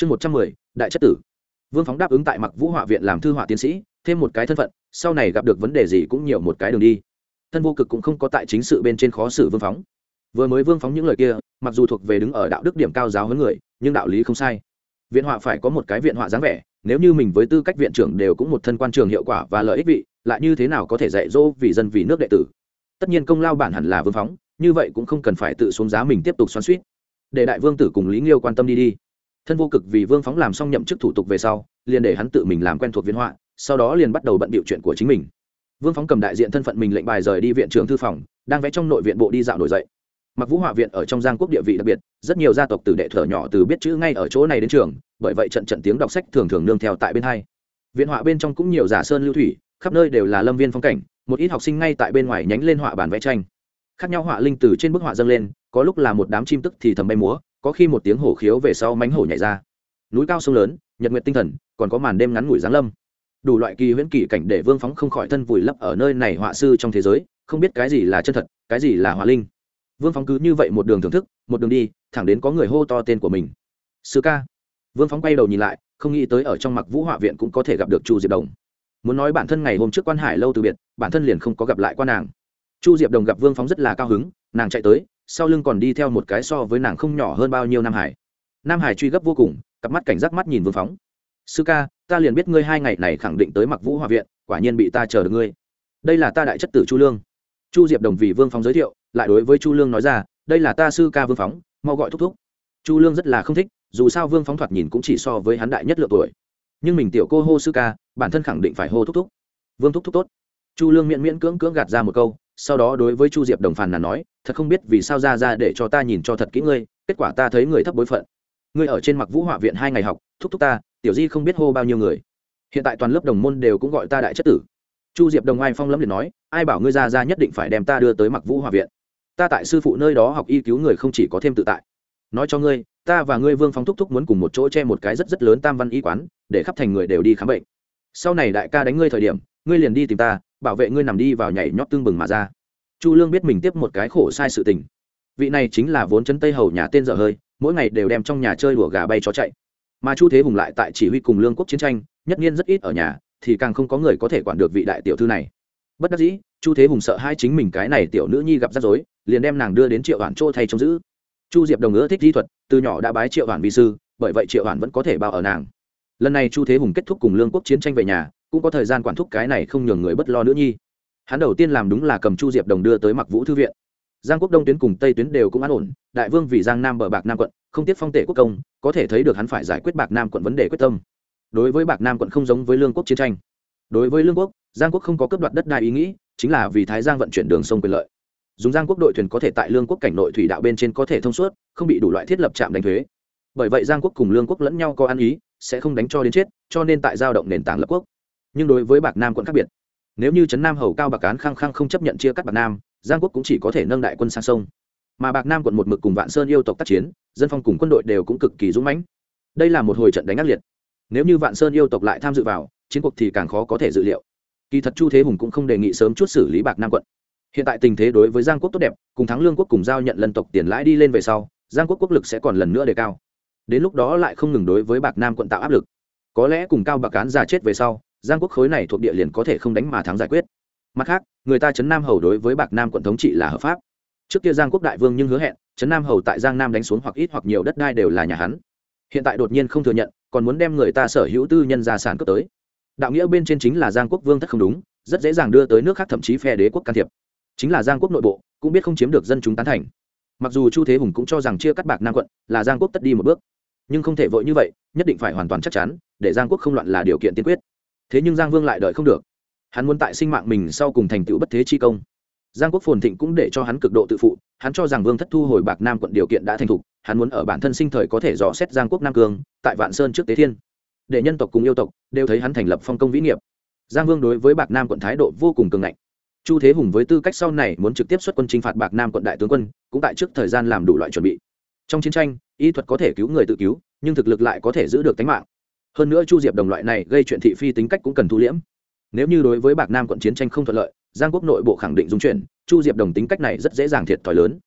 chương một trăm mười, đại chất tử. Vương phóng đáp ứng tại mặc vũ họa viện làm thư họa tiến sĩ, thêm một cái thân phận, sau này gặp được vấn đề gì cũng nhiều một cái đường đi. Thân vô cực cũng không có tại chính sự bên trên khó xử vương phóng. Vừa mới vương phóng những lời kia, mặc dù thuộc về đứng ở đạo đức điểm cao giáo hơn người, nhưng đạo lý không sai. Viện họa phải có một cái viện họa dáng vẻ, nếu như mình với tư cách viện trưởng đều cũng một thân quan trường hiệu quả và lợi ích vị, lại như thế nào có thể dạy dỗ vì dân vì nước đệ tử? Tất nhiên công lao bản hẳn là vương phóng, như vậy cũng không cần phải tự xuống giá mình tiếp tục xoắn suýt để đại vương tử cùng lý nghiêu quan tâm đi đi thân vô cực vì vương phóng làm xong nhậm chức thủ tục về sau, liền để hắn tự mình làm quen thuộc viên họa, sau đó liền bắt đầu bận bịu chuyện của chính mình. Vương phóng cầm đại diện thân phận mình lệnh bài rời đi viện trường thư phòng, đang vẽ trong nội viện bộ đi dạo nổi dậy. Mặc vũ họa viện ở trong giang quốc địa vị đặc biệt, rất nhiều gia tộc từ đệ thở nhỏ từ biết chữ ngay ở chỗ này đến trường, bởi vậy trận trận tiếng đọc sách thường thường nương theo tại bên hai. Viện họa bên trong cũng nhiều giả sơn lưu thủy, khắp nơi đều là lâm viên phong cảnh, một ít học sinh ngay tại bên ngoài nhánh lên họa bản vẽ tranh. Khác nhau họa linh từ trên bức họa dâng lên, có lúc là một đám chim tức thì thầm bay múa có khi một tiếng hổ khiếu về sau mánh hổ nhảy ra. Núi cao sông lớn, nhật nguyện tinh thần, còn có màn đêm ngắn ngủi giáng lâm. Đủ loại kỳ huyễn kỳ cảnh để vương phóng không khỏi thân vùi lấp ở nơi này họa sư trong thế giới, không biết cái gì là chân thật, cái gì là họa linh. Vương phóng cứ như vậy một đường thưởng thức, một đường đi, thẳng đến có người hô to tên của mình. Sư ca. Vương phóng quay đầu nhìn lại, không nghĩ tới ở trong mặc vũ họa viện cũng có thể gặp được chu diệp đồng. Muốn nói bản thân ngày hôm trước quan hải lâu từ biệt, bản thân liền không có gặp lại quan nàng. Chu diệp đồng gặp vương phóng rất là cao hứng, nàng chạy tới sau lưng còn đi theo một cái so với nàng không nhỏ hơn bao nhiêu nam hải. Nam hải truy gấp vô cùng, cặp mắt cảnh giác mắt nhìn vương phóng. Sư ca, ta liền biết ngươi hai ngày này khẳng định tới mặc vũ hòa viện, quả nhiên bị ta chờ được ngươi. Đây là ta đại chất tử chu lương. Chu diệp đồng vì vương phóng giới thiệu, lại đối với chu lương nói ra, đây là ta sư ca vương phóng, mau gọi thúc thúc. Chu lương rất là không thích, dù sao vương phóng thoạt nhìn cũng chỉ so với hắn đại nhất lượng tuổi. Nhưng mình tiểu cô hô sư ca, bản thân khẳng định phải hô thúc thúc. Vương thúc thúc tốt. Chu lương miễn miễn cưỡng cưỡng gạt ra một câu sau đó đối với chu diệp đồng phàn là nói, thật không biết vì sao ra ra để cho ta nhìn cho thật kỹ ngươi, kết quả ta thấy người thấp bối phận. Ngươi ở trên mặc vũ họa viện hai ngày học, thúc thúc ta, tiểu di không biết hô bao nhiêu người. Hiện tại toàn lớp đồng môn đều cũng gọi ta đại chất tử. Chu diệp đồng ai phong lâm liền nói, ai bảo ngươi ra ra nhất định phải đem ta đưa tới mặc vũ họa viện? Ta tại sư phụ nơi đó học y cứu người không chỉ có thêm tự tại. Nói cho ngươi, ta và ngươi vương phong thúc thúc muốn cùng một chỗ che một cái rất rất lớn tam văn y quán, để khắp thành người đều đi khám bệnh. Sau này đại ca đánh ngươi thời điểm, ngươi liền đi tìm ta bảo vệ ngươi nằm đi vào nhảy nhót tương bừng mà ra. Chu lương biết mình tiếp một cái khổ sai sự tình. Vị này chính là vốn chân tây hầu nhà tên dở hơi, mỗi ngày đều đem trong nhà chơi đùa gà bay chó chạy. Mà chu thế hùng lại tại chỉ huy cùng lương quốc chiến tranh, nhất nhiên rất ít ở nhà, thì càng không có người có thể quản được vị đại tiểu thư này. Bất đắc dĩ, chu thế hùng sợ hai chính mình cái này tiểu nữ nhi gặp rắc rối, liền đem nàng đưa đến triệu hoàn chỗ thay trông giữ. Chu diệp đồng ngữ thích di thuật, từ nhỏ đã bái triệu hoàn vi sư, bởi vậy triệu hoàn vẫn có thể bao ở nàng. Lần này chu thế hùng kết thúc cùng lương quốc chiến tranh về nhà cũng có thời gian quản thúc cái này không nhường người bất lo nữ nhi. Hắn đầu tiên làm đúng là cầm chu diệp đồng đưa tới mặc vũ thư viện. Giang quốc đông tuyến cùng tây tuyến đều cũng an ổn, đại vương vì giang nam bờ bạc nam quận, không tiếc phong tệ quốc công, có thể thấy được hắn phải giải quyết bạc nam quận vấn đề quyết tâm. Đối với bạc nam quận không giống với lương quốc chiến tranh. Đối với lương quốc, giang quốc không có cấp đoạt đất đai ý nghĩ, chính là vì thái giang vận chuyển đường sông quyền lợi. Dùng giang quốc đội thuyền có thể tại lương quốc cảnh nội thủy đạo bên trên có thể thông suốt, không bị đủ loại thiết lập trạm đánh thuế. Bởi vậy giang quốc cùng lương quốc lẫn nhau có ăn ý, sẽ không đánh cho đến chết, cho nên tại giao động nền tảng lập quốc nhưng đối với bạc nam quận khác biệt. Nếu như trấn nam hầu cao bạc cán khăng khăng không chấp nhận chia cắt bạc nam, giang quốc cũng chỉ có thể nâng đại quân sang sông. Mà bạc nam quận một mực cùng vạn sơn yêu tộc tác chiến, dân phong cùng quân đội đều cũng cực kỳ dũng mãnh. Đây là một hồi trận đánh ác liệt. Nếu như vạn sơn yêu tộc lại tham dự vào, chiến cuộc thì càng khó có thể dự liệu. Kỳ thật chu thế hùng cũng không đề nghị sớm chút xử lý bạc nam quận. Hiện tại tình thế đối với giang quốc tốt đẹp, cùng thắng lương quốc cùng giao nhận lân tộc tiền lãi đi lên về sau, giang quốc quốc lực sẽ còn lần nữa đề cao. Đến lúc đó lại không ngừng đối với bạc nam quận tạo áp lực. Có lẽ cùng cao bạc cán già chết về sau giang quốc khối này thuộc địa liền có thể không đánh mà thắng giải quyết. Mặt khác, người ta Trấn nam hầu đối với bạc nam quận thống trị là hợp pháp. Trước kia giang quốc đại vương nhưng hứa hẹn, Trấn nam hầu tại giang nam đánh xuống hoặc ít hoặc nhiều đất đai đều là nhà hắn. Hiện tại đột nhiên không thừa nhận, còn muốn đem người ta sở hữu tư nhân gia sản cấp tới. Đạo nghĩa bên trên chính là giang quốc vương thất không đúng, rất dễ dàng đưa tới nước khác thậm chí phe đế quốc can thiệp. Chính là giang quốc nội bộ, cũng biết không chiếm được dân chúng tán thành. Mặc dù chu thế hùng cũng cho rằng chia cắt bạc nam quận là giang quốc tất đi một bước, nhưng không thể vội như vậy, nhất định phải hoàn toàn chắc chắn, để giang quốc không loạn là điều kiện tiên quyết thế nhưng giang vương lại đợi không được. Hắn muốn tại sinh mạng mình sau cùng thành tựu bất thế chi công. Giang quốc phồn thịnh cũng để cho hắn cực độ tự phụ, hắn cho rằng vương thất thu hồi bạc nam quận điều kiện đã thành thục, hắn muốn ở bản thân sinh thời có thể dò xét giang quốc nam cương, tại vạn sơn trước tế thiên. Để nhân tộc cùng yêu tộc đều thấy hắn thành lập phong công vĩ nghiệp. Giang vương đối với bạc nam quận thái độ vô cùng cường ngạnh. Chu thế hùng với tư cách sau này muốn trực tiếp xuất quân chinh phạt bạc nam quận đại tướng quân, cũng tại trước thời gian làm đủ loại chuẩn bị. Trong chiến tranh, y thuật có thể cứu người tự cứu, nhưng thực lực lại có thể giữ được tính mạng hơn nữa chu diệp đồng loại này gây chuyện thị phi tính cách cũng cần thu liễm. Nếu như đối với bạc nam quận chiến tranh không thuận lợi, giang quốc nội bộ khẳng định dung chuyển, chu diệp đồng tính cách này rất dễ dàng thiệt thòi lớn.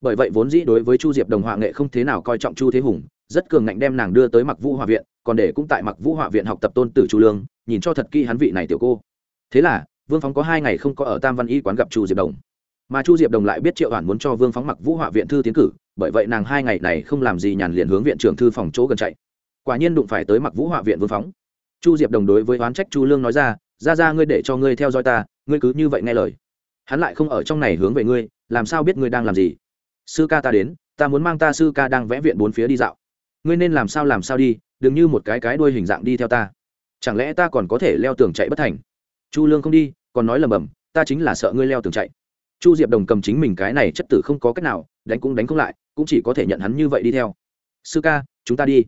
Bởi vậy vốn dĩ đối với chu diệp đồng họa nghệ không thế nào coi trọng chu thế hùng, rất cường ngạnh đem nàng đưa tới mặc vũ họa viện, còn để cũng tại mặc vũ họa viện học tập tôn tử chu lương, nhìn cho thật kỹ hắn vị này tiểu cô. Thế là, vương phóng có hai ngày không có ở tam văn y quán gặp chu diệp đồng. Mà chu diệp đồng lại biết triệu hoàn muốn cho vương phóng mặc vũ họa viện thư tiến cử, bởi vậy nàng hai ngày này không làm gì nhàn liền hướng viện trưởng thư phòng chỗ gần chạy quả nhiên đụng phải tới mặc vũ họa viện vương phóng. Chu diệp đồng đối với oán trách chu lương nói ra ra ra ngươi để cho ngươi theo dõi ta, ngươi cứ như vậy nghe lời. Hắn lại không ở trong này hướng về ngươi, làm sao biết ngươi đang làm gì? Sư ca ta đến, ta muốn mang ta sư ca đang vẽ viện bốn phía đi dạo. Ngươi nên làm sao làm sao đi, đừng như một cái cái đuôi hình dạng đi theo ta. Chẳng lẽ ta còn có thể leo tường chạy bất thành? Chu lương không đi, còn nói lầm bầm, ta chính là sợ ngươi leo tường chạy. Chu diệp đồng cầm chính mình cái này chất tử không có cách nào, đánh cũng đánh không lại, cũng chỉ có thể nhận hắn như vậy đi theo. Sư ca, chúng ta đi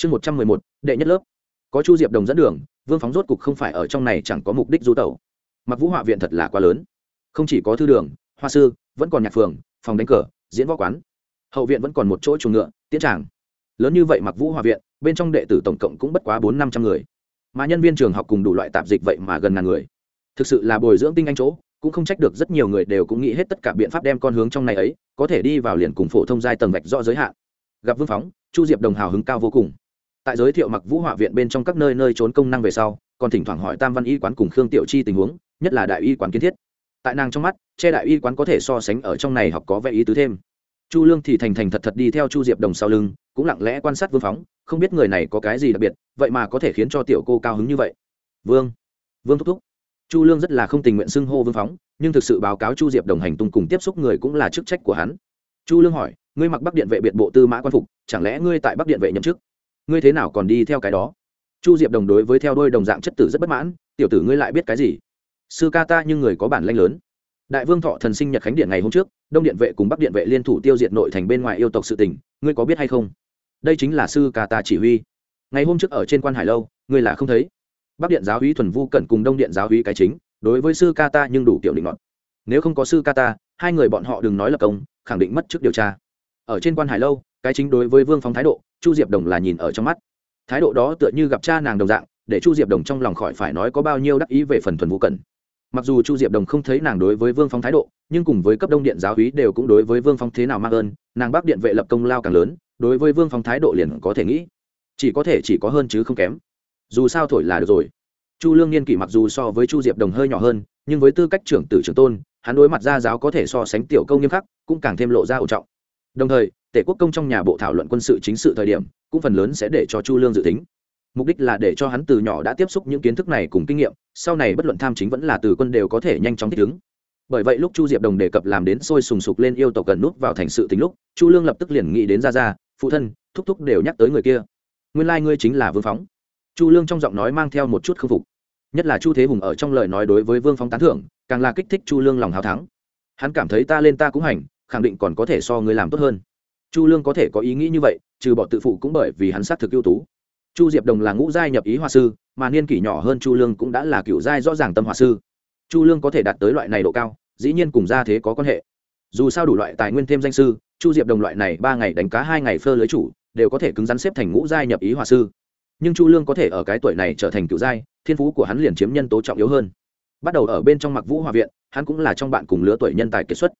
chương một trăm mười một, đệ nhất lớp. Có chu diệp đồng dẫn đường, vương phóng rốt cục không phải ở trong này chẳng có mục đích du tẩu. Mặc vũ họa viện thật là quá lớn. Không chỉ có thư đường, hoa sư, vẫn còn nhạc phường, phòng đánh cờ, diễn võ quán. Hậu viện vẫn còn một chỗ chuồng ngựa, tiễn tràng. Lớn như vậy mặc vũ hòa viện, bên trong đệ tử tổng cộng cũng bất quá bốn năm trăm người. Mà nhân viên trường học cùng đủ loại tạp dịch vậy mà gần ngàn người. Thực sự là bồi dưỡng tinh anh chỗ, cũng không trách được rất nhiều người đều cũng nghĩ hết tất cả biện pháp đem con hướng trong này ấy, có thể đi vào liền cùng phổ thông giai tầng vạch rõ giới hạn. Gặp vương phóng, chu diệp đồng hào hứng cao vô cùng tại giới thiệu mặc vũ họa viện bên trong các nơi nơi trốn công năng về sau, còn thỉnh thoảng hỏi tam văn y quán cùng khương tiểu chi tình huống, nhất là đại y quán kiến thiết. Tại nàng trong mắt, che đại y quán có thể so sánh ở trong này học có vẻ ý tứ thêm. Chu lương thì thành thành thật thật đi theo chu diệp đồng sau lưng, cũng lặng lẽ quan sát vương phóng, không biết người này có cái gì đặc biệt, vậy mà có thể khiến cho tiểu cô cao hứng như vậy. Vương vương thúc thúc. Chu lương rất là không tình nguyện xưng hô vương phóng, nhưng thực sự báo cáo chu diệp đồng hành tung cùng tiếp xúc người cũng là chức trách của hắn. Chu lương hỏi, ngươi mặc bắc điện vệ biệt bộ tư mã quan phục, chẳng lẽ ngươi tại bắc điện vệ nhậm chức? Ngươi thế nào còn đi theo cái đó? Chu diệp đồng đối với theo đôi đồng dạng chất tử rất bất mãn, tiểu tử ngươi lại biết cái gì? Sư ca ta nhưng người có bản lanh lớn. Đại vương thọ thần sinh nhật khánh điện ngày hôm trước, đông điện vệ cùng bắc điện vệ liên thủ tiêu diệt nội thành bên ngoài yêu tộc sự tình, ngươi có biết hay không? Đây chính là sư ca ta chỉ huy. Ngày hôm trước ở trên quan hải lâu, ngươi là không thấy. Bắc điện giáo hí thuần vu cẩn cùng đông điện giáo hí cái chính, đối với sư ca ta nhưng đủ kiểu định ngọn nếu không có sư ca ta, hai người bọn họ đừng nói là công, khẳng định mất trước điều tra. Ở trên quan hải lâu, cái chính đối với vương phong thái độ chu diệp đồng là nhìn ở trong mắt. Thái độ đó tựa như gặp cha nàng đồng dạng, để chu diệp đồng trong lòng khỏi phải nói có bao nhiêu đắc ý về phần thuần vũ cần. Mặc dù chu diệp đồng không thấy nàng đối với vương phong thái độ, nhưng cùng với cấp đông điện giáo hí đều cũng đối với vương phong thế nào mang ơn, nàng bắc điện vệ lập công lao càng lớn, đối với vương phong thái độ liền có thể nghĩ. Chỉ có thể chỉ có hơn chứ không kém. Dù sao thổi là được rồi. Chu lương niên kỷ mặc dù so với chu diệp đồng hơi nhỏ hơn, nhưng với tư cách trưởng tử trưởng tôn, hắn đối mặt gia giáo có thể so sánh tiểu câu nghiêm khắc, cũng càng thêm lộ ra ổn trọng. Đồng thời tể quốc công trong nhà bộ thảo luận quân sự chính sự thời điểm, cũng phần lớn sẽ để cho chu lương dự tính. Mục đích là để cho hắn từ nhỏ đã tiếp xúc những kiến thức này cùng kinh nghiệm, sau này bất luận tham chính vẫn là từ quân đều có thể nhanh chóng thích ứng. Bởi vậy lúc chu diệp đồng đề cập làm đến sôi sùng sục lên yêu tộc cần nút vào thành sự tính lúc, chu lương lập tức liền nghĩ đến ra ra phụ thân, thúc thúc đều nhắc tới người kia. Nguyên lai、like、ngươi chính là vương phóng. Chu lương trong giọng nói mang theo một chút k phục. Nhất là chu thế hùng ở trong lời nói đối với vương phóng tán thưởng, càng là kích thích chu lương lòng hào thắng. Hắn cảm thấy ta lên ta cũng hành, khẳng định còn có thể so ngươi làm tốt hơn chu lương có thể có ý nghĩ như vậy, trừ bỏ tự phụ cũng bởi vì hắn xác thực ưu tú. Chu diệp đồng là ngũ giai nhập ý hòa sư, mà niên kỷ nhỏ hơn chu lương cũng đã là cựu giai rõ ràng tâm hòa sư. Chu lương có thể đạt tới loại này độ cao, dĩ nhiên cùng gia thế có quan hệ. Dù sao đủ loại tài nguyên thêm danh sư, chu diệp đồng loại này ba ngày đánh cá hai ngày phơ lưới chủ, đều có thể cứng rắn xếp thành ngũ giai nhập ý hòa sư. Nhưng chu lương có thể ở cái tuổi này trở thành cựu giai, thiên phú của hắn liền chiếm nhân tố trọng yếu hơn. Bắt đầu ở bên trong mặc vũ hòa viện, hắn cũng là trong bạn cùng lứa tuổi nhân tài kiệt xuất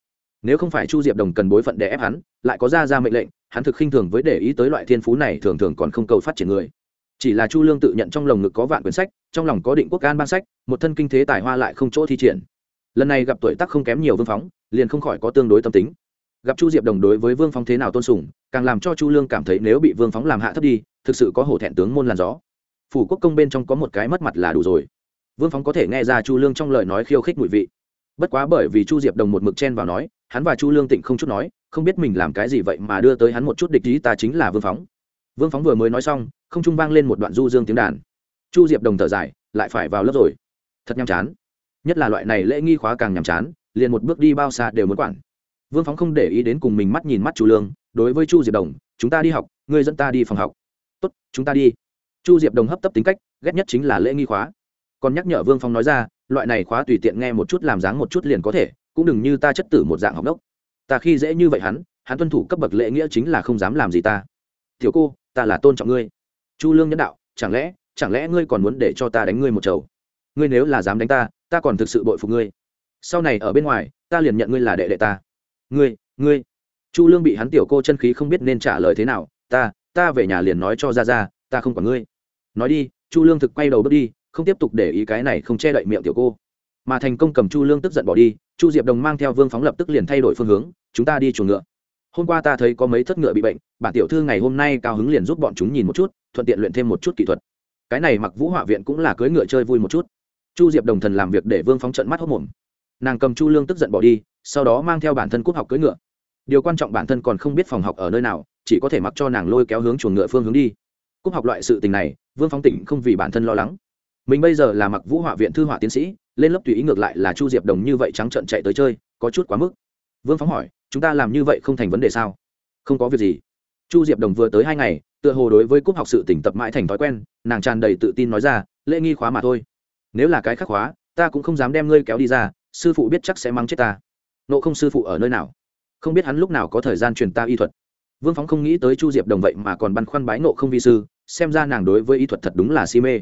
nếu không phải chu diệp đồng cần bối phận để ép hắn, lại có ra ra mệnh lệnh, hắn thực khinh thường với để ý tới loại thiên phú này thường thường còn không cầu phát triển người. Chỉ là chu lương tự nhận trong lồng ngực có vạn quyển sách, trong lòng có định quốc can ban sách, một thân kinh thế tài hoa lại không chỗ thi triển. Lần này gặp tuổi tác không kém nhiều vương phóng, liền không khỏi có tương đối tâm tính. Gặp chu diệp đồng đối với vương phóng thế nào tôn sùng, càng làm cho chu lương cảm thấy nếu bị vương phóng làm hạ thấp đi, thực sự có hổ thẹn tướng môn làn gió. Phủ quốc công bên trong có một cái mất mặt là đủ rồi. Vương phóng có thể nghe ra chu lương trong lời nói khiêu khích mùi vị. Bất quá bởi vì chu diệp đồng một mực chen vào nói hắn và chu lương tịnh không chút nói, không biết mình làm cái gì vậy mà đưa tới hắn một chút địch ý, ta chính là vương phóng. Vương phóng vừa mới nói xong, không trung vang lên một đoạn du dương tiếng đàn. Chu diệp đồng thở dài, lại phải vào lớp rồi. Thật nhàm chán. Nhất là loại này lễ nghi khóa càng nhàm chán, liền một bước đi bao xa đều muốn quản. Vương phóng không để ý đến cùng mình mắt nhìn mắt chu lương, đối với chu diệp đồng, chúng ta đi học, ngươi dẫn ta đi phòng học. Tốt, chúng ta đi. Chu diệp đồng hấp tấp tính cách, ghét nhất chính là lễ nghi khóa. Còn nhắc nhở vương phong nói ra, loại này khóa tùy tiện nghe một chút làm dáng một chút liền có thể cũng đừng như ta chất tử một dạng học đốc. Ta khi dễ như vậy hắn hắn tuân thủ cấp bậc lễ nghĩa chính là không dám làm gì ta. Tiểu cô, ta là tôn trọng ngươi. Chu lương nhân đạo, chẳng lẽ chẳng lẽ ngươi còn muốn để cho ta đánh ngươi một chầu? Ngươi nếu là dám đánh ta ta còn thực sự bội phục ngươi. Sau này ở bên ngoài, ta liền nhận ngươi là đệ đệ ta. Ngươi ngươi. Chu lương bị hắn tiểu cô chân khí không biết nên trả lời thế nào. Ta ta về nhà liền nói cho ra ra ta không quản ngươi. Nói đi, chu lương thực quay đầu bước đi, không tiếp tục để ý cái này không che đậy miệng tiểu cô mà thành công cầm chu lương tức giận bỏ đi, chu diệp đồng mang theo vương phóng lập tức liền thay đổi phương hướng, chúng ta đi chuồng ngựa. Hôm qua ta thấy có mấy thất ngựa bị bệnh, bản tiểu thư ngày hôm nay cao hứng liền giúp bọn chúng nhìn một chút, thuận tiện luyện thêm một chút kỹ thuật. Cái này mặc vũ họa viện cũng là cưỡi ngựa chơi vui một chút. Chu diệp đồng thần làm việc để vương phóng trận mắt hốc mồm. Nàng cầm chu lương tức giận bỏ đi, sau đó mang theo bản thân cúp học cưỡi ngựa. Điều quan trọng bản thân còn không biết phòng học ở nơi nào, chỉ có thể mặc cho nàng lôi kéo hướng chuồng ngựa phương hướng đi. Cúp học loại sự tình này, vương phóng tỉnh không vì bản thân lo lắng mình bây giờ là mặc vũ họa viện thư họa tiến sĩ, lên lớp tùy ý ngược lại là chu diệp đồng như vậy trắng trận chạy tới chơi, có chút quá mức. Vương phóng hỏi, chúng ta làm như vậy không thành vấn đề sao? Không có việc gì. Chu diệp đồng vừa tới hai ngày, tựa hồ đối với cúp học sự tỉnh tập mãi thành thói quen, nàng tràn đầy tự tin nói ra, lễ nghi khóa mà thôi. Nếu là cái khắc khóa, ta cũng không dám đem ngươi kéo đi ra, sư phụ biết chắc sẽ mang chết ta. Nộ không sư phụ ở nơi nào? Không biết hắn lúc nào có thời gian truyền ta y thuật. Vương phóng không nghĩ tới chu diệp đồng vậy mà còn băn khoăn bái nộ không vi sư, xem ra nàng đối với y thuật thật đúng là si mê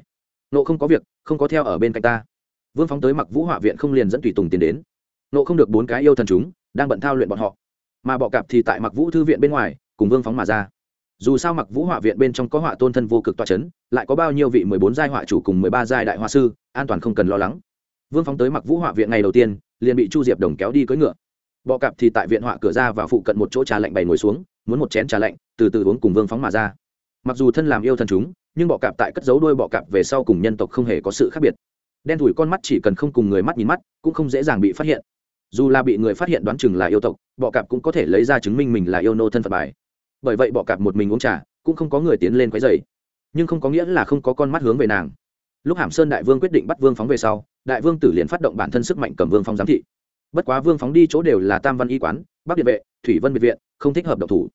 nộ không có việc, không có theo ở bên cạnh ta. Vương phóng tới mặc vũ họa viện không liền dẫn tùy tùng tiến đến. Nộ không được bốn cái yêu thần chúng, đang bận thao luyện bọn họ. Mà bọ cạp thì tại mặc vũ thư viện bên ngoài, cùng vương phóng mà ra. Dù sao mặc vũ họa viện bên trong có họa tôn thân vô cực toa c h ấ n lại có bao nhiêu vị mười bốn giai họa chủ cùng mười ba giai đại họa sư, an toàn không cần lo lắng. Vương phóng tới mặc vũ họa viện ngày đầu tiên, liền bị chu diệp đồng kéo đi cưỡi ngựa. Bọ cạp thì tại viện họa cửa ra và phụ cận một chỗ trà lạnh bày ngồi xuống, muốn một chén trà lạnh, từ từ uống cùng vương phóng mà ra. Mặc dù thân làm yêu thần chúng nhưng bọ cạp tại cất giấu đôi bọ cạp về sau cùng nhân tộc không hề có sự khác biệt. Đen thủi con mắt chỉ cần không cùng người mắt nhìn mắt, cũng không dễ dàng bị phát hiện. Dù là bị người phát hiện đoán chừng là yêu tộc, bọ cạp cũng có thể lấy ra chứng minh mình là yêu nô thân phận bài. Bởi vậy bọ cạp một mình uống trà, cũng không có người tiến lên quấy dày nhưng không có nghĩa là không có con mắt hướng về nàng. Lúc hàm sơn đại vương quyết định bắt vương phóng về sau, đại vương tử liền phát động bản thân sức mạnh cầm vương phóng giám thị. Bất quá vương phóng đi chỗ đều là tam văn y quán, bắc điện vệ, thủy vân biệt viện, không thích hợp độc thủ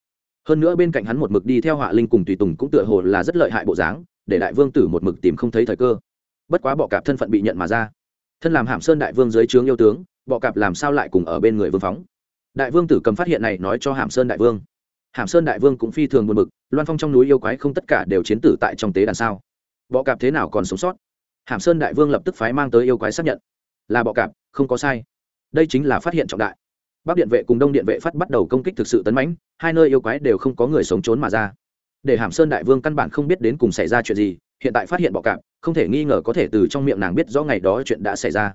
hơn nữa bên cạnh hắn một mực đi theo họa linh cùng tùy tùng cũng tựa hồ là rất lợi hại bộ dáng, để đại vương tử một mực tìm không thấy thời cơ. Bất quá bọ cạp thân phận bị nhận mà ra. Thân làm hàm sơn đại vương dưới trướng yêu tướng, bọ cạp làm sao lại cùng ở bên người vương phóng? Đại vương tử cầm phát hiện này nói cho hàm sơn đại vương. Hàm sơn đại vương cũng phi thường buồn bực, loan phong trong núi yêu quái không tất cả đều chiến tử tại trong tế đàn sao? Bọ cạp thế nào còn sống sót? Hàm sơn đại vương lập tức phái mang tới yêu quái xác nhận. Là bọ cạp, không có sai. Đây chính là phát hiện trọng đại bắc điện vệ cùng đông điện vệ phát bắt đầu công kích thực sự tấn mãnh, hai nơi yêu quái đều không có người sống trốn mà ra. Để hàm sơn đại vương căn bản không biết đến cùng xảy ra chuyện gì, hiện tại phát hiện bọ cạp, không thể nghi ngờ có thể từ trong miệng nàng biết rõ ngày đó chuyện đã xảy ra.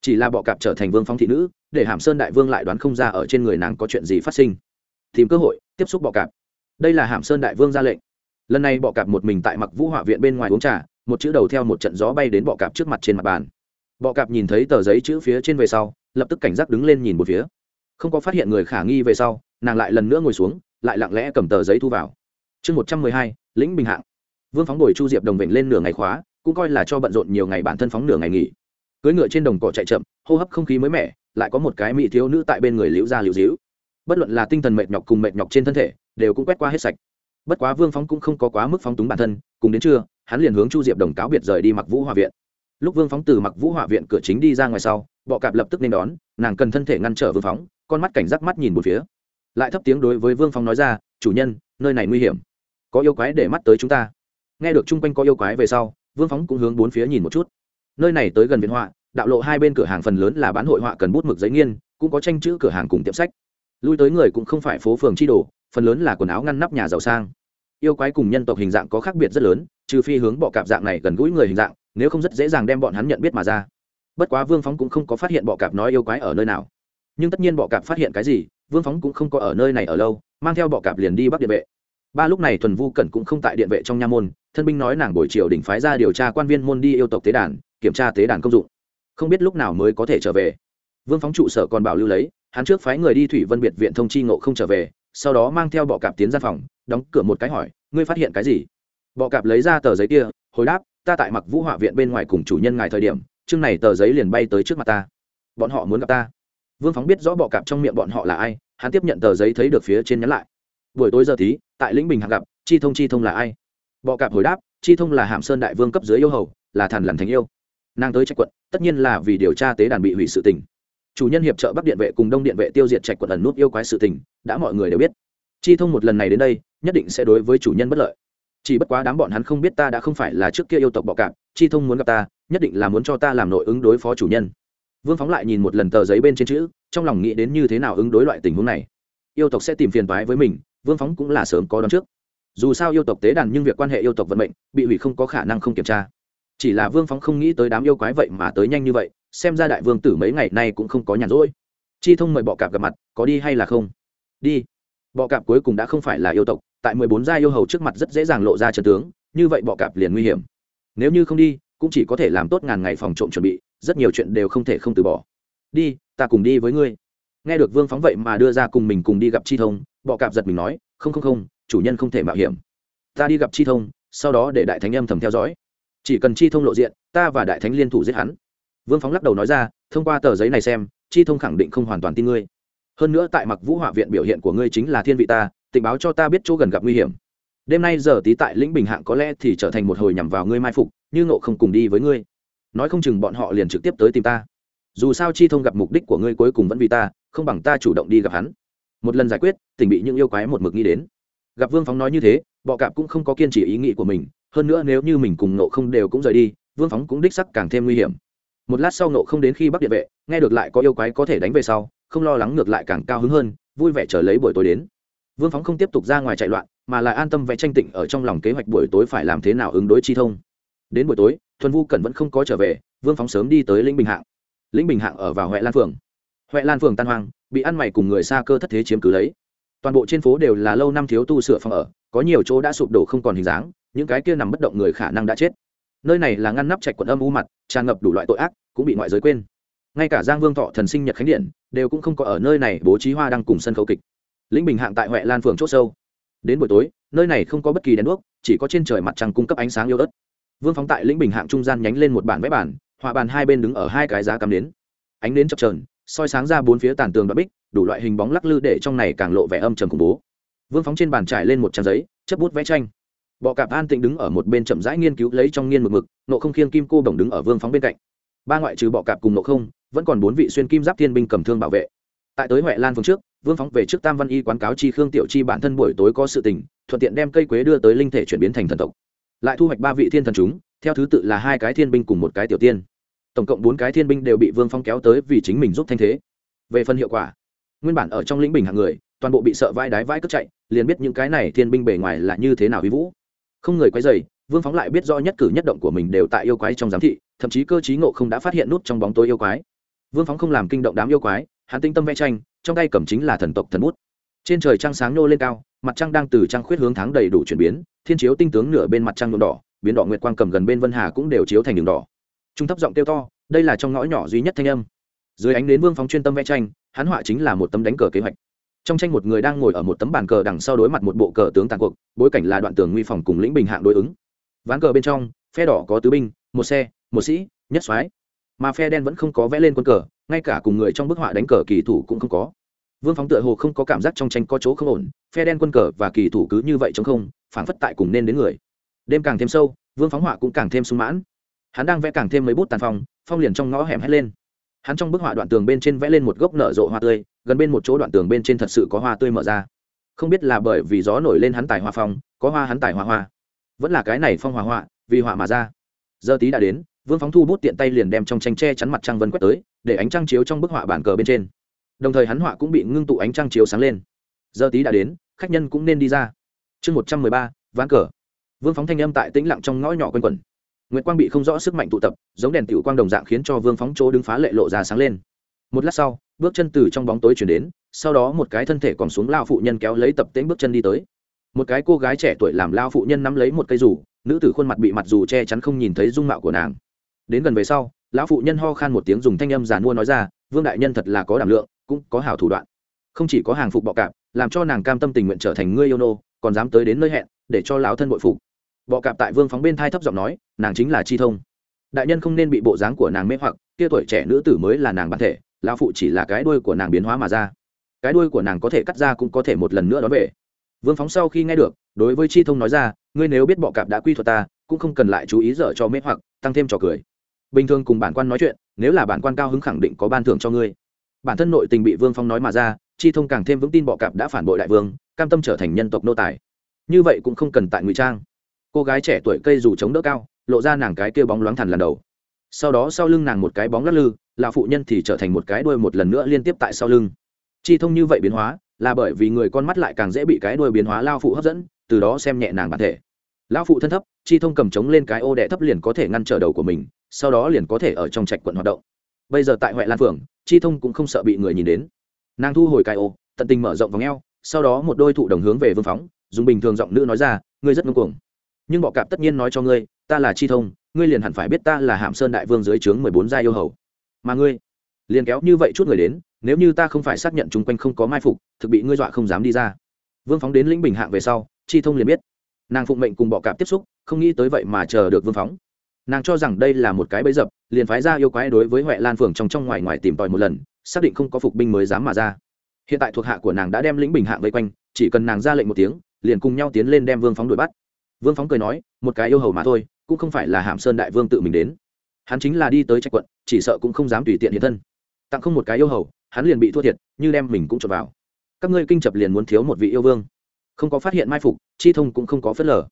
Chỉ là bọ cạp trở thành vương phong thị nữ, để hàm sơn đại vương lại đoán không ra ở trên người nàng có chuyện gì phát sinh. Tìm cơ hội, tiếp xúc bọ cạp. Đây là hàm sơn đại vương ra lệnh. Lần này bọ cạp một mình tại mặc vũ họa viện bên ngoài uống trà, một chữ đầu theo một trận gió bay đến bọ cạp trước mặt trên mặt bàn. Bọ cạp nhìn thấy tờ giấy chữ phía trên về sau, lập tức cảnh giác đứng lên nhìn một phía không có phát hiện người khả nghi về sau, nàng lại lần nữa ngồi xuống, lại lặng lẽ cầm tờ giấy thu vào. Chương một trăm mười hai, lĩnh bình hạng. Vương phóng đổi chu diệp đồng vịnh lên nửa ngày khóa, cũng coi là cho bận rộn nhiều ngày bản thân phóng nửa ngày nghỉ. Cưới ngựa trên đồng cỏ chạy chậm, hô hấp không khí mới mẻ, lại có một cái mỹ thiếu nữ tại bên người liễu ra liễu dĩu bất luận là tinh thần mệt nhọc cùng mệt nhọc trên thân thể, đều cũng quét qua hết sạch. Bất quá vương phóng cũng không có quá mức phóng túng bản thân, cùng đến trưa, hắn liền hướng chu diệp đồng cáo biệt rời đi mặc vũ hòa viện. Lúc vương phóng từ mặc vũ hòa viện cửa chính đi ra ngoài sau, bọ cạp lập tức nên đón, nàng cần thân thể ngăn trở vương phóng con mắt cảnh giác mắt nhìn một phía. Lại thấp tiếng đối với vương phong nói ra, chủ nhân, nơi này nguy hiểm. Có yêu quái để mắt tới chúng ta. Nghe được chung quanh có yêu quái về sau, vương phóng cũng hướng bốn phía nhìn một chút. Nơi này tới gần viện họa, đạo lộ hai bên cửa hàng phần lớn là bán hội họa cần bút mực giấy nghiên, cũng có tranh chữ cửa hàng cùng tiệm sách. Lui tới người cũng không phải phố phường chi đồ, phần lớn là quần áo ngăn nắp nhà giàu sang. Yêu quái cùng nhân tộc hình dạng có khác biệt rất lớn, trừ phi hướng bọ cạp dạng này gần gũi người hình dạng, nếu không rất dễ dàng đem bọn hắn nhận biết mà ra. Bất quá vương phóng cũng không có phát hiện bọ cạp nói yêu quái ở nơi nào nhưng tất nhiên bọ cạp phát hiện cái gì, vương phóng cũng không có ở nơi này ở lâu, mang theo bọ cạp liền đi bắt điện vệ. Ba lúc này thuần vu cẩn cũng không tại điện vệ trong nha môn, thân binh nói nàng buổi chiều đỉnh phái ra điều tra quan viên môn đi yêu tộc tế đàn, kiểm tra tế đàn công dụng. Không biết lúc nào mới có thể trở về. Vương phóng trụ sở còn bảo lưu lấy, hắn trước phái người đi thủy vân biệt viện thông chi ngộ không trở về, sau đó mang theo bọ cạp tiến ra phòng, đóng cửa một cái hỏi, ngươi phát hiện cái gì? Bọ cạp lấy ra tờ giấy kia, hồi đáp, ta tại mặc vũ họa viện bên ngoài cùng chủ nhân ngài thời điểm, chương này tờ giấy liền bay tới trước mặt ta. Bọn họ muốn gặp ta vương phóng biết rõ bọ cạp trong miệng bọn họ là ai, hắn tiếp nhận tờ giấy thấy được phía trên nhắn lại. Buổi tối giờ tí, tại lĩnh bình hạng gặp, chi thông chi thông là ai? Bọ cạp hồi đáp, chi thông là hàm sơn đại vương cấp dưới yêu hầu, là thàn lằn thành yêu. Nàng tới trạch quận, tất nhiên là vì điều tra tế đàn bị hủy sự tình. Chủ nhân hiệp trợ bắc điện vệ cùng đông điện vệ tiêu diệt trạch quận ẩn nút yêu quái sự tình, đã mọi người đều biết. Chi thông một lần này đến đây, nhất định sẽ đối với chủ nhân bất lợi. Chỉ bất quá đám bọn hắn không biết ta đã không phải là trước kia yêu tộc bọ cạp, chi thông muốn gặp ta, nhất định là muốn cho ta làm nội ứng đối phó chủ nhân vương phóng lại nhìn một lần tờ giấy bên trên chữ, trong lòng nghĩ đến như thế nào ứng đối loại tình huống này. Yêu tộc sẽ tìm phiền toái với mình, vương phóng cũng là sớm có đón trước. Dù sao yêu tộc tế đàn nhưng việc quan hệ yêu tộc vận mệnh, bị hủy không có khả năng không kiểm tra. Chỉ là vương phóng không nghĩ tới đám yêu quái vậy mà tới nhanh như vậy, xem ra đại vương tử mấy ngày nay cũng không có nhàn rỗi. Chi thông mời bọ cạp gặp mặt, có đi hay là không? Đi. Bọ cạp cuối cùng đã không phải là yêu tộc, tại mười bốn gia yêu hầu trước mặt rất dễ dàng lộ ra trần tướng, như vậy bọ cạp liền nguy hiểm. Nếu như không đi cũng chỉ có thể làm tốt ngàn ngày phòng trộm chuẩn bị, rất nhiều chuyện đều không thể không từ bỏ. Đi, ta cùng đi với ngươi. Nghe được vương phóng vậy mà đưa ra cùng mình cùng đi gặp chi thông, bọ cạp giật mình nói, không không không, chủ nhân không thể mạo hiểm. Ta đi gặp chi thông, sau đó để đại thánh âm thầm theo dõi. Chỉ cần chi thông lộ diện, ta và đại thánh liên thủ giết hắn. Vương phóng lắc đầu nói ra, thông qua tờ giấy này xem, chi thông khẳng định không hoàn toàn tin ngươi. Hơn nữa tại mặc vũ họa viện biểu hiện của ngươi chính là thiên vị ta, tình báo cho ta biết chỗ gần gặp nguy hiểm đêm nay giờ tí tại lĩnh bình hạng có lẽ thì trở thành một hồi nhằm vào ngươi mai phục, như ngộ không cùng đi với ngươi. Nói không chừng bọn họ liền trực tiếp tới tìm ta. Dù sao chi thông gặp mục đích của ngươi cuối cùng vẫn vì ta, không bằng ta chủ động đi gặp hắn. Một lần giải quyết tình bị những yêu quái một mực nghĩ đến. Gặp vương phóng nói như thế, bọ cạp cũng không có kiên trì ý nghĩ của mình, hơn nữa nếu như mình cùng nộ không đều cũng rời đi, vương phóng cũng đích sắc càng thêm nguy hiểm. Một lát sau nộ không đến khi bắc điện vệ, nghe được lại có yêu quái có thể đánh về sau, không lo lắng ngược lại càng cao hứng hơn, vui vẻ chờ lấy buổi tối đến vương phóng không tiếp tục ra ngoài chạy loạn, mà lại an tâm vẽ tranh tịnh ở trong lòng kế hoạch buổi tối phải làm thế nào ứng đối chi thông. Đến buổi tối, thuần vu cẩn vẫn không có trở về, vương phóng sớm đi tới lĩnh bình hạng. Lĩnh bình hạng ở vào huệ lan phường. Huệ lan phường tan hoang, bị ăn mày cùng người xa cơ thất thế chiếm cứ lấy. Toàn bộ trên phố đều là lâu năm thiếu tu sửa phòng ở, có nhiều chỗ đã sụp đổ không còn hình dáng, những cái kia nằm bất động người khả năng đã chết. Nơi này là ngăn nắp chạch quận âm u mặt, tràn ngập đủ loại tội ác, cũng bị ngoại giới quên. Ngay cả giang vương thọ thần sinh nhật khánh điện, đều cũng không có ở nơi này bố trí hoa đăng cùng sân khấu kịch lĩnh bình hạng tại huệ lan phường c h ỗ sâu. Đến buổi tối, nơi này không có bất kỳ đèn đuốc, chỉ có trên trời mặt trăng cung cấp ánh sáng yêu ớt. Vương phóng tại lĩnh bình hạng trung gian nhánh lên một bản vẽ bản, họa bàn hai bên đứng ở hai cái giá cắm đến ánh đến chập trờn soi sáng ra bốn phía tàn tường đoạn bích, đủ loại hình bóng lắc lư để trong này càng lộ vẻ âm trầm khủng bố. Vương phóng trên bàn trải lên một trang giấy, chấp bút vẽ tranh. Bọ cạp an tịnh đứng ở một bên chậm rãi nghiên cứu lấy trong nghiên mực mực, nộ không khiêng kim cô bổng đứng ở vương phóng bên cạnh. Ba ngoại trừ bọ cạp cùng nộ không, vẫn còn bốn vị xuyên kim giáp thiên binh cầm thương bảo vệ. Tại tới huệ lan phương trước vương phóng về trước tam văn y quán cáo chi khương tiểu chi bản thân buổi tối có sự tình, thuận tiện đem cây quế đưa tới linh thể chuyển biến thành thần tộc. Lại thu hoạch ba vị thiên thần chúng, theo thứ tự là hai cái thiên binh cùng một cái tiểu tiên. Tổng cộng bốn cái thiên binh đều bị vương phong kéo tới vì chính mình giúp thanh thế. Về phần hiệu quả, nguyên bản ở trong lĩnh bình hạng người, toàn bộ bị sợ vai đái vai cất chạy, liền biết những cái này thiên binh bề ngoài là như thế nào vi vũ. Không người quay dày vương phóng lại biết do nhất cử nhất động của mình đều tại yêu quái trong giám thị, thậm chí cơ chí ngộ không đã phát hiện nút trong bóng tối yêu quái. Vương phóng không làm kinh động đám yêu quái, hắn tinh tâm vẽ tranh trong tay cầm chính là thần tộc thần bút. Trên trời trăng sáng nô lên cao, mặt trăng đang từ trăng khuyết hướng tháng đầy đủ chuyển biến, thiên chiếu tinh tướng nửa bên mặt trăng nhuộm đỏ, biến đỏ nguyệt quang cầm gần bên vân hà cũng đều chiếu thành đường đỏ. Trung thấp giọng kêu to, đây là trong ngõ nhỏ duy nhất thanh âm. Dưới ánh đến vương phóng chuyên tâm vẽ tranh, hắn họa chính là một tấm đánh cờ kế hoạch. Trong tranh một người đang ngồi ở một tấm bàn cờ đằng sau đối mặt một bộ cờ tướng tàn cuộc, bối cảnh là đoạn tường nguy phòng cùng lĩnh bình hạng đối ứng. Ván cờ bên trong, phe đỏ có tứ binh, một xe, một sĩ, nhất soái mà phe đen vẫn không có vẽ lên quân cờ, ngay cả cùng người trong bức họa đánh cờ kỳ thủ cũng không có. Vương phóng tựa hồ không có cảm giác trong tranh có chỗ không ổn, phe đen quân cờ và kỳ thủ cứ như vậy chống không phản phất tại cùng nên đến người. Đêm càng thêm sâu, vương phóng họa cũng càng thêm sung mãn. Hắn đang vẽ càng thêm mấy bút tàn phong phong liền trong ngõ hẻm hét lên. Hắn trong bức họa đoạn tường bên trên vẽ lên một gốc nở rộ hoa tươi, gần bên một chỗ đoạn tường bên trên thật sự có hoa tươi mở ra. Không biết là bởi vì gió nổi lên hắn tài hoa phong, có hoa hắn tài hoa hoa. Vẫn là cái này phong hòa họa, vì họa mà ra. Giờ tí đã đến vương phóng thu bút tiện tay liền đem trong tranh tre chắn mặt trăng vân quét tới, để ánh trăng chiếu trong bức họa bản cờ bên trên. Đồng thời hắn họa cũng bị ngưng tụ ánh trăng chiếu sáng lên. Giờ tí đã đến, khách nhân cũng nên đi ra. Chương một trăm mười ba, ván cờ. Vương phóng thanh âm tại tĩnh lặng trong ngõ nhỏ quanh quẩn. Nguyệt quang bị không rõ sức mạnh tụ tập, giống đèn tiểu quang đồng dạng khiến cho vương phóng chỗ đứng phá lệ lộ ra sáng lên. Một lát sau, bước chân từ trong bóng tối chuyển đến, sau đó một cái thân thể còn xuống lao phụ nhân kéo lấy tập tễnh bước chân đi tới. Một cái cô gái trẻ tuổi làm lao phụ nhân nắm lấy một cây rủ nữ tử khuôn mặt bị mặt dù che chắn không nhìn thấy dung mạo của nàng đến gần về sau, lão phụ nhân ho khan một tiếng dùng thanh âm giàn mua nói ra, vương đại nhân thật là có đảm lượng, cũng có hảo thủ đoạn. Không chỉ có hàng phục bọ cạp, làm cho nàng cam tâm tình nguyện trở thành ngươi yêu nô, còn dám tới đến nơi hẹn, để cho lão thân bội phục. Bọ cạp tại vương phóng bên thai thấp giọng nói, nàng chính là chi thông. Đại nhân không nên bị bộ dáng của nàng mê hoặc, kia tuổi trẻ nữ tử mới là nàng bản thể, lão phụ chỉ là cái đuôi của nàng biến hóa mà ra. Cái đuôi của nàng có thể cắt ra cũng có thể một lần nữa đón về. Vương phóng sau khi nghe được, đối với chi thông nói ra, ngươi nếu biết bọ cạp đã quy thuật ta, cũng không cần lại chú ý dở cho mê hoặc, tăng thêm trò cười bình thường cùng bản quan nói chuyện, nếu là bản quan cao hứng khẳng định có ban thưởng cho ngươi. Bản thân nội tình bị vương phong nói mà ra, chi thông càng thêm vững tin bọ cạp đã phản bội đại vương, cam tâm trở thành nhân tộc nô tài. Như vậy cũng không cần tại ngụy trang. Cô gái trẻ tuổi cây dù chống đỡ cao, lộ ra nàng cái kia bóng loáng thẳn lần đầu. Sau đó sau lưng nàng một cái bóng lắc lư, là phụ nhân thì trở thành một cái đuôi một lần nữa liên tiếp tại sau lưng. Chi thông như vậy biến hóa, là bởi vì người con mắt lại càng dễ bị cái đuôi biến hóa lao phụ hấp dẫn, từ đó xem nhẹ nàng bản thể lão phụ thân thấp, chi thông cầm trống lên cái ô đẻ thấp liền có thể ngăn trở đầu của mình, sau đó liền có thể ở trong trạch quận hoạt động. Bây giờ tại huệ lan phường chi thông cũng không sợ bị người nhìn đến. Nàng thu hồi cái ô, tận tình mở rộng vòng eo, sau đó một đôi thụ đồng hướng về vương phóng, dùng bình thường giọng nữ nói ra, ngươi rất ngưng cuồng. Nhưng bọ cạp tất nhiên nói cho ngươi, ta là chi thông, ngươi liền hẳn phải biết ta là hàm sơn đại vương dưới trướng mười bốn gia yêu hầu. Mà ngươi, liền kéo như vậy chút người đến, nếu như ta không phải xác nhận chung quanh không có mai phục, thực bị ngươi dọa không dám đi ra. Vương phóng đến lĩnh bình hạng về sau, chi thông liền biết nàng phụng mệnh cùng bọ cạp tiếp xúc, không nghĩ tới vậy mà chờ được vương phóng. Nàng cho rằng đây là một cái bẫy dập, liền phái ra yêu quái đối với huệ lan phường trong trong ngoài ngoài tìm tòi một lần, xác định không có phục binh mới dám mà ra. Hiện tại thuộc hạ của nàng đã đem lĩnh bình hạng vây quanh, chỉ cần nàng ra lệnh một tiếng, liền cùng nhau tiến lên đem vương phóng đuổi bắt. Vương phóng cười nói, một cái yêu hầu mà thôi, cũng không phải là hàm sơn đại vương tự mình đến. Hắn chính là đi tới trạch quận, chỉ sợ cũng không dám tùy tiện hiện thân. Tặng không một cái yêu hầu, hắn liền bị thua thiệt, như đem mình cũng trộm vào. Các ngươi kinh chập liền muốn thiếu một vị yêu vương không có phát hiện mai phục, chi thông cũng không có phớt lờ.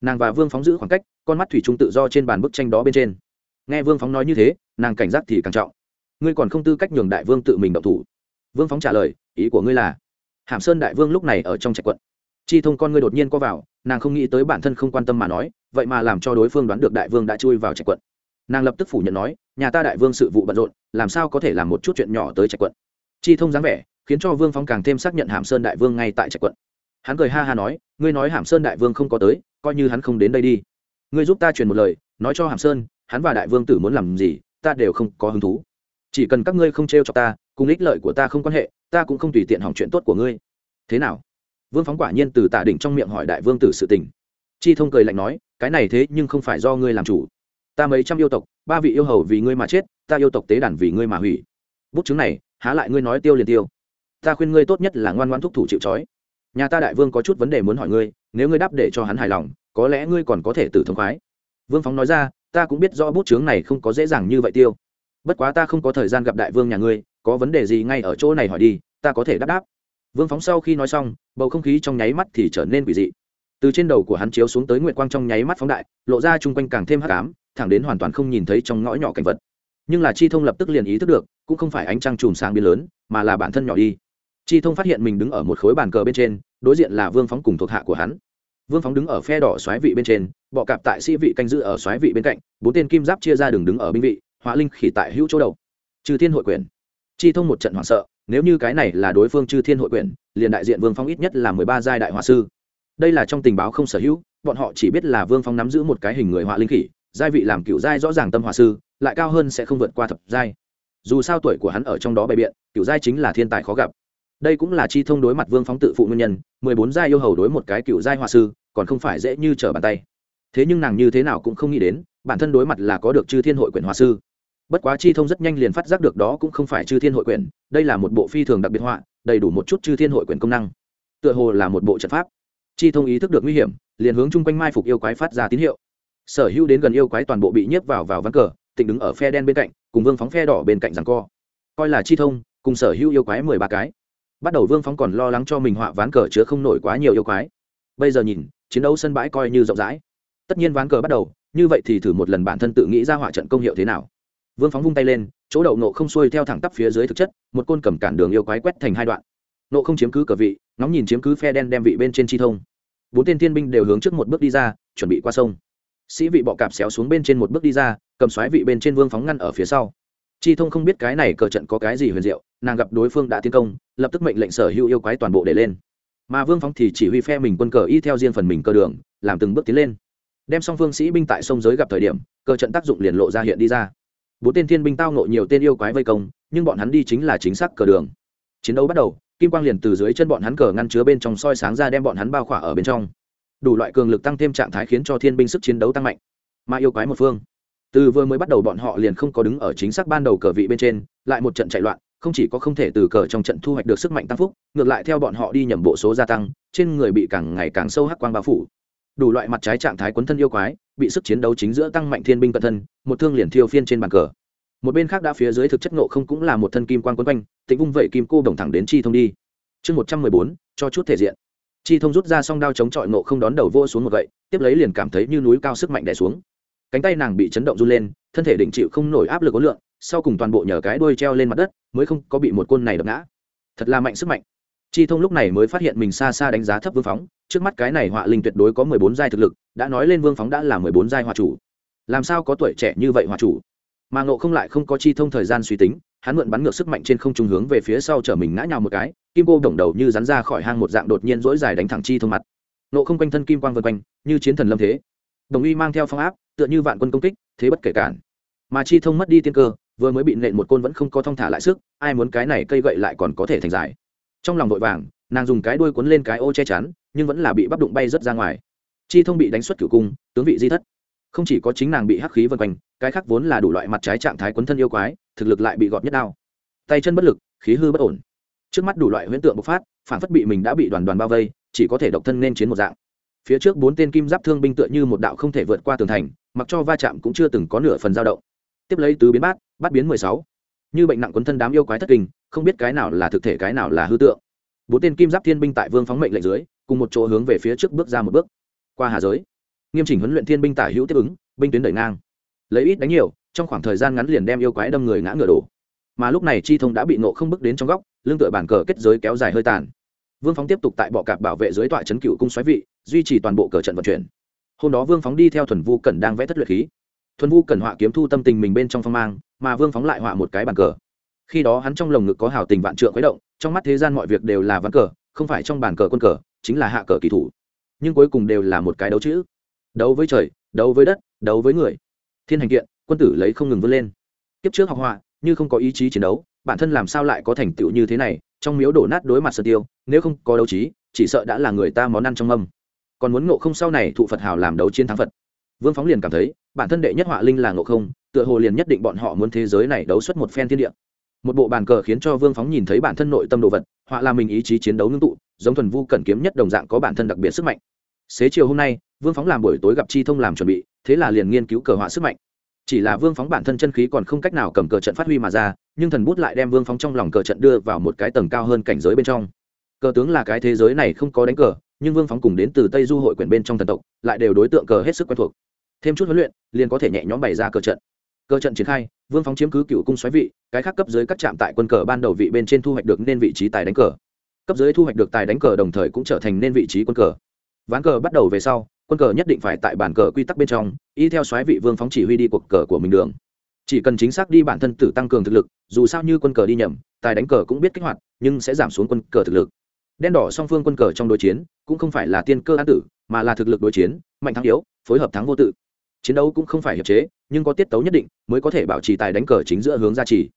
Nàng và vương phóng giữ khoảng cách, con mắt thủy trung tự do trên bàn bức tranh đó bên trên. Nghe vương phóng nói như thế, nàng cảnh giác thì càng trọng. Ngươi còn không tư cách nhường đại vương tự mình động thủ. Vương phóng trả lời, ý của ngươi là, hàm sơn đại vương lúc này ở trong trạch quận. Chi thông con ngươi đột nhiên có vào, nàng không nghĩ tới bản thân không quan tâm mà nói, vậy mà làm cho đối phương đoán được đại vương đã chui vào trạch quận. Nàng lập tức phủ nhận nói, nhà ta đại vương sự vụ bận rộn, làm sao có thể làm một chút chuyện nhỏ tới trạch quận. Chi thông dáng vẻ, khiến cho vương phóng càng thêm xác nhận hàm sơn đại vương ngay tại trạch quận hắn cười ha ha nói, ngươi nói hàm sơn đại vương không có tới, coi như hắn không đến đây đi. Ngươi giúp ta truyền một lời, nói cho hàm sơn, hắn và đại vương tử muốn làm gì, ta đều không có hứng thú. Chỉ cần các ngươi không t r e o cho ta, cùng ích lợi của ta không quan hệ, ta cũng không tùy tiện hỏng chuyện tốt của ngươi. Thế nào? Vương phóng quả nhiên từ tả đỉnh trong miệng hỏi đại vương tử sự tình. Chi thông cười lạnh nói, cái này thế nhưng không phải do ngươi làm chủ. Ta mấy trăm yêu tộc, ba vị yêu hầu vì ngươi mà chết, ta yêu tộc tế đàn vì ngươi mà hủy. Bút chứng này, há lại ngươi nói tiêu liền tiêu. Ta khuyên ngươi tốt nhất là ngoan ngoan thúc thủ chịu trói nhà ta đại vương có chút vấn đề muốn hỏi ngươi, nếu ngươi đáp để cho hắn hài lòng, có lẽ ngươi còn có thể tử thông khoái. Vương phóng nói ra, ta cũng biết rõ bút chướng này không có dễ dàng như vậy tiêu. Bất quá ta không có thời gian gặp đại vương nhà ngươi, có vấn đề gì ngay ở chỗ này hỏi đi, ta có thể đáp đáp. Vương phóng sau khi nói xong, bầu không khí trong nháy mắt thì trở nên quỷ dị. Từ trên đầu của hắn chiếu xuống tới nguyệt quang trong nháy mắt phóng đại, lộ ra chung quanh càng thêm hắc ám, thẳng đến hoàn toàn không nhìn thấy trong ngõ nhỏ cảnh vật. Nhưng là chi thông lập tức liền ý thức được, cũng không phải ánh trăng chùm sáng biến lớn, mà là bản thân nhỏ đi chi thông phát hiện mình đứng ở một khối bàn cờ bên trên, đối diện là vương phóng cùng thuộc hạ của hắn. Vương phóng đứng ở phe đỏ xoáy vị bên trên, bọ cạp tại sĩ vị canh giữ ở xoáy vị bên cạnh, bốn tên kim giáp chia ra đường đứng ở binh vị, hỏa linh khỉ tại hữu chỗ đầu. Trừ thiên hội quyền. Chi thông một trận hoảng sợ, nếu như cái này là đối phương chư thiên hội quyền, liền đại diện vương phong ít nhất là mười ba giai đại họa sư. Đây là trong tình báo không sở hữu, bọn họ chỉ biết là vương phong nắm giữ một cái hình người họa linh khỉ, giai vị làm cựu giai rõ ràng tâm họa sư, lại cao hơn sẽ không vượt qua thập giai. Dù sao tuổi của hắn ở trong đó bày biện cựu giai chính là thiên tài khó gặp đây cũng là chi thông đối mặt vương phóng tự phụ nguyên nhân mười bốn giai yêu hầu đối một cái cựu giai họa sư còn không phải dễ như trở bàn tay. Thế nhưng nàng như thế nào cũng không nghĩ đến bản thân đối mặt là có được chư thiên hội quyển họa sư. Bất quá chi thông rất nhanh liền phát giác được đó cũng không phải chư thiên hội quyển, đây là một bộ phi thường đặc biệt họa đầy đủ một chút chư thiên hội quyển công năng. Tựa hồ là một bộ trận pháp. Chi thông ý thức được nguy hiểm liền hướng chung quanh mai phục yêu quái phát ra tín hiệu. Sở hữu đến gần yêu quái toàn bộ bị nhiếp vào vào ván cờ tịnh đứng ở phe đen bên cạnh cùng vương phóng phe đỏ bên cạnh rằng co. Coi là chi thông cùng sở hữu yêu quái mười ba cái bắt đầu vương phóng còn lo lắng cho mình họa ván cờ chứa không nổi quá nhiều yêu quái. Bây giờ nhìn, chiến đấu sân bãi coi như rộng rãi. Tất nhiên ván cờ bắt đầu, như vậy thì thử một lần bản thân tự nghĩ ra họa trận công hiệu thế nào. Vương phóng vung tay lên, chỗ đậu nộ không xuôi theo thẳng tắp phía dưới thực chất, một côn cầm cản đường yêu quái quét thành hai đoạn. Nộ không chiếm cứ cờ vị, ngóng nhìn chiếm cứ phe đen đem vị bên trên chi thông. Bốn tên thiên binh đều hướng trước một bước đi ra, chuẩn bị qua sông. Sĩ vị bọ cạp xéo xuống bên trên một bước đi ra, cầm xoáy vị bên trên vương phóng ngăn ở phía sau chi thông không biết cái này cờ trận có cái gì huyền diệu, nàng gặp đối phương đã tiến công, lập tức mệnh lệnh sở hữu yêu quái toàn bộ để lên. Mà vương phóng thì chỉ huy phe mình quân cờ y theo riêng phần mình cơ đường, làm từng bước tiến lên. Đem song phương sĩ binh tại sông giới gặp thời điểm, cờ trận tác dụng liền lộ ra hiện đi ra. Bốn tên thiên binh tao nộ nhiều tên yêu quái vây công, nhưng bọn hắn đi chính là chính xác cờ đường. Chiến đấu bắt đầu, kim quang liền từ dưới chân bọn hắn cờ ngăn chứa bên trong soi sáng ra đem bọn hắn bao khỏa ở bên trong. Đủ loại cường lực tăng thêm trạng thái khiến cho thiên binh sức chiến đấu tăng mạnh. Mà yêu quái một phương từ vừa mới bắt đầu bọn họ liền không có đứng ở chính xác ban đầu cờ vị bên trên, lại một trận chạy loạn, không chỉ có không thể từ cờ trong trận thu hoạch được sức mạnh tăng phúc, ngược lại theo bọn họ đi nhầm bộ số gia tăng, trên người bị càng ngày càng sâu hắc quang bao phủ. Đủ loại mặt trái trạng thái quấn thân yêu quái, bị sức chiến đấu chính giữa tăng mạnh thiên binh cận thân, một thương liền thiêu phiên trên bàn cờ. Một bên khác đã phía dưới thực chất nộ không cũng là một thân kim quan quấn quanh tĩnh vung vậy kim cô đồng thẳng đến chi thông đi. Chương một trăm mười bốn, cho chút thể diện. Chi thông rút ra song đao chống chọi nộ không đón đầu vô xuống một gậy, tiếp lấy liền cảm thấy như núi cao sức mạnh đè xuống cánh tay nàng bị chấn động run lên, thân thể định chịu không nổi áp lực ối lượng sau cùng toàn bộ nhờ cái đuôi treo lên mặt đất, mới không có bị một côn này đập ngã. Thật là mạnh sức mạnh. Chi thông lúc này mới phát hiện mình xa xa đánh giá thấp vương phóng, trước mắt cái này họa linh tuyệt đối có mười bốn giai thực lực, đã nói lên vương phóng đã là mười bốn giai họa chủ. Làm sao có tuổi trẻ như vậy họa chủ? Mà ngộ không lại không có chi thông thời gian suy tính, hắn mượn bắn ngược sức mạnh trên không trung hướng về phía sau chở mình ngã nhào một cái, kim cô đồng đầu như rắn ra khỏi hang một dạng đột nhiên dỗi dài đánh thẳng chi thông mặt. Ngộ không quanh thân kim quang vân quanh, như chiến thần lâm thế. Đồng uy mang theo phong áp tựa như vạn quân công kích, thế bất kể cản. Mà chi thông mất đi tiên cơ, vừa mới bị nện một côn vẫn không có thong thả lại sức, ai muốn cái này cây gậy lại còn có thể thành dài. Trong lòng vội vàng, nàng dùng cái đuôi cuốn lên cái ô che chắn, nhưng vẫn là bị bắp đụng bay rớt ra ngoài. Chi thông bị đánh xuất cửu cung, tướng vị di thất. Không chỉ có chính nàng bị hắc khí vân quanh, cái khác vốn là đủ loại mặt trái trạng thái quấn thân yêu quái, thực lực lại bị gọt nhất đao. Tay chân bất lực, khí hư bất ổn. Trước mắt đủ loại huyễn tượng bộc phát, phản phất bị mình đã bị đoàn đoàn bao vây, chỉ có thể độc thân nên chiến một dạng. Phía trước bốn tên kim giáp thương binh tựa như một đạo không thể vượt qua tường thành mặc cho va chạm cũng chưa từng có nửa phần dao động. Tiếp lấy tứ biến bát bát biến mười sáu. Như bệnh nặng quấn thân đám yêu quái thất kinh, không biết cái nào là thực thể cái nào là hư tượng. Bốn tên kim giáp thiên binh tại vương phóng mệnh lệnh dưới, cùng một chỗ hướng về phía trước bước ra một bước. Qua hà giới, nghiêm chỉnh huấn luyện thiên binh tả hữu tiếp ứng, binh tuyến đẩy ngang. Lấy ít đánh nhiều, trong khoảng thời gian ngắn liền đem yêu quái đâm người ngã ngựa đổ. Mà lúc này chi thông đã bị nộ không bước đến trong góc, lưng tựa bản cờ kết giới kéo dài hơi tàn. Vương phóng tiếp tục tại bọ cạp bảo vệ dưới tọa trấn cựu cung xoáy vị, duy trì toàn bộ cờ trận vận chuyển hôm đó vương phóng đi theo thuần vu cẩn đang vẽ thất luyện khí. Thuần vu cẩn họa kiếm thu tâm tình mình bên trong phong mang, mà vương phóng lại họa một cái bàn cờ. Khi đó hắn trong lồng ngực có hào tình vạn trượng khuấy động, trong mắt thế gian mọi việc đều là ván cờ, không phải trong bàn cờ quân cờ, chính là hạ cờ kỳ thủ. Nhưng cuối cùng đều là một cái đấu chữ. Đấu với trời, đấu với đất, đấu với người. Thiên hành kiện, quân tử lấy không ngừng vươn lên. Kiếp trước học họa, như không có ý chí chiến đấu, bản thân làm sao lại có thành tựu như thế này, trong miếu đổ nát đối mặt sơn tiêu, nếu không có đấu trí, chỉ sợ đã là người ta món ăn trong mâm còn muốn ngộ không sau này thụ phật hào làm đấu chiến thắng phật. Vương phóng liền cảm thấy, bản thân đệ nhất họa linh là ngộ không, tựa hồ liền nhất định bọn họ muốn thế giới này đấu xuất một phen thiên địa. Một bộ bàn cờ khiến cho vương phóng nhìn thấy bản thân nội tâm đồ vật, họa là mình ý chí chiến đấu ngưng tụ, giống thuần vu cẩn kiếm nhất đồng dạng có bản thân đặc biệt sức mạnh. Xế chiều hôm nay, vương phóng làm buổi tối gặp chi thông làm chuẩn bị, thế là liền nghiên cứu cờ họa sức mạnh. Chỉ là vương phóng bản thân chân khí còn không cách nào cầm cờ trận phát huy mà ra, nhưng thần bút lại đem vương phóng trong lòng cờ trận đưa vào một cái tầng cao hơn cảnh giới bên trong. Cờ tướng là cái thế giới này không có đánh cờ nhưng vương phóng cùng đến từ tây du hội quyển bên trong thần tộc, lại đều đối tượng cờ hết sức quen thuộc. Thêm chút huấn luyện, liền có thể nhẹ nhõm bày ra cờ trận. Cờ trận triển khai, vương phóng chiếm cứ cựu cung xoáy vị, cái khác cấp dưới các trạm tại quân cờ ban đầu vị bên trên thu hoạch được nên vị trí tài đánh cờ. Cấp dưới thu hoạch được tài đánh cờ đồng thời cũng trở thành nên vị trí quân cờ. Ván cờ bắt đầu về sau, quân cờ nhất định phải tại bản cờ quy tắc bên trong, y theo xoáy vị vương phóng chỉ huy đi cuộc cờ của mình đường. Chỉ cần chính xác đi bản thân tử tăng cường thực lực, dù sao như quân cờ đi nhầm, tài đánh cờ cũng biết kích hoạt, nhưng sẽ giảm xuống quân cờ thực lực đen đỏ song phương quân cờ trong đối chiến, cũng không phải là tiên cơ an tử, mà là thực lực đối chiến, mạnh thắng yếu, phối hợp thắng vô tự. Chiến đấu cũng không phải hiệp chế, nhưng có tiết tấu nhất định, mới có thể bảo trì tài đánh cờ chính giữa hướng ra chỉ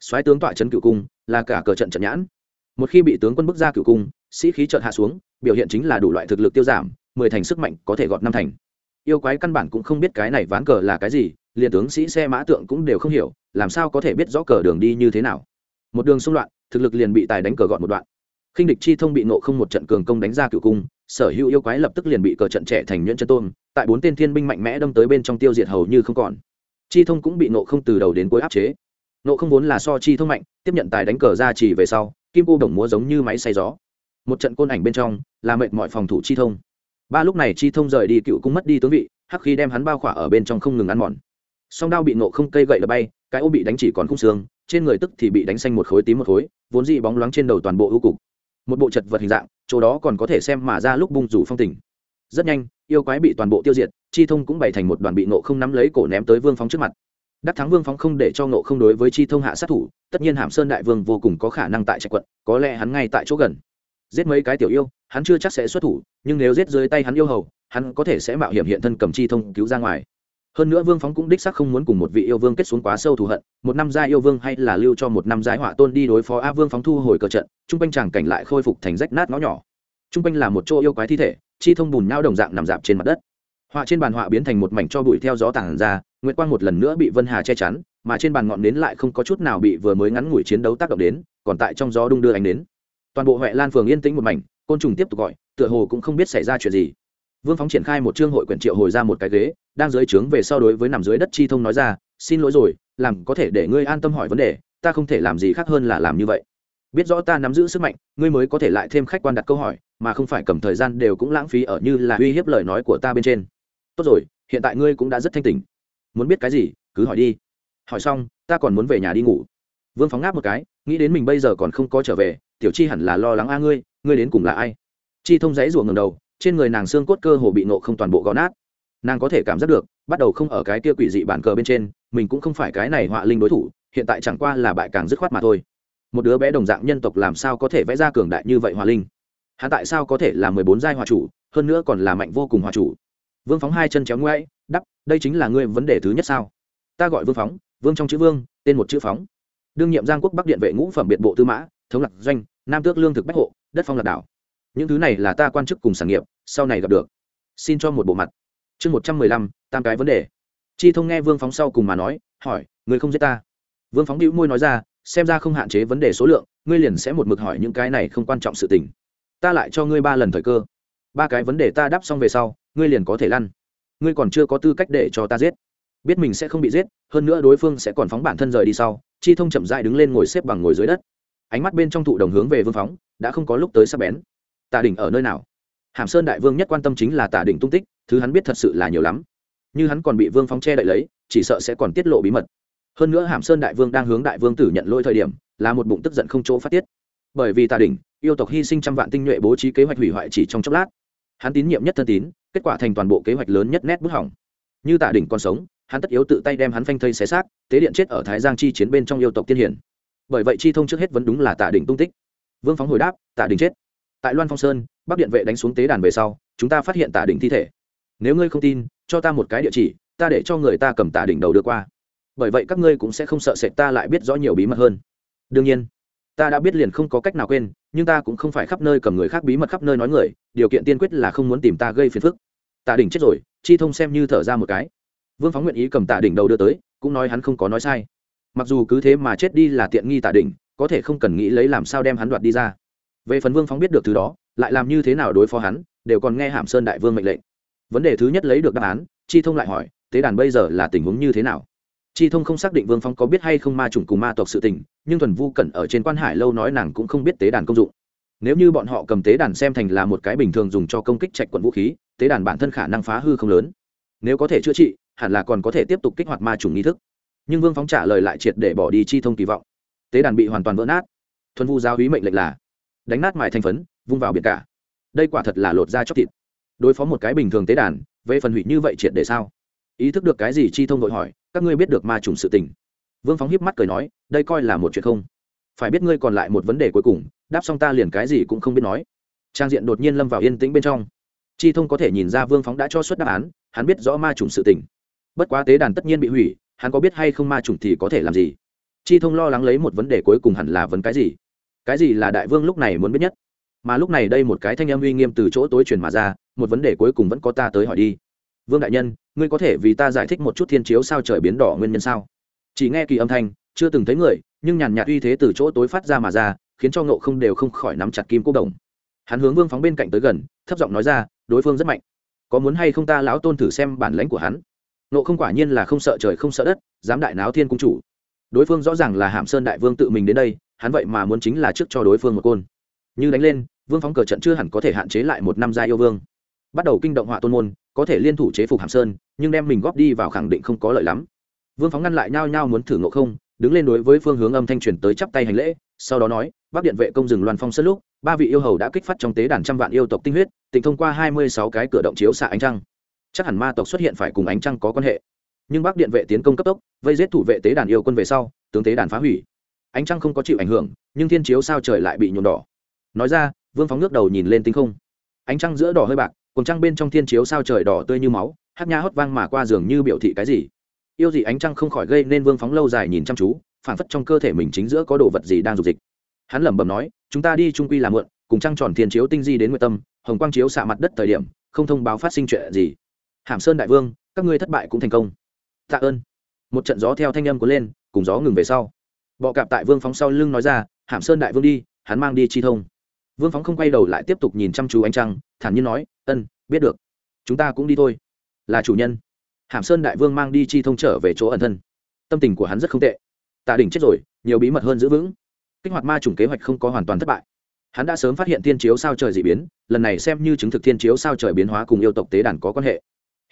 xoáy tướng tọa trấn cựu cung, là cả cờ trận trận nhãn. Một khi bị tướng quân bước ra cựu cung, sĩ khí trận hạ xuống, biểu hiện chính là đủ loại thực lực tiêu giảm, mười thành sức mạnh có thể gọt năm thành. Yêu quái căn bản cũng không biết cái này ván cờ là cái gì, liền tướng sĩ xe mã tượng cũng đều không hiểu, làm sao có thể biết rõ cờ đường đi như thế nào. Một đường xung loạn, thực lực liền bị tài đánh cờ gọn một đoạn khinh địch chi thông bị nộ không một trận cường công đánh ra cựu cung, sở hữu yêu quái lập tức liền bị cờ trận trẻ thành nhuyễn chân tôn, tại bốn tên thiên binh mạnh mẽ đâm tới bên trong tiêu diệt hầu như không còn. Chi thông cũng bị nộ không từ đầu đến cuối áp chế. Nộ không vốn là so chi thông mạnh, tiếp nhận tài đánh cờ ra chỉ về sau, kim cô đồng múa giống như máy xay gió. Một trận côn ảnh bên trong, là mệt mọi phòng thủ chi thông. Ba lúc này chi thông rời đi cựu cung mất đi tướng vị, hắc khi đem hắn bao khỏa ở bên trong không ngừng ăn mòn. Song đao bị nộ không cây gậy đập bay, cái ô bị đánh chỉ còn khung xương, trên người tức thì bị đánh xanh một khối tím một khối, vốn dị bóng loáng trên đầu toàn bộ ưu cục một bộ chật vật hình dạng, chỗ đó còn có thể xem mà ra lúc bung rủ phong tình. Rất nhanh, yêu quái bị toàn bộ tiêu diệt, chi thông cũng bày thành một đoàn bị nộ không nắm lấy cổ ném tới vương phóng trước mặt. Đắc thắng vương phóng không để cho nộ không đối với chi thông hạ sát thủ, tất nhiên hàm sơn đại vương vô cùng có khả năng tại trạch quận, có lẽ hắn ngay tại chỗ gần. Giết mấy cái tiểu yêu, hắn chưa chắc sẽ xuất thủ, nhưng nếu giết dưới tay hắn yêu hầu, hắn có thể sẽ mạo hiểm hiện thân cầm chi thông cứu ra ngoài hơn nữa vương phóng cũng đích sắc không muốn cùng một vị yêu vương kết xuống quá sâu thù hận, một năm gia yêu vương hay là lưu cho một năm giai họa tôn đi đối phó a vương phóng thu hồi cờ trận chung quanh chàng cảnh lại khôi phục thành rách nát ngõ nhỏ. Chung quanh là một chỗ yêu quái thi thể, chi thông bùn nhau đồng dạng nằm dạp trên mặt đất. Họa trên bàn họa biến thành một mảnh cho bụi theo gió tàn ra nguyễn quang một lần nữa bị vân hà che chắn, mà trên bàn ngọn nến lại không có chút nào bị vừa mới ngắn ngủi chiến đấu tác động đến, còn tại trong gió đung đưa ánh đến toàn bộ huệ lan phường yên tĩnh một mảnh, côn trùng tiếp tục gọi, tựa hồ cũng không biết xảy ra chuyện gì vương phóng triển khai một chương hội quyển triệu hồi ra một cái ghế, đang dưới trướng về sau đối với nằm dưới đất chi thông nói ra, xin lỗi rồi, làm có thể để ngươi an tâm hỏi vấn đề, ta không thể làm gì khác hơn là làm như vậy. Biết rõ ta nắm giữ sức mạnh, ngươi mới có thể lại thêm khách quan đặt câu hỏi, mà không phải cầm thời gian đều cũng lãng phí ở như là uy hiếp lời nói của ta bên trên. Tốt rồi, hiện tại ngươi cũng đã rất thanh tỉnh. Muốn biết cái gì, cứ hỏi đi. Hỏi xong, ta còn muốn về nhà đi ngủ. Vương phóng ngáp một cái, nghĩ đến mình bây giờ còn không có trở về, tiểu chi hẳn là lo lắng a ngươi ngươi đến cùng là ai? Chi thông dãy ruộng ngầm đầu trên người nàng xương cốt cơ hồ bị nộ không toàn bộ gõ nát. Nàng có thể cảm giác được, bắt đầu không ở cái kia quỷ dị bản cờ bên trên, mình cũng không phải cái này họa linh đối thủ, hiện tại chẳng qua là bại càng dứt khoát mà thôi. Một đứa bé đồng dạng nhân tộc làm sao có thể vẽ ra cường đại như vậy hòa linh? Hắn tại sao có thể là mười bốn giai hòa chủ, hơn nữa còn là mạnh vô cùng hòa chủ? Vương phóng hai chân chéo ngoáy, đắp, đây chính là ngươi vấn đề thứ nhất sao? Ta gọi vương phóng, vương trong chữ vương, tên một chữ phóng. Đương nhiệm giang quốc bắc điện vệ ngũ phẩm biệt bộ tư mã, thống lạc doanh, nam tước lương thực bách hộ, đất phong lạc đảo những thứ này là ta quan chức cùng sản nghiệp, sau này gặp được. Xin cho một bộ mặt. Chương một trăm mười lăm, tam cái vấn đề. Chi thông nghe vương phóng sau cùng mà nói, hỏi, người không giết ta? Vương phóng đĩu môi nói ra, xem ra không hạn chế vấn đề số lượng, ngươi liền sẽ một mực hỏi những cái này không quan trọng sự tình. Ta lại cho ngươi ba lần thời cơ. Ba cái vấn đề ta đáp xong về sau, ngươi liền có thể lăn. Ngươi còn chưa có tư cách để cho ta giết. Biết mình sẽ không bị giết, hơn nữa đối phương sẽ còn phóng bản thân rời đi sau. Chi thông chậm dại đứng lên ngồi xếp bằng ngồi dưới đất. Ánh mắt bên trong thụ đồng hướng về vương phóng, đã không có lúc tới sắp bén tà đỉnh ở nơi nào? Hàm sơn đại vương nhất quan tâm chính là tà đỉnh tung tích, thứ hắn biết thật sự là nhiều lắm. Như hắn còn bị vương phóng che đậy lấy, chỉ sợ sẽ còn tiết lộ bí mật. Hơn nữa hàm sơn đại vương đang hướng đại vương tử nhận lỗi thời điểm, là một bụng tức giận không chỗ phát tiết. Bởi vì tà đỉnh, yêu tộc hy sinh trăm vạn tinh nhuệ bố trí kế hoạch hủy hoại chỉ trong chốc lát. Hắn tín nhiệm nhất thân tín, kết quả thành toàn bộ kế hoạch lớn nhất nét bức hỏng. Như tà đỉnh còn sống, hắn tất yếu tự tay đem hắn phanh thây xé xác, tế điện chết ở thái giang chi chiến bên trong yêu tộc tiên hiển. Bởi vậy chi thông trước hết vẫn đúng là tà đỉnh tung tích. Vương phóng hồi đáp tà đỉnh chết tại loan phong sơn, bắc điện vệ đánh xuống tế đàn về sau, chúng ta phát hiện tả đỉnh thi thể. Nếu ngươi không tin, cho ta một cái địa chỉ, ta để cho người ta cầm tả đỉnh đầu đưa qua. Bởi vậy các ngươi cũng sẽ không sợ sệt ta lại biết rõ nhiều bí mật hơn. Đương nhiên, ta đã biết liền không có cách nào quên, nhưng ta cũng không phải khắp nơi cầm người khác bí mật khắp nơi nói người, điều kiện tiên quyết là không muốn tìm ta gây phiền phức. Tạ đỉnh chết rồi, chi thông xem như thở ra một cái. Vương phóng nguyện ý cầm tạ đỉnh đầu đưa tới, cũng nói hắn không có nói sai. Mặc dù cứ thế mà chết đi là tiện nghi tạ đỉnh, có thể không cần nghĩ lấy làm sao đem hắn đoạt đi ra về phần vương phóng biết được thứ đó, lại làm như thế nào đối phó hắn, đều còn nghe hàm sơn đại vương mệnh lệnh. Vấn đề thứ nhất lấy được đáp án, chi thông lại hỏi, tế đàn bây giờ là tình huống như thế nào? Chi thông không xác định vương phong có biết hay không ma chủng cùng ma tộc sự tình, nhưng thuần vu cẩn ở trên quan hải lâu nói nàng cũng không biết tế đàn công dụng. Nếu như bọn họ cầm tế đàn xem thành là một cái bình thường dùng cho công kích trạch quận vũ khí, tế đàn bản thân khả năng phá hư không lớn. Nếu có thể chữa trị, hẳn là còn có thể tiếp tục kích hoạt ma chủng nghi thức. Nhưng vương phóng trả lời lại triệt để bỏ đi chi thông kỳ vọng. Tế đàn bị hoàn toàn vỡ nát. Thuần vu giao hí mệnh lệnh là đánh nát mài thành phấn, vung vào biển cả. Đây quả thật là lột da chóc thịt. Đối phó một cái bình thường tế đàn, về phần hủy như vậy triệt để sao? Ý thức được cái gì chi thông đội hỏi, các ngươi biết được ma trùng sự tình. Vương phóng hiếp mắt cười nói, đây coi là một chuyện không. Phải biết ngươi còn lại một vấn đề cuối cùng, đáp xong ta liền cái gì cũng không biết nói. Trang diện đột nhiên lâm vào yên tĩnh bên trong. Chi thông có thể nhìn ra vương phóng đã cho suất đáp án, hắn biết rõ ma trùng sự tình. Bất quá tế đàn tất nhiên bị hủy, hắn có biết hay không ma trùng thì có thể làm gì? Chi thông lo lắng lấy một vấn đề cuối cùng hẳn là vấn cái gì? Cái gì là đại vương lúc này muốn biết nhất? Mà lúc này đây một cái thanh âm uy nghiêm từ chỗ tối truyền mà ra, một vấn đề cuối cùng vẫn có ta tới hỏi đi. Vương đại nhân, ngươi có thể vì ta giải thích một chút thiên chiếu sao trời biến đỏ nguyên nhân sao? Chỉ nghe kỳ âm thanh, chưa từng thấy người, nhưng nhàn nhạt uy thế từ chỗ tối phát ra mà ra, khiến cho ngộ không đều không khỏi nắm chặt kim cố đồng. Hắn hướng vương phóng bên cạnh tới gần, thấp giọng nói ra, đối phương rất mạnh. Có muốn hay không ta lão tôn thử xem bản lãnh của hắn? Ngộ không quả nhiên là không sợ trời không sợ đất, dám đại náo thiên cung chủ. Đối phương rõ ràng là hàm sơn đại vương tự mình đến đây hắn vậy mà muốn chính là trước cho đối phương một côn. Như đánh lên, vương phóng cờ trận chưa hẳn có thể hạn chế lại một năm gia yêu vương. Bắt đầu kinh động họa tôn môn, có thể liên thủ chế phục hàm sơn, nhưng đem mình góp đi vào khẳng định không có lợi lắm. Vương phóng ngăn lại nhao nhao muốn thử ngộ không, đứng lên đối với phương hướng âm thanh truyền tới chắp tay hành lễ, sau đó nói, bắc điện vệ công rừng loan phong sân lúc, ba vị yêu hầu đã kích phát trong tế đàn trăm vạn yêu tộc tinh huyết tỉnh thông qua hai mươi sáu cái cửa động chiếu xạ ánh trăng. Chắc hẳn ma tộc xuất hiện phải cùng ánh trăng có quan hệ. Nhưng bắc điện vệ tiến công cấp tốc, vây giết thủ vệ tế đàn yêu quân về sau, tướng tế đàn phá hủy ánh trăng không có chịu ảnh hưởng, nhưng thiên chiếu sao trời lại bị nhuộm đỏ. Nói ra, vương phóng nước đầu nhìn lên tinh không. Ánh trăng giữa đỏ hơi bạc cùng trăng bên trong thiên chiếu sao trời đỏ tươi như máu, hát nha hót vang mà qua giường như biểu thị cái gì. Yêu gì ánh trăng không khỏi gây nên vương phóng lâu dài nhìn chăm chú phản phất trong cơ thể mình chính giữa có đồ vật gì đang dục dịch. Hắn lẩm bẩm nói, chúng ta đi trung quy làm mượn cùng trăng tròn thiên chiếu tinh di đến nguyện tâm, hồng quang chiếu xạ mặt đất thời điểm, không thông báo phát sinh chuyện gì. Hàm sơn đại vương, các ngươi thất bại cũng thành công. Tạ ơn. Một trận gió theo thanh âm cuốn lên, cùng gió ngừng về sau bọ cạp tại vương phóng sau lưng nói ra, hàm sơn đại vương đi, hắn mang đi chi thông. Vương phóng không quay đầu lại tiếp tục nhìn chăm chú ánh trăng, thản nhiên nói, ân, biết được. Chúng ta cũng đi thôi. Là chủ nhân. Hàm sơn đại vương mang đi chi thông trở về chỗ ẩn thân. Tâm tình của hắn rất không tệ. Tạ đỉnh chết rồi, nhiều bí mật hơn giữ vững. Kích hoạt ma chủng kế hoạch không có hoàn toàn thất bại. Hắn đã sớm phát hiện thiên chiếu sao trời d ị biến, lần này xem như chứng thực thiên chiếu sao trời biến hóa cùng yêu tộc tế đàn có quan hệ.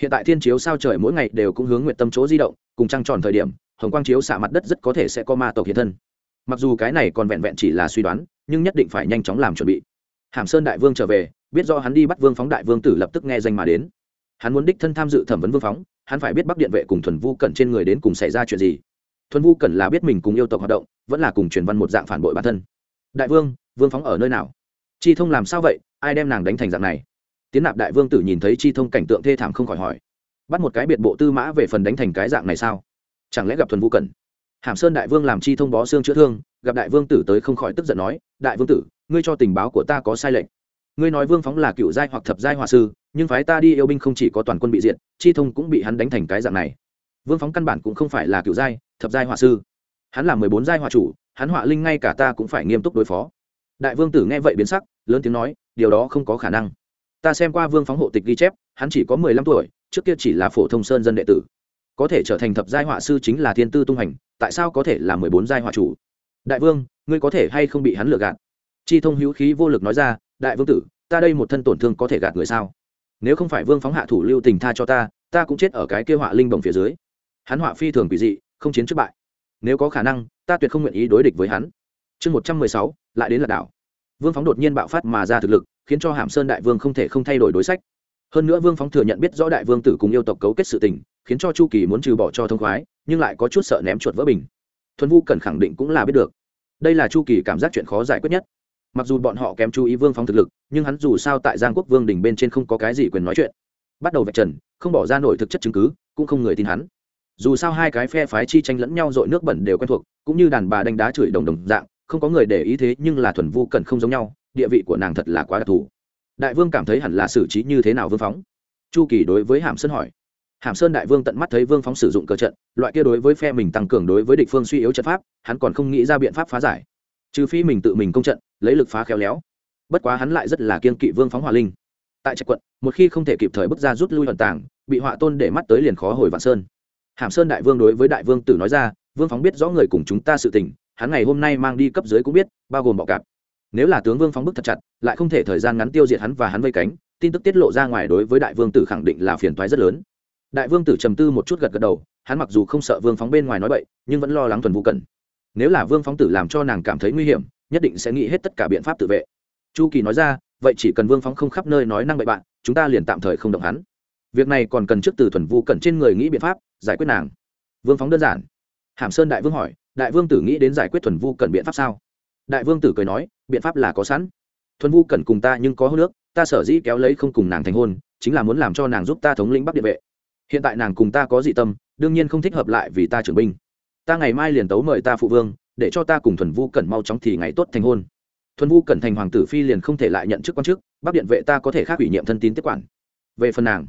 Hiện tại thiên chiếu sao trời mỗi ngày đều cũng hướng nguyện tâm chỗ di động, cùng trăng tròn thời điểm hồng quang chiếu xạ mặt đất rất có thể sẽ có ma tộc hiện thân. Mặc dù cái này còn vẹn vẹn chỉ là suy đoán, nhưng nhất định phải nhanh chóng làm chuẩn bị. Hàm sơn đại vương trở về, biết do hắn đi bắt vương phóng đại vương tử lập tức nghe danh mà đến. Hắn muốn đích thân tham dự thẩm vấn vương phóng, hắn phải biết bắc điện vệ cùng thuần vu cẩn trên người đến cùng xảy ra chuyện gì. Thuần vu cẩn là biết mình cùng yêu tộc hoạt động, vẫn là cùng truyền văn một dạng phản bội bản thân. Đại vương vương phóng ở nơi nào? Chi thông làm sao vậy? Ai đem nàng đánh thành dạng này? Tiến nạp đại vương tử nhìn thấy chi thông cảnh tượng thê thảm không khỏi hỏi. Bắt một cái biệt bộ tư mã về phần đánh thành cái dạng này sao? Chẳng lẽ gặp thuần vũ cẩn hàm sơn đại vương làm chi thông bó xương chữa thương, gặp đại vương tử tới không khỏi tức giận nói, đại vương tử, ngươi cho tình báo của ta có sai lệch. Ngươi nói vương phóng là cựu giai hoặc thập giai hòa sư, nhưng phái ta đi yêu binh không chỉ có toàn quân bị diện chi thông cũng bị hắn đánh thành cái dạng này. Vương phóng căn bản cũng không phải là cựu giai, thập giai hòa sư. Hắn là mười bốn giai hòa chủ, hắn họa linh ngay cả ta cũng phải nghiêm túc đối phó. Đại vương tử nghe vậy biến sắc, lớn tiếng nói, điều đó không có khả năng. Ta xem qua vương phóng hộ tịch ghi chép, hắn chỉ có mười lăm tuổi, trước kia chỉ là phổ thông sơn dân đệ tử có thể trở thành thập giai họa sư chính là thiên tư tung hành, tại sao có thể là mười bốn giai họa chủ? Đại vương, ngươi có thể hay không bị hắn lừa gạt? Chi thông hữu khí vô lực nói ra, đại vương tử, ta đây một thân tổn thương có thể gạt người sao? Nếu không phải vương phóng hạ thủ lưu tình tha cho ta ta cũng chết ở cái kêu họa linh bồng phía dưới. Hắn họa phi thường quỷ dị, không chiến trước bại. Nếu có khả năng, ta tuyệt không nguyện ý đối địch với hắn. Chương một trăm mười sáu, lại đến là đảo. Vương phóng đột nhiên bạo phát mà ra thực lực, khiến cho hàm sơn đại vương không thể không thay đổi đối sách. Hơn nữa vương phóng thừa nhận biết rõ đại vương tử cùng yêu tộc cấu kết sự tình khiến cho chu kỳ muốn trừ bỏ cho thông khoái, nhưng lại có chút sợ ném chuột vỡ bình. Thuần vu cần khẳng định cũng là biết được. Đây là chu kỳ cảm giác chuyện khó giải quyết nhất. Mặc dù bọn họ kém chú ý vương phóng thực lực, nhưng hắn dù sao tại giang quốc vương đình bên trên không có cái gì quyền nói chuyện. Bắt đầu vạch trần, không bỏ ra nổi thực chất chứng cứ, cũng không người tin hắn. Dù sao hai cái phe phái chi tranh lẫn nhau dội nước bẩn đều quen thuộc, cũng như đàn bà đánh đá chửi đồng đồng dạng, không có người để ý thế nhưng là thuần vu cần không giống nhau, địa vị của nàng thật là quá đặc thù. Đại vương cảm thấy hẳn là xử trí như thế nào vương phóng? Chu kỳ đối với hàm sơn hỏi hàm sơn đại vương tận mắt thấy vương phóng sử dụng cờ trận, loại kia đối với phe mình tăng cường đối với địch phương suy yếu trận pháp, hắn còn không nghĩ ra biện pháp phá giải. Trừ phi mình tự mình công trận, lấy lực phá khéo léo. Bất quá hắn lại rất là kiên kỵ vương phóng hòa linh. Tại trạch quận, một khi không thể kịp thời bước ra rút lui hoàn tàng, bị họa tôn để mắt tới liền khó hồi vạn sơn. Hàm sơn đại vương đối với đại vương tử nói ra, vương phóng biết rõ người cùng chúng ta sự tình, hắn ngày hôm nay mang đi cấp dưới cũng biết, bao gồm bọ cạp. Nếu là tướng vương phóng bức thật chặt, lại không thể thời gian ngắn tiêu diệt hắn và hắn vây cánh, tin tức tiết lộ ra ngoài đối với đại vương tử khẳng định là phiền toái rất lớn đại vương tử trầm tư một chút gật gật đầu, hắn mặc dù không sợ vương phóng bên ngoài nói bậy, nhưng vẫn lo lắng thuần vũ cẩn. Nếu là vương phóng tử làm cho nàng cảm thấy nguy hiểm, nhất định sẽ nghĩ hết tất cả biện pháp tự vệ. Chu kỳ nói ra, vậy chỉ cần vương phóng không khắp nơi nói năng bậy bạn, chúng ta liền tạm thời không động hắn. Việc này còn cần trước từ thuần vũ cẩn trên người nghĩ biện pháp, giải quyết nàng. Vương phóng đơn giản. Hàm sơn đại vương hỏi, đại vương tử nghĩ đến giải quyết thuần vu cần biện pháp sao? Đại vương tử cười nói, biện pháp là có sẵn. Thuần vu cần cùng ta nhưng có hô nước ta sở dĩ kéo lấy không cùng nàng thành hôn, chính là muốn làm cho nàng giúp ta thống lĩnh bắc địa vệ hiện tại nàng cùng ta có dị tâm, đương nhiên không thích hợp lại vì ta trưởng binh. Ta ngày mai liền tấu mời ta phụ vương, để cho ta cùng thuần vu cẩn mau chóng thì ngày tốt thành hôn. Thuần vu cẩn thành hoàng tử phi liền không thể lại nhận chức quan chức bắc điện vệ ta có thể khác ủy nhiệm thân tín tiếp quản. Về phần nàng,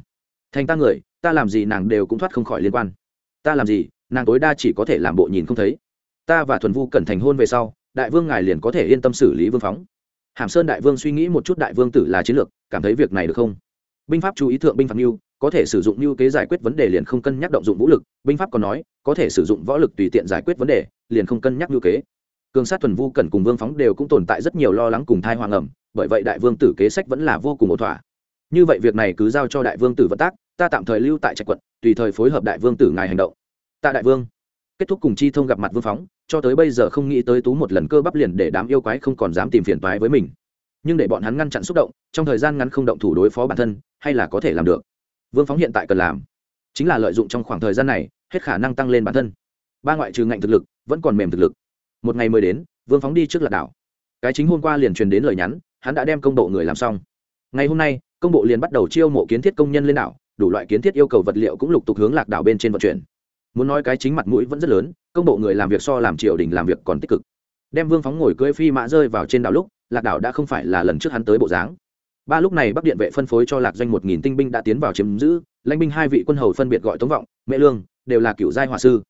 thành ta người, ta làm gì nàng đều cũng thoát không khỏi liên quan. Ta làm gì, nàng tối đa chỉ có thể làm bộ nhìn không thấy. Ta và thuần vu cẩn thành hôn về sau, đại vương ngài liền có thể yên tâm xử lý vương phóng. Hàm sơn đại vương suy nghĩ một chút đại vương tử là chiến lược, cảm thấy việc này được không? Binh pháp chú ý thượng binh phạm mưu có thể sử dụng như kế giải quyết vấn đề liền không cân nhắc động dụng vũ lực, binh pháp còn nói, có thể sử dụng võ lực tùy tiện giải quyết vấn đề, liền không cân nhắc như kế. Cường sát thuần vu cẩn cùng vương phóng đều cũng tồn tại rất nhiều lo lắng cùng thai hoàng ẩm, bởi vậy đại vương tử kế sách vẫn là vô cùng ổn thỏa. Như vậy việc này cứ giao cho đại vương tử vận tác, ta tạm thời lưu tại trạch quận, tùy thời phối hợp đại vương tử ngài hành động. Tạ đại vương. Kết thúc cùng chi thông gặp mặt vương phóng, cho tới bây giờ không nghĩ tới tú một lần cơ bắp liền để đám yêu quái không còn dám tìm phiền toái với mình. Nhưng để bọn hắn ngăn chặn xúc động, trong thời gian ngắn không động thủ đối phó bản thân, hay là có thể làm được vương phóng hiện tại cần làm chính là lợi dụng trong khoảng thời gian này hết khả năng tăng lên bản thân ba ngoại trừ ngạnh thực lực vẫn còn mềm thực lực một ngày mới đến vương phóng đi trước lạc đảo cái chính hôm qua liền truyền đến lời nhắn hắn đã đem công bộ người làm xong ngày hôm nay công bộ liền bắt đầu chiêu mộ kiến thiết công nhân lên đảo đủ loại kiến thiết yêu cầu vật liệu cũng lục tục hướng lạc đảo bên trên vận chuyển muốn nói cái chính mặt mũi vẫn rất lớn công bộ người làm việc so làm triều đình làm việc còn tích cực đem vương phóng ngồi cưỡi phi mã rơi vào trên đảo lúc lạc đảo đã không phải là lần trước hắn tới bộ dáng ba lúc này bắc điện vệ phân phối cho lạc doanh một nghìn tinh binh đã tiến vào chiếm giữ, lãnh binh hai vị quân hầu phân biệt gọi tống vọng, mễ lương, đều là cựu giai hòa sư.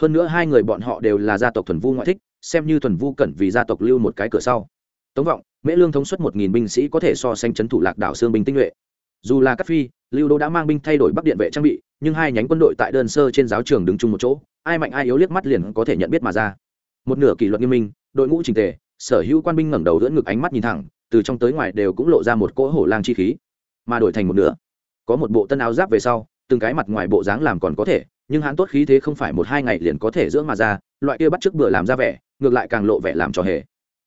Hơn nữa hai người bọn họ đều là gia tộc thuần vu ngoại thích, xem như thuần vu cẩn vì gia tộc lưu một cái cửa sau. Tống vọng, mễ lương thống suất một nghìn binh sĩ có thể so sánh chấn thủ lạc đảo xương binh tinh nhuệ. Dù là các phi, lưu đô đã mang binh thay đổi bắc điện vệ trang bị, nhưng hai nhánh quân đội tại đơn sơ trên giáo trường đứng chung một chỗ, ai mạnh ai yếu liếc mắt liền có thể nhận biết mà ra. Một nửa kỷ luật nghiêm minh, đội ngũ trình tề, sở hữu quan binh ngẩng đầu đỡ ngực ánh mắt nhìn thẳng từ trong tới ngoài đều cũng lộ ra một cỗ hổ lang chi khí, mà đổi thành một nửa. Có một bộ tân áo giáp về sau, từng cái mặt ngoài bộ dáng làm còn có thể, nhưng hắn tốt khí thế không phải một hai ngày liền có thể dưỡng mà ra, loại kia bắt trước bữa làm ra vẻ, ngược lại càng lộ vẻ làm trò hề.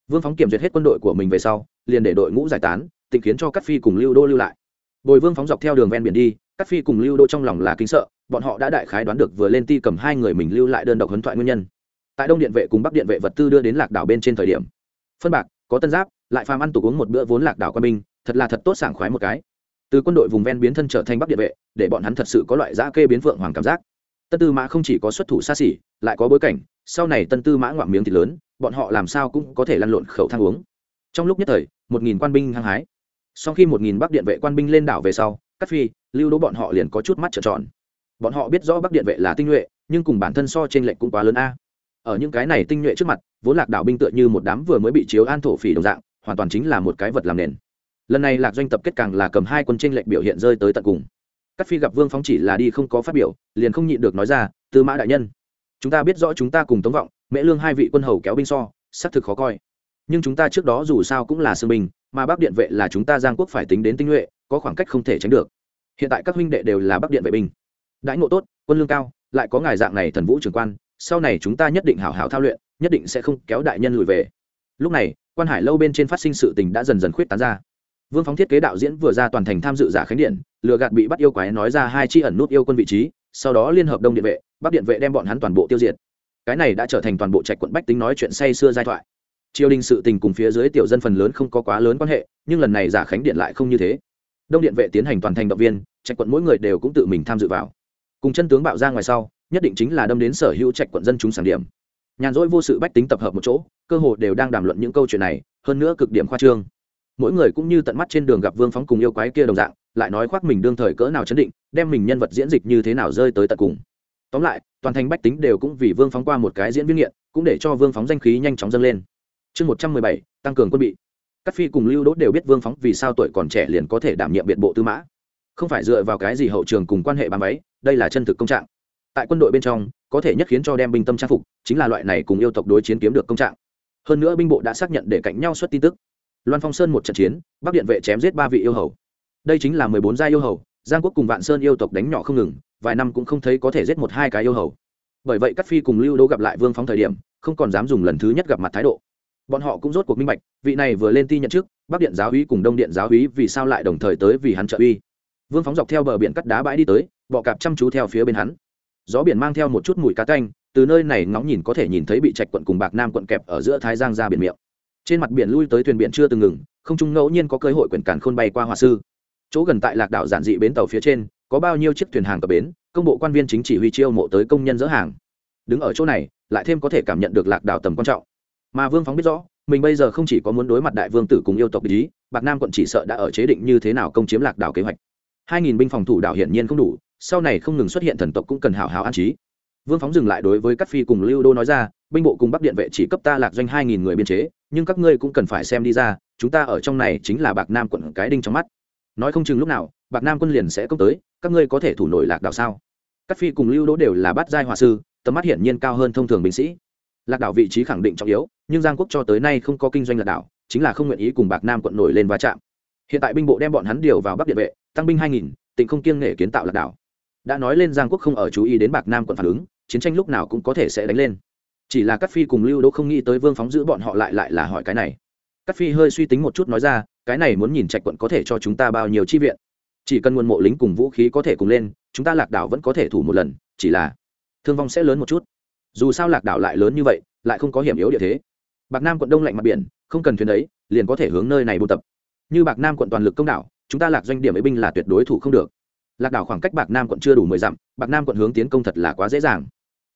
Vương phóng kiểm duyệt hết quân đội của mình về sau, liền để đội ngũ giải tán tình khiến cho các phi cùng lưu đô lưu lại. Bồi vương phóng dọc theo đường ven biển đi các phi cùng lưu đô trong lòng là kính sợ, bọn họ đã đại khái đoán được vừa lên ti cầm hai người mình lưu lại đơn độc huấn thoại nguyên nhân. Tại đông điện vệ cùng bắc điện vệ vật tư đưa đến lạc đảo bên trên thời điểm, phân bạc có tân giáp, lại phàm ăn tục uống một bữa vốn lạc đảo quân binh, thật là thật tốt sảng khoái một cái. Từ quân đội vùng ven biến thân trở thành bắc điện vệ, để bọn hắn thật sự có loại giã kê biến phượng hoàng cảm giác. Tân tư mã không chỉ có xuất thủ xa xỉ, lại có bối cảnh, sau này tân tư mã ngoạm miếng thịt lớn, bọn họ làm sao cũng có thể lăn lộn khẩu thang uống. Trong lúc nhất thời, một nghìn quan binh hăng hái. Sau khi một nghìn bắc điện vệ quan binh lên đảo về sau cắt phi, lưu đỗ bọn họ liền có chút mắt trợn tròn. Bọn họ biết rõ bắc điện vệ là tinh nhuệ, nhưng cùng bản thân so t r ê n lệch cũng quá lớn a ở những cái này tinh nhuệ trước mặt, vốn lạc đạo binh tựa như một đám vừa mới bị chiếu an thổ phỉ đồng dạng, hoàn toàn chính là một cái vật làm nền. Lần này lạc doanh tập kết càng là cầm hai quân tranh lệnh biểu hiện rơi tới tận cùng. Các phi gặp vương phóng chỉ là đi không có phát biểu, liền không nhịn được nói ra, tư mã đại nhân, chúng ta biết rõ chúng ta cùng tống vọng, mễ lương hai vị quân hầu kéo binh so, xác thực khó coi. Nhưng chúng ta trước đó dù sao cũng là sư binh, mà bắc điện vệ là chúng ta giang quốc phải tính đến tinh nhuệ, có khoảng cách không thể tránh được. Hiện tại các huynh đệ đều là bắc điện vệ binh. Đãi ngộ tốt, quân lương cao, lại có ngài dạng này thần vũ trường quan sau này chúng ta nhất định hảo hảo thao luyện, nhất định sẽ không kéo đại nhân lùi về. Lúc này, quan hải lâu bên trên phát sinh sự tình đã dần dần khuyết tán ra. Vương phóng thiết kế đạo diễn vừa ra toàn thành tham dự giả khánh điện, lừa gạt bị bắt yêu quái nói ra hai chi ẩn nút yêu quân vị trí, sau đó liên hợp đông điện vệ, bắc điện vệ đem bọn hắn toàn bộ tiêu diệt. Cái này đã trở thành toàn bộ trạch quận bách tính nói chuyện say xưa giai thoại. Triều đình sự tình cùng phía dưới tiểu dân phần lớn không có quá lớn quan hệ, nhưng lần này giả khánh điện lại không như thế. Đông điện vệ tiến hành toàn thành động viên, trạch quận mỗi người đều cũng tự mình tham dự vào. Cùng chân tướng bạo ra ngoài sau nhất định chính là đâm đến sở hữu trạch quận dân chúng sản điểm. Nhàn rỗi vô sự bách tính tập hợp một chỗ, cơ hồ đều đang đàm luận những câu chuyện này, hơn nữa cực điểm khoa trương. Mỗi người cũng như tận mắt trên đường gặp vương phóng cùng yêu quái kia đồng dạng, lại nói khoác mình đương thời cỡ nào chấn định, đem mình nhân vật diễn dịch như thế nào rơi tới tận cùng. Tóm lại, toàn thành bách tính đều cũng vì vương phóng qua một cái diễn viên nghiện, cũng để cho vương phóng danh khí nhanh chóng dâng lên. Chương một trăm mười bảy, tăng cường quân bị. Các phi cùng lưu đốt đều biết vương phóng vì sao tuổi còn trẻ liền có thể đảm nhiệm biện bộ tư mã. Không phải dựa vào cái gì hậu trường cùng quan hệ bám váy, đây là chân thực công trạng tại quân đội bên trong, có thể nhất khiến cho đem binh tâm trang phục, chính là loại này cùng yêu tộc đối chiến kiếm được công trạng. Hơn nữa binh bộ đã xác nhận để cạnh nhau xuất tin tức. Loan phong sơn một trận chiến, bắc điện vệ chém giết ba vị yêu hầu. Đây chính là mười bốn gia yêu hầu, giang quốc cùng vạn sơn yêu tộc đánh nhỏ không ngừng, vài năm cũng không thấy có thể giết một hai cái yêu hầu. Bởi vậy các phi cùng lưu đỗ gặp lại vương phóng thời điểm, không còn dám dùng lần thứ nhất gặp mặt thái độ. Bọn họ cũng rốt cuộc minh bạch, vị này vừa lên ti nhận chức, bắc điện giáo úy cùng đông điện giáo úy vì sao lại đồng thời tới vì hắn trợ uy. Vương phóng dọc theo bờ biển cắt đá bãi đi tới, bọ cạp chăm chú theo phía bên hắn gió biển mang theo một chút mùi cá canh từ nơi này ngóng nhìn có thể nhìn thấy bị trạch quận cùng bạc nam quận kẹp ở giữa thái giang ra biển miệng. Trên mặt biển lui tới thuyền biển chưa từng ngừng, không trung ngẫu nhiên có cơ hội quyển cản khôn bay qua hòa sư. Chỗ gần tại lạc đảo giản dị bến tàu phía trên, có bao nhiêu chiếc thuyền hàng cập bến, công bộ quan viên chính chỉ huy chiêu mộ tới công nhân dỡ hàng. Đứng ở chỗ này, lại thêm có thể cảm nhận được lạc đảo tầm quan trọng. Mà vương phóng biết rõ, mình bây giờ không chỉ có muốn đối mặt đại vương tử cùng yêu tộc ý, bạc nam quận chỉ sợ đã ở chế định như thế nào công chiếm lạc đảo kế hoạch. Hai nghìn binh phòng thủ đảo hiển nhiên không đủ sau này không ngừng xuất hiện thần tộc cũng cần hào hào an trí. Vương phóng dừng lại đối với các phi cùng lưu đô nói ra, binh bộ cùng bắc điện vệ chỉ cấp ta lạc doanh hai nghìn người biên chế, nhưng các ngươi cũng cần phải xem đi ra, chúng ta ở trong này chính là bạc nam quận cái đinh trong mắt. Nói không chừng lúc nào, bạc nam quân liền sẽ công tới, các ngươi có thể thủ nổi lạc đảo sao? Các phi cùng lưu đỗ đều là bát giai hòa sư, tầm mắt hiển nhiên cao hơn thông thường binh sĩ. Lạc đảo vị trí khẳng định trọng yếu, nhưng giang quốc cho tới nay không có kinh doanh lạc đảo, chính là không nguyện ý cùng bạc nam quận nổi lên va chạm. Hiện tại binh bộ đem bọn hắn điều vào bắc điện vệ, tăng binh hai nghìn tỉnh không kiêng nghệ kiến tạo lạc đảo đã nói lên giang quốc không ở chú ý đến bạc nam quận phản ứng, chiến tranh lúc nào cũng có thể sẽ đánh lên. Chỉ là các phi cùng lưu đỗ không nghĩ tới vương phóng giữ bọn họ lại lại là hỏi cái này. Các phi hơi suy tính một chút nói ra, cái này muốn nhìn trạch quận có thể cho chúng ta bao nhiêu chi viện. Chỉ cần nguồn mộ lính cùng vũ khí có thể cùng lên, chúng ta lạc đảo vẫn có thể thủ một lần, chỉ là thương vong sẽ lớn một chút. Dù sao lạc đảo lại lớn như vậy, lại không có hiểm yếu địa thế. Bạc nam quận đông lạnh mặt biển, không cần thuyền đấy, liền có thể hướng nơi này buôn tập. Như bạc nam quận toàn lực công đảo, chúng ta lạc doanh điểm ấy binh là tuyệt đối thủ không được lạc đảo khoảng cách bạc nam quận chưa đủ mười dặm bạc nam quận hướng tiến công thật là quá dễ dàng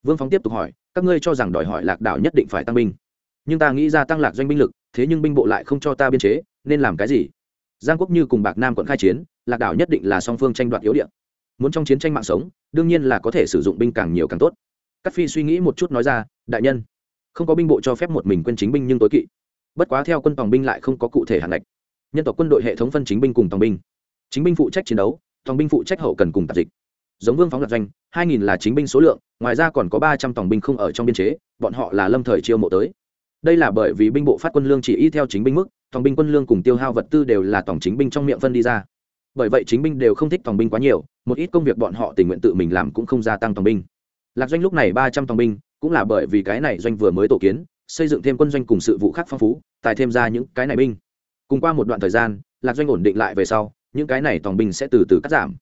vương phóng tiếp tục hỏi các ngươi cho rằng đòi hỏi lạc đảo nhất định phải tăng binh nhưng ta nghĩ ra tăng lạc doanh binh lực thế nhưng binh bộ lại không cho ta biên chế nên làm cái gì giang quốc như cùng bạc nam quận khai chiến lạc đảo nhất định là song phương tranh đoạt yếu điện muốn trong chiến tranh mạng sống đương nhiên là có thể sử dụng binh càng nhiều càng tốt Cát Phi suy nghĩ một chút nói ra, đại nhân, không có binh bộ cho phép một mình quân chính binh nhưng tối kỵ. Bất quá theo quân tòng binh lại không có cụ thể hạn ngạch. Nhân tộc quân đội hệ thống phân chính binh cùng tòng binh. Chính binh phụ trách chiến đấu, tòng binh phụ trách hậu cần cùng tạp dịch. Giống Vương phóng lập doanh, 2000 là chính binh số lượng, ngoài ra còn có 300 tòng binh không ở trong biên chế, bọn họ là lâm thời chiêu mộ tới. Đây là bởi vì binh bộ phát quân lương chỉ y theo chính binh mức, tòng binh quân lương cùng tiêu hao vật tư đều là tổng chính binh trong miệng phân đi ra. Bởi vậy chính binh đều không thích tòng binh quá nhiều, một ít công việc bọn họ tình nguyện tự mình làm cũng không gia tăng tòng binh lạc doanh lúc này ba trăm tòng binh cũng là bởi vì cái này doanh vừa mới tổ kiến xây dựng thêm quân doanh cùng sự vụ khác phong phú tài thêm ra những cái này binh cùng qua một đoạn thời gian lạc doanh ổn định lại về sau những cái này tòng binh sẽ từ từ cắt giảm.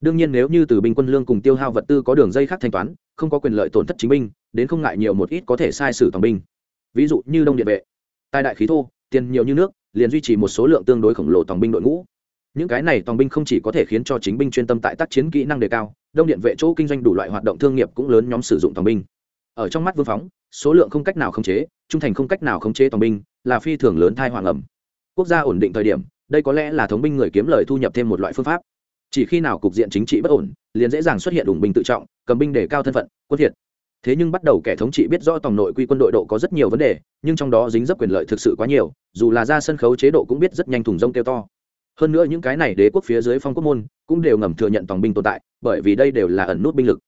Đương nhiên nếu như từ binh quân lương cùng tiêu hao vật tư có đường dây khác thanh toán, không có quyền lợi tổn thất chính binh, đến không ngại nhiều một ít có thể sai sử tòng binh. Ví dụ như đông điện vệ, tài đại khí thô, tiền nhiều như nước, liền duy trì một số lượng tương đối khổng lồ tòng binh đội ngũ. Những cái này tòng binh không chỉ có thể khiến cho chính binh chuyên tâm tại tác chiến kỹ năng đề cao, đông điện vệ chỗ kinh doanh đủ loại hoạt động thương nghiệp cũng lớn nhóm sử dụng tòng binh. Ở trong mắt vương phóng, số lượng không cách nào khống chế, trung thành không cách nào khống chế tòng binh, là phi thường lớn thai hoàng ẩm. Quốc gia ổn định thời điểm đây có lẽ là thống binh người kiếm lời thu nhập thêm một loại phương pháp. Chỉ khi nào cục diện chính trị bất ổn, liền dễ dàng xuất hiện ủng binh tự trọng, cầm binh để cao thân phận, quân thiệt. Thế nhưng bắt đầu kẻ thống trị biết rõ tổng nội quy quân đội độ có rất nhiều vấn đề, nhưng trong đó dính dấp quyền lợi thực sự quá nhiều, dù là ra sân khấu chế độ cũng biết rất nhanh thùng rông kêu to. Hơn nữa những cái này đế quốc phía dưới phong quốc môn, cũng đều ngầm thừa nhận tổng binh tồn tại, bởi vì đây đều là ẩn nút binh lực.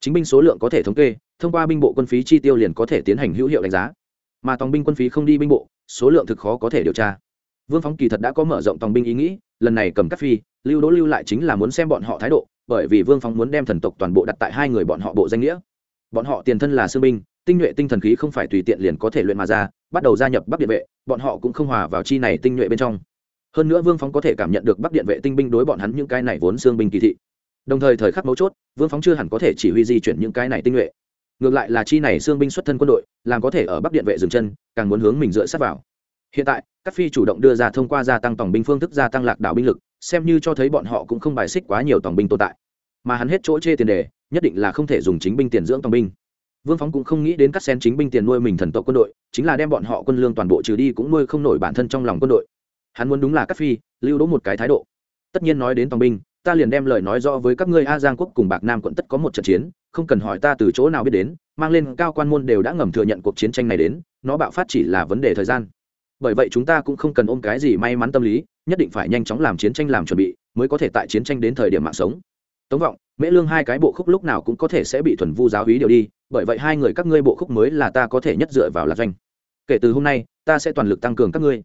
Chính binh số lượng có thể thống kê, thông qua binh bộ quân phí chi tiêu liền có thể tiến hành hữu hiệu đánh giá. Mà tòng binh quân phí không đi binh bộ, số lượng thực khó có thể điều tra vương phóng kỳ thật đã có mở rộng tòng binh ý nghĩ, lần này cầm cát phi, lưu đỗ lưu lại chính là muốn xem bọn họ thái độ, bởi vì vương phóng muốn đem thần tộc toàn bộ đặt tại hai người bọn họ bộ danh nghĩa. Bọn họ tiền thân là sư binh, tinh nhuệ tinh thần khí không phải tùy tiện liền có thể luyện mà ra, bắt đầu gia nhập bắc điện vệ, bọn họ cũng không hòa vào chi này tinh nhuệ bên trong. Hơn nữa vương phóng có thể cảm nhận được bắc điện vệ tinh binh đối bọn hắn những cái này vốn xương binh kỳ thị. Đồng thời thời khắc mấu chốt, vương phóng chưa hẳn có thể chỉ huy di chuyển những cái này tinh nhuệ. Ngược lại là chi này xương binh xuất thân quân đội, làm có thể ở bắc điện vệ dừng chân, càng muốn hướng mình dựa sát vào hiện tại, các phi chủ động đưa ra thông qua gia tăng tổng binh phương thức gia tăng lạc đảo binh lực, xem như cho thấy bọn họ cũng không bài xích quá nhiều tổng binh tồn tại. Mà hắn hết chỗ chê tiền đề, nhất định là không thể dùng chính binh tiền dưỡng tổng binh. Vương phóng cũng không nghĩ đến cắt xén chính binh tiền nuôi mình thần tộc quân đội, chính là đem bọn họ quân lương toàn bộ trừ đi cũng nuôi không nổi bản thân trong lòng quân đội. Hắn muốn đúng là cắt phi, lưu đỗ một cái thái độ. Tất nhiên nói đến tổng binh, ta liền đem lời nói rõ với các ngươi a giang quốc cùng bạc nam quận tất có một trận chiến, không cần hỏi ta từ chỗ nào biết đến, mang lên cao quan môn đều đã ngầm thừa nhận cuộc chiến tranh này đến, nó bạo phát chỉ là vấn đề thời gian bởi vậy chúng ta cũng không cần ôm cái gì may mắn tâm lý, nhất định phải nhanh chóng làm chiến tranh làm chuẩn bị mới có thể tại chiến tranh đến thời điểm mạng sống. Tống vọng, mễ lương hai cái bộ khúc lúc nào cũng có thể sẽ bị thuần vu giáo hí điều đi, bởi vậy hai người các ngươi bộ khúc mới là ta có thể nhất dựa vào lạc doanh. Kể từ hôm nay, ta sẽ toàn lực tăng cường các ngươi.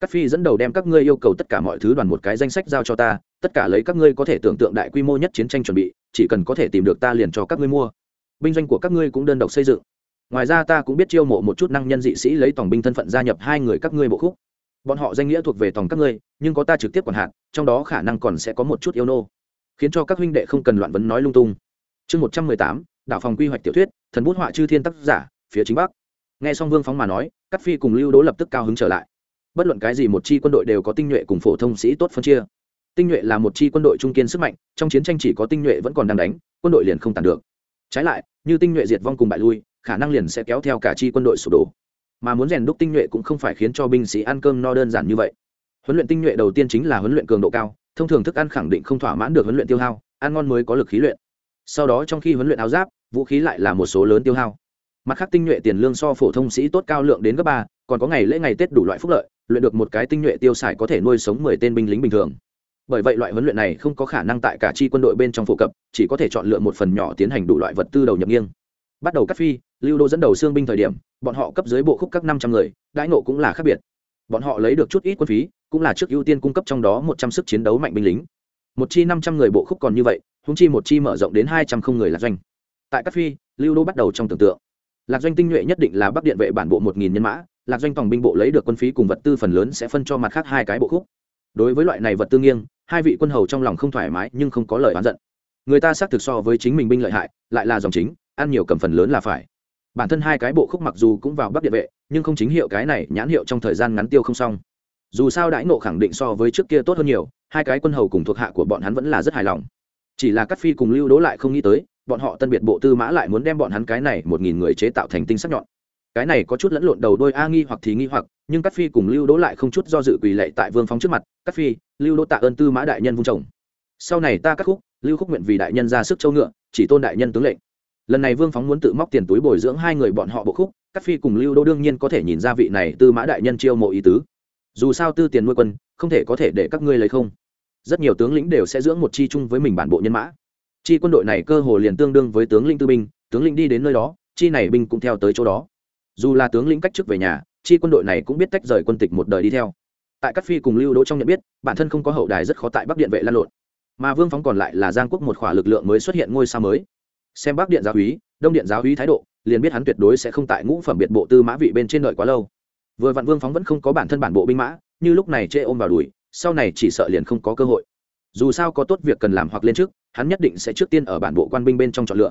Các phi dẫn đầu đem các ngươi yêu cầu tất cả mọi thứ đoàn một cái danh sách giao cho ta, tất cả lấy các ngươi có thể tưởng tượng đại quy mô nhất chiến tranh chuẩn bị, chỉ cần có thể tìm được ta liền cho các ngươi mua. Binh doanh của các ngươi cũng đơn độc xây dựng ngoài ra ta cũng biết chiêu mộ một chút năng nhân dị sĩ lấy tổng binh thân phận gia nhập hai người các ngươi bộ khúc. Bọn họ danh nghĩa thuộc về tổng các ngươi, nhưng có ta trực tiếp còn hạn trong đó khả năng còn sẽ có một chút yêu nô. Khiến cho các huynh đệ không cần loạn vấn nói lung tung. Chương một trăm mười tám, đạo phòng quy hoạch tiểu thuyết, thần bút họa chư thiên tác giả, phía chính bắc. Nghe xong vương phóng mà nói cắt phi cùng lưu đố lập tức cao hứng trở lại. Bất luận cái gì một chi quân đội đều có tinh nhuệ cùng phổ thông sĩ tốt phân chia. Tinh nhuệ là một chi quân đội trung kiên sức mạnh, trong chiến tranh chỉ có tinh nhuệ vẫn còn đang đánh, quân đội liền không tàn được. Trái lại, như tinh nhuệ diệt vong cùng bại lui khả năng liền sẽ kéo theo cả chi quân đội sụp đổ. Mà muốn rèn đúc tinh nhuệ cũng không phải khiến cho binh sĩ ăn cơm no đơn giản như vậy. Huấn luyện tinh nhuệ đầu tiên chính là huấn luyện cường độ cao, thông thường thức ăn khẳng định không thỏa mãn được huấn luyện tiêu hao, ăn ngon mới có lực khí luyện. Sau đó trong khi huấn luyện áo giáp, vũ khí lại là một số lớn tiêu hao. Mặt khác tinh nhuệ tiền lương so phổ thông sĩ tốt cao lượng đến gấp ba, còn có ngày lễ ngày tết đủ loại phúc lợi, luyện được một cái tinh nhuệ tiêu xài có thể nuôi sống mười tên binh lính bình thường. Bởi vậy loại huấn luyện này không có khả năng tại cả chi quân đội bên trong phổ cập, chỉ có thể chọn lựa một phần nhỏ tiến hành đủ loại vật tư đầu nhập nghiêng bắt đầu cắt phi, lưu đô dẫn đầu xương binh thời điểm, bọn họ cấp dưới bộ khúc các năm trăm người, đãi nộ cũng là khác biệt. Bọn họ lấy được chút ít quân phí, cũng là trước ưu tiên cung cấp trong đó một trăm sức chiến đấu mạnh binh lính. Một chi năm trăm người bộ khúc còn như vậy húng chi một chi mở rộng đến hai trăm không người lạc doanh. Tại các phi, lưu đô bắt đầu trong tưởng tượng. Lạc doanh tinh nhuệ nhất định là bắc điện vệ bản bộ một nghìn nhân mã, lạc doanh tổng binh bộ lấy được quân phí cùng vật tư phần lớn sẽ phân cho mặt khác hai cái bộ khúc. Đối với loại này vật tư nghiêng, hai vị quân hầu trong lòng không thoải mái nhưng không có lời oán giận. Người ta xác thực so với chính mình binh lợi hại, lại là dòng chính ăn nhiều cầm phần lớn là phải. Bản thân hai cái bộ khúc mặc dù cũng vào bắc địa vệ, nhưng không chính hiệu cái này nhãn hiệu trong thời gian ngắn tiêu không xong. Dù sao đãi nộ khẳng định so với trước kia tốt hơn nhiều, hai cái quân hầu cùng thuộc hạ của bọn hắn vẫn là rất hài lòng. Chỉ là cắt phi cùng lưu đố lại không nghĩ tới, bọn họ tân biệt bộ tư mã lại muốn đem bọn hắn cái này một nghìn người chế tạo thành tinh sắc nhọn. Cái này có chút lẫn lộn đầu đôi a nghi hoặc thì nghi hoặc, nhưng cắt phi cùng lưu đố lại không chút do dự quỳ lệ tại vương phóng trước mặt cắt phi, lưu đố tạ ơn tư mã đại nhân vung chồng. Sau này ta cắt khúc, lưu khúc nguyện vì đại nhân ra sức châu ngựa, chỉ tôn đại nhân tướng lệnh lần này vương phóng muốn tự móc tiền túi bồi dưỡng hai người bọn họ bộ khúc các phi cùng lưu đô đương nhiên có thể nhìn ra vị này tư mã đại nhân chiêu mộ ý tứ. Dù sao tư tiền nuôi quân, không thể có thể để các ngươi lấy không. Rất nhiều tướng lĩnh đều sẽ dưỡng một chi chung với mình bản bộ nhân mã. Chi quân đội này cơ hồ liền tương đương với tướng lĩnh tư binh, tướng lĩnh đi đến nơi đó, chi này binh cũng theo tới chỗ đó. Dù là tướng lĩnh cách chức về nhà, chi quân đội này cũng biết tách rời quân tịch một đời đi theo. Tại các phi cùng lưu đỗ trong nhận biết, bản thân không có hậu đài rất khó tại bắc điện vệ lan lộn. Mà vương phóng còn lại là giang quốc một khỏa lực lượng mới xuất hiện ngôi sao mới xem bắc điện giáo úy đông điện giáo úy thái độ, liền biết hắn tuyệt đối sẽ không tại ngũ phẩm biệt bộ tư mã vị bên trên đợi quá lâu. Vừa vạn vương phóng vẫn không có bản thân bản bộ binh mã, như lúc này chê ôm vào đùi, sau này chỉ sợ liền không có cơ hội. Dù sao có tốt việc cần làm hoặc lên trước, hắn nhất định sẽ trước tiên ở bản bộ quan binh bên trong chọn lựa.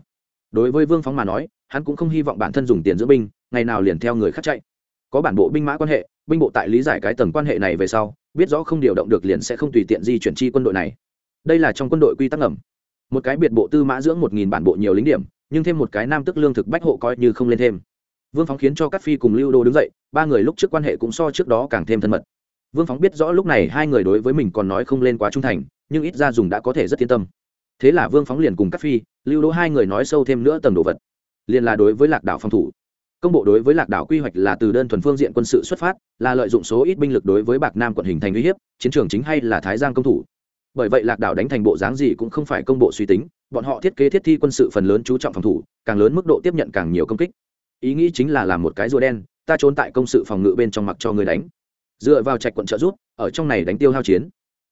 Đối với vương phóng mà nói, hắn cũng không hy vọng bản thân dùng tiền dưỡng binh, ngày nào liền theo người khác chạy. Có bản bộ binh mã quan hệ, binh bộ tại lý giải cái tầng quan hệ này về sau, biết rõ không điều động được liền sẽ không tùy tiện di chuyển chi quân đội này. Đây là trong quân đội quy tắc ngầm một cái biệt bộ tư mã dưỡng một nghìn bản bộ nhiều lính điểm, nhưng thêm một cái nam tức lương thực bách hộ coi như không lên thêm. Vương phóng khiến cho các phi cùng lưu đô đứng dậy, ba người lúc trước quan hệ cũng so trước đó càng thêm thân mật. Vương phóng biết rõ lúc này hai người đối với mình còn nói không lên quá trung thành, nhưng ít ra dùng đã có thể rất yên tâm. Thế là vương phóng liền cùng các phi, lưu đỗ hai người nói sâu thêm nữa tầng đồ vật. Liền là đối với lạc đảo phòng thủ. Công bộ đối với lạc đảo quy hoạch là từ đơn thuần phương diện quân sự xuất phát, là lợi dụng số ít binh lực đối với bạc nam quận hình thành uy hiếp, chiến trường chính hay là thái giang công thủ bởi vậy lạc đảo đánh thành bộ dáng gì cũng không phải công bộ suy tính, bọn họ thiết kế thiết thi quân sự phần lớn chú trọng phòng thủ, càng lớn mức độ tiếp nhận càng nhiều công kích. Ý nghĩ chính là làm một cái rùa đen, ta trốn tại công sự phòng ngự bên trong mặc cho người đánh. Dựa vào trạch quận trợ rút ở trong này đánh tiêu hao chiến.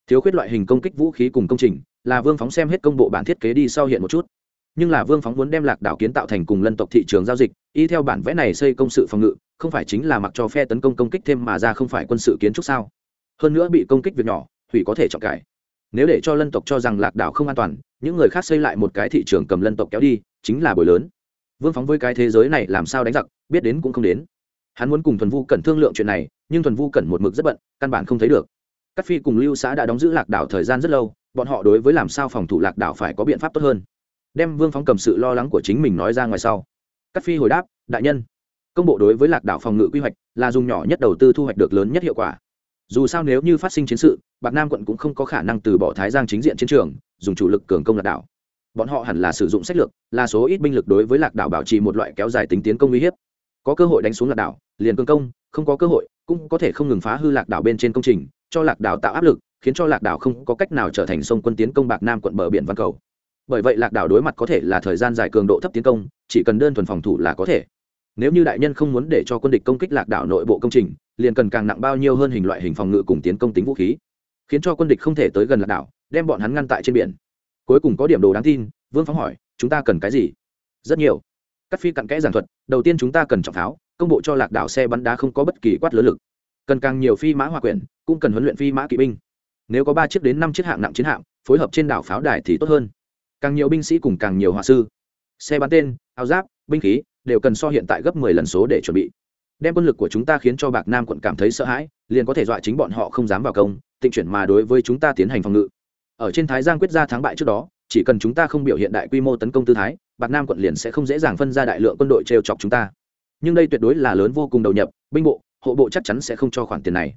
Thiếu khuyết loại hình công kích vũ khí cùng công trình, là vương phóng xem hết công bộ bản thiết kế đi sau hiện một chút. Nhưng là vương phóng muốn đem lạc đảo kiến tạo thành cùng lân tộc thị trường giao dịch, y theo bản vẽ này xây công sự phòng ngự, không phải chính là mặc cho phe tấn công công kích thêm mà ra không phải quân sự kiến trúc sao? Hơn nữa bị công kích việc nhỏ, hủy có thể chọn cải nếu để cho lân tộc cho rằng lạc đảo không an toàn, những người khác xây lại một cái thị trường cầm lân tộc kéo đi, chính là bồi lớn. Vương phóng với cái thế giới này làm sao đánh giặc, biết đến cũng không đến. Hắn muốn cùng thuần vu cẩn thương lượng chuyện này, nhưng thuần vu cẩn một mực rất bận, căn bản không thấy được. Các phi cùng lưu xã đã đóng giữ lạc đảo thời gian rất lâu, bọn họ đối với làm sao phòng thủ lạc đảo phải có biện pháp tốt hơn. Đem vương phóng cầm sự lo lắng của chính mình nói ra ngoài sau. Các phi hồi đáp, đại nhân, công bộ đối với lạc đảo phòng ngự quy hoạch là dùng nhỏ nhất đầu tư thu hoạch được lớn nhất hiệu quả dù sao nếu như phát sinh chiến sự, bạc nam quận cũng không có khả năng từ bỏ thái giang chính diện chiến trường, dùng chủ lực cường công lạc đảo. Bọn họ hẳn là sử dụng sách lược, là số ít binh lực đối với lạc đảo bảo trì một loại kéo dài tính tiến công uy hiếp. Có cơ hội đánh xuống lạc đảo, liền cường công, không có cơ hội, cũng có thể không ngừng phá hư lạc đảo bên trên công trình, cho lạc đảo tạo áp lực, khiến cho lạc đảo không có cách nào trở thành sông quân tiến công bạc nam quận bờ biển văn cầu. Bởi vậy lạc đảo đối mặt có thể là thời gian dài cường độ thấp tiến công, chỉ cần đơn thuần phòng thủ là có thể. Nếu như đại nhân không muốn để cho quân địch công kích lạc đảo nội bộ công trình liền cần càng nặng bao nhiêu hơn hình loại hình phòng ngự cùng tiến công tính vũ khí, khiến cho quân địch không thể tới gần lạc đảo, đem bọn hắn ngăn tại trên biển. Cuối cùng có điểm đồ đáng tin, vương phóng hỏi, chúng ta cần cái gì? Rất nhiều. Cắt phi cặn kẽ giảng thuật, đầu tiên chúng ta cần trọng pháo, công bộ cho lạc đảo xe bắn đá không có bất kỳ quát lớn lực. Cần càng nhiều phi mã hòa quyển, cũng cần huấn luyện phi mã kỵ binh. Nếu có ba chiếc đến năm chiếc hạng nặng chiến hạm, phối hợp trên đảo pháo đài thì tốt hơn. Càng nhiều binh sĩ cùng càng nhiều hòa sư, xe bắn tên, áo giáp, binh khí, đều cần so hiện tại gấp mười lần số để chuẩn bị đem quân lực của chúng ta khiến cho bạc nam quận cảm thấy sợ hãi, liền có thể dọa chính bọn họ không dám vào công, tịnh chuyển mà đối với chúng ta tiến hành phòng ngự. Ở trên thái giang quyết ra thắng bại trước đó, chỉ cần chúng ta không biểu hiện đại quy mô tấn công tư thái, bạc nam quận liền sẽ không dễ dàng phân ra đại lượng quân đội trêu chọc chúng ta. Nhưng đây tuyệt đối là lớn vô cùng đầu nhập, binh bộ, hộ bộ chắc chắn sẽ không cho khoản tiền này.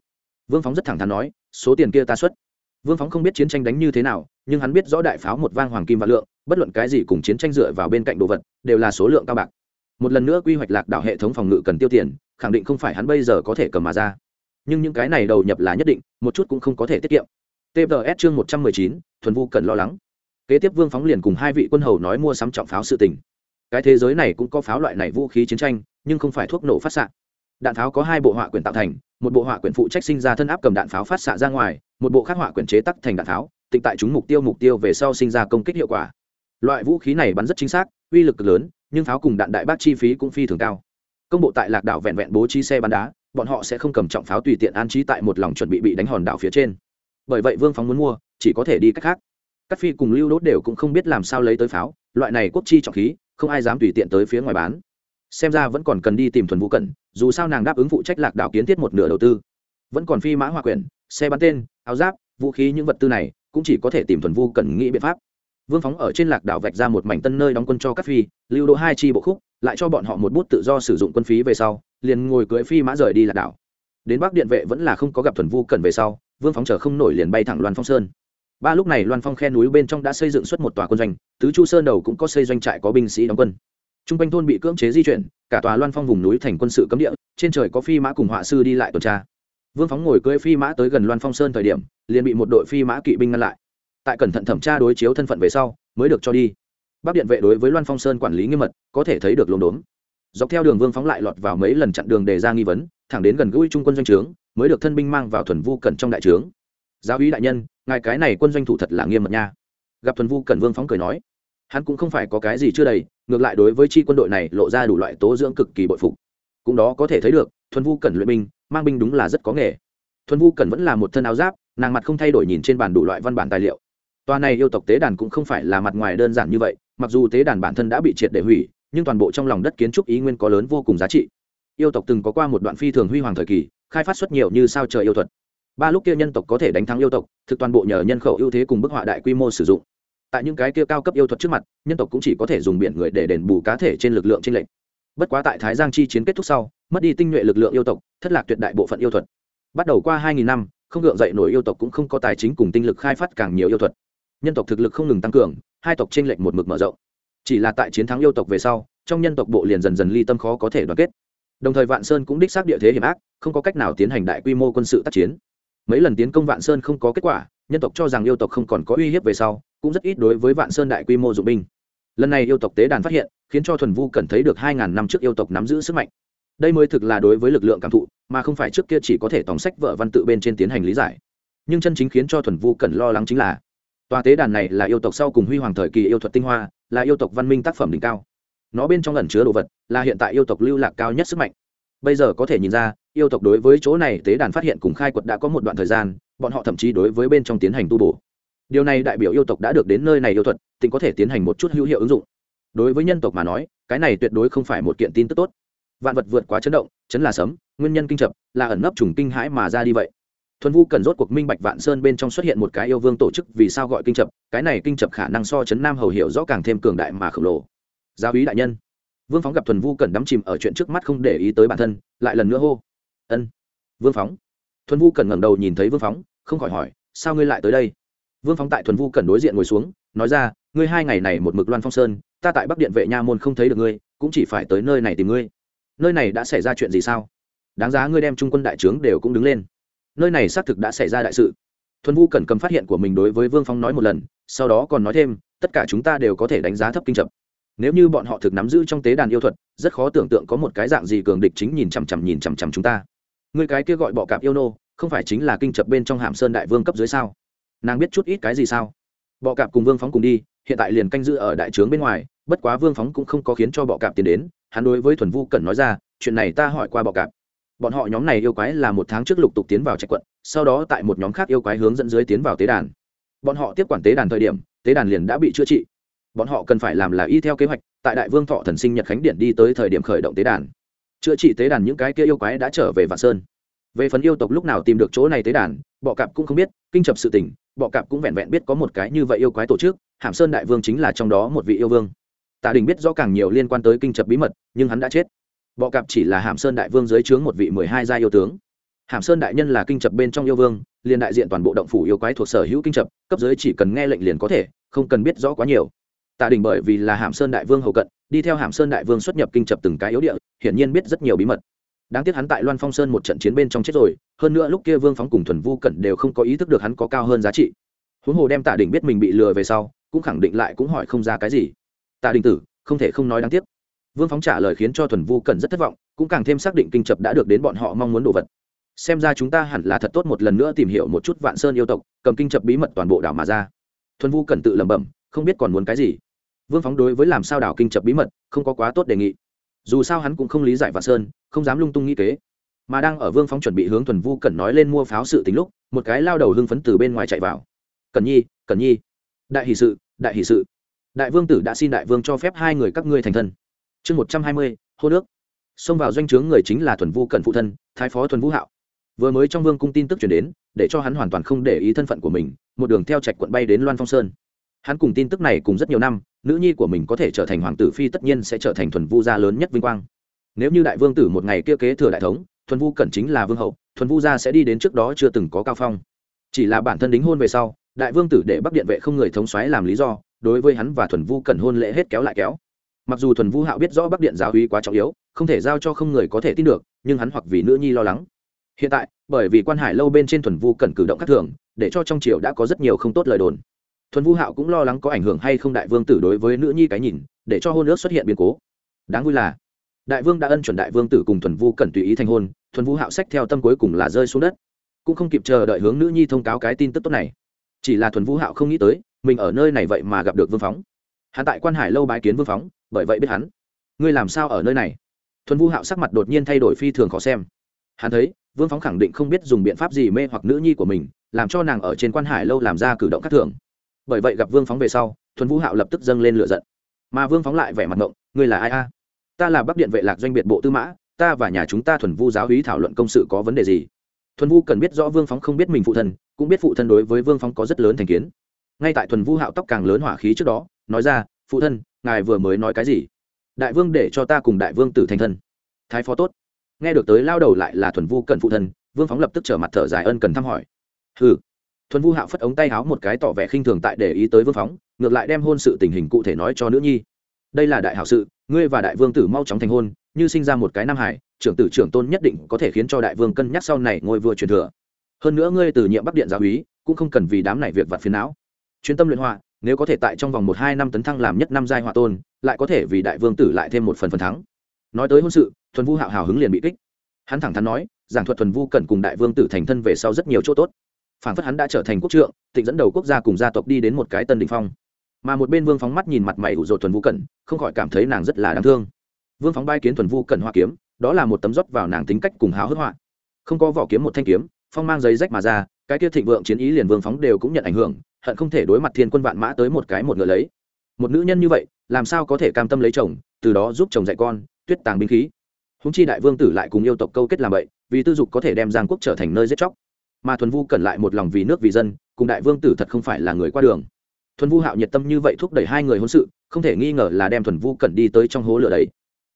Vương phóng rất thẳng thắn nói, số tiền kia ta xuất. Vương phóng không biết chiến tranh đánh như thế nào, nhưng hắn biết rõ đại pháo một vang hoàng kim và lượng, bất luận cái gì cùng chiến tranh dựa vào bên cạnh đồ vật, đều là số lượng cao bạc. Một lần nữa quy hoạch lạc đảo hệ thống phòng ngự cần tiêu tiền khẳng định không phải hắn bây giờ có thể cầm mà ra. Nhưng những cái này đầu nhập là nhất định, một chút cũng không có thể tiết kiệm. Tps chương một trăm mười chín, thuần vu cần lo lắng. Kế tiếp vương phóng liền cùng hai vị quân hầu nói mua sắm trọng pháo sự tình. Cái thế giới này cũng có pháo loại này vũ khí chiến tranh, nhưng không phải thuốc nổ phát xạ. Đạn pháo có hai bộ họa quyển tạo thành, một bộ họa quyển phụ trách sinh ra thân áp cầm đạn pháo phát xạ ra ngoài, một bộ khác họa quyển chế tắc thành đạn pháo, tịnh tại chúng mục tiêu mục tiêu về sau sinh ra công kích hiệu quả. Loại vũ khí này bắn rất chính xác, uy lực lớn, nhưng pháo cùng đạn đại bác chi phí cũng phi thường cao công bộ tại lạc đảo vẹn vẹn bố trí xe bắn đá, bọn họ sẽ không cầm trọng pháo tùy tiện an trí tại một lòng chuẩn bị bị đánh hòn đảo phía trên. Bởi vậy vương phóng muốn mua, chỉ có thể đi cách khác. Các phi cùng lưu đốt đều cũng không biết làm sao lấy tới pháo, loại này quốc chi trọng khí, không ai dám tùy tiện tới phía ngoài bán. Xem ra vẫn còn cần đi tìm thuần vũ cẩn, dù sao nàng đáp ứng phụ trách lạc đảo kiến thiết một nửa đầu tư. Vẫn còn phi mã hòa quyển, xe bắn tên, áo giáp, vũ khí những vật tư này, cũng chỉ có thể tìm thuần vu cần nghĩ biện pháp. Vương phóng ở trên lạc đảo vạch ra một mảnh tân nơi đóng quân cho các phi, lưu đỗ hai chi bộ khúc lại cho bọn họ một bút tự do sử dụng quân phí về sau, liền ngồi cưỡi phi mã rời đi lạc đảo. Đến bắc điện vệ vẫn là không có gặp thuần vu cần về sau, vương phóng chờ không nổi liền bay thẳng loan phong sơn. Ba lúc này loan phong khe núi bên trong đã xây dựng suốt một tòa quân doanh, tứ chu sơn đầu cũng có xây doanh trại có binh sĩ đóng quân. T r u n g quanh thôn bị cưỡng chế di chuyển, cả tòa loan phong vùng núi thành quân sự cấm địa, trên trời có phi mã cùng họa sư đi lại tuần tra. Vương phóng ngồi cưỡi phi mã tới gần loan phong sơn thời điểm, liền bị một đội phi mã kỵ binh ngăn lại. Tại cẩn thận thẩm tra đối chiếu thân phận về sau, mới được cho đi bắc điện vệ đối với loan phong sơn quản lý nghiêm mật, có thể thấy được lồn đốn dọc theo đường vương phóng lại lọt vào mấy lần chặn đường đề ra nghi vấn, thẳng đến gần gũi trung quân doanh trướng, mới được thân binh mang vào thuần vu cẩn trong đại trướng. Giáo ý đại nhân, ngài cái này quân doanh thủ thật là nghiêm mật nha. Gặp thuần vu cẩn vương phóng cười nói, hắn cũng không phải có cái gì chưa đầy, ngược lại đối với chi quân đội này lộ ra đủ loại tố dưỡng cực kỳ bội phục. Cũng đó có thể thấy được, thuần vu cẩn luyện binh, mang binh đúng là rất có nghề. Thuần vu cẩn vẫn là một thân áo giáp, nàng mặt không thay đổi nhìn trên bàn đủ loại văn bản tài liệu. Toa này yêu tộc tế đàn cũng không phải là mặt ngoài đơn giản như vậy mặc dù tế đàn bản thân đã bị triệt để hủy, nhưng toàn bộ trong lòng đất kiến trúc ý nguyên có lớn vô cùng giá trị. Yêu tộc từng có qua một đoạn phi thường huy hoàng thời kỳ, khai phát xuất nhiều như sao trời yêu thuật. Ba lúc kia nhân tộc có thể đánh thắng yêu tộc, thực toàn bộ nhờ nhân khẩu ưu thế cùng bức họa đại quy mô sử dụng. Tại những cái kia cao cấp yêu thuật trước mặt, nhân tộc cũng chỉ có thể dùng biển người để đền bù cá thể trên lực lượng trên lệnh bất quá tại thái giang chi chiến kết thúc sau, mất đi tinh nhuệ lực lượng yêu tộc, thất lạc tuyệt đại bộ phận yêu thuật. Bắt đầu qua hai nghìn năm, không gượng dậy nổi yêu tộc cũng không có tài chính cùng tinh lực khai phát càng nhiều yêu thuật. Nhân tộc thực lực không ngừng tăng cường hai tộc trên lệnh một mực mở rộng. Chỉ là tại chiến thắng yêu tộc về sau, trong nhân tộc bộ liền dần dần ly tâm khó có thể đoàn kết. Đồng thời vạn sơn cũng đích xác địa thế hiểm ác, không có cách nào tiến hành đại quy mô quân sự tác chiến. Mấy lần tiến công vạn sơn không có kết quả, nhân tộc cho rằng yêu tộc không còn có uy hiếp về sau, cũng rất ít đối với vạn sơn đại quy mô dụng binh. Lần này yêu tộc tế đàn phát hiện, khiến cho thuần vu cần thấy được hai ngàn năm trước yêu tộc nắm giữ sức mạnh. Đây mới thực là đối với lực lượng cảm thụ, mà không phải trước kia chỉ có thể tòng sách vợ văn tự bên trên tiến hành lý giải. Nhưng chân chính khiến cho thuần vu cần lo lắng chính là tòa tế đàn này là yêu tộc sau cùng huy hoàng thời kỳ yêu thuật tinh hoa, là yêu tộc văn minh tác phẩm đỉnh cao. Nó bên trong ẩn chứa đồ vật, là hiện tại yêu tộc lưu lạc cao nhất sức mạnh. Bây giờ có thể nhìn ra, yêu tộc đối với chỗ này tế đàn phát hiện cùng khai quật đã có một đoạn thời gian, bọn họ thậm chí đối với bên trong tiến hành tu bổ. Điều này đại biểu yêu tộc đã được đến nơi này yêu thuật, tỉnh có thể tiến hành một chút hữu hiệu ứng dụng. Đối với nhân tộc mà nói, cái này tuyệt đối không phải một kiện tin tức tốt. Vạn vật vượt quá chấn động, chấn là sấm, nguyên nhân kinh chập, là ẩn nấp trùng kinh hãi mà ra đi vậy thuần vu cần rốt cuộc minh bạch vạn sơn bên trong xuất hiện một cái yêu vương tổ chức vì sao gọi kinh chập, cái này kinh chập khả năng so chấn nam hầu hiểu rõ càng thêm cường đại mà khổng lồ. Giáo ý đại nhân. Vương phóng gặp thuần vu cần đắm chìm ở chuyện trước mắt không để ý tới bản thân, lại lần nữa hô. Ân, vương phóng. Thuần vu cần ngẩng đầu nhìn thấy vương phóng, không khỏi hỏi, sao ngươi lại tới đây? Vương phóng tại thuần vu cần đối diện ngồi xuống, nói ra, ngươi hai ngày này một mực loan phong sơn, ta tại bắc điện vệ nha môn không thấy được ngươi, cũng chỉ phải tới nơi này tìm ngươi. Nơi này đã xảy ra chuyện gì sao? Đáng giá ngươi đem trung quân đại trướng đều cũng đứng lên nơi này xác thực đã xảy ra đại sự. Thuần vu cần cầm phát hiện của mình đối với vương phong nói một lần, sau đó còn nói thêm, tất cả chúng ta đều có thể đánh giá thấp kinh chập. Nếu như bọn họ thực nắm giữ trong tế đàn yêu thuật, rất khó tưởng tượng có một cái dạng gì cường địch chính nhìn chằm chằm nhìn chằm chằm chúng ta. Người cái kia gọi bọ cạp yêu nô, không phải chính là kinh chập bên trong hàm sơn đại vương cấp dưới sao? Nàng biết chút ít cái gì sao? Bọ cạp cùng vương phóng cùng đi, hiện tại liền canh giữ ở đại trướng bên ngoài, bất quá vương phóng cũng không có khiến cho bọ cạp tiến đến, hắn đối với thuần vu cần nói ra, chuyện này ta hỏi qua bọ cạp bọn họ nhóm này yêu quái là một tháng trước lục tục tiến vào trạch quận, sau đó tại một nhóm khác yêu quái hướng dẫn dưới tiến vào tế đàn. Bọn họ tiếp quản tế đàn thời điểm, tế đàn liền đã bị chữa trị. Bọn họ cần phải làm là y theo kế hoạch, tại đại vương thọ thần sinh nhật khánh điện đi tới thời điểm khởi động tế đàn. Chữa trị tế đàn những cái kia yêu quái đã trở về vạn sơn. Về phần yêu tộc lúc nào tìm được chỗ này tế đàn, bọ cạp cũng không biết, kinh chập sự tình, bọ cạp cũng vẹn vẹn biết có một cái như vậy yêu quái tổ chức, hàm sơn đại vương chính là trong đó một vị yêu vương. Tạ đình biết rõ càng nhiều liên quan tới kinh chập bí mật, nhưng hắn đã chết bọ cạp chỉ là hàm sơn đại vương dưới trướng một vị mười hai gia yêu tướng. Hàm sơn đại nhân là kinh chập bên trong yêu vương, liền đại diện toàn bộ động phủ yêu quái thuộc sở hữu kinh chập, cấp dưới chỉ cần nghe lệnh liền có thể, không cần biết rõ quá nhiều. Tạ đình bởi vì là hàm sơn đại vương hậu cận, đi theo hàm sơn đại vương xuất nhập kinh chập từng cái yếu địa, hiển nhiên biết rất nhiều bí mật. Đáng tiếc hắn tại loan phong sơn một trận chiến bên trong chết rồi, hơn nữa lúc kia vương phóng cùng thuần vu cẩn đều không có ý thức được hắn có cao hơn giá trị. Huống hồ đem tạ đình biết mình bị lừa về sau, cũng khẳng định lại cũng hỏi không ra cái gì. Tạ đình tử, không thể không nói đáng tiếc vương phóng trả lời khiến cho thuần vu cẩn rất thất vọng, cũng càng thêm xác định kinh chập đã được đến bọn họ mong muốn đồ vật. Xem ra chúng ta hẳn là thật tốt một lần nữa tìm hiểu một chút vạn sơn yêu tộc, cầm kinh chập bí mật toàn bộ đảo mà ra. Thuần vu cẩn tự lẩm bẩm, không biết còn muốn cái gì. Vương phóng đối với làm sao đảo kinh chập bí mật, không có quá tốt đề nghị. Dù sao hắn cũng không lý giải vạn sơn, không dám lung tung nghĩ kế. Mà đang ở vương phóng chuẩn bị hướng thuần vu cẩn nói lên mua pháo sự tính lúc, một cái lao đầu hưng phấn từ bên ngoài chạy vào. Cần nhi Cần nhi. Đại hỷ sự, đại hỷ sự. Đại vương tử đã xin đại vương cho phép hai người các ngươi thành thân chương một trăm hai mươi, hô nước. Xông vào doanh trướng người chính là thuần vu cẩn phụ thân, thái phó thuần vũ hạo. Vừa mới trong vương cung tin tức chuyển đến, để cho hắn hoàn toàn không để ý thân phận của mình, một đường theo trạch quận bay đến loan phong sơn. Hắn cùng tin tức này cùng rất nhiều năm, nữ nhi của mình có thể trở thành hoàng tử phi tất nhiên sẽ trở thành thuần vu gia lớn nhất vinh quang. Nếu như đại vương tử một ngày kia kế thừa đại thống, thuần vu cẩn chính là vương hậu, thuần vu gia sẽ đi đến trước đó chưa từng có cao phong. Chỉ là bản thân đính hôn về sau, đại vương tử để bắc điện vệ không người thống xoáy làm lý do, đối với hắn và thuần vu cẩn hôn lễ hết kéo lại kéo mặc dù thuần vu hạo biết rõ bắc điện giáo uy quá trọng yếu, không thể giao cho không người có thể tin được, nhưng hắn hoặc vì nữ nhi lo lắng. Hiện tại, bởi vì quan hải lâu bên trên thuần vu cẩn cử động các thường, để cho trong triều đã có rất nhiều không tốt lời đồn. Thuần vu hạo cũng lo lắng có ảnh hưởng hay không đại vương tử đối với nữ nhi cái nhìn, để cho hôn ước xuất hiện biến cố. Đáng vui là, đại vương đã ân chuẩn đại vương tử cùng thuần vu cẩn tùy ý thành hôn, thuần vu hạo sách theo tâm cuối cùng là rơi xuống đất. Cũng không kịp chờ đợi hướng nữ nhi thông cáo cái tin tức tốt này. Chỉ là thuần vu hạo không nghĩ tới, mình ở nơi này vậy mà gặp được vương phóng hắn tại quan hải lâu bái kiến vương phóng, bởi vậy biết hắn. Ngươi làm sao ở nơi này? Thuần vu hạo sắc mặt đột nhiên thay đổi phi thường khó xem. Hắn thấy, vương phóng khẳng định không biết dùng biện pháp gì mê hoặc nữ nhi của mình, làm cho nàng ở trên quan hải lâu làm ra cử động khác thường. Bởi vậy gặp vương phóng về sau, thuần vũ hạo lập tức dâng lên lửa giận. Mà vương phóng lại vẻ mặt ngộng, ngươi là ai a? Ta là bắc điện vệ lạc doanh biệt bộ tư mã, ta và nhà chúng ta thuần vu giáo hí thảo luận công sự có vấn đề gì? Thuần vu cần biết rõ vương phóng không biết mình phụ thân, cũng biết phụ thân đối với vương phóng có rất lớn thành kiến ngay tại thuần vu hạo tóc càng lớn hỏa khí trước đó, nói ra, phụ thân, ngài vừa mới nói cái gì? Đại vương để cho ta cùng đại vương tử thành thân. Thái phó tốt. Nghe được tới lao đầu lại là thuần vu cần phụ thân, vương phóng lập tức trở mặt thở dài ân cần thăm hỏi. Hừ. Thuần vu hạo phất ống tay háo một cái tỏ vẻ khinh thường tại để ý tới vương phóng, ngược lại đem hôn sự tình hình cụ thể nói cho nữ nhi. Đây là đại hảo sự, ngươi và đại vương tử mau chóng thành hôn, như sinh ra một cái nam hải, trưởng tử trưởng tôn nhất định có thể khiến cho đại vương cân nhắc sau này ngôi vừa truyền thừa. Hơn nữa ngươi từ nhiệm bắc điện giáo úy, cũng không cần vì đám này việc vặt phiền não chuyên tâm luyện họa, nếu có thể tại trong vòng một hai năm tấn thăng làm nhất năm giai họa tôn, lại có thể vì đại vương tử lại thêm một phần phần thắng. Nói tới hôn sự, thuần vu hạo hào hứng liền bị kích. Hắn thẳng thắn nói, giảng thuật thuần vu cần cùng đại vương tử thành thân về sau rất nhiều chỗ tốt. Phản phất hắn đã trở thành quốc trượng, tịnh dẫn đầu quốc gia cùng gia tộc đi đến một cái tân đình phong. Mà một bên vương phóng mắt nhìn mặt mày ủ rột thuần vu cẩn, không khỏi cảm thấy nàng rất là đáng thương. Vương phóng bay kiến thuần vu cẩn hoa kiếm, đó là một tấm rót vào nàng tính cách cùng háo hức họa. Không có vỏ kiếm một thanh kiếm, phong mang giấy rách mà ra, cái kia thịnh vượng chiến ý liền vương phóng đều cũng nhận ảnh hưởng hận không thể đối mặt thiên quân vạn mã tới một cái một ngựa lấy. Một nữ nhân như vậy, làm sao có thể cam tâm lấy chồng, từ đó giúp chồng dạy con, tuyết tàng binh khí. Húng chi đại vương tử lại cùng yêu tộc câu kết làm vậy, vì tư dục có thể đem giang quốc trở thành nơi giết chóc. Mà thuần vu cần lại một lòng vì nước vì dân, cùng đại vương tử thật không phải là người qua đường. Thuần vu hạo nhiệt tâm như vậy thúc đẩy hai người hôn sự, không thể nghi ngờ là đem thuần vu cẩn đi tới trong hố lửa đấy.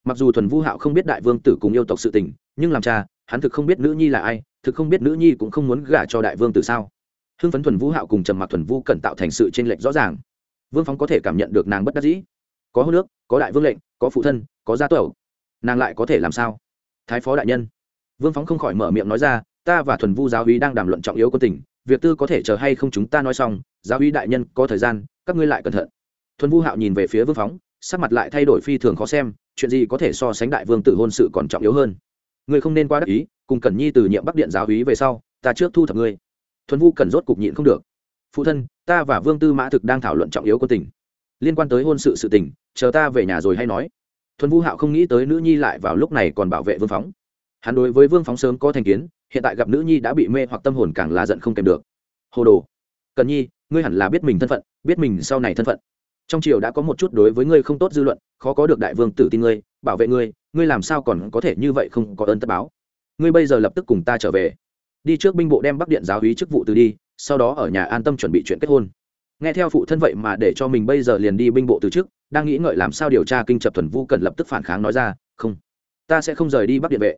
Mặc dù thuần vu hạo không biết đại vương tử cùng yêu tộc sự tình, nhưng làm cha, hắn thực không biết nữ nhi là ai, thực không biết nữ nhi cũng không muốn gả cho đại vương tử sao? Hưng phấn thuần vu hạo cùng trầm mặc thuần vu cẩn tạo thành sự tranh lệch rõ ràng. Vương phóng có thể cảm nhận được nàng bất đắc dĩ. Có hô nước có đại vương lệnh, có phụ thân, có gia tẩu nàng lại có thể làm sao? Thái phó đại nhân. Vương phóng không khỏi mở miệng nói ra, ta và thuần vu giáo hí đang đàm luận trọng yếu của tỉnh việc tư có thể chờ hay không chúng ta nói xong, giáo hí đại nhân, có thời gian, các ngươi lại cẩn thận. Thuần vu hạo nhìn về phía vương phóng, sắc mặt lại thay đổi phi thường khó xem, chuyện gì có thể so sánh đại vương tử hôn sự còn trọng yếu hơn? Ngươi không nên qua đắc ý, cùng cẩn nhi từ nhiệm bắc điện giáo hí về sau, ta trước thu thập ngươi thuần vu cần rốt cục nhịn không được. Phụ thân, ta và vương tư mã thực đang thảo luận trọng yếu của tình. liên quan tới hôn sự sự tình, chờ ta về nhà rồi hay nói. Thuần vu hạo không nghĩ tới nữ nhi lại vào lúc này còn bảo vệ vương phóng. Hắn đối với vương phóng sớm có thành kiến, hiện tại gặp nữ nhi đã bị mê hoặc tâm hồn càng là giận không kèm được. Hồ đồ, cần nhi, ngươi hẳn là biết mình thân phận, biết mình sau này thân phận. Trong triều đã có một chút đối với ngươi không tốt dư luận, khó có được đại vương tử tin ngươi, bảo vệ ngươi ngươi làm sao còn có thể như vậy không có ơn tất báo. Ngươi bây giờ lập tức cùng ta trở về đi trước binh bộ đem bắc điện giáo hí chức vụ từ đi, sau đó ở nhà an tâm chuẩn bị chuyện kết hôn. Nghe theo phụ thân vậy mà để cho mình bây giờ liền đi binh bộ từ trước đang nghĩ ngợi làm sao điều tra kinh chập thuần vu cần lập tức phản kháng nói ra, không, ta sẽ không rời đi bắc điện vệ.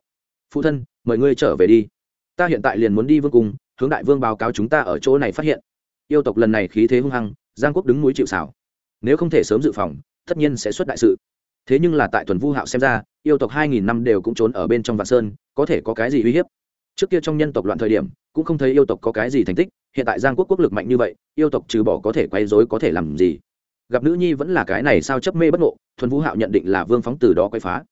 Phụ thân, mời ngươi trở về đi. Ta hiện tại liền muốn đi vương cung, hướng đại vương báo cáo chúng ta ở chỗ này phát hiện. Yêu tộc lần này khí thế hung hăng, giang quốc đứng núi chịu xảo nếu không thể sớm dự phòng, tất nhiên sẽ xuất đại sự. Thế nhưng là tại thuần vu hạo xem ra, yêu tộc hai nghìn năm đều cũng trốn ở bên trong vạn sơn, có thể có cái gì uy hiếp? Trước kia trong nhân tộc loạn thời điểm, cũng không thấy yêu tộc có cái gì thành tích, hiện tại giang quốc quốc lực mạnh như vậy, yêu tộc trừ bỏ có thể quay dối có thể làm gì? Gặp nữ nhi vẫn là cái này sao chấp mê bất ngộ, thuần vũ hạo nhận định là vương phóng từ đó quay phá.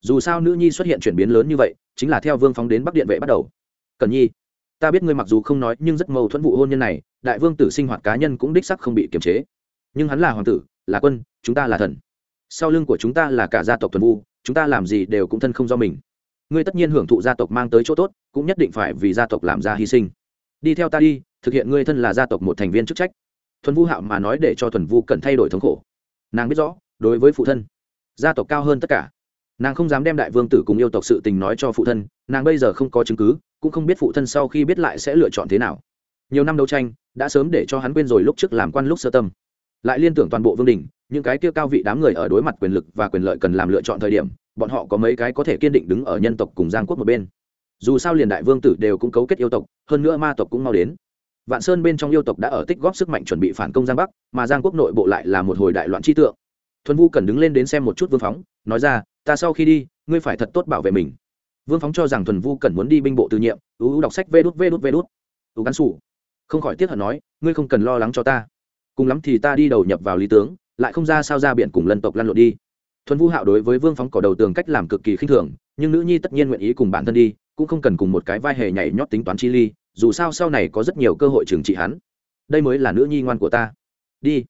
Dù sao nữ nhi xuất hiện chuyển biến lớn như vậy, chính là theo vương phóng đến bắc điện vệ bắt đầu. Cần nhi, ta biết ngươi mặc dù không nói, nhưng rất mâu thuẫn vụ hôn nhân này, đại vương tử sinh hoạt cá nhân cũng đích sắc không bị kiềm chế. Nhưng hắn là hoàng tử, là quân, chúng ta là thần. Sau lưng của chúng ta là cả gia tộc thuần vu chúng ta làm gì đều cũng thân không do mình ngươi tất nhiên hưởng thụ gia tộc mang tới chỗ tốt, cũng nhất định phải vì gia tộc làm ra hy sinh. Đi theo ta đi, thực hiện ngươi thân là gia tộc một thành viên chức trách. Thuần vu hạo mà nói để cho thuần vu cần thay đổi thống khổ. Nàng biết rõ, đối với phụ thân, gia tộc cao hơn tất cả. Nàng không dám đem đại vương tử cùng yêu tộc sự tình nói cho phụ thân, nàng bây giờ không có chứng cứ, cũng không biết phụ thân sau khi biết lại sẽ lựa chọn thế nào. Nhiều năm đấu tranh, đã sớm để cho hắn quên rồi lúc trước làm quan lúc sơ tâm. Lại liên tưởng toàn bộ vương đình, những cái kia cao vị đám người ở đối mặt quyền lực và quyền lợi cần làm lựa chọn thời điểm bọn họ có mấy cái có thể kiên định đứng ở nhân tộc cùng giang quốc một bên. Dù sao liền đại vương tử đều cũng cấu kết yêu tộc, hơn nữa ma tộc cũng mau đến. Vạn sơn bên trong yêu tộc đã ở tích góp sức mạnh chuẩn bị phản công giang bắc, mà giang quốc nội bộ lại là một hồi đại loạn chi tượng. Thuần vu cần đứng lên đến xem một chút vương phóng, nói ra, ta sau khi đi, ngươi phải thật tốt bảo vệ mình. Vương phóng cho rằng thuần vu cần muốn đi binh bộ từ nhiệm ưu đọc sách vê đút vê đút vê đút. Ưu cán sủ. Không khỏi tiếc hận nói, ngươi không cần lo lắng cho ta. Cùng lắm thì ta đi đầu nhập vào lý tướng, lại không ra sao ra biển cùng lân tộc lăn lộn đi thuần vu hạo đối với vương phóng cỏ đầu tường cách làm cực kỳ khinh thường, nhưng nữ nhi tất nhiên nguyện ý cùng bản thân đi, cũng không cần cùng một cái vai hề nhảy nhót tính toán chi ly, dù sao sau này có rất nhiều cơ hội trừng trị hắn. Đây mới là nữ nhi ngoan của ta. Đi,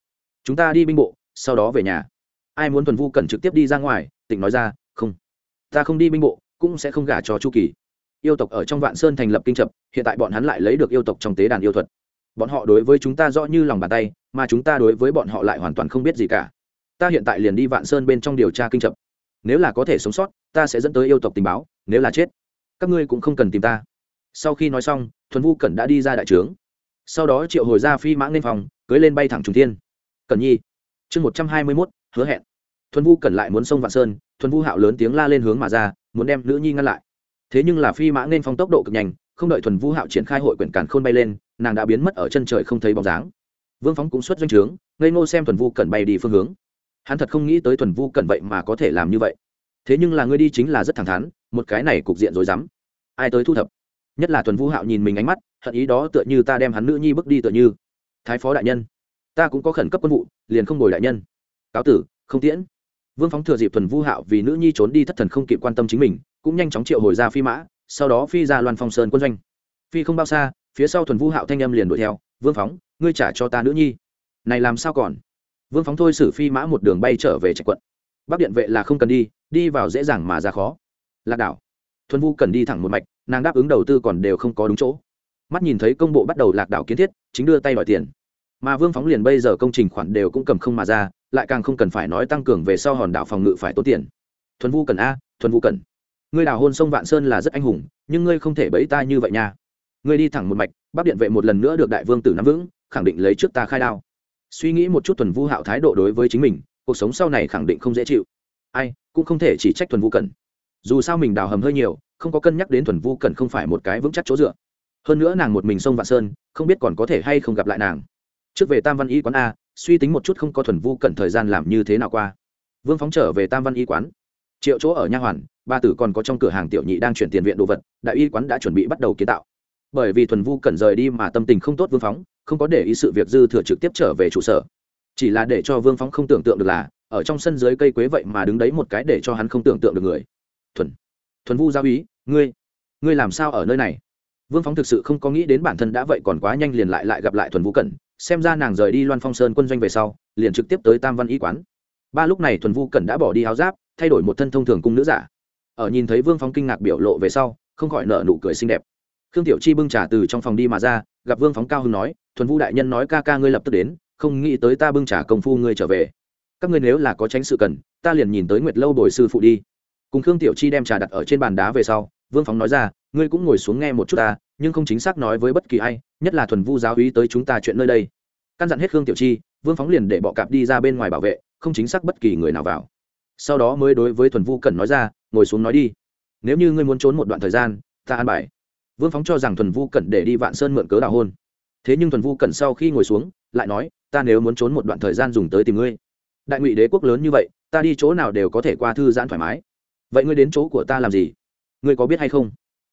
chúng ta đi binh bộ, sau đó về nhà. Ai muốn thuần vu cần trực tiếp đi ra ngoài tỉnh nói ra, không, ta không đi binh bộ, cũng sẽ không gả cho chu kỳ. Yêu tộc ở trong vạn sơn thành lập kinh trập hiện tại bọn hắn lại lấy được yêu tộc trong tế đàn yêu thuật. Bọn họ đối với chúng ta rõ như lòng bàn tay, mà chúng ta đối với bọn họ lại hoàn toàn không biết gì cả ta hiện tại liền đi vạn sơn bên trong điều tra kinh trập nếu là có thể sống sót, ta sẽ dẫn tới yêu tộc tình báo, nếu là chết, các ngươi cũng không cần tìm ta. Sau khi nói xong, thuần vu cẩn đã đi ra đại trướng. Sau đó triệu hồi ra phi mã lên phòng, cưới lên bay thẳng trùng thiên. Cẩn nhi, chương một trăm hai mươi mốt, hứa hẹn. Thuần vu cẩn lại muốn xông vạn sơn, thuần vu hạo lớn tiếng la lên hướng mà ra, muốn đem nữ nhi ngăn lại. Thế nhưng là phi mã nên phong tốc độ cực nhanh, không đợi thuần vu hạo triển khai hội quyển càn khôn bay lên, nàng đã biến mất ở chân trời không thấy bóng dáng. Vương phóng cũng xuất doanh trướng, ngây ngô xem thuần vu cẩn bay đi phương hướng hắn thật không nghĩ tới thuần vu cẩn vậy mà có thể làm như vậy. Thế nhưng là ngươi đi chính là rất thẳng thắn, một cái này cục diện rồi dám ai tới thu thập? Nhất là thuần vu hạo nhìn mình ánh mắt, hận ý đó tựa như ta đem hắn nữ nhi bước đi tựa như. Thái phó đại nhân, ta cũng có khẩn cấp quân vụ, liền không ngồi đại nhân. Cáo tử, không tiễn. Vương phóng thừa dịp thuần vu hạo vì nữ nhi trốn đi thất thần không kịp quan tâm chính mình, cũng nhanh chóng triệu hồi ra phi mã, sau đó phi ra loan phong sơn quân doanh. Phi không bao xa, phía sau thuần vu hạo thanh âm liền đuổi theo, vương phóng, ngươi trả cho ta nữ nhi. Này làm sao còn? Vương phóng thôi xử phi mã một đường bay trở về trạch quận. Bắc điện vệ là không cần đi đi vào dễ dàng mà ra khó. Lạc đảo. Thuần vu cần đi thẳng một mạch, nàng đáp ứng đầu tư còn đều không có đúng chỗ. Mắt nhìn thấy công bộ bắt đầu lạc đảo kiến thiết, chính đưa tay đòi tiền. Mà vương phóng liền bây giờ công trình khoản đều cũng cầm không mà ra, lại càng không cần phải nói tăng cường về sau hòn đảo phòng ngự phải tốn tiền. Thuần vu cần a, thuần vu cần. Ngươi đào hôn sông vạn sơn là rất anh hùng, nhưng ngươi không thể bẫy ta như vậy nha. Ngươi đi thẳng một mạch, bắc điện vệ một lần nữa được đại vương tử nắm vững, khẳng định lấy trước ta khai đao suy nghĩ một chút thuần vu hạo thái độ đối với chính mình, cuộc sống sau này khẳng định không dễ chịu. Ai, cũng không thể chỉ trách thuần vu cần dù sao mình đào hầm hơi nhiều, không có cân nhắc đến thuần vu cần không phải một cái vững chắc chỗ dựa. Hơn nữa nàng một mình sông vạn sơn, không biết còn có thể hay không gặp lại nàng. Trước về tam văn y quán a, suy tính một chút không có thuần vu cần thời gian làm như thế nào qua. Vương phóng trở về tam văn y quán. Triệu chỗ ở nha hoàn, ba tử còn có trong cửa hàng tiểu nhị đang chuyển tiền viện đồ vật, đại y quán đã chuẩn bị bắt đầu kiến tạo bởi vì thuần vu cần rời đi mà tâm tình không tốt vương phóng, không có để ý sự việc dư thừa trực tiếp trở về trụ sở. Chỉ là để cho vương phóng không tưởng tượng được là, ở trong sân dưới cây quế vậy mà đứng đấy một cái để cho hắn không tưởng tượng được người. Thuần thuần vu giao ý, ngươi ngươi làm sao ở nơi này? Vương phóng thực sự không có nghĩ đến bản thân đã vậy còn quá nhanh liền lại lại gặp lại thuần vũ cẩn, xem ra nàng rời đi loan phong sơn quân doanh về sau, liền trực tiếp tới tam văn y quán. Ba lúc này thuần vu cẩn đã bỏ đi áo giáp, thay đổi một thân thông thường cung nữ giả. Ở nhìn thấy vương phóng kinh ngạc biểu lộ về sau, không khỏi nợ nụ cười xinh đẹp khương tiểu chi bưng trà từ trong phòng đi mà ra, gặp vương phóng cao hưng nói, thuần vu đại nhân nói ca ca ngươi lập tức đến, không nghĩ tới ta bưng trà công phu ngươi trở về. Các ngươi nếu là có tránh sự cần, ta liền nhìn tới nguyệt lâu bồi sư phụ đi. Cùng khương tiểu chi đem trà đặt ở trên bàn đá về sau, vương phóng nói ra, ngươi cũng ngồi xuống nghe một chút ta, nhưng không chính xác nói với bất kỳ ai, nhất là thuần vu giáo ý tới chúng ta chuyện nơi đây. Căn dặn hết khương tiểu chi, vương phóng liền để bọ cạp đi ra bên ngoài bảo vệ, không chính xác bất kỳ người nào vào. Sau đó mới đối với thuần vu cần nói ra, ngồi xuống nói đi. Nếu như ngươi muốn trốn một đoạn thời gian, ta an bài vương phóng cho rằng thuần vu cẩn để đi vạn sơn mượn cớ đào hôn. Thế nhưng thuần vu cẩn sau khi ngồi xuống, lại nói, ta nếu muốn trốn một đoạn thời gian dùng tới tìm ngươi. Đại ngụy đế quốc lớn như vậy, ta đi chỗ nào đều có thể qua thư giãn thoải mái. Vậy ngươi đến chỗ của ta làm gì? Ngươi có biết hay không?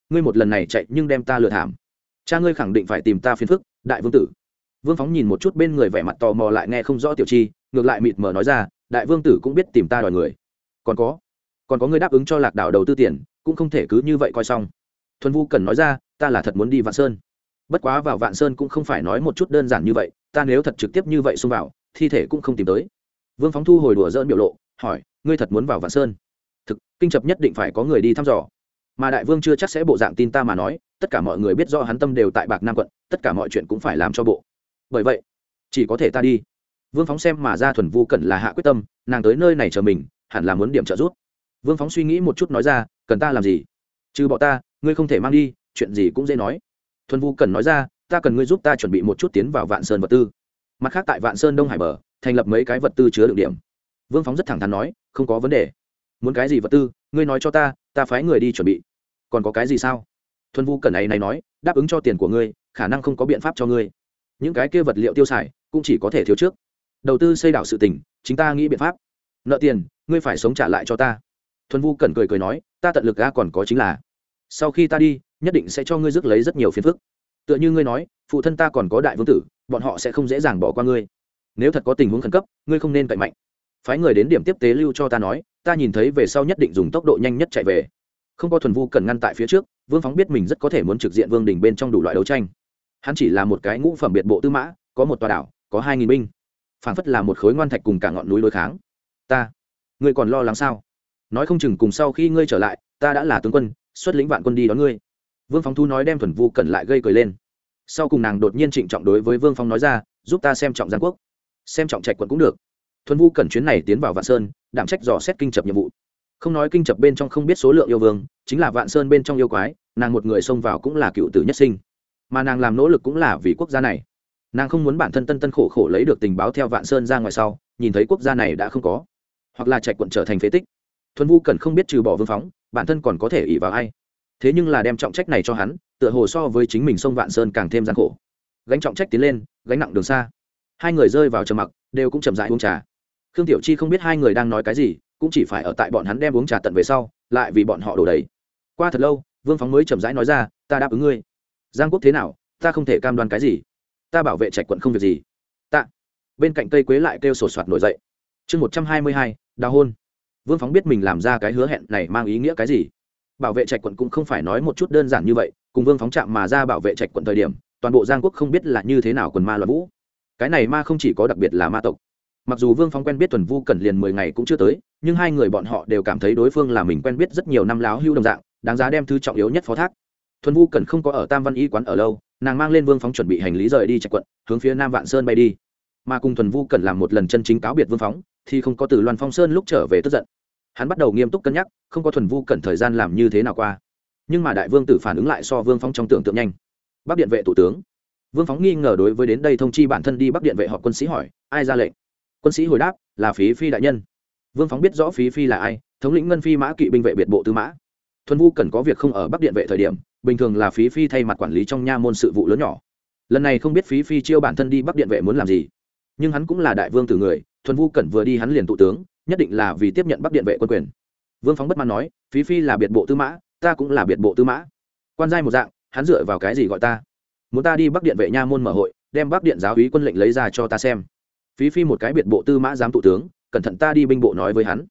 Ngươi một lần này chạy nhưng đem ta lừa thảm. Cha ngươi khẳng định phải tìm ta phiền phức, đại vương tử. Vương phóng nhìn một chút bên người vẻ mặt tò mò lại nghe không rõ tiểu chi, ngược lại mịt mờ nói ra, đại vương tử cũng biết tìm ta đòi người. Còn có còn có người đáp ứng cho lạc đảo đầu tư tiền, cũng không thể cứ như vậy coi xong thuần vu cần nói ra, ta là thật muốn đi vạn sơn. Bất quá vào vạn sơn cũng không phải nói một chút đơn giản như vậy, ta nếu thật trực tiếp như vậy xông vào, thi thể cũng không tìm tới. Vương phóng thu hồi đùa dỡn biểu lộ, hỏi, ngươi thật muốn vào vạn sơn? Thực, kinh chập nhất định phải có người đi thăm dò. Mà đại vương chưa chắc sẽ bộ dạng tin ta mà nói, tất cả mọi người biết do hắn tâm đều tại bạc nam quận, tất cả mọi chuyện cũng phải làm cho bộ. Bởi vậy, chỉ có thể ta đi. Vương phóng xem mà ra thuần vu cần là hạ quyết tâm, nàng tới nơi này chờ mình, hẳn là muốn điểm trợ giúp. Vương phóng suy nghĩ một chút nói ra, cần ta làm gì? Trừ bỏ ta ngươi không thể mang đi, chuyện gì cũng dễ nói. Thuần vu cần nói ra, ta cần ngươi giúp ta chuẩn bị một chút tiến vào vạn sơn vật tư. Mặt khác tại vạn sơn đông hải bờ, thành lập mấy cái vật tư chứa đựng điểm. Vương phóng rất thẳng thắn nói, không có vấn đề. Muốn cái gì vật tư, ngươi nói cho ta ta phái người đi chuẩn bị. Còn có cái gì sao? Thuần vu cẩn ấy này nói, đáp ứng cho tiền của ngươi, khả năng không có biện pháp cho ngươi. Những cái kia vật liệu tiêu xài, cũng chỉ có thể thiếu trước. Đầu tư xây đảo sự tỉnh chính ta nghĩ biện pháp. Nợ tiền, ngươi phải sống trả lại cho ta. Thuần vu cẩn cười cười nói, ta tận lực ga còn có chính là sau khi ta đi, nhất định sẽ cho ngươi rước lấy rất nhiều phiền phức. Tựa như ngươi nói, phụ thân ta còn có đại vương tử, bọn họ sẽ không dễ dàng bỏ qua ngươi. Nếu thật có tình huống khẩn cấp, ngươi không nên cậy mạnh. Phái người đến điểm tiếp tế lưu cho ta nói, ta nhìn thấy về sau nhất định dùng tốc độ nhanh nhất chạy về. Không có thuần vu cần ngăn tại phía trước, vương phóng biết mình rất có thể muốn trực diện vương đình bên trong đủ loại đấu tranh. Hắn chỉ là một cái ngũ phẩm biệt bộ tư mã, có một tòa đảo, có hai nghìn binh. Phảng phất là một khối ngoan thạch cùng cả ngọn núi đối kháng. Ta, ngươi còn lo lắng sao? Nói không chừng cùng sau khi ngươi trở lại, ta đã là tướng quân xuất lĩnh vạn quân đi đón ngươi. Vương phóng thu nói đem thuần vu cẩn lại gây cười lên. Sau cùng nàng đột nhiên trịnh trọng đối với vương phong nói ra, giúp ta xem trọng giang quốc, xem trọng trạch quận cũng được. Thuần vu cẩn chuyến này tiến vào vạn sơn, đảm trách dò xét kinh chập nhiệm vụ. Không nói kinh chập bên trong không biết số lượng yêu vương, chính là vạn sơn bên trong yêu quái, nàng một người xông vào cũng là cựu tử nhất sinh. Mà nàng làm nỗ lực cũng là vì quốc gia này. Nàng không muốn bản thân tân tân khổ khổ lấy được tình báo theo vạn sơn ra ngoài sau, nhìn thấy quốc gia này đã không có, hoặc là trạch quận trở thành phế tích. Thuần vu cần không biết trừ bỏ vương phóng bản thân còn có thể ỉ vào ai? Thế nhưng là đem trọng trách này cho hắn, tựa hồ so với chính mình sông vạn sơn càng thêm gian khổ. Gánh trọng trách tiến lên, gánh nặng đường xa. Hai người rơi vào trầm mặc, đều cũng chậm dại uống trà. Khương tiểu chi không biết hai người đang nói cái gì, cũng chỉ phải ở tại bọn hắn đem uống trà tận về sau, lại vì bọn họ đổ đầy. Qua thật lâu, vương phóng mới chậm rãi nói ra, ta đáp ứng ngươi. Giang quốc thế nào, ta không thể cam đoan cái gì. Ta bảo vệ trạch quận không việc gì. Tạ. bên cạnh cây quế lại kêu sột soạt nổi dậy. Chương một trăm hai mươi hai, đào hôn vương phóng biết mình làm ra cái hứa hẹn này mang ý nghĩa cái gì. Bảo vệ trạch quận cũng không phải nói một chút đơn giản như vậy, cùng vương phóng chạm mà ra bảo vệ trạch quận thời điểm, toàn bộ giang quốc không biết là như thế nào quần ma loạn vũ. Cái này ma không chỉ có đặc biệt là ma tộc. Mặc dù vương phóng quen biết tuần vu cần liền mười ngày cũng chưa tới, nhưng hai người bọn họ đều cảm thấy đối phương là mình quen biết rất nhiều năm láo hưu đồng dạng, đáng giá đem thứ trọng yếu nhất phó thác. Thuần vu cần không có ở tam văn y quán ở lâu, nàng mang lên vương phóng chuẩn bị hành lý rời đi trạch quận, hướng phía nam vạn sơn bay đi mà cùng thuần vu cần làm một lần chân chính cáo biệt vương phóng, thì không có từ loan phong sơn lúc trở về tức giận. Hắn bắt đầu nghiêm túc cân nhắc, không có thuần vu cần thời gian làm như thế nào qua. Nhưng mà đại vương tử phản ứng lại so vương phóng trong tưởng tượng nhanh. Bắc điện vệ thủ tướng. Vương phóng nghi ngờ đối với đến đây thông chi bản thân đi bắc điện vệ họp quân sĩ hỏi, ai ra lệnh? Quân sĩ hồi đáp, là phí phi đại nhân. Vương phóng biết rõ phí phi là ai, thống lĩnh ngân phi mã kỵ binh vệ biệt bộ tư mã. Thuần vu cần có việc không ở bắc điện vệ thời điểm, bình thường là phí phi thay mặt quản lý trong nha môn sự vụ lớn nhỏ. Lần này không biết phí phi chiêu bản thân đi bắc điện vệ muốn làm gì nhưng hắn cũng là đại vương từ người, thuần vu cẩn vừa đi hắn liền tụ tướng, nhất định là vì tiếp nhận bắc điện vệ quân quyền. Vương phóng bất mãn nói, phí phi là biệt bộ tư mã, ta cũng là biệt bộ tư mã. Quan giai một dạng, hắn dựa vào cái gì gọi ta? Muốn ta đi bắc điện vệ nha môn mở hội, đem bắc điện giáo úy quân lệnh lấy ra cho ta xem. Phí phi một cái biệt bộ tư mã giám tụ tướng, cẩn thận ta đi binh bộ nói với hắn.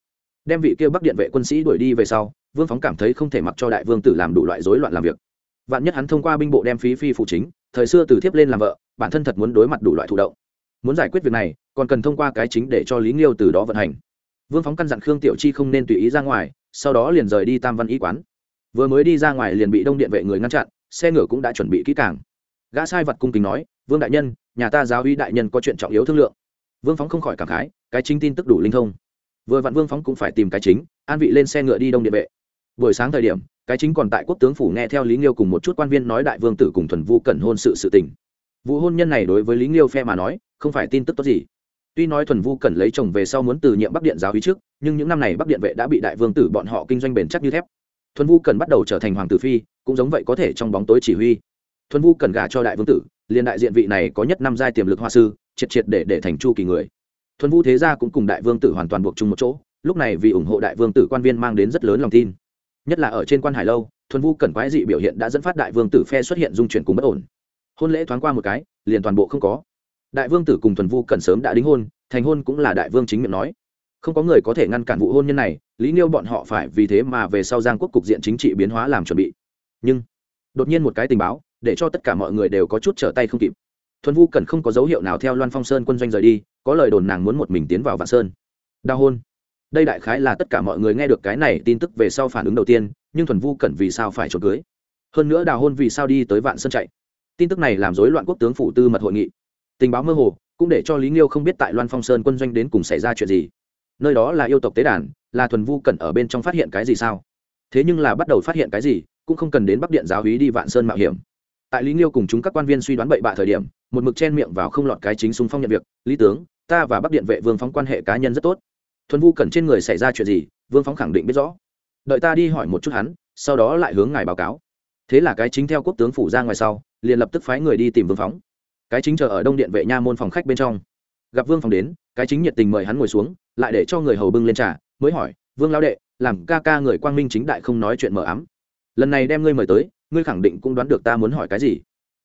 Đem vị kia bắc điện vệ quân sĩ đuổi đi về sau, vương phóng cảm thấy không thể mặc cho đại vương tử làm đủ loại rối loạn làm việc. Vạn nhất hắn thông qua binh bộ đem phí phi phụ chính, thời xưa từ thiếp lên làm vợ, bản thân thật muốn đối mặt đủ loại thủ động muốn giải quyết việc này, còn cần thông qua cái chính để cho lý nghiêu từ đó vận hành. Vương phóng căn dặn khương tiểu chi không nên tùy ý ra ngoài, sau đó liền rời đi tam văn y quán. Vừa mới đi ra ngoài liền bị đông điện vệ người ngăn chặn, xe ngựa cũng đã chuẩn bị kỹ càng. Gã sai vật cung kính nói, vương đại nhân, nhà ta giáo uy đại nhân có chuyện trọng yếu thương lượng. Vương phóng không khỏi cảm khái, cái chính tin tức đủ linh thông. Vừa vặn vương phóng cũng phải tìm cái chính, an vị lên xe ngựa đi đông điện vệ. Buổi sáng thời điểm, cái chính còn tại quốc tướng phủ nghe theo lý nghiêu cùng một chút quan viên nói đại vương tử cùng thuần vu cẩn hôn sự sự tình. Vụ hôn nhân này đối với lý nghiêu phe mà nói không phải tin tức tốt gì. Tuy nói thuần vu Cần lấy chồng về sau muốn từ nhiệm bắc điện giáo hí trước, nhưng những năm này bắc điện vệ đã bị đại vương tử bọn họ kinh doanh bền chắc như thép. Thuần vu Cần bắt đầu trở thành hoàng tử phi, cũng giống vậy có thể trong bóng tối chỉ huy. Thuần vu Cần gả cho đại vương tử, liền đại diện vị này có nhất năm giai tiềm lực hoa sư, triệt triệt để để thành chu kỳ người. Thuần vu thế gia cũng cùng đại vương tử hoàn toàn buộc chung một chỗ, lúc này vì ủng hộ đại vương tử quan viên mang đến rất lớn lòng tin. Nhất là ở trên quan hải lâu, thuần vu Cần quái dị biểu hiện đã dẫn phát đại vương tử phe xuất hiện dung chuyển cùng bất ổn. Hôn lễ thoáng qua một cái, liền toàn bộ không có đại vương tử cùng thuần vu cẩn sớm đã đính hôn, thành hôn cũng là đại vương chính miệng nói. Không có người có thể ngăn cản vụ hôn nhân này, lý nghiêu bọn họ phải vì thế mà về sau giang quốc cục diện chính trị biến hóa làm chuẩn bị. Nhưng, đột nhiên một cái tình báo, để cho tất cả mọi người đều có chút trở tay không kịp. Thuần vu cần không có dấu hiệu nào theo loan phong sơn quân doanh rời đi, có lời đồn nàng muốn một mình tiến vào vạn sơn. Đao hôn. Đây đại khái là tất cả mọi người nghe được cái này tin tức về sau phản ứng đầu tiên, nhưng thuần vu cẩn vì sao phải trốn cưới? Hơn nữa đào hôn vì sao đi tới vạn sơn chạy? Tin tức này làm rối loạn quốc tướng phủ tư mật hội nghị tình báo mơ hồ, cũng để cho lý nghiêu không biết tại loan phong sơn quân doanh đến cùng xảy ra chuyện gì. Nơi đó là yêu tộc tế đàn, là thuần vu cẩn ở bên trong phát hiện cái gì sao? Thế nhưng là bắt đầu phát hiện cái gì, cũng không cần đến bắc điện giáo hí đi vạn sơn mạo hiểm. Tại lý nghiêu cùng chúng các quan viên suy đoán bậy bạ thời điểm, một mực chen miệng vào không lọt cái chính xung phong nhận việc, lý tướng, ta và bắc điện vệ vương phóng quan hệ cá nhân rất tốt. Thuần vu cẩn trên người xảy ra chuyện gì, vương phóng khẳng định biết rõ. Đợi ta đi hỏi một chút hắn, sau đó lại hướng ngài báo cáo. Thế là cái chính theo quốc tướng phủ ra ngoài sau, liền lập tức phái người đi tìm vương phóng cái chính chờ ở đông điện vệ nha môn phòng khách bên trong. Gặp vương phòng đến, cái chính nhiệt tình mời hắn ngồi xuống, lại để cho người hầu bưng lên trà, mới hỏi, vương lao đệ, làm ca ca người quang minh chính đại không nói chuyện mờ ám. Lần này đem ngươi mời tới, ngươi khẳng định cũng đoán được ta muốn hỏi cái gì.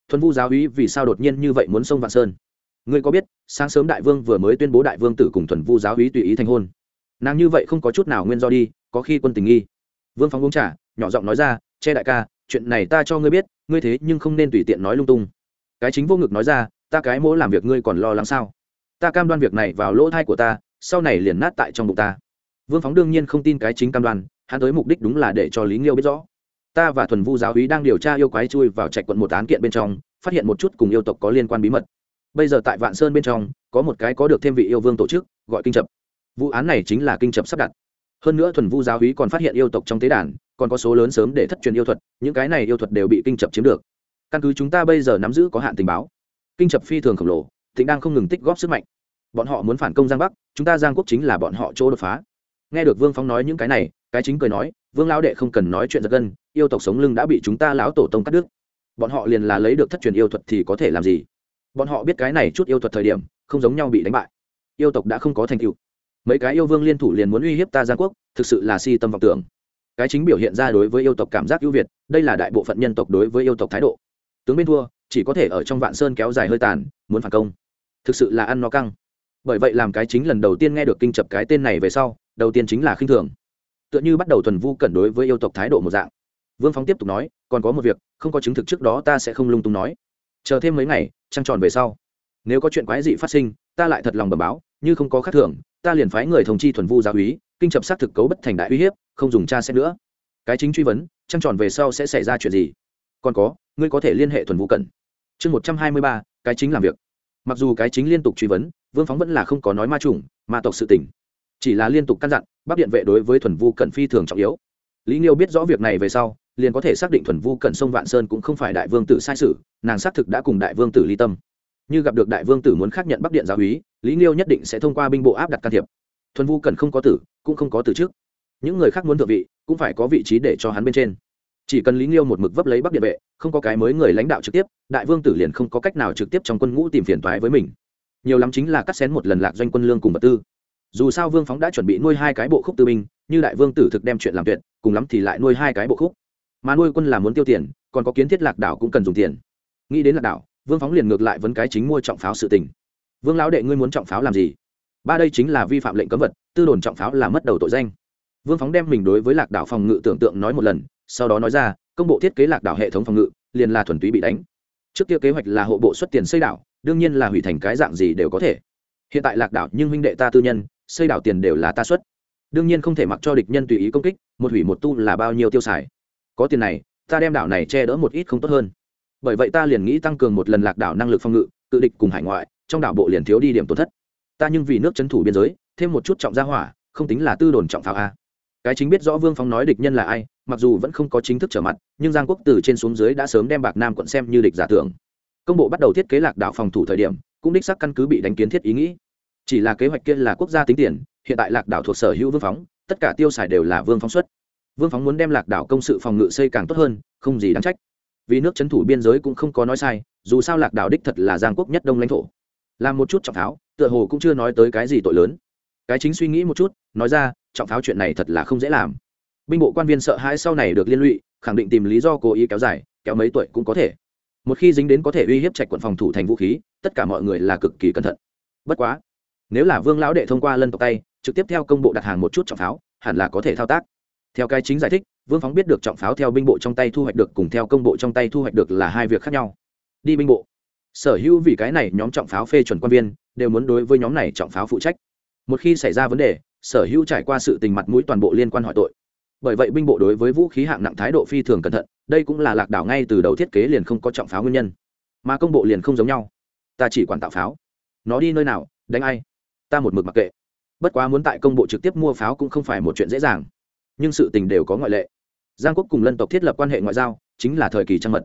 Thuần vu giáo úy vì sao đột nhiên như vậy muốn sông vạn sơn? Ngươi có biết, sáng sớm đại vương vừa mới tuyên bố đại vương tử cùng thuần vu giáo úy tùy ý thành hôn. Nàng như vậy không có chút nào nguyên do đi, có khi quân tình nghi. Vương phóng uống trả nhỏ giọng nói ra, che đại ca, chuyện này ta cho ngươi biết, ngươi thế nhưng không nên tùy tiện nói lung tung cái chính vô ngực nói ra, ta cái mỗ làm việc ngươi còn lo lắng sao? Ta cam đoan việc này vào lỗ thai của ta, sau này liền nát tại trong bụng ta. Vương phóng đương nhiên không tin cái chính cam đoan, hắn tới mục đích đúng là để cho lý nghiêu biết rõ. Ta và thuần vu giáo úy đang điều tra yêu quái chui vào trạch quận một án kiện bên trong, phát hiện một chút cùng yêu tộc có liên quan bí mật. Bây giờ tại vạn sơn bên trong, có một cái có được thêm vị yêu vương tổ chức, gọi kinh chập. Vụ án này chính là kinh chập sắp đặt. Hơn nữa thuần vu giáo úy còn phát hiện yêu tộc trong tế đàn, còn có số lớn sớm để thất truyền yêu thuật, những cái này yêu thuật đều bị kinh chập chiếm được căn cứ chúng ta bây giờ nắm giữ có hạn tình báo. Kinh chập phi thường khổng lồ, thịnh đang không ngừng tích góp sức mạnh. Bọn họ muốn phản công giang bắc, chúng ta giang quốc chính là bọn họ chỗ đột phá. Nghe được vương phóng nói những cái này, cái chính cười nói, vương lão đệ không cần nói chuyện giật gân, yêu tộc sống lưng đã bị chúng ta lão tổ tông cắt đứt. Bọn họ liền là lấy được thất truyền yêu thuật thì có thể làm gì? Bọn họ biết cái này chút yêu thuật thời điểm, không giống nhau bị đánh bại. Yêu tộc đã không có thành tựu. Mấy cái yêu vương liên thủ liền muốn uy hiếp ta giang quốc, thực sự là si tâm vọng tưởng. Cái chính biểu hiện ra đối với yêu tộc cảm giác ưu việt, đây là đại bộ phận nhân tộc đối với yêu tộc thái độ tướng bên thua, chỉ có thể ở trong vạn sơn kéo dài hơi tàn, muốn phản công. Thực sự là ăn nó căng. Bởi vậy làm cái chính lần đầu tiên nghe được kinh chập cái tên này về sau, đầu tiên chính là khinh thường. Tựa như bắt đầu thuần vu cẩn đối với yêu tộc thái độ một dạng. Vương phóng tiếp tục nói, còn có một việc, không có chứng thực trước đó ta sẽ không lung tung nói. Chờ thêm mấy ngày, trăng tròn về sau. Nếu có chuyện quái dị phát sinh, ta lại thật lòng bẩm báo, như không có khác thường, ta liền phái người thông chi thuần vu gia úy, kinh chập xác thực cấu bất thành đại uy hiếp, không dùng tra xét nữa. Cái chính truy vấn, trăng tròn về sau sẽ xảy ra chuyện gì? Còn có ngươi có thể liên hệ thuần vu cẩn. Chương một trăm hai mươi ba, cái chính làm việc. Mặc dù cái chính liên tục truy vấn, vương phóng vẫn là không có nói ma trùng, ma tộc sự tỉnh chỉ là liên tục căn dặn, bắc điện vệ đối với thuần vu cẩn phi thường trọng yếu. Lý nghiêu biết rõ việc này về sau, liền có thể xác định thuần vu cẩn sông vạn sơn cũng không phải đại vương tử sai sự, nàng xác thực đã cùng đại vương tử ly tâm. Như gặp được đại vương tử muốn khác nhận bắc điện giáo úy lý nghiêu nhất định sẽ thông qua binh bộ áp đặt can thiệp. Thuần vu cẩn không có tử, cũng không có tử trước. Những người khác muốn thượng vị, cũng phải có vị trí để cho hắn bên trên chỉ cần lý nghiêu một mực vấp lấy bắc địa vệ, không có cái mới người lãnh đạo trực tiếp, đại vương tử liền không có cách nào trực tiếp trong quân ngũ tìm phiền toái với mình. Nhiều lắm chính là cắt xén một lần lạc doanh quân lương cùng vật tư. Dù sao vương phóng đã chuẩn bị nuôi hai cái bộ khúc tư binh, như đại vương tử thực đem chuyện làm tuyệt, cùng lắm thì lại nuôi hai cái bộ khúc. Mà nuôi quân là muốn tiêu tiền, còn có kiến thiết lạc đảo cũng cần dùng tiền. Nghĩ đến lạc đảo, vương phóng liền ngược lại vấn cái chính mua trọng pháo sự tình. Vương lão đệ, ngươi muốn trọng pháo làm gì? Ba đây chính là vi phạm lệnh cấm vật, tư đồn trọng pháo là mất đầu tội danh. Vương phóng đem mình đối với lạc đảo phòng ngự tưởng tượng nói một lần sau đó nói ra, công bộ thiết kế lạc đảo hệ thống phòng ngự, liền là thuần túy bị đánh. Trước kia kế hoạch là hộ bộ xuất tiền xây đảo, đương nhiên là hủy thành cái dạng gì đều có thể. Hiện tại lạc đảo nhưng huynh đệ ta tư nhân, xây đảo tiền đều là ta xuất. Đương nhiên không thể mặc cho địch nhân tùy ý công kích, một hủy một tu là bao nhiêu tiêu xài. Có tiền này, ta đem đảo này che đỡ một ít không tốt hơn. Bởi vậy ta liền nghĩ tăng cường một lần lạc đảo năng lực phòng ngự tự địch cùng hải ngoại, trong đảo bộ liền thiếu đi điểm tổn thất. Ta nhưng vì nước trấn thủ biên giới, thêm một chút trọng gia hỏa, không tính là tư đồn trọng pháo a cái chính biết rõ vương phóng nói địch nhân là ai, mặc dù vẫn không có chính thức trở mặt, nhưng giang quốc từ trên xuống dưới đã sớm đem bạc nam quận xem như địch giả tưởng. Công bộ bắt đầu thiết kế lạc đảo phòng thủ thời điểm, cũng đích xác căn cứ bị đánh kiến thiết ý nghĩ. Chỉ là kế hoạch kia là quốc gia tính tiền, hiện tại lạc đảo thuộc sở hữu vương phóng, tất cả tiêu xài đều là vương phóng xuất. Vương phóng muốn đem lạc đảo công sự phòng ngự xây càng tốt hơn, không gì đáng trách. Vì nước c thủ biên giới cũng không có nói sai, dù sao lạc đảo đích thật là giang quốc nhất đông lãnh thổ. Làm một chút trọng tháo, tựa hồ cũng chưa nói tới cái gì tội lớn cái chính suy nghĩ một chút, nói ra, trọng pháo chuyện này thật là không dễ làm. Binh bộ quan viên sợ hãi sau này được liên lụy, khẳng định tìm lý do cố ý kéo dài, kéo mấy tuổi cũng có thể. Một khi dính đến có thể uy hiếp trạch quận phòng thủ thành vũ khí, tất cả mọi người là cực kỳ cẩn thận. Bất quá, nếu là vương lão đệ thông qua lân tộc tay, trực tiếp theo công bộ đặt hàng một chút trọng pháo, hẳn là có thể thao tác. Theo cái chính giải thích, vương phóng biết được trọng pháo theo binh bộ trong tay thu hoạch được cùng theo công bộ trong tay thu hoạch được là hai việc khác nhau. Đi binh bộ. Sở hữu vì cái này nhóm trọng pháo phê chuẩn quan viên, đều muốn đối với nhóm này trọng pháo phụ trách một khi xảy ra vấn đề, sở hữu trải qua sự tình mặt mũi toàn bộ liên quan hỏi tội. Bởi vậy binh bộ đối với vũ khí hạng nặng thái độ phi thường cẩn thận, đây cũng là lạc đảo ngay từ đầu thiết kế liền không có trọng pháo nguyên nhân. Mà công bộ liền không giống nhau. Ta chỉ quản tạo pháo. Nó đi nơi nào, đánh ai? Ta một mực mặc kệ. Bất quá muốn tại công bộ trực tiếp mua pháo cũng không phải một chuyện dễ dàng. Nhưng sự tình đều có ngoại lệ. Giang quốc cùng lân tộc thiết lập quan hệ ngoại giao, chính là thời kỳ trăng mật.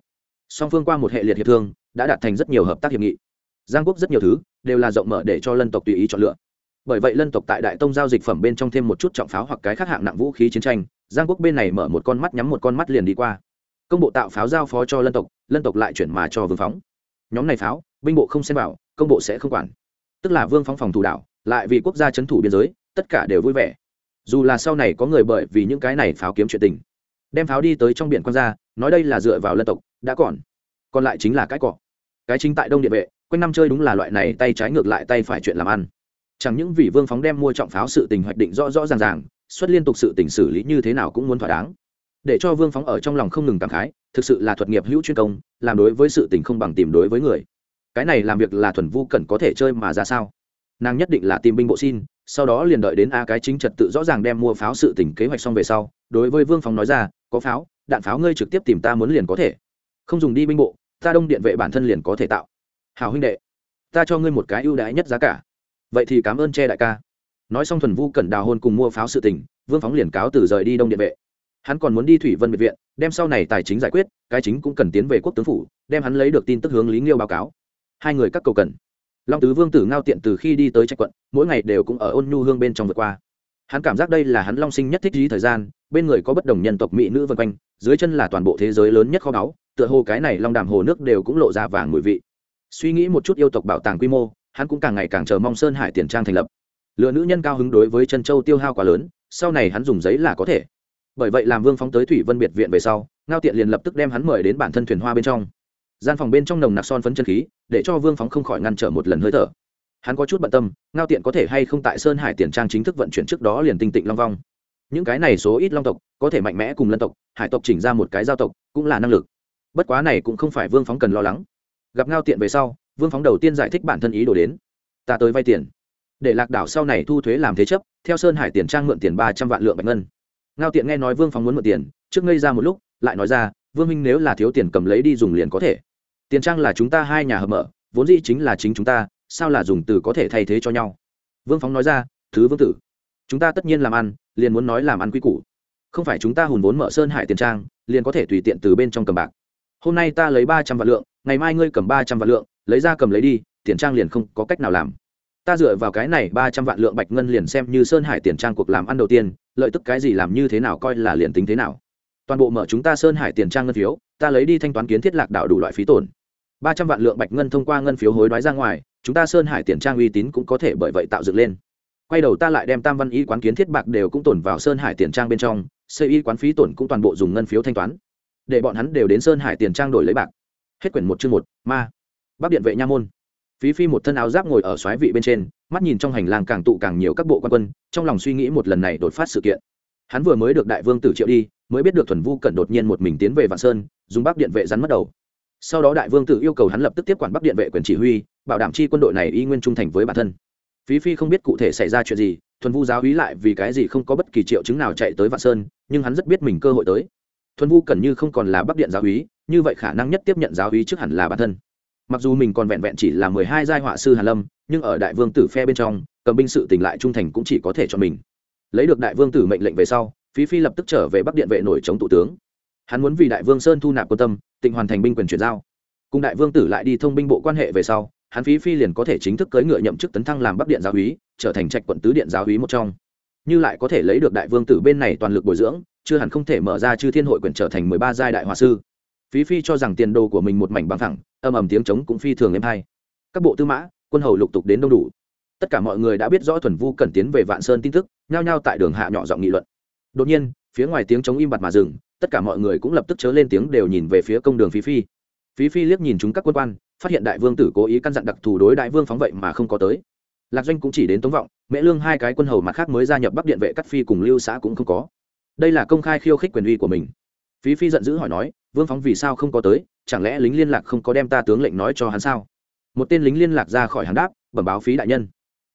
Song phương qua một hệ liệt hiệp thương, đã đạt thành rất nhiều hợp tác hiệp nghị. Giang quốc rất nhiều thứ, đều là rộng mở để cho lân tộc tùy ý chọn lựa bởi vậy lân tộc tại đại tông giao dịch phẩm bên trong thêm một chút trọng pháo hoặc cái khác hạng nặng vũ khí chiến tranh, giang quốc bên này mở một con mắt nhắm một con mắt liền đi qua. Công bộ tạo pháo giao phó cho lân tộc lân tộc lại chuyển mà cho vương phóng. Nhóm này pháo, binh bộ không xem vào, công bộ sẽ không quản. Tức là vương phóng phòng thủ đảo, lại vì quốc gia c h ấ n thủ biên giới, tất cả đều vui vẻ. Dù là sau này có người bởi vì những cái này pháo kiếm chuyện tình, đem pháo đi tới trong biển quan gia, nói đây là dựa vào lân tộc, đã còn. Còn lại chính là cái cỏ. Cái chính tại đông địa vệ, quanh năm chơi đúng là loại này, tay trái ngược lại, tay phải chuyện làm ăn chẳng những vì vương phóng đem mua trọng pháo sự tình hoạch định rõ rõ ràng ràng, xuất liên tục sự tình xử lý như thế nào cũng muốn thỏa đáng. Để cho vương phóng ở trong lòng không ngừng cảm khái, thực sự là thuật nghiệp hữu chuyên công, làm đối với sự tình không bằng tìm đối với người. Cái này làm việc là thuần vu cần có thể chơi mà ra sao? Nàng nhất định là tìm binh bộ xin, sau đó liền đợi đến a cái chính trật tự rõ ràng đem mua pháo sự tình kế hoạch xong về sau, đối với vương phóng nói ra, có pháo, đạn pháo ngươi trực tiếp tìm ta muốn liền có thể. Không dùng đi binh bộ, ta đông điện vệ bản thân liền có thể tạo. Hào huynh đệ, ta cho ngươi một cái ưu đãi nhất giá cả vậy thì cảm ơn che đại ca. Nói xong thuần vu cẩn đào hôn cùng mua pháo sự tình, vương phóng liền cáo từ rời đi đông điện vệ. Hắn còn muốn đi thủy vân biệt viện, đem sau này tài chính giải quyết, cái chính cũng cần tiến về quốc tướng phủ, đem hắn lấy được tin tức hướng lý nghiêu báo cáo. Hai người các cầu cần. Long tứ vương tử ngao tiện từ khi đi tới trạch quận, mỗi ngày đều cũng ở ôn nhu hương bên trong vượt qua. Hắn cảm giác đây là hắn long sinh nhất thích dí thời gian, bên người có bất đồng nhân tộc mỹ nữ vân quanh, dưới chân là toàn bộ thế giới lớn nhất kho báu, tựa hồ cái này long đàm hồ nước đều cũng lộ ra vàng mùi vị. Suy nghĩ một chút yêu tộc bảo tàng quy mô hắn cũng càng ngày càng chờ mong sơn hải tiền trang thành lập. Lựa nữ nhân cao hứng đối với chân châu tiêu hao quá lớn, sau này hắn dùng giấy là có thể. Bởi vậy làm vương phóng tới thủy vân biệt viện về sau, ngao tiện liền lập tức đem hắn mời đến bản thân thuyền hoa bên trong. Gian phòng bên trong nồng nặc son phấn chân khí, để cho vương phóng không khỏi ngăn trở một lần hơi thở. Hắn có chút bận tâm, ngao tiện có thể hay không tại sơn hải tiền trang chính thức vận chuyển trước đó liền tinh tịnh long vong. Những cái này số ít long tộc, có thể mạnh mẽ cùng lân tộc, hải tộc chỉnh ra một cái giao tộc, cũng là năng lực. Bất quá này cũng không phải vương phóng cần lo lắng. Gặp ngao tiện về sau vương phóng đầu tiên giải thích bản thân ý đồ đến. Ta tới vay tiền. Để lạc đảo sau này thu thuế làm thế chấp, theo sơn hải tiền trang mượn tiền ba trăm vạn lượng bạch ngân. Ngao tiện nghe nói vương phóng muốn mượn tiền, trước ngây ra một lúc, lại nói ra, vương minh nếu là thiếu tiền cầm lấy đi dùng liền có thể. Tiền trang là chúng ta hai nhà hợp mở, vốn dĩ chính là chính chúng ta, sao là dùng từ có thể thay thế cho nhau? Vương phóng nói ra, thứ vương tử, chúng ta tất nhiên làm ăn, liền muốn nói làm ăn quy củ. Không phải chúng ta hùn vốn mở sơn hải tiền trang, liền có thể tùy tiện từ bên trong cầm bạc. Hôm nay ta lấy ba trăm vạn lượng, ngày mai ngươi cầm ba trăm vạn lượng lấy ra cầm lấy đi, tiền trang liền không có cách nào làm. Ta dựa vào cái này ba trăm vạn lượng bạch ngân liền xem như sơn hải tiền trang cuộc làm ăn đầu tiên, lợi tức cái gì làm như thế nào coi là liền tính thế nào. Toàn bộ mở chúng ta sơn hải tiền trang ngân phiếu, ta lấy đi thanh toán kiến thiết lạc đạo đủ loại phí tổn. Ba trăm vạn lượng bạch ngân thông qua ngân phiếu hối đoái ra ngoài, chúng ta sơn hải tiền trang uy tín cũng có thể bởi vậy tạo dựng lên. Quay đầu ta lại đem tam văn y quán kiến thiết bạc đều cũng tổn vào sơn hải tiền trang bên trong, xây y quán phí tổn cũng toàn bộ dùng ngân phiếu thanh toán. Để bọn hắn đều đến sơn hải tiền trang đổi lấy bạc. Hết quyển một chương một, ma bắc điện vệ nha môn. Phí phi một thân áo giáp ngồi ở xoáy vị bên trên, mắt nhìn trong hành lang càng tụ càng nhiều các bộ quan quân, trong lòng suy nghĩ một lần này đột phát sự kiện. Hắn vừa mới được đại vương tử triệu đi, mới biết được thuần vu cẩn đột nhiên một mình tiến về vạn sơn, dùng bắc điện vệ rắn mất đầu. Sau đó đại vương tử yêu cầu hắn lập tức tiếp quản bắc điện vệ quyền chỉ huy, bảo đảm chi quân đội này y nguyên trung thành với bản thân. Phí phi không biết cụ thể xảy ra chuyện gì, thuần vu giáo hí lại vì cái gì không có bất kỳ triệu chứng nào chạy tới vạn sơn, nhưng hắn rất biết mình cơ hội tới. Thuần vu cần như không còn là bắc điện giáo hí, như vậy khả năng nhất tiếp nhận giáo hí trước hẳn là bản thân mặc dù mình còn vẹn vẹn chỉ là mười hai giai họa sư hàn lâm, nhưng ở đại vương tử phe bên trong, cầm binh sự tỉnh lại trung thành cũng chỉ có thể cho mình. Lấy được đại vương tử mệnh lệnh về sau, phí phi lập tức trở về bắc điện vệ nổi chống thủ tướng. Hắn muốn vì đại vương sơn thu nạp quan tâm, tịnh hoàn thành binh quyền chuyển giao. Cùng đại vương tử lại đi thông binh bộ quan hệ về sau, hắn phí phi liền có thể chính thức cưỡi ngựa nhậm chức tấn thăng làm bắc điện giáo úy, trở thành trạch quận tứ điện giáo úy một trong. Như lại có thể lấy được đại vương tử bên này toàn lực bồi dưỡng, chưa hẳn không thể mở ra chư thiên hội quyền trở thành mười ba giai đại hòa sư phí phi cho rằng tiền đồ của mình một mảnh bằng thẳng âm ầm tiếng trống cũng phi thường êm hay. Các bộ tư mã, quân hầu lục tục đến đông đủ. Tất cả mọi người đã biết rõ thuần vu cần tiến về vạn sơn tin tức, nhao nhao tại đường hạ nhỏ giọng nghị luận. Đột nhiên, phía ngoài tiếng trống im bặt mà dừng, tất cả mọi người cũng lập tức chớ lên tiếng đều nhìn về phía công đường phí phi. Phí phi liếc nhìn chúng các quân quan, phát hiện đại vương tử cố ý căn dặn đặc thù đối đại vương phóng vậy mà không có tới. Lạc doanh cũng chỉ đến tống vọng, mễ lương hai cái quân hầu mặt khác mới gia nhập bắc điện vệ cắt phi cùng lưu xã cũng không có. Đây là công khai khiêu khích quyền uy của mình phí phi giận dữ hỏi nói, vương phóng vì sao không có tới? Chẳng lẽ lính liên lạc không có đem ta tướng lệnh nói cho hắn sao? Một tên lính liên lạc ra khỏi hắn đáp, bẩm báo phí đại nhân.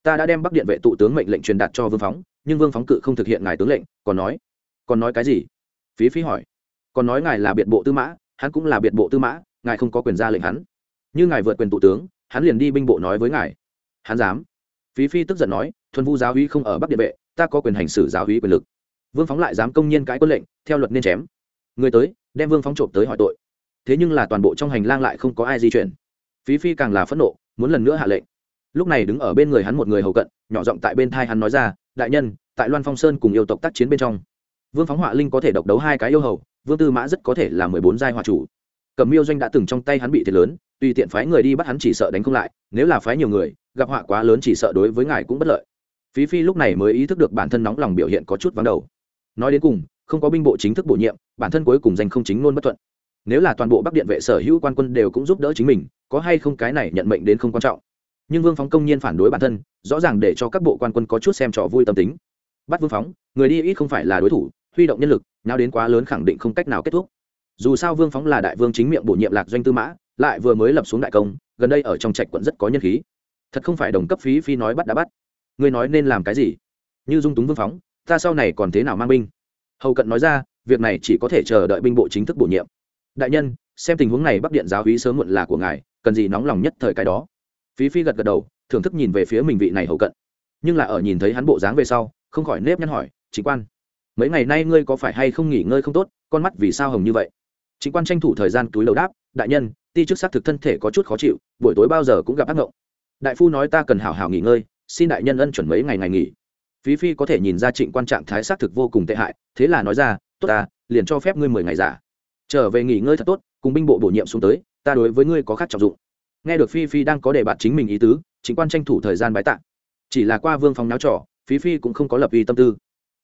Ta đã đem bắc điện vệ tụ tướng mệnh lệnh truyền đạt cho vương phóng, nhưng vương phóng cự không thực hiện ngài tướng lệnh, còn nói còn nói cái gì? Phí phí hỏi, còn nói ngài là biệt bộ tư mã, hắn cũng là biệt bộ tư mã, ngài không có quyền ra lệnh hắn. Như ngài vượt quyền tụ tướng, hắn liền đi binh bộ nói với ngài. Hắn dám. Phí phi tức giận nói, thuần vu giáo uy không ở bắc địa vệ, ta có quyền hành xử giáo uy quyền lực. Vương phóng lại dám công nhiên cãi quân lệnh, theo luật nên chém người tới, đem vương phóng trộm tới hỏi tội. Thế nhưng là toàn bộ trong hành lang lại không có ai di chuyển. Phí phi càng là phẫn nộ, muốn lần nữa hạ lệnh. Lúc này đứng ở bên người hắn một người hầu cận, nhỏ giọng tại bên thai hắn nói ra, đại nhân, tại loan phong sơn cùng yêu tộc tác chiến bên trong, vương phóng họa linh có thể độc đấu hai cái yêu hầu, vương tư mã rất có thể là mười bốn giai hòa chủ. Cầm miêu doanh đã từng trong tay hắn bị thiệt lớn, tùy tiện phái người đi bắt hắn chỉ sợ đánh không lại, nếu là phái nhiều người, gặp họa quá lớn chỉ sợ đối với ngài cũng bất lợi. Phí phi lúc này mới ý thức được bản thân nóng lòng biểu hiện có chút vắng đầu. Nói đến cùng không có binh bộ chính thức bổ nhiệm, bản thân cuối cùng danh không chính luôn bất thuận. Nếu là toàn bộ bắc điện vệ sở hữu quan quân đều cũng giúp đỡ chính mình, có hay không cái này nhận mệnh đến không quan trọng. Nhưng vương phóng công nhiên phản đối bản thân, rõ ràng để cho các bộ quan quân có chút xem trò vui tâm tính. Bắt vương phóng, người đi ít không phải là đối thủ, huy động nhân lực nào đến quá lớn khẳng định không cách nào kết thúc. Dù sao vương phóng là đại vương chính miệng bổ nhiệm lạc doanh tư mã, lại vừa mới lập xuống đại công, gần đây ở trong trạch quận rất có nhân khí. Thật không phải đồng cấp phí phi nói bắt đã bắt. Ngươi nói nên làm cái gì? Như dung túng vương phóng, ta sau này còn thế nào mang binh? Hầu cận nói ra, việc này chỉ có thể chờ đợi binh bộ chính thức bổ nhiệm. Đại nhân, xem tình huống này bắc điện giáo hí sớm muộn là của ngài, cần gì nóng lòng nhất thời cái đó. Phí phi gật gật đầu, thưởng thức nhìn về phía mình vị này hậu cận. Nhưng là ở nhìn thấy hắn bộ dáng về sau, không khỏi nếp nhăn hỏi, chính quan, mấy ngày nay ngươi có phải hay không nghỉ ngơi không tốt? Con mắt vì sao hồng như vậy? Chính quan tranh thủ thời gian túi lầu đáp, đại nhân, ti chức xác thực thân thể có chút khó chịu, buổi tối bao giờ cũng gặp ác ngộng. Đại phu nói ta cần hảo hảo nghỉ ngơi, xin đại nhân ân chuẩn mấy ngày ngày nghỉ phí phi có thể nhìn ra trịnh quan trạng thái xác thực vô cùng tệ hại, thế là nói ra, tốt ta, liền cho phép ngươi mười ngày giả. Trở về nghỉ ngơi thật tốt, cùng binh bộ bổ nhiệm xuống tới, ta đối với ngươi có khác trọng dụng. Nghe được phi phi đang có đề bạt chính mình ý tứ chính quan tranh thủ thời gian bái tạ. Chỉ là qua vương phòng náo trỏ phí phi cũng không có lập uy tâm tư.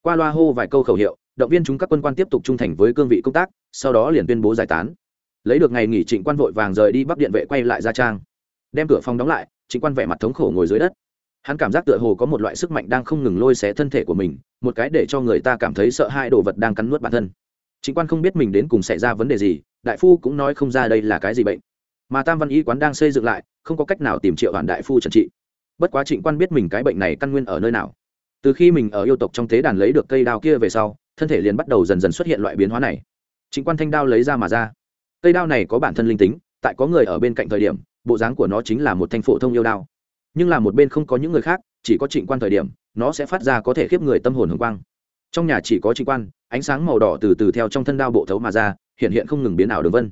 Qua loa hô vài câu khẩu hiệu, động viên chúng các quân quan tiếp tục trung thành với cương vị công tác, sau đó liền tuyên bố giải tán. Lấy được ngày nghỉ, trịnh quan vội vàng rời đi bắc điện vệ quay lại gia trang. Đem cửa phòng đóng lại, trịnh quan vẻ mặt thống khổ ngồi dưới đất hắn cảm giác tựa hồ có một loại sức mạnh đang không ngừng lôi xé thân thể của mình, một cái để cho người ta cảm thấy sợ hai đồ vật đang cắn nuốt bản thân. Chính quan không biết mình đến cùng xảy ra vấn đề gì, đại phu cũng nói không ra đây là cái gì bệnh. Mà tam văn y quán đang xây dựng lại, không có cách nào tìm triệu hoàn đại phu trần trị. Bất quá trịnh quan biết mình cái bệnh này căn nguyên ở nơi nào. Từ khi mình ở yêu tộc trong tế đàn lấy được cây đao kia về sau, thân thể liền bắt đầu dần dần xuất hiện loại biến hóa này. Trịnh quan thanh đao lấy ra mà ra. Cây đao này có bản thân linh tính, tại có người ở bên cạnh thời điểm, bộ dáng của nó chính là một thanh phổ thông yêu đao nhưng là một bên không có những người khác, chỉ có trịnh quan thời điểm, nó sẽ phát ra có thể khiếp người tâm hồn hồng quang. Trong nhà chỉ có trịnh quan, ánh sáng màu đỏ từ từ theo trong thân đao bộ thấu mà ra, hiện hiện không ngừng biến ảo đường vân.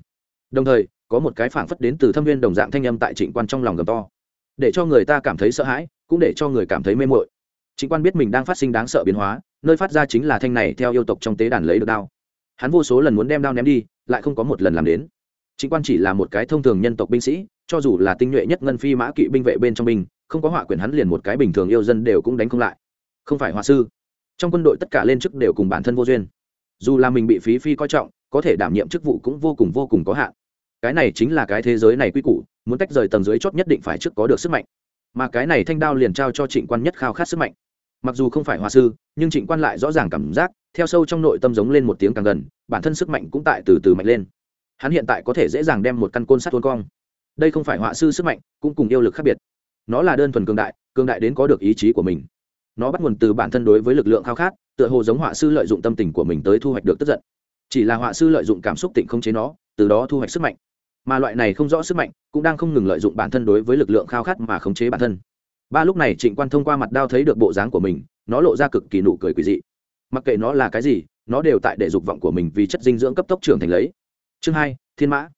Đồng thời, có một cái phảng phất đến từ thâm viên đồng dạng thanh âm tại trịnh quan trong lòng gầm to. Để cho người ta cảm thấy sợ hãi, cũng để cho người cảm thấy mê mội trịnh quan biết mình đang phát sinh đáng sợ biến hóa, nơi phát ra chính là thanh này theo yêu tộc trong tế đàn lấy được đao. Hắn vô số lần muốn đem đao ném đi, lại không có một lần làm đến. Trịnh quan chỉ là một cái thông thường nhân tộc binh sĩ cho dù là tinh nhuệ nhất ngân phi mã kỵ binh vệ bên trong binh, không có họa quyền hắn liền một cái bình thường yêu dân đều cũng đánh không lại. Không phải họa sư. Trong quân đội tất cả lên chức đều cùng bản thân vô duyên. Dù là mình bị phí phi coi trọng, có thể đảm nhiệm chức vụ cũng vô cùng vô cùng có hạn. Cái này chính là cái thế giới này quy củ, muốn tách rời tầng dưới chót nhất định phải trước có được sức mạnh. Mà cái này thanh đao liền trao cho trịnh quan nhất khao khát sức mạnh. Mặc dù không phải hòa sư, nhưng trịnh quan lại rõ ràng cảm giác, theo sâu trong nội tâm giống lên một tiếng càng gần, bản thân sức mạnh cũng tại từ từ mạnh lên. Hắn hiện tại có thể dễ dàng đem một căn côn sắt thôn cong đây không phải họa sư sức mạnh, cũng cùng yêu lực khác biệt. Nó là đơn thuần cường đại cường đại đến có được ý chí của mình. Nó bắt nguồn từ bản thân đối với lực lượng khao khát, tựa hồ giống họa sư lợi dụng tâm tình của mình tới thu hoạch được tức giận. Chỉ là họa sư lợi dụng cảm xúc tỉnh không chế nó, từ đó thu hoạch sức mạnh. Mà loại này không rõ sức mạnh, cũng đang không ngừng lợi dụng bản thân đối với lực lượng khao khát mà khống chế bản thân. Ba lúc này, trịnh quan thông qua mặt đao thấy được bộ dáng của mình, nó lộ ra cực kỳ nụ cười quỳ dị. Mặc kệ nó là cái gì, nó đều tại để dục vọng của mình vì chất dinh dưỡng cấp tốc trưởng thành lấy. Chương hai, thiên mã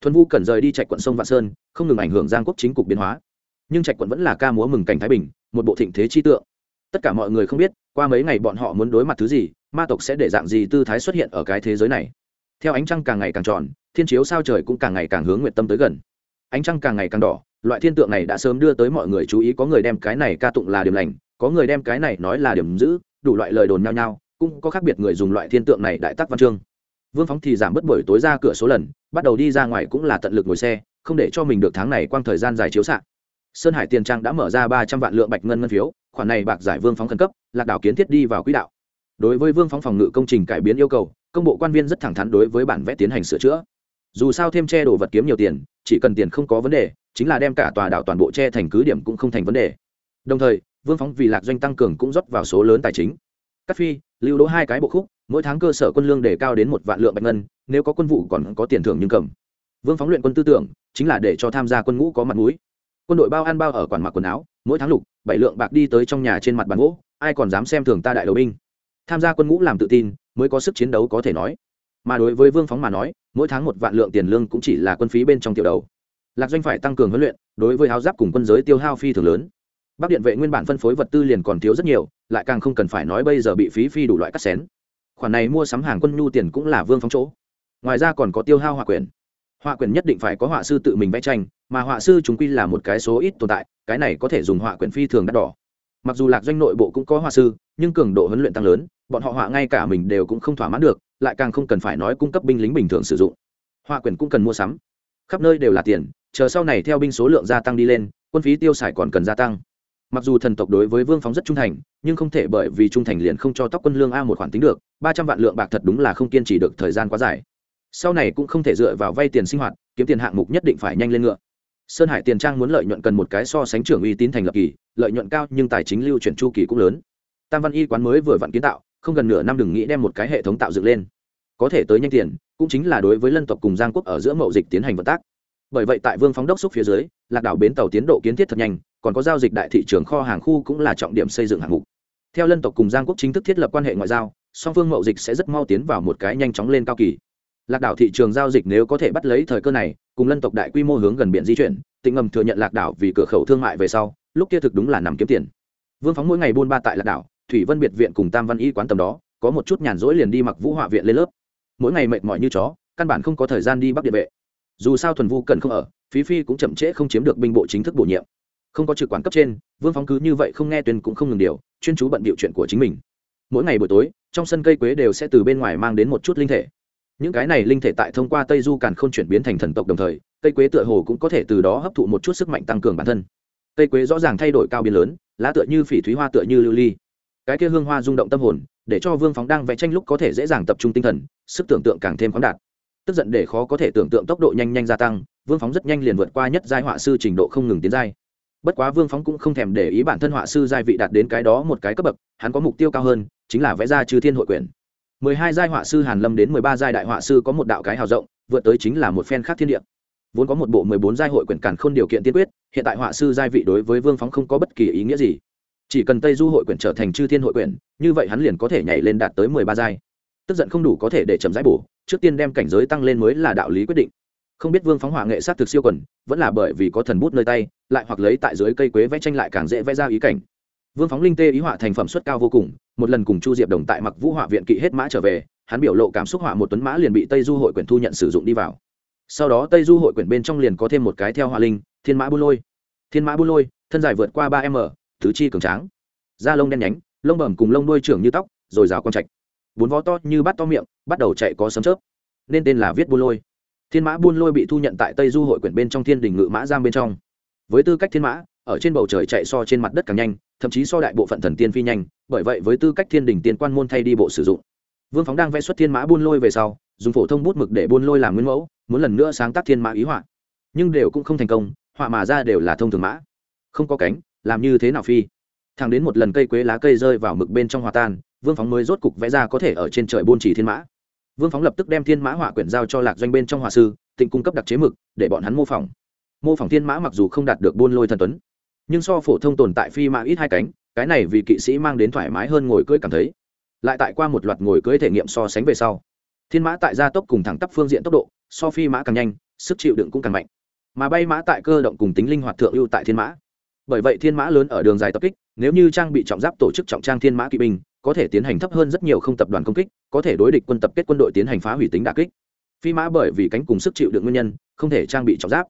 thuần vu cần rời đi trạch quận sông vạn sơn, không ngừng ảnh hưởng giang quốc chính cục biến hóa. Nhưng trạch quận vẫn là ca múa mừng cảnh thái bình, một bộ thịnh thế chi tượng. Tất cả mọi người không biết, qua mấy ngày bọn họ muốn đối mặt thứ gì, ma tộc sẽ để dạng gì tư thái xuất hiện ở cái thế giới này. Theo ánh trăng càng ngày càng tròn, thiên chiếu sao trời cũng càng ngày càng hướng nguyện tâm tới gần. Ánh trăng càng ngày càng đỏ, loại thiên tượng này đã sớm đưa tới mọi người chú ý, có người đem cái này ca tụng là điểm lành, có người đem cái này nói là điểm giữ đủ loại lời đồn nhau nhau cũng có khác biệt người dùng loại thiên tượng này đại tác văn chương vương phóng thì giảm bớt buổi tối ra cửa số lần, bắt đầu đi ra ngoài cũng là tận lực ngồi xe, không để cho mình được tháng này quang thời gian dài chiếu s sơn hải tiền trang đã mở ra ba trăm vạn lượng bạch ngân ngân phiếu, khoản này bạc giải vương phóng khẩn cấp, lạc đảo kiến thiết đi vào quỹ đạo. Đối với vương phóng phòng ngự công trình cải biến yêu cầu, công bộ quan viên rất thẳng thắn đối với bản vẽ tiến hành sửa chữa. Dù sao thêm che đồ vật kiếm nhiều tiền, chỉ cần tiền không có vấn đề, chính là đem cả tòa đảo toàn bộ che thành cứ điểm cũng không thành vấn đề. Đồng thời, vương phóng vì lạc doanh tăng cường cũng rót vào số lớn tài chính. Cắt phi, lưu đỗ hai cái bộ khúc mỗi tháng cơ sở quân lương đề cao đến một vạn lượng bạch ngân, nếu có quân vụ còn có tiền thưởng nhưng cầm. Vương phóng luyện quân tư tưởng, chính là để cho tham gia quân ngũ có mặt mũi. Quân đội bao ăn bao ở quản mặc quần áo, mỗi tháng lục, bảy lượng bạc đi tới trong nhà trên mặt bàn gỗ, ai còn dám xem thường ta đại đầu binh? Tham gia quân ngũ làm tự tin, mới có sức chiến đấu có thể nói. Mà đối với vương phóng mà nói, mỗi tháng một vạn lượng tiền lương cũng chỉ là quân phí bên trong tiểu đầu. Lạc doanh phải tăng cường huấn luyện, đối với háo giáp cùng quân giới tiêu hao phi thường lớn. Bắc điện vệ nguyên bản phân phối vật tư liền còn thiếu rất nhiều, lại càng không cần phải nói bây giờ bị phí phi đủ loại cắt xén khoản này mua sắm hàng quân nhu tiền cũng là vương phóng chỗ. Ngoài ra còn có tiêu hao họa quyền. Họa quyền nhất định phải có họa sư tự mình vẽ tranh, mà họa sư chúng quy là một cái số ít tồn tại, cái này có thể dùng họa quyền phi thường đắt đỏ. Mặc dù lạc doanh nội bộ cũng có họa sư, nhưng cường độ huấn luyện tăng lớn, bọn họ họa ngay cả mình đều cũng không thỏa mãn được, lại càng không cần phải nói cung cấp binh lính bình thường sử dụng. Họa quyền cũng cần mua sắm. Khắp nơi đều là tiền, chờ sau này theo binh số lượng gia tăng đi lên, quân phí tiêu xài còn cần gia tăng mặc dù thần tộc đối với vương phóng rất trung thành, nhưng không thể bởi vì trung thành liền không cho tóc quân lương a một khoản tính được, ba trăm vạn lượng bạc thật đúng là không kiên trì được thời gian quá dài. Sau này cũng không thể dựa vào vay tiền sinh hoạt, kiếm tiền hạng mục nhất định phải nhanh lên ngựa. Sơn hải tiền trang muốn lợi nhuận cần một cái so sánh trưởng uy tín thành lập kỳ, lợi nhuận cao nhưng tài chính lưu chuyển chu kỳ cũng lớn. Tam văn y quán mới vừa vặn kiến tạo, không gần nửa năm đừng nghĩ đem một cái hệ thống tạo dựng lên. Có thể tới nhanh tiền, cũng chính là đối với lân tộc cùng giang quốc ở giữa mậu dịch tiến hành vận tác. Bởi vậy tại vương phóng đốc xúc phía dưới, lạc đảo bến tàu tiến độ kiến thiết thật nhanh còn có giao dịch đại thị trường kho hàng khu cũng là trọng điểm xây dựng hạng mục. Theo lân tộc cùng giang quốc chính thức thiết lập quan hệ ngoại giao, song phương mậu dịch sẽ rất mau tiến vào một cái nhanh chóng lên cao kỳ. Lạc đảo thị trường giao dịch nếu có thể bắt lấy thời cơ này, cùng lân tộc đại quy mô hướng gần biển di chuyển, tịnh ngầm thừa nhận lạc đảo vì cửa khẩu thương mại về sau, lúc kia thực đúng là nằm kiếm tiền. Vương phóng mỗi ngày buôn ba tại lạc đảo, thủy vân biệt viện cùng tam văn y quán tầm đó, có một chút nhàn rỗi liền đi mặc vũ họa viện lên lớp. Mỗi ngày mệt mỏi như chó, căn bản không có thời gian đi bắc địa vệ. Dù sao thuần vu cần không ở, phí phi cũng chậm trễ không chiếm được binh bộ chính thức bổ nhiệm không có trực quản cấp trên, vương phóng cứ như vậy không nghe tuyên cũng không ngừng điều, chuyên chú bận điệu chuyện của chính mình. Mỗi ngày buổi tối, trong sân cây quế đều sẽ từ bên ngoài mang đến một chút linh thể. Những cái này linh thể tại thông qua tây du càn không chuyển biến thành thần tộc đồng thời, cây quế tựa hồ cũng có thể từ đó hấp thụ một chút sức mạnh tăng cường bản thân. Cây quế rõ ràng thay đổi cao biến lớn, lá tựa như phỉ thúy hoa tựa như lưu ly. Cái kia hương hoa rung động tâm hồn, để cho vương phóng đang vẽ tranh lúc có thể dễ dàng tập trung tinh thần, sức tưởng tượng càng thêm khoáng đạt. Tức giận để khó có thể tưởng tượng tốc độ nhanh nhanh gia tăng, vương phóng rất nhanh liền vượt qua nhất giai họa sư trình độ không ngừng tiến giai bất quá vương phóng cũng không thèm để ý bản thân họa sư giai vị đạt đến cái đó một cái cấp bậc hắn có mục tiêu cao hơn chính là vẽ ra chư thiên hội Quyền. mười hai giai họa sư hàn lâm đến mười ba giai đại họa sư có một đạo cái hào rộng vượt tới chính là một phen khác thiên địa. Vốn có một bộ mười bốn giai hội Quyền càn không điều kiện tiên quyết hiện tại họa sư giai vị đối với vương phóng không có bất kỳ ý nghĩa gì. Chỉ cần tây du hội Quyền trở thành chư thiên hội Quyền, như vậy hắn liền có thể nhảy lên đạt tới mười ba giai. Tức giận không đủ có thể để chậm rãi bổ trước tiên đem cảnh giới tăng lên mới là đạo lý quyết định không biết vương phóng hỏa nghệ sát thực siêu quần, vẫn là bởi vì có thần bút nơi tay, lại hoặc lấy tại dưới cây quế vẽ tranh lại càng dễ vẽ ra ý cảnh. Vương phóng linh tê ý họa thành phẩm suất cao vô cùng, một lần cùng chu diệp đồng tại mặc vũ họa viện kỵ hết mã trở về, hắn biểu lộ cảm xúc họa một tuấn mã liền bị tây du hội quyển thu nhận sử dụng đi vào. Sau đó tây du hội quyển bên trong liền có thêm một cái theo họa linh, thiên mã bu lôi. Thiên mã bu lôi, thân dài vượt qua ba m, tứ chi cường tráng. Da lông đen nhánh, lông bẩm cùng lông đuôi trưởng như tóc, rồi rào con trạch. Bốn vó to như bát to miệng, bắt đầu chạy có sấm chớp. Nên tên là viết bu lôi thiên mã buôn lôi bị thu nhận tại tây du hội quyển bên trong thiên đình ngự mã giam bên trong. Với tư cách thiên mã, ở trên bầu trời chạy so trên mặt đất càng nhanh, thậm chí so đại bộ phận thần tiên phi nhanh, bởi vậy với tư cách thiên đình tiên quan môn thay đi bộ sử dụng. Vương phóng đang vẽ xuất thiên mã buôn lôi về sau, dùng phổ thông bút mực để buôn lôi làm nguyên mẫu, muốn lần nữa sáng tác thiên mã ý họa. Nhưng đều cũng không thành công, họa mà ra đều là thông thường mã. Không có cánh, làm như thế nào phi? Thẳng đến một lần cây quế lá cây rơi vào mực bên trong hòa tan, vương phóng mới rốt cục vẽ ra có thể ở trên trời buôn chỉ thiên mã vương phóng lập tức đem thiên mã họa quyển giao cho lạc doanh bên trong họa sư tịnh cung cấp đặc chế mực, để bọn hắn mô phỏng. Mô phỏng thiên mã mặc dù không đạt được buôn lôi thần tuấn, nhưng so phổ thông tồn tại phi mã ít hai cánh, cái này vì kỵ sĩ mang đến thoải mái hơn ngồi cưỡi cảm thấy. Lại tại qua một loạt ngồi cưỡi thể nghiệm so sánh về sau, thiên mã tại gia tốc cùng thẳng tắp phương diện tốc độ, so phi mã càng nhanh, sức chịu đựng cũng càng mạnh. Mà bay mã tại cơ động cùng tính linh hoạt thượng ưu tại thiên mã. Bởi vậy thiên mã lớn ở đường dài tập kích nếu như trang bị trọng giáp tổ chức trọng trang thiên mã kỵ binh, có thể tiến hành thấp hơn rất nhiều không tập đoàn công kích, có thể đối địch quân tập kết quân đội tiến hành phá hủy tính đà kích. Phi mã bởi vì cánh cùng sức chịu đựng nguyên nhân, không thể trang bị trọng giáp.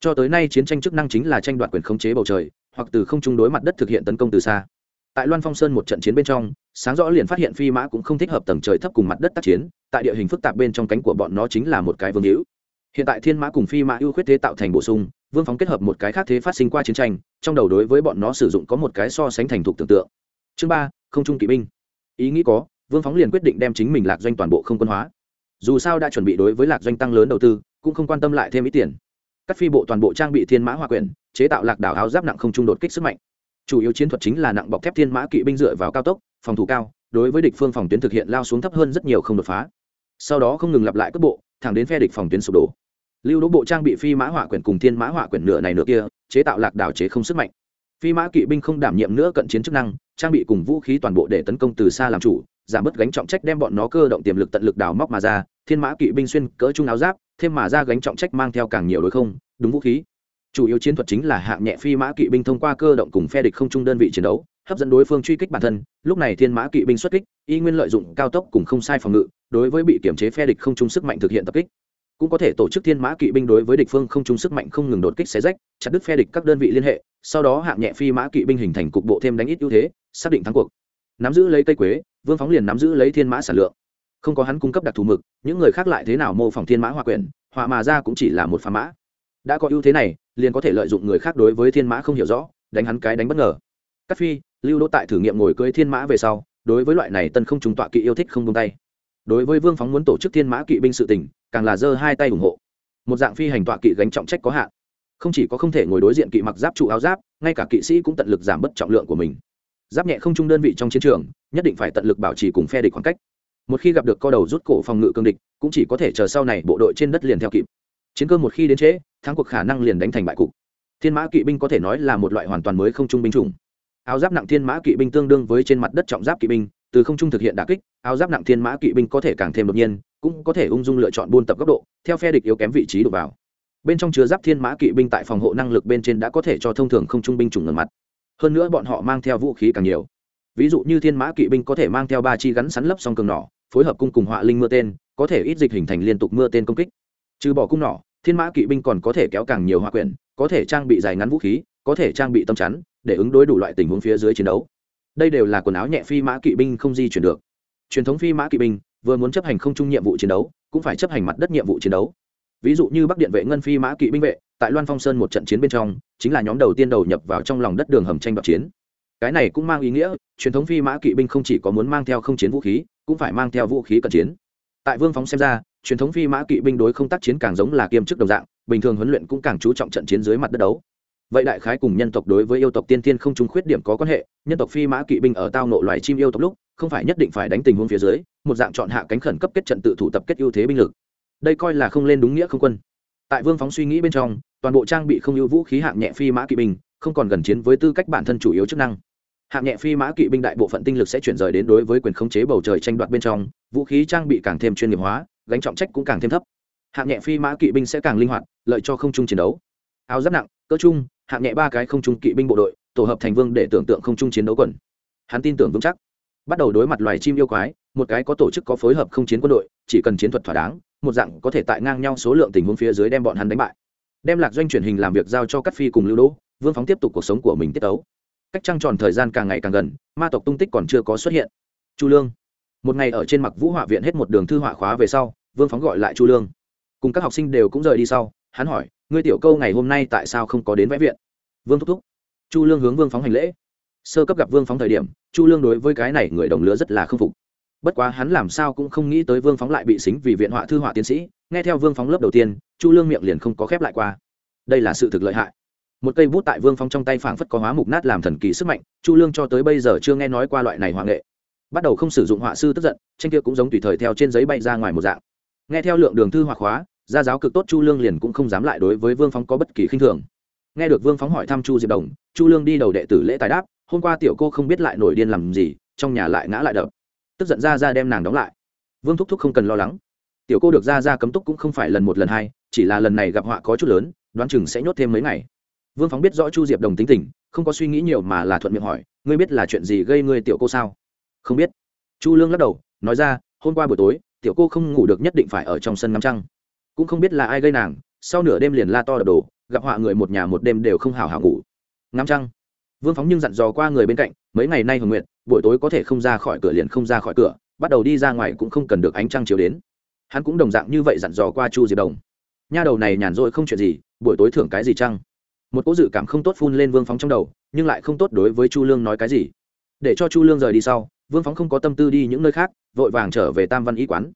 Cho tới nay chiến tranh chức năng chính là tranh đoạt quyền khống chế bầu trời, hoặc từ không trung đối mặt đất thực hiện tấn công từ xa. Tại loan phong sơn một trận chiến bên trong, sáng rõ liền phát hiện phi mã cũng không thích hợp tầng trời thấp cùng mặt đất tác chiến, tại địa hình phức tạp bên trong cánh của bọn nó chính là một cái vương hữu. Hiện tại thiên mã cùng phi mã ưu khuyết thế tạo thành bổ sung vương phóng kết hợp một cái khác thế phát sinh qua chiến tranh trong đầu đối với bọn nó sử dụng có một cái so sánh thành thục tưởng tượng. Chương ba không trung kỵ binh. Ý nghĩ có vương phóng liền quyết định đem chính mình lạc doanh toàn bộ không quân hóa. Dù sao đã chuẩn bị đối với lạc doanh tăng lớn đầu tư cũng không quan tâm lại thêm ít tiền. Các phi bộ toàn bộ trang bị thiên mã hòa quyền, chế tạo lạc đảo áo giáp nặng không trung đột kích sức mạnh. Chủ yếu chiến thuật chính là nặng bọc thép thiên mã kỵ binh dựa vào cao tốc phòng thủ cao đối với địch phương phòng tuyến thực hiện lao xuống thấp hơn rất nhiều không đột phá. Sau đó không ngừng lặp lại cấp bộ thẳng đến phe địch phòng tuyến sụp đổ lưu đỗ bộ trang bị phi mã hỏa quyển cùng thiên mã hỏa quyển nửa này nửa kia, chế tạo lạc đảo chế không sức mạnh. Phi mã kỵ binh không đảm nhiệm nữa cận chiến chức năng, trang bị cùng vũ khí toàn bộ để tấn công từ xa làm chủ, giảm bớt gánh trọng trách đem bọn nó cơ động tiềm lực tận lực đào móc mà ra. Thiên mã kỵ binh xuyên cỡ trung áo giáp, thêm mà ra gánh trọng trách mang theo càng nhiều đối không, đúng vũ khí. Chủ yếu chiến thuật chính là hạng nhẹ phi mã kỵ binh thông qua cơ động cùng phe địch không trung đơn vị chiến đấu, hấp dẫn đối phương truy kích bản thân. Lúc này thiên mã kỵ binh xuất kích, y nguyên lợi dụng cao tốc cùng không sai phòng ngự, đối với bị kiểm chế phe địch không trung sức mạnh thực hiện tập kích cũng có thể tổ chức thiên mã kỵ binh đối với địch phương không trung sức mạnh không ngừng đột kích xé rách, chặt đứt phe địch các đơn vị liên hệ, sau đó hạng nhẹ phi mã kỵ binh hình thành cục bộ thêm đánh ít ưu thế, xác định thắng cuộc. Nắm giữ lấy cây quế, vương phóng liền nắm giữ lấy thiên mã sản lượng. Không có hắn cung cấp đặc thù mực, những người khác lại thế nào mô phỏng thiên mã hòa quyền họa mà ra cũng chỉ là một phá mã. Đã có ưu thế này, liền có thể lợi dụng người khác đối với thiên mã không hiểu rõ, đánh hắn cái đánh bất ngờ. Cắt phi, lưu đỗ tại thử nghiệm ngồi cưới thiên mã về sau, đối với loại này tân không trùng tọa kỵ yêu thích không tung tay. Đối với vương phóng muốn tổ chức thiên mã kỵ binh sự tỉnh càng là giơ hai tay ủng hộ. Một dạng phi hành tọa kỵ gánh trọng trách có hạn. Không chỉ có không thể ngồi đối diện kỵ mặc giáp trụ áo giáp, ngay cả kỵ sĩ cũng tận lực giảm bớt trọng lượng của mình. Giáp nhẹ không trung đơn vị trong chiến trường, nhất định phải tận lực bảo trì cùng phe địch khoảng cách. Một khi gặp được co đầu rút cổ phòng ngự cương địch, cũng chỉ có thể chờ sau này bộ đội trên đất liền theo kịp. Chiến cơ một khi đến trễ, thắng cuộc khả năng liền đánh thành bại cục. Thiên mã kỵ binh có thể nói là một loại hoàn toàn mới không trung binh chủng. Áo giáp nặng thiên mã kỵ binh tương đương với trên mặt đất trọng giáp kỵ binh, từ không trung thực hiện đà kích, áo giáp nặng thiên mã kỵ binh có thể càng thêm đột nhiên cũng có thể ung dung lựa chọn buôn tập góc độ, theo phe địch yếu kém vị trí đổ vào. Bên trong chứa giáp thiên mã kỵ binh tại phòng hộ năng lực bên trên đã có thể cho thông thường không trung binh chủng ngần mặt. Hơn nữa bọn họ mang theo vũ khí càng nhiều. Ví dụ như thiên mã kỵ binh có thể mang theo ba chi gắn sắn lấp song cường nỏ, phối hợp cung cùng họa linh mưa tên, có thể ít dịch hình thành liên tục mưa tên công kích. Trừ bỏ cung nỏ, thiên mã kỵ binh còn có thể kéo càng nhiều hỏa quyển, có thể trang bị dài ngắn vũ khí, có thể trang bị tâm chắn, để ứng đối đủ loại tình huống phía dưới chiến đấu. Đây đều là quần áo nhẹ phi mã kỵ binh không di chuyển được. Truyền thống phi mã kỵ binh vừa muốn chấp hành không chung nhiệm vụ chiến đấu, cũng phải chấp hành mặt đất nhiệm vụ chiến đấu. Ví dụ như bắc điện vệ ngân phi mã kỵ binh vệ, tại loan phong sơn một trận chiến bên trong, chính là nhóm đầu tiên đầu nhập vào trong lòng đất đường hầm tranh đoạt chiến. Cái này cũng mang ý nghĩa, truyền thống phi mã kỵ binh không chỉ có muốn mang theo không chiến vũ khí, cũng phải mang theo vũ khí cận chiến. Tại vương phóng xem ra, truyền thống phi mã kỵ binh đối không tác chiến càng giống là kiêm chức đồng dạng, bình thường huấn luyện cũng càng chú trọng trận chiến dưới mặt đất đấu. Vậy đại khái cùng nhân tộc đối với yêu tộc tiên tiên không trúng khuyết điểm có quan hệ, nhân tộc phi mã kỵ binh ở tao nộ loài chim yêu tộc lúc không phải nhất định phải đánh tình huống phía dưới, một dạng chọn hạ cánh khẩn cấp kết trận tự thủ tập kết ưu thế binh lực. Đây coi là không lên đúng nghĩa không quân. Tại vương phóng suy nghĩ bên trong, toàn bộ trang bị không ưu vũ khí hạng nhẹ phi mã kỵ binh, không còn gần chiến với tư cách bản thân chủ yếu chức năng. Hạng nhẹ phi mã kỵ binh đại bộ phận tinh lực sẽ chuyển rời đến đối với quyền khống chế bầu trời tranh đoạt bên trong, vũ khí trang bị càng thêm chuyên nghiệp hóa, gánh trọng trách cũng càng thêm thấp. Hạng nhẹ phi mã kỵ binh sẽ càng linh hoạt, lợi cho không trung chiến đấu. Áo giáp nặng cỡ chung hạng nhẹ ba cái không trung kỵ binh bộ đội, tổ hợp thành vương để tưởng tượng không trung chiến đấu quần. Hắn tin tưởng vững chắc bắt đầu đối mặt loài chim yêu quái, một cái có tổ chức có phối hợp không chiến quân đội, chỉ cần chiến thuật thỏa đáng, một dạng có thể tại ngang nhau số lượng tình huống phía dưới đem bọn hắn đánh bại. Đem lạc doanh truyền hình làm việc giao cho các phi cùng lưu đỗ, vương phóng tiếp tục cuộc sống của mình tiết tấu. Cách trăng tròn thời gian càng ngày càng gần, ma tộc tung tích còn chưa có xuất hiện. Chu lương. Một ngày ở trên mặc vũ họa viện hết một đường thư họa khóa về sau, vương phóng gọi lại chu lương. Cùng các học sinh đều cũng rời đi sau, hắn hỏi, ngươi tiểu câu ngày hôm nay tại sao không có đến vẽ viện? Vương thúc thúc. Chu lương hướng vương phóng hành lễ sơ cấp gặp vương phóng thời điểm, chu lương đối với cái này người đồng lứa rất là k phục. Bất quá hắn làm sao cũng không nghĩ tới vương phóng lại bị xính vì viện họa thư họa tiến sĩ, nghe theo vương phóng lớp đầu tiên, chu lương miệng liền không có khép lại qua. Đây là sự thực lợi hại. Một cây bút tại vương phóng trong tay phảng phất có hóa mục nát làm thần kỳ sức mạnh, chu lương cho tới bây giờ chưa nghe nói qua loại này họa nghệ. Bắt đầu không sử dụng họa sư tức giận, tranh kia cũng giống tùy thời theo trên giấy bay ra ngoài một dạng. Nghe theo lượng đường thư họa khóa, gia giáo cực tốt chu lương liền cũng không dám lại đối với vương phóng có bất kỳ khinh thường. Nghe được vương phóng hỏi thăm chu diệp đồng, chu lương đi đầu đệ tử lễ tài đáp hôm qua tiểu cô không biết lại nổi điên làm gì, trong nhà lại ngã lại đập. Tức giận ra ra đem nàng đóng lại. Vương thúc thúc không cần lo lắng. Tiểu cô được ra ra cấm túc cũng không phải lần một lần hai, chỉ là lần này gặp họa có chút lớn, đoán chừng sẽ nhốt thêm mấy ngày. Vương phóng biết rõ chu diệp đồng tính tình, không có suy nghĩ nhiều mà là thuận miệng hỏi, ngươi biết là chuyện gì gây ngươi tiểu cô sao? Không biết. Chu lương lắc đầu, nói ra, hôm qua buổi tối, tiểu cô không ngủ được nhất định phải ở trong sân ngắm trăng. Cũng không biết là ai gây nàng, sau nửa đêm liền la to đập đồ gặp họa người một nhà một đêm đều không hào hào ngủ. Ngắm trăng? Vương phóng nhưng dặn dò qua người bên cạnh, mấy ngày nay hồng nguyện buổi tối có thể không ra khỏi cửa liền không ra khỏi cửa, bắt đầu đi ra ngoài cũng không cần được ánh trăng chiếu đến. Hắn cũng đồng dạng như vậy dặn dò qua chu diệp đồng. Nha đầu này nhàn rỗi không chuyện gì, buổi tối thưởng cái gì chăng? Một cỗ dự cảm không tốt phun lên vương phóng trong đầu, nhưng lại không tốt đối với chu lương nói cái gì. Để cho chu lương rời đi sau, vương phóng không có tâm tư đi những nơi khác, vội vàng trở về tam văn y quán.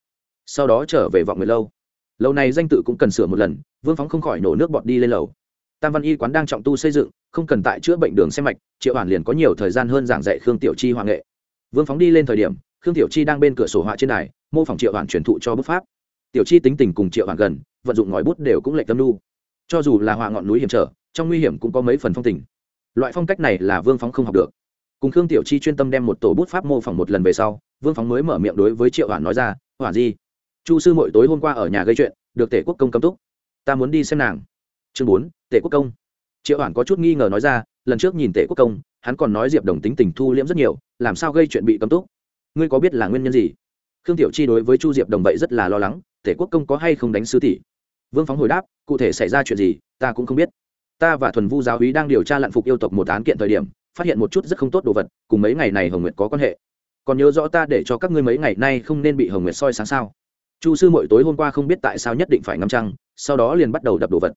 Sau đó trở về vọng người lâu. Lâu này danh tự cũng cần sửa một lần, vương phóng không khỏi nổ nước bọt đi lên lầu tam văn y quán đang trọng tu xây dựng, không cần tại chữa bệnh đường xem mạch, triệu hoàn liền có nhiều thời gian hơn giảng dạy khương tiểu chi hoàng nghệ. Vương phóng đi lên thời điểm, khương tiểu chi đang bên cửa sổ họa trên đài, mô phỏng triệu hoàn truyền thụ cho bút pháp. Tiểu chi tính tình cùng triệu hoàn gần, vận dụng ngòi bút đều cũng lệ tâm lu cho dù là họa ngọn núi hiểm trở, trong nguy hiểm cũng có mấy phần phong tình. Loại phong cách này là vương phóng không học được. Cùng khương tiểu chi chuyên tâm đem một tổ bút pháp mô phỏng một lần về sau, vương phóng mới mở miệng đối với triệu hoàn nói ra hoàn gì chu sư mỗi tối hôm qua ở nhà gây chuyện, được tể quốc công cấm túc. Ta muốn đi xem nàng chương bốn, tể quốc công. Triệu hoàn có chút nghi ngờ nói ra, lần trước nhìn tể quốc công, hắn còn nói diệp đồng tính tình thu liễm rất nhiều, làm sao gây chuyện bị cấm túc? Ngươi có biết là nguyên nhân gì? Khương tiểu chi đối với chu diệp đồng vậy rất là lo lắng, tể quốc công có hay không đánh sư tỷ? Vương phóng hồi đáp, cụ thể xảy ra chuyện gì, ta cũng không biết. Ta và thuần vu giáo hí đang điều tra lặn phục yêu tộc một án kiện thời điểm, phát hiện một chút rất không tốt đồ vật, cùng mấy ngày này hồng nguyệt có quan hệ. Còn nhớ rõ ta để cho các ngươi mấy ngày nay không nên bị hồng nguyệt soi sáng sao? Chu sư mỗi tối hôm qua không biết tại sao nhất định phải ngắm trăng, sau đó liền bắt đầu đập đồ vật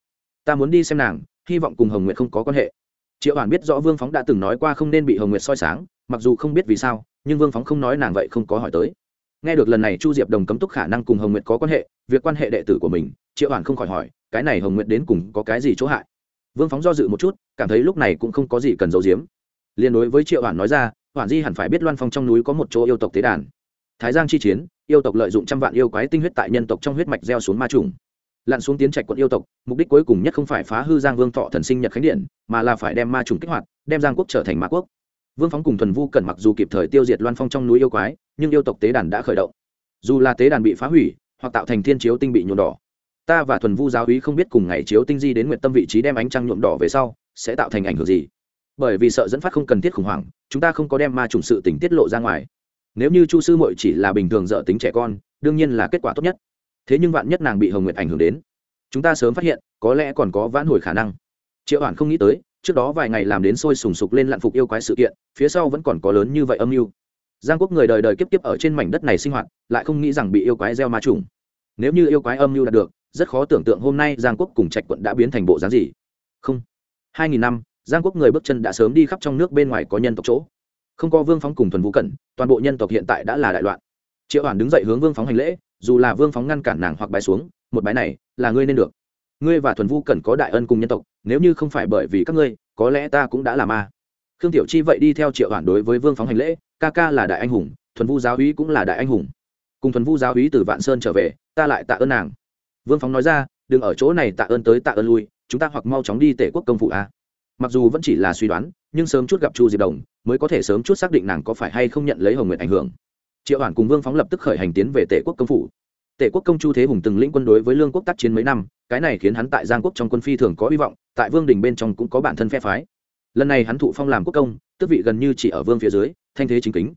ta muốn đi xem nàng, hy vọng cùng hồng nguyệt không có quan hệ. Triệu hoàn biết rõ vương phóng đã từng nói qua không nên bị hồng nguyệt soi sáng, mặc dù không biết vì sao, nhưng vương phóng không nói nàng vậy không có hỏi tới. Nghe được lần này chu diệp đồng cấm túc khả năng cùng hồng nguyệt có quan hệ, việc quan hệ đệ tử của mình, triệu hoàn không khỏi hỏi, cái này hồng nguyệt đến cùng có cái gì chỗ hại? Vương phóng do dự một chút, cảm thấy lúc này cũng không có gì cần giấu giếm. Liên đối với triệu hoàn nói ra hoàn di hẳn phải biết loan phong trong núi có một chỗ yêu tộc tế đàn. Thái giang chi chiến, yêu tộc lợi dụng trăm vạn yêu quái tinh huyết tại nhân tộc trong huyết mạch gieo xuống ma trùng lặn xuống tiến trạch quận yêu tộc, mục đích cuối cùng nhất không phải phá hư giang vương thọ thần sinh nhật khánh điện, mà là phải đem ma trùng kích hoạt, đem giang quốc trở thành ma quốc. Vương phóng cùng thuần vu cần mặc dù kịp thời tiêu diệt loan phong trong núi yêu quái, nhưng yêu tộc tế đàn đã khởi động. Dù là tế đàn bị phá hủy, hoặc tạo thành thiên chiếu tinh bị nhuộm đỏ, ta và thuần vu giáo úy không biết cùng ngày chiếu tinh di đến nguyện tâm vị trí đem ánh trăng nhuộm đỏ về sau, sẽ tạo thành ảnh hưởng gì. Bởi vì sợ dẫn phát không cần thiết khủng hoảng, chúng ta không có đem ma trùng sự tình tiết lộ ra ngoài. Nếu như chu sư muội chỉ là bình thường dở tính trẻ con, đương nhiên là kết quả tốt nhất thế nhưng vạn nhất nàng bị hồng nguyệt ảnh hưởng đến, chúng ta sớm phát hiện, có lẽ còn có vãn hồi khả năng. Triệu hoàn không nghĩ tới, trước đó vài ngày làm đến sôi sùng sục lên lặn phục yêu quái sự kiện, phía sau vẫn còn có lớn như vậy âm mưu. Giang quốc người đời đời kiếp kiếp ở trên mảnh đất này sinh hoạt, lại không nghĩ rằng bị yêu quái gieo ma trùng. Nếu như yêu quái âm mưu đạt được, rất khó tưởng tượng hôm nay giang quốc cùng trạch quận đã biến thành bộ dáng gì. Không. Hai nghìn năm, giang quốc người bước chân đã sớm đi khắp trong nước bên ngoài có nhân tộc chỗ. Không có vương phóng cùng thuần vũ cẩn toàn bộ nhân tộc hiện tại đã là đại loạn triệu hoàn đứng dậy hướng vương phóng hành lễ, dù là vương phóng ngăn cản nàng hoặc bài xuống, một bài này, là ngươi nên được. Ngươi và thuần Vu cần có đại ân cùng nhân tộc, nếu như không phải bởi vì các ngươi, có lẽ ta cũng đã là ma. Khương tiểu chi vậy đi theo triệu hoàn đối với vương phóng hành lễ, ca ca là đại anh hùng, thuần Vu giáo úy cũng là đại anh hùng. Cùng thuần Vu giáo úy từ vạn sơn trở về, ta lại tạ ơn nàng. Vương phóng nói ra, đừng ở chỗ này tạ ơn tới tạ ơn lui, chúng ta hoặc mau chóng đi tể quốc công phụ a. Mặc dù vẫn chỉ là suy đoán, nhưng sớm chút gặp chu diệp đồng, mới có thể sớm chút xác định nàng có phải hay không nhận lấy hồng nguyện ảnh hưởng triệu hoàn cùng vương phóng lập tức khởi hành tiến về tể quốc công phủ. Tể quốc công chu thế hùng từng lĩnh quân đối với lương quốc tác chiến mấy năm, cái này khiến hắn tại giang quốc trong quân phi thường có hy vọng, tại vương đình bên trong cũng có bản thân phe phái. Lần này hắn thụ phong làm quốc công, tước vị gần như chỉ ở vương phía dưới, thanh thế chính kính.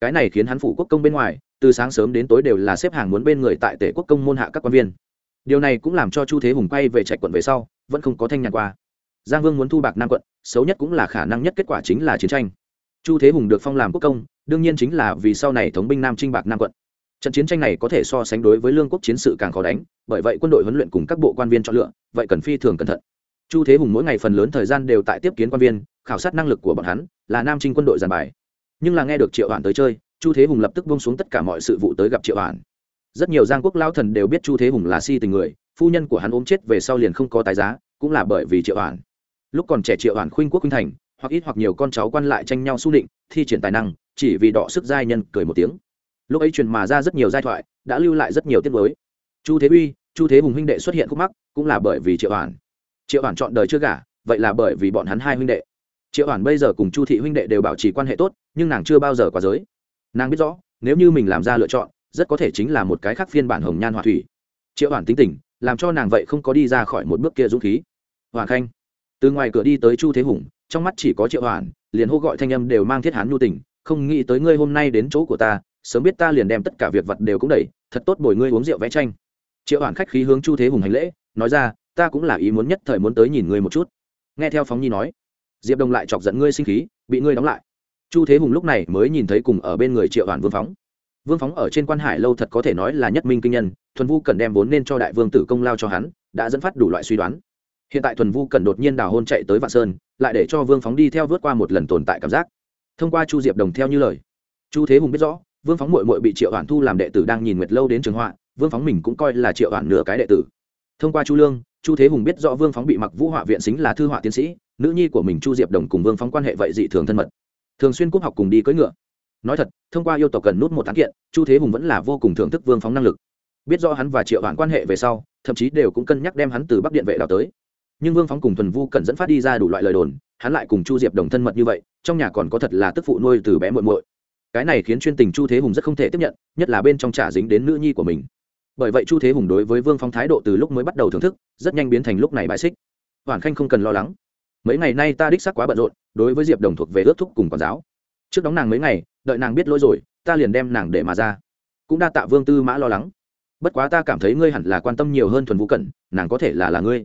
Cái này khiến hắn phụ quốc công bên ngoài, từ sáng sớm đến tối đều là xếp hàng muốn bên người tại tể quốc công môn hạ các quan viên. Điều này cũng làm cho chu thế hùng quay về trạch quận về sau, vẫn không có thanh nhàn qua. Giang vương muốn thu bạc nam quận, xấu nhất cũng là khả năng nhất kết quả chính là chiến tranh. Chu thế hùng được phong làm quốc công đương nhiên chính là vì sau này thống binh nam trinh bạc nam quận. Trận chiến tranh này có thể so sánh đối với lương quốc chiến sự càng khó đánh, bởi vậy quân đội huấn luyện cùng các bộ quan viên chọn lựa, vậy cần phi thường cẩn thận. Chu thế hùng mỗi ngày phần lớn thời gian đều tại tiếp kiến quan viên, khảo sát năng lực của bọn hắn, là nam trinh quân đội giàn bài. Nhưng là nghe được triệu hoàn tới chơi, chu thế hùng lập tức bông xuống tất cả mọi sự vụ tới gặp triệu hoàn rất nhiều giang quốc lao thần đều biết chu thế hùng là si tình người, phu nhân của hắn ốm chết về sau liền không có tái giá, cũng là bởi vì triệu hoàn lúc còn trẻ triệu hoàn khuynh quốc khuynh thành, hoặc ít hoặc nhiều con cháu quan lại tranh nhau s u định, thi triển tài năng chỉ vì đọ sức giai nhân cười một tiếng. Lúc ấy truyền mà ra rất nhiều giai thoại, đã lưu lại rất nhiều tiết mới. Chu thế uy, chu thế hùng huynh đệ xuất hiện khúc mắc, cũng là bởi vì triệu hoàn triệu hoàn chọn đời chưa gả, vậy là bởi vì bọn hắn hai huynh đệ. Triệu hoàn bây giờ cùng chu thị huynh đệ đều bảo trì quan hệ tốt, nhưng nàng chưa bao giờ qua giới. Nàng biết rõ, nếu như mình làm ra lựa chọn, rất có thể chính là một cái khác phiên bản hồng nhan hòa thủy. Triệu hoàn tính tình, làm cho nàng vậy không có đi ra khỏi một bước kia dũng khí. Hoàng khanh, từ ngoài cửa đi tới chu thế hùng, trong mắt chỉ có triệu hoàn liền hô gọi thanh âm đều mang thiết hán nhu tình không nghĩ tới ngươi hôm nay đến chỗ của ta, sớm biết ta liền đem tất cả việc vật đều cũng đẩy, thật tốt bồi ngươi uống rượu vẽ tranh. Triệu hoàn khách khí hướng chu thế hùng hành lễ, nói ra, ta cũng là ý muốn nhất thời muốn tới nhìn ngươi một chút. Nghe theo phóng nhi nói, diệp đồng lại chọc giận ngươi sinh khí, bị ngươi đóng lại. Chu thế hùng lúc này mới nhìn thấy cùng ở bên người triệu hoàn vương phóng. Vương phóng ở trên quan hải lâu thật có thể nói là nhất minh kinh nhân, thuần vu cần đem vốn nên cho đại vương tử công lao cho hắn, đã dẫn phát đủ loại suy đoán. Hiện tại thuần vu cần đột nhiên đào hôn chạy tới vạn sơn, lại để cho vương phóng đi theo vớt qua một lần tồn tại cảm giác thông qua chu diệp đồng theo như lời chu thế hùng biết rõ vương phóng mội mội bị triệu đoàn thu làm đệ tử đang nhìn nguyệt lâu đến trường họa vương phóng mình cũng coi là triệu đoàn nửa cái đệ tử thông qua chu lương chu thế hùng biết rõ vương phóng bị mặc vũ họa viện xính là thư họa tiến sĩ nữ nhi của mình chu diệp đồng cùng vương phóng quan hệ vậy dị thường thân mật thường xuyên cúp học cùng đi cưỡi ngựa nói thật thông qua yêu tộc cần nút một tháng kiện chu thế hùng vẫn là vô cùng thưởng thức vương phóng năng lực biết rõ hắn và triệu đoàn quan hệ về sau thậm chí đều cũng cân nhắc đem hắn từ bắc điện vệ đào tới nhưng vương phóng cùng thuần vu cần dẫn phát đi ra đủ loại lời đồn hắn lại cùng chu diệp đồng thân mật như vậy, trong nhà còn có thật là tức phụ nuôi từ bé muội muội. Cái này khiến chuyên tình chu thế hùng rất không thể tiếp nhận, nhất là bên trong trả dính đến nữ nhi của mình. Bởi vậy chu thế hùng đối với vương phong thái độ từ lúc mới bắt đầu thưởng thức, rất nhanh biến thành lúc này bại xích. Hoàn khanh không cần lo lắng. Mấy ngày nay ta đích xác quá bận rộn, đối với diệp đồng thuộc về ước thúc cùng quản giáo. Trước đóng nàng mấy ngày, đợi nàng biết lỗi rồi, ta liền đem nàng để mà ra. Cũng đa tạ vương tư mã lo lắng. Bất quá ta cảm thấy ngươi hẳn là quan tâm nhiều hơn thuần vũ cẩn nàng có thể là là ngươi.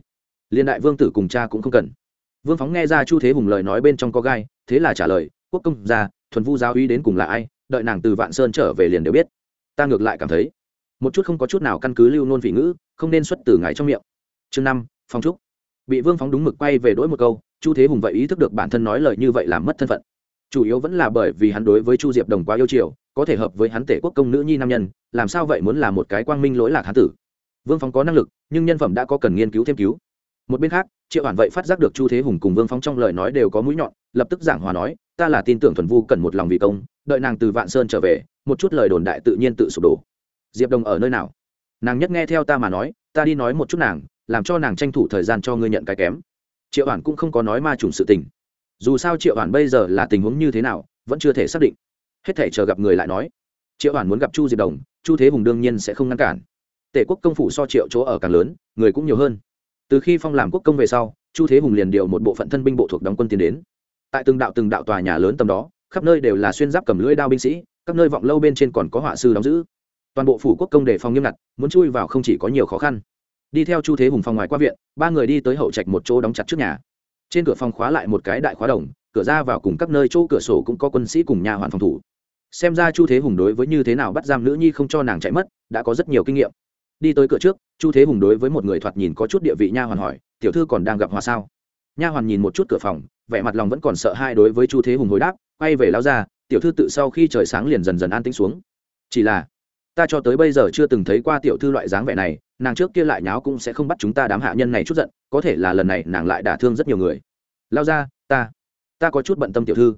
Liên đại vương tử cùng cha cũng không cần vương phóng nghe ra chu thế hùng lời nói bên trong có gai, thế là trả lời, quốc công gia, thuần vu giáo uy đến cùng là ai, đợi nàng từ vạn sơn trở về liền đều biết. Ta ngược lại cảm thấy, một chút không có chút nào căn cứ lưu nôn vị ngữ, không nên xuất từ ngài trong miệng. Chương năm, phong trúc. Bị vương phóng đúng mực quay về đỗi một câu, chu thế hùng vậy ý thức được bản thân nói lời như vậy làm mất thân phận. Chủ yếu vẫn là bởi vì hắn đối với chu diệp đồng quá yêu chiều, có thể hợp với hắn tể quốc công nữ nhi nam nhân, làm sao vậy muốn là một cái quang minh lỗi lạc hán tử. Vương phóng có năng lực, nhưng nhân phẩm đã có cần nghiên cứu thêm cứu một bên khác, triệu hoàn vậy phát giác được chu thế hùng cùng vương phóng trong lời nói đều có mũi nhọn, lập tức giảng hòa nói, ta là tin tưởng thuần vu cần một lòng vì công, đợi nàng từ vạn sơn trở về, một chút lời đồn đại tự nhiên tự sụp đổ. Diệp đồng ở nơi nào? Nàng nhất nghe theo ta mà nói, ta đi nói một chút nàng, làm cho nàng tranh thủ thời gian cho ngươi nhận cái kém. Triệu hoàn cũng không có nói ma trùng sự tình. Dù sao triệu hoàn bây giờ là tình huống như thế nào, vẫn chưa thể xác định. Hết thể chờ gặp người lại nói. Triệu hoàn muốn gặp chu diệp đồng, chu thế hùng đương nhiên sẽ không ngăn cản. Tể quốc công phủ so triệu chỗ ở càng lớn, người cũng nhiều hơn từ khi phong làm quốc công về sau, chu thế hùng liền điều một bộ phận thân binh bộ thuộc đóng quân tiến đến. Tại từng đạo từng đạo tòa nhà lớn tầm đó, khắp nơi đều là xuyên giáp cầm lưỡi đao binh sĩ, các nơi vọng lâu bên trên còn có họa sư đóng giữ. Toàn bộ phủ quốc công đề phòng nghiêm ngặt, muốn chui vào không chỉ có nhiều khó khăn. Đi theo chu thế hùng phòng ngoài qua viện, ba người đi tới hậu trạch một chỗ đóng chặt trước nhà. Trên cửa phòng khóa lại một cái đại khóa đồng, cửa ra vào cùng các nơi chỗ cửa sổ cũng có quân sĩ cùng nhà hoàn phòng thủ. Xem ra chu thế hùng đối với như thế nào bắt giam nữ nhi không cho nàng chạy mất, đã có rất nhiều kinh nghiệm đi tới cửa trước, chu thế hùng đối với một người thoạt nhìn có chút địa vị nha hoàn hỏi, tiểu thư còn đang gặp hòa sao? Nha hoàn nhìn một chút cửa phòng, vẻ mặt lòng vẫn còn sợ hai đối với chu thế hùng hồi đáp, quay về lao ra, tiểu thư tự sau khi trời sáng liền dần dần an tĩnh xuống. Chỉ là, ta cho tới bây giờ chưa từng thấy qua tiểu thư loại dáng vẻ này, nàng trước kia lại nháo cũng sẽ không bắt chúng ta đám hạ nhân này chút giận, có thể là lần này nàng lại đả thương rất nhiều người. Lao ra, ta ta có chút bận tâm tiểu thư.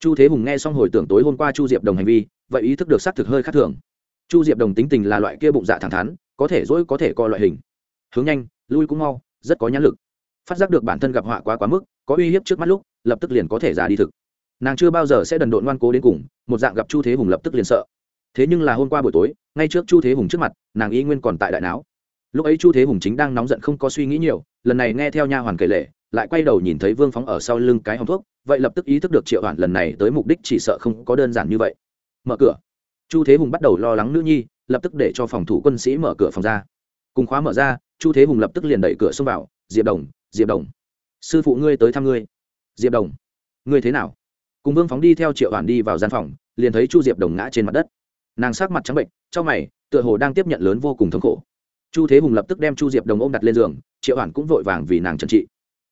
Chu thế hùng nghe xong hồi tưởng tối hôm qua chu diệp đồng hành vi, vậy ý thức được xác thực hơi khác thường. Chu diệp đồng tính tình là loại kia bụng dạ thẳng thắn có thể dỗi có thể co loại hình. Hướng nhanh, lui cũng mau, rất có nhãn lực. Phát giác được bản thân gặp họa quá quá mức, có uy hiếp trước mắt lúc, lập tức liền có thể giả đi thực. Nàng chưa bao giờ sẽ đần độn ngoan cố đến cùng, một dạng gặp chu thế hùng lập tức liền sợ. Thế nhưng là hôm qua buổi tối, ngay trước chu thế hùng trước mặt, nàng y nguyên còn tại đại não. Lúc ấy chu thế hùng chính đang nóng giận không có suy nghĩ nhiều, lần này nghe theo nha hoàn kể lệ, lại quay đầu nhìn thấy vương phóng ở sau lưng cái hòng thuốc, vậy lập tức ý thức được triệu hoàn lần này tới mục đích chỉ sợ không có đơn giản như vậy. Mở cửa. Chu thế hùng bắt đầu lo lắng nữ nhi lập tức để cho phòng thủ quân sĩ mở cửa phòng ra. Cùng khóa mở ra, chu thế hùng lập tức liền đẩy cửa xông vào, diệp đồng diệp đồng, sư phụ ngươi tới thăm ngươi. Diệp đồng, ngươi thế nào? Cùng vương phóng đi theo triệu hoàn đi vào gian phòng, liền thấy chu diệp đồng ngã trên mặt đất. Nàng sắc mặt trắng bệnh, trong mày, tựa hồ đang tiếp nhận lớn vô cùng thống khổ. Chu thế hùng lập tức đem chu diệp đồng ôm đặt lên giường, triệu hoàn cũng vội vàng vì nàng trần trị.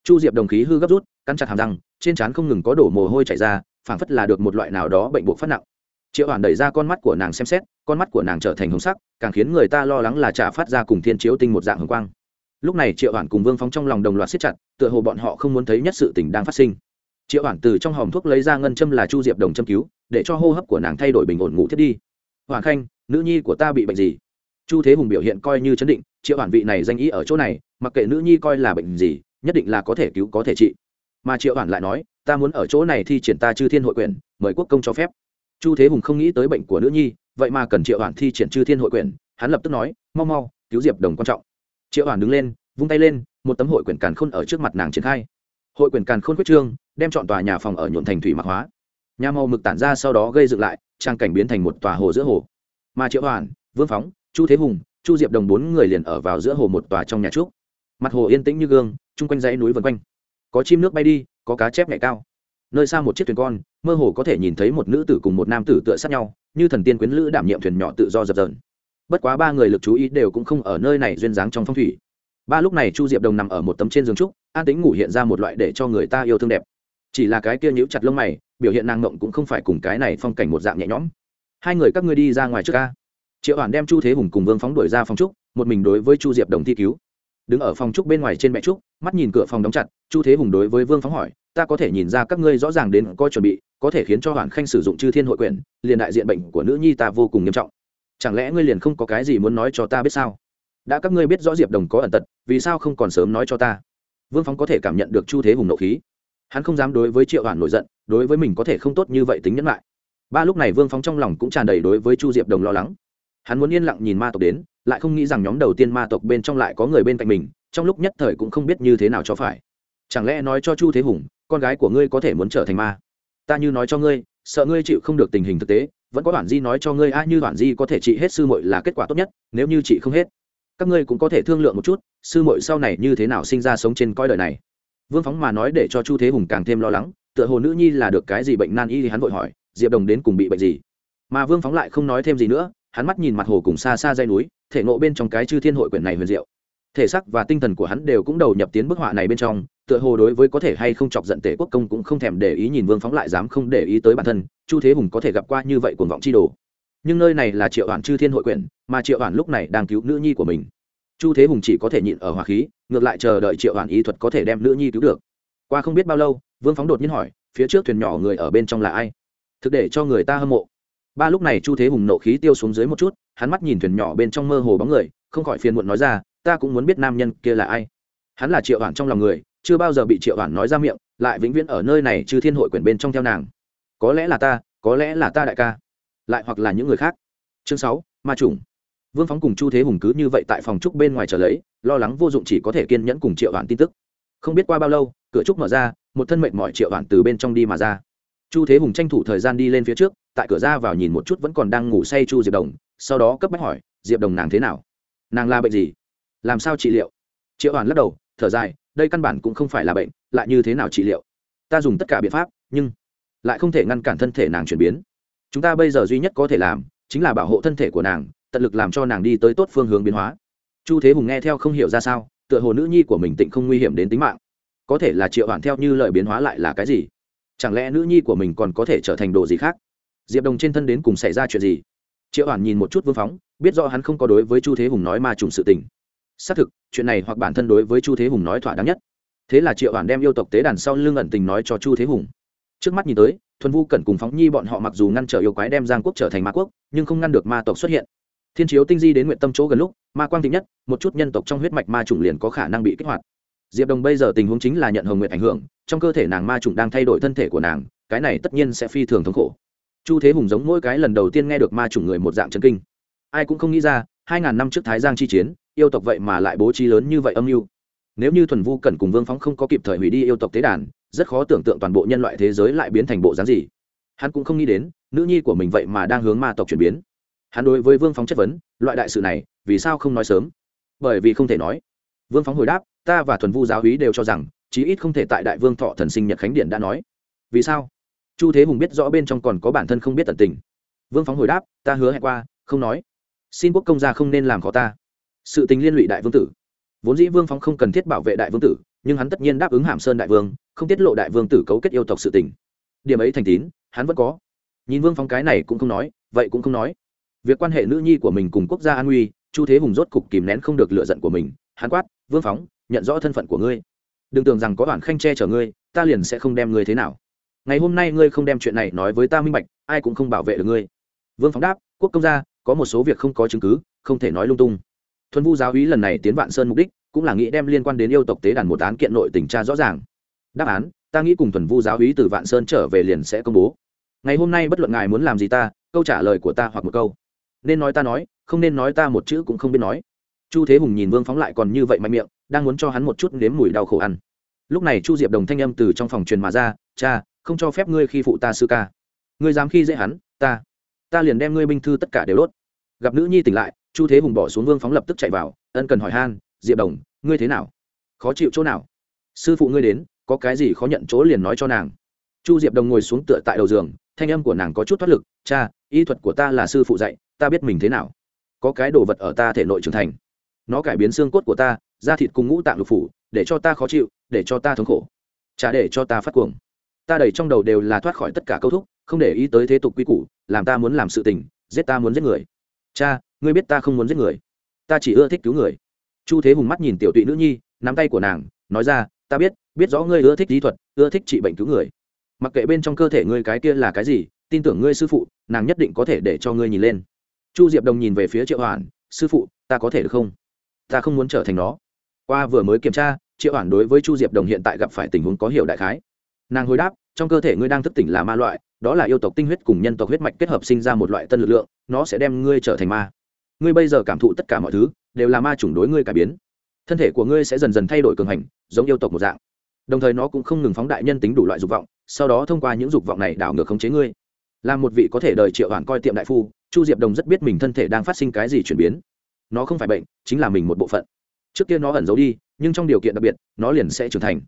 Chu diệp đồng khí hư gấp rút, cắn chặt hàm răng, trên trán không ngừng có đổ mồ hôi chảy ra, phảng phất là được một loại nào đó bệnh buộc phát nặng. Triệu hoàn đẩy ra con mắt của nàng xem xét con mắt của nàng trở thành hồng sắc, càng khiến người ta lo lắng là trả phát ra cùng thiên chiếu tinh một dạng hồng quang. Lúc này triệu hoàn cùng vương phóng trong lòng đồng loạt siết chặt, tựa hồ bọn họ không muốn thấy nhất sự tình đang phát sinh. Triệu hoàn từ trong hòm thuốc lấy ra ngân châm là chu diệp đồng châm cứu, để cho hô hấp của nàng thay đổi bình ổn ngủ thiết đi. Hoàng khanh, nữ nhi của ta bị bệnh gì? Chu thế hùng biểu hiện coi như chấn định, triệu hoàn vị này danh ý ở chỗ này, mặc kệ nữ nhi coi là bệnh gì, nhất định là có thể cứu có thể trị. Mà triệu hoàn lại nói, ta muốn ở chỗ này thi triển ta chư thiên hội quyền, mời quốc công cho phép chu thế hùng không nghĩ tới bệnh của nữ nhi, vậy mà cần triệu hoàn thi triển chư thiên hội quyền, hắn lập tức nói, mau mau, cứu diệp đồng quan trọng. Triệu hoàn đứng lên, vung tay lên, một tấm hội quyền càn khôn ở trước mặt nàng triển khai. Hội quyền càn khôn quyết trương, đem chọn tòa nhà phòng ở nhuộn thành thủy mạc hóa. Nhà màu mực tản ra sau đó gây dựng lại, trang cảnh biến thành một tòa hồ giữa hồ. Mà triệu hoàn vương phóng, chu thế hùng, chu diệp đồng bốn người liền ở vào giữa hồ một tòa trong nhà trúc. Mặt hồ yên tĩnh như gương, chung quanh dãy núi vân quanh. Có chim nước bay đi, có cá chép nhảy cao nơi xa một chiếc thuyền con, mơ hồ có thể nhìn thấy một nữ tử cùng một nam tử tựa sát nhau, như thần tiên quyến lữ đảm nhiệm thuyền nhỏ tự do dập dờn. Bất quá ba người lực chú ý đều cũng không ở nơi này duyên dáng trong phong thủy. Ba lúc này chu diệp đồng nằm ở một tấm trên giường trúc, an tính ngủ hiện ra một loại để cho người ta yêu thương đẹp. Chỉ là cái kia nhíu chặt lông mày, biểu hiện nàng ngộng cũng không phải cùng cái này phong cảnh một dạng nhẹ nhõm. Hai người các ngươi đi ra ngoài trước ca. Triệu hoàn đem chu thế hùng cùng vương phóng đuổi ra phòng trúc, một mình đối với chu diệp đồng thi cứu. Đứng ở phòng trúc bên ngoài trên mẹ trúc, mắt nhìn cửa phòng đóng chặt, chu thế hùng đối với vương phóng hỏi ta có thể nhìn ra các ngươi rõ ràng đến coi chuẩn bị, có thể khiến cho hoàn khanh sử dụng chư thiên hội quyền, liền đại diện bệnh của nữ nhi ta vô cùng nghiêm trọng. Chẳng lẽ ngươi liền không có cái gì muốn nói cho ta biết sao? Đã các ngươi biết rõ diệp đồng có ẩn tật, vì sao không còn sớm nói cho ta? Vương phóng có thể cảm nhận được chu thế hùng nộ khí. Hắn không dám đối với triệu hoàn nổi giận, đối với mình có thể không tốt như vậy tính nhẫn lại. Ba lúc này vương phóng trong lòng cũng tràn đầy đối với chu diệp đồng lo lắng. Hắn muốn yên lặng nhìn ma tộc đến, lại không nghĩ rằng nhóm đầu tiên ma tộc bên trong lại có người bên cạnh mình, trong lúc nhất thời cũng không biết như thế nào cho phải chẳng lẽ nói cho chu thế hùng, con gái của ngươi có thể muốn trở thành ma? Ta như nói cho ngươi, sợ ngươi chịu không được tình hình thực tế, vẫn có bản di nói cho ngươi, a, như bản di có thể trị hết sư muội là kết quả tốt nhất, nếu như chị không hết, các ngươi cũng có thể thương lượng một chút, sư muội sau này như thế nào sinh ra sống trên coi đời này? Vương phóng mà nói để cho chu thế hùng càng thêm lo lắng, tựa hồ nữ nhi là được cái gì bệnh nan y thì hắn vội hỏi, diệp đồng đến cùng bị bệnh gì? Mà vương phóng lại không nói thêm gì nữa, hắn mắt nhìn mặt hồ cùng xa xa dây núi, thể ngộ bên trong cái chư thiên hội quyển này huyền diệu thể xác và tinh thần của hắn đều cũng đầu nhập tiến bức họa này bên trong, tựa hồ đối với có thể hay không chọc giận tể quốc công cũng không thèm để ý nhìn vương phóng lại dám không để ý tới bản thân, chu thế hùng có thể gặp qua như vậy cuồng vọng chi đồ. Nhưng nơi này là triệu đoàn chư thiên hội quyển, mà triệu đoàn lúc này đang cứu nữ nhi của mình. Chu thế hùng chỉ có thể nhịn ở hòa khí, ngược lại chờ đợi triệu đoàn ý thuật có thể đem nữ nhi cứu được. Qua không biết bao lâu, vương phóng đột nhiên hỏi, phía trước thuyền nhỏ người ở bên trong là ai? Thực để cho người ta hâm mộ. Ba lúc này chu thế hùng nộ khí tiêu xuống dưới một chút, hắn mắt nhìn thuyền nhỏ bên trong mơ hồ bóng người, không khỏi phiền muộn nói ra ta cũng muốn biết nam nhân kia là ai. Hắn là triệu hoàn trong lòng người, chưa bao giờ bị triệu hoàn nói ra miệng, lại vĩnh viễn ở nơi này chư thiên hội quyển bên trong theo nàng. Có lẽ là ta, có lẽ là ta đại ca. Lại hoặc là những người khác. Chương sáu, ma trùng. Vương phóng cùng chu thế hùng cứ như vậy tại phòng trúc bên ngoài trở lấy, lo lắng vô dụng chỉ có thể kiên nhẫn cùng triệu hoàn tin tức. Không biết qua bao lâu, cửa trúc mở ra, một thân mệnh mọi triệu hoàn từ bên trong đi mà ra. Chu thế hùng tranh thủ thời gian đi lên phía trước, tại cửa ra vào nhìn một chút vẫn còn đang ngủ say chu diệp đồng, sau đó cấp bách hỏi, diệp đồng nàng thế nào? Nàng là bệnh gì? Làm sao trị liệu? Triệu hoàn lắc đầu, thở dài, đây căn bản cũng không phải là bệnh, lại như thế nào trị liệu? Ta dùng tất cả biện pháp, nhưng lại không thể ngăn cản thân thể nàng chuyển biến. Chúng ta bây giờ duy nhất có thể làm chính là bảo hộ thân thể của nàng, tận lực làm cho nàng đi tới tốt phương hướng biến hóa. Chu thế hùng nghe theo không hiểu ra sao, tựa hồ nữ nhi của mình tịnh không nguy hiểm đến tính mạng. Có thể là triệu hoàn theo như lời biến hóa lại là cái gì? Chẳng lẽ nữ nhi của mình còn có thể trở thành đồ gì khác? Diệp đồng trên thân đến cùng xảy ra chuyện gì? Triệu hoàn nhìn một chút vương phóng, biết do hắn không có đối với chu thế hùng nói ma trùng sự tình xác thực, chuyện này hoặc bản thân đối với chu thế hùng nói thỏa đáng nhất. Thế là triệu hoàn đem yêu tộc tế đàn sau lưng ẩn tình nói cho chu thế hùng. Trước mắt nhìn tới, thuần vu, cẩn cùng, phóng nhi bọn họ mặc dù ngăn trở yêu quái đem giang quốc trở thành ma quốc, nhưng không ngăn được ma tộc xuất hiện. Thiên chiếu tinh di đến nguyện tâm chỗ gần lúc, ma quang thịnh nhất, một chút nhân tộc trong huyết mạch ma trùng liền có khả năng bị kích hoạt. Diệp đồng bây giờ tình huống chính là nhận hồng nguyện ảnh hưởng, trong cơ thể nàng ma trùng đang thay đổi thân thể của nàng, cái này tất nhiên sẽ phi thường thống khổ. Chu thế hùng giống mỗi cái lần đầu tiên nghe được ma trùng người một dạng chân kinh. Ai cũng không nghĩ ra, hai ngàn năm trước thái giang chi chiến yêu tộc vậy mà lại bố trí lớn như vậy âm mưu. Nếu như thuần vu cẩn cùng vương phóng không có kịp thời hủy đi yêu tộc tế đàn, rất khó tưởng tượng toàn bộ nhân loại thế giới lại biến thành bộ dáng gì. Hắn cũng không nghĩ đến, nữ nhi của mình vậy mà đang hướng ma tộc chuyển biến. Hắn đối với vương phóng chất vấn, loại đại sự này, vì sao không nói sớm? Bởi vì không thể nói. Vương phóng hồi đáp, ta và thuần vu giáo hí đều cho rằng, chí ít không thể tại đại vương thọ thần sinh nhật khánh điện đã nói. Vì sao? Chu thế hùng biết rõ bên trong còn có bản thân không biết tận tình. Vương phóng hồi đáp, ta hứa hẹn qua, không nói. Xin quốc công gia không nên làm khó ta sự tình liên lụy đại vương tử. Vốn dĩ vương phóng không cần thiết bảo vệ đại vương tử, nhưng hắn tất nhiên đáp ứng hàm sơn đại vương, không tiết lộ đại vương tử cấu kết yêu tộc sự tình. Điểm ấy thành tín, hắn vẫn có. Nhìn vương phóng cái này cũng không nói, vậy cũng không nói. Việc quan hệ nữ nhi của mình cùng quốc gia an nguy chu thế hùng rốt cục kìm nén không được lựa giận của mình, hắn quát, vương phóng, nhận rõ thân phận của ngươi. Đừng tưởng rằng có bản khanh che chở ngươi, ta liền sẽ không đem ngươi thế nào. Ngày hôm nay ngươi không đem chuyện này nói với ta minh bạch, ai cũng không bảo vệ được ngươi. Vương phóng đáp, quốc công gia, có một số việc không có chứng cứ, không thể nói lung tung thuần vu giáo úy lần này tiến vạn sơn mục đích cũng là nghĩ đem liên quan đến yêu tộc tế đàn một án kiện nội tình tra rõ ràng. Đáp án, ta nghĩ cùng thuần vu giáo úy từ vạn sơn trở về liền sẽ công bố. Ngày hôm nay bất luận ngài muốn làm gì ta, câu trả lời của ta hoặc một câu. Nên nói ta nói, không nên nói ta một chữ cũng không biết nói. Chu thế hùng nhìn vương phóng lại còn như vậy mạnh miệng, đang muốn cho hắn một chút nếm mùi đau khổ ăn. Lúc này chu diệp đồng thanh âm từ trong phòng truyền mà ra, cha, không cho phép ngươi khi phụ ta sư ca. Ngươi dám khi dễ hắn, ta ta liền đem ngươi binh thư tất cả đều đốt gặp nữ nhi tỉnh lại, chu thế hùng bỏ xuống vương phóng lập tức chạy vào, ân cần hỏi han, diệp đồng, ngươi thế nào? Khó chịu chỗ nào? Sư phụ ngươi đến, có cái gì khó nhận chỗ liền nói cho nàng. Chu diệp đồng ngồi xuống tựa tại đầu giường, thanh âm của nàng có chút thoát lực, cha, y thuật của ta là sư phụ dạy, ta biết mình thế nào. Có cái đồ vật ở ta thể nội trưởng thành. Nó cải biến xương cốt của ta, da thịt cùng ngũ tạng lục phủ, để cho ta khó chịu, để cho ta thống khổ. Chả để cho ta phát cuồng. Ta đầy trong đầu đều là thoát khỏi tất cả câu thúc, không để ý tới thế tục quy củ, làm ta muốn làm sự tình, giết ta muốn giết người cha, ngươi biết ta không muốn giết người. Ta chỉ ưa thích cứu người. Chu thế hùng mắt nhìn tiểu tụy nữ nhi, nắm tay của nàng, nói ra, ta biết biết rõ ngươi ưa thích lý thuật, ưa thích trị bệnh cứu người. Mặc kệ bên trong cơ thể ngươi cái kia là cái gì, tin tưởng ngươi sư phụ, nàng nhất định có thể để cho ngươi nhìn lên. Chu diệp đồng nhìn về phía triệu hoàn sư phụ, ta có thể được không? Ta không muốn trở thành nó. Qua vừa mới kiểm tra, triệu hoàn đối với chu diệp đồng hiện tại gặp phải tình huống có hiểu đại khái. Nàng hồi đáp, trong cơ thể ngươi đang thức tỉnh là ma loại đó là yêu tộc tinh huyết cùng nhân tộc huyết mạch kết hợp sinh ra một loại tân lực lượng, nó sẽ đem ngươi trở thành ma. Ngươi bây giờ cảm thụ tất cả mọi thứ, đều là ma chủng đối ngươi cải biến. Thân thể của ngươi sẽ dần dần thay đổi cường hành, giống yêu tộc một dạng. Đồng thời nó cũng không ngừng phóng đại nhân tính đủ loại dục vọng, sau đó thông qua những dục vọng này đảo ngược khống chế ngươi. Là một vị có thể đời triệu hoàn coi tiệm đại phu, chu diệp đồng rất biết mình thân thể đang phát sinh cái gì chuyển biến. Nó không phải bệnh, chính là mình một bộ phận. Trước kia nó ẩn giấu đi, nhưng trong điều kiện đặc biệt, nó liền sẽ trưởng thành.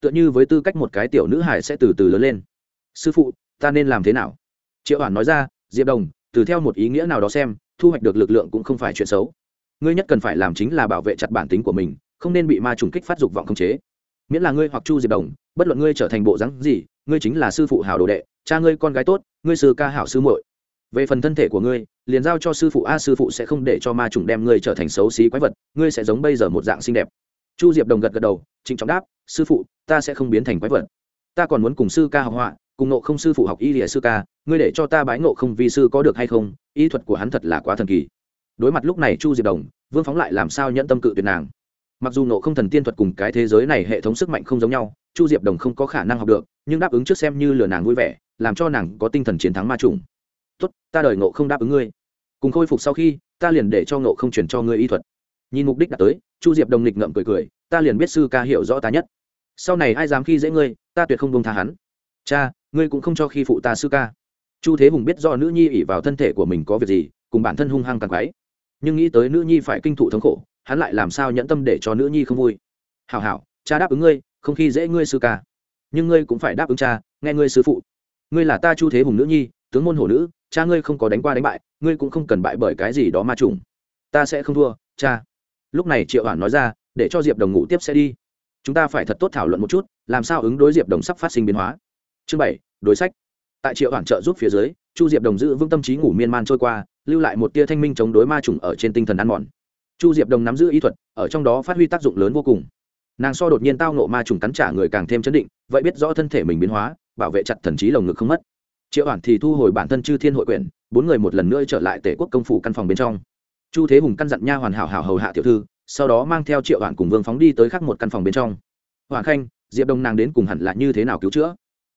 Tựa như với tư cách một cái tiểu nữ hải sẽ từ từ lớn lên. Sư phụ ta nên làm thế nào? Triệu hoàn nói ra, diệp đồng, từ theo một ý nghĩa nào đó xem, thu hoạch được lực lượng cũng không phải chuyện xấu. Ngươi nhất cần phải làm chính là bảo vệ chặt bản tính của mình, không nên bị ma trùng kích phát dục vọng khống chế. Miễn là ngươi hoặc chu diệp đồng, bất luận ngươi trở thành bộ rắn gì, ngươi chính là sư phụ hảo đồ đệ, cha ngươi con gái tốt, ngươi sư ca hảo sư muội. Về phần thân thể của ngươi, liền giao cho sư phụ a, sư phụ sẽ không để cho ma trùng đem ngươi trở thành xấu xí quái vật, ngươi sẽ giống bây giờ một dạng xinh đẹp. Chu diệp đồng gật gật đầu, trịnh trọng đáp, sư phụ, ta sẽ không biến thành quái vật. Ta còn muốn cùng sư ca học họa cùng nộ không sư phụ học y lìa sư ca, ngươi để cho ta bái nộ không vi sư có được hay không? Y thuật của hắn thật là quá thần kỳ. Đối mặt lúc này chu diệp đồng, vương phóng lại làm sao nhẫn tâm cự tuyệt nàng. Mặc dù nộ không thần tiên thuật cùng cái thế giới này hệ thống sức mạnh không giống nhau, chu diệp đồng không có khả năng học được, nhưng đáp ứng trước xem như lừa nàng vui vẻ, làm cho nàng có tinh thần chiến thắng ma trùng. Tốt, ta đợi nộ không đáp ứng ngươi. Cùng khôi phục sau khi, ta liền để cho nộ không chuyển cho ngươi y thuật. Nhìn mục đích đã tới, chu diệp đồng nghịch ngậm cười cười, ta liền biết sư ca hiểu rõ ta nhất. Sau này ai dám khi dễ ngươi, ta tuyệt không bông tha hắn cha, ngươi cũng không cho khi phụ ta sư ca. Chu thế hùng biết do nữ nhi ỉ vào thân thể của mình có việc gì, cùng bản thân hung hăng càng quáy nhưng nghĩ tới nữ nhi phải kinh thụ thống khổ, hắn lại làm sao nhẫn tâm để cho nữ nhi không vui? Hảo hảo, cha đáp ứng ngươi, không khi dễ ngươi sư ca. Nhưng ngươi cũng phải đáp ứng cha, nghe ngươi sư phụ. Ngươi là ta chu thế hùng nữ nhi, tướng môn hổ nữ, cha ngươi không có đánh qua đánh bại, ngươi cũng không cần bại bởi cái gì đó ma trùng. Ta sẽ không thua, cha. Lúc này triệu hoàn nói ra, để cho diệp đồng ngủ tiếp sẽ đi. Chúng ta phải thật tốt thảo luận một chút, làm sao ứng đối diệp đồng sắp phát sinh biến hóa chương bảy, đối sách. Tại triệu hoàn trợ giúp phía dưới, chu diệp đồng giữ vững tâm trí ngủ miên man trôi qua, lưu lại một tia thanh minh chống đối ma trùng ở trên tinh thần ăn mòn. Chu diệp đồng nắm giữ ý thuật, ở trong đó phát huy tác dụng lớn vô cùng. Nàng so đột nhiên tao nộ ma trùng cắn trả người càng thêm chấn định, vậy biết rõ thân thể mình biến hóa, bảo vệ chặt thần trí lồng ngực không mất. Triệu hoàn thì thu hồi bản thân chư thiên hội quyển, bốn người một lần nữa trở lại tể quốc công phủ căn phòng bên trong. Chu thế hùng căn dặn nha hoàn hảo hảo hầu hạ tiểu thư, sau đó mang theo triệu hoàn cùng vương phóng đi tới khắc một căn phòng bên trong. Hoàng khanh, diệp đông nàng đến cùng hẳn là như thế nào cứu chữa?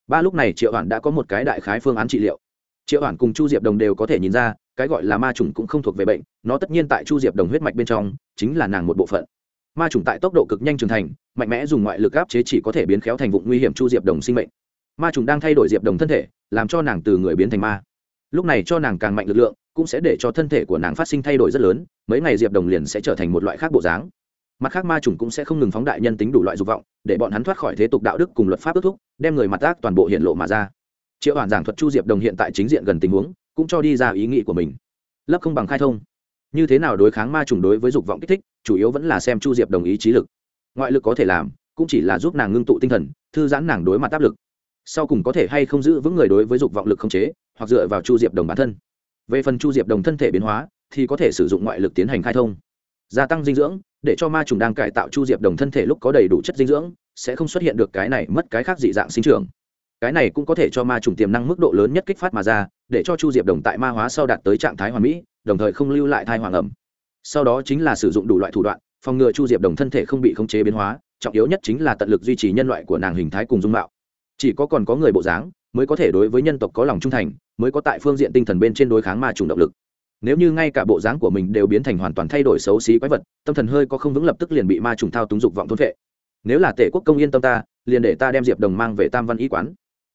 Ba lúc này triệu hoàn đã có một cái đại khái phương án trị liệu. Triệu hoàn cùng chu diệp đồng đều có thể nhìn ra, cái gọi là ma trùng cũng không thuộc về bệnh, nó tất nhiên tại chu diệp đồng huyết mạch bên trong, chính là nàng một bộ phận. Ma trùng tại tốc độ cực nhanh trưởng thành, mạnh mẽ dùng ngoại lực áp chế chỉ có thể biến khéo thành vụ nguy hiểm chu diệp đồng sinh mệnh. Ma trùng đang thay đổi diệp đồng thân thể, làm cho nàng từ người biến thành ma. Lúc này cho nàng càng mạnh lực lượng, cũng sẽ để cho thân thể của nàng phát sinh thay đổi rất lớn, mấy ngày diệp đồng liền sẽ trở thành một loại khác bộ dáng mặt khác ma trùng cũng sẽ không ngừng phóng đại nhân tính đủ loại dục vọng, để bọn hắn thoát khỏi thế tục đạo đức cùng luật pháp ước thúc, đem người mặt ác toàn bộ hiện lộ mà ra. Triệu hoàn giảng thuật chu diệp đồng hiện tại chính diện gần tình huống, cũng cho đi ra ý nghĩ của mình. Lấp không bằng khai thông. Như thế nào đối kháng ma trùng đối với dục vọng kích thích, chủ yếu vẫn là xem chu diệp đồng ý trí lực. Ngoại lực có thể làm, cũng chỉ là giúp nàng ngưng tụ tinh thần, thư giãn nàng đối mặt áp lực. Sau cùng có thể hay không giữ vững người đối với dục vọng lực không chế, hoặc dựa vào chu diệp đồng bản thân. Về phần chu diệp đồng thân thể biến hóa, thì có thể sử dụng ngoại lực tiến hành khai thông. Gia tăng dinh dưỡng để cho ma trùng đang cải tạo chu diệp đồng thân thể lúc có đầy đủ chất dinh dưỡng, sẽ không xuất hiện được cái này mất cái khác dị dạng sinh trưởng. Cái này cũng có thể cho ma trùng tiềm năng mức độ lớn nhất kích phát mà ra, để cho chu diệp đồng tại ma hóa sau đạt tới trạng thái hoàn mỹ, đồng thời không lưu lại thai hoàng ẩm. Sau đó chính là sử dụng đủ loại thủ đoạn, phòng ngừa chu diệp đồng thân thể không bị khống chế biến hóa, trọng yếu nhất chính là tận lực duy trì nhân loại của nàng hình thái cùng dung mạo. Chỉ có còn có người bộ dáng, mới có thể đối với nhân tộc có lòng trung thành, mới có tại phương diện tinh thần bên trên đối kháng ma trùng động lực nếu như ngay cả bộ dáng của mình đều biến thành hoàn toàn thay đổi xấu xí quái vật, tâm thần hơi có không vững lập tức liền bị ma trùng thao túng dục vọng thôn vệ nếu là tể quốc công yên tâm ta, liền để ta đem diệp đồng mang về tam văn y quán.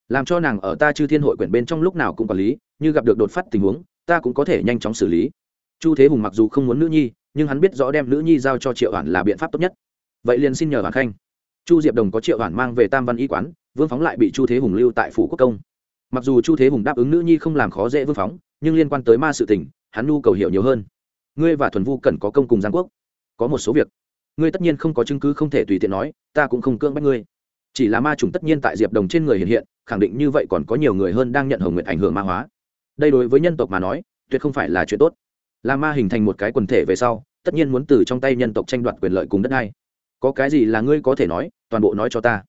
Làm cho nàng ở ta chư thiên hội quyển bên trong lúc nào cũng quản lý, như gặp được đột phát tình huống, ta cũng có thể nhanh chóng xử lý. Chu thế hùng mặc dù không muốn nữ nhi, nhưng hắn biết rõ đem nữ nhi giao cho triệu hoàn là biện pháp tốt nhất. Vậy liền xin nhờ hoàn khanh. Chu diệp đồng có triệu hoàn mang về tam văn y quán, vương phóng lại bị chu thế hùng lưu tại phủ quốc công. Mặc dù chu thế hùng đáp ứng nữ nhi không làm khó dễ vương phóng, nhưng liên quan tới ma sự tình hắn nhu cầu hiểu nhiều hơn. Ngươi và thuần vu cần có công cùng giang quốc. Có một số việc, ngươi tất nhiên không có chứng cứ không thể tùy tiện nói, ta cũng không cưỡng bắt ngươi. Chỉ là ma trùng tất nhiên tại diệp đồng trên người hiện hiện, khẳng định như vậy còn có nhiều người hơn đang nhận hồng nguyện ảnh hưởng ma hóa. Đây đối với nhân tộc mà nói, tuyệt không phải là chuyện tốt. Là ma hình thành một cái quần thể về sau, tất nhiên muốn từ trong tay nhân tộc tranh đoạt quyền lợi cùng đất đai. Có cái gì là ngươi có thể nói, toàn bộ nói cho ta.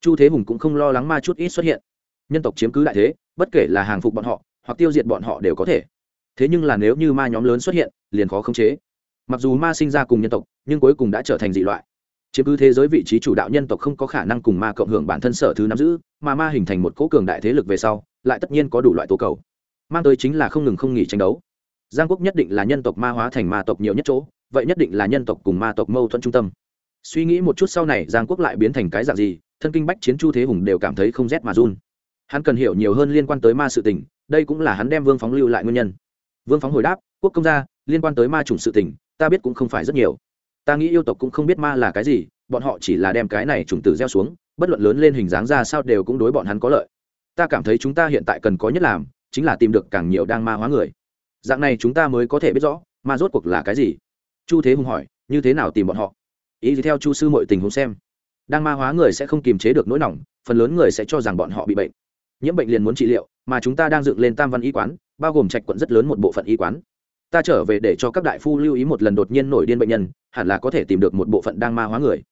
Chu thế hùng cũng không lo lắng ma chút ít xuất hiện. Nhân tộc chiếm cứ đại thế, bất kể là hàng phục bọn họ, hoặc tiêu diệt bọn họ đều có thể thế nhưng là nếu như ma nhóm lớn xuất hiện, liền khó khống chế. Mặc dù ma sinh ra cùng nhân tộc, nhưng cuối cùng đã trở thành dị loại. Chiếm cứ thế giới vị trí chủ đạo nhân tộc không có khả năng cùng ma cộng hưởng bản thân sở thứ nắm giữ, mà ma hình thành một cố cường đại thế lực về sau, lại tất nhiên có đủ loại tố cầu. Mang tới chính là không ngừng không nghỉ tranh đấu. Giang quốc nhất định là nhân tộc ma hóa thành ma tộc nhiều nhất chỗ, vậy nhất định là nhân tộc cùng ma tộc mâu thuẫn trung tâm. Suy nghĩ một chút sau này, giang quốc lại biến thành cái dạng gì, thân kinh bách chiến chu thế hùng đều cảm thấy không rét mà run. Hắn cần hiểu nhiều hơn liên quan tới ma sự tình, đây cũng là hắn đem vương phóng lưu lại nguyên nhân vương phóng hồi đáp, quốc công gia, liên quan tới ma chủng sự tình, ta biết cũng không phải rất nhiều. Ta nghĩ yêu tộc cũng không biết ma là cái gì, bọn họ chỉ là đem cái này chủng tử gieo xuống, bất luận lớn lên hình dáng ra sao đều cũng đối bọn hắn có lợi. Ta cảm thấy chúng ta hiện tại cần có nhất làm, chính là tìm được càng nhiều đang ma hóa người. Dạng này chúng ta mới có thể biết rõ, ma rốt cuộc là cái gì. Chu thế hùng hỏi, như thế nào tìm bọn họ? Ý gì theo chu sư mọi tình huống xem. Đang ma hóa người sẽ không kiềm chế được nỗi lòng phần lớn người sẽ cho rằng bọn họ bị bệnh. Nhiễm bệnh liền muốn trị liệu, mà chúng ta đang dựng lên tam văn y quán bao gồm trạch quận rất lớn một bộ phận y quán. Ta trở về để cho các đại phu lưu ý một lần đột nhiên nổi điên bệnh nhân, hẳn là có thể tìm được một bộ phận đang ma hóa người.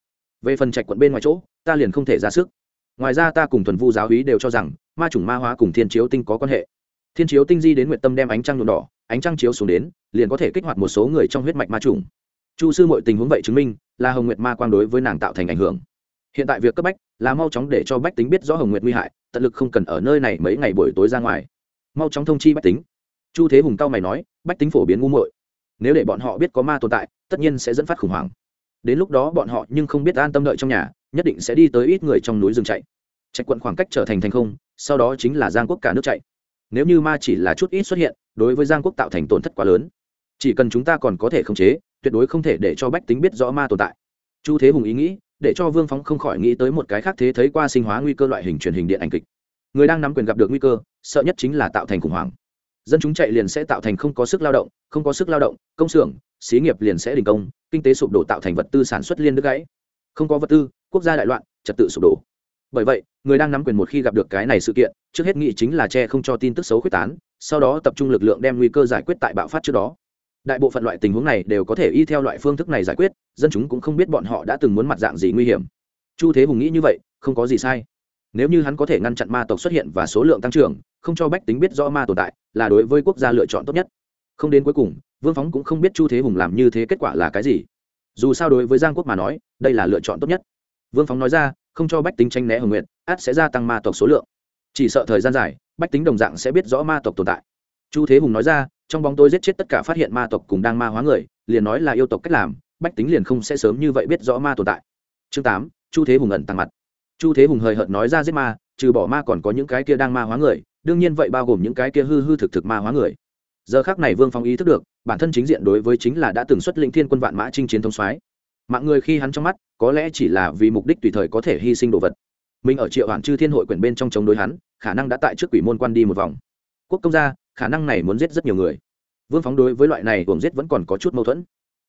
Về phần trạch quận bên ngoài chỗ, ta liền không thể ra sức. Ngoài ra ta cùng thuần vu giáo hí đều cho rằng, ma chủng ma hóa cùng thiên chiếu tinh có quan hệ. Thiên chiếu tinh di đến nguyện tâm đem ánh trăng nhuộm đỏ, ánh trăng chiếu xuống đến, liền có thể kích hoạt một số người trong huyết mạch ma chủng. Chu sư mọi tình huống vậy chứng minh, là hồng nguyệt ma quang đối với nàng tạo thành ảnh hưởng. Hiện tại việc cấp bách, là mau chóng để cho bách tính biết rõ hồng nguyệt nguy hại, tận lực không cần ở nơi này mấy ngày buổi tối ra ngoài mau chóng thông chi bách tính. Chu thế hùng cao mày nói, bách tính phổ biến ngu muội. Nếu để bọn họ biết có ma tồn tại, tất nhiên sẽ dẫn phát khủng hoảng. Đến lúc đó bọn họ nhưng không biết an tâm đợi trong nhà, nhất định sẽ đi tới ít người trong núi rừng chạy. Trạch quận khoảng cách trở thành thành không, sau đó chính là giang quốc cả nước chạy. Nếu như ma chỉ là chút ít xuất hiện, đối với giang quốc tạo thành tổn thất quá lớn. Chỉ cần chúng ta còn có thể khống chế, tuyệt đối không thể để cho bách tính biết rõ ma tồn tại. Chu thế hùng ý nghĩ, để cho vương phóng không khỏi nghĩ tới một cái khác thế thấy qua sinh hóa nguy cơ loại hình truyền hình điện ảnh kịch. Người đang nắm quyền gặp được nguy cơ sợ nhất chính là tạo thành khủng hoảng. Dân chúng chạy liền sẽ tạo thành không có sức lao động, không có sức lao động, công xưởng, xí nghiệp liền sẽ đình công, kinh tế sụp đổ tạo thành vật tư sản xuất liên đứt gãy. Không có vật tư, quốc gia đại loạn, trật tự sụp đổ. Bởi vậy, người đang nắm quyền một khi gặp được cái này sự kiện, trước hết nghĩ chính là che không cho tin tức xấu quyết tán, sau đó tập trung lực lượng đem nguy cơ giải quyết tại bạo phát trước đó. Đại bộ phận loại tình huống này đều có thể y theo loại phương thức này giải quyết, dân chúng cũng không biết bọn họ đã từng muốn mặt dạng gì nguy hiểm. Chu thế hùng nghĩ như vậy, không có gì sai nếu như hắn có thể ngăn chặn ma tộc xuất hiện và số lượng tăng trưởng, không cho bách tính biết rõ ma tồn tại, là đối với quốc gia lựa chọn tốt nhất. Không đến cuối cùng, vương phóng cũng không biết chu thế hùng làm như thế kết quả là cái gì. Dù sao đối với giang quốc mà nói, đây là lựa chọn tốt nhất. Vương phóng nói ra, không cho bách tính tranh né hồng nguyện át sẽ gia tăng ma tộc số lượng. Chỉ sợ thời gian dài, bách tính đồng dạng sẽ biết rõ ma tộc tồn tại. Chu thế hùng nói ra, trong bóng tôi giết chết tất cả phát hiện ma tộc cùng đang ma hóa người, liền nói là yêu tộc cách làm, bách tính liền không sẽ sớm như vậy biết rõ ma tồn tại. Chương tám, chu thế hùng ẩn tăng mặt chu thế hùng hời hợt nói ra giết ma, trừ bỏ ma còn có những cái kia đang ma hóa người, đương nhiên vậy bao gồm những cái kia hư hư thực thực ma hóa người. Giờ khác này vương phong ý thức được, bản thân chính diện đối với chính là đã từng xuất lĩnh thiên quân vạn mã chinh chiến thống soái. Mạng người khi hắn trong mắt, có lẽ chỉ là vì mục đích tùy thời có thể hy sinh đồ vật. Mình ở triệu hoàn chư thiên hội quyển bên trong chống đối hắn, khả năng đã tại trước quỷ môn quan đi một vòng. Quốc công gia, khả năng này muốn giết rất nhiều người. Vương phóng đối với loại này gồm giết vẫn còn có chút mâu thuẫn.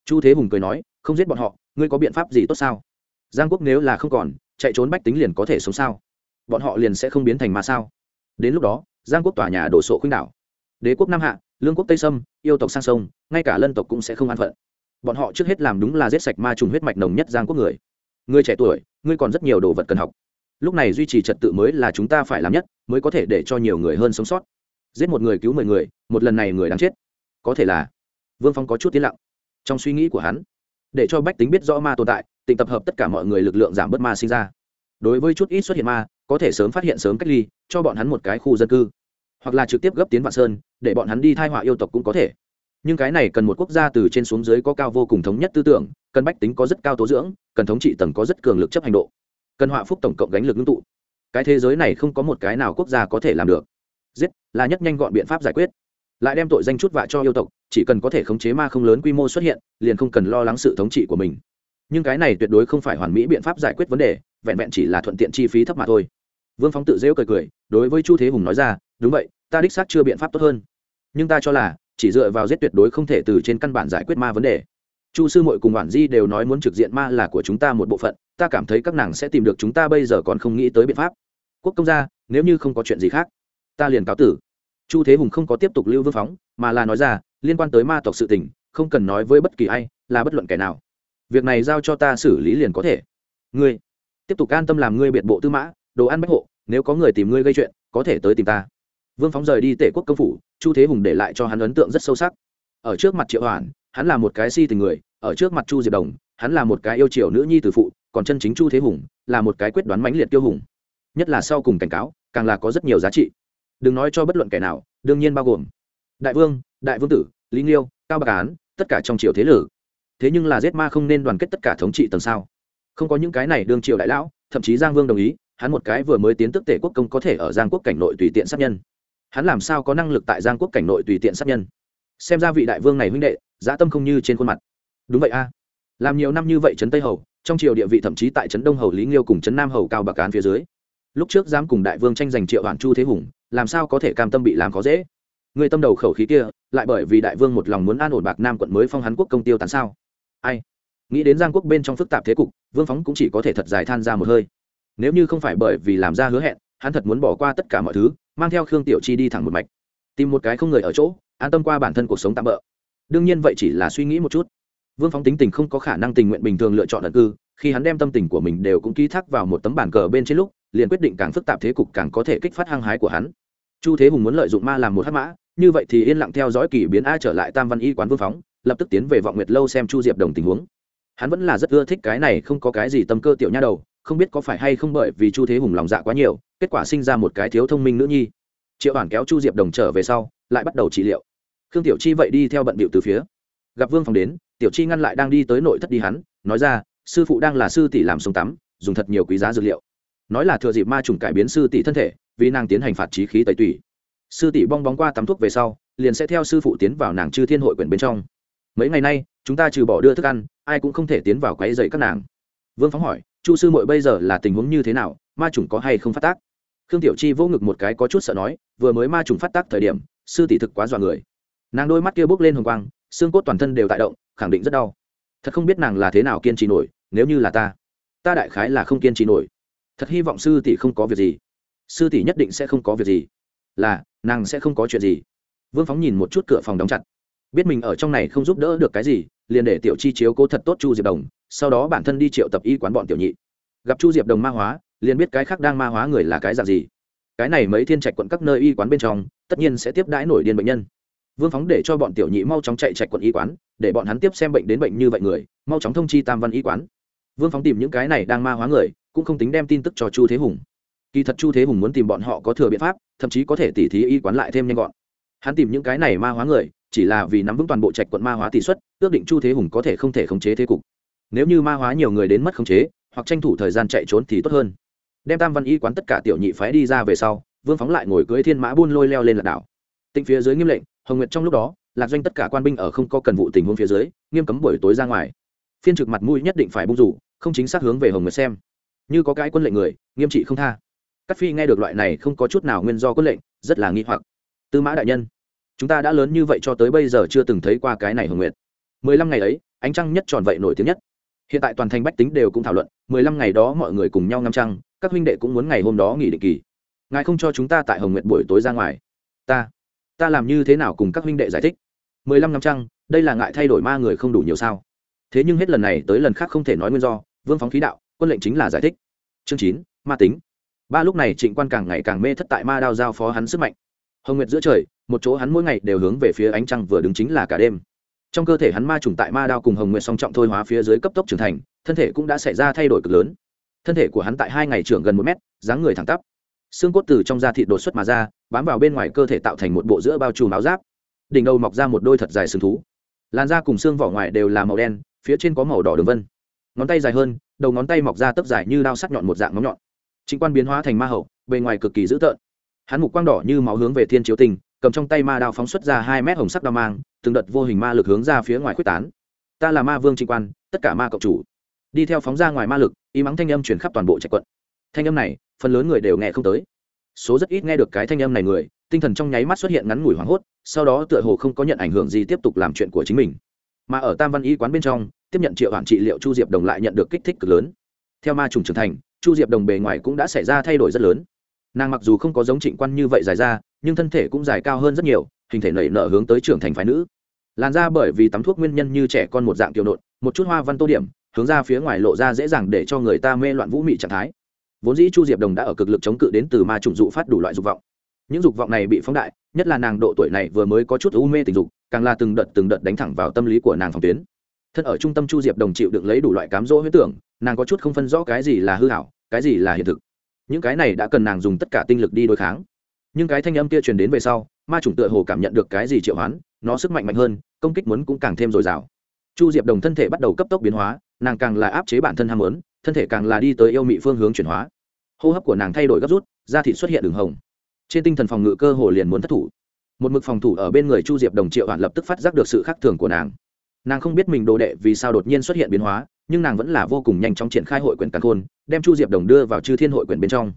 Chu thế hùng cười nói, không giết bọn họ, ngươi có biện pháp gì tốt sao? Giang quốc nếu là không còn chạy trốn bách tính liền có thể sống sao? Bọn họ liền sẽ không biến thành ma sao? Đến lúc đó, giang quốc tòa nhà đổ sộ khuynh đảo. Đế quốc nam hạ, lương quốc tây sâm, yêu tộc sang sông, ngay cả lân tộc cũng sẽ không an phận. Bọn họ trước hết làm đúng là giết sạch ma trùng huyết mạch nồng nhất giang quốc người. Người trẻ tuổi, ngươi còn rất nhiều đồ vật cần học. Lúc này duy trì trật tự mới là chúng ta phải làm nhất, mới có thể để cho nhiều người hơn sống sót. Giết một người cứu mười người, một lần này người đáng chết. Có thể là vương phong có chút tiến lặng trong suy nghĩ của hắn, để cho bách tính biết rõ ma tồn tại tỉnh tập hợp tất cả mọi người lực lượng giảm bớt ma sinh ra. Đối với chút ít xuất hiện ma, có thể sớm phát hiện sớm cách ly, cho bọn hắn một cái khu dân cư. Hoặc là trực tiếp gấp tiến vạn sơn, để bọn hắn đi thai họa yêu tộc cũng có thể. Nhưng cái này cần một quốc gia từ trên xuống dưới có cao vô cùng thống nhất tư tưởng, cần bách tính có rất cao tố dưỡng, cần thống trị tầng có rất cường lực chấp hành độ. Cần họa phúc tổng cộng gánh lực ngưng tụ. Cái thế giới này không có một cái nào quốc gia có thể làm được. Giết, là nhất nhanh gọn biện pháp giải quyết. Lại đem tội danh chút vạ cho yêu tộc, chỉ cần có thể khống chế ma không lớn quy mô xuất hiện, liền không cần lo lắng sự thống trị của mình nhưng cái này tuyệt đối không phải hoàn mỹ biện pháp giải quyết vấn đề, vẹn vẹn chỉ là thuận tiện chi phí thấp mà thôi. Vương phóng tự dễu cười cười, đối với chu thế hùng nói ra, đúng vậy, ta đích xác chưa biện pháp tốt hơn. Nhưng ta cho là, chỉ dựa vào giết tuyệt đối không thể từ trên căn bản giải quyết ma vấn đề. Chu sư mội cùng bản di đều nói muốn trực diện ma là của chúng ta một bộ phận, ta cảm thấy các nàng sẽ tìm được chúng ta bây giờ còn không nghĩ tới biện pháp. Quốc công gia, nếu như không có chuyện gì khác, ta liền cáo tử. Chu thế hùng không có tiếp tục lưu vương phóng, mà là nói ra, liên quan tới ma tộc sự tình, không cần nói với bất kỳ ai, là bất luận kẻ nào việc này giao cho ta xử lý liền có thể. Ngươi, tiếp tục an tâm làm ngươi biệt bộ tư mã, đồ ăn bách hộ, nếu có người tìm ngươi gây chuyện, có thể tới tìm ta. Vương phóng rời đi tể quốc công phủ, chu thế hùng để lại cho hắn ấn tượng rất sâu sắc. Ở trước mặt triệu hoàn hắn là một cái si tình người, ở trước mặt chu diệp đồng, hắn là một cái yêu triều nữ nhi từ phụ, còn chân chính chu thế hùng, là một cái quyết đoán mãnh liệt tiêu hùng. Nhất là sau cùng cảnh cáo, càng là có rất nhiều giá trị. Đừng nói cho bất luận kẻ nào, đương nhiên bao gồm đại vương đại vương tử, lý nghiêu, cao bạc án, tất cả trong triều thế lử thế nhưng là giết ma không nên đoàn kết tất cả thống trị tầng sao? Không có những cái này đương triều đại lão, thậm chí giang vương đồng ý, hắn một cái vừa mới tiến tức tể quốc công có thể ở giang quốc cảnh nội tùy tiện sát nhân. Hắn làm sao có năng lực tại giang quốc cảnh nội tùy tiện sát nhân? Xem ra vị đại vương này huynh đệ, dã tâm không như trên khuôn mặt. Đúng vậy a. Làm nhiều năm như vậy trấn tây hầu, trong triều địa vị thậm chí tại trấn đông hầu, lý nghiêu cùng trấn nam hầu cao bạc án phía dưới. Lúc trước dám cùng đại vương tranh giành triệu hoàn chu thế hùng, làm sao có thể cam tâm bị làm khó dễ? Người tâm đầu khẩu khí kia, lại bởi vì đại vương một lòng muốn an ổn bạc nam quận mới phong hắn quốc công tiêu tán sao? Ai? Nghĩ đến giang quốc bên trong phức tạp thế cục, vương phóng cũng chỉ có thể thật dài than ra một hơi. Nếu như không phải bởi vì làm ra hứa hẹn, hắn thật muốn bỏ qua tất cả mọi thứ, mang theo khương tiểu chi đi thẳng một mạch. Tìm một cái không người ở chỗ, an tâm qua bản thân cuộc sống tạm bỡ đương nhiên vậy chỉ là suy nghĩ một chút. Vương phóng tính tình không có khả năng tình nguyện bình thường lựa chọn ẩn cư, khi hắn đem tâm tình của mình đều cũng ký thác vào một tấm bản cờ bên trên lúc, liền quyết định càng phức tạp thế cục càng có thể kích phát hăng hái của hắn. Chu thế hùng muốn lợi dụng ma làm một hát mã, như vậy thì yên lặng theo dõi kỳ biến a trở lại tam văn y quán vương phóng lập tức tiến về vọng nguyệt lâu xem chu diệp đồng tình huống. Hắn vẫn là rất ưa thích cái này, không có cái gì tâm cơ tiểu nha đầu, không biết có phải hay không bởi vì chu thế hùng lòng dạ quá nhiều, kết quả sinh ra một cái thiếu thông minh nữ nhi. Triệu hoàn kéo chu diệp đồng trở về sau, lại bắt đầu trị liệu. Khương tiểu chi vậy đi theo bận bịu từ phía. Gặp vương phòng đến, tiểu chi ngăn lại đang đi tới nội thất đi hắn, nói ra, sư phụ đang là sư tỷ làm sông tắm, dùng thật nhiều quý giá dược liệu. Nói là thừa dịp ma trùng cải biến sư tỷ thân thể, vì nàng tiến hành phạt trí khí tẩy tủy. Sư tỷ bong bóng qua tắm thuốc về sau, liền sẽ theo sư phụ tiến vào nàng chư thiên hội quyển bên trong mấy ngày nay, chúng ta trừ bỏ đưa thức ăn, ai cũng không thể tiến vào quấy dậy các nàng. Vương phóng hỏi, chu sư mội bây giờ là tình huống như thế nào? Ma chủng có hay không phát tác? Khương tiểu chi vô ngực một cái có chút sợ nói, vừa mới ma trùng phát tác thời điểm, sư tỷ thực quá dọa người. Nàng đôi mắt kia bốc lên hồng quang, xương cốt toàn thân đều tại động, khẳng định rất đau. Thật không biết nàng là thế nào kiên trì nổi, nếu như là ta ta đại khái là không kiên trì nổi. Thật hy vọng sư tỷ không có việc gì. Sư tỷ nhất định sẽ không có việc gì. Là, nàng sẽ không có chuyện gì. Vương phóng nhìn một chút cửa phòng đóng chặt biết mình ở trong này không giúp đỡ được cái gì, liền để tiểu chi chiếu cố thật tốt chu diệp đồng, sau đó bản thân đi triệu tập y quán bọn tiểu nhị. Gặp chu diệp đồng ma hóa, liền biết cái khác đang ma hóa người là cái dạng gì. Cái này mấy thiên trạch quận các nơi y quán bên trong, tất nhiên sẽ tiếp đãi nổi điên bệnh nhân. Vương phóng để cho bọn tiểu nhị mau chóng chạy trạch quận y quán, để bọn hắn tiếp xem bệnh đến bệnh như vậy người, mau chóng thông chi tam văn y quán. Vương phóng tìm những cái này đang ma hóa người, cũng không tính đem tin tức cho chu thế hùng. Kỳ thật chu thế hùng muốn tìm bọn họ có thừa biện pháp, thậm chí có thể tỉ thí y quán lại thêm nhanh gọn. Hắn tìm những cái này ma hóa người chỉ là vì nắm vững toàn bộ trạch quận ma hóa tỷ suất, ước định chu thế hùng có thể không thể khống chế thế cục. Nếu như ma hóa nhiều người đến mất khống chế, hoặc tranh thủ thời gian chạy trốn thì tốt hơn. Đem tam văn y quán tất cả tiểu nhị phái đi ra về sau, vương phóng lại ngồi cưới thiên mã buôn lôi leo lên lạc đảo. Tịnh phía dưới nghiêm lệnh, hồng nguyệt trong lúc đó, lạc doanh tất cả quan binh ở không có cần vụ tình huống phía dưới, nghiêm cấm buổi tối ra ngoài. Phiên trực mặt mũi nhất định phải bung rủ, không chính xác hướng về hồng nguyệt xem. Như có cái quân lệnh người, nghiêm trị không tha. Các phi nghe được loại này không có chút nào nguyên do quân lệnh, rất là nghi hoặc. Tư mã đại nhân chúng ta đã lớn như vậy cho tới bây giờ chưa từng thấy qua cái này hồng nguyệt. Mười lăm ngày ấy, ánh trăng nhất tròn vậy nổi tiếng nhất. Hiện tại toàn thành bách tính đều cũng thảo luận, mười lăm ngày đó mọi người cùng nhau ngắm trăng, các huynh đệ cũng muốn ngày hôm đó nghỉ định kỳ. Ngài không cho chúng ta tại hồng nguyệt buổi tối ra ngoài. Ta ta làm như thế nào cùng các huynh đệ giải thích? Mười lăm năm trăng, đây là ngại thay đổi ma người không đủ nhiều sao? Thế nhưng hết lần này tới lần khác không thể nói nguyên do, vương phóng khí đạo, quân lệnh chính là giải thích. Chương chín, ma tính. Ba lúc này trịnh quan càng ngày càng mê thất tại ma đao giao phó hắn sức mạnh hồng nguyệt giữa trời, một chỗ hắn mỗi ngày đều hướng về phía ánh trăng vừa đứng chính là cả đêm. Trong cơ thể hắn ma trùng tại ma đao cùng hồng nguyệt song trọng thôi hóa phía dưới cấp tốc trưởng thành, thân thể cũng đã xảy ra thay đổi cực lớn. Thân thể của hắn tại hai ngày trưởng gần một mét, dáng người thẳng tắp. Xương cốt từ trong da thịt đột xuất mà ra, bám vào bên ngoài cơ thể tạo thành một bộ giữa bao trùm áo giáp. Đỉnh đầu mọc ra một đôi thật dài sừng thú. Làn da cùng xương vỏ ngoài đều là màu đen, phía trên có màu đỏ đường vân. Ngón tay dài hơn, đầu ngón tay mọc ra tấp dài như đao sắc nhọn một dạng ngón nhọn. Chính quan biến hóa thành ma hậu, bề ngoài cực kỳ dữ tợn hắn mục quang đỏ như máu hướng về thiên chiếu tình cầm trong tay ma đao phóng xuất ra hai mét hồng sắc đao mang, từng đợt vô hình ma lực hướng ra phía ngoài quyết tán. Ta là ma vương trịnh quan, tất cả ma cộng chủ. Đi theo phóng ra ngoài ma lực, y mắng thanh âm chuyển khắp toàn bộ trạch quận. Thanh âm này, phần lớn người đều nghe không tới. Số rất ít nghe được cái thanh âm này người, tinh thần trong nháy mắt xuất hiện ngắn ngủi hoảng hốt, sau đó tựa hồ không có nhận ảnh hưởng gì tiếp tục làm chuyện của chính mình. Mà ở tam văn y quán bên trong, tiếp nhận triệu hoạn trị liệu chu diệp đồng lại nhận được kích thích cực lớn. Theo ma trùng trưởng thành, chu diệp đồng bề ngoài cũng đã xảy ra thay đổi rất lớn nàng mặc dù không có giống trịnh quan như vậy dài ra, nhưng thân thể cũng dài cao hơn rất nhiều, hình thể nảy nở hướng tới trưởng thành phái nữ. Làn da bởi vì tắm thuốc nguyên nhân như trẻ con một dạng tiểu nộn, một chút hoa văn tô điểm, hướng ra phía ngoài lộ ra dễ dàng để cho người ta mê loạn vũ mị trạng thái. Vốn dĩ chu diệp đồng đã ở cực lực chống cự đến từ ma trùng dụ phát đủ loại dục vọng. Những dục vọng này bị phóng đại, nhất là nàng độ tuổi này vừa mới có chút u mê tình dục, càng là từng đợt từng đợt đánh thẳng vào tâm lý của nàng phòng tuyến. Thân ở trung tâm chu diệp đồng chịu đựng lấy đủ loại cám dỗ huyết tưởng, nàng có chút không phân rõ cái gì là hư hảo cái gì là hiện thực những cái này đã cần nàng dùng tất cả tinh lực đi đối kháng. Nhưng cái thanh âm kia truyền đến về sau, ma chủng tựa hồ cảm nhận được cái gì triệu hoán, nó sức mạnh mạnh hơn, công kích muốn cũng càng thêm dồi dào. Chu diệp đồng thân thể bắt đầu cấp tốc biến hóa, nàng càng là áp chế bản thân ham muốn, thân thể càng là đi tới yêu mị phương hướng chuyển hóa. Hô hấp của nàng thay đổi gấp rút, da thịt xuất hiện đường hồng. Trên tinh thần phòng ngự cơ hồ liền muốn thất thủ. Một mực phòng thủ ở bên người chu diệp đồng triệu hoàn lập tức phát giác được sự khác thường của nàng. Nàng không biết mình đồ đệ vì sao đột nhiên xuất hiện biến hóa nhưng nàng vẫn là vô cùng nhanh chóng triển khai hội quyền càn khôn, đem chu diệp đồng đưa vào chư thiên hội quyền bên trong.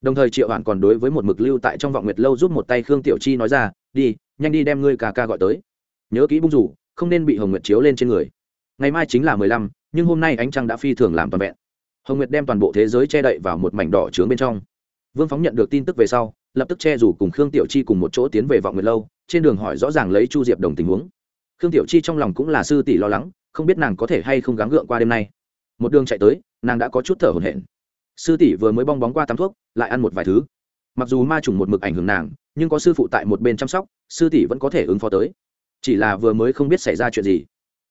Đồng thời triệu hoàn còn đối với một mực lưu tại trong vọng nguyệt lâu giúp một tay khương tiểu chi nói ra, đi, nhanh đi đem ngươi ca ca gọi tới. Nhớ kỹ bung rủ, không nên bị hồng nguyệt chiếu lên trên người. Ngày mai chính là mười lăm, nhưng hôm nay ánh trăng đã phi thường làm toàn vẹn. Hồng nguyệt đem toàn bộ thế giới che đậy vào một mảnh đỏ trướng bên trong. Vương phóng nhận được tin tức về sau, lập tức che rủ cùng khương tiểu chi cùng một chỗ tiến về vọng nguyệt lâu, trên đường hỏi rõ ràng lấy chu diệp đồng tình huống. Khương tiểu chi trong lòng cũng là sư tỷ lo lắng không biết nàng có thể hay không gắng gượng qua đêm nay. Một đường chạy tới, nàng đã có chút thở hổn hển. Sư tỷ vừa mới bong bóng qua tắm thuốc, lại ăn một vài thứ. Mặc dù ma trùng một mực ảnh hưởng nàng, nhưng có sư phụ tại một bên chăm sóc, sư tỷ vẫn có thể ứng phó tới. Chỉ là vừa mới không biết xảy ra chuyện gì,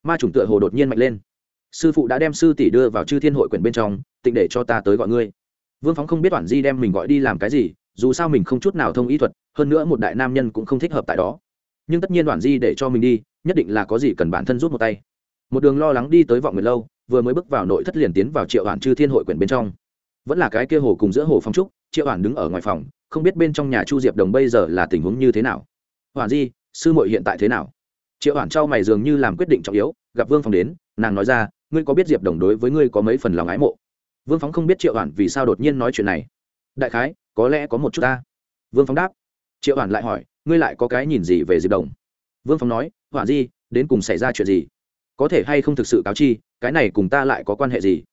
ma trùng tựa hồ đột nhiên mạnh lên. Sư phụ đã đem sư tỷ đưa vào chư thiên hội quyển bên trong, tịnh để cho ta tới gọi ngươi. Vương phóng không biết toản di đem mình gọi đi làm cái gì, dù sao mình không chút nào thông ý thuật, hơn nữa một đại nam nhân cũng không thích hợp tại đó. Nhưng tất nhiên đoàn di để cho mình đi, nhất định là có gì cần bản thân rút một tay một đường lo lắng đi tới vọng nguyệt lâu, vừa mới bước vào nội thất liền tiến vào triệu hoàn chư thiên hội quyển bên trong. Vẫn là cái kia hồ cùng giữa hồ phong trúc, triệu hoàn đứng ở ngoài phòng, không biết bên trong nhà chu diệp đồng bây giờ là tình huống như thế nào. Hoàn di, sư muội hiện tại thế nào? Triệu hoàn trao mày dường như làm quyết định trọng yếu, gặp vương phong đến, nàng nói ra, ngươi có biết diệp đồng đối với ngươi có mấy phần lòng ái mộ? Vương phóng không biết triệu hoàn vì sao đột nhiên nói chuyện này. Đại khái, có lẽ có một chút ta. Vương phóng đáp. Triệu hoàn lại hỏi, ngươi lại có cái nhìn gì về diệp đồng? Vương phóng nói hoàn di, đến cùng xảy ra chuyện gì? Có thể hay không thực sự cáo chi, cái này cùng ta lại có quan hệ gì?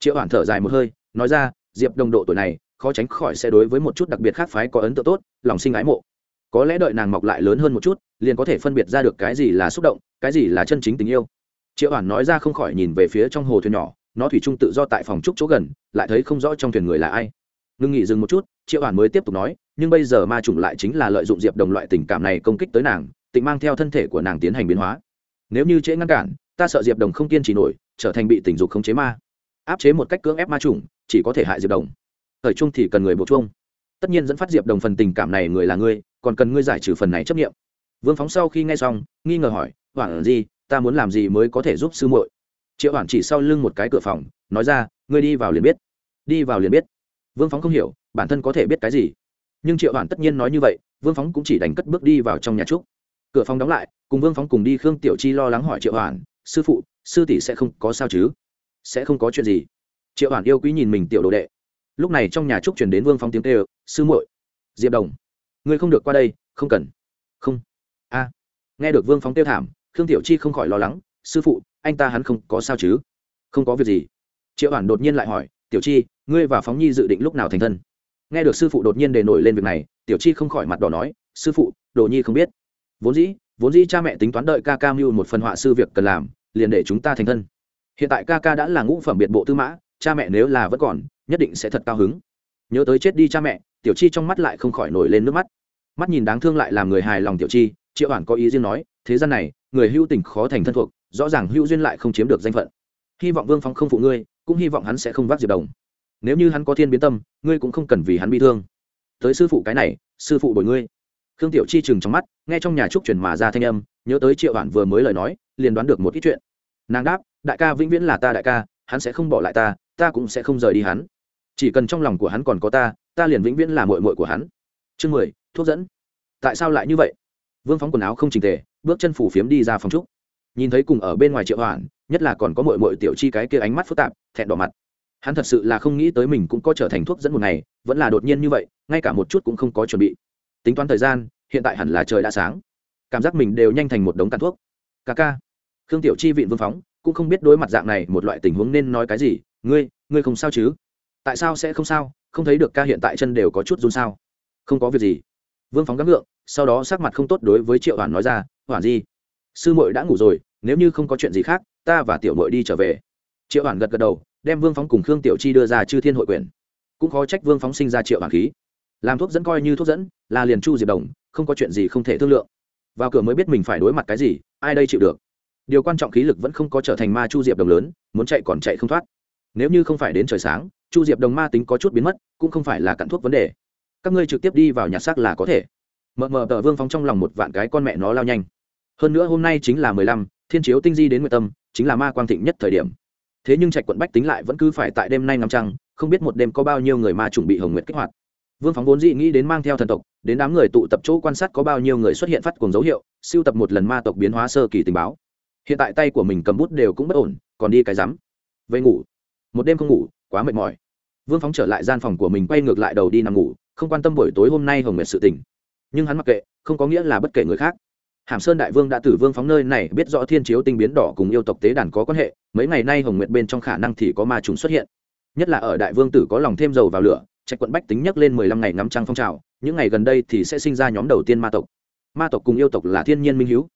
Triệu hoàn thở dài một hơi, nói ra, diệp đồng độ tuổi này, khó tránh khỏi sẽ đối với một chút đặc biệt khác phái có ấn tượng tốt, lòng sinh ái mộ. Có lẽ đợi nàng mọc lại lớn hơn một chút, liền có thể phân biệt ra được cái gì là xúc động, cái gì là chân chính tình yêu. Triệu hoàn nói ra không khỏi nhìn về phía trong hồ thuyền nhỏ, nó thủy chung tự do tại phòng trúc chỗ gần, lại thấy không rõ trong thuyền người là ai. Ngưng nghỉ dừng một chút, triệu hoàn mới tiếp tục nói, nhưng bây giờ ma trùng lại chính là lợi dụng diệp đồng loại tình cảm này công kích tới nàng, tịnh mang theo thân thể của nàng tiến hành biến hóa. Nếu như trễ ngăn cản ta sợ diệp đồng không kiên trì nổi, trở thành bị tình dục khống chế ma. Áp chế một cách cưỡng ép ma trùng chỉ có thể hại diệp đồng. Thời chung thì cần người buộc chung. Tất nhiên dẫn phát diệp đồng phần tình cảm này người là ngươi, còn cần ngươi giải trừ phần này chấp nghiệm vương phóng sau khi nghe xong, nghi ngờ hỏi, hoảng gì, ta muốn làm gì mới có thể giúp sư muội? Triệu hoảng chỉ sau lưng một cái cửa phòng, nói ra, ngươi đi vào liền biết. Đi vào liền biết. Vương phóng không hiểu, bản thân có thể biết cái gì. Nhưng triệu hoảng tất nhiên nói như vậy, vương phóng cũng chỉ đánh cất bước đi vào trong nhà trúc. Cửa phòng đóng lại, cùng vương phóng cùng đi khương tiểu chi lo lắng hỏi triệu hoảng sư phụ, sư tỷ sẽ không có sao chứ? Sẽ không có chuyện gì. Triệu hoàn yêu quý nhìn mình tiểu đồ đệ. Lúc này trong nhà trúc chuyển đến vương phóng tiếng kêu, sư muội, diệp đồng, ngươi không được qua đây, không cần. Không. A. Nghe được vương phóng tiêu thảm, khương tiểu chi không khỏi lo lắng, sư phụ, anh ta hắn không có sao chứ? Không có việc gì. Triệu hoàn đột nhiên lại hỏi, tiểu chi, ngươi và phóng nhi dự định lúc nào thành thân? Nghe được sư phụ đột nhiên đề nổi lên việc này, tiểu chi không khỏi mặt đỏ nói, sư phụ, đồ nhi không biết. Vốn dĩ vốn dĩ cha mẹ tính toán đợi ca ca mưu một phần họa sư việc cần làm liền để chúng ta thành thân. Hiện tại ca ca đã là ngũ phẩm biệt bộ tư mã, cha mẹ nếu là vẫn còn, nhất định sẽ thật cao hứng. Nhớ tới chết đi cha mẹ, tiểu chi trong mắt lại không khỏi nổi lên nước mắt. Mắt nhìn đáng thương lại làm người hài lòng tiểu chi, triệu hoàn có ý riêng nói, thế gian này, người hưu tình khó thành thân thuộc, rõ ràng hưu duyên lại không chiếm được danh phận. Hy vọng vương phong không phụ ngươi, cũng hy vọng hắn sẽ không vác diệp đồng. Nếu như hắn có thiên biến tâm, ngươi cũng không cần vì hắn bị thương. Tới sư phụ cái này, sư phụ bồi ngươi. Khương tiểu chi chừng trong mắt, nghe trong nhà trúc truyền mà ra thanh âm, nhớ tới triệu bản vừa mới lời nói, liền đoán được một ít chuyện nàng đáp, đại ca vĩnh viễn là ta đại ca, hắn sẽ không bỏ lại ta ta cũng sẽ không rời đi hắn. Chỉ cần trong lòng của hắn còn có ta ta liền vĩnh viễn là mội mội của hắn. Chương mười, thuốc dẫn. Tại sao lại như vậy? Vương phóng quần áo không trình tề, bước chân phủ phiếm đi ra phòng trúc. Nhìn thấy cùng ở bên ngoài triệu hoàn nhất là còn có mội mội tiểu chi cái kia ánh mắt phức tạp, thẹn đỏ mặt. Hắn thật sự là không nghĩ tới mình cũng có trở thành thuốc dẫn một ngày, vẫn là đột nhiên như vậy, ngay cả một chút cũng không có chuẩn bị. Tính toán thời gian, hiện tại hẳn là trời đã sáng. Cảm giác mình đều nhanh thành một đống tàn thuốc. Ca ca khương tiểu chi vịn vương phóng, cũng không biết đối mặt dạng này một loại tình huống nên nói cái gì. Ngươi ngươi không sao chứ? Tại sao sẽ không sao? Không thấy được ca hiện tại chân đều có chút run sao? Không có việc gì. Vương phóng gắng ngượng sau đó sắc mặt không tốt đối với triệu hoàn nói ra hoàn gì sư muội đã ngủ rồi, nếu như không có chuyện gì khác, ta và tiểu muội đi trở về. Triệu hoàn gật gật đầu, đem vương phóng cùng khương tiểu chi đưa ra chư thiên hội quyền. Cũng khó trách vương phóng sinh ra triệu hoàn khí. Làm thuốc dẫn coi như thuốc dẫn, là liền chu diệp đồng, không có chuyện gì không thể thương lượng. Vào cửa mới biết mình phải đối mặt cái gì, ai đây chịu được? Điều quan trọng khí lực vẫn không có trở thành ma chu diệp đồng lớn, muốn chạy còn chạy không thoát. Nếu như không phải đến trời sáng, chu diệp đồng ma tính có chút biến mất, cũng không phải là cặn thuốc vấn đề. Các ngươi trực tiếp đi vào nhà xác là có thể. Mờ mờ tờ vương phóng trong lòng một vạn cái con mẹ nó lao nhanh. Hơn nữa hôm nay chính là mười lăm, thiên chiếu tinh di đến nguyện tâm, chính là ma quang thịnh nhất thời điểm. Thế nhưng trạch quận bách tính lại vẫn cứ phải tại đêm nay ngắm trăng, không biết một đêm có bao nhiêu người ma chuẩn bị hồng nguyện kích hoạt. Vương phóng vốn dị nghĩ đến mang theo thần tộc, đến đám người tụ tập chỗ quan sát có bao nhiêu người xuất hiện phát cùng dấu hiệu siêu tập một lần ma tộc biến hóa sơ kỳ tình báo hiện tại tay của mình cầm bút đều cũng bất ổn, còn đi cái rắm. Về ngủ. Một đêm không ngủ, quá mệt mỏi. Vương phóng trở lại gian phòng của mình, quay ngược lại đầu đi nằm ngủ, không quan tâm buổi tối hôm nay hồng nguyệt sự tình. Nhưng hắn mặc kệ, không có nghĩa là bất kể người khác. Hàm sơn đại vương đã từ vương phóng nơi này biết rõ thiên chiếu tinh biến đỏ cùng yêu tộc tế đàn có quan hệ, mấy ngày nay hồng nguyệt bên trong khả năng thì có ma trùng xuất hiện. Nhất là ở đại vương tử có lòng thêm dầu vào lửa, trạch quận bách tính nhắc lên mười lăm ngày ngắm trăng phong trào, những ngày gần đây thì sẽ sinh ra nhóm đầu tiên ma tộc. Ma tộc cùng yêu tộc là thiên nhiên minh hữu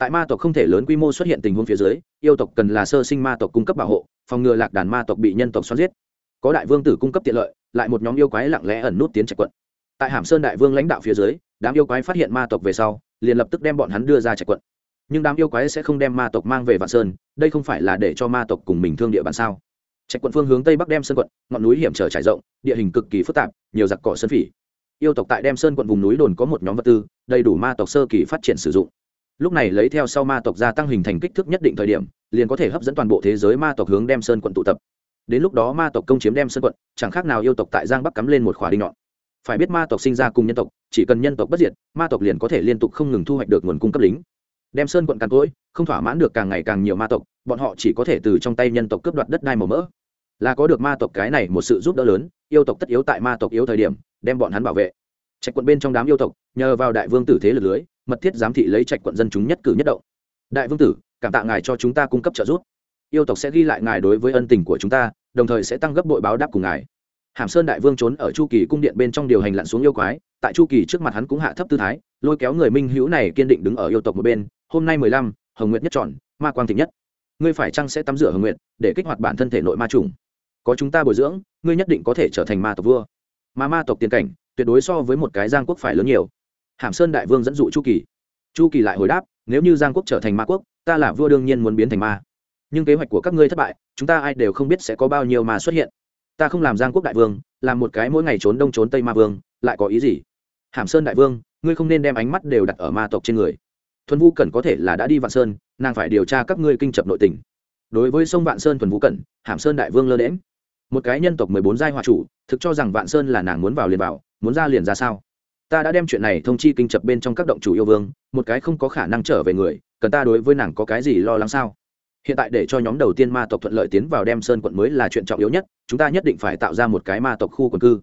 tại ma tộc không thể lớn quy mô xuất hiện tình huống phía dưới, yêu tộc cần là sơ sinh ma tộc cung cấp bảo hộ, phòng ngừa lạc đàn ma tộc bị nhân tộc xoắn giết. Có đại vương tử cung cấp tiện lợi, lại một nhóm yêu quái lặng lẽ ẩn nút tiến trạch quận. Tại hàm sơn đại vương lãnh đạo phía dưới, đám yêu quái phát hiện ma tộc về sau, liền lập tức đem bọn hắn đưa ra trạch quận. Nhưng đám yêu quái sẽ không đem ma tộc mang về vạn sơn, đây không phải là để cho ma tộc cùng mình thương địa bàn sao? Trạch quận phương hướng tây bắc đem sơn quận, ngọn núi hiểm trở trải rộng, địa hình cực kỳ phức tạp, nhiều giặc cỏ sơn phỉ. Yêu tộc tại đem sơn quận vùng núi đồn có một nhóm vật tư, đầy đủ ma tộc sơ kỳ phát triển sử dụng lúc này lấy theo sau ma tộc gia tăng hình thành kích thước nhất định thời điểm, liền có thể hấp dẫn toàn bộ thế giới ma tộc hướng đem sơn quận tụ tập. Đến lúc đó ma tộc công chiếm đem sơn quận, chẳng khác nào yêu tộc tại giang bắc cắm lên một khỏa đinh nhọn. Phải biết ma tộc sinh ra cùng nhân tộc, chỉ cần nhân tộc bất diệt, ma tộc liền có thể liên tục không ngừng thu hoạch được nguồn cung cấp lính. Đem sơn quận càn cỗi, không thỏa mãn được càng ngày càng nhiều ma tộc, bọn họ chỉ có thể từ trong tay nhân tộc cướp đoạt đất đai màu mỡ. Là có được ma tộc cái này một sự giúp đỡ lớn, yêu tộc tất yếu tại ma tộc yếu thời điểm, đem bọn hắn bảo vệ. Trạch quận bên trong đám yêu tộc, nhờ vào đại vương tử thế lực lưới mật thiết giám thị lấy trạch quận dân chúng nhất cử nhất động. Đại vương tử, cảm tạ ngài cho chúng ta cung cấp trợ giúp. Yêu tộc sẽ ghi lại ngài đối với ân tình của chúng ta, đồng thời sẽ tăng gấp bội báo đáp cùng ngài. Hàm sơn đại vương trốn ở chu kỳ cung điện bên trong điều hành lặn xuống yêu quái, tại chu kỳ trước mặt hắn cũng hạ thấp tư thái, lôi kéo người minh hữu này kiên định đứng ở yêu tộc một bên. Hôm nay mười lăm, hồng nguyệt nhất tròn ma quang thịnh nhất. Ngươi phải chăng sẽ tắm rửa hồng nguyệt, để kích hoạt bản thân thể nội ma trùng? Có chúng ta bồi dưỡng, ngươi nhất định có thể trở thành ma tộc vua. Mà ma tộc tiền cảnh, tuyệt đối so với một cái giang quốc phải lớn nhiều hàm sơn đại vương dẫn dụ chu kỳ. Chu kỳ lại hồi đáp, nếu như giang quốc trở thành ma quốc, ta là vua đương nhiên muốn biến thành ma. Nhưng kế hoạch của các ngươi thất bại, chúng ta ai đều không biết sẽ có bao nhiêu ma xuất hiện. Ta không làm giang quốc đại vương, làm một cái mỗi ngày trốn đông trốn tây ma vương, lại có ý gì? Hàm sơn đại vương, ngươi không nên đem ánh mắt đều đặt ở ma tộc trên người. Thuần vũ cẩn có thể là đã đi vạn sơn, nàng phải điều tra các ngươi kinh chập nội tình. Đối với sông vạn sơn thuần vũ cẩn, hàm sơn đại vương lơ đễm một cái nhân tộc mười bốn giai hòa chủ, thực cho rằng vạn sơn là nàng muốn vào liền vào, muốn ra liền ra sao? Ta đã đem chuyện này thông chi kinh chập bên trong các động chủ yêu vương, một cái không có khả năng trở về người, cần ta đối với nàng có cái gì lo lắng sao? Hiện tại để cho nhóm đầu tiên ma tộc thuận lợi tiến vào đem sơn quận mới là chuyện trọng yếu nhất, chúng ta nhất định phải tạo ra một cái ma tộc khu quần cư.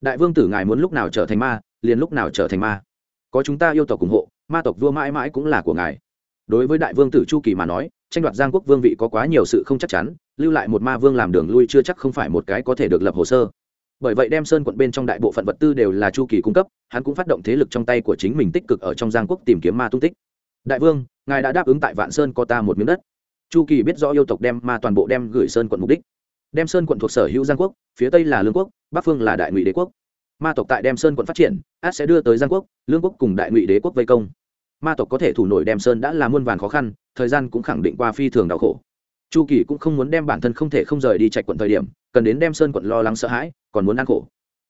Đại vương tử ngài muốn lúc nào trở thành ma, liền lúc nào trở thành ma. Có chúng ta yêu tộc ủng hộ, ma tộc vua mãi mãi cũng là của ngài. Đối với đại vương tử chu kỳ mà nói, tranh đoạt giang quốc vương vị có quá nhiều sự không chắc chắn, lưu lại một ma vương làm đường lui chưa chắc không phải một cái có thể được lập hồ sơ bởi vậy đem sơn quận bên trong đại bộ phận vật tư đều là chu kỳ cung cấp, hắn cũng phát động thế lực trong tay của chính mình tích cực ở trong giang quốc tìm kiếm ma tung tích. Đại vương, ngài đã đáp ứng tại vạn sơn có ta một miếng đất. Chu kỳ biết rõ yêu tộc đem ma toàn bộ đem gửi sơn quận mục đích. Đem sơn quận thuộc sở hữu giang quốc, phía tây là lương quốc, bắc phương là đại ngụy đế quốc. Ma tộc tại đem sơn quận phát triển, át sẽ đưa tới giang quốc, lương quốc cùng đại ngụy đế quốc vây công. Ma tộc có thể thủ nổi đem sơn đã là muôn vàn khó khăn, thời gian cũng khẳng định qua phi thường đau khổ. Chu kỳ cũng không muốn đem bản thân không thể không rời đi trạch quận thời điểm cần đến đem sơn quận lo lắng sợ hãi, còn muốn ăn khổ.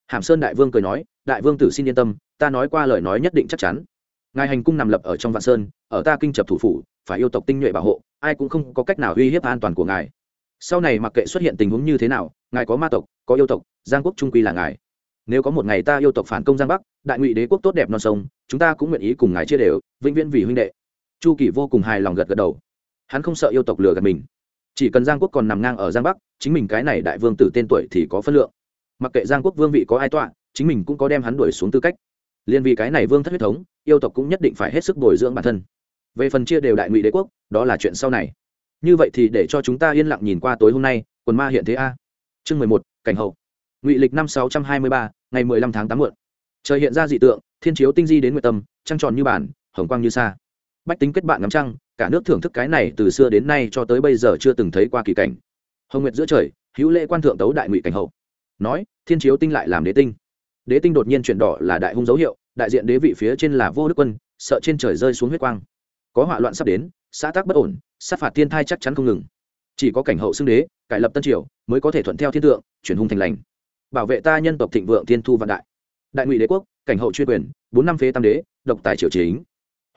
Hàm sơn đại vương cười nói, đại vương tử xin yên tâm, ta nói qua lời nói nhất định chắc chắn. Ngài hành cung nằm lập ở trong vạn sơn, ở ta kinh chập thủ phủ, phải yêu tộc tinh nhuệ bảo hộ, ai cũng không có cách nào uy hiếp an toàn của ngài. Sau này mặc kệ xuất hiện tình huống như thế nào, ngài có ma tộc, có yêu tộc, giang quốc trung quy là ngài. Nếu có một ngày ta yêu tộc phản công giang bắc, đại ngụy đế quốc tốt đẹp non sông, chúng ta cũng nguyện ý cùng ngài chia đều, vĩnh viễn vì huynh đệ. Chu kỳ vô cùng hài lòng gật gật đầu. Hắn không sợ yêu tộc lừa gạt mình chỉ cần giang quốc còn nằm ngang ở giang bắc, chính mình cái này đại vương tử tên tuổi thì có phân lượng. Mặc kệ giang quốc vương vị có ai tọa, chính mình cũng có đem hắn đuổi xuống tư cách. Liên vì cái này vương thất huyết thống, yêu tộc cũng nhất định phải hết sức bồi dưỡng bản thân. Về phần chia đều đại ngụy đế quốc, đó là chuyện sau này. Như vậy thì để cho chúng ta yên lặng nhìn qua tối hôm nay, quần ma hiện thế a. Chương mười một, cảnh hậu. Ngụy lịch năm sáu trăm hai mươi ba, ngày mười lăm tháng tám muộn. Trời hiện ra dị tượng, thiên chiếu tinh di đến nguyệt tâm, trăng tròn như bản, hồng quang như xa bách tính kết bạn ngắm trăng cả nước thưởng thức cái này từ xưa đến nay cho tới bây giờ chưa từng thấy qua kỳ cảnh. Hồng nguyệt giữa trời, hữu lễ quan thượng tấu đại ngụy cảnh hậu. Nói, thiên chiếu tinh lại làm đế tinh. Đế tinh đột nhiên chuyển đỏ là đại hung dấu hiệu, đại diện đế vị phía trên là vô đức quân, sợ trên trời rơi xuống huyết quang. Có hỏa loạn sắp đến, xã tác bất ổn, sát phạt thiên thai chắc chắn không ngừng. Chỉ có cảnh hậu xưng đế, cải lập tân triều, mới có thể thuận theo thiên tượng, chuyển hung thành lành. Bảo vệ ta nhân tộc thịnh vượng thiên thu vạn đại. Đại ngụy đế quốc, cảnh hậu chuyên quyền, bốn năm phế tam đế, độc tài triều chính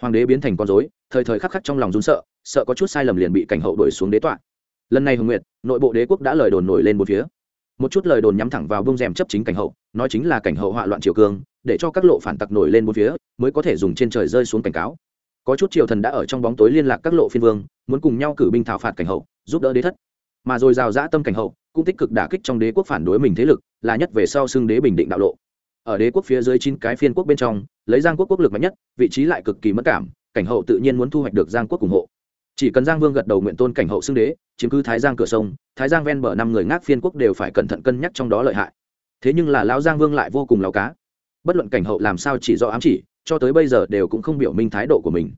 hoàng đế biến thành con dối thời thời khắc khắc trong lòng run sợ sợ có chút sai lầm liền bị cảnh hậu đuổi xuống đế tọa. Lần này hồng nguyệt, nội bộ đế quốc đã lời đồn nổi lên một phía. Một chút lời đồn nhắm thẳng vào bông rèm chấp chính cảnh hậu, nói chính là cảnh hậu họa loạn triều cương, để cho các lộ phản tặc nổi lên một phía, mới có thể dùng trên trời rơi xuống cảnh cáo. Có chút triều thần đã ở trong bóng tối liên lạc các lộ phiên vương, muốn cùng nhau cử binh thảo phạt cảnh hậu, giúp đỡ đế thất. Mà rồi rào rã tâm cảnh hậu, cũng tích cực đả kích trong đế quốc phản đối mình thế lực, là nhất về sau xưng đế bình định đạo lộ. Ở đế quốc phía dưới chín cái phiên quốc bên trong lấy giang quốc quốc lực mạnh nhất, vị trí lại cực kỳ mất cảm, cảnh hậu tự nhiên muốn thu hoạch được giang quốc ủng hộ. Chỉ cần giang vương gật đầu nguyện tôn cảnh hậu xưng đế, chiếm cứ thái giang cửa sông, thái giang ven bờ năm người ngác phiên quốc đều phải cẩn thận cân nhắc trong đó lợi hại. Thế nhưng là lão giang vương lại vô cùng lão cá. Bất luận cảnh hậu làm sao chỉ do ám chỉ, cho tới bây giờ đều cũng không biểu minh thái độ của mình.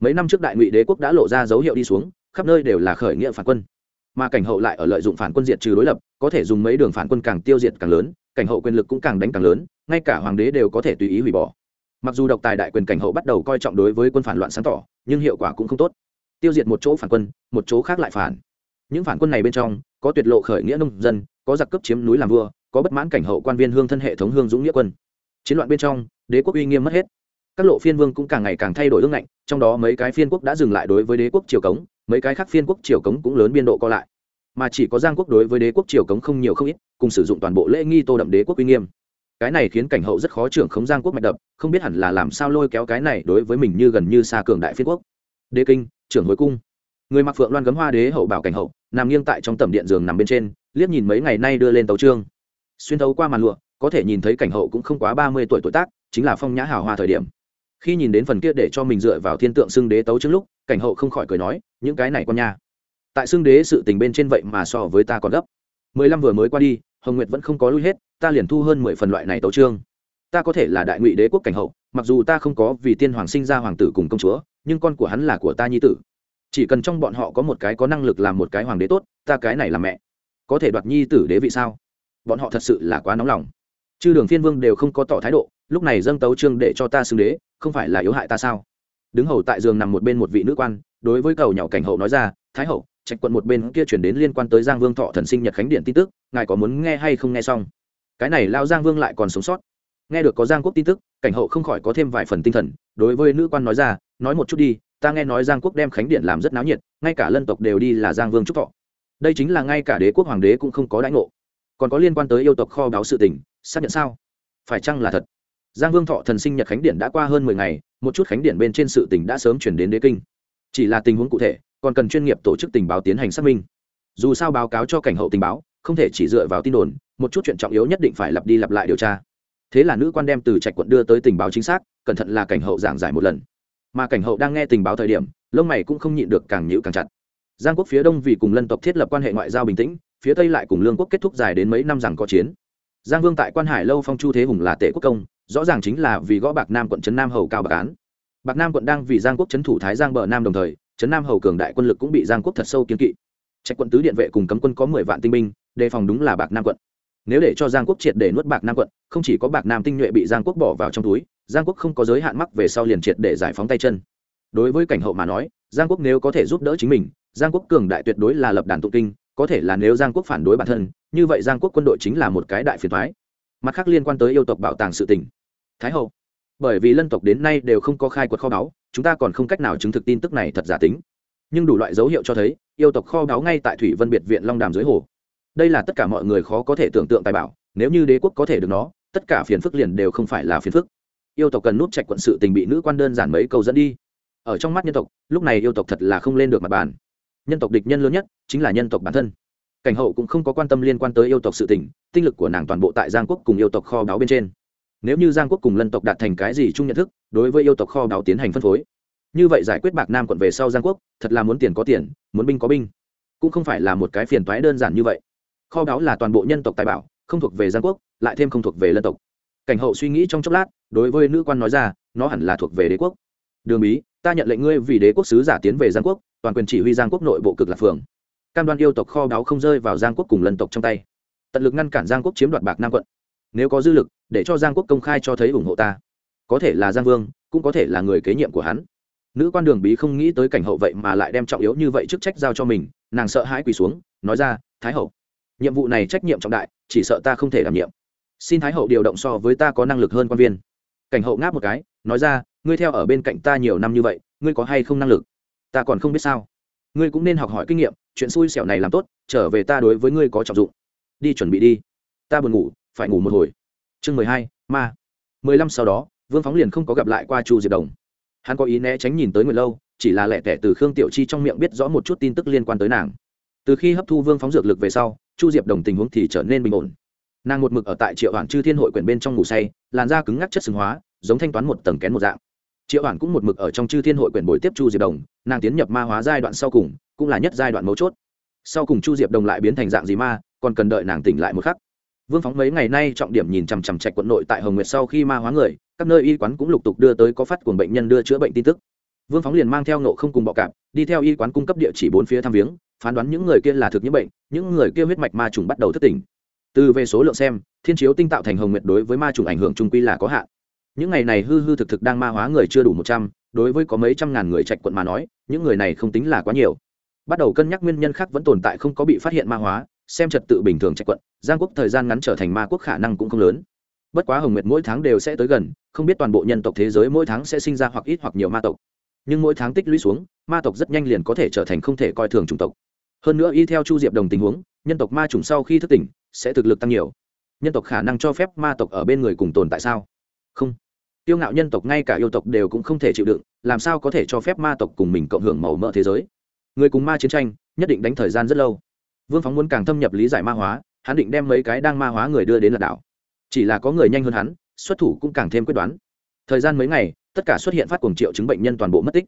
Mấy năm trước đại ngụy đế quốc đã lộ ra dấu hiệu đi xuống, khắp nơi đều là khởi nghĩa phản quân. Mà cảnh hậu lại ở lợi dụng phản quân diệt trừ đối lập, có thể dùng mấy đường phản quân càng tiêu diệt càng lớn, cảnh hậu quyền lực cũng càng đánh càng lớn, ngay cả hoàng đế đều có thể tùy ý hủy bỏ mặc dù độc tài đại quyền cảnh hậu bắt đầu coi trọng đối với quân phản loạn sáng tỏ, nhưng hiệu quả cũng không tốt. Tiêu diệt một chỗ phản quân, một chỗ khác lại phản. Những phản quân này bên trong, có tuyệt lộ khởi nghĩa nông dân, có giặc cấp chiếm núi làm vua, có bất mãn cảnh hậu quan viên hương thân hệ thống hương dũng nghĩa quân. Chiến loạn bên trong, đế quốc uy nghiêm mất hết. Các lộ phiên vương cũng càng ngày càng thay đổi ương ngạnh, trong đó mấy cái phiên quốc đã dừng lại đối với đế quốc triều cống, mấy cái khác phiên quốc triều cống cũng lớn biên độ co lại. Mà chỉ có giang quốc đối với đế quốc triều cống không nhiều không ít, cùng sử dụng toàn bộ lễ nghi tô đậm đế quốc uy nghiêm cái này khiến cảnh hậu rất khó trưởng khống giang quốc mạch đập, không biết hẳn là làm sao lôi kéo cái này đối với mình như gần như xa cường đại phiên quốc. Đế kinh, trưởng hối cung. Người mặc phượng loan gấm hoa đế hậu bảo cảnh hậu, nằm nghiêng tại trong tầm điện giường nằm bên trên, liếc nhìn mấy ngày nay đưa lên tấu trương xuyên thấu qua màn lụa, có thể nhìn thấy cảnh hậu cũng không quá ba mươi tuổi tuổi tác, chính là phong nhã hào hoa thời điểm. Khi nhìn đến phần kia để cho mình dựa vào thiên tượng xưng đế tấu trước lúc, cảnh hậu không khỏi cười nói, những cái này con nha. Tại xưng đế sự tình bên trên vậy mà so với ta còn gấp. Mười lăm vừa mới qua đi, hồng nguyệt vẫn không có lui hết ta liền thu hơn mười phần loại này tấu trương ta có thể là đại ngụy đế quốc cảnh hậu, mặc dù ta không có vì tiên hoàng sinh ra hoàng tử cùng công chúa, nhưng con của hắn là của ta nhi tử. Chỉ cần trong bọn họ có một cái có năng lực làm một cái hoàng đế tốt, ta cái này là mẹ. Có thể đoạt nhi tử đế vị sao? Bọn họ thật sự là quá nóng lòng. Chư đường phiên vương đều không có tỏ thái độ, lúc này dâng tấu trương để cho ta xưng đế, không phải là yếu hại ta sao? Đứng hầu tại giường nằm một bên một vị nữ quan, đối với cầu nhỏ cảnh hậu nói ra, thái hậu, trạch quận một bên kia chuyển đến liên quan tới giang vương thọ thần sinh nhật khánh điện tin tức, ngài có muốn nghe hay không nghe xong? Cái này lao giang vương lại còn sống sót. Nghe được có giang quốc tin tức, cảnh hậu không khỏi có thêm vài phần tinh thần, đối với nữ quan nói ra, nói một chút đi, ta nghe nói giang quốc đem khánh điện làm rất náo nhiệt, ngay cả lân tộc đều đi là giang vương trúc thọ. Đây chính là ngay cả đế quốc hoàng đế cũng không có đãi ngộ. Còn có liên quan tới yêu tộc kho báo sự tình, xác nhận sao? Phải chăng là thật? Giang vương thọ thần sinh nhật khánh điện đã qua hơn mười ngày, một chút khánh điện bên trên sự tình đã sớm chuyển đến đế kinh. Chỉ là tình huống cụ thể, còn cần chuyên nghiệp tổ chức tình báo tiến hành xác minh. Dù sao báo cáo cho cảnh hậu tình báo, không thể chỉ dựa vào tin đồn một chút chuyện trọng yếu nhất định phải lặp đi lặp lại điều tra. Thế là nữ quan đem từ trạch quận đưa tới tình báo chính xác, cẩn thận là cảnh hậu giảng giải một lần. Mà cảnh hậu đang nghe tình báo thời điểm, lông mày cũng không nhịn được càng nhữ càng chặt. Giang quốc phía đông vì cùng lân tộc thiết lập quan hệ ngoại giao bình tĩnh, phía tây lại cùng lương quốc kết thúc dài đến mấy năm rằng có chiến. Giang vương tại quan hải lâu phong chu thế hùng là tể quốc công, rõ ràng chính là vì gõ bạc nam quận trấn nam hầu cao bạc án. Bạc nam quận đang vì giang quốc trấn thủ thái giang bờ nam đồng thời, trấn nam hầu cường đại quân lực cũng bị giang quốc thật sâu kiến kỵ. Trạch quận tứ điện vệ cùng cấm quân có mười vạn tinh binh, đề phòng đúng là bạc nam quận nếu để cho giang quốc triệt để nuốt bạc nam quận, không chỉ có bạc nam tinh nhuệ bị giang quốc bỏ vào trong túi, giang quốc không có giới hạn mắc về sau liền triệt để giải phóng tay chân. Đối với cảnh hậu mà nói, giang quốc nếu có thể giúp đỡ chính mình, giang quốc cường đại tuyệt đối là lập đàn tụ kinh, có thể là nếu giang quốc phản đối bản thân, như vậy giang quốc quân đội chính là một cái đại phiền thoái mặt khác liên quan tới yêu tộc bảo tàng sự tỉnh thái hậu, bởi vì lân tộc đến nay đều không có khai quật kho báu, chúng ta còn không cách nào chứng thực tin tức này thật giả tính. Nhưng đủ loại dấu hiệu cho thấy, yêu tộc kho báu ngay tại thủy vân biệt viện long đàm dưới hồ đây là tất cả mọi người khó có thể tưởng tượng tài bảo, nếu như đế quốc có thể được nó, tất cả phiền phức liền đều không phải là phiền phức. Yêu tộc cần nút trạch quận sự tình bị nữ quan đơn giản mấy câu dẫn đi. Ở trong mắt nhân tộc, lúc này yêu tộc thật là không lên được mặt bàn. Nhân tộc địch nhân lớn nhất chính là nhân tộc bản thân. Cảnh hậu cũng không có quan tâm liên quan tới yêu tộc sự tình, tinh lực của nàng toàn bộ tại giang quốc cùng yêu tộc kho báu bên trên. Nếu như giang quốc cùng lân tộc đạt thành cái gì chung nhận thức, đối với yêu tộc kho báu tiến hành phân phối. Như vậy giải quyết bạc nam quận về sau giang quốc, thật là muốn tiền có tiền, muốn binh có binh. Cũng không phải là một cái phiền toái đơn giản như vậy kho báu là toàn bộ nhân tộc tài bảo, không thuộc về giang quốc, lại thêm không thuộc về lân tộc. Cảnh hậu suy nghĩ trong chốc lát, đối với nữ quan nói ra, nó hẳn là thuộc về đế quốc. Đường bí, ta nhận lệnh ngươi vì đế quốc sứ giả tiến về giang quốc, toàn quyền chỉ huy giang quốc nội bộ cực lạc phường. Cam đoan yêu tộc kho báu không rơi vào giang quốc cùng lân tộc trong tay. Tận lực ngăn cản giang quốc chiếm đoạt bạc nam quận. Nếu có dư lực, để cho giang quốc công khai cho thấy ủng hộ ta. Có thể là giang vương, cũng có thể là người kế nhiệm của hắn. Nữ quan đường bí không nghĩ tới cảnh hậu vậy mà lại đem trọng yếu như vậy chức trách giao cho mình, nàng sợ hãi quỳ xuống, nói ra, thái hậu nhiệm vụ này trách nhiệm trọng đại, chỉ sợ ta không thể đảm nhiệm. Xin thái hậu điều động so với ta có năng lực hơn quan viên. Cảnh hậu ngáp một cái, nói ra, ngươi theo ở bên cạnh ta nhiều năm như vậy, ngươi có hay không năng lực? Ta còn không biết sao. Ngươi cũng nên học hỏi kinh nghiệm, chuyện xui xẻo này làm tốt, trở về ta đối với ngươi có trọng dụng. Đi chuẩn bị đi. Ta buồn ngủ, phải ngủ một hồi. Chương mười hai, ma. mười lăm sau đó, vương phóng liền không có gặp lại qua chu diệp đồng. Hắn có ý né tránh nhìn tới người lâu, chỉ là lẹ tẻ từ khương tiểu chi trong miệng biết rõ một chút tin tức liên quan tới nàng. Từ khi hấp thu vương phóng dược lực về sau chu diệp đồng tình huống thì trở nên bình ổn. Nàng một mực ở tại triệu hoàn chư thiên hội quyển bên trong ngủ say, làn da cứng ngắc chất xứng hóa, giống thanh toán một tầng kén một dạng. Triệu hoàn cũng một mực ở trong chư thiên hội quyển bồi tiếp chu diệp đồng, nàng tiến nhập ma hóa giai đoạn sau cùng, cũng là nhất giai đoạn mấu chốt. Sau cùng chu diệp đồng lại biến thành dạng gì ma, còn cần đợi nàng tỉnh lại một khắc. Vương phóng mấy ngày nay trọng điểm nhìn chằm chằm trạch quận nội tại hồng nguyệt sau khi ma hóa người, các nơi y quán cũng lục tục đưa tới có phát cuồng bệnh nhân đưa chữa bệnh tin tức vương phóng liền mang theo nộ không cùng bọ cạp, đi theo y quán cung cấp địa chỉ bốn phía thăm viếng, phán đoán những người kia là thực nhiễm bệnh, những người kia huyết mạch ma trùng bắt đầu thất tỉnh. Từ về số lượng xem, thiên chiếu tinh tạo thành hồng nguyệt đối với ma trùng ảnh hưởng trung quy là có hạn. Những ngày này hư hư thực thực đang ma hóa người chưa đủ một trăm, đối với có mấy trăm ngàn người trạch quận mà nói, những người này không tính là quá nhiều. Bắt đầu cân nhắc nguyên nhân khác vẫn tồn tại không có bị phát hiện ma hóa, xem trật tự bình thường trạch quận, giang quốc thời gian ngắn trở thành ma quốc khả năng cũng không lớn. Bất quá hồng nguyệt mỗi tháng đều sẽ tới gần, không biết toàn bộ nhân tộc thế giới mỗi tháng sẽ sinh ra hoặc ít hoặc nhiều ma tộc nhưng mỗi tháng tích lũy xuống, ma tộc rất nhanh liền có thể trở thành không thể coi thường chủng tộc. Hơn nữa y theo chu diệp đồng tình huống, nhân tộc ma chủng sau khi thức tỉnh, sẽ thực lực tăng nhiều. Nhân tộc khả năng cho phép ma tộc ở bên người cùng tồn tại sao? Không. Tiêu ngạo nhân tộc ngay cả yêu tộc đều cũng không thể chịu đựng, làm sao có thể cho phép ma tộc cùng mình cộng hưởng màu mỡ thế giới? Người cùng ma chiến tranh, nhất định đánh thời gian rất lâu. Vương phóng muốn càng thâm nhập lý giải ma hóa, hắn định đem mấy cái đang ma hóa người đưa đến lạc đảo. Chỉ là có người nhanh hơn hắn, xuất thủ cũng càng thêm quyết đoán. Thời gian mấy ngày tất cả xuất hiện phát cuồng triệu chứng bệnh nhân toàn bộ mất tích.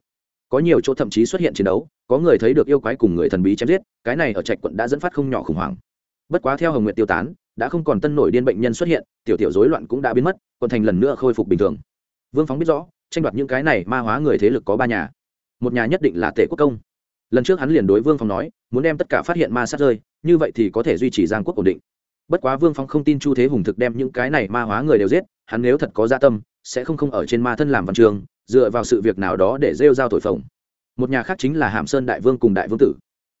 Có nhiều chỗ thậm chí xuất hiện chiến đấu, có người thấy được yêu quái cùng người thần bí chém giết, cái này ở trạch quận đã dẫn phát không nhỏ khủng hoảng. Bất quá theo hồng nguyện tiêu tán, đã không còn tân nổi điên bệnh nhân xuất hiện, tiểu tiểu rối loạn cũng đã biến mất, còn thành lần nữa khôi phục bình thường. Vương phóng biết rõ, tranh đoạt những cái này ma hóa người thế lực có ba nhà. Một nhà nhất định là tể quốc công. Lần trước hắn liền đối vương phóng nói, muốn đem tất cả phát hiện ma sát rơi, như vậy thì có thể duy trì giang quốc ổn định. Bất quá vương phóng không tin chu thế hùng thực đem những cái này ma hóa người đều giết, hắn nếu thật có gia dạ tâm sẽ không không ở trên ma thân làm văn trường dựa vào sự việc nào đó để rêu giao thổi phồng. Một nhà khác chính là hàm sơn đại vương cùng đại vương tử.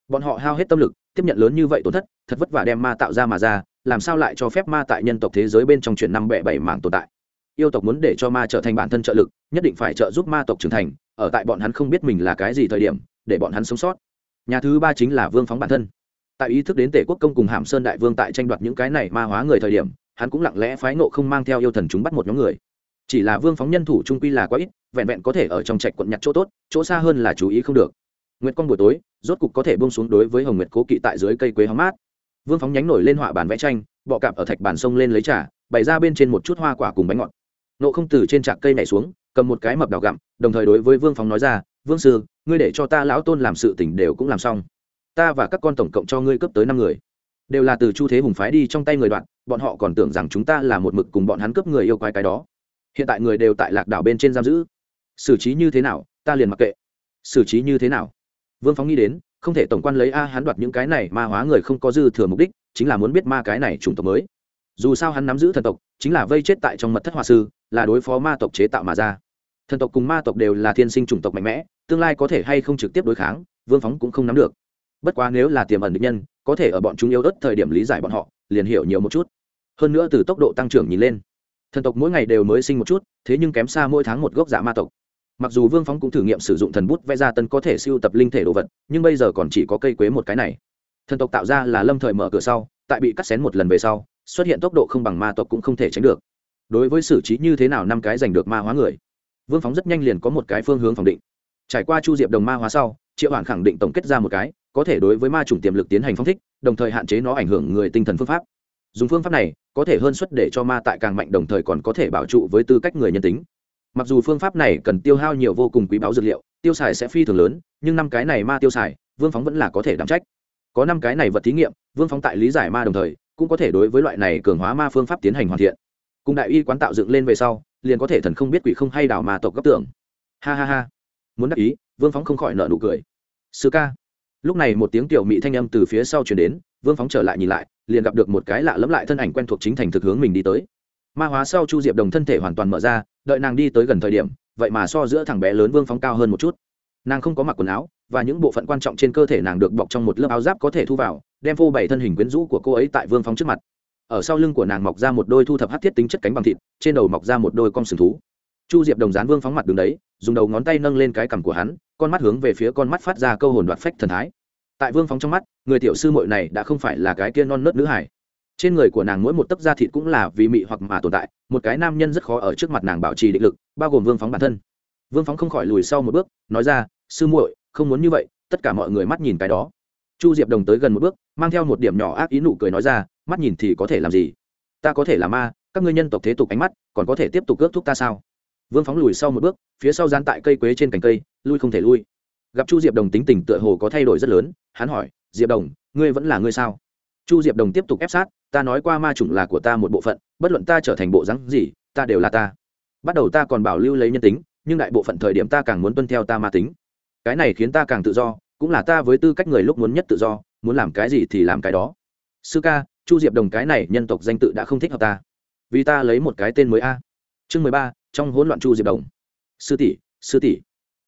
Bọn họ hao hết tâm lực, tiếp nhận lớn như vậy tổn thất, thật vất vả đem ma tạo ra mà ra, làm sao lại cho phép ma tại nhân tộc thế giới bên trong chuyện năm bẻ bảy mảng tồn tại? Yêu tộc muốn để cho ma trở thành bản thân trợ lực, nhất định phải trợ giúp ma tộc trưởng thành, ở tại bọn hắn không biết mình là cái gì thời điểm, để bọn hắn sống sót. Nhà thứ ba chính là vương phóng bản thân. Tại ý thức đến tể quốc công cùng hàm sơn đại vương tại tranh đoạt những cái này ma hóa người thời điểm, hắn cũng lặng lẽ phái nộ không mang theo yêu thần chúng bắt một nhóm người chỉ là vương phóng nhân thủ trung quy là quá ít, vẹn vẹn có thể ở trong trạch quận nhặt chỗ tốt, chỗ xa hơn là chú ý không được. Nguyệt quang buổi tối, rốt cục có thể buông xuống đối với hồng nguyệt cố kỵ tại dưới cây quế hóng mát. Vương phóng nhánh nổi lên họa bàn vẽ tranh, bọ cạp ở thạch bàn sông lên lấy trà, bày ra bên trên một chút hoa quả cùng bánh ngọt. Nộ không từ trên trạc cây này xuống, cầm một cái mập đào gặm, đồng thời đối với vương phóng nói ra, vương sư, ngươi để cho ta lão tôn làm sự tỉnh đều cũng làm xong. Ta và các con tổng cộng cho ngươi cấp tới năm người. Đều là từ chu thế hùng phái đi trong tay người đoạn, bọn họ còn tưởng rằng chúng ta là một mực cùng bọn hắn cướp người yêu quái cái đó hiện tại người đều tại lạc đảo bên trên giam giữ. Xử trí như thế nào, ta liền mặc kệ. Xử trí như thế nào? Vương phóng nghĩ đến, không thể tổng quan lấy a hắn đoạt những cái này ma hóa người không có dư thừa mục đích, chính là muốn biết ma cái này chủng tộc mới. Dù sao hắn nắm giữ thần tộc, chính là vây chết tại trong mật thất hòa sư, là đối phó ma tộc chế tạo mà ra. Thần tộc cùng ma tộc đều là thiên sinh chủng tộc mạnh mẽ, tương lai có thể hay không trực tiếp đối kháng, vương phóng cũng không nắm được. Bất quá nếu là tiềm ẩn định nhân, có thể ở bọn chúng yếu ớt thời điểm lý giải bọn họ, liền hiểu nhiều một chút. Hơn nữa từ tốc độ tăng trưởng nhìn lên thần tộc mỗi ngày đều mới sinh một chút, thế nhưng kém xa mỗi tháng một gốc giả ma tộc. Mặc dù vương phóng cũng thử nghiệm sử dụng thần bút vẽ ra tân có thể siêu tập linh thể đồ vật, nhưng bây giờ còn chỉ có cây quế một cái này. Thần tộc tạo ra là lâm thời mở cửa sau, tại bị cắt xén một lần về sau, xuất hiện tốc độ không bằng ma tộc cũng không thể tránh được. Đối với xử trí như thế nào năm cái giành được ma hóa người, vương phóng rất nhanh liền có một cái phương hướng phòng định. Trải qua chu diệp đồng ma hóa sau, triệu hoàn khẳng định tổng kết ra một cái, có thể đối với ma chủng tiềm lực tiến hành phong thích, đồng thời hạn chế nó ảnh hưởng người tinh thần phương pháp dùng phương pháp này có thể hơn suất để cho ma tại càng mạnh đồng thời còn có thể bảo trụ với tư cách người nhân tính. Mặc dù phương pháp này cần tiêu hao nhiều vô cùng quý báu dược liệu, tiêu xài sẽ phi thường lớn, nhưng năm cái này ma tiêu xài, vương phóng vẫn là có thể đảm trách. Có năm cái này vật thí nghiệm, vương phóng tại lý giải ma đồng thời, cũng có thể đối với loại này cường hóa ma phương pháp tiến hành hoàn thiện. Cùng đại y quán tạo dựng lên về sau, liền có thể thần không biết quỷ không hay đảo ma tộc gấp tưởng. Ha ha ha. Muốn đắc ý, vương phóng không khỏi nợ nụ cười. Sư ca lúc này một tiếng tiểu mị thanh âm từ phía sau chuyển đến, vương phóng trở lại nhìn lại, liền gặp được một cái lạ lẫm lại thân ảnh quen thuộc chính thành thực hướng mình đi tới. Ma hóa sau chu diệp đồng thân thể hoàn toàn mở ra, đợi nàng đi tới gần thời điểm, vậy mà so giữa thằng bé lớn vương phóng cao hơn một chút. Nàng không có mặc quần áo, và những bộ phận quan trọng trên cơ thể nàng được bọc trong một lớp áo giáp có thể thu vào, đem phô bày thân hình quyến rũ của cô ấy tại vương phóng trước mặt. Ở sau lưng của nàng mọc ra một đôi thu thập hát thiết tính chất cánh bằng thịt, trên đầu mọc ra một đôi con sừng thú. Chu diệp đồng dán vương phóng mặt đường đấy, dùng đầu ngón tay nâng lên cái cằm của hắn con mắt hướng về phía con mắt phát ra câu hồn đoạt phách thần thái. Tại vương phóng trong mắt, người tiểu sư mội này đã không phải là cái kia non nớt nữ hải trên người của nàng mỗi một tấc da thịt cũng là vì mị hoặc mà tồn tại, một cái nam nhân rất khó ở trước mặt nàng bảo trì định lực, bao gồm vương phóng bản thân. Vương phóng không khỏi lùi sau một bước, nói ra, sư muội, không muốn như vậy, tất cả mọi người mắt nhìn cái đó. Chu diệp đồng tới gần một bước, mang theo một điểm nhỏ ác ý nụ cười nói ra, mắt nhìn thì có thể làm gì? Ta có thể là ma, các ngươi nhân tộc thế tục ánh mắt, còn có thể tiếp tục ước thúc ta sao? Vương phóng lùi sau một bước, phía sau gian tại cây quế trên cành cây, lui không thể lui. Gặp chu diệp đồng tính tình tựa hồ có thay đổi rất lớn, hắn hỏi, diệp đồng, ngươi vẫn là ngươi sao? Chu diệp đồng tiếp tục ép sát, ta nói qua ma chủng là của ta một bộ phận, bất luận ta trở thành bộ rắn gì, ta đều là ta. Bắt đầu ta còn bảo lưu lấy nhân tính, nhưng đại bộ phận thời điểm ta càng muốn tuân theo ta ma tính. Cái này khiến ta càng tự do, cũng là ta với tư cách người lúc muốn nhất tự do, muốn làm cái gì thì làm cái đó. Sư ca, chu diệp đồng cái này nhân tộc danh tự đã không thích hợp ta. Vì ta lấy một cái tên mới a. Chương mười ba trong hỗn loạn chu diệp đồng. Sư tỷ sư tỷ.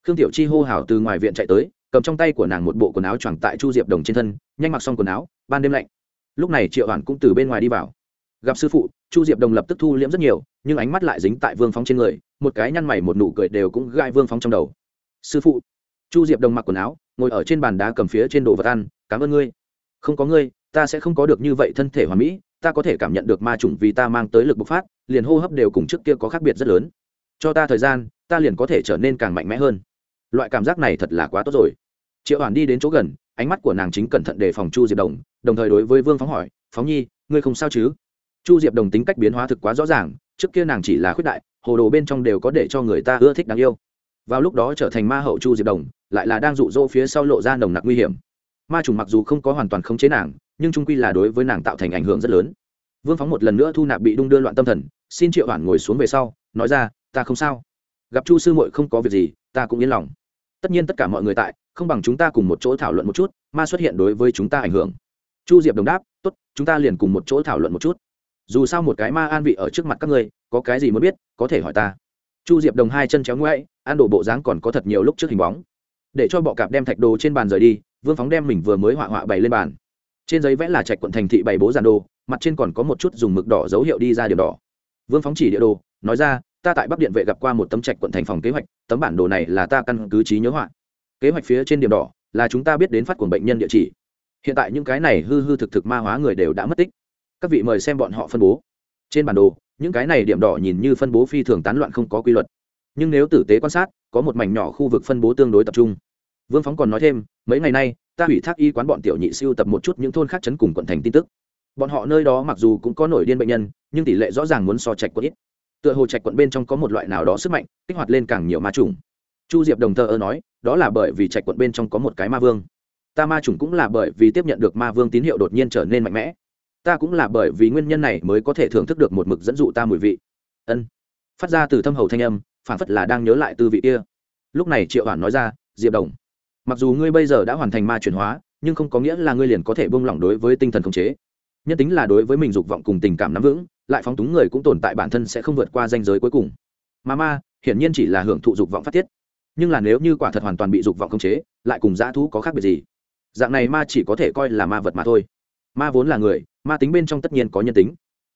Khương tiểu chi hô hào từ ngoài viện chạy tới, cầm trong tay của nàng một bộ quần áo choàng tại chu diệp đồng trên thân, nhanh mặc xong quần áo, ban đêm lạnh. Lúc này triệu hoàn cũng từ bên ngoài đi vào. Gặp sư phụ, chu diệp đồng lập tức thu liễm rất nhiều, nhưng ánh mắt lại dính tại vương phóng trên người, một cái nhăn mày một nụ cười đều cũng gai vương phóng trong đầu. Sư phụ. Chu diệp đồng mặc quần áo, ngồi ở trên bàn đá cầm phía trên đồ vật ăn, cảm ơn ngươi. Không có ngươi, ta sẽ không có được như vậy thân thể hoàn mỹ, ta có thể cảm nhận được ma chủng vì ta mang tới lực bộc phát liền hô hấp đều cùng trước kia có khác biệt rất lớn. Cho ta thời gian, ta liền có thể trở nên càng mạnh mẽ hơn. Loại cảm giác này thật là quá tốt rồi. Triệu hoàn đi đến chỗ gần, ánh mắt của nàng chính cẩn thận đề phòng chu diệp đồng đồng thời đối với vương phóng hỏi, phóng nhi, ngươi không sao chứ? Chu diệp đồng tính cách biến hóa thực quá rõ ràng, trước kia nàng chỉ là khuyết đại, hồ đồ bên trong đều có để cho người ta ưa thích đáng yêu. Vào lúc đó trở thành ma hậu chu diệp đồng, lại là đang rụ rỗ phía sau lộ ra nồng nặc nguy hiểm. Ma trùng mặc dù không có hoàn toàn khống chế nàng, nhưng trung quy là đối với nàng tạo thành ảnh hưởng rất lớn vương phóng một lần nữa thu nạp bị đung đưa loạn tâm thần, xin triệu hoàn ngồi xuống về sau, nói ra, ta không sao. Gặp chu sư muội không có việc gì, ta cũng yên lòng. Tất nhiên tất cả mọi người tại, không bằng chúng ta cùng một chỗ thảo luận một chút, ma xuất hiện đối với chúng ta ảnh hưởng. Chu diệp đồng đáp, tốt, chúng ta liền cùng một chỗ thảo luận một chút. Dù sao một cái ma an vị ở trước mặt các ngươi, có cái gì muốn biết, có thể hỏi ta. Chu diệp đồng hai chân chéo ngoáy an đổ bộ dáng còn có thật nhiều lúc trước hình bóng. Để cho bọ cạp đem thạch đồ trên bàn rời đi, vương phóng đem mình vừa mới họa họa bày lên bàn trên giấy vẽ là trạch quận thành thị bày bố giàn đồ, mặt trên còn có một chút dùng mực đỏ dấu hiệu đi ra điểm đỏ. Vương phóng chỉ địa đồ, nói ra, ta tại bắc điện vệ gặp qua một tấm trạch quận thành phòng kế hoạch, tấm bản đồ này là ta căn cứ trí nhớ họa. Kế hoạch phía trên điểm đỏ là chúng ta biết đến phát của bệnh nhân địa chỉ. Hiện tại những cái này hư hư thực thực ma hóa người đều đã mất tích. Các vị mời xem bọn họ phân bố. Trên bản đồ, những cái này điểm đỏ nhìn như phân bố phi thường tán loạn không có quy luật. Nhưng nếu tử tế quan sát, có một mảnh nhỏ khu vực phân bố tương đối tập trung. Vương phóng còn nói thêm, mấy ngày nay ta hủy thác y quán bọn tiểu nhị siêu tập một chút những thôn khác chấn cùng quận thành tin tức. Bọn họ nơi đó mặc dù cũng có nổi điên bệnh nhân, nhưng tỷ lệ rõ ràng muốn so trạch quận ít. Tựa hồ trạch quận bên trong có một loại nào đó sức mạnh, kích hoạt lên càng nhiều ma trùng chu diệp đồng thờ ơ nói, đó là bởi vì trạch quận bên trong có một cái ma vương. Ta ma trùng cũng là bởi vì tiếp nhận được ma vương tín hiệu đột nhiên trở nên mạnh mẽ. Ta cũng là bởi vì nguyên nhân này mới có thể thưởng thức được một mực dẫn dụ ta mùi vị. Ân. Phát ra từ thâm hầu thanh âm phản phất là đang nhớ lại tư vị kia. Lúc này triệu hoàn nói ra, diệp đồng mặc dù ngươi bây giờ đã hoàn thành ma chuyển hóa, nhưng không có nghĩa là ngươi liền có thể buông lỏng đối với tinh thần khống chế. Nhân tính là đối với mình dục vọng cùng tình cảm nắm vững, lại phóng túng người cũng tồn tại bản thân sẽ không vượt qua danh giới cuối cùng. Mà ma, hiển nhiên chỉ là hưởng thụ dục vọng phát tiết. Nhưng là nếu như quả thật hoàn toàn bị dục vọng khống chế, lại cùng dã thú có khác biệt gì? Dạng này ma chỉ có thể coi là ma vật mà thôi. Ma vốn là người, ma tính bên trong tất nhiên có nhân tính.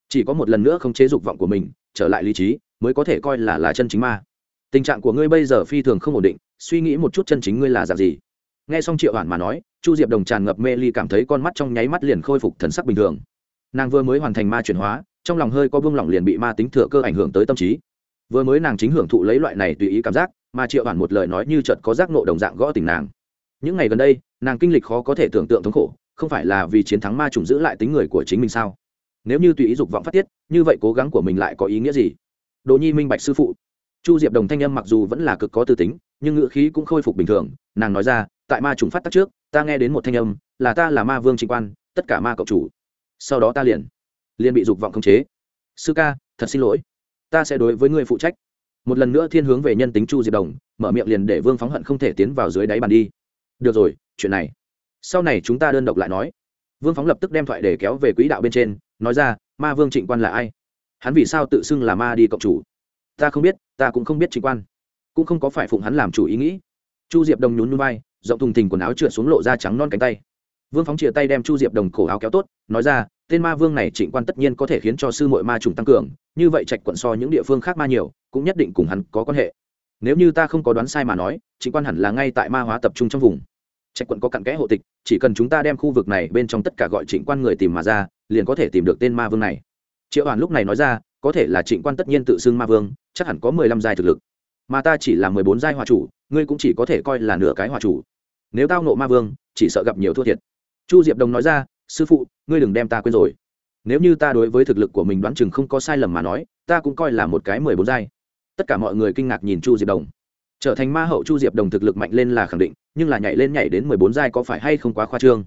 Chỉ có một lần nữa không chế dục vọng của mình, trở lại lý trí, mới có thể coi là là chân chính ma tình trạng của ngươi bây giờ phi thường không ổn định, suy nghĩ một chút chân chính ngươi là dạng gì. Nghe xong triệu hoàn mà nói, chu diệp đồng tràn ngập mê ly cảm thấy con mắt trong nháy mắt liền khôi phục thần sắc bình thường. Nàng vừa mới hoàn thành ma chuyển hóa, trong lòng hơi có vương lỏng liền bị ma tính thừa cơ ảnh hưởng tới tâm trí. Vừa mới nàng chính hưởng thụ lấy loại này tùy ý cảm giác, mà triệu hoàn một lời nói như chợt có giác nộ đồng dạng gõ tình nàng. Những ngày gần đây, nàng kinh lịch khó có thể tưởng tượng thống khổ, không phải là vì chiến thắng ma trùng giữ lại tính người của chính mình sao? Nếu như tùy ý dục vọng phát tiết, như vậy cố gắng của mình lại có ý nghĩa gì? Đồ nhi minh bạch sư phụ chu diệp đồng thanh âm mặc dù vẫn là cực có tư tính, nhưng ngữ khí cũng khôi phục bình thường. Nàng nói ra, tại ma trùng phát tác trước, ta nghe đến một thanh âm, là ta là ma vương trịnh quan, tất cả ma cộng chủ. Sau đó ta liền liền bị dục vọng khống chế. Sư ca, thật xin lỗi. Ta sẽ đối với người phụ trách. Một lần nữa thiên hướng về nhân tính chu diệp đồng, mở miệng liền để vương phóng hận không thể tiến vào dưới đáy bàn đi. Được rồi, chuyện này. Sau này chúng ta đơn độc lại nói. Vương phóng lập tức đem thoại để kéo về quỹ đạo bên trên, nói ra, ma vương trịnh quan là ai? Hắn vì sao tự xưng là ma đi cộng chủ? Ta không biết, ta cũng không biết trịnh quan. Cũng không có phải phụng hắn làm chủ ý nghĩ. Chu diệp đồng nhún nhún vai, rộng thùng thình quần áo trượt xuống lộ ra trắng non cánh tay. Vương phóng chia tay đem chu diệp đồng cổ áo kéo tốt, nói ra, tên ma vương này trịnh quan tất nhiên có thể khiến cho sư mội ma trùng tăng cường, như vậy trạch quận so những địa phương khác ma nhiều, cũng nhất định cùng hắn có quan hệ. Nếu như ta không có đoán sai mà nói, trịnh quan hẳn là ngay tại ma hóa tập trung trong vùng. Trạch quận có cặn kẽ hộ tịch, chỉ cần chúng ta đem khu vực này bên trong tất cả gọi trịnh quan người tìm mà ra, liền có thể tìm được tên ma vương này. Triệu hoàn lúc này nói ra có thể là trịnh quan tất nhiên tự xưng ma vương, chắc hẳn có mười lăm giai thực lực. Mà ta chỉ là mười bốn giai hòa chủ, ngươi cũng chỉ có thể coi là nửa cái hòa chủ. Nếu tao nộ ma vương, chỉ sợ gặp nhiều thua thiệt. Chu diệp đồng nói ra, sư phụ, ngươi đừng đem ta quên rồi. Nếu như ta đối với thực lực của mình đoán chừng không có sai lầm mà nói, ta cũng coi là một cái mười bốn giai. Tất cả mọi người kinh ngạc nhìn chu diệp đồng. Trở thành ma hậu chu diệp đồng thực lực mạnh lên là khẳng định, nhưng là nhảy lên nhảy đến mười bốn giai có phải hay không quá khoa trương?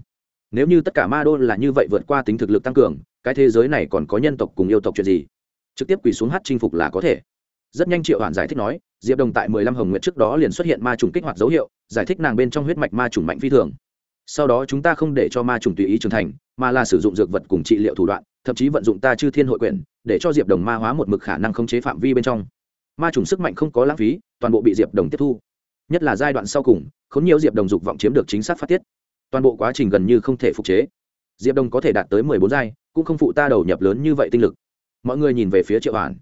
Nếu như tất cả ma đô là như vậy vượt qua tính thực lực tăng cường, cái thế giới này còn có nhân tộc cùng yêu tộc chuyện gì? Trực tiếp quỳ xuống hát chinh phục là có thể. Rất nhanh triệu hoàn giải thích nói, diệp đồng tại mười lăm hồng nguyện trước đó liền xuất hiện ma trùng kích hoạt dấu hiệu, giải thích nàng bên trong huyết mạch ma trùng mạnh phi thường. Sau đó chúng ta không để cho ma trùng tùy ý trưởng thành, mà là sử dụng dược vật cùng trị liệu thủ đoạn, thậm chí vận dụng ta chư thiên hội quyền, để cho diệp đồng ma hóa một mực khả năng khống chế phạm vi bên trong. Ma trùng sức mạnh không có lãng phí, toàn bộ bị diệp đồng tiếp thu. Nhất là giai đoạn sau cùng k h ố n nhiều diệp đồng dục vọng chiếm được chính xác phát tiết. Toàn bộ quá trình gần như không thể phục chế. Diệp đồng có thể đạt tới mười bốn giai, cũng không phụ ta đầu nhập lớn như vậy tinh lực mọi người nhìn về phía triệu hoàn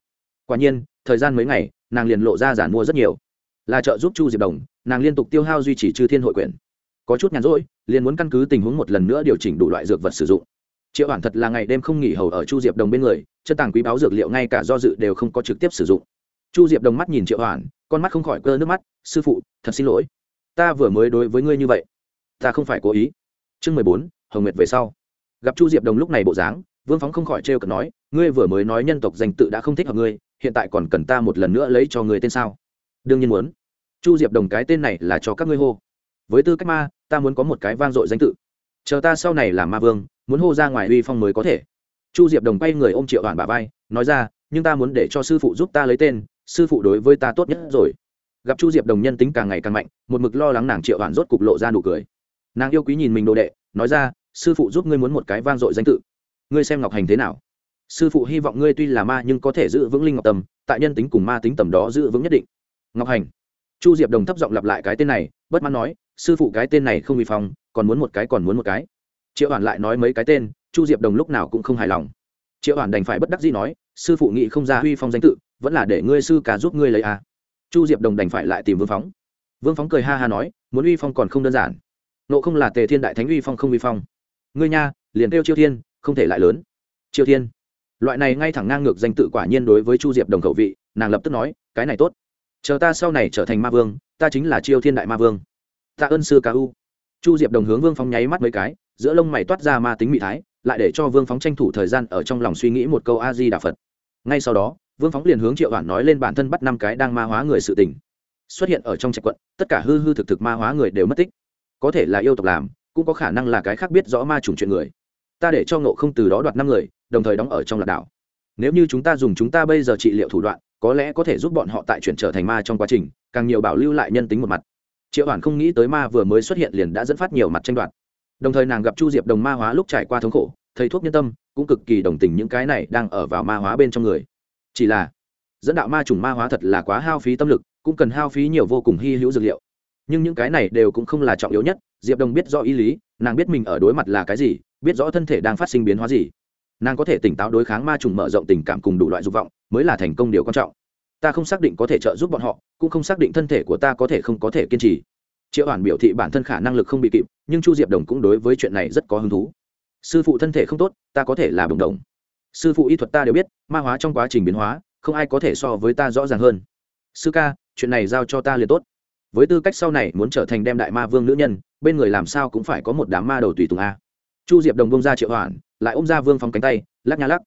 quả nhiên, thời gian mấy ngày, nàng liền lộ ra giản mua rất nhiều. Là trợ giúp chu diệp đồng, nàng liên tục tiêu hao duy trì chư thiên hội quyển có chút nhàn rỗi, liền muốn căn cứ tình huống một lần nữa điều chỉnh đủ loại dược vật sử dụng. Triệu hoàn thật là ngày đêm không nghỉ hầu ở chu diệp đồng bên người chân tàng quý báo dược liệu ngay cả do dự đều không có trực tiếp sử dụng. Chu diệp đồng mắt nhìn triệu hoàn con mắt không khỏi cơ nước mắt, sư phụ, thật xin lỗi. Ta vừa mới đối với ngươi như vậy, ta không phải cố ý. Chương mười bốn, hồng nguyệt về sau. Gặp chu diệp đồng lúc này bộ dáng vương phóng không khỏi trêu cợt nói, ngươi vừa mới nói nhân tộc danh tự đã không thích hợp ngươi, hiện tại còn cần ta một lần nữa lấy cho ngươi tên sao? Đương nhiên muốn. Chu diệp đồng cái tên này là cho các ngươi hô. Với tư cách ma, ta muốn có một cái vang dội danh tự. Chờ ta sau này làm ma vương, muốn hô ra ngoài uy phong mới có thể. Chu diệp đồng quay người ôm triệu đoàn bà vai, nói ra, nhưng ta muốn để cho sư phụ giúp ta lấy tên, sư phụ đối với ta tốt nhất rồi. Gặp chu diệp đồng nhân tính càng ngày càng mạnh, một mực lo lắng nàng triệu đoàn rốt cục lộ ra nụ cười. Nàng yêu quý nhìn mình đồ đệ, nói ra, sư phụ giúp ngươi muốn một cái vang dội danh tự ngươi xem ngọc hành thế nào? Sư phụ hy vọng ngươi tuy là ma nhưng có thể giữ vững linh ngọc tâm, tại nhân tính cùng ma tính tầm đó giữ vững nhất định. Ngọc hành. Chu diệp đồng thấp giọng lặp lại cái tên này bất mãn nói sư phụ cái tên này không bị phong còn muốn một cái còn muốn một cái. Triệu hoàn lại nói mấy cái tên chu diệp đồng lúc nào cũng không hài lòng. Triệu hoàn đành phải bất đắc dĩ nói sư phụ nghị không ra huy phong danh tự vẫn là để ngươi sư cả giúp ngươi lấy à. chu diệp đồng đành phải lại tìm vương phóng. Vương phóng cười ha ha nói muốn uy phong còn không đơn giản. Nộ không là tề thiên đại thánh uy phong không uy phong. Ngươi nha liền kêu chiêu thiên không thể lại lớn. Chiêu thiên. Loại này ngay thẳng ngang ngược danh tự quả nhiên đối với chu diệp đồng khẩu vị, nàng lập tức nói, cái này tốt. Chờ ta sau này trở thành ma vương, ta chính là chiêu thiên đại ma vương. Tạ ơn sư ca u. Chu diệp đồng hướng vương phóng nháy mắt mấy cái, giữa lông mày toát ra ma tính mị thái, lại để cho vương phóng tranh thủ thời gian ở trong lòng suy nghĩ một câu a di đà phật. Ngay sau đó, vương phóng liền hướng triệu hoàn nói lên bản thân bắt năm cái đang ma hóa người sự tình. Xuất hiện ở trong trạch quận, tất cả hư hư thực thực ma hóa người đều mất tích. Có thể là yêu tộc làm, cũng có khả năng là cái khác biết rõ ma chủng chuyện người ta để cho ngộ không từ đó đoạt năm người, đồng thời đóng ở trong lạc đảo. Nếu như chúng ta dùng chúng ta bây giờ trị liệu thủ đoạn, có lẽ có thể giúp bọn họ tại chuyển trở thành ma trong quá trình, càng nhiều bảo lưu lại nhân tính một mặt. Triệu hoàn không nghĩ tới ma vừa mới xuất hiện liền đã dẫn phát nhiều mặt tranh đoạt. Đồng thời nàng gặp chu diệp đồng ma hóa lúc trải qua thống khổ, thầy thuốc nhân tâm, cũng cực kỳ đồng tình những cái này đang ở vào ma hóa bên trong người. Chỉ là, dẫn đạo ma trùng ma hóa thật là quá hao phí tâm lực, cũng cần hao phí nhiều vô cùng hy hữu dược liệu. Nhưng những cái này đều cũng không là trọng yếu nhất, diệp đồng biết rõ ý lý, nàng biết mình ở đối mặt là cái gì biết rõ thân thể đang phát sinh biến hóa gì. Nàng có thể tỉnh táo đối kháng ma trùng mở rộng tình cảm cùng đủ loại dục vọng, mới là thành công điều quan trọng. Ta không xác định có thể trợ giúp bọn họ, cũng không xác định thân thể của ta có thể không có thể kiên trì. Triệu hoàn biểu thị bản thân khả năng lực không bị kịp, nhưng chu diệp đồng cũng đối với chuyện này rất có hứng thú. Sư phụ thân thể không tốt, ta có thể là bồng đồng. Sư phụ y thuật ta đều biết, ma hóa trong quá trình biến hóa, không ai có thể so với ta rõ ràng hơn. Sư ca, chuyện này giao cho ta liền tốt. Với tư cách sau này muốn trở thành đem đại ma vương nữ nhân, bên người làm sao cũng phải có một đám ma đầu tùy tùng a chu diệp đồng bông ra triệu hoàn lại ôm ra vương phóng cánh tay, lắc nha lắc.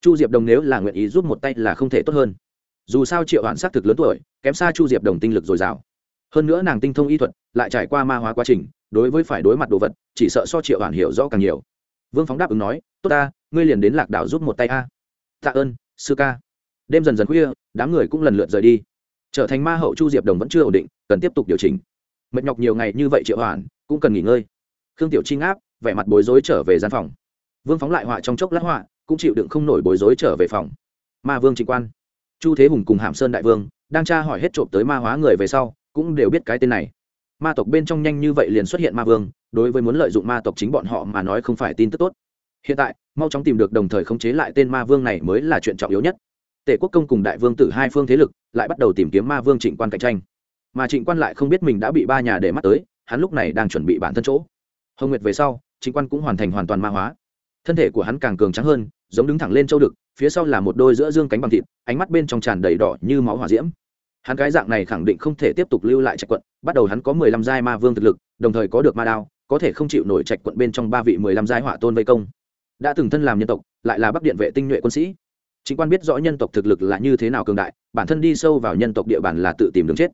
Chu diệp đồng nếu là nguyện ý giúp một tay là không thể tốt hơn. Dù sao triệu hoàn xác thực lớn tuổi, kém xa chu diệp đồng tinh lực dồi dào. Hơn nữa nàng tinh thông y thuật, lại trải qua ma hóa quá trình, đối với phải đối mặt đồ vật, chỉ sợ so triệu hoàn hiểu rõ càng nhiều. Vương phóng đáp ứng nói, tốt ta, ngươi liền đến lạc đảo giúp một tay a. Tạ ơn, sư ca. Đêm dần dần khuya, đám người cũng lần lượt rời đi. Trở thành ma hậu chu diệp đồng vẫn chưa ổn định, cần tiếp tục điều chỉnh. Mệt nhọc nhiều ngày như vậy triệu hoàn cũng cần nghỉ ngơi. Khương tiểu chi ngáp vẻ mặt bối rối trở về gian phòng. Vương phóng lại họa trong chốc lát họa, cũng chịu đựng không nổi bối rối trở về phòng. Ma vương trịnh quan, chu thế hùng cùng hàm sơn đại vương, đang tra hỏi hết trộm tới ma hóa người về sau, cũng đều biết cái tên này. Ma tộc bên trong nhanh như vậy liền xuất hiện ma vương, đối với muốn lợi dụng ma tộc chính bọn họ mà nói không phải tin tức tốt. Hiện tại, mau chóng tìm được đồng thời khống chế lại tên ma vương này mới là chuyện trọng yếu nhất. Tể quốc công cùng đại vương tử hai phương thế lực lại bắt đầu tìm kiếm ma vương trịnh quan cạnh tranh. Mà trịnh quan lại không biết mình đã bị ba nhà để mắt tới, hắn lúc này đang chuẩn bị bản thân chỗ. Hồng nguyệt về sau trịnh quan cũng hoàn thành hoàn toàn ma hóa. Thân thể của hắn càng cường trắng hơn, giống đứng thẳng lên châu đực, phía sau là một đôi giữa dương cánh bằng thịt, ánh mắt bên trong tràn đầy đỏ như máu hỏa diễm. Hắn cái dạng này khẳng định không thể tiếp tục lưu lại trạch quận, bắt đầu hắn có mười lăm giai ma vương thực lực, đồng thời có được ma đao, có thể không chịu nổi trạch quận bên trong ba vị mười lăm giai hỏa tôn vây công. Đã từng thân làm nhân tộc, lại là bắc điện vệ tinh nhuệ quân sĩ. Chính quan biết rõ nhân tộc thực lực là như thế nào cường đại, bản thân đi sâu vào nhân tộc địa bàn là tự tìm đường chết.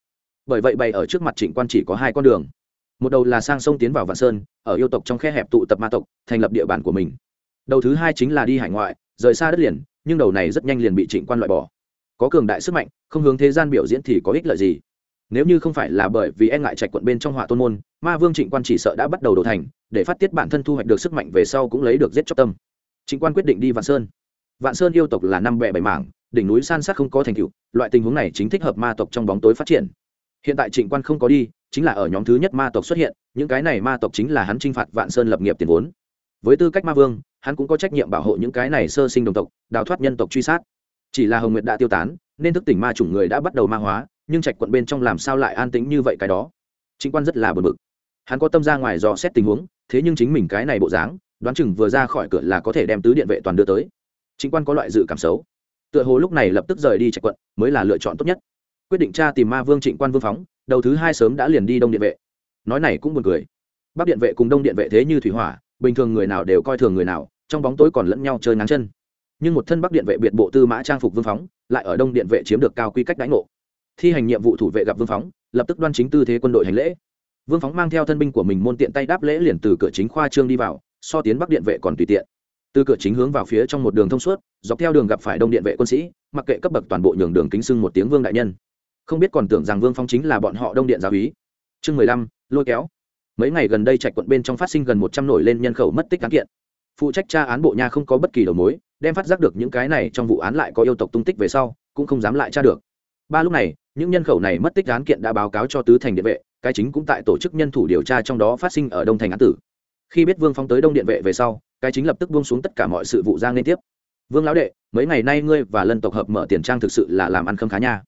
Bởi vậy bày ở trước mặt trịnh quan chỉ có hai con đường một đầu là sang sông tiến vào vạn sơn, ở yêu tộc trong khe hẹp tụ tập ma tộc, thành lập địa bàn của mình. Đầu thứ hai chính là đi hải ngoại, rời xa đất liền, nhưng đầu này rất nhanh liền bị trịnh quan loại bỏ. Có cường đại sức mạnh, không hướng thế gian biểu diễn thì có ích lợi gì? Nếu như không phải là bởi vì e ngại trạch quận bên trong họa tôn môn, ma vương trịnh quan chỉ sợ đã bắt đầu đổ thành, để phát tiết bản thân thu hoạch được sức mạnh về sau cũng lấy được giết chóc tâm. Trịnh quan quyết định đi vạn sơn. Vạn sơn yêu tộc là năm bẹ bảy mảng, đỉnh núi san sát không có thành tựu, loại tình huống này chính thích hợp ma tộc trong bóng tối phát triển. Hiện tại trịnh quan không có đi chính là ở nhóm thứ nhất ma tộc xuất hiện, những cái này ma tộc chính là hắn t r i n h phạt vạn sơn lập nghiệp tiền vốn. Với tư cách ma vương, hắn cũng có trách nhiệm bảo hộ những cái này sơ sinh đồng tộc, đào thoát nhân tộc truy sát. Chỉ là hồng nguyệt đã tiêu tán, nên thức tỉnh ma chủng người đã bắt đầu ma hóa, nhưng trạch quận bên trong làm sao lại an tĩnh như vậy cái đó? Chính quan rất là bực bực. Hắn có tâm ra ngoài dò xét tình huống, thế nhưng chính mình cái này bộ dáng, đoán chừng vừa ra khỏi cửa là có thể đem tứ điện vệ toàn đưa tới. Chính quan có loại dự cảm xấu. Tựa hồ lúc này lập tức rời đi trạch quận, mới là lựa chọn tốt nhất. Quyết định tra tìm ma vương trịnh quan vương phóng đầu thứ hai sớm đã liền đi đông điện vệ. Nói này cũng buồn cười. Bắc điện vệ cùng đông điện vệ thế như thủy hỏa, bình thường người nào đều coi thường người nào, trong bóng tối còn lẫn nhau chơi ngắn chân. Nhưng một thân bắc điện vệ biệt bộ tư mã trang phục vương phóng, lại ở đông điện vệ chiếm được cao quy cách đánh ngộ. Thi hành nhiệm vụ thủ vệ gặp vương phóng, lập tức đoan chính tư thế quân đội hành lễ. Vương phóng mang theo thân binh của mình môn tiện tay đáp lễ liền từ cửa chính khoa trương đi vào, so tiến bắc điện vệ còn tùy tiện. Từ cửa chính hướng vào phía trong một đường thông suốt, dọc theo đường gặp phải đông điện vệ quân sĩ, mặc kệ cấp bậc toàn bộ nhường đường kính sưng một tiếng vương đại nhân không biết còn tưởng rằng vương phong chính là bọn họ đông điện giáo úy chương mười lăm, lôi kéo. Mấy ngày gần đây trạch quận bên trong phát sinh gần một trăm nổi lên nhân khẩu mất tích án kiện. Phụ trách tra án bộ nha không có bất kỳ đầu mối, đem phát giác được những cái này trong vụ án lại có yêu tộc tung tích về sau, cũng không dám lại tra được. Ba lúc này, những nhân khẩu này mất tích án kiện đã báo cáo cho tứ thành điện vệ, cái chính cũng tại tổ chức nhân thủ điều tra trong đó phát sinh ở đông thành án tử. Khi biết vương phong tới đông điện vệ về sau, cái chính lập tức buông xuống tất cả mọi sự vụ giang liên tiếp. Vương lão đệ, mấy ngày nay ngươi và lân tộc hợp mở tiền trang thực sự là làm ăn khâm khá nha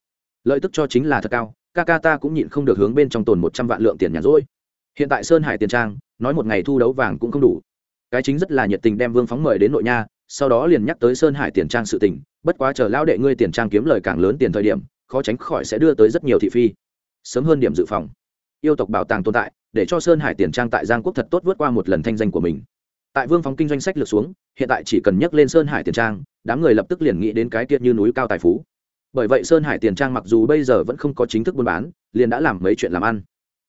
lợi tức cho chính là thật cao, ca ca ta cũng nhịn không được hướng bên trong tồn một trăm vạn lượng tiền nhàn rỗi. Hiện tại sơn hải tiền trang, nói một ngày thu đấu vàng cũng không đủ. Cái chính rất là nhiệt tình đem vương phóng mời đến nội nha, sau đó liền nhắc tới sơn hải tiền trang sự tình, bất quá chờ lão đệ ngươi tiền trang kiếm lời càng lớn tiền thời điểm, khó tránh khỏi sẽ đưa tới rất nhiều thị phi. Sớm hơn điểm dự phòng. Yêu tộc bảo tàng tồn tại, để cho sơn hải tiền trang tại giang quốc thật tốt vượt qua một lần thanh danh của mình. Tại vương phóng kinh doanh sách lược xuống, hiện tại chỉ cần nhắc lên sơn hải tiền trang, đám người lập tức liền nghĩ đến cái tiết như núi cao tài phú bởi vậy sơn hải tiền trang mặc dù bây giờ vẫn không có chính thức buôn bán, liền đã làm mấy chuyện làm ăn.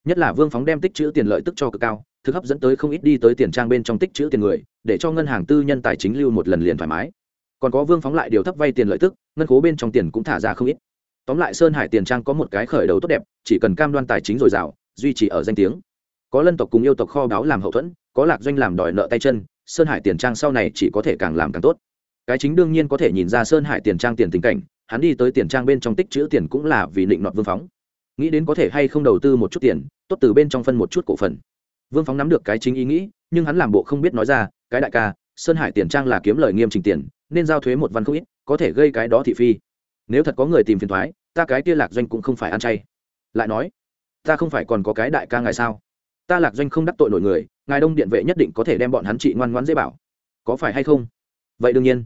Nhất là vương phóng đem tích chữ tiền lợi tức cho cực cao, thực hấp dẫn tới không ít đi tới tiền trang bên trong tích chữ tiền người, để cho ngân hàng tư nhân tài chính lưu một lần liền thoải mái. Còn có vương phóng lại điều thấp vay tiền lợi tức, ngân khố bên trong tiền cũng thả ra không ít. Tóm lại sơn hải tiền trang có một cái khởi đầu tốt đẹp, chỉ cần cam đoan tài chính dồi dào, duy trì ở danh tiếng. Có lân tộc cùng yêu tộc kho báo làm hậu thuẫn, có lạc doanh làm đòi nợ tay chân, sơn hải tiền trang sau này chỉ có thể càng làm càng tốt. Cái chính đương nhiên có thể nhìn ra sơn hải tiền trang tiền tình cảnh hắn đi tới tiền trang bên trong tích chữ tiền cũng là vì định nọt vương phóng. Nghĩ đến có thể hay không đầu tư một chút tiền, tốt từ bên trong phân một chút cổ phần. Vương phóng nắm được cái chính ý nghĩ, nhưng hắn làm bộ không biết nói ra, cái đại ca, sơn hải tiền trang là kiếm lời nghiêm trình tiền, nên giao thuế một văn không ít, có thể gây cái đó thị phi. Nếu thật có người tìm phiền thoái, ta cái kia lạc doanh cũng không phải ăn chay. Lại nói, ta không phải còn có cái đại ca ngài sao? Ta lạc doanh không đắc tội nổi người, ngài đông điện vệ nhất định có thể đem bọn hắn trị ngoan ngoãn dễ bảo. Có phải hay không? Vậy đương nhiên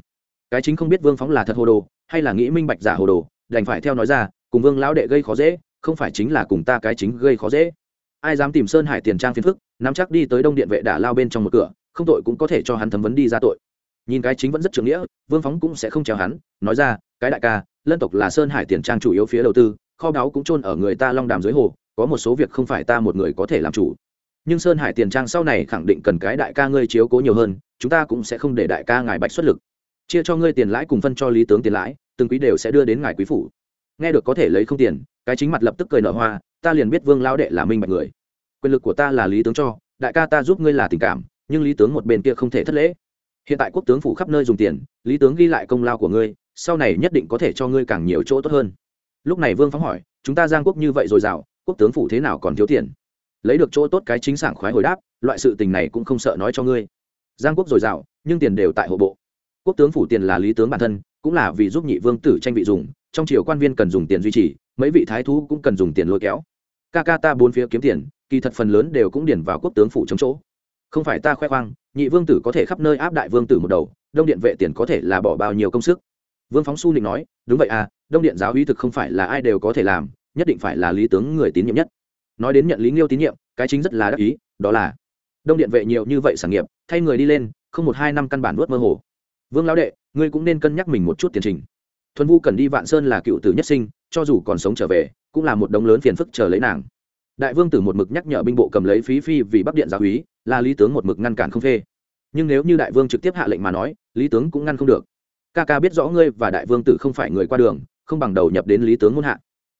cái chính không biết vương phóng là thật hồ đồ, hay là nghĩ minh bạch giả hồ đồ, đành phải theo nói ra, cùng vương lão đệ gây khó dễ, không phải chính là cùng ta cái chính gây khó dễ. Ai dám tìm sơn hải tiền trang phiền phức, nắm chắc đi tới đông điện vệ đả lao bên trong một cửa, không tội cũng có thể cho hắn thấm vấn đi ra tội. Nhìn cái chính vẫn rất trưởng nghĩa, vương phóng cũng sẽ không trèo hắn, nói ra, cái đại ca, lân tộc là sơn hải tiền trang chủ yếu phía đầu tư, kho báu cũng chôn ở người ta long đàm dưới hồ, có một số việc không phải ta một người có thể làm chủ. Nhưng sơn hải tiền trang sau này khẳng định cần cái đại ca ngươi chiếu cố nhiều hơn, chúng ta cũng sẽ không để đại ca ngài bạch xuất lực chia cho ngươi tiền lãi cùng phân cho lý tướng tiền lãi, từng quý đều sẽ đưa đến ngài quý phủ. Nghe được có thể lấy không tiền, cái chính mặt lập tức cười nở hoa, ta liền biết vương lao đệ là minh bạch người. Quyền lực của ta là lý tướng cho, đại ca ta giúp ngươi là tình cảm, nhưng lý tướng một bên kia không thể thất lễ. Hiện tại quốc tướng phủ khắp nơi dùng tiền, lý tướng ghi lại công lao của ngươi, sau này nhất định có thể cho ngươi càng nhiều chỗ tốt hơn. Lúc này vương phóng hỏi, chúng ta giang quốc như vậy rồi dào, quốc tướng phủ thế nào còn thiếu tiền? Lấy được chỗ tốt cái chính sảng khoái hồi đáp, loại sự tình này cũng không sợ nói cho ngươi. Giang quốc dồi dào, nhưng tiền đều tại hộ bộ quốc tướng phủ tiền là lý tướng bản thân, cũng là vì giúp nhị vương tử tranh vị dùng, trong triều quan viên cần dùng tiền duy trì, mấy vị thái thú cũng cần dùng tiền lôi kéo. Ca ca ta bốn phía kiếm tiền, kỳ thật phần lớn đều cũng điển vào quốc tướng phủ chống chỗ. Không phải ta khoe khoang, nhị vương tử có thể khắp nơi áp đại vương tử một đầu, đông điện vệ tiền có thể là bỏ bao nhiêu công sức. Vương phóng su định nói, đúng vậy à đông điện giáo uy thực không phải là ai đều có thể làm, nhất định phải là lý tướng người tín nhiệm nhất. Nói đến nhận lý nghiêu tín nhiệm, cái chính rất là đắc ý, đó là, đông điện vệ nhiều như vậy sản nghiệp, thay người đi lên, không một hai năm căn bản nuốt mơ hồ vương lão đệ, ngươi cũng nên cân nhắc mình một chút tiền trình. Thuần vu cần đi vạn sơn là cựu tử nhất sinh, cho dù còn sống trở về, cũng là một đống lớn phiền phức chờ lấy nàng. Đại vương tử một mực nhắc nhở binh bộ cầm lấy phí phi vì bắc điện giáo úy, là lý tướng một mực ngăn cản không phê. Nhưng nếu như đại vương trực tiếp hạ lệnh mà nói, lý tướng cũng ngăn không được. Ca ca biết rõ ngươi và đại vương tử không phải người qua đường, không bằng đầu nhập đến lý tướng muôn hạ.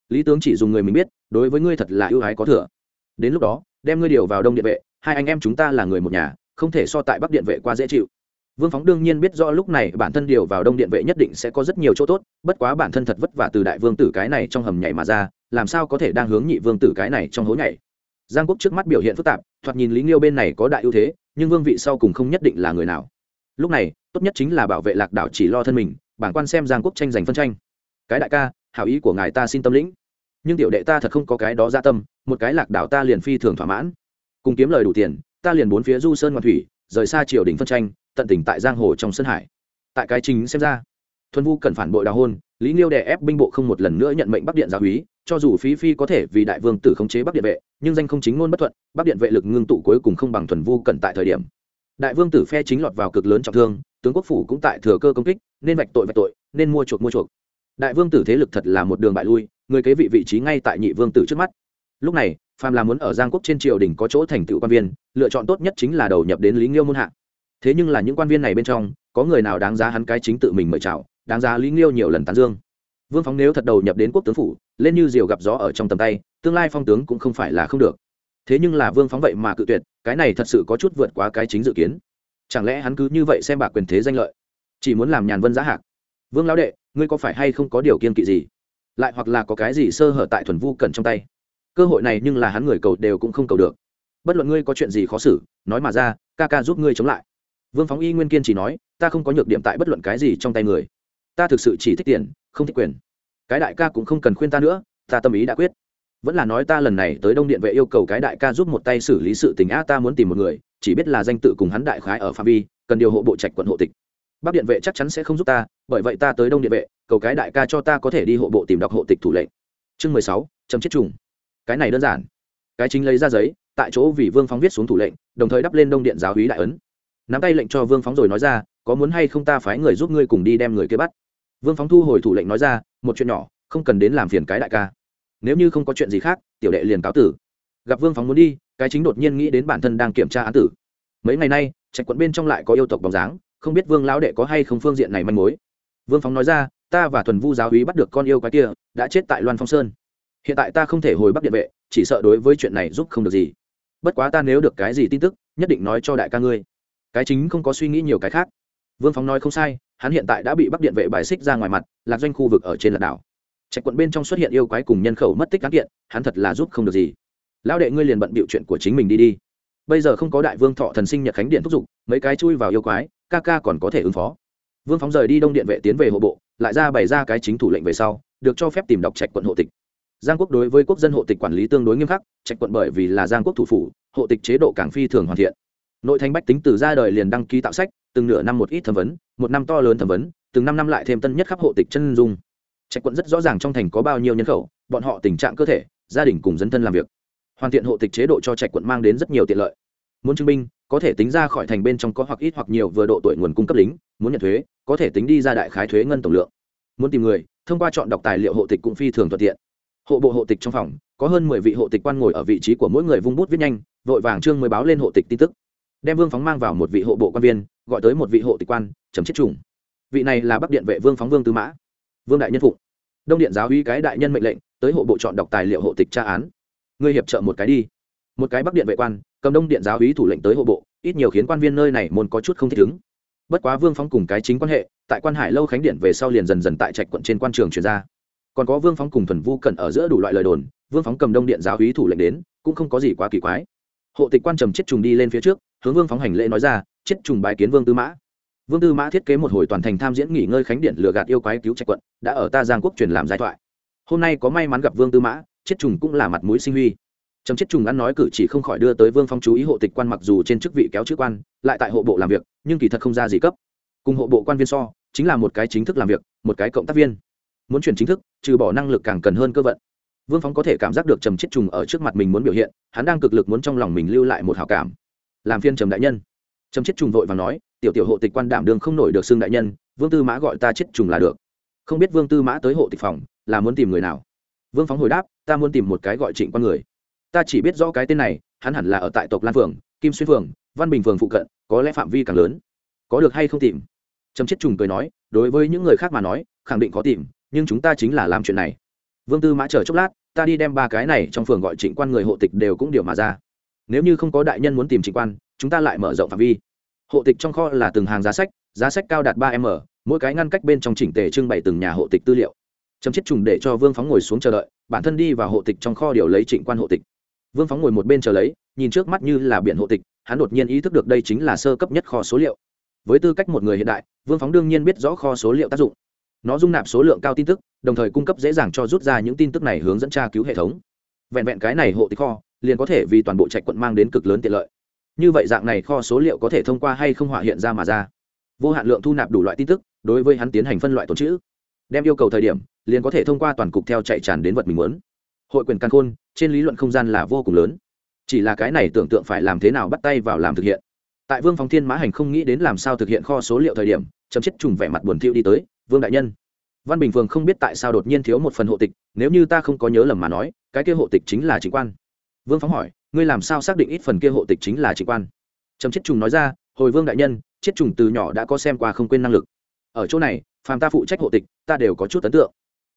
Lý tướng chỉ dùng người mình biết, đối với ngươi thật là ưu ái có thừa. Đến lúc đó, đem ngươi điều vào đông điện vệ, hai anh em chúng ta là người một nhà, không thể so tại bắc điện vệ qua dễ chịu vương phóng đương nhiên biết rõ lúc này bản thân điều vào đông điện vệ nhất định sẽ có rất nhiều chỗ tốt, bất quá bản thân thật vất vả từ đại vương tử cái này trong hầm nhảy mà ra, làm sao có thể đang hướng nhị vương tử cái này trong hố nhảy. Giang quốc trước mắt biểu hiện phức tạp, thoạt nhìn lý nghiêu bên này có đại ưu thế, nhưng vương vị sau cùng không nhất định là người nào. Lúc này, tốt nhất chính là bảo vệ lạc đảo chỉ lo thân mình, bản quan xem giang quốc tranh giành phân tranh. Cái đại ca, hảo ý của ngài ta xin tâm lĩnh. Nhưng tiểu đệ ta thật không có cái đó gia tâm, một cái lạc đảo ta liền phi thường thỏa mãn. Cùng kiếm lời đủ tiền, ta liền bốn phía du sơn ngoan thủy rời xa triều đình phân tranh, tận tỉnh tại giang hồ trong sân hải. Tại cái chính xem ra, thuần vu cần phản bội đào hôn, lý nghiêu đè ép binh bộ không một lần nữa nhận mệnh bắc điện gia húy cho dù phí phi có thể vì đại vương tử khống chế bắc điện vệ, nhưng danh không chính ngôn bất thuận, bắc điện vệ lực ngưng tụ cuối cùng không bằng thuần vu cần tại thời điểm. Đại vương tử phe chính lọt vào cực lớn trọng thương, tướng quốc phủ cũng tại thừa cơ công kích, nên vạch tội vạch tội, nên mua chuộc mua chuộc. Đại vương tử thế lực thật là một đường bại lui, người kế vị vị trí ngay tại nhị vương tử trước mắt. Lúc này phàm là muốn ở giang quốc trên triều đình có chỗ thành tựu quan viên, lựa chọn tốt nhất chính là đầu nhập đến lý nghiêu môn hạ. Thế nhưng là những quan viên này bên trong, có người nào đáng giá hắn cái chính tự mình mời chào, đáng giá lý nghiêu nhiều lần tán dương? Vương phóng nếu thật đầu nhập đến quốc tướng phủ, lên như diều gặp gió ở trong tầm tay, tương lai phong tướng cũng không phải là không được. Thế nhưng là vương phóng vậy mà cự tuyệt, cái này thật sự có chút vượt quá cái chính dự kiến. Chẳng lẽ hắn cứ như vậy xem bạc quyền thế danh lợi? Chỉ muốn làm nhàn vân giá hạc. Vương lão đệ, ngươi có phải hay không có điều kiên kỵ gì? Lại hoặc là có cái gì sơ hở tại thuần vu cần trong tay? Cơ hội này nhưng là hắn người cầu đều cũng không cầu được. Bất luận ngươi có chuyện gì khó xử, nói mà ra, ca ca giúp ngươi chống lại. Vương phóng y nguyên kiên chỉ nói, ta không có nhược điểm tại bất luận cái gì trong tay người. Ta thực sự chỉ thích tiền, không thích quyền. Cái đại ca cũng không cần khuyên ta nữa, ta tâm ý đã quyết. Vẫn là nói ta lần này tới đông điện vệ yêu cầu cái đại ca giúp một tay xử lý sự tình a ta muốn tìm một người, chỉ biết là danh tự cùng hắn đại khái ở phạm vi, cần điều hộ bộ trạch quận hộ tịch. Bắc điện vệ chắc chắn sẽ không giúp ta, bởi vậy ta tới đông điện vệ, cầu cái đại ca cho ta có thể đi hộ bộ tìm đọc hộ tịch thủ lệnh. Chương mười sáu, chấm chết trùng cái này đơn giản. Cái chính lấy ra giấy, tại chỗ vì vương phóng viết xuống thủ lệnh, đồng thời đắp lên đông điện giáo hí đại ấn. Nắm tay lệnh cho vương phóng rồi nói ra, có muốn hay không ta phái người giúp ngươi cùng đi đem người kia bắt? Vương phóng thu hồi thủ lệnh nói ra, một chuyện nhỏ, không cần đến làm phiền cái đại ca. Nếu như không có chuyện gì khác, tiểu đệ liền cáo tử. Gặp vương phóng muốn đi, cái chính đột nhiên nghĩ đến bản thân đang kiểm tra án tử. Mấy ngày nay, trạch quận bên trong lại có yêu tộc bóng dáng, không biết vương lão đệ có hay không phương diện này manh mối. Vương phóng nói ra, ta và thuần vu giáo úy bắt được con yêu quái kia, đã chết tại loan phong sơn hiện tại ta không thể hồi bắc điện vệ, chỉ sợ đối với chuyện này giúp không được gì. Bất quá ta nếu được cái gì tin tức, nhất định nói cho đại ca ngươi. Cái chính không có suy nghĩ nhiều cái khác. Vương phóng nói không sai, hắn hiện tại đã bị bắc điện vệ bài xích ra ngoài mặt, lạc doanh khu vực ở trên lạc đảo. Trạch quận bên trong xuất hiện yêu quái cùng nhân khẩu mất tích cán kiện, hắn thật là giúp không được gì. Lão đệ ngươi liền bận bịu chuyện của chính mình đi đi. Bây giờ không có đại vương thọ thần sinh nhật khánh điện thúc giục, mấy cái chui vào yêu quái, ca ca còn có thể ứng phó. Vương phóng rời đi đông điện vệ tiến về hộ bộ, lại ra bày ra cái chính thủ lệnh về sau, được cho phép tìm đọc trạch quận hộ tịch giang quốc đối với quốc dân hộ tịch quản lý tương đối nghiêm khắc, trạch quận bởi vì là giang quốc thủ phủ, hộ tịch chế độ càng phi thường hoàn thiện. Nội thành bách tính từ ra đời liền đăng ký tạo sách, từng nửa năm một ít thẩm vấn, một năm to lớn thẩm vấn, từng năm năm lại thêm tân nhất khắp hộ tịch chân dung. Trạch quận rất rõ ràng trong thành có bao nhiêu nhân khẩu, bọn họ tình trạng cơ thể, gia đình cùng dân thân làm việc. Hoàn thiện hộ tịch chế độ cho trạch quận mang đến rất nhiều tiện lợi. Muốn chứng minh, có thể tính ra khỏi thành bên trong có hoặc ít hoặc nhiều vừa độ tuổi nguồn cung cấp lính, muốn nhận thuế, có thể tính đi ra đại khái thuế ngân tổng lượng. Muốn tìm người, thông qua chọn đọc tài liệu hộ tịch cũng phi thường thuận tiện hộ bộ hộ tịch trong phòng, có hơn mười vị hộ tịch quan ngồi ở vị trí của mỗi người vung bút viết nhanh, vội vàng trương mới báo lên hộ tịch tin tức. Đem vương phóng mang vào một vị hộ bộ quan viên, gọi tới một vị hộ tịch quan, chấm chết trùng. Vị này là bắc điện vệ vương phóng vương tư mã. Vương đại nhân phụng. Đông điện giáo uy cái đại nhân mệnh lệnh, tới hộ bộ chọn đọc tài liệu hộ tịch tra án. Ngươi hiệp trợ một cái đi. Một cái bắc điện vệ quan, cầm đông điện giáo uy thủ lệnh tới hộ bộ, ít nhiều khiến quan viên nơi này môn có chút không thích ứng. Bất quá vương phóng cùng cái chính quan hệ, tại quan hải lâu khánh điện về sau liền dần dần tại trạch quận trên quan trường chuyển ra còn có vương phóng cùng thuần vu cận ở giữa đủ loại lời đồn, vương phóng cầm đông điện giáo hí thủ lệnh đến, cũng không có gì quá kỳ quái. Hộ tịch quan trầm chết trùng đi lên phía trước, hướng vương phóng hành lễ nói ra, chết trùng bài kiến vương tư mã. Vương tư mã thiết kế một hồi toàn thành tham diễn nghỉ ngơi khánh điện lừa gạt yêu quái cứu trạch quận, đã ở ta giang quốc truyền làm giai thoại. Hôm nay có may mắn gặp vương tư mã, chết trùng cũng là mặt mũi sinh huy. Trầm chết trùng ăn nói cử chỉ không khỏi đưa tới vương phong chú ý hộ tịch quan mặc dù trên chức vị kéo chữ quan, lại tại hộ bộ làm việc, nhưng kỳ thật không ra gì cấp. Cùng hộ bộ quan viên so, chính là một cái chính thức làm việc, một cái cộng tác viên muốn chuyển chính thức, trừ bỏ năng lực càng cần hơn cơ vận. Vương phong có thể cảm giác được trầm chết trùng ở trước mặt mình muốn biểu hiện, hắn đang cực lực muốn trong lòng mình lưu lại một hào cảm. Làm phiên trầm đại nhân. Trầm chết trùng vội và nói, tiểu tiểu hộ tịch quan đảm đường không nổi được xương đại nhân, vương tư mã gọi ta chết trùng là được. Không biết vương tư mã tới hộ tịch phòng, là muốn tìm người nào? Vương phóng hồi đáp, ta muốn tìm một cái gọi trịnh quan người. Ta chỉ biết rõ cái tên này, hắn hẳn là ở tại tộc lan phường, kim xuyên phường, văn bình phường phụ cận, có lẽ phạm vi càng lớn. Có được hay không tìm? Trầm chết trùng cười nói, đối với những người khác mà nói, khẳng định có tìm nhưng chúng ta chính là làm chuyện này. Vương tư mã chờ chốc lát, ta đi đem ba cái này trong phường gọi trịnh quan người hộ tịch đều cũng điều mà ra. Nếu như không có đại nhân muốn tìm trịnh quan, chúng ta lại mở rộng phạm vi. Hộ tịch trong kho là từng hàng giá sách giá sách cao đạt ba m, mỗi cái ngăn cách bên trong chỉnh tề trưng bày từng nhà hộ tịch tư liệu. Chấm chết trùng để cho vương phóng ngồi xuống chờ đợi, bản thân đi vào hộ tịch trong kho điều lấy trịnh quan hộ tịch. Vương phóng ngồi một bên chờ lấy, nhìn trước mắt như là biển hộ tịch, hắn đột nhiên ý thức được đây chính là sơ cấp nhất kho số liệu. Với tư cách một người hiện đại, vương phóng đương nhiên biết rõ kho số liệu tác dụng nó dung nạp số lượng cao tin tức, đồng thời cung cấp dễ dàng cho rút ra những tin tức này hướng dẫn tra cứu hệ thống. Vẹn vẹn cái này hộ tịch kho, liền có thể vì toàn bộ trạch quận mang đến cực lớn tiện lợi. Như vậy dạng này kho số liệu có thể thông qua hay không họa hiện ra mà ra. Vô hạn lượng thu nạp đủ loại tin tức, đối với hắn tiến hành phân loại tồn chữ đem yêu cầu thời điểm, liền có thể thông qua toàn cục theo chạy tràn đến vật mình muốn. Hội quyền căn khôn, trên lý luận không gian là vô cùng lớn. Chỉ là cái này tưởng tượng phải làm thế nào bắt tay vào làm thực hiện. Tại vương phóng thiên mã hành không nghĩ đến làm sao thực hiện kho số liệu thời điểm, chấm chết trùng vẻ mặt buồn thiu đi tới vương đại nhân. Văn bình phường không biết tại sao đột nhiên thiếu một phần hộ tịch, nếu như ta không có nhớ lầm mà nói, cái kia hộ tịch chính là chính quan. Vương phóng hỏi, ngươi làm sao xác định ít phần kia hộ tịch chính là chính quan? Trầm chết trùng nói ra, hồi vương đại nhân chết trùng từ nhỏ đã có xem qua không quên năng lực. Ở chỗ này, phàm ta phụ trách hộ tịch, ta đều có chút ấn tượng.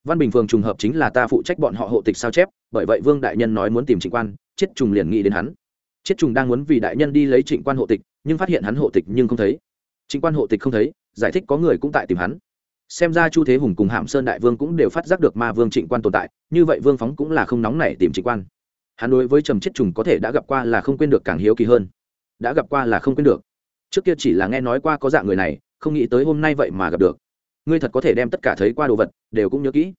Văn bình phường trùng hợp chính là ta phụ trách bọn họ hộ tịch sao chép, bởi vậy vương đại nhân nói muốn tìm trịnh quan chết trùng liền nghĩ đến hắn. Chết trùng đang muốn vì đại nhân đi lấy trịnh quan hộ tịch, nhưng phát hiện hắn hộ tịch nhưng không thấy. Trịnh quan hộ tịch không thấy, giải thích có người cũng tại tìm hắn xem ra chu thế hùng cùng hàm sơn đại vương cũng đều phát giác được ma vương trịnh quan tồn tại, như vậy vương phóng cũng là không nóng nảy tìm trịnh quan. Hắn đối với trầm chết trùng có thể đã gặp qua là không quên được càng hiếu kỳ hơn. Đã gặp qua là không quên được. Trước kia chỉ là nghe nói qua có dạng người này, không nghĩ tới hôm nay vậy mà gặp được. Ngươi thật có thể đem tất cả thấy qua đồ vật, đều cũng nhớ kỹ.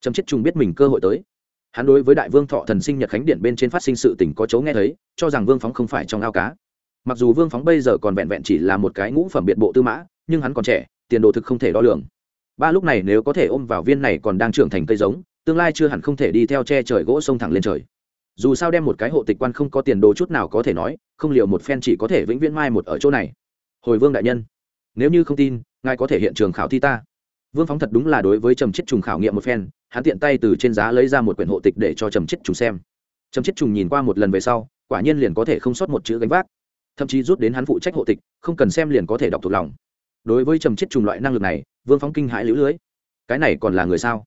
Trầm chết trùng biết mình cơ hội tới. Hắn đối với đại vương thọ thần sinh nhật khánh điện bên trên phát sinh sự tỉnh có chấu nghe thấy, cho rằng vương phóng không phải trong ao cá. Mặc dù vương phóng bây giờ còn vẹn vẹn chỉ là một cái ngũ phẩm biệt bộ tư mã, nhưng hắn còn trẻ, tiền đồ thực không thể đo lường ba lúc này nếu có thể ôm vào viên này còn đang trưởng thành cây giống, tương lai chưa hẳn không thể đi theo che trời gỗ sông thẳng lên trời. Dù sao đem một cái hộ tịch quan không có tiền đồ chút nào có thể nói, không liệu một phen chỉ có thể vĩnh viễn mai một ở chỗ này. Hồi vương đại nhân, nếu như không tin, ngài có thể hiện trường khảo thi ta. Vương phóng thật đúng là đối với trầm chết trùng khảo nghiệm một phen, hắn tiện tay từ trên giá lấy ra một quyển hộ tịch để cho trầm chết trùng xem. Trầm chết trùng nhìn qua một lần về sau, quả nhiên liền có thể không sót một chữ gánh vác. Thậm chí rút đến hắn phụ trách hộ tịch, không cần xem liền có thể đọc thuộc lòng. Đối với trầm chết trùng loại năng lực này vương phóng kinh hãi lũ lưới. Cái này còn là người sao?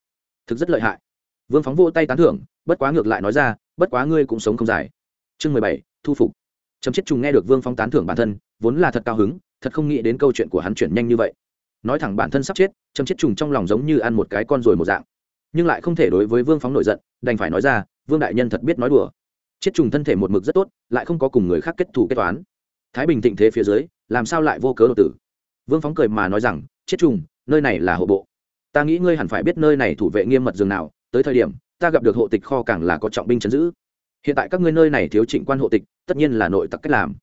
Thực rất lợi hại. Vương phóng vô tay tán thưởng, bất quá ngược lại nói ra, bất quá ngươi cũng sống không dài. Chương mười bảy, thu phục. Trầm chết trùng nghe được vương phóng tán thưởng bản thân, vốn là thật cao hứng, thật không nghĩ đến câu chuyện của hắn chuyển nhanh như vậy. Nói thẳng bản thân sắp chết, trầm chết trùng trong lòng giống như ăn một cái con rồi một dạng. Nhưng lại không thể đối với vương phóng nổi giận, đành phải nói ra, vương đại nhân thật biết nói đùa. Chết trùng thân thể một mực rất tốt, lại không có cùng người khác kết thù kết toán. Thái bình thịnh thế phía dưới, làm sao lại vô cớ đột tử? Vương phóng cười mà nói rằng chết trùng nơi này là hộ bộ. Ta nghĩ ngươi hẳn phải biết nơi này thủ vệ nghiêm mật dường nào, tới thời điểm, ta gặp được hộ tịch kho càng là có trọng binh chấn giữ. Hiện tại các ngươi nơi này thiếu trịnh quan hộ tịch, tất nhiên là nội tặc cách làm.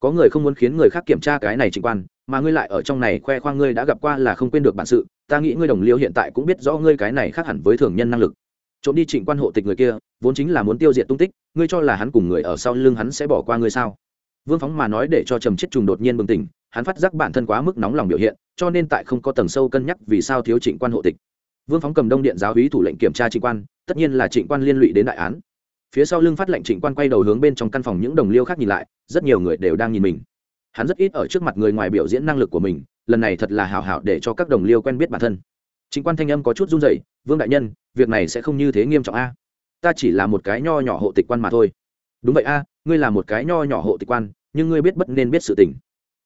Có người không muốn khiến người khác kiểm tra cái này trịnh quan, mà ngươi lại ở trong này khoe khoang ngươi đã gặp qua là không quên được bản sự, ta nghĩ ngươi đồng liêu hiện tại cũng biết rõ ngươi cái này khác hẳn với thường nhân năng lực. Trộm đi trịnh quan hộ tịch người kia, vốn chính là muốn tiêu diệt tung tích, ngươi cho là hắn cùng người ở sau lưng hắn sẽ bỏ qua ngươi sao? Vương phóng mà nói để cho trầm chết trùng đột nhiên bừng tỉnh hắn phát giác bản thân quá mức nóng lòng biểu hiện, cho nên tại không có tầng sâu cân nhắc vì sao thiếu trịnh quan hộ tịch. Vương phóng cầm đông điện giáo hí thủ lệnh kiểm tra trịnh quan, tất nhiên là trịnh quan liên lụy đến đại án. Phía sau lưng phát lệnh trịnh quan quay đầu hướng bên trong căn phòng những đồng liêu khác nhìn lại, rất nhiều người đều đang nhìn mình. Hắn rất ít ở trước mặt người ngoài biểu diễn năng lực của mình, lần này thật là hào hảo để cho các đồng liêu quen biết bản thân. Trịnh quan thanh âm có chút run rẩy, vương đại nhân, việc này sẽ không như thế nghiêm trọng a. Ta chỉ là một cái nho nhỏ hộ tịch quan mà thôi. Đúng vậy a, ngươi là một cái nho nhỏ hộ tịch quan, nhưng ngươi biết bất nên biết sự tình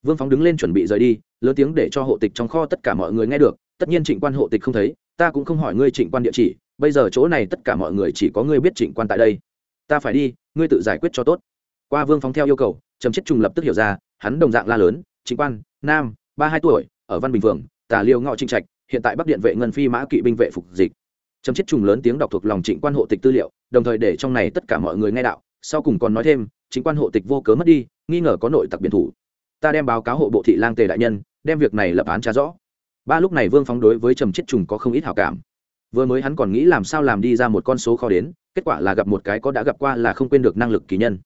vương phóng đứng lên chuẩn bị rời đi, lớn tiếng để cho hộ tịch trong kho tất cả mọi người nghe được, tất nhiên trịnh quan hộ tịch không thấy, ta cũng không hỏi ngươi trịnh quan địa chỉ, bây giờ chỗ này tất cả mọi người chỉ có ngươi biết trịnh quan tại đây. Ta phải đi, ngươi tự giải quyết cho tốt. Qua vương phóng theo yêu cầu chấm chết trùng lập tức hiểu ra, hắn đồng dạng la lớn, trịnh quan, nam, ba hai tuổi, ở văn bình phường tà liêu ngọ trịnh trạch, hiện tại bắc điện vệ ngân phi mã kỵ binh vệ phục dịch. Chấm chết trùng lớn tiếng đọc thuộc lòng trịnh quan hộ tịch tư liệu, đồng thời để trong này tất cả mọi người nghe đạo, sau cùng còn nói thêm chính quan hộ tịch vô cớ mất đi, nghi ngờ có nội tặc biệt thủ ta đem báo cáo hộ bộ thị lang tề đại nhân, đem việc này lập án trả rõ. Ba lúc này vương phóng đối với trầm chết trùng có không ít hảo cảm. Vừa mới hắn còn nghĩ làm sao làm đi ra một con số kho đến, kết quả là gặp một cái có đã gặp qua là không quên được năng lực kỳ nhân.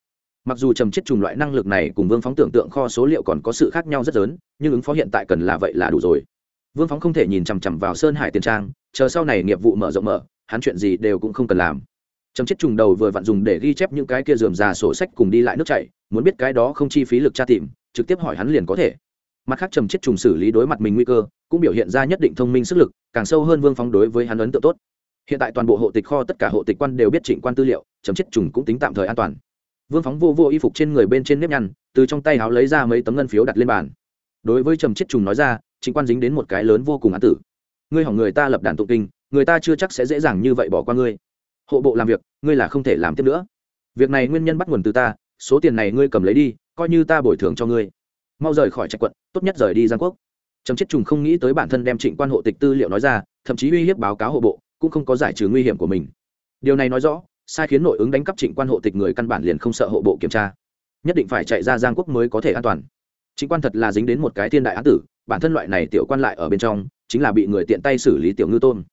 Mặc dù trầm chết trùng loại năng lực này cùng vương phóng tưởng tượng kho số liệu còn có sự khác nhau rất lớn, nhưng ứng phó hiện tại cần là vậy là đủ rồi. Vương phóng không thể nhìn chằm chằm vào sơn hải tiền trang, chờ sau này nghiệp vụ mở rộng mở, hắn chuyện gì đều cũng không cần làm chấm chết trùng đầu vừa vặn dùng để ghi chép những cái kia dườm già sổ sách cùng đi lại nước chảy, muốn biết cái đó không chi phí lực tra tìm, trực tiếp hỏi hắn liền có thể. Mặt khác trầm chết trùng xử lý đối mặt mình nguy cơ, cũng biểu hiện ra nhất định thông minh sức lực, càng sâu hơn vương phóng đối với hắn ấn tượng tốt. Hiện tại toàn bộ hộ tịch kho tất cả hộ tịch quan đều biết trịnh quan tư liệu, chấm chết trùng cũng tính tạm thời an toàn. Vương phóng vô vô y phục trên người bên trên nếp nhăn, từ trong tay háo lấy ra mấy tấm ngân phiếu đặt lên bàn. Đối với trầm chết trùng nói ra, trịnh quan dính đến một cái lớn vô cùng án tử. Ngươi hỏng người ta lập đàn tụng kinh, người ta chưa chắc sẽ dễ dàng như vậy bỏ qua ngươi hộ bộ làm việc, ngươi là không thể làm tiếp nữa. Việc này nguyên nhân bắt nguồn từ ta, số tiền này ngươi cầm lấy đi, coi như ta bồi thường cho ngươi. Mau rời khỏi trạch quận, tốt nhất rời đi giang quốc. Trầm chết trùng không nghĩ tới bản thân đem trịnh quan hộ tịch tư liệu nói ra, thậm chí uy hiếp báo cáo hộ bộ, cũng không có giải trừ nguy hiểm của mình. Điều này nói rõ, sai khiến nội ứng đánh cắp trịnh quan hộ tịch người căn bản liền không sợ hộ bộ kiểm tra. Nhất định phải chạy ra giang quốc mới có thể an toàn. Trịnh quan thật là dính đến một cái thiên đại án tử, bản thân loại này tiểu quan lại ở bên trong, chính là bị người tiện tay xử lý tiểu ngư tôn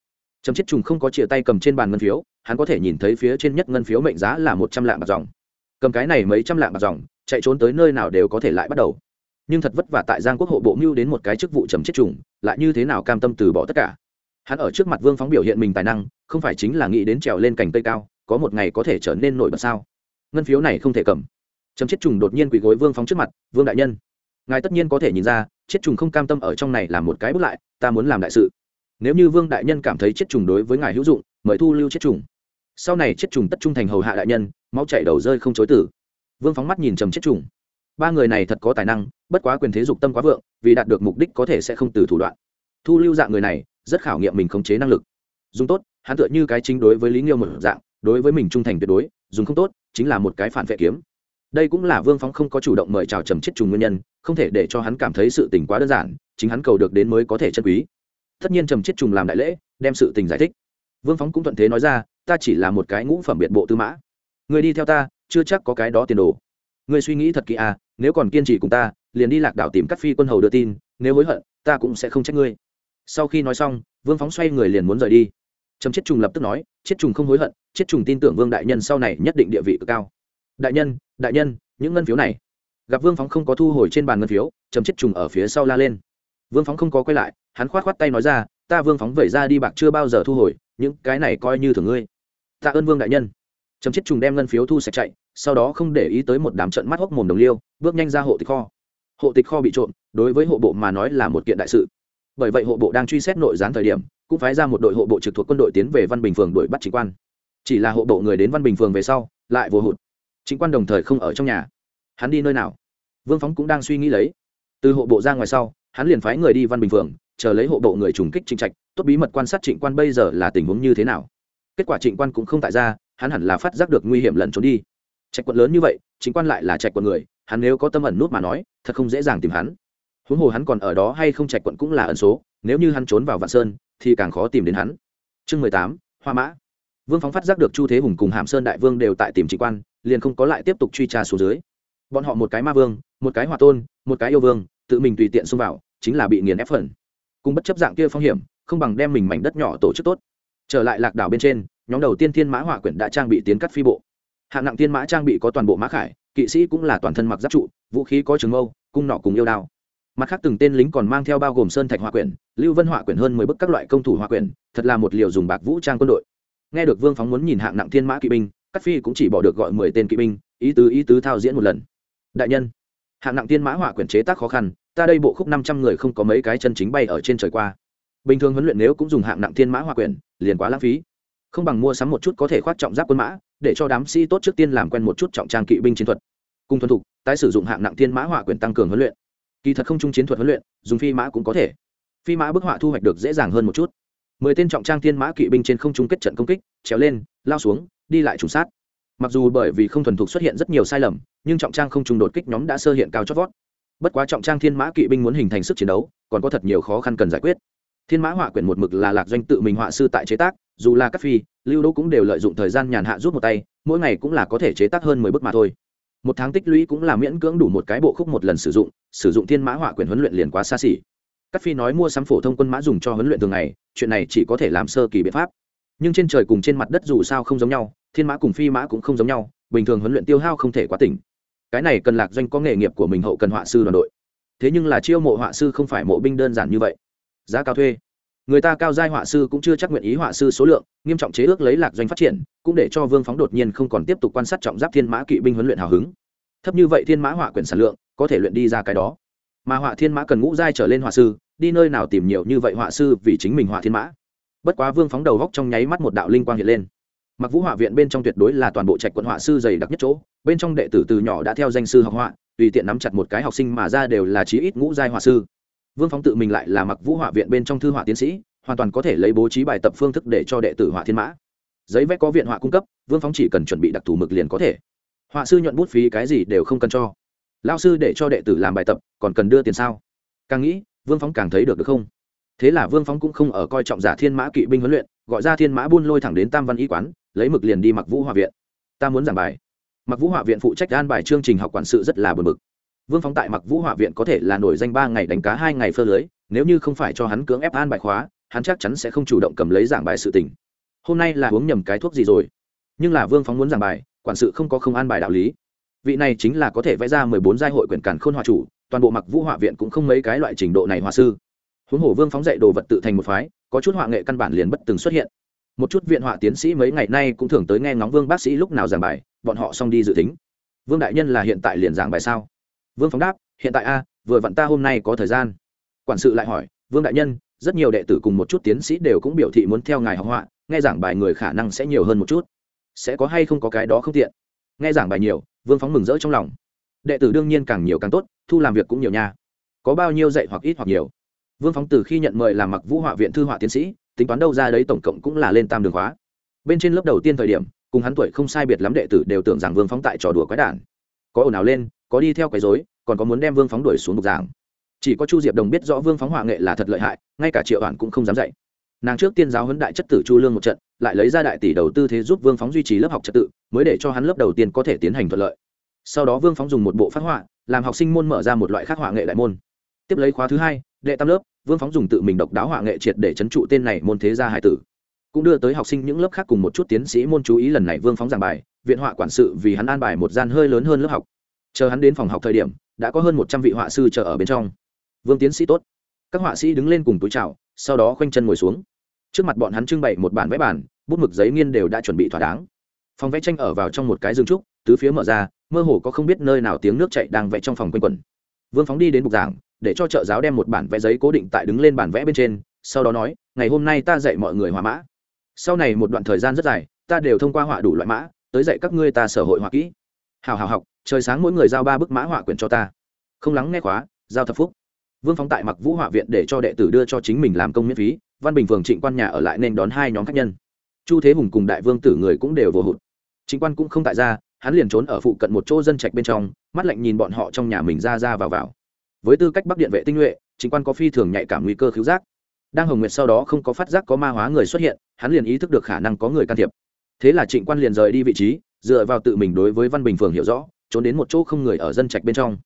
trầm chết trùng không có chia tay cầm trên bàn ngân phiếu, hắn có thể nhìn thấy phía trên nhất ngân phiếu mệnh giá là một trăm lạng bạc dòng. Cầm cái này mấy trăm lạng bạc dòng, chạy trốn tới nơi nào đều có thể lại bắt đầu. Nhưng thật vất vả tại giang quốc hộ bộ mưu đến một cái chức vụ trầm chết trùng, lại như thế nào cam tâm từ bỏ tất cả? Hắn ở trước mặt vương phóng biểu hiện mình tài năng, không phải chính là nghĩ đến trèo lên cành cây cao, có một ngày có thể trở nên nổi bật sao? Ngân phiếu này không thể cầm. Trầm chết trùng đột nhiên quỳ gối vương phóng trước mặt, vương đại nhân, ngài tất nhiên có thể nhìn ra chết trùng không cam tâm ở trong này làm một cái bước lại, ta muốn làm đại sự nếu như vương đại nhân cảm thấy chết trùng đối với ngài hữu dụng, mời thu lưu chết trùng. Sau này chết trùng tất trung thành hầu hạ đại nhân, máu chảy đầu rơi không chối tử. Vương phóng mắt nhìn trầm chết trùng. Ba người này thật có tài năng, bất quá quyền thế dục tâm quá vượng, vì đạt được mục đích có thể sẽ không từ thủ đoạn. Thu lưu dạng người này, rất khảo nghiệm mình khống chế năng lực. Dùng tốt, hắn tựa như cái chính đối với lý nghiêu một dạng, đối với mình trung thành tuyệt đối, dùng không tốt, chính là một cái phản vệ kiếm. Đây cũng là vương phóng không có chủ động mời chào trầm chết trùng nguyên nhân, không thể để cho hắn cảm thấy sự tình quá đơn giản, chính hắn cầu được đến mới có thể chân quý tất nhiên trầm chết trùng làm đại lễ, đem sự tình giải thích. Vương phóng cũng thuận thế nói ra, ta chỉ là một cái ngũ phẩm biệt bộ tư mã. Người đi theo ta, chưa chắc có cái đó tiền đồ. Người suy nghĩ thật kỹ à nếu còn kiên trì cùng ta, liền đi lạc đảo tìm các phi quân hầu đưa tin, nếu hối hận, ta cũng sẽ không trách ngươi. Sau khi nói xong, vương phóng xoay người liền muốn rời đi. Trầm chết trùng lập tức nói, chết trùng không hối hận, chết trùng tin tưởng vương đại nhân sau này nhất định địa vị cực cao. Đại nhân đại nhân, những ngân phiếu này. Gặp vương phóng không có thu hồi trên bàn ngân phiếu, trầm chết trùng ở phía sau la lên. Vương phóng không có quay lại hắn khoát khoát tay nói ra, ta vương phóng vẩy ra đi bạc chưa bao giờ thu hồi, những cái này coi như thường ngươi. Tạ ơn vương đại nhân. Trầm chết trùng đem ngân phiếu thu sạch chạy, sau đó không để ý tới một đám trận mắt hốc mồm đồng liêu, bước nhanh ra hộ tịch kho. Hộ tịch kho bị trộm, đối với hộ bộ mà nói là một kiện đại sự. Bởi vậy hộ bộ đang truy xét nội gián thời điểm, cũng phái ra một đội hộ bộ trực thuộc quân đội tiến về văn bình phường đuổi bắt chính quan. Chỉ là hộ bộ người đến văn bình phường về sau, lại vô hụt. Chính quan đồng thời không ở trong nhà. Hắn đi nơi nào? Vương phóng cũng đang suy nghĩ lấy. Từ hộ bộ ra ngoài sau, hắn liền phái người đi văn bình phường chờ lấy hộ bộ người trùng kích trịnh trạch, tốt bí mật quan sát trịnh quan bây giờ là tình huống như thế nào. Kết quả trịnh quan cũng không tại ra, hắn hẳn là phát giác được nguy hiểm lẩn trốn đi. Trạch quận lớn như vậy chính quan lại là trạch quận người, hắn nếu có tâm ẩn nút mà nói, thật không dễ dàng tìm hắn. Huống hồ hắn còn ở đó hay không trạch quận cũng là ẩn số, nếu như hắn trốn vào vạn sơn, thì càng khó tìm đến hắn. Chương mười tám, hoa mã. Vương phóng phát giác được chu thế hùng cùng hàm sơn đại vương đều tại tìm trịnh quan, liền không có lại tiếp tục truy tra xuống dưới. Bọn họ một cái ma vương, một cái hòa tôn, một cái yêu vương, tự mình tùy tiện xông vào, chính là bị nghiền ép phần cùng bất chấp dạng kia phong hiểm, không bằng đem mình mảnh đất nhỏ tổ chức tốt. Trở lại lạc đảo bên trên, nhóm đầu tiên thiên mã hỏa quyển đã trang bị tiến cắt phi bộ. Hạng nặng thiên mã trang bị có toàn bộ mã khải, kỵ sĩ cũng là toàn thân mặc giáp trụ, vũ khí có trường mâu, cung nọ cùng yêu đao. Mặt khác từng tên lính còn mang theo bao gồm sơn thạch hỏa quyển, lưu vân hỏa quyển hơn mười bức các loại công thủ hỏa quyển, thật là một liều dùng bạc vũ trang quân đội. Nghe được vương phóng muốn nhìn hạng nặng thiên mã kỵ binh cắt phi cũng chỉ bỏ được gọi mười tên kỵ binh, ý tứ ý tứ thao diễn một lần. Đại nhân, hạng nặng thiên mã hỏa quyển chế tác khó khăn ta đây bộ khúc năm trăm người không có mấy cái chân chính bay ở trên trời qua. Bình thường huấn luyện nếu cũng dùng hạng nặng thiên mã hòa quyển, liền quá lãng phí. Không bằng mua sắm một chút có thể khoác trọng giáp quân mã, để cho đám sĩ tốt trước tiên làm quen một chút trọng trang kỵ binh chiến thuật. Cùng thuần thục, tái sử dụng hạng nặng thiên mã hòa quyền tăng cường huấn luyện. Kỳ thật không chung chiến thuật huấn luyện, dùng phi mã cũng có thể. Phi mã bức họa thu hoạch được dễ dàng hơn một chút. Mười tên trọng trang thiên mã kỵ binh trên không chung kết trận công kích, trèo lên, lao xuống, đi lại trùng sát. Mặc dù bởi vì không thuần thục xuất hiện rất nhiều sai lầm, nhưng trọng trang không trùng đột kích nhóm đã sơ hiện cao chót vót bất quá trọng trang thiên mã kỵ binh muốn hình thành sức chiến đấu, còn có thật nhiều khó khăn cần giải quyết. Thiên mã họa quyển một mực là lạc doanh tự mình họa sư tại chế tác, dù là các phi, lưu đỗ cũng đều lợi dụng thời gian nhàn hạ rút một tay, mỗi ngày cũng là có thể chế tác hơn mười bức mà thôi. Một tháng tích lũy cũng là miễn cưỡng đủ một cái bộ khúc một lần sử dụng sử dụng thiên mã họa quyển huấn luyện liền quá xa xỉ. Các phi nói mua sắm phổ thông quân mã dùng cho huấn luyện thường ngày, chuyện này chỉ có thể làm sơ kỳ biện pháp. Nhưng trên trời cùng trên mặt đất dù sao không giống nhau, thiên mã cùng phi mã cũng không giống nhau, bình thường huấn luyện tiêu hao không thể quá tỉnh cái này cần lạc doanh có nghề nghiệp của mình hậu cần họa sư đoàn đội. Thế nhưng là chiêu mộ họa sư không phải mộ binh đơn giản như vậy. Giá cao thuê. Người ta cao giai họa sư cũng chưa chắc nguyện ý họa sư số lượng, nghiêm trọng chế ước lấy lạc doanh phát triển, cũng để cho vương phóng đột nhiên không còn tiếp tục quan sát trọng giáp thiên mã kỵ binh huấn luyện hào hứng. Thấp như vậy thiên mã họa quyển sản lượng, có thể luyện đi ra cái đó. Mà họa thiên mã cần ngũ giai trở lên họa sư, đi nơi nào tìm nhiều như vậy họa sư vì chính mình họa thiên mã. Bất quá vương phóng đầu góc trong nháy mắt một đạo linh quang hiện lên mặc vũ họa viện bên trong tuyệt đối là toàn bộ trạch quận họa sư dày đặc nhất chỗ, bên trong đệ tử từ nhỏ đã theo danh sư học họa, tùy tiện nắm chặt một cái học sinh mà ra đều là chí ít ngũ giai họa sư. Vương phóng tự mình lại là mặc vũ họa viện bên trong thư họa tiến sĩ, hoàn toàn có thể lấy bố trí bài tập phương thức để cho đệ tử họa thiên mã. Giấy vẽ có viện họa cung cấp, vương phóng chỉ cần chuẩn bị đặc thù mực liền có thể. Họa sư nhuận bút phí cái gì đều không cần cho. Lao sư để cho đệ tử làm bài tập, còn cần đưa tiền sao? Càng nghĩ, vương phóng càng thấy được được không? Thế là vương phóng cũng không ở coi trọng giả thiên mã kỵ binh huấn luyện, gọi ra thiên mã buôn lôi thẳng đến tam văn y quán lấy mực liền đi mặc vũ họa viện. Ta muốn giảng bài. Mặc vũ họa viện phụ trách an bài chương trình học quản sự rất là bờ mực vương phóng tại mặc vũ họa viện có thể là nổi danh ba ngày đánh cá, hai ngày phơ lưới, nếu như không phải cho hắn cưỡng ép an bài khóa, hắn chắc chắn sẽ không chủ động cầm lấy giảng bài sự tình. Hôm nay là uống nhầm cái thuốc gì rồi? Nhưng là vương phóng muốn giảng bài, quản sự không có không an bài đạo lý. Vị này chính là có thể vẽ ra mười bốn giai hội quyển cản khôn hòa chủ, toàn bộ mặc vũ họa viện cũng không mấy cái loại trình độ này hòa sư. Huống hồ vương phóng dạy đồ vật tự thành một phái, có chút họa nghệ căn bản liền bất từng xuất hiện một chút viện họa tiến sĩ mấy ngày nay cũng thường tới nghe ngóng vương bác sĩ lúc nào giảng bài, bọn họ xong đi dự tính. Vương đại nhân là hiện tại liền giảng bài sao? Vương phóng đáp, hiện tại a, vừa vặn ta hôm nay có thời gian. Quản sự lại hỏi, vương đại nhân, rất nhiều đệ tử cùng một chút tiến sĩ đều cũng biểu thị muốn theo ngài học họa, nghe giảng bài người khả năng sẽ nhiều hơn một chút. Sẽ có hay không có cái đó không tiện? Nghe giảng bài nhiều, vương phóng mừng rỡ trong lòng. Đệ tử đương nhiên càng nhiều càng tốt, thu làm việc cũng nhiều nha. Có bao nhiêu dạy hoặc ít hoặc nhiều. Vương phóng từ khi nhận mời làm mặc vũ họa viện thư họa tiến sĩ tính toán đâu ra đấy tổng cộng cũng là lên tam đường khóa. Bên trên lớp đầu tiên thời điểm, cùng hắn tuổi không sai biệt lắm đệ tử đều tưởng rằng vương phóng tại trò đùa quái đản. Có ồn ào lên, có đi theo quấy dối còn có muốn đem vương phóng đuổi xuống bục giảng. Chỉ có chu diệp đồng biết rõ vương phóng họa nghệ là thật lợi hại, ngay cả triệu hoàn cũng không dám dạy. Nàng trước tiên giáo huấn đại chất tử chu lương một trận, lại lấy ra đại tỷ đầu tư thế giúp vương phóng duy trì lớp học trật tự, mới để cho hắn lớp đầu tiên có thể tiến hành thuận lợi. Sau đó vương phóng dùng một bộ phát họa, làm học sinh môn mở ra một loại khác họa nghệ đại môn. Tiếp lấy khóa thứ hai, đệ tam lớp vương phóng dùng tự mình độc đáo họa nghệ triệt để trấn trụ tên này môn thế gia hải tử. Cũng đưa tới học sinh những lớp khác cùng một chút tiến sĩ môn chú ý lần này vương phóng giảng bài, viện họa quản sự vì hắn an bài một gian hơi lớn hơn lớp học. Chờ hắn đến phòng học thời điểm, đã có hơn một trăm vị họa sư chờ ở bên trong. Vương tiến sĩ tốt. Các họa sĩ đứng lên cùng túi chào, sau đó khoanh chân ngồi xuống. Trước mặt bọn hắn trưng bày một bản vẽ bản, bút mực giấy nghiên đều đã chuẩn bị thỏa đáng. Phòng vẽ tranh ở vào trong một cái rừng trúc, tứ phía mở ra, mơ hồ có không biết nơi nào tiếng nước chạy đang vẽ trong phòng quanh quẩn. Vương phóng đi đến bục giảng để cho trợ giáo đem một bản vẽ giấy cố định tại đứng lên bản vẽ bên trên, sau đó nói, ngày hôm nay ta dạy mọi người hòa mã. Sau này một đoạn thời gian rất dài, ta đều thông qua họa đủ loại mã, tới dạy các ngươi ta sở hội họa kỹ. Hào hào, học, trời sáng mỗi người giao ba bức mã họa quyển cho ta. Không lắng nghe khóa, giao thập phúc. Vương phóng tại mặc vũ họa viện để cho đệ tử đưa cho chính mình làm công miễn phí, văn bình phường trịnh quan nhà ở lại nên đón hai nhóm khách nhân. Chu thế hùng cùng đại vương tử người cũng đều vô hụt. Trịnh quan cũng không tại ra, hắn liền trốn ở phụ cận một chỗ dân trạch bên trong, mắt lạnh nhìn bọn họ trong nhà mình ra ra vào vào với tư cách bắc điện vệ tinh nhuệ trịnh quan có phi thường nhạy cảm nguy cơ cứu giác. Đang hồng nguyệt sau đó không có phát giác có ma hóa người xuất hiện, hắn liền ý thức được khả năng có người can thiệp. Thế là trịnh quan liền rời đi vị trí, dựa vào tự mình đối với văn bình phường hiểu rõ, trốn đến một chỗ không người ở dân trạch bên trong.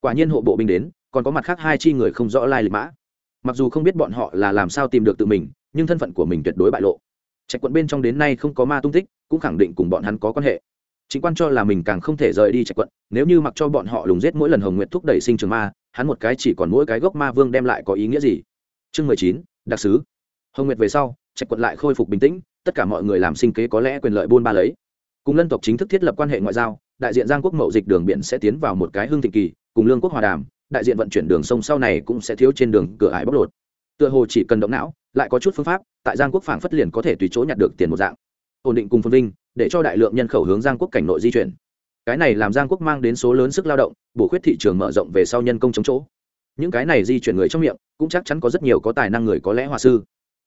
Quả nhiên hộ bộ binh đến, còn có mặt khác hai chi người không rõ lai lịch mã. Mặc dù không biết bọn họ là làm sao tìm được tự mình, nhưng thân phận của mình tuyệt đối bại lộ. Trạch quận bên trong đến nay không có ma tung tích, cũng khẳng định cùng bọn hắn có quan hệ chính quan cho là mình càng không thể rời đi trạch quận, nếu như mặc cho bọn họ lùng giết mỗi lần hồng nguyện thúc đẩy sinh trường ma, hắn một cái chỉ còn mỗi cái gốc ma vương đem lại có ý nghĩa gì? Chương mười chín, đặc sứ. Hồng nguyệt về sau, trạch quận lại khôi phục bình tĩnh, tất cả mọi người làm sinh kế có lẽ quyền lợi buôn ba lấy. Cùng lân tộc chính thức thiết lập quan hệ ngoại giao, đại diện giang quốc mậu dịch đường biển sẽ tiến vào một cái hương thịnh kỳ, cùng lương quốc hòa đàm, đại diện vận chuyển đường sông sau này cũng sẽ thiếu trên đường cửa ải bóc lột. Tựa hồ chỉ cần động não, lại có chút phương pháp, tại giang quốc phảng phất liền có thể tùy chỗ nhặt được tiền một dạng ổn định cùng phồn vinh, để cho đại lượng nhân khẩu hướng giang quốc cảnh nội di chuyển. Cái này làm giang quốc mang đến số lớn sức lao động, bổ khuyết thị trường mở rộng về sau nhân công chống chỗ. Những cái này di chuyển người trong miệng, cũng chắc chắn có rất nhiều có tài năng người có lẽ hòa sư.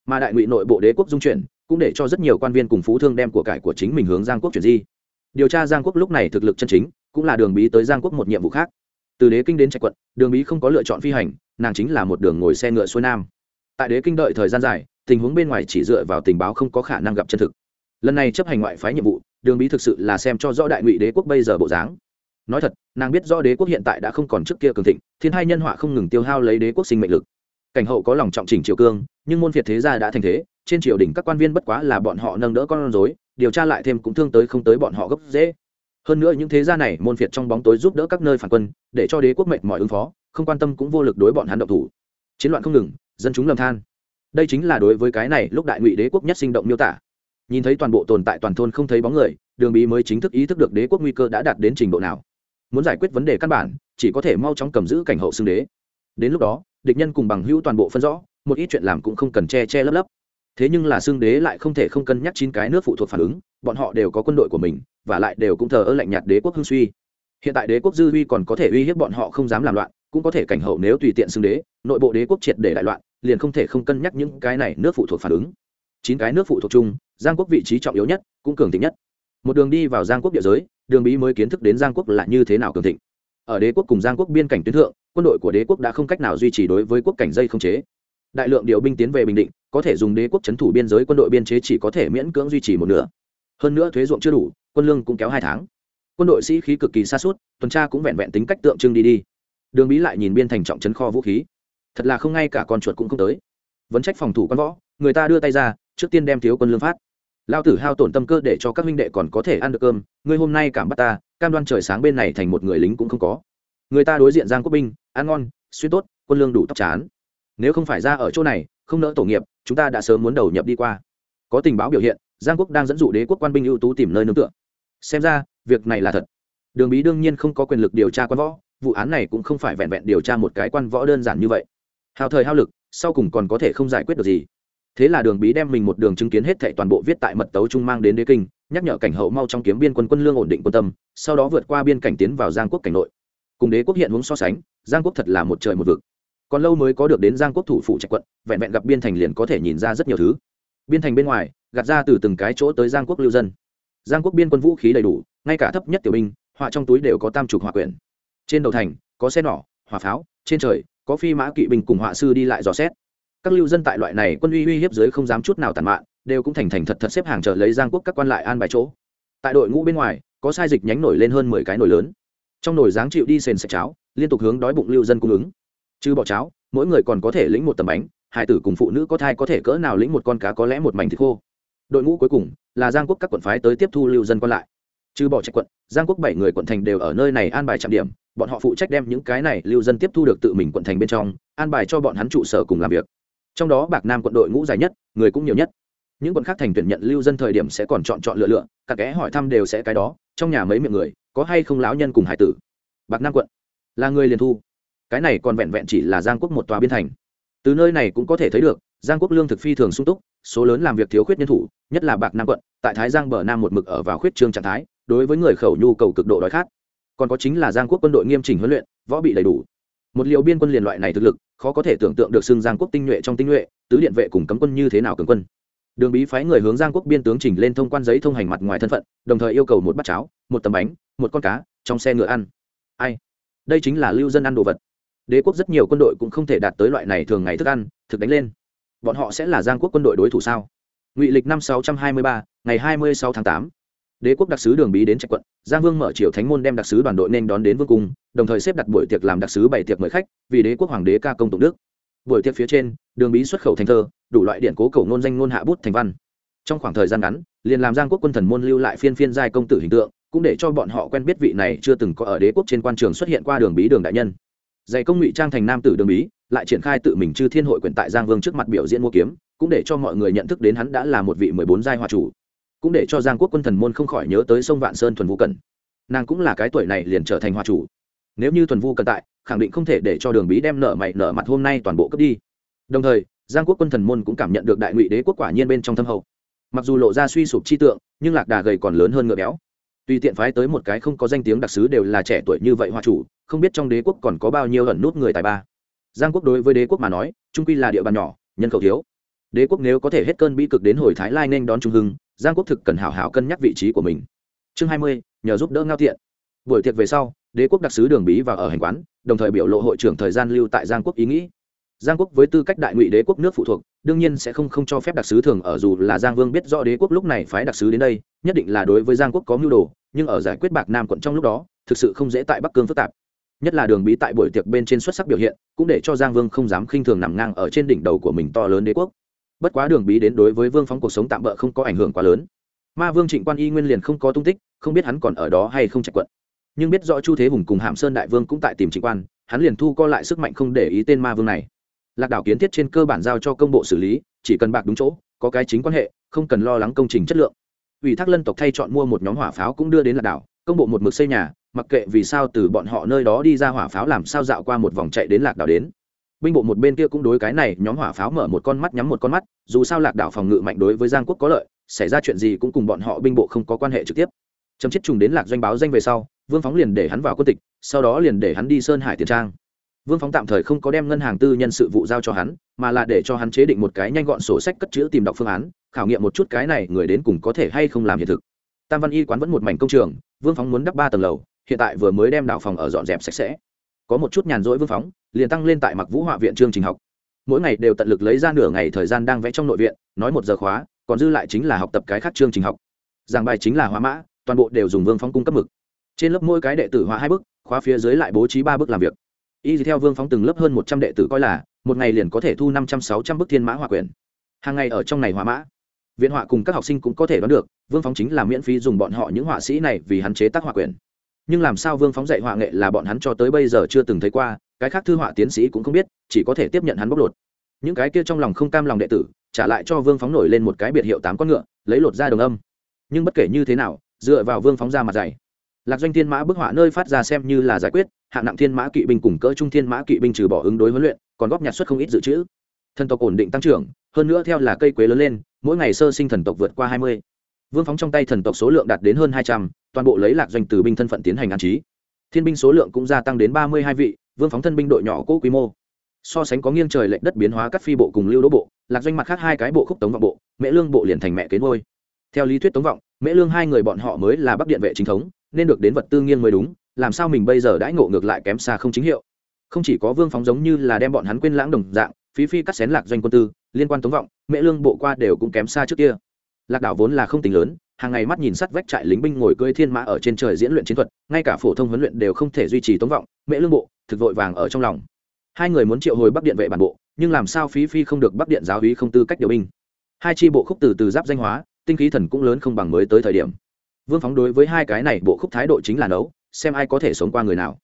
Mà đại ngụy nội bộ đế quốc dung chuyển, cũng để cho rất nhiều quan viên cùng phú thương đem của cải của chính mình hướng giang quốc chuyển di. Điều tra giang quốc lúc này thực lực chân chính, cũng là đường bí tới giang quốc một nhiệm vụ khác. Từ đế kinh đến trạch quận, đường bí không có lựa chọn phi hành, nàng chính là một đường ngồi xe ngựa xuôi nam. Tại đế kinh đợi thời gian dài, tình huống bên ngoài chỉ dựa vào tình báo không có khả năng gặp chân thực lần này chấp hành ngoại phái nhiệm vụ, đường bí thực sự là xem cho rõ đại ngụy đế quốc bây giờ bộ dáng. Nói thật, nàng biết rõ đế quốc hiện tại đã không còn trước kia cường thịnh, thiên hai nhân họa không ngừng tiêu hao lấy đế quốc sinh mệnh lực. Cảnh hậu có lòng trọng chỉnh triều cương, nhưng môn phiệt thế gia đã thành thế, trên triều đình các quan viên bất quá là bọn họ nâng đỡ con rối, điều tra lại thêm cũng thương tới không tới bọn họ gấp dễ hơn nữa những thế gia này, môn phiệt trong bóng tối giúp đỡ các nơi phản quân, để cho đế quốc mệnh mọi ứng phó, không quan tâm cũng vô lực đối bọn hắn động thủ. Chiến loạn không ngừng, dân chúng lầm than. Đây chính là đối với cái này lúc đại ngụy đế quốc nhất sinh động miêu tả nhìn thấy toàn bộ tồn tại toàn thôn không thấy bóng người, đường bí mới chính thức ý thức được đế quốc nguy cơ đã đạt đến trình độ nào. Muốn giải quyết vấn đề căn bản, chỉ có thể mau chóng cầm giữ cảnh hậu xưng đế. Đến lúc đó, địch nhân cùng bằng hữu toàn bộ phân rõ, một ít chuyện làm cũng không cần che che lấp lấp. Thế nhưng là xưng đế lại không thể không cân nhắc chín cái nước phụ thuộc phản ứng, bọn họ đều có quân đội của mình, và lại đều cũng thờ ơ lạnh nhạt đế quốc hưng suy. Hiện tại đế quốc dư huy còn có thể uy hiếp bọn họ không dám làm loạn, cũng có thể cảnh hậu nếu tùy tiện xưng đế, nội bộ đế quốc triệt để đại loạn, liền không thể không cân nhắc những cái này nước phụ thuộc phản ứng. Chín cái nước phụ thuộc chung giang quốc vị trí trọng yếu nhất, cũng cường thịnh nhất. Một đường đi vào giang quốc địa giới, đường bí mới kiến thức đến giang quốc là như thế nào cường thịnh. Ở đế quốc cùng giang quốc biên cảnh tuyến thượng, quân đội của đế quốc đã không cách nào duy trì đối với quốc cảnh dây không chế. Đại lượng điều binh tiến về bình định, có thể dùng đế quốc c thủ biên giới quân đội biên chế chỉ có thể miễn cưỡng duy trì một nửa. Hơn nữa thuế ruộng chưa đủ, quân lương cũng kéo hai tháng. Quân đội sĩ khí cực kỳ xa suốt tuần tra cũng vẹn vẹn tính cách tượng trưng đi đi. Đường bí lại nhìn biên thành trọng trấn kho vũ khí. Thật là không ngay cả con chuột cũng không tới. Vấn trách phòng thủ quân võ, người ta đưa tay ra, trước tiên đem thiếu quân lương phát lao tử hao tổn tâm cơ để cho các minh đệ còn có thể ăn được cơm, ngươi hôm nay cảm bắt ta, cam đoan trời sáng bên này thành một người lính cũng không có. Người ta đối diện giang quốc binh, ăn ngon, xuyên tốt, quân lương đủ tóc chán. Nếu không phải ra ở chỗ này, không nỡ tổ nghiệp, chúng ta đã sớm muốn đầu nhập đi qua. Có tình báo biểu hiện, giang quốc đang dẫn dụ đế quốc quan binh ưu tú tìm nơi nương tựa. Xem ra, việc này là thật. Đường bí đương nhiên không có quyền lực điều tra quan võ, vụ án này cũng không phải vẹn vẹn điều tra một cái quan võ đơn giản như vậy. Hào thời hao lực, sau cùng còn có thể không giải quyết được gì thế là đường bí đem mình một đường chứng kiến hết thệ toàn bộ viết tại mật tấu trung mang đến đế kinh, nhắc nhở cảnh hậu mau trong kiếm biên quân quân lương ổn định quân tâm, sau đó vượt qua biên cảnh tiến vào giang quốc cảnh nội. Cùng đế quốc hiện hướng so sánh, giang quốc thật là một trời một vực. Còn lâu mới có được đến giang quốc thủ phủ trạch quận, vẹn vẹn gặp biên thành liền có thể nhìn ra rất nhiều thứ. Biên thành bên ngoài, gạt ra từ từng cái chỗ tới giang quốc lưu dân. Giang quốc biên quân vũ khí đầy đủ, ngay cả thấp nhất tiểu binh, họa trong túi đều có tam trục hỏa quyển. Trên đầu thành, có xe nỏ, hỏa pháo, trên trời, có phi mã kỵ binh cùng họa sư đi lại dò xét các lưu dân tại loại này quân uy uy hiếp dưới không dám chút nào tàn mạn, đều cũng thành thành thật thật xếp hàng chờ lấy giang quốc các quan lại an bài chỗ. Tại đội ngũ bên ngoài, có sai dịch nhánh nổi lên hơn mười cái nổi lớn. Trong nồi dáng chịu đi sền sạch cháo, liên tục hướng đói bụng lưu dân cung ứng. Chứ bỏ cháo, mỗi người còn có thể lĩnh một tầm bánh hải tử cùng phụ nữ có thai có thể cỡ nào lĩnh một con cá có lẽ một mảnh thịt khô. Đội ngũ cuối cùng là giang quốc các quận phái tới tiếp thu lưu dân còn lại. Trừ bỏ trạch quận, giang quốc bảy người quận thành đều ở nơi này an bài trạm điểm, bọn họ phụ trách đem những cái này lưu dân tiếp thu được tự mình quận thành bên trong, an bài cho bọn hắn trụ sở cùng làm việc trong đó bạc nam quận đội ngũ dài nhất, người cũng nhiều nhất. Những quận khác thành tuyển nhận lưu dân thời điểm sẽ còn chọn chọn lựa lựa các kẽ hỏi thăm đều sẽ cái đó, trong nhà mấy miệng người, có hay không lão nhân cùng hải tử. Bạc nam quận, là người liền thu. Cái này còn vẹn vẹn chỉ là giang quốc một tòa biên thành. Từ nơi này cũng có thể thấy được, giang quốc lương thực phi thường sung túc, số lớn làm việc thiếu khuyết nhân thủ, nhất là bạc nam quận, tại thái giang bờ nam một mực ở vào khuyết trương trạng thái, đối với người khẩu nhu cầu cực độ đói khát. Còn có chính là giang quốc quân đội nghiêm chỉnh huấn luyện, võ bị đầy đủ một liệu biên quân liền loại này thực lực, khó có thể tưởng tượng được xưng giang quốc tinh nhuệ trong tinh nhuệ, tứ điện vệ cùng cấm quân như thế nào cường quân. Đường bí phái người hướng giang quốc biên tướng chỉnh lên thông quan giấy thông hành mặt ngoài thân phận, đồng thời yêu cầu một bát cháo, một tấm bánh, một con cá, trong xe ngựa ăn. Ai? Đây chính là lưu dân ăn đồ vật. Đế quốc rất nhiều quân đội cũng không thể đạt tới loại này thường ngày thức ăn, thực đánh lên. Bọn họ sẽ là giang quốc quân đội đối thủ sao? Ngụy lịch năm sáu trăm hai mươi ba, ngày hai mươi sáu tháng tám đế quốc đặc sứ đường bí đến trạch quận, giang vương mở triều thánh môn đem đặc sứ đoàn đội nên đón đến vương cung, đồng thời xếp đặt buổi tiệc làm đặc sứ bảy tiệc mời khách, vì đế quốc hoàng đế ca công tụng đức. Buổi tiệc phía trên, đường bí xuất khẩu thành thơ, đủ loại điện cố cầu ngôn danh ngôn hạ bút thành văn. Trong khoảng thời gian ngắn, liền làm giang quốc quân thần môn lưu lại phiên phiên giai công tử hình tượng, cũng để cho bọn họ quen biết vị này chưa từng có ở đế quốc trên quan trường xuất hiện qua đường bí đường đại nhân. Dạy công ngụy trang thành nam tử đường bí, lại triển khai tự mình chư thiên hội quyền tại giang vương trước mặt biểu diễn mua kiếm, cũng để cho mọi người nhận thức đến hắn đã là một vị mười bốn giai hòa chủ cũng để cho giang quốc quân thần môn không khỏi nhớ tới sông vạn sơn thuần vũ cần nàng cũng là cái tuổi này liền trở thành hòa chủ. Nếu như thuần Vu cần tại, khẳng định không thể để cho đường bí đem nợ mày nợ mặt hôm nay toàn bộ cướp đi. Đồng thời, giang quốc quân thần môn cũng cảm nhận được đại ngụy đế quốc quả nhiên bên trong thâm hậu. Mặc dù lộ ra suy sụp chi tượng, nhưng lạc đà gầy còn lớn hơn ngựa béo. Tuy tiện phái tới một cái không có danh tiếng đặc sứ đều là trẻ tuổi như vậy hòa chủ, không biết trong đế quốc còn có bao nhiêu ẩn nút người tài ba. Giang quốc đối với đế quốc mà nói, trung quy là địa bàn nhỏ, nhân khẩu thiếu. Đế quốc nếu có thể hết cơn bi cực đến hồi thái lai nên đón trung hưng giang quốc thực cần hảo hảo cân nhắc vị trí của mình. Chương hai mươi, nhờ giúp đỡ ngao tiện. Buổi tiệc về sau, đế quốc đặc sứ đường bí vào ở hành quán, đồng thời biểu lộ hội trưởng thời gian lưu tại giang quốc ý nghĩ. Giang quốc với tư cách đại ngụy đế quốc nước phụ thuộc, đương nhiên sẽ không không cho phép đặc sứ thường ở dù là giang vương biết rõ đế quốc lúc này phái đặc sứ đến đây, nhất định là đối với giang quốc có mưu đồ, nhưng ở giải quyết bạc nam quận trong lúc đó, thực sự không dễ tại bắc cương phức tạp. Nhất là đường bí tại buổi tiệc bên trên xuất sắc biểu hiện, cũng để cho giang vương không dám khinh thường nằm ngang ở trên đỉnh đầu của mình to lớn đế quốc bất quá đường bí đến đối với vương phóng cuộc sống tạm bỡ không có ảnh hưởng quá lớn. Ma vương trịnh quan y nguyên liền không có tung tích, không biết hắn còn ở đó hay không chạy quận. Nhưng biết rõ chu thế hùng cùng hàm sơn đại vương cũng tại tìm trịnh quan, hắn liền thu co lại sức mạnh không để ý tên ma vương này. Lạc đảo kiến thiết trên cơ bản giao cho công bộ xử lý, chỉ cần bạc đúng chỗ, có cái chính quan hệ, không cần lo lắng công trình chất lượng. Ủy thác lân tộc thay chọn mua một nhóm hỏa pháo cũng đưa đến lạc đảo, công bộ một mực xây nhà, mặc kệ vì sao từ bọn họ nơi đó đi ra hỏa pháo làm sao dạo qua một vòng chạy đến lạc đảo đến binh bộ một bên kia cũng đối cái này nhóm hỏa pháo mở một con mắt nhắm một con mắt, dù sao lạc đảo phòng ngự mạnh đối với giang quốc có lợi, xảy ra chuyện gì cũng cùng bọn họ binh bộ không có quan hệ trực tiếp. Chấm chết trùng đến lạc doanh báo danh về sau, vương phóng liền để hắn vào quân tịch, sau đó liền để hắn đi sơn hải tiền trang. Vương phóng tạm thời không có đem ngân hàng tư nhân sự vụ giao cho hắn, mà là để cho hắn chế định một cái nhanh gọn sổ sách cất chữ tìm đọc phương án, khảo nghiệm một chút cái này người đến cùng có thể hay không làm hiện thực. Tam văn y quán vẫn một mảnh công trường, vương phóng muốn đắp ba tầng lầu, hiện tại vừa mới đem đảo phòng ở dọn dẹp sạch sẽ. Có một chút nhàn rỗi vương phóng liền tăng lên tại mặc vũ họa viện chương trình học. Mỗi ngày đều tận lực lấy ra nửa ngày thời gian đang vẽ trong nội viện, nói một giờ khóa, còn dư lại chính là học tập cái khác chương trình học. Giảng bài chính là hóa mã, toàn bộ đều dùng vương phóng cung cấp mực. Trên lớp mỗi cái đệ tử hóa hai bức, khóa phía dưới lại bố trí ba bức làm việc. Y theo vương phóng từng lớp hơn một trăm đệ tử coi là, một ngày liền có thể thu năm trăm sáu trăm bức thiên mã hòa quyển. Hàng ngày ở trong này hóa mã. Viện họa cùng các học sinh cũng có thể đoán được, vương phóng chính là miễn phí dùng bọn họ những họa sĩ này vì hắn chế tác họa quyển. Nhưng làm sao vương phóng dạy họa nghệ là bọn hắn cho tới bây giờ chưa từng thấy qua cái khác thư họa tiến sĩ cũng không biết, chỉ có thể tiếp nhận hắn bóc lột. Những cái kia trong lòng không cam lòng đệ tử, trả lại cho vương phóng nổi lên một cái biệt hiệu tám con ngựa, lấy lột ra đồng âm. Nhưng bất kể như thế nào, dựa vào vương phóng ra mặt dày, lạc doanh thiên mã bức họa nơi phát ra xem như là giải quyết, hạng nặng thiên mã kỵ binh cùng cỡ trung thiên mã kỵ binh trừ bỏ ứng đối huấn luyện, còn góp nhặt suất không ít dự trữ. Thần tộc ổn định tăng trưởng, hơn nữa theo là cây quế lớn lên, mỗi ngày sơ sinh thần tộc vượt qua hai mươi. Vương phóng trong tay thần tộc số lượng đạt đến hơn hai trăm, toàn bộ lấy lạc doanh từ binh thân phận tiến hành an trí. Thiên binh số lượng cũng gia tăng đến ba mươi hai vị vương phóng thân binh đội nhỏ cỗ quy mô. So sánh có nghiêng trời lệnh đất biến hóa các phi bộ cùng lưu đỗ bộ, lạc doanh mặt khác hai cái bộ khúc tống vọng bộ, mễ lương bộ liền thành mẹ kế ngôi theo lý thuyết tống vọng, mễ lương hai người bọn họ mới là bắc điện vệ chính thống, nên được đến vật tư nghiêng mới đúng, làm sao mình bây giờ đãi ngộ ngược lại kém xa không chính hiệu. Không chỉ có vương phóng giống như là đem bọn hắn quên lãng đồng dạng, phí phi cắt xén lạc doanh quân tư, liên quan tống vọng, mễ lương bộ qua đều cũng kém xa trước kia. Lạc đảo vốn là không tính lớn hàng ngày mắt nhìn sắt vách trại lính binh ngồi cưỡi thiên mã ở trên trời diễn luyện chiến thuật, ngay cả phổ thông huấn luyện đều không thể duy trì tống vọng, mễ lương bộ, thực vội vàng ở trong lòng. Hai người muốn triệu hồi bắc điện vệ bản bộ, nhưng làm sao phí phi không được bắc điện giáo hí không tư cách điều binh. Hai tri bộ khúc từ từ giáp danh hóa, tinh khí thần cũng lớn không bằng mới tới thời điểm. Vương phóng đối với hai cái này bộ khúc thái độ chính là nấu, xem ai có thể sống qua người nào.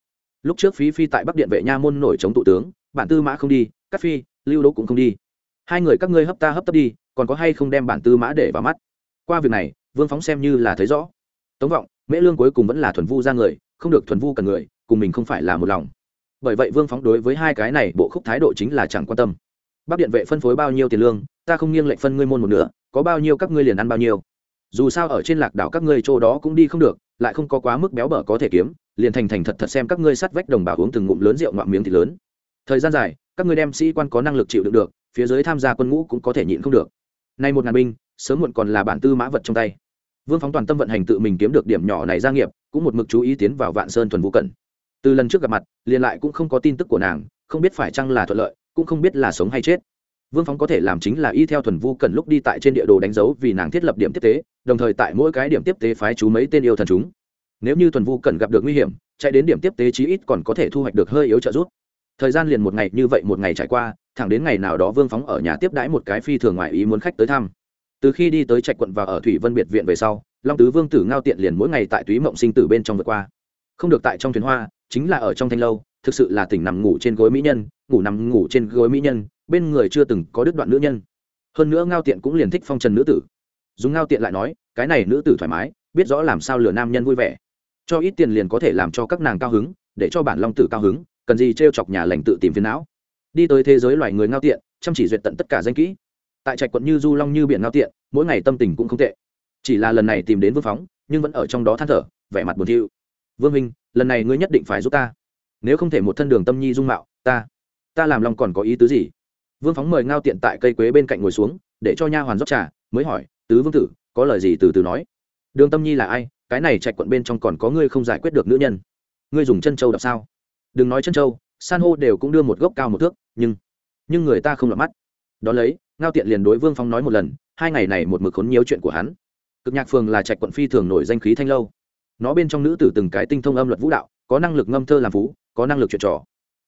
Lúc trước phí phi tại bắc điện vệ nha môn nổi chống tụ tướng, bản tư mã không đi cắt phi, lưu đỗ cũng không đi. Hai người các ngươi hấp ta hấp tấp đi, còn có hay không đem bản tư mã để vào mắt? Qua việc này vương phóng xem như là thấy rõ. Tống vọng, mễ lương cuối cùng vẫn là thuần vu ra người, không được thuần vu cần người, cùng mình không phải là một lòng. Bởi vậy vương phóng đối với hai cái này bộ khúc thái độ chính là chẳng quan tâm. Bắc điện vệ phân phối bao nhiêu tiền lương, ta không nghiêng lệnh phân ngươi môn một nửa, có bao nhiêu các ngươi liền ăn bao nhiêu. Dù sao ở trên lạc đảo các ngươi chỗ đó cũng đi không được, lại không có quá mức béo bở có thể kiếm, liền thành thành thật thật xem các ngươi sắt vách đồng bào uống từng ngụm lớn rượu ngoạm miếng thì lớn. Thời gian dài, các ngươi đem sĩ quan có năng lực chịu đựng được, phía dưới tham gia quân ngũ cũng có thể nhịn không được. Nay một ngàn binh, sớm muộn còn là bản tư mã vật trong tay vương phóng toàn tâm vận hành tự mình kiếm được điểm nhỏ này gia nghiệp, cũng một mực chú ý tiến vào vạn sơn thuần vũ cẩn từ lần trước gặp mặt, liền lại cũng không có tin tức của nàng, không biết phải chăng là thuận lợi, cũng không biết là sống hay chết. Vương phóng có thể làm chính là y theo thuần vu cần lúc đi tại trên địa đồ đánh dấu vì nàng thiết lập điểm tiếp tế, đồng thời tại mỗi cái điểm tiếp tế phái chú mấy tên yêu thần chúng. Nếu như thuần vu cần gặp được nguy hiểm, chạy đến điểm tiếp tế chí ít còn có thể thu hoạch được hơi yếu trợ giúp. Thời gian liền một ngày như vậy một ngày trải qua, thẳng đến ngày nào đó vương phóng ở nhà tiếp đãi một cái phi thường ngoại ý muốn khách tới thăm từ khi đi tới trạch quận và ở thủy vân biệt viện về sau, long tứ vương tử ngao tiện liền mỗi ngày tại túy mộng sinh tử bên trong vượt qua. Không được tại trong thuyền hoa, chính là ở trong thanh lâu, thực sự là tỉnh nằm ngủ trên gối mỹ nhân, ngủ nằm ngủ trên gối mỹ nhân, bên người chưa từng có đứt đoạn nữ nhân. Hơn nữa ngao tiện cũng liền thích phong trần nữ tử. Dùng ngao tiện lại nói, cái này nữ tử thoải mái, biết rõ làm sao lừa nam nhân vui vẻ. Cho ít tiền liền có thể làm cho các nàng cao hứng, để cho bản long tử cao hứng, cần gì t chọc nhà lành tự tìm phiền não. Đi tới thế giới loài người ngao tiện, chăm chỉ duyệt tận tất cả danh kỹ tại trạch quận như du long như biển ngao tiện, mỗi ngày tâm tình cũng không tệ. Chỉ là lần này tìm đến vương phóng, nhưng vẫn ở trong đó than thở, vẻ mặt buồn thiu. Vương minh lần này ngươi nhất định phải giúp ta. Nếu không thể một thân đường tâm nhi dung mạo, ta ta làm lòng còn có ý tứ gì? Vương phóng mời ngao tiện tại cây quế bên cạnh ngồi xuống, để cho nha hoàn rót trà, mới hỏi, tứ vương tử, có lời gì từ từ nói? Đường tâm nhi là ai? Cái này chạy quận bên trong còn có ngươi không giải quyết được nữ nhân. Ngươi dùng chân châu đọc sao? Đừng nói chân châu, san hô đều cũng đưa một gốc cao một thước, nhưng nhưng người ta không lọt mắt. Đ ó lấy ngao tiện liền đối vương Phong nói một lần, hai ngày này một mực khốn nhiều chuyện của hắn. Cực nhạc phường là trạch quận phi thường nổi danh khí thanh lâu. Nó bên trong nữ tử từng cái tinh thông âm luật vũ đạo, có năng lực ngâm thơ làm phú, có năng lực chuyện trò.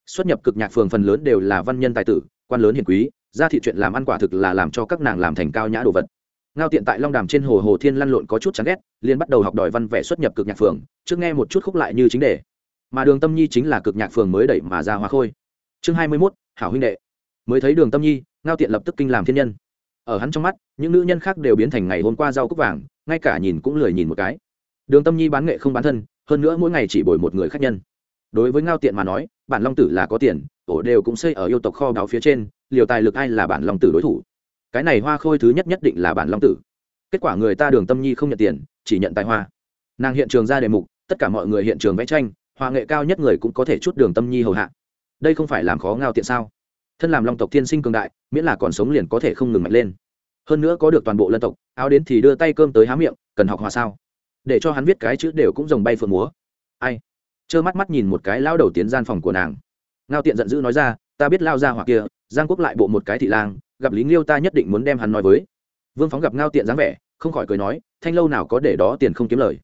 Xuất nhập cực nhạc phường phần lớn đều là văn nhân tài tử, quan lớn hiền quý ra thị chuyện làm ăn quả thực là làm cho các nàng làm thành cao nhã đồ vật. Ngao tiện tại long đàm trên hồ hồ thiên lăn lộn có chút chán ghét liên bắt đầu học đòi văn vẽ xuất nhập cực nhạc phường, trước nghe một chút khúc lại như chính đề. Mà đường tâm nhi chính là cực nhạc phường mới đẩy mà ra hoa khôi. Chương hai mươi mốt, hảo huynh đệ. Mới thấy đường tâm nhi ngao tiện lập tức kinh làm thiên nhân. Ở hắn trong mắt, những nữ nhân khác đều biến thành ngày hôm qua rau cúc vàng, ngay cả nhìn cũng lười nhìn một cái. Đường tâm nhi bán nghệ không bán thân, hơn nữa mỗi ngày chỉ bồi một người khách nhân. Đối với ngao tiện mà nói, bản long tử là có tiền ổ đều cũng xây ở yêu tộc kho báo phía trên, liều tài lực ai là bản long tử đối thủ? Cái này hoa khôi thứ nhất nhất định là bản long tử. Kết quả người ta đường tâm nhi không nhận tiền, chỉ nhận tài hoa. Nàng hiện trường ra đề mục, tất cả mọi người hiện trường vẽ tranh, hoa nghệ cao nhất người cũng có thể chút đường tâm nhi hầu hạ. Đây không phải làm khó ngao tiện sao? Thân làm long tộc thiên sinh cường đại, miễn là còn sống liền có thể không ngừng mạnh lên. Hơn nữa có được toàn bộ lân tộc, áo đến thì đưa tay cơm tới há miệng, cần học hòa sao? Để cho hắn viết cái chữ đều cũng rồng bay phượng múa. Ai? Trơ mắt mắt nhìn một cái lao đầu tiến gian phòng của nàng. Ngao tiện giận dữ nói ra, ta biết lao ra hoặc kia, giang quốc lại bộ một cái thị lang, gặp lý nghiêu ta nhất định muốn đem hắn nói với. Vương phóng gặp ngao tiện dáng vẻ, không khỏi cười nói, thanh lâu nào có để đó tiền không kiếm lời.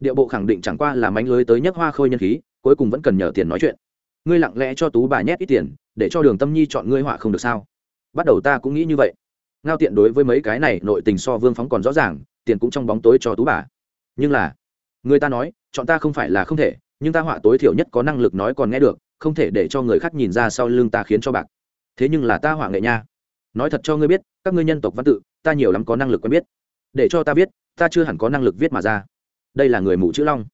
Địa bộ khẳng định chẳng qua là mánh lưới tới nhấc hoa khôi nhân khí, cuối cùng vẫn cần nhờ tiền nói chuyện. Ngươi lặng lẽ cho tú bà nhét ít tiền để cho đường tâm nhi chọn ngươi họa không được sao? Bắt đầu ta cũng nghĩ như vậy. Ngao tiện đối với mấy cái này nội tình so vương phóng còn rõ ràng, tiền cũng trong bóng tối cho tú bà. Nhưng là, người ta nói, chọn ta không phải là không thể, nhưng ta họa tối thiểu nhất có năng lực nói còn nghe được, không thể để cho người khác nhìn ra sau lưng ta khiến cho bạc. Thế nhưng là ta họa nghệ nha. Nói thật cho ngươi biết, các ngươi nhân tộc văn tự, ta nhiều lắm có năng lực quen biết. Để cho ta biết, ta chưa hẳn có năng lực viết mà ra. Đây là người mù chữ long.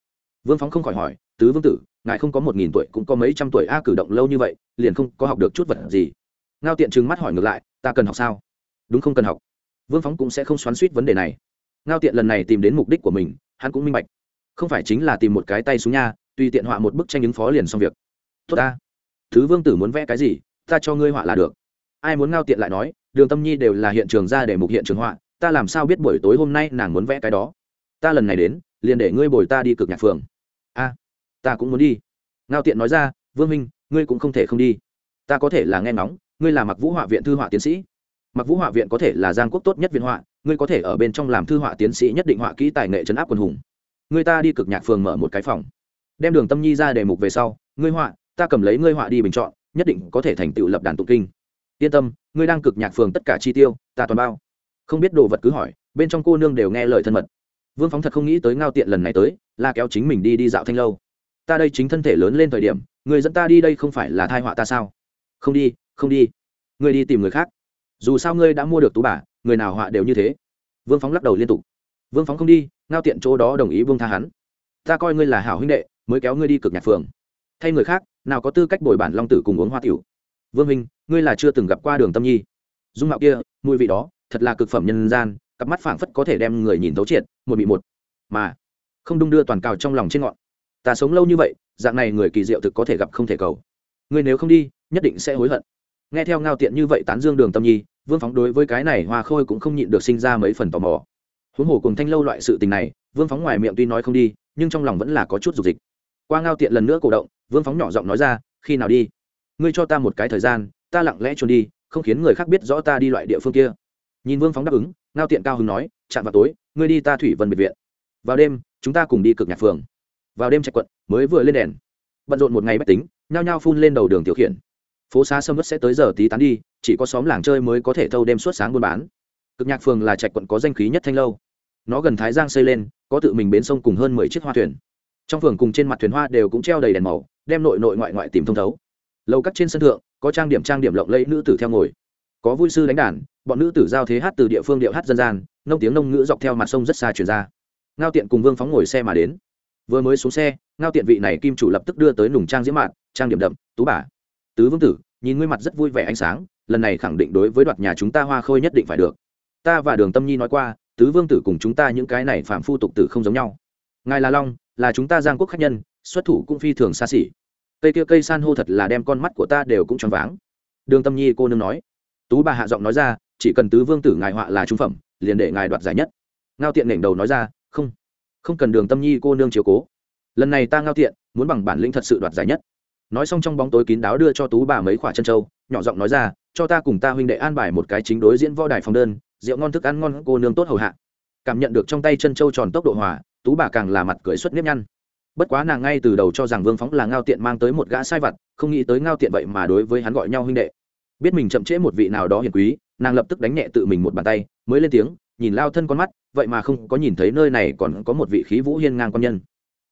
Vương phóng không khỏi hỏi, tứ vương tử ngài không có một nghìn tuổi cũng có mấy trăm tuổi a cử động lâu như vậy, liền không có học được chút vật gì. Ngao tiện trừng mắt hỏi ngược lại, ta cần học sao? Đúng không cần học. Vương phóng cũng sẽ không xoắn suýt vấn đề này. Ngao tiện lần này tìm đến mục đích của mình, hắn cũng minh bạch. Không phải chính là tìm một cái tay xuống nha, tùy tiện họa một bức tranh ứng phó liền xong việc. Tốt ta. Thứ vương tử muốn vẽ cái gì, ta cho ngươi họa là được. Ai muốn ngao tiện lại nói, đường tâm nhi đều là hiện trường ra để mục hiện trường họa, ta làm sao biết buổi tối hôm nay nàng muốn vẽ cái đó? Ta lần này đến, liền để ngươi bồi ta đi cực nhạc phường. A ta cũng muốn đi. Ngao tiện nói ra, vương minh ngươi cũng không thể không đi. Ta có thể là nghe ngóng, ngươi là mặc vũ họa viện thư họa tiến sĩ. Mặc vũ họa viện có thể là giang quốc tốt nhất viện họa, ngươi có thể ở bên trong làm thư họa tiến sĩ nhất định họa kỹ tài nghệ chấn áp quần hùng. Ngươi ta đi cực nhạc phường mở một cái phòng. Đem đường tâm nhi ra đề mục về sau, ngươi họa, ta cầm lấy ngươi họa đi bình chọn, nhất định có thể thành tựu lập đàn tụng kinh. Yên tâm, ngươi đang cực nhạc phường tất cả chi tiêu, ta toàn bao. Không biết đồ vật cứ hỏi, bên trong cô nương đều nghe lời thân mật. Vương phóng thật không nghĩ tới ngao tiện lần này tới, là kéo chính mình đi đi dạo thanh lâu ta đây chính thân thể lớn lên thời điểm, người dẫn ta đi đây không phải là thai họa ta sao? Không đi không đi. Ngươi đi tìm người khác. Dù sao ngươi đã mua được tú bà, người nào họa đều như thế. Vương phóng lắc đầu liên tục. Vương phóng không đi, ngao tiện chỗ đó đồng ý vương tha hắn. Ta coi ngươi là hảo huynh đệ, mới kéo ngươi đi cực nhạc phường. Thay người khác, nào có tư cách bồi bản long tử cùng uống hoa tiểu. Vương minh, ngươi là chưa từng gặp qua đường tâm nhi. Dung mạo kia, mùi vị đó, thật là cực phẩm nhân gian, cặp mắt phảng phất có thể đem người nhìn thấu triệt, một bị một. Mà, không đung đưa toàn cào trong lòng trên ngọn ta sống lâu như vậy, dạng này người kỳ diệu thực có thể gặp không thể cầu. Ngươi nếu không đi, nhất định sẽ hối hận. Nghe theo ngao tiện như vậy tán dương đường tâm nhi, vương phóng đối với cái này hoa khôi cũng không nhịn được sinh ra mấy phần tò mò. Huống hồ cùng thanh lâu loại sự tình này, vương phóng ngoài miệng tuy nói không đi, nhưng trong lòng vẫn là có chút dục dịch. Qua ngao tiện lần nữa cổ động, vương phóng nhỏ giọng nói ra, khi nào đi? Ngươi cho ta một cái thời gian, ta lặng lẽ trốn đi, không khiến người khác biết rõ ta đi loại địa phương kia. Nhìn vương phóng đáp ứng, ngao tiện cao hứng nói, chạm vào tối, ngươi đi ta thủy vân biệt viện. Vào đêm, chúng ta cùng đi cực nhạc phường vào đêm trạch quận, mới vừa lên đèn. Bận rộn một ngày bách tính, nhao nhao phun lên đầu đường tiểu khiển. Phố xá sâm vất sẽ tới giờ tí tán đi, chỉ có xóm làng chơi mới có thể thâu đêm suốt sáng buôn bán. Cực nhạc phường là trạch quận có danh khí nhất thanh lâu. Nó gần thái giang xây lên, có tự mình bến sông cùng hơn mười chiếc hoa thuyền. Trong phường cùng trên mặt thuyền hoa đều cũng treo đầy đèn màu, đem nội nội ngoại ngoại tìm thông thấu. Lâu cắt trên sân thượng, có trang điểm trang điểm lộng lẫy nữ tử theo ngồi. Có vui sư đánh đàn, bọn nữ tử giao thế hát từ địa phương điệu hát dân gian, nông tiếng nông ngữ dọc theo mặt sông rất xa chuyển ra. Ngao tiện cùng vương phóng ngồi xe mà đến vừa mới xuống xe, ngao tiện vị này kim chủ lập tức đưa tới nùng trang diễm mạn, trang điểm đậm, tú bà. Tứ vương tử, nhìn ngươi mặt rất vui vẻ ánh sáng, lần này khẳng định đối với đoạt nhà chúng ta hoa khôi nhất định phải được. Ta và đường tâm nhi nói qua, tứ vương tử cùng chúng ta những cái này phạm phu tục tử không giống nhau. Ngài là long, là chúng ta giang quốc khách nhân, xuất thủ cũng phi thường xa xỉ. Cây kia cây san hô thật là đem con mắt của ta đều cũng choáng váng. Đường tâm nhi cô nương nói. Tú bà hạ giọng nói ra, chỉ cần tứ vương tử ngài họa là trung phẩm, liền để ngài đoạt giải nhất. Ngao tiện nghển đầu nói ra, không không cần đường tâm nhi cô nương chiếu cố. Lần này ta ngao tiện, muốn bằng bản lĩnh thật sự đoạt giải nhất. Nói xong trong bóng tối kín đáo đưa cho tú bà mấy khoả chân trâu, nhỏ giọng nói ra, cho ta cùng ta huynh đệ an bài một cái chính đối diễn võ đài phòng đơn, rượu ngon thức ăn ngon, cô nương tốt hầu hạ. Cảm nhận được trong tay chân trâu tròn tốc độ hòa, tú bà càng là mặt cười xuất nếp nhăn. Bất quá nàng ngay từ đầu cho rằng vương phóng là ngao tiện mang tới một gã sai vặt, không nghĩ tới ngao tiện vậy mà đối với hắn gọi nhau huynh đệ. Biết mình chậm trễ một vị nào đó hiền quý, nàng lập tức đánh nhẹ tự mình một bàn tay, mới lên tiếng nhìn lao thân con mắt, vậy mà không có nhìn thấy nơi này còn có một vị khí vũ hiên ngang quan nhân.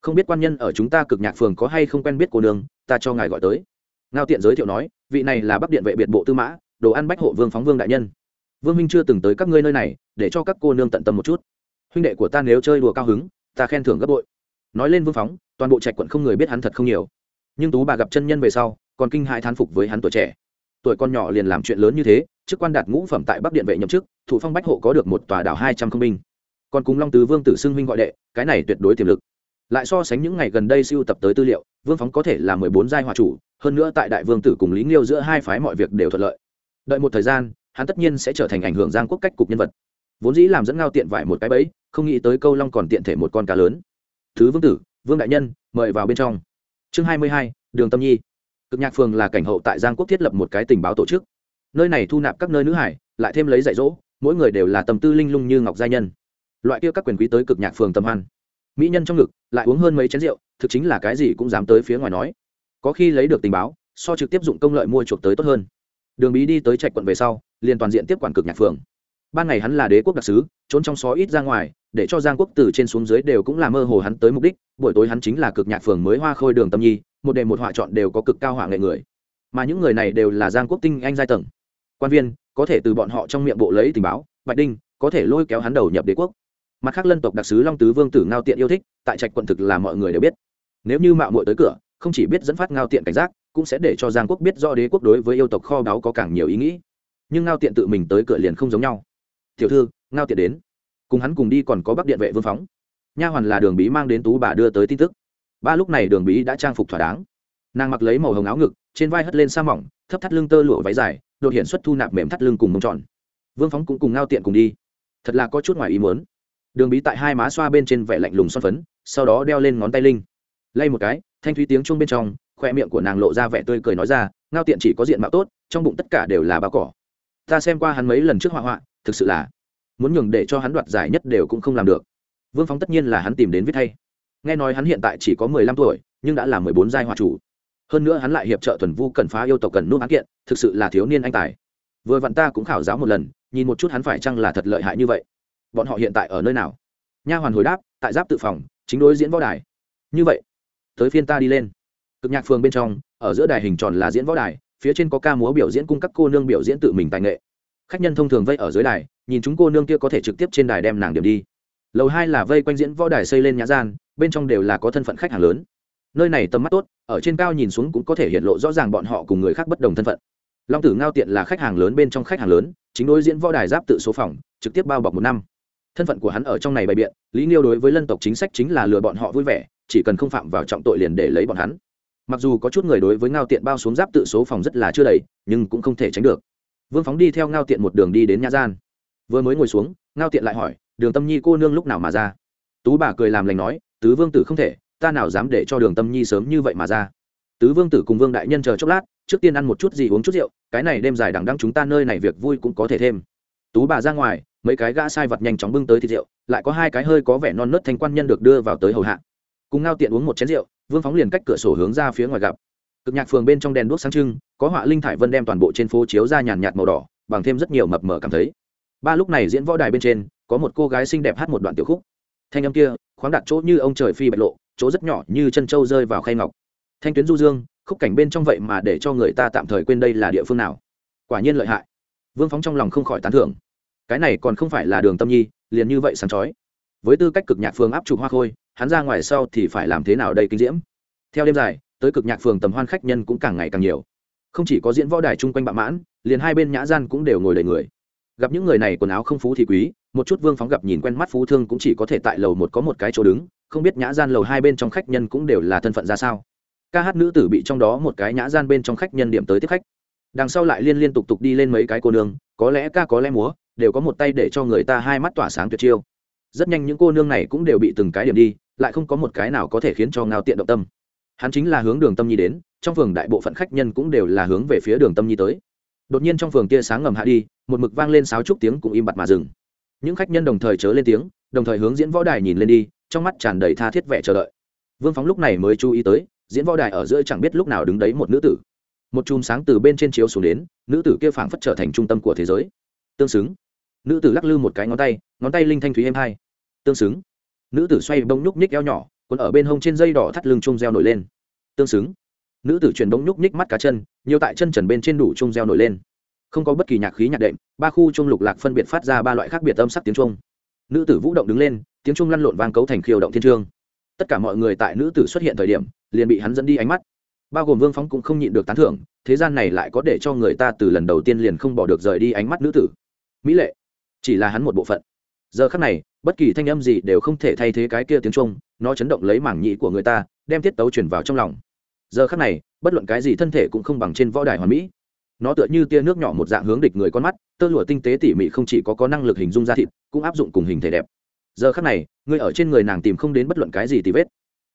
Không biết quan nhân ở chúng ta cực nhạc phường có hay không quen biết cô nương, ta cho ngài gọi tới. Ngao tiện giới thiệu nói, vị này là bắc điện vệ biệt bộ tư mã, đồ ăn bách hộ vương phóng vương đại nhân. Vương minh chưa từng tới các ngươi nơi này, để cho các cô nương tận tâm một chút. Huynh đệ của ta nếu chơi đùa cao hứng, ta khen thưởng gấp bội. Nói lên vương phóng, toàn bộ trạch quận không người biết hắn thật không nhiều. Nhưng tú bà gặp chân nhân về sau, còn kinh hại thán phục với hắn tuổi trẻ. Tuổi con nhỏ liền làm chuyện lớn như thế chức quan đạt ngũ phẩm tại bắc điện vệ nhậm chức, thủ phong bách hộ có được một tòa đảo hai trăm công binh. Còn cùng long tứ vương tử xưng huynh gọi đệ, cái này tuyệt đối tiềm lực. Lại so sánh những ngày gần đây siêu tập tới tư liệu, vương phóng có thể là mười bốn giai hòa chủ, hơn nữa tại đại vương tử cùng lý nghiêu giữa hai phái mọi việc đều thuận lợi. Đợi một thời gian, hắn tất nhiên sẽ trở thành ảnh hưởng giang quốc cách cục nhân vật. Vốn dĩ làm dẫn ngao tiện vải một cái bẫy, không nghĩ tới câu long còn tiện thể một con cá lớn. Thứ vương tử, vương đại nhân, mời vào bên trong. Chương hai mươi hai, đường tâm nhi. Cực nhạc phường là cảnh hậu tại giang quốc thiết lập một cái tình báo tổ chức nơi này thu nạp các nơi nữ hải, lại thêm lấy dạy dỗ, mỗi người đều là tầm tư linh lung như ngọc gia nhân. Loại kia các quyền quý tới cực nhạc phường tầm hoan. Mỹ nhân trong ngực, lại uống hơn mấy chén rượu, thực chính là cái gì cũng dám tới phía ngoài nói. Có khi lấy được tình báo, so trực tiếp dụng công lợi mua chuộc tới tốt hơn. Đường bí đi tới trạch quận về sau, liền toàn diện tiếp quản cực nhạc phường. Ban ngày hắn là đế quốc đặc sứ, trốn trong xó ít ra ngoài, để cho giang quốc từ trên xuống dưới đều cũng là mơ hồ hắn tới mục đích, buổi tối hắn chính là cực nhạc phường mới hoa khôi đường tâm nhi, một đề một họa chọn đều có cực cao họa nghệ người. Mà những người này đều là giang quốc tinh anh giai tầng quan viên có thể từ bọn họ trong miệng bộ lấy tình báo, bạch đinh có thể lôi kéo hắn đầu nhập đế quốc. Mặt khác lân tộc đặc sứ long tứ vương tử ngao tiện yêu thích, tại trạch quận thực là mọi người đều biết. Nếu như mạo muội tới cửa, không chỉ biết dẫn phát ngao tiện cảnh giác, cũng sẽ để cho giang quốc biết do đế quốc đối với yêu tộc kho báu có càng nhiều ý nghĩ. Nhưng ngao tiện tự mình tới cửa liền không giống nhau. Tiểu thư, ngao tiện đến. Cùng hắn cùng đi còn có bắc điện vệ vương phóng. Nha hoàn là đường bí mang đến tú bà đưa tới tin tức. Ba lúc này đường bí đã trang phục thỏa đáng. Nàng mặc lấy màu hồng áo ngực, trên vai hất lên sa mỏng, thấp thắt lưng tơ lụa váy dài đột hiện xuất thu nạp mềm thắt lưng cùng mông tròn. Vương phóng cũng cùng ngao tiện cùng đi. Thật là có chút ngoài ý muốn. Đường bí tại hai má xoa bên trên vẻ lạnh lùng son phấn, sau đó đeo lên ngón tay linh. Lay một cái, thanh thúy tiếng chuông bên trong, khoe miệng của nàng lộ ra vẻ tươi cười nói ra, ngao tiện chỉ có diện mạo tốt, trong bụng tất cả đều là bao cỏ. Ta xem qua hắn mấy lần trước họa họa, thực sự là muốn nhường để cho hắn đoạt giải nhất đều cũng không làm được. Vương phóng tất nhiên là hắn tìm đến viết thay nghe nói hắn hiện tại chỉ có mười lăm tuổi, nhưng đã là mười bốn giai họa chủ hơn nữa hắn lại hiệp trợ thuần vu cần phá yêu tộc cần nút án kiện, thực sự là thiếu niên anh tài. Vừa vặn ta cũng khảo giáo một lần, nhìn một chút hắn phải chăng là thật lợi hại như vậy. Bọn họ hiện tại ở nơi nào? Nha hoàn hồi đáp, tại giáp tự phòng, chính đối diễn võ đài. Như vậy, tới phiên ta đi lên. Cực nhạc phường bên trong, ở giữa đài hình tròn là diễn võ đài, phía trên có ca múa biểu diễn cung cấp cô nương biểu diễn tự mình tài nghệ. Khách nhân thông thường vây ở dưới đài, nhìn chúng cô nương kia có thể trực tiếp trên đài đem nàng điểm đi. Lầu hai là vây quanh diễn võ đài xây lên nhã gian, bên trong đều là có thân phận khách hàng lớn nơi này tầm mắt tốt, ở trên cao nhìn xuống cũng có thể hiện lộ rõ ràng bọn họ cùng người khác bất đồng thân phận. Long tử ngao tiện là khách hàng lớn bên trong khách hàng lớn, chính đối diễn võ đài giáp tự số phòng, trực tiếp bao bọc một năm. Thân phận của hắn ở trong này bày biện, lý nghiêu đối với lân tộc chính sách chính là lừa bọn họ vui vẻ, chỉ cần không phạm vào trọng tội liền để lấy bọn hắn. Mặc dù có chút người đối với ngao tiện bao xuống giáp tự số phòng rất là chưa đầy, nhưng cũng không thể tránh được. Vương phóng đi theo ngao tiện một đường đi đến nhà gian. Vừa mới ngồi xuống, ngao tiện lại hỏi, đường tâm nhi cô nương lúc nào mà ra? Tú bà cười làm lành nói, tứ vương tử không thể ta nào dám để cho đường tâm nhi sớm như vậy mà ra. Tứ vương tử cùng vương đại nhân chờ chốc lát, trước tiên ăn một chút gì uống chút rượu, cái này đêm dài đằng đăng chúng ta nơi này việc vui cũng có thể thêm. Tú bà ra ngoài, mấy cái gã sai vật nhanh chóng bưng tới thịt rượu, lại có hai cái hơi có vẻ non nớt thanh quan nhân được đưa vào tới hầu hạ. Cùng ngao tiện uống một chén rượu, vương phóng liền cách cửa sổ hướng ra phía ngoài gặp. Cực nhạc phường bên trong đèn đuốc sáng trưng, có họa linh thải vân đem toàn bộ trên phố chiếu ra nhàn nhạt màu đỏ, bằng thêm rất nhiều mập mờ cảm thấy. Ba lúc này diễn võ đài bên trên, có một cô gái xinh đẹp hát một đoạn tiểu khúc. Thanh âm kia, khoáng đặt chỗ như ông trời phi bạch lộ chỗ rất nhỏ như chân trâu rơi vào khay ngọc. Thanh tuyến du dương, khúc cảnh bên trong vậy mà để cho người ta tạm thời quên đây là địa phương nào. Quả nhiên lợi hại. Vương phóng trong lòng không khỏi tán thưởng. Cái này còn không phải là đường tâm nhi, liền như vậy sáng chói. Với tư cách cực nhạc phường áp chủ hoa khôi, hắn ra ngoài sau thì phải làm thế nào đây kinh diễm? Theo đêm dài, tới cực nhạc phường tầm hoan khách nhân cũng càng ngày càng nhiều. Không chỉ có diễn võ đài chung quanh bạ mãn, liền hai bên nhã gian cũng đều ngồi đầy người. Gặp những người này quần áo không phú thì quý, một chút vương phóng gặp nhìn quen mắt phú thương cũng chỉ có thể tại lầu một có một cái chỗ đứng không biết nhã gian lầu hai bên trong khách nhân cũng đều là thân phận ra sao. Ca hát nữ tử bị trong đó một cái nhã gian bên trong khách nhân điểm tới tiếp khách. Đằng sau lại liên liên tục tục đi lên mấy cái cô nương, có lẽ ca có lẽ múa, đều có một tay để cho người ta hai mắt tỏa sáng tuyệt chiêu. Rất nhanh những cô nương này cũng đều bị từng cái điểm đi, lại không có một cái nào có thể khiến cho ngao tiện động tâm. Hắn chính là hướng đường tâm nhi đến, trong phường đại bộ phận khách nhân cũng đều là hướng về phía đường tâm nhi tới. Đột nhiên trong phường tia sáng ngầm hạ đi, một mực vang lên sáo trúc tiếng cũng im bặt mà dừng. Những khách nhân đồng thời chớ lên tiếng, đồng thời hướng diễn võ đài nhìn lên đi trong mắt tràn đầy tha thiết vẻ chờ đợi. Vương phóng lúc này mới chú ý tới, diễn võ đài ở giữa chẳng biết lúc nào đứng đấy một nữ tử. Một chùm sáng từ bên trên chiếu xuống đến, nữ tử kia phảng phất trở thành trung tâm của thế giới. Tương xứng. Nữ tử lắc lư một cái ngón tay ngón tay linh thanh thúy êm hai. Tương xứng. Nữ tử xoay bông nhúc nhích eo nhỏ còn ở bên hông trên dây đỏ thắt lưng chung reo nổi lên. Tương xứng. Nữ tử chuyển bông nhúc nhích mắt cá chân, nhiều tại chân trần bên trên đủ chung reo nổi lên. Không có bất kỳ nhạc khí nhạc đệm, ba khu chung lục lạc phân biệt phát ra ba loại khác biệt âm sắc tiếng trung nữ tử vũ động đứng lên, tiếng trung lăn lộn vang cấu thành khiêu động thiên trương. Tất cả mọi người tại nữ tử xuất hiện thời điểm, liền bị hắn dẫn đi ánh mắt. Bao gồm vương phóng cũng không nhịn được tán thưởng, thế gian này lại có để cho người ta từ lần đầu tiên liền không bỏ được rời đi ánh mắt nữ tử. Mỹ lệ, chỉ là hắn một bộ phận. Giờ khắc này, bất kỳ thanh âm gì đều không thể thay thế cái kia tiếng trung nó chấn động lấy mảng nhĩ của người ta, đem tiết tấu chuyển vào trong lòng. Giờ khắc này, bất luận cái gì thân thể cũng không bằng trên võ đài hoàn mỹ nó tựa như tia nước nhỏ một dạng hướng địch người con mắt, tơ lụa tinh tế tỉ mỉ không chỉ có có năng lực hình dung da thịt, cũng áp dụng cùng hình thể đẹp. Giờ khắc này, ngươi ở trên người nàng tìm không đến bất luận cái gì tì vết.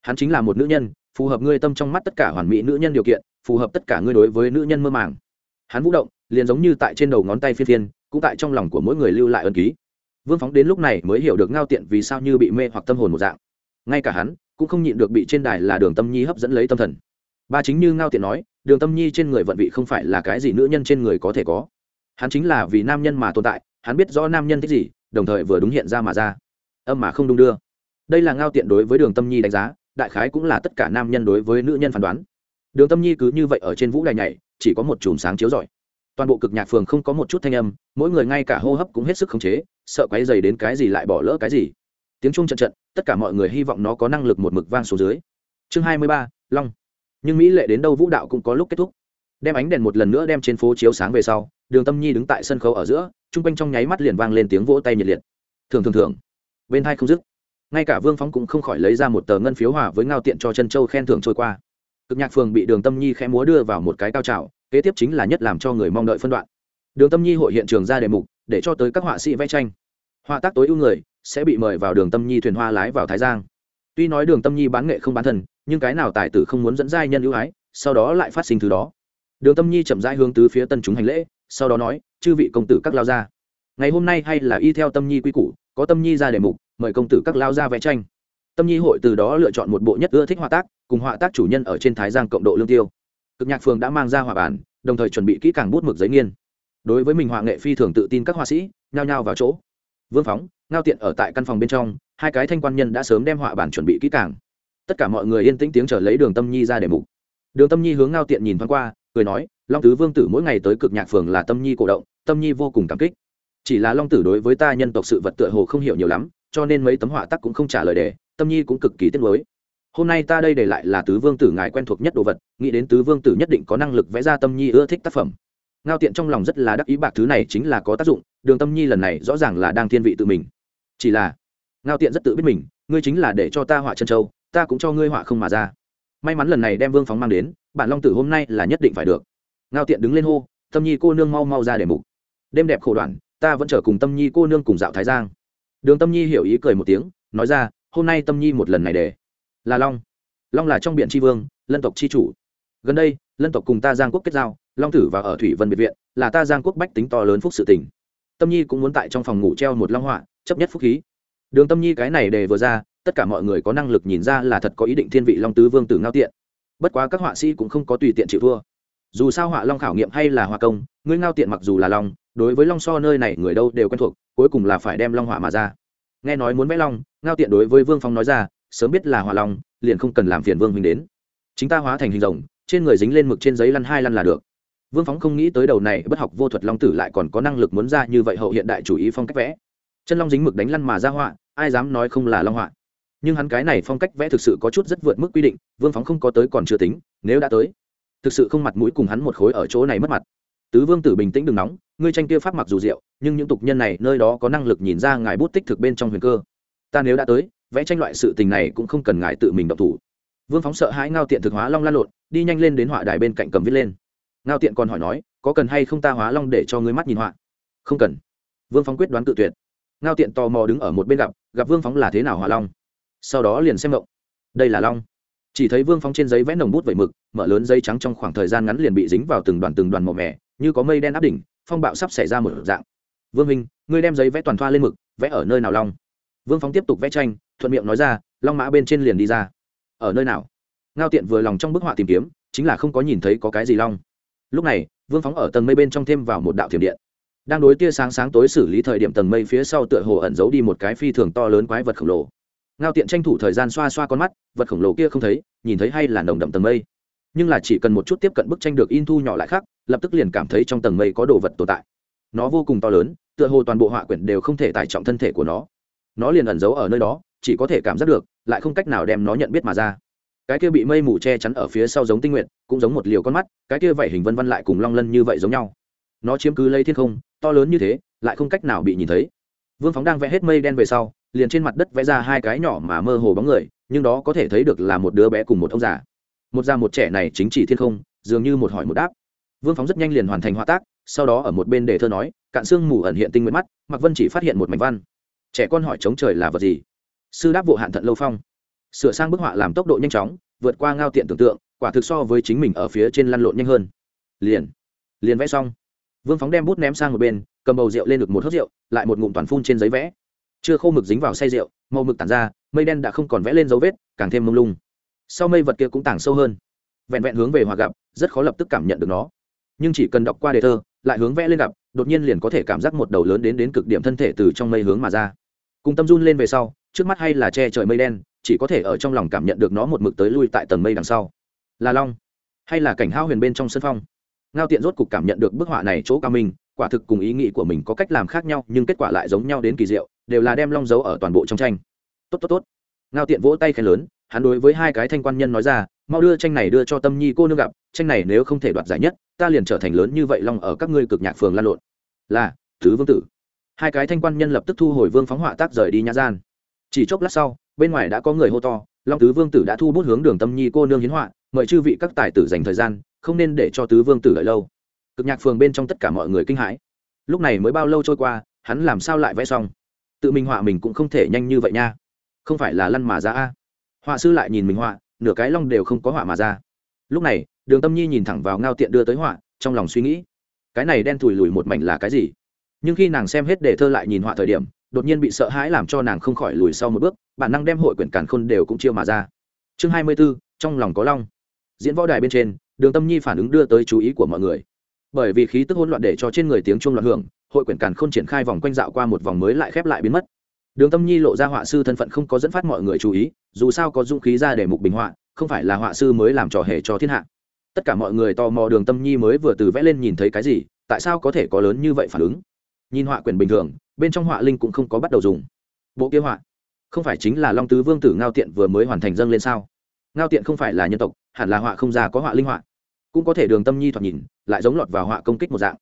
Hắn chính là một nữ nhân, phù hợp ngươi tâm trong mắt tất cả hoàn mỹ nữ nhân điều kiện, phù hợp tất cả ngươi đối với nữ nhân mơ màng. Hắn vũ động, liền giống như tại trên đầu ngón tay phiên phiên, cũng tại trong lòng của mỗi người lưu lại ân ký. Vương phóng đến lúc này mới hiểu được ngao tiện vì sao như bị mê hoặc tâm hồn một dạng. Ngay cả hắn, cũng không nhịn được bị trên đài là đường tâm nhi hấp dẫn lấy tâm thần ba chính như ngao tiện nói, đường tâm nhi trên người vận vị không phải là cái gì nữ nhân trên người có thể có. Hắn chính là vì nam nhân mà tồn tại, hắn biết rõ nam nhân thích gì, đồng thời vừa đúng hiện ra mà ra. Âm mà không đung đưa. Đây là ngao tiện đối với đường tâm nhi đánh giá, đại khái cũng là tất cả nam nhân đối với nữ nhân phán đoán. Đường tâm nhi cứ như vậy ở trên vũ đài nhảy, chỉ có một chùm sáng chiếu rọi. Toàn bộ cực nhạc phường không có một chút thanh âm, mỗi người ngay cả hô hấp cũng hết sức khống chế, sợ quấy dày đến cái gì lại bỏ lỡ cái gì. Tiếng trung trận trận, tất cả mọi người hy vọng nó có năng lực một mực vang xuống dưới. Chương hai mươi ba, long nhưng mỹ lệ đến đâu vũ đạo cũng có lúc kết thúc. Đem ánh đèn một lần nữa đem trên phố chiếu sáng về sau, đường tâm nhi đứng tại sân khấu ở giữa, chung quanh trong nháy mắt liền vang lên tiếng vỗ tay nhiệt liệt. Thường thường thường, bên hai không dứt, ngay cả vương phóng cũng không khỏi lấy ra một tờ ngân phiếu hòa với ngao tiện cho chân châu khen thưởng trôi qua. Cực nhạc phường bị đường tâm nhi khẽ múa đưa vào một cái cao trào, kế tiếp chính là nhất làm cho người mong đợi phân đoạn. Đường tâm nhi hội hiện trường ra đề mục, để cho tới các họa sĩ vẽ tranh. Họa tác tối ưu người, sẽ bị mời vào đường tâm nhi thuyền hoa lái vào thái giang. Tuy nói đường tâm nhi bán nghệ không bán thần nhưng cái nào tài tử không muốn dẫn giai nhân ưu ái, sau đó lại phát sinh thứ đó. Đường tâm nhi chậm rãi hướng tứ phía tân chúng hành lễ, sau đó nói, chư vị công tử các lao gia, ngày hôm nay hay là y theo tâm nhi quy củ, có tâm nhi ra đề mục, mời công tử các lao gia vẽ tranh. Tâm nhi hội từ đó lựa chọn một bộ nhất ưa thích họa tác, cùng họa tác chủ nhân ở trên thái giang cộng độ lương tiêu. Cực nhạc phường đã mang ra họa bản, đồng thời chuẩn bị kỹ càng bút mực giấy nghiên. Đối với mình họa nghệ phi thường tự tin các họa sĩ, nhao nhao vào chỗ. Vương phóng, ngao tiện ở tại căn phòng bên trong, hai cái thanh quan nhân đã sớm đem họa bản chuẩn bị kỹ càng tất cả mọi người yên tĩnh tiếng trở lấy đường tâm nhi ra để mục. Đường tâm nhi hướng ngao tiện nhìn thoáng qua, cười nói, long tứ vương tử mỗi ngày tới cực nhạc phường là tâm nhi cổ động, tâm nhi vô cùng cảm kích. Chỉ là long tử đối với ta nhân tộc sự vật tựa hồ không hiểu nhiều lắm, cho nên mấy tấm họa tắc cũng không trả lời đề tâm nhi cũng cực kỳ tiếc nuối. Hôm nay ta đây để lại là tứ vương tử ngài quen thuộc nhất đồ vật, nghĩ đến tứ vương tử nhất định có năng lực vẽ ra tâm nhi ưa thích tác phẩm. Ngao tiện trong lòng rất là đắc ý bạc thứ này chính là có tác dụng, đường tâm nhi lần này rõ ràng là đang thiên vị tự mình. Chỉ là, ngao tiện rất tự biết mình, ngươi chính là để cho ta họa chân châu ta cũng cho ngươi họa không mà ra. May mắn lần này đem vương phóng mang đến bản long tử hôm nay là nhất định phải được. Ngao tiện đứng lên hô, tâm nhi cô nương mau mau ra để mục. Đêm đẹp khổ đoạn, ta vẫn chờ cùng tâm nhi cô nương cùng dạo thái giang. Đường tâm nhi hiểu ý cười một tiếng, nói ra, hôm nay tâm nhi một lần này để. Là long. Long là trong biển tri vương, lân tộc tri chủ. Gần đây, lân tộc cùng ta giang quốc kết giao, long tử và ở thủy vân biệt viện, là ta giang quốc bách tính to lớn phúc sự tình. Tâm nhi cũng muốn tại trong phòng ngủ treo một long họa, chấp nhất phúc khí. Đường tâm nhi cái này đề vừa ra tất cả mọi người có năng lực nhìn ra là thật có ý định thiên vị long tứ vương tử ngao tiện. Bất quá các họa sĩ cũng không có tùy tiện chịu thua. Dù sao họa long khảo nghiệm hay là họa công, ngươi ngao tiện mặc dù là long, đối với long so nơi này người đâu đều quen thuộc, cuối cùng là phải đem long họa mà ra. Nghe nói muốn vẽ long, ngao tiện đối với vương phong nói ra, sớm biết là họa long, liền không cần làm phiền vương mình đến. Chính ta hóa thành hình rồng, trên người dính lên mực trên giấy lăn hai lăn là được. Vương phóng không nghĩ tới đầu này bất học vô thuật long tử lại còn có năng lực muốn ra như vậy hậu hiện đại chủ ý phong cách vẽ. Chân long dính mực đánh lăn mà ra họa, ai dám nói không là long họa nhưng hắn cái này phong cách vẽ thực sự có chút rất vượt mức quy định vương phóng không có tới còn chưa tính nếu đã tới thực sự không mặt mũi cùng hắn một khối ở chỗ này mất mặt. Tứ vương tử bình tĩnh đừng nóng ngươi tranh kia pháp mặc dù diệu, nhưng những tục nhân này nơi đó có năng lực nhìn ra ngài bút tích thực bên trong huyền cơ. Ta nếu đã tới vẽ tranh loại sự tình này cũng không cần ngài tự mình độc thủ. Vương phóng sợ hãi ngao tiện thực hóa long lan lộn đi nhanh lên đến họa đài bên cạnh cầm viết lên. Ngao tiện còn hỏi nói có cần hay không ta hóa long để cho ngươi mắt nhìn họa? Không cần. Vương phóng quyết đoán tự tuyệt. Ngao tiện tò mò đứng ở một bên gặp gặp vương phóng là thế nào hỏa long? Sau đó liền xem động đây là long. Chỉ thấy vương phóng trên giấy vẽ nồng bút vẩy mực, mở lớn giấy trắng trong khoảng thời gian ngắn liền bị dính vào từng đoàn từng đoàn màu mẻ như có mây đen áp đỉnh, phong bạo sắp xảy ra một dạng. Vương minh ngươi đem giấy vẽ toàn thoa lên mực, vẽ ở nơi nào long? Vương phóng tiếp tục vẽ tranh, thuận miệng nói ra, long mã bên trên liền đi ra. Ở nơi nào? Ngao tiện vừa lòng trong bức họa tìm kiếm, chính là không có nhìn thấy có cái gì long. Lúc này, vương phóng ở tầng mây bên trong thêm vào một đạo thiểm điện. Đang đối tia sáng sáng tối xử lý thời điểm tầng mây phía sau tựa hồ ẩn giấu đi một cái phi thường to lớn quái vật khổng lồ ngao tiện tranh thủ thời gian xoa xoa con mắt, vật khổng lồ kia không thấy, nhìn thấy hay là nồng đậm tầng mây. Nhưng là chỉ cần một chút tiếp cận bức tranh được in thu nhỏ lại khác, lập tức liền cảm thấy trong tầng mây có đồ vật tồn tại. Nó vô cùng to lớn, tựa hồ toàn bộ họa quyển đều không thể tải trọng thân thể của nó. Nó liền ẩn giấu ở nơi đó, chỉ có thể cảm giác được, lại không cách nào đem nó nhận biết mà ra. Cái kia bị mây mù che chắn ở phía sau giống tinh nguyện cũng giống một liều con mắt, cái kia vảy hình vân vân lại cùng long lân như vậy giống nhau. Nó chiếm cứ lấy thiên không, to lớn như thế, lại không cách nào bị nhìn thấy. Vương phóng đang vẽ hết mây đen về sau liền trên mặt đất vẽ ra hai cái nhỏ mà mơ hồ bóng người, nhưng đó có thể thấy được là một đứa bé cùng một ông già. Một già một trẻ này chính chỉ thiên không, dường như một hỏi một đáp. Vương phóng rất nhanh liền hoàn thành họa tác, sau đó ở một bên để thơ nói, cạn xương mù ẩn hiện tinh nguyện mắt mặc vân chỉ phát hiện một mảnh văn. Trẻ con hỏi chống trời là vật gì? Sư đáp vụ hạn thận lâu phong. Sửa sang bức họa làm tốc độ nhanh chóng, vượt qua ngao tiện tưởng tượng, quả thực so với chính mình ở phía trên lăn lộn nhanh hơn. Liền liền vẽ xong. Vương phóng đem bút ném sang một bên, cầm bầu rượu lên được một hớt rượu, lại một ngụm toàn phun trên giấy vẽ chưa khô mực dính vào say rượu, màu mực tản ra, mây đen đã không còn vẽ lên dấu vết, càng thêm mông lung. Sau mây vật kia cũng tàng sâu hơn. Vẹn vẹn hướng về hòa gặp, rất khó lập tức cảm nhận được nó. Nhưng chỉ cần đọc qua đề thơ, lại hướng vẽ lên gặp, đột nhiên liền có thể cảm giác một đầu lớn đến đến cực điểm thân thể từ trong mây hướng mà ra. Cùng tâm run lên về sau, trước mắt hay là che trời mây đen, chỉ có thể ở trong lòng cảm nhận được nó một mực tới lui tại tầng mây đằng sau. Là long, hay là cảnh hao huyền bên trong sân phong? Ngao tiện rốt cục cảm nhận được bức họa này chỗ cao minh quả thực cùng ý nghĩ của mình có cách làm khác nhau, nhưng kết quả lại giống nhau đến kỳ diệu đều là đem long dấu ở toàn bộ trong tranh. Tốt tốt tốt. Ngao tiện vỗ tay khen lớn, hắn đối với hai cái thanh quan nhân nói ra, mau đưa tranh này đưa cho tâm nhi cô nương gặp, tranh này nếu không thể đoạt giải nhất, ta liền trở thành lớn như vậy long ở các ngươi cực nhạc phường lan lộn. Là, thứ vương tử. Hai cái thanh quan nhân lập tức thu hồi vương phóng họa tác rời đi nhã gian. Chỉ chốc lát sau, bên ngoài đã có người hô to, long tứ vương tử đã thu bút hướng đường tâm nhi cô nương hiến họa, mời chư vị các tài tử dành thời gian, không nên để cho tứ vương tử đợi lâu. Cực nhạc phường bên trong tất cả mọi người kinh hãi. Lúc này mới bao lâu trôi qua, hắn làm sao lại vẽ xong? Tự mình họa mình cũng không thể nhanh như vậy nha. Không phải là lăn mà ra a. Họa sư lại nhìn mình họa, nửa cái long đều không có họa mà ra. Lúc này, đường tâm nhi nhìn thẳng vào ngao tiện đưa tới họa, trong lòng suy nghĩ, cái này đen thùi lùi một mảnh là cái gì? Nhưng khi nàng xem hết đề thơ lại nhìn họa thời điểm, đột nhiên bị sợ hãi làm cho nàng không khỏi lùi sau một bước, bản năng đem hội quyển càn khôn đều cũng chiêu mà ra. Chương hai mươi b ố trong lòng có long. Diễn võ đài bên trên, đường tâm nhi phản ứng đưa tới chú ý của mọi người. Bởi vì khí tức hỗn loạn để cho trên người tiếng chuông loạn hưởng hội quyển càn khôn triển khai vòng quanh dạo qua một vòng mới lại khép lại biến mất. Đường tâm nhi lộ ra họa sư thân phận không có dẫn phát mọi người chú ý, dù sao có dũng khí ra để mục bình họa, không phải là họa sư mới làm trò hề cho thiên hạ. Tất cả mọi người tò mò đường tâm nhi mới vừa từ vẽ lên nhìn thấy cái gì, tại sao có thể có lớn như vậy phản ứng? Nhìn họa quyển bình thường, bên trong họa linh cũng không có bắt đầu dùng. Bộ kia họa, không phải chính là long tứ vương tử ngao tiện vừa mới hoàn thành dâng lên sao? Ngao tiện không phải là nhân tộc, hẳn là họa không già có họa linh họa. Cũng có thể đường tâm nhi thoạt nhìn, lại giống lọt vào họa công kích một dạng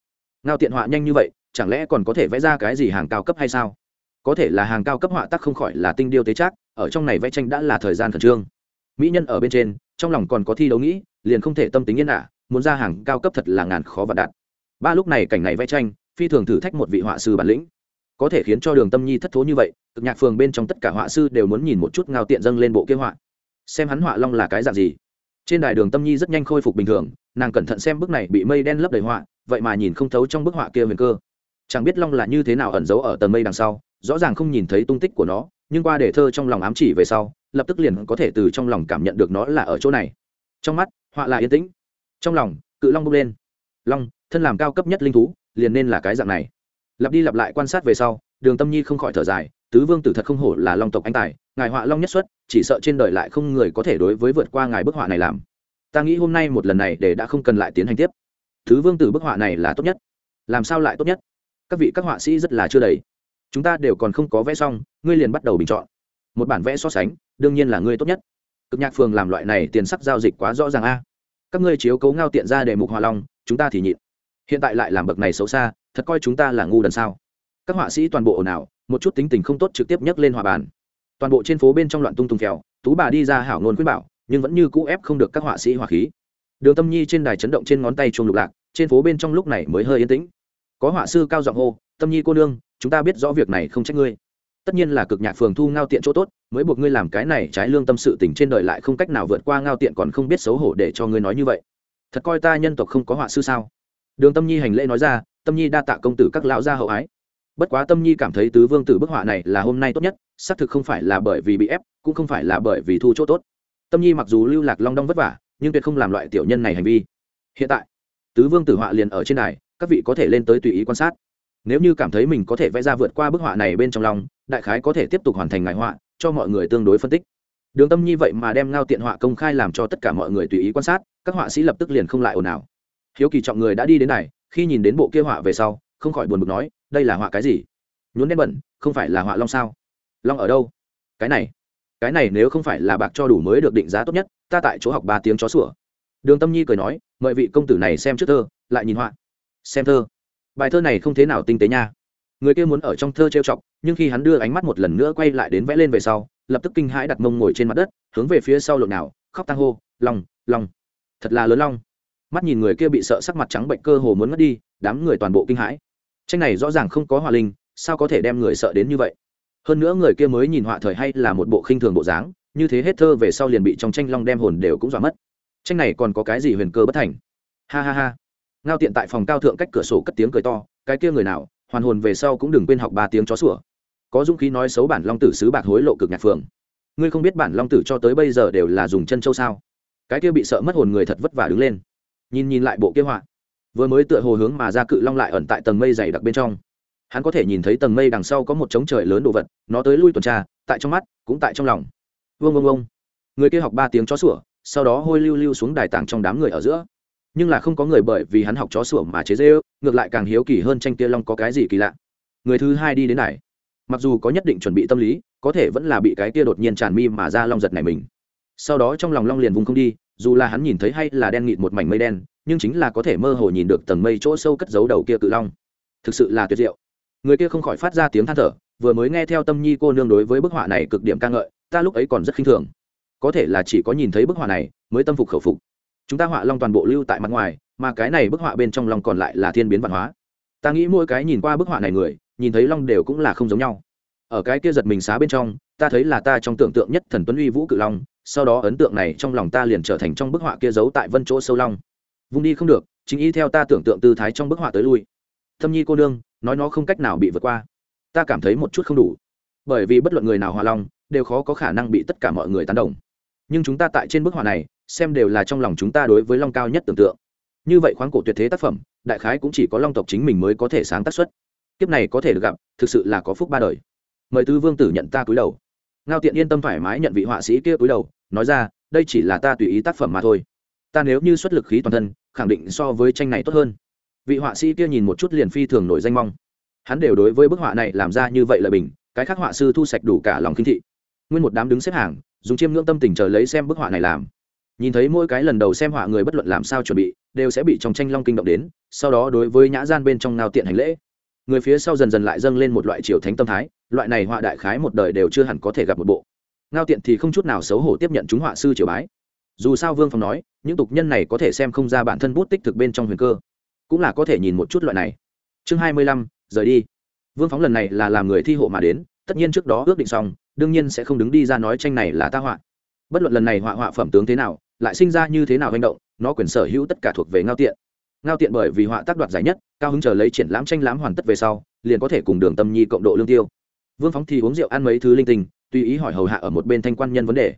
ngao tiện họa nhanh như vậy, chẳng lẽ còn có thể vẽ ra cái gì hàng cao cấp hay sao? Có thể là hàng cao cấp họa tác không khỏi là tinh điêu tế trác, ở trong này vẽ tranh đã là thời gian khẩn trương. Mỹ nhân ở bên trên, trong lòng còn có thi đấu nghĩ, liền không thể tâm tính yên ả, muốn ra hàng cao cấp thật là ngàn khó và đạt. Ba lúc này cảnh này vẽ tranh, phi thường thử thách một vị họa sư bản lĩnh. Có thể khiến cho đường tâm nhi thất thố như vậy, cực nhạc phường bên trong tất cả họa sư đều muốn nhìn một chút ngao tiện dâng lên bộ kế họa. Xem hắn họa long là cái dạng gì trên đài đường tâm nhi rất nhanh khôi phục bình thường, nàng cẩn thận xem bức này bị mây đen lấp đầy họa, vậy mà nhìn không thấu trong bức họa kia huyền cơ. Chẳng biết long là như thế nào ẩn giấu ở tầng mây đằng sau, rõ ràng không nhìn thấy tung tích của nó, nhưng qua đề thơ trong lòng ám chỉ về sau, lập tức liền có thể từ trong lòng cảm nhận được nó là ở chỗ này. Trong mắt, họa là yên tĩnh. Trong lòng, cự long bốc lên. Long, thân làm cao cấp nhất linh thú, liền nên là cái dạng này. Lặp đi lặp lại quan sát về sau, đường tâm nhi không khỏi thở dài, tứ vương tử thật không hổ là long tộc anh tài ngài họa long nhất xuất, chỉ sợ trên đời lại không người có thể đối với vượt qua ngài bức họa này làm. Ta nghĩ hôm nay một lần này để đã không cần lại tiến hành tiếp. Thứ vương tử bức họa này là tốt nhất. Làm sao lại tốt nhất? Các vị các họa sĩ rất là chưa đầy. Chúng ta đều còn không có vẽ xong, ngươi liền bắt đầu bình chọn. Một bản vẽ so sánh, đương nhiên là ngươi tốt nhất. Cực nhạc phường làm loại này tiền sắc giao dịch quá rõ ràng a. Các ngươi chiếu cấu ngao tiện ra để mục họa long, chúng ta thì nhịn. Hiện tại lại làm bậc này xấu xa, thật coi chúng ta là ngu đần sao. Các họa sĩ toàn bộ ồn ào, một chút tính tình không tốt trực tiếp nhấc lên hòa bàn toàn bộ trên phố bên trong loạn tung tung kẹo tú bà đi ra hảo ngôn khuyên bảo, nhưng vẫn như cũ ép không được các họa sĩ hỏa khí. Đường tâm nhi trên đài chấn động trên ngón tay chuông lục lạc, trên phố bên trong lúc này mới hơi yên tĩnh. Có họa sư cao giọng hô, tâm nhi cô nương, chúng ta biết rõ việc này không trách ngươi. Tất nhiên là cực nhạc phường thu ngao tiện chỗ tốt, mới buộc ngươi làm cái này trái lương tâm sự tình trên đời lại không cách nào vượt qua ngao tiện còn không biết xấu hổ để cho ngươi nói như vậy. Thật coi ta nhân tộc không có họa sư sao? Đường tâm nhi hành lễ nói ra, tâm nhi đa tạ công tử các lão gia hậu ái bất quá tâm nhi cảm thấy tứ vương tử bức họa này là hôm nay tốt nhất, xác thực không phải là bởi vì bị ép, cũng không phải là bởi vì thu chỗ tốt. Tâm nhi mặc dù lưu lạc long đong vất vả, nhưng tuyệt không làm loại tiểu nhân này hành vi. Hiện tại, tứ vương tử họa liền ở trên đài, các vị có thể lên tới tùy ý quan sát. Nếu như cảm thấy mình có thể vẽ ra vượt qua bức họa này bên trong lòng, đại khái có thể tiếp tục hoàn thành ngài họa, cho mọi người tương đối phân tích. Đường tâm nhi vậy mà đem ngao tiện họa công khai làm cho tất cả mọi người tùy ý quan sát, các họa sĩ lập tức liền không lại ồn ào. Hiếu kỳ trọng người đã đi đến này khi nhìn đến bộ kia họa về sau, không khỏi buồn bực nói đây là họa cái gì? Nhún đen bẩn, không phải là họa long sao? Long ở đâu? Cái này cái này nếu không phải là bạc cho đủ mới được định giá tốt nhất, ta tại chỗ học ba tiếng chó sủa. Đường tâm nhi cười nói, mời vị công tử này xem trước thơ, lại nhìn họa. Xem thơ. Bài thơ này không thế nào tinh tế nha. Người kia muốn ở trong thơ trêu chọc, nhưng khi hắn đưa ánh mắt một lần nữa quay lại đến vẽ lên về sau, lập tức kinh hãi đặt mông ngồi trên mặt đất, hướng về phía sau lộn nào, khóc tăng hô lòng lòng thật là lớn long. Mắt nhìn người kia bị sợ sắc mặt trắng bệnh cơ hồ muốn mất đi, đám người toàn bộ kinh hãi tranh này rõ ràng không có hòa linh, sao có thể đem người sợ đến như vậy? Hơn nữa người kia mới nhìn họa thời hay là một bộ khinh thường bộ dáng, như thế hết thơ về sau liền bị trong tranh long đem hồn đều cũng dọa mất. Tranh này còn có cái gì huyền cơ bất thành? Ha ha ha. Ngao tiện tại phòng cao thượng cách cửa sổ cất tiếng cười to, cái kia người nào, hoàn hồn về sau cũng đừng quên học ba tiếng chó sủa. Có dũng khí nói xấu bản long tử sứ bạc hối lộ cực nhạc phường ngươi không biết bản long tử cho tới bây giờ đều là dùng chân châu sao? Cái kia bị sợ mất hồn người thật vất vả đứng lên. Nhìn nhìn lại bộ kia họa vừa mới tựa hồ hướng mà ra cự long lại ẩn tại tầng mây dày đặc bên trong. Hắn có thể nhìn thấy tầng mây đằng sau có một trống trời lớn đồ vật, nó tới lui tuần tra, tại trong mắt, cũng tại trong lòng. Vương vương vương người kia học ba tiếng chó sủa, sau đó hôi lưu lưu xuống đài tảng trong đám người ở giữa. Nhưng là không có người bởi vì hắn học chó sủa mà chế dễ ước, ngược lại càng hiếu kỳ hơn tranh kia long có cái gì kỳ lạ. Người thứ hai đi đến này mặc dù có nhất định chuẩn bị tâm lý, có thể vẫn là bị cái kia đột nhiên tràn mi mà ra long giật này mình. Sau đó trong lòng long liền vùng không đi dù là hắn nhìn thấy hay là đen nghịt một mảnh mây đen, nhưng chính là có thể mơ hồ nhìn được tầng mây chỗ sâu cất giấu đầu kia cự long. Thực sự là tuyệt diệu. Người kia không khỏi phát ra tiếng than thở, vừa mới nghe theo tâm nhi cô nương đối với bức họa này cực điểm ca ngợi, ta lúc ấy còn rất khinh thường. Có thể là chỉ có nhìn thấy bức họa này, mới tâm phục khẩu phục. Chúng ta họa long toàn bộ lưu tại mặt ngoài, mà cái này bức họa bên trong long còn lại là thiên biến văn hóa. Ta nghĩ mỗi cái nhìn qua bức họa này người, nhìn thấy long đều cũng là không giống nhau ở cái kia giật mình xá bên trong, ta thấy là ta trong tưởng tượng nhất thần tuấn uy vũ cự long, sau đó ấn tượng này trong lòng ta liền trở thành trong bức họa kia giấu tại vân chỗ sâu long. Vung đi không được, chính ý theo ta tưởng tượng tư thái trong bức họa tới lui. Thâm nhi cô nương, nói nó không cách nào bị vượt qua. Ta cảm thấy một chút không đủ. Bởi vì bất luận người nào hòa long, đều khó có khả năng bị tất cả mọi người tán đồng. Nhưng chúng ta tại trên bức họa này, xem đều là trong lòng chúng ta đối với long cao nhất tưởng tượng. Như vậy khoáng cổ tuyệt thế tác phẩm, đại khái cũng chỉ có long tộc chính mình mới có thể sáng tác xuất. Kiếp này có thể được gặp, thực sự là có phúc ba đời mời tứ vương tử nhận ta cúi đầu. Ngao tiện yên tâm thoải mái nhận vị họa sĩ kia cúi đầu, nói ra, đây chỉ là ta tùy ý tác phẩm mà thôi. Ta nếu như xuất lực khí toàn thân, khẳng định so với tranh này tốt hơn. Vị họa sĩ kia nhìn một chút liền phi thường nổi danh mong. Hắn đều đối với bức họa này làm ra như vậy là bình, cái khác họa sư thu sạch đủ cả lòng kinh thị. Nguyên một đám đứng xếp hàng, dùng chiêm ngưỡng tâm tình chờ lấy xem bức họa này làm. Nhìn thấy mỗi cái lần đầu xem họa người bất luận làm sao chuẩn bị, đều sẽ bị trong tranh long kinh động đến, sau đó đối với nhã gian bên trong nào tiện hành lễ người phía sau dần dần lại dâng lên một loại triều thánh tâm thái, loại này họa đại khái một đời đều chưa hẳn có thể gặp một bộ. Ngao tiện thì không chút nào xấu hổ tiếp nhận chúng họa sư triều bái. Dù sao vương phong nói, những tục nhân này có thể xem không ra bản thân bút tích thực bên trong huyền cơ, cũng là có thể nhìn một chút loại này. Chương hai mươi lăm, rời đi. Vương phóng lần này là làm người thi hộ mà đến, tất nhiên trước đó ước định xong, đương nhiên sẽ không đứng đi ra nói tranh này là ta họa. Bất luận lần này họa họa phẩm tướng thế nào, lại sinh ra như thế nào hành động, nó quyền sở hữu tất cả thuộc về ngao tiện ngao tiện bởi vì họa tác đoạt giải nhất, cao hứng chờ lấy triển lãm tranh lãm hoàn tất về sau, liền có thể cùng đường tâm nhi cộng độ lương tiêu. Vương phóng thì uống rượu ăn mấy thứ linh tinh, tùy ý hỏi hầu hạ ở một bên thanh quan nhân vấn đề.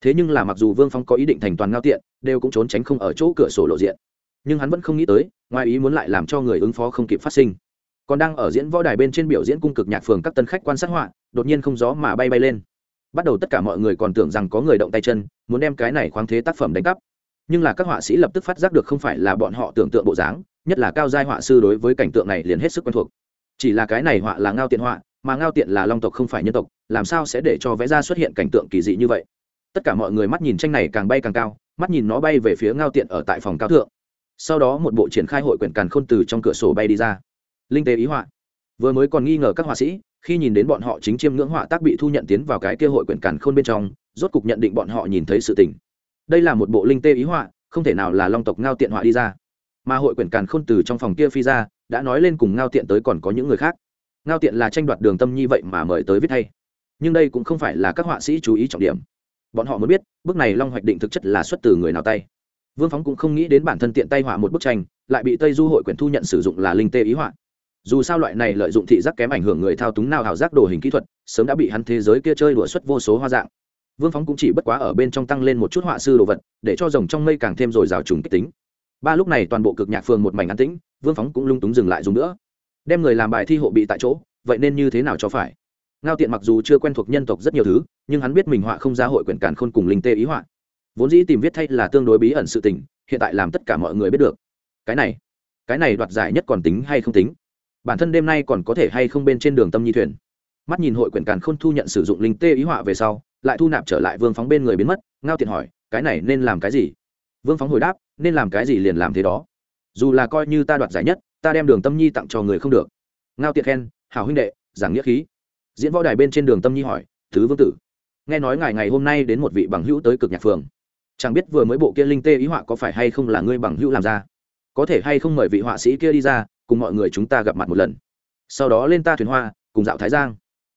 Thế nhưng là mặc dù vương phóng có ý định thành toàn ngao tiện, đều cũng trốn tránh không ở chỗ cửa sổ lộ diện. Nhưng hắn vẫn không nghĩ tới, ngoài ý muốn lại làm cho người ứng phó không kịp phát sinh. Còn đang ở diễn võ đài bên trên biểu diễn cung cực nhạc phường các tân khách quan sát họa, đột nhiên không gió mà bay bay lên. Bắt đầu tất cả mọi người còn tưởng rằng có người động tay chân, muốn đem cái này khoáng thế tác phẩm đánh cắp nhưng là các họa sĩ lập tức phát giác được không phải là bọn họ tưởng tượng bộ dáng, nhất là cao giai họa sư đối với cảnh tượng này liền hết sức quen thuộc. Chỉ là cái này họa là ngao tiện họa, mà ngao tiện là long tộc không phải nhân tộc, làm sao sẽ để cho vẽ ra xuất hiện cảnh tượng kỳ dị như vậy? Tất cả mọi người mắt nhìn tranh này càng bay càng cao, mắt nhìn nó bay về phía ngao tiện ở tại phòng cao thượng. Sau đó một bộ triển khai hội quyển càn khôn từ trong cửa sổ bay đi ra. Linh tế ý họa. Vừa mới còn nghi ngờ các họa sĩ, khi nhìn đến bọn họ chính chiêm ngưỡng họa tác bị thu nhận tiến vào cái kia hội quyển càn khôn bên trong, rốt cục nhận định bọn họ nhìn thấy sự tình đây là một bộ linh tê ý họa, không thể nào là long tộc ngao tiện họa đi ra. Mà hội quyển càn khôn từ trong phòng kia phi ra, đã nói lên cùng ngao tiện tới còn có những người khác. Ngao tiện là tranh đoạt đường tâm nhi vậy mà mời tới viết thay nhưng đây cũng không phải là các họa sĩ chú ý trọng điểm. Bọn họ muốn biết bức này long hoạch định thực chất là xuất từ người nào tay. Vương phóng cũng không nghĩ đến bản thân tiện tay họa một bức tranh, lại bị tây du hội quyển thu nhận sử dụng là linh tê ý họa. Dù sao loại này lợi dụng thị giác kém ảnh hưởng người thao túng nào hào giác đồ hình kỹ thuật, sớm đã bị hắn thế giới kia chơi đùa xuất vô số hoa dạng vương phóng cũng chỉ bất quá ở bên trong tăng lên một chút họa sư đồ vật, để cho rồng trong mây càng thêm rồi rào trùng kích tính. Ba lúc này toàn bộ cực nhạc phường một mảnh an tĩnh, vương phóng cũng lung túng dừng lại dùng nữa. Đem người làm bài thi hộ bị tại chỗ, vậy nên như thế nào cho phải? Ngao tiện mặc dù chưa quen thuộc nhân tộc rất nhiều thứ, nhưng hắn biết mình họa không ra hội quyển càn khôn cùng linh tê ý họa. Vốn dĩ tìm viết thay là tương đối bí ẩn sự tình, hiện tại làm tất cả mọi người biết được. Cái này cái này đoạt giải nhất còn tính hay không tính? Bản thân đêm nay còn có thể hay không bên trên đường tâm nhi thuyền? Mắt nhìn hội quyển càn khôn thu nhận sử dụng linh tê ý họa về sau, lại thu nạp trở lại vương phóng bên người biến mất, ngao tiện hỏi, cái này nên làm cái gì? Vương phóng hồi đáp, nên làm cái gì liền làm thế đó. Dù là coi như ta đoạt giải nhất, ta đem đường tâm nhi tặng cho người không được. Ngao tiện khen, hảo huynh đệ, giảng nghĩa khí. Diễn võ đài bên trên đường tâm nhi hỏi, thứ vương tử, nghe nói ngài ngày hôm nay đến một vị bằng hữu tới cực nhạc phường. Chẳng biết vừa mới bộ kia linh tê ý họa có phải hay không là ngươi bằng hữu làm ra? Có thể hay không mời vị họa sĩ kia đi ra, cùng mọi người chúng ta gặp mặt một lần. Sau đó lên ta thuyền hoa, cùng dạo thái giang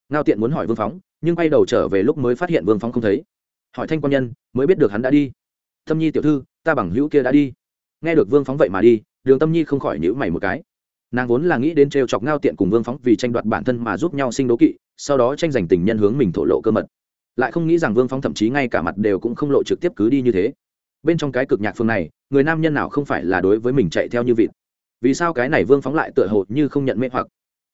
ngao tiện muốn hỏi vương phóng, nhưng quay đầu trở về lúc mới phát hiện vương phóng không thấy. Hỏi thanh quan nhân, mới biết được hắn đã đi. Tâm nhi tiểu thư, ta bằng hữu kia đã đi. Nghe được vương phóng vậy mà đi, đường tâm nhi không khỏi nhữ mày một cái. Nàng vốn là nghĩ đến trêu chọc ngao tiện cùng vương phóng vì tranh đoạt bản thân mà giúp nhau sinh đố kỵ, sau đó tranh giành tình nhân hướng mình thổ lộ cơ mật. Lại không nghĩ rằng vương phóng thậm chí ngay cả mặt đều cũng không lộ trực tiếp cứ đi như thế. Bên trong cái cực nhạc phương này, người nam nhân nào không phải là đối với mình chạy theo như vịt. Vì sao cái này vương phóng lại tựa hồ như không nhận mê hoặc?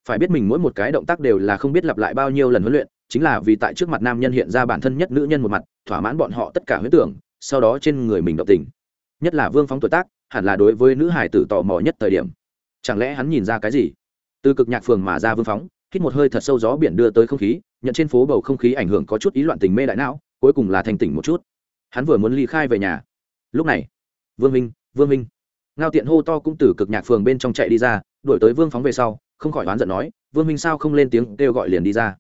Phải biết mình mỗi một cái động tác đều là không biết lặp lại bao nhiêu lần huấn luyện, chính là vì tại trước mặt nam nhân hiện ra bản thân nhất nữ nhân một mặt, thỏa mãn bọn họ tất cả huyết tưởng, sau đó trên người mình động tình. Nhất là vương phóng tuổi tác, hẳn là đối với nữ hải tử tò mò nhất thời điểm. Chẳng lẽ hắn nhìn ra cái gì? Từ cực nhạc phường mà ra vương phóng, hít một hơi thật sâu gió biển đưa tới không khí, nhận trên phố bầu không khí ảnh hưởng có chút ý loạn tình mê đại não, cuối cùng là thành tỉnh một chút. Hắn vừa muốn ly khai về nhà. Lúc này, vương minh vương minh ngao tiện hô to cũng từ cực nhạc phường bên trong chạy đi ra, đuổi tới vương phóng về sau không khỏi oán giận nói, vương minh sao không lên tiếng kêu gọi liền đi ra?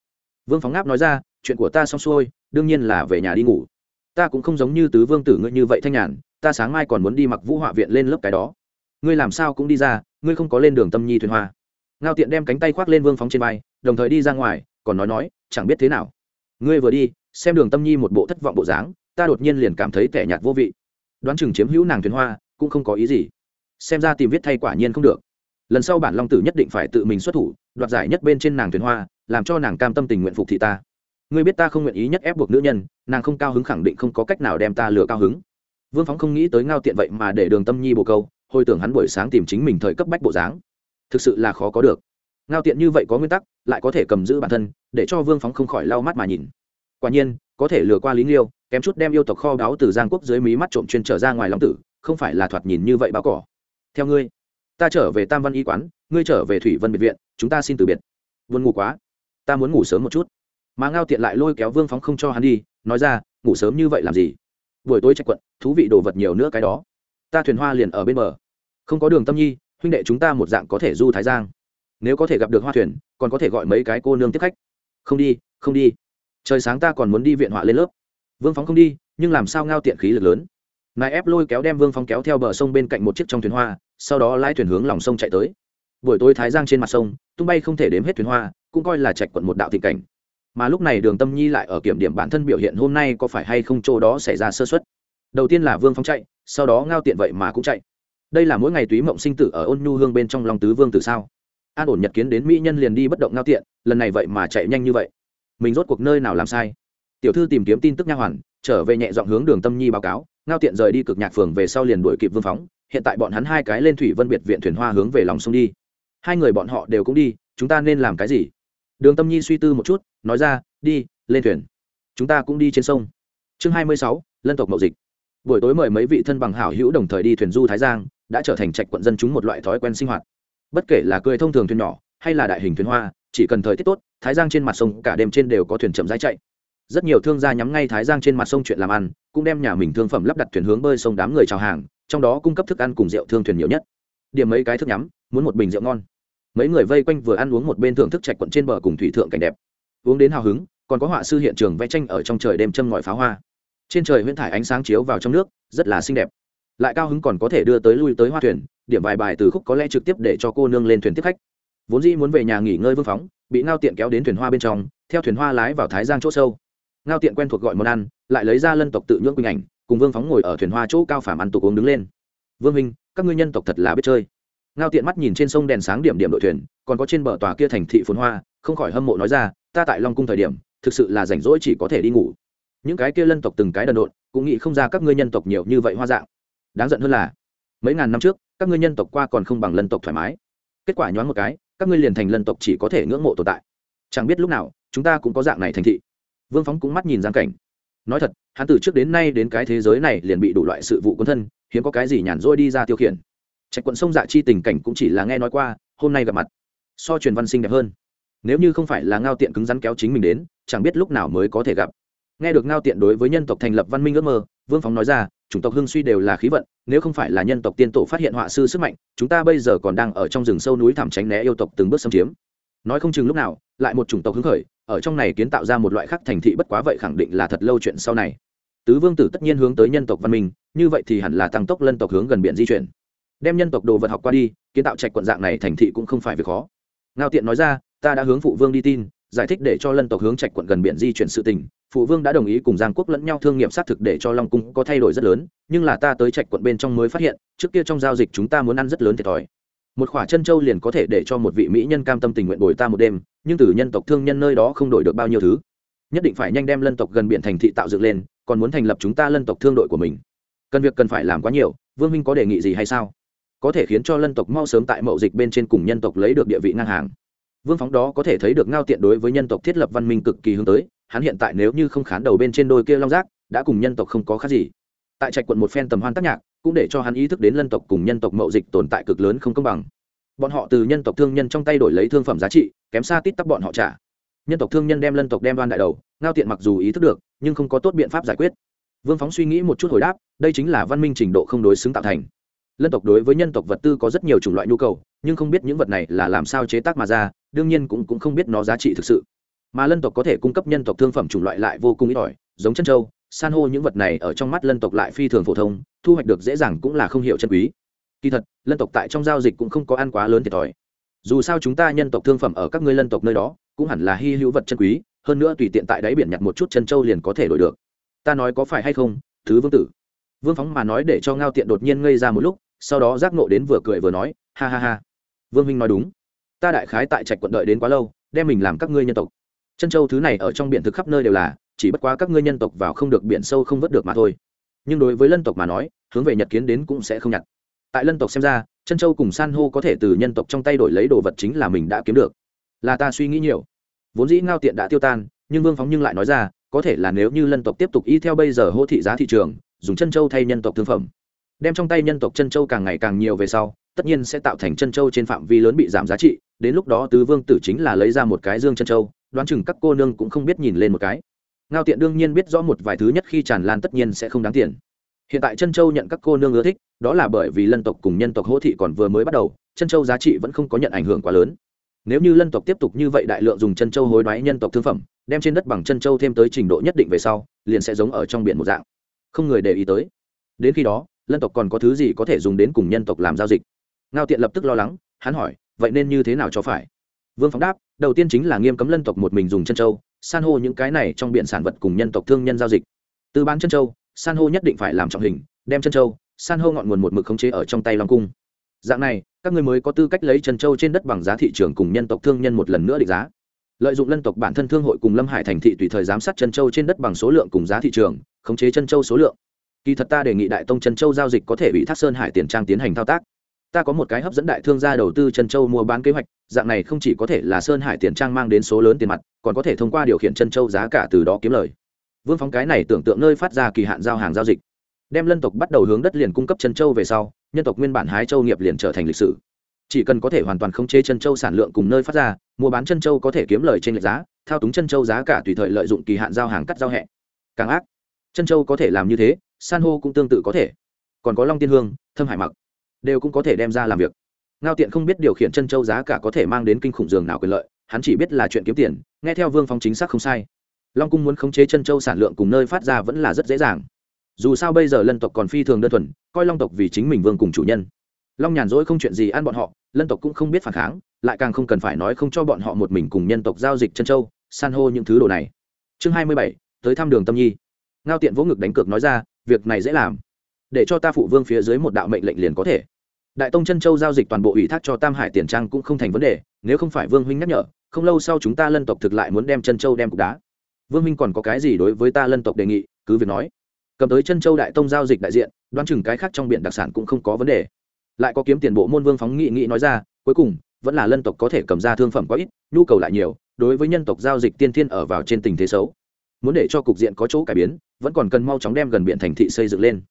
Vương phóng ngáp nói ra, chuyện của ta xong xuôi, đương nhiên là về nhà đi ngủ. Ta cũng không giống như tứ vương tử ngươi như vậy thanh nhàn, ta sáng mai còn muốn đi mặc vũ họa viện lên lớp cái đó. Ngươi làm sao cũng đi ra, ngươi không có lên đường tâm nhi thuyền hoa. Ngao tiện đem cánh tay khoác lên vương phóng trên vai, đồng thời đi ra ngoài, còn nói nói, chẳng biết thế nào. Ngươi vừa đi, xem đường tâm nhi một bộ thất vọng bộ dáng, ta đột nhiên liền cảm thấy tẻ nhạt vô vị. Đoán chừng chiếm hữu nàng thuyền hoa, cũng không có ý gì. Xem ra tìm viết thay quả nhiên không được lần sau bản long tử nhất định phải tự mình xuất thủ, đoạt giải nhất bên trên nàng thuyền hoa, làm cho nàng cam tâm tình nguyện phục thị ta. Ngươi biết ta không nguyện ý nhất ép buộc nữ nhân, nàng không cao hứng khẳng định không có cách nào đem ta lừa cao hứng. Vương phóng không nghĩ tới ngao tiện vậy mà để đường tâm nhi bồ câu, hồi tưởng hắn buổi sáng tìm chính mình thời cấp bách bộ dáng. Thực sự là khó có được. Ngao tiện như vậy có nguyên tắc, lại có thể cầm giữ bản thân, để cho vương phóng không khỏi lau mắt mà nhìn. Quả nhiên, có thể lừa qua lý nghiêu, kém chút đem yêu tộc kho đáo từ giang quốc dưới mí mắt trộm chuyên trở ra ngoài lòng tử, không phải là thoạt nhìn như vậy báo cỏ. Theo ngươi ta trở về tam văn y quán ngươi trở về thủy vân biệt viện chúng ta xin từ biệt vươn ngủ quá ta muốn ngủ sớm một chút mà ngao tiện lại lôi kéo vương phóng không cho hắn đi nói ra ngủ sớm như vậy làm gì buổi tối trạch quận thú vị đồ vật nhiều nữa cái đó ta thuyền hoa liền ở bên bờ không có đường tâm nhi huynh đệ chúng ta một dạng có thể du thái giang nếu có thể gặp được hoa thuyền còn có thể gọi mấy cái cô nương tiếp khách không đi không đi trời sáng ta còn muốn đi viện họa lên lớp vương phóng không đi nhưng làm sao ngao tiện khí lực lớn nài ép lôi kéo đem vương phóng kéo theo bờ sông bên cạnh một chiếc trong thuyền hoa sau đó lái thuyền hướng lòng sông chạy tới. Buổi tối thái giang trên mặt sông, tung bay không thể đếm hết thuyền hoa, cũng coi là trạch quận một đạo thị cảnh. Mà lúc này đường tâm nhi lại ở kiểm điểm bản thân biểu hiện hôm nay có phải hay không chỗ đó xảy ra sơ xuất đầu tiên là vương Phong chạy, sau đó ngao tiện vậy mà cũng chạy. Đây là mỗi ngày túy mộng sinh tử ở ôn nhu hương bên trong lòng tứ vương từ sao? An ổn nhật kiến đến mỹ nhân liền đi bất động ngao tiện, lần này vậy mà chạy nhanh như vậy. Mình rốt cuộc nơi nào làm sai? Tiểu thư tìm kiếm tin tức nha hoàn, trở về nhẹ dọn hướng đường tâm nhi báo cáo. Ngao tiện rời đi cực nhạc phường về sau liền đuổi kịp vương phóng hiện tại bọn hắn hai cái lên thủy vân biệt viện thuyền hoa hướng về lòng sông đi. Hai người bọn họ đều cũng đi, chúng ta nên làm cái gì? Đường tâm nhi suy tư một chút, nói ra, đi, lên thuyền. Chúng ta cũng đi trên sông. Chương hai mươi sáu, lân tộc mậu dịch. Buổi tối mời mấy vị thân bằng hảo hữu đồng thời đi thuyền du thái giang, đã trở thành trạch quận dân chúng một loại thói quen sinh hoạt. Bất kể là cười thông thường thuyền nhỏ, hay là đại hình thuyền hoa, chỉ cần thời tiết tốt, thái giang trên mặt sông cả đêm trên đều có thuyền chậm rãi chạy. Rất nhiều thương gia nhắm ngay thái giang trên mặt sông chuyện làm ăn, cũng đem nhà mình thương phẩm lắp đặt thuyền hướng bơi sông đám người chào hàng trong đó cung cấp thức ăn cùng rượu thương thuyền nhiều nhất. Điểm mấy cái thức nhắm, muốn một bình rượu ngon. Mấy người vây quanh vừa ăn uống một bên thưởng thức trạch quận trên bờ cùng thủy thượng cảnh đẹp. Uống đến hào hứng, còn có họa sư hiện trường vẽ tranh ở trong trời đêm châm ngòi pháo hoa. Trên trời huyễn thải ánh sáng chiếu vào trong nước, rất là xinh đẹp. Lại cao hứng còn có thể đưa tới lui tới hoa thuyền, điểm vài bài từ khúc có lẽ trực tiếp để cho cô nương lên thuyền tiếp khách. Vốn dĩ muốn về nhà nghỉ ngơi vương phóng, bị ngao tiện kéo đến thuyền hoa bên trong, theo thuyền hoa lái vào thái giang chỗ sâu. Ngao tiện quen thuộc gọi món ăn, lại lấy ra lân tộc tự nhưỡng quỳnh ảnh cùng vương phóng ngồi ở thuyền hoa chỗ cao phàm ăn tục uống đứng lên. Vương minh các ngươi nhân tộc thật là biết chơi. Ngao tiện mắt nhìn trên sông đèn sáng điểm điểm đội thuyền, còn có trên bờ tòa kia thành thị phồn hoa, không khỏi hâm mộ nói ra, ta tại long cung thời điểm, thực sự là rảnh rỗi chỉ có thể đi ngủ. Những cái kia lân tộc từng cái đần độn, cũng nghĩ không ra các ngươi nhân tộc nhiều như vậy hoa dạng. Đáng giận hơn là, mấy ngàn năm trước, các ngươi nhân tộc qua còn không bằng lân tộc thoải mái. Kết quả nhoáng một cái, các ngươi liền thành lân tộc chỉ có thể ngưỡng mộ tồn tại. Chẳng biết lúc nào, chúng ta cũng có dạng này thành thị. Vương phóng cũng mắt nhìn giang cảnh nói thật, hắn từ trước đến nay đến cái thế giới này liền bị đủ loại sự vụ quân thân, hiếm có cái gì nhàn rỗi đi ra tiêu khiển. Trạch quận sông dạ chi tình cảnh cũng chỉ là nghe nói qua, hôm nay gặp mặt, so truyền văn sinh đẹp hơn. Nếu như không phải là ngao tiện cứng rắn kéo chính mình đến, chẳng biết lúc nào mới có thể gặp. Nghe được ngao tiện đối với nhân tộc thành lập văn minh ước mơ, vương phóng nói ra, chủng tộc hưng suy đều là khí vận, nếu không phải là nhân tộc tiên tổ phát hiện họa sư sức mạnh, chúng ta bây giờ còn đang ở trong rừng sâu núi thảm tránh né yêu tộc từng bước xâm chiếm nói không chừng lúc nào, lại một chủng tộc hứng khởi, ở trong này kiến tạo ra một loại khác thành thị bất quá vậy khẳng định là thật lâu chuyện sau này. Tứ vương tử tất nhiên hướng tới nhân tộc văn minh, như vậy thì hẳn là tăng tốc lân tộc hướng gần biển di chuyển. Đem nhân tộc đồ vật học qua đi, kiến tạo trạch quận dạng này thành thị cũng không phải việc khó. Ngao tiện nói ra, ta đã hướng phụ vương đi tin, giải thích để cho lân tộc hướng trạch quận gần biển di chuyển sự tình. Phụ vương đã đồng ý cùng giang quốc lẫn nhau thương nghiệm xác thực để cho long cung có thay đổi rất lớn, nhưng là ta tới trạch quận bên trong mới phát hiện, trước kia trong giao dịch chúng ta muốn ăn rất lớn thiệt thòi một khỏa chân châu liền có thể để cho một vị mỹ nhân cam tâm tình nguyện bồi ta một đêm, nhưng từ nhân tộc thương nhân nơi đó không đổi được bao nhiêu thứ. Nhất định phải nhanh đem lân tộc gần biển thành thị tạo dựng lên, còn muốn thành lập chúng ta lân tộc thương đội của mình. Cần việc cần phải làm quá nhiều, vương minh có đề nghị gì hay sao? Có thể khiến cho lân tộc mau sớm tại mậu dịch bên trên cùng nhân tộc lấy được địa vị ngang hàng. Vương phóng đó có thể thấy được ngao tiện đối với nhân tộc thiết lập văn minh cực kỳ hướng tới, hắn hiện tại nếu như không khán đầu bên trên đôi kia long giác, đã cùng nhân tộc không có khác gì. Tại trạch quận một phen tầm hoan tác nhạc cũng để cho hắn ý thức đến lân tộc cùng nhân tộc mậu dịch tồn tại cực lớn không công bằng. Bọn họ từ nhân tộc thương nhân trong tay đổi lấy thương phẩm giá trị kém xa tít tắp bọn họ trả. Nhân tộc thương nhân đem lân tộc đem đoan đại đầu ngao tiện mặc dù ý thức được nhưng không có tốt biện pháp giải quyết. Vương phóng suy nghĩ một chút hồi đáp đây chính là văn minh trình độ không đối xứng tạo thành. Lân tộc đối với nhân tộc vật tư có rất nhiều chủng loại nhu cầu nhưng không biết những vật này là làm sao chế tác mà ra đương nhiên cũng, cũng không biết nó giá trị thực sự. Mà lân tộc có thể cung cấp nhân tộc thương phẩm chủng loại lại vô cùng ít ỏi giống chân trâu san hô những vật này ở trong mắt lân tộc lại phi thường phổ thông, thu hoạch được dễ dàng cũng là không hiểu chân quý. Kỳ thật, lân tộc tại trong giao dịch cũng không có ăn quá lớn thiệt thòi. Dù sao chúng ta nhân tộc thương phẩm ở các ngươi lân tộc nơi đó, cũng hẳn là hy hữu vật chân quý, hơn nữa tùy tiện tại đáy biển nhặt một chút chân trâu liền có thể đổi được. Ta nói có phải hay không, thứ vương tử? Vương phóng mà nói để cho ngao tiện đột nhiên ngây ra một lúc, sau đó giác nộ đến vừa cười vừa nói, ha ha ha. Vương minh nói đúng. Ta đại khái tại trạch quận đợi đến quá lâu, đem mình làm các ngươi nhân tộc. Chân châu thứ này ở trong biển thực khắp nơi đều là chỉ bất quá các ngươi nhân tộc vào không được biển sâu không vớt được mà thôi. Nhưng đối với lân tộc mà nói, hướng về nhật kiến đến cũng sẽ không nhặt. Tại lân tộc xem ra, chân châu cùng san hô có thể từ nhân tộc trong tay đổi lấy đồ vật chính là mình đã kiếm được. Là ta suy nghĩ nhiều. Vốn dĩ ngao tiện đã tiêu tan, nhưng vương phóng nhưng lại nói ra, có thể là nếu như lân tộc tiếp tục y theo bây giờ hô thị giá thị trường, dùng chân châu thay nhân tộc thương phẩm. Đem trong tay nhân tộc chân châu càng ngày càng nhiều về sau, tất nhiên sẽ tạo thành chân châu trên phạm vi lớn bị giảm giá trị, đến lúc đó tứ vương tử chính là lấy ra một cái dương chân châu, đoán chừng các cô nương cũng không biết nhìn lên một cái ngao tiện đương nhiên biết rõ một vài thứ nhất khi tràn lan tất nhiên sẽ không đáng tiền. Hiện tại chân châu nhận các cô nương ưa thích, đó là bởi vì lân tộc cùng nhân tộc hỗ thị còn vừa mới bắt đầu, chân châu giá trị vẫn không có nhận ảnh hưởng quá lớn. Nếu như lân tộc tiếp tục như vậy đại lượng dùng chân châu hối đoái nhân tộc thương phẩm, đem trên đất bằng chân châu thêm tới trình độ nhất định về sau, liền sẽ giống ở trong biển một dạng. Không người để ý tới. Đến khi đó, lân tộc còn có thứ gì có thể dùng đến cùng nhân tộc làm giao dịch? Ngao tiện lập tức lo lắng, hắn hỏi, vậy nên như thế nào cho phải? Vương phóng đáp, đầu tiên chính là nghiêm cấm lân tộc một mình dùng chân châu san hô những cái này trong biển sản vật cùng nhân tộc thương nhân giao dịch. Từ bán chân châu, san hô nhất định phải làm trọng hình, đem chân châu, san hô ngọn nguồn một mực khống chế ở trong tay long cung. Dạng này, các người mới có tư cách lấy chân châu trên đất bằng giá thị trường cùng nhân tộc thương nhân một lần nữa định giá. Lợi dụng lân tộc bản thân thương hội cùng lâm hải thành thị tùy thời giám sát chân châu trên đất bằng số lượng cùng giá thị trường, khống chế chân châu số lượng. Kỳ thật ta đề nghị đại tông chân châu giao dịch có thể bị thác sơn hải tiền trang tiến hành thao tác. Ta có một cái hấp dẫn đại thương gia đầu tư chân châu mua bán kế hoạch dạng này không chỉ có thể là sơn hải tiền trang mang đến số lớn tiền mặt, còn có thể thông qua điều khiển chân châu giá cả từ đó kiếm lời. Vương phóng cái này tưởng tượng nơi phát ra kỳ hạn giao hàng giao dịch. Đem lân tộc bắt đầu hướng đất liền cung cấp chân châu về sau, nhân tộc nguyên bản hái châu nghiệp liền trở thành lịch sử. Chỉ cần có thể hoàn toàn khống chế chân châu sản lượng cùng nơi phát ra, mua bán chân châu có thể kiếm lời trên lệch giá, thao túng chân châu giá cả tùy thời lợi dụng kỳ hạn giao hàng cắt giao hẹ. Càng ác, chân châu có thể làm như thế, san hô cũng tương tự có thể. Còn có long tiên hương, thâm hải mặc, đều cũng có thể đem ra làm việc ngao tiện không biết điều khiển chân châu giá cả có thể mang đến kinh khủng dường nào quyền lợi, hắn chỉ biết là chuyện kiếm tiền, nghe theo vương phong chính xác không sai. Long cung muốn khống chế chân châu sản lượng cùng nơi phát ra vẫn là rất dễ dàng. Dù sao bây giờ lân tộc còn phi thường đơn thuần, coi long tộc vì chính mình vương cùng chủ nhân. Long nhàn rỗi không chuyện gì ăn bọn họ, lân tộc cũng không biết phản kháng, lại càng không cần phải nói không cho bọn họ một mình cùng nhân tộc giao dịch chân châu, san hô những thứ đồ này. Chương hai mươi bảy, tới thăm đường tâm nhi. Ngao tiện vỗ ngực đánh cược nói ra, việc này dễ làm. Để cho ta phụ vương phía dưới một đạo mệnh lệnh liền có thể đại tông chân châu giao dịch toàn bộ ủy thác cho tam hải tiền trang cũng không thành vấn đề, nếu không phải vương huynh nhắc nhở, không lâu sau chúng ta lân tộc thực lại muốn đem chân châu đem cục đá. Vương huynh còn có cái gì đối với ta lân tộc đề nghị, cứ việc nói. Cầm tới chân châu đại tông giao dịch đại diện, đoán chừng cái khác trong biển đặc sản cũng không có vấn đề. Lại có kiếm tiền bộ môn vương phóng nghị nghị nói ra, cuối cùng, vẫn là lân tộc có thể cầm ra thương phẩm quá ít, nhu cầu lại nhiều, đối với nhân tộc giao dịch tiên thiên ở vào trên tình thế xấu. Muốn để cho cục diện có chỗ cải biến, vẫn còn cần mau chóng đem gần biển thành thị xây dựng lên.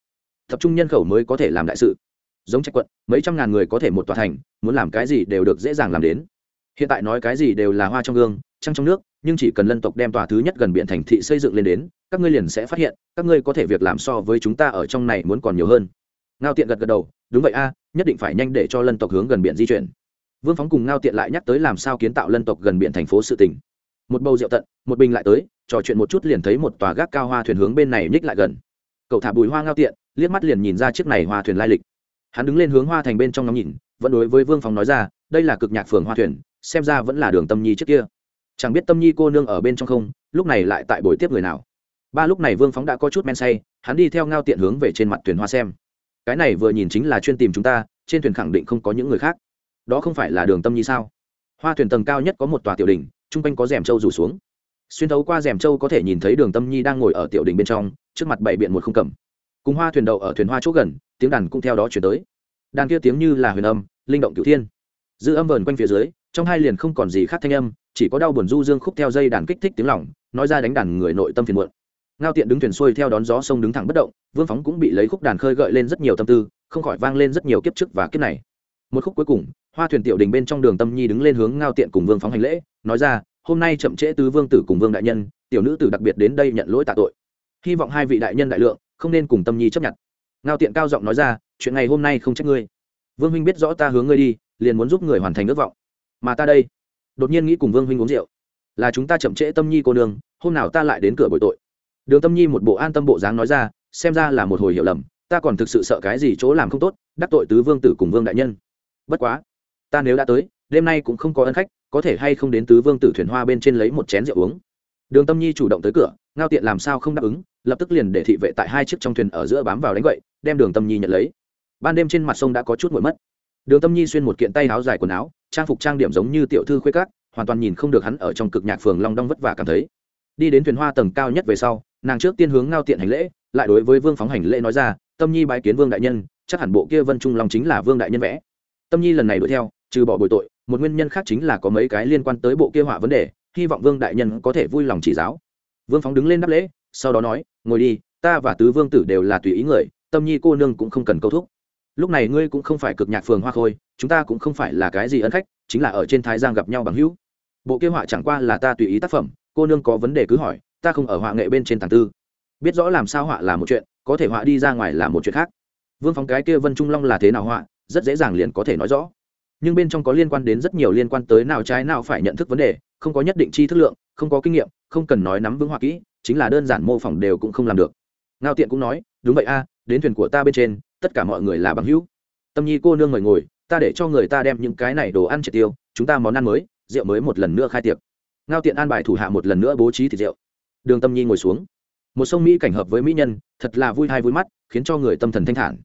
Tập trung nhân khẩu mới có thể làm đại sự giống trạch quận, mấy trăm ngàn người có thể một tòa thành, muốn làm cái gì đều được dễ dàng làm đến. Hiện tại nói cái gì đều là hoa trong gương, trăng trong nước, nhưng chỉ cần lân tộc đem tòa thứ nhất gần biển thành thị xây dựng lên đến, các ngươi liền sẽ phát hiện, các ngươi có thể việc làm so với chúng ta ở trong này muốn còn nhiều hơn. Ngao tiện gật gật đầu, đúng vậy a, nhất định phải nhanh để cho lân tộc hướng gần biển di chuyển. Vương phóng cùng ngao tiện lại nhắc tới làm sao kiến tạo lân tộc gần biển thành phố sự tỉnh một bầu rượu tận, một bình lại tới, trò chuyện một chút liền thấy một tòa gác cao hoa thuyền hướng bên này ních lại gần. Cậu thả bùi hoa ngao tiện, liếc mắt liền nhìn ra chiếc này hoa thuyền lai lịch hắn đứng lên hướng hoa thành bên trong ngắm nhìn, vẫn đối với vương phóng nói ra, đây là cực nhạc phường hoa thuyền, xem ra vẫn là đường tâm nhi trước kia. Chẳng biết tâm nhi cô nương ở bên trong không, lúc này lại tại buổi tiếp người nào. Ba lúc này vương phóng đã có chút men say, hắn đi theo ngao tiện hướng về trên mặt thuyền hoa xem. Cái này vừa nhìn chính là chuyên tìm chúng ta, trên thuyền khẳng định không có những người khác. Đó không phải là đường tâm nhi sao? Hoa thuyền tầng cao nhất có một tòa tiểu đình chung quanh có rèm trâu rủ xuống. Xuyên thấu qua rèm trâu có thể nhìn thấy đường tâm nhi đang ngồi ở tiểu đình bên trong, trước mặt bảy biện một không cầm cùng hoa thuyền đậu ở thuyền hoa chỗ gần tiếng đàn cũng theo đó chuyển tới. Đàn kia tiếng như là huyền âm, linh động cửu thiên. Dư âm vờn quanh phía dưới, trong hai liền không còn gì khác thanh âm, chỉ có đau buồn du dương khúc theo dây đàn kích thích tiếng lỏng, nói ra đánh đàn người nội tâm phiền muộn. Ngao tiện đứng thuyền xuôi theo đón gió sông đứng thẳng bất động, vương phóng cũng bị lấy khúc đàn khơi gợi lên rất nhiều tâm tư, không khỏi vang lên rất nhiều kiếp trước và kiếp này. Một khúc cuối cùng, hoa thuyền tiểu đình bên trong đường tâm nhi đứng lên hướng ngao tiện cùng vương phóng hành lễ, nói ra, hôm nay chậm trễ tứ vương tử cùng vương đại nhân, tiểu nữ tử đặc biệt đến đây nhận lỗi tạ tội. Hy vọng hai vị đại nhân đại lượng, không nên cùng tâm nhi chấp nhận ngao tiện cao giọng nói ra, chuyện ngày hôm nay không trách ngươi. Vương huynh biết rõ ta hướng ngươi đi, liền muốn giúp người hoàn thành ước vọng. Mà ta đây. Đột nhiên nghĩ cùng vương huynh uống rượu. Là chúng ta chậm trễ tâm nhi cô nương, hôm nào ta lại đến cửa bội tội. Đường tâm nhi một bộ an tâm bộ dáng nói ra, xem ra là một hồi hiểu lầm, ta còn thực sự sợ cái gì chỗ làm không tốt, đắc tội tứ vương tử cùng vương đại nhân. Bất quá, ta nếu đã tới, đêm nay cũng không có ân khách, có thể hay không đến tứ vương tử thuyền hoa bên trên lấy một chén rượu uống. Đường tâm nhi chủ động tới cửa, ngao tiện làm sao không đáp ứng, lập tức liền để thị vệ tại hai chiếc trong thuyền ở giữa bám vào đánh gậy đem đường tâm nhi nhận lấy. Ban đêm trên mặt sông đã có chút nguội mất. Đường tâm nhi xuyên một kiện tay áo dài quần áo, trang phục trang điểm giống như tiểu thư khuê cát hoàn toàn nhìn không được hắn ở trong cực nhạc phường long đong vất vả cảm thấy. Đi đến thuyền hoa tầng cao nhất về sau, nàng trước tiên hướng ngao tiện hành lễ, lại đối với vương phóng hành lễ nói ra, tâm nhi bái kiến vương đại nhân, chắc hẳn bộ kia vân trung long chính là vương đại nhân vẽ. Tâm nhi lần này đuổi theo, trừ bỏ bồi tội, một nguyên nhân khác chính là có mấy cái liên quan tới bộ kia họa vấn đề, hy vọng vương đại nhân có thể vui lòng chỉ giáo. Vương phóng đứng lên đáp lễ, sau đó nói, ngồi đi, ta và tứ vương tử đều là tùy ý người tâm nhi cô nương cũng không cần câu thúc. Lúc này ngươi cũng không phải cực nhạc phường hoa khôi, chúng ta cũng không phải là cái gì ân khách, chính là ở trên thái giang gặp nhau bằng hữu. Bộ kế họa chẳng qua là ta tùy ý tác phẩm, cô nương có vấn đề cứ hỏi, ta không ở họa nghệ bên trên tàng tư. Biết rõ làm sao họa là một chuyện, có thể họa đi ra ngoài là một chuyện khác. Vương phóng cái kia vân trung long là thế nào họa, rất dễ dàng liền có thể nói rõ. Nhưng bên trong có liên quan đến rất nhiều liên quan tới nào trái nào phải nhận thức vấn đề, không có nhất định chi thức lượng, không có kinh nghiệm, không cần nói nắm vững họa kỹ, chính là đơn giản mô phỏng đều cũng không làm được. Ngao tiện cũng nói đúng vậy a, đến thuyền của ta bên trên, tất cả mọi người là bằng hữu. Tâm nhi cô nương mời ngồi, ta để cho người ta đem những cái này đồ ăn triệt tiêu, chúng ta món ăn mới, rượu mới một lần nữa khai tiệc. Ngao tiện an bài thủ hạ một lần nữa bố trí thịt rượu. Đường tâm nhi ngồi xuống. Một sông mỹ cảnh hợp với mỹ nhân, thật là vui hay vui mắt, khiến cho người tâm thần thanh thản.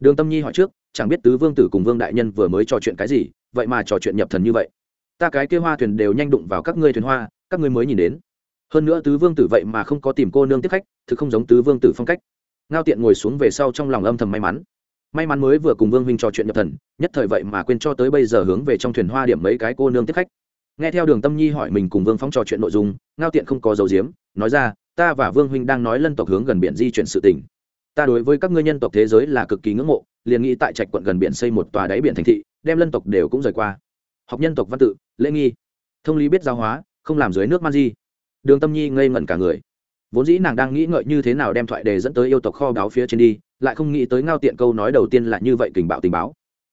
Đường tâm nhi hỏi trước, chẳng biết tứ vương tử cùng vương đại nhân vừa mới trò chuyện cái gì, vậy mà trò chuyện nhập thần như vậy. Ta cái kia hoa thuyền đều nhanh đụng vào các ngươi thuyền hoa, các ngươi mới nhìn đến. Hơn nữa tứ vương tử vậy mà không có tìm cô nương tiếp khách, thực không giống tứ vương tử phong cách ngao tiện ngồi xuống về sau trong lòng âm thầm may mắn. May mắn mới vừa cùng vương huynh trò chuyện nhập thần, nhất thời vậy mà quên cho tới bây giờ hướng về trong thuyền hoa điểm mấy cái cô nương tiếp khách. Nghe theo đường tâm nhi hỏi mình cùng vương Phong trò chuyện nội dung, ngao tiện không có dấu diếm nói ra, ta và vương huynh đang nói lân tộc hướng gần biển di chuyển sự tình. Ta đối với các ngươi nhân tộc thế giới là cực kỳ ngưỡng mộ, liền nghĩ tại trạch quận gần biển xây một tòa đáy biển thành thị, đem lân tộc đều cũng rời qua. Học nhân tộc văn tự, lễ nghi. Thông lý biết giáo hóa, không làm dưới nước man di. Đường tâm nhi ngây ngẩn cả người vốn dĩ nàng đang nghĩ ngợi như thế nào đem thoại đề dẫn tới yêu tộc kho báo phía trên đi, lại không nghĩ tới ngao tiện câu nói đầu tiên là như vậy kình bạo tình báo.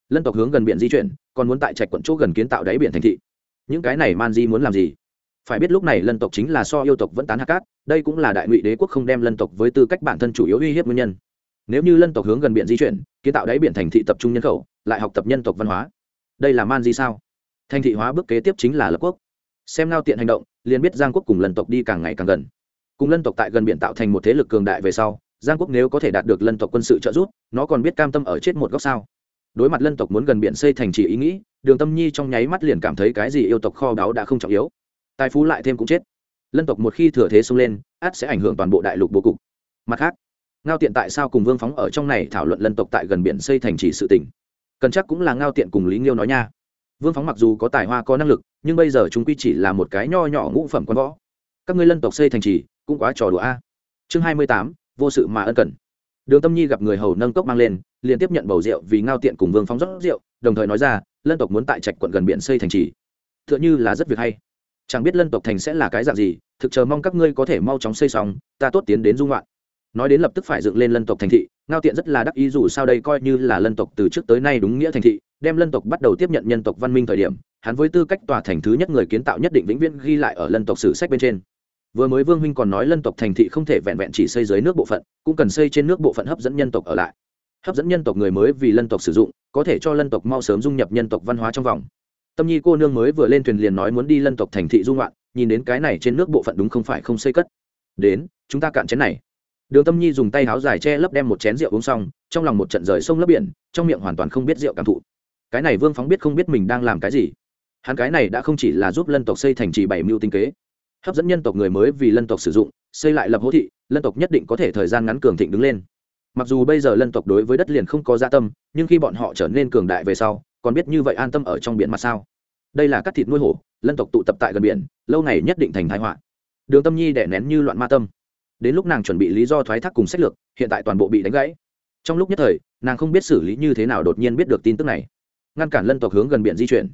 Lân tộc hướng gần biển di chuyển, còn muốn tại trạch quận chỗ gần kiến tạo đáy biển thành thị. Những cái này man di muốn làm gì? Phải biết lúc này lân tộc chính là so yêu tộc vẫn tán hạ cát, đây cũng là đại ngụy đế quốc không đem lân tộc với tư cách bản thân chủ yếu uy hiếp nguyên nhân. Nếu như lân tộc hướng gần biển di chuyển, kiến tạo đáy biển thành thị tập trung nhân khẩu, lại học tập nhân tộc văn hóa, đây là man di sao? Thành thị hóa bước kế tiếp chính là lập quốc. Xem ngao tiện hành động, liền biết giang quốc cùng lân tộc đi càng ngày càng gần cùng lân tộc tại gần biển tạo thành một thế lực cường đại về sau, giang quốc nếu có thể đạt được lân tộc quân sự trợ giúp, nó còn biết cam tâm ở chết một góc sao? Đối mặt lân tộc muốn gần biển xây thành trì ý nghĩ, đường tâm nhi trong nháy mắt liền cảm thấy cái gì yêu tộc kho báu đã không trọng yếu. Tài phú lại thêm cũng chết. Lân tộc một khi thừa thế xông lên át sẽ ảnh hưởng toàn bộ đại lục bố cục. Mặt khác, ngao tiện tại sao cùng vương phóng ở trong này thảo luận lân tộc tại gần biển xây thành trì sự tỉnh cần chắc cũng là ngao tiện cùng lý nghiêu nói nha. Vương phóng mặc dù có tài hoa có năng lực, nhưng bây giờ chúng quy chỉ là một cái nho nhỏ ngũ phẩm quan võ. Các ngươi lân tộc xây thành trì cũng quá trò đùa a. Chương hai mươi tám, vô sự mà ân cần. Đường tâm nhi gặp người hầu nâng cốc mang lên, liền tiếp nhận bầu rượu vì ngao tiện cùng vương phóng rót rượu, đồng thời nói ra, lân tộc muốn tại trạch quận gần biển xây thành trì. T h ư ợ n h ư là rất việc hay. Chẳng biết lân tộc thành sẽ là cái dạng gì, thực chờ mong các ngươi có thể mau chóng xây xong, ta tốt tiến đến dung loạn. Nói đến lập tức phải dựng lên lân tộc thành thị, ngao tiện rất là đắc ý dù sao đây coi như là lân tộc từ trước tới nay đúng nghĩa thành thị, đem lân tộc bắt đầu tiếp nhận nhân tộc văn minh thời điểm, hắn với tư cách tòa thành thứ nhất người kiến tạo nhất định vĩnh viễn ghi lại ở lân tộc sử sách bên trên vừa mới vương huynh còn nói lân tộc thành thị không thể vẹn vẹn chỉ xây dưới nước bộ phận, cũng cần xây trên nước bộ phận hấp dẫn nhân tộc ở lại. Hấp dẫn nhân tộc người mới vì lân tộc sử dụng, có thể cho lân tộc mau sớm dung nhập nhân tộc văn hóa trong vòng. Tâm nhi cô nương mới vừa lên thuyền liền nói muốn đi lân tộc thành thị dung loạn nhìn đến cái này trên nước bộ phận đúng không phải không xây cất. Đến, chúng ta cạn chén này. Đường tâm nhi dùng tay háo dài che lấp đem một chén rượu uống xong, trong lòng một trận rời sông lấp biển, trong miệng hoàn toàn không biết rượu cảm thụ. Cái này vương phóng biết không biết mình đang làm cái gì. Hắn cái này đã không chỉ là giúp lân tộc xây thành trì bảy mưu tinh kế hấp dẫn nhân tộc người mới vì lân tộc sử dụng, xây lại lập hố thị, lân tộc nhất định có thể thời gian ngắn cường thịnh đứng lên. Mặc dù bây giờ lân tộc đối với đất liền không có gia tâm, nhưng khi bọn họ trở nên cường đại về sau, còn biết như vậy an tâm ở trong biển mặt sao? Đây là các thịt nuôi hổ, lân tộc tụ tập tại gần biển, lâu ngày nhất định thành thái họa. Đường tâm nhi đẻ nén như loạn ma tâm. Đến lúc nàng chuẩn bị lý do thoái thác cùng sách lược, hiện tại toàn bộ bị đánh gãy. Trong lúc nhất thời, nàng không biết xử lý như thế nào đột nhiên biết được tin tức này. Ngăn cản lân tộc hướng gần biển di chuyển.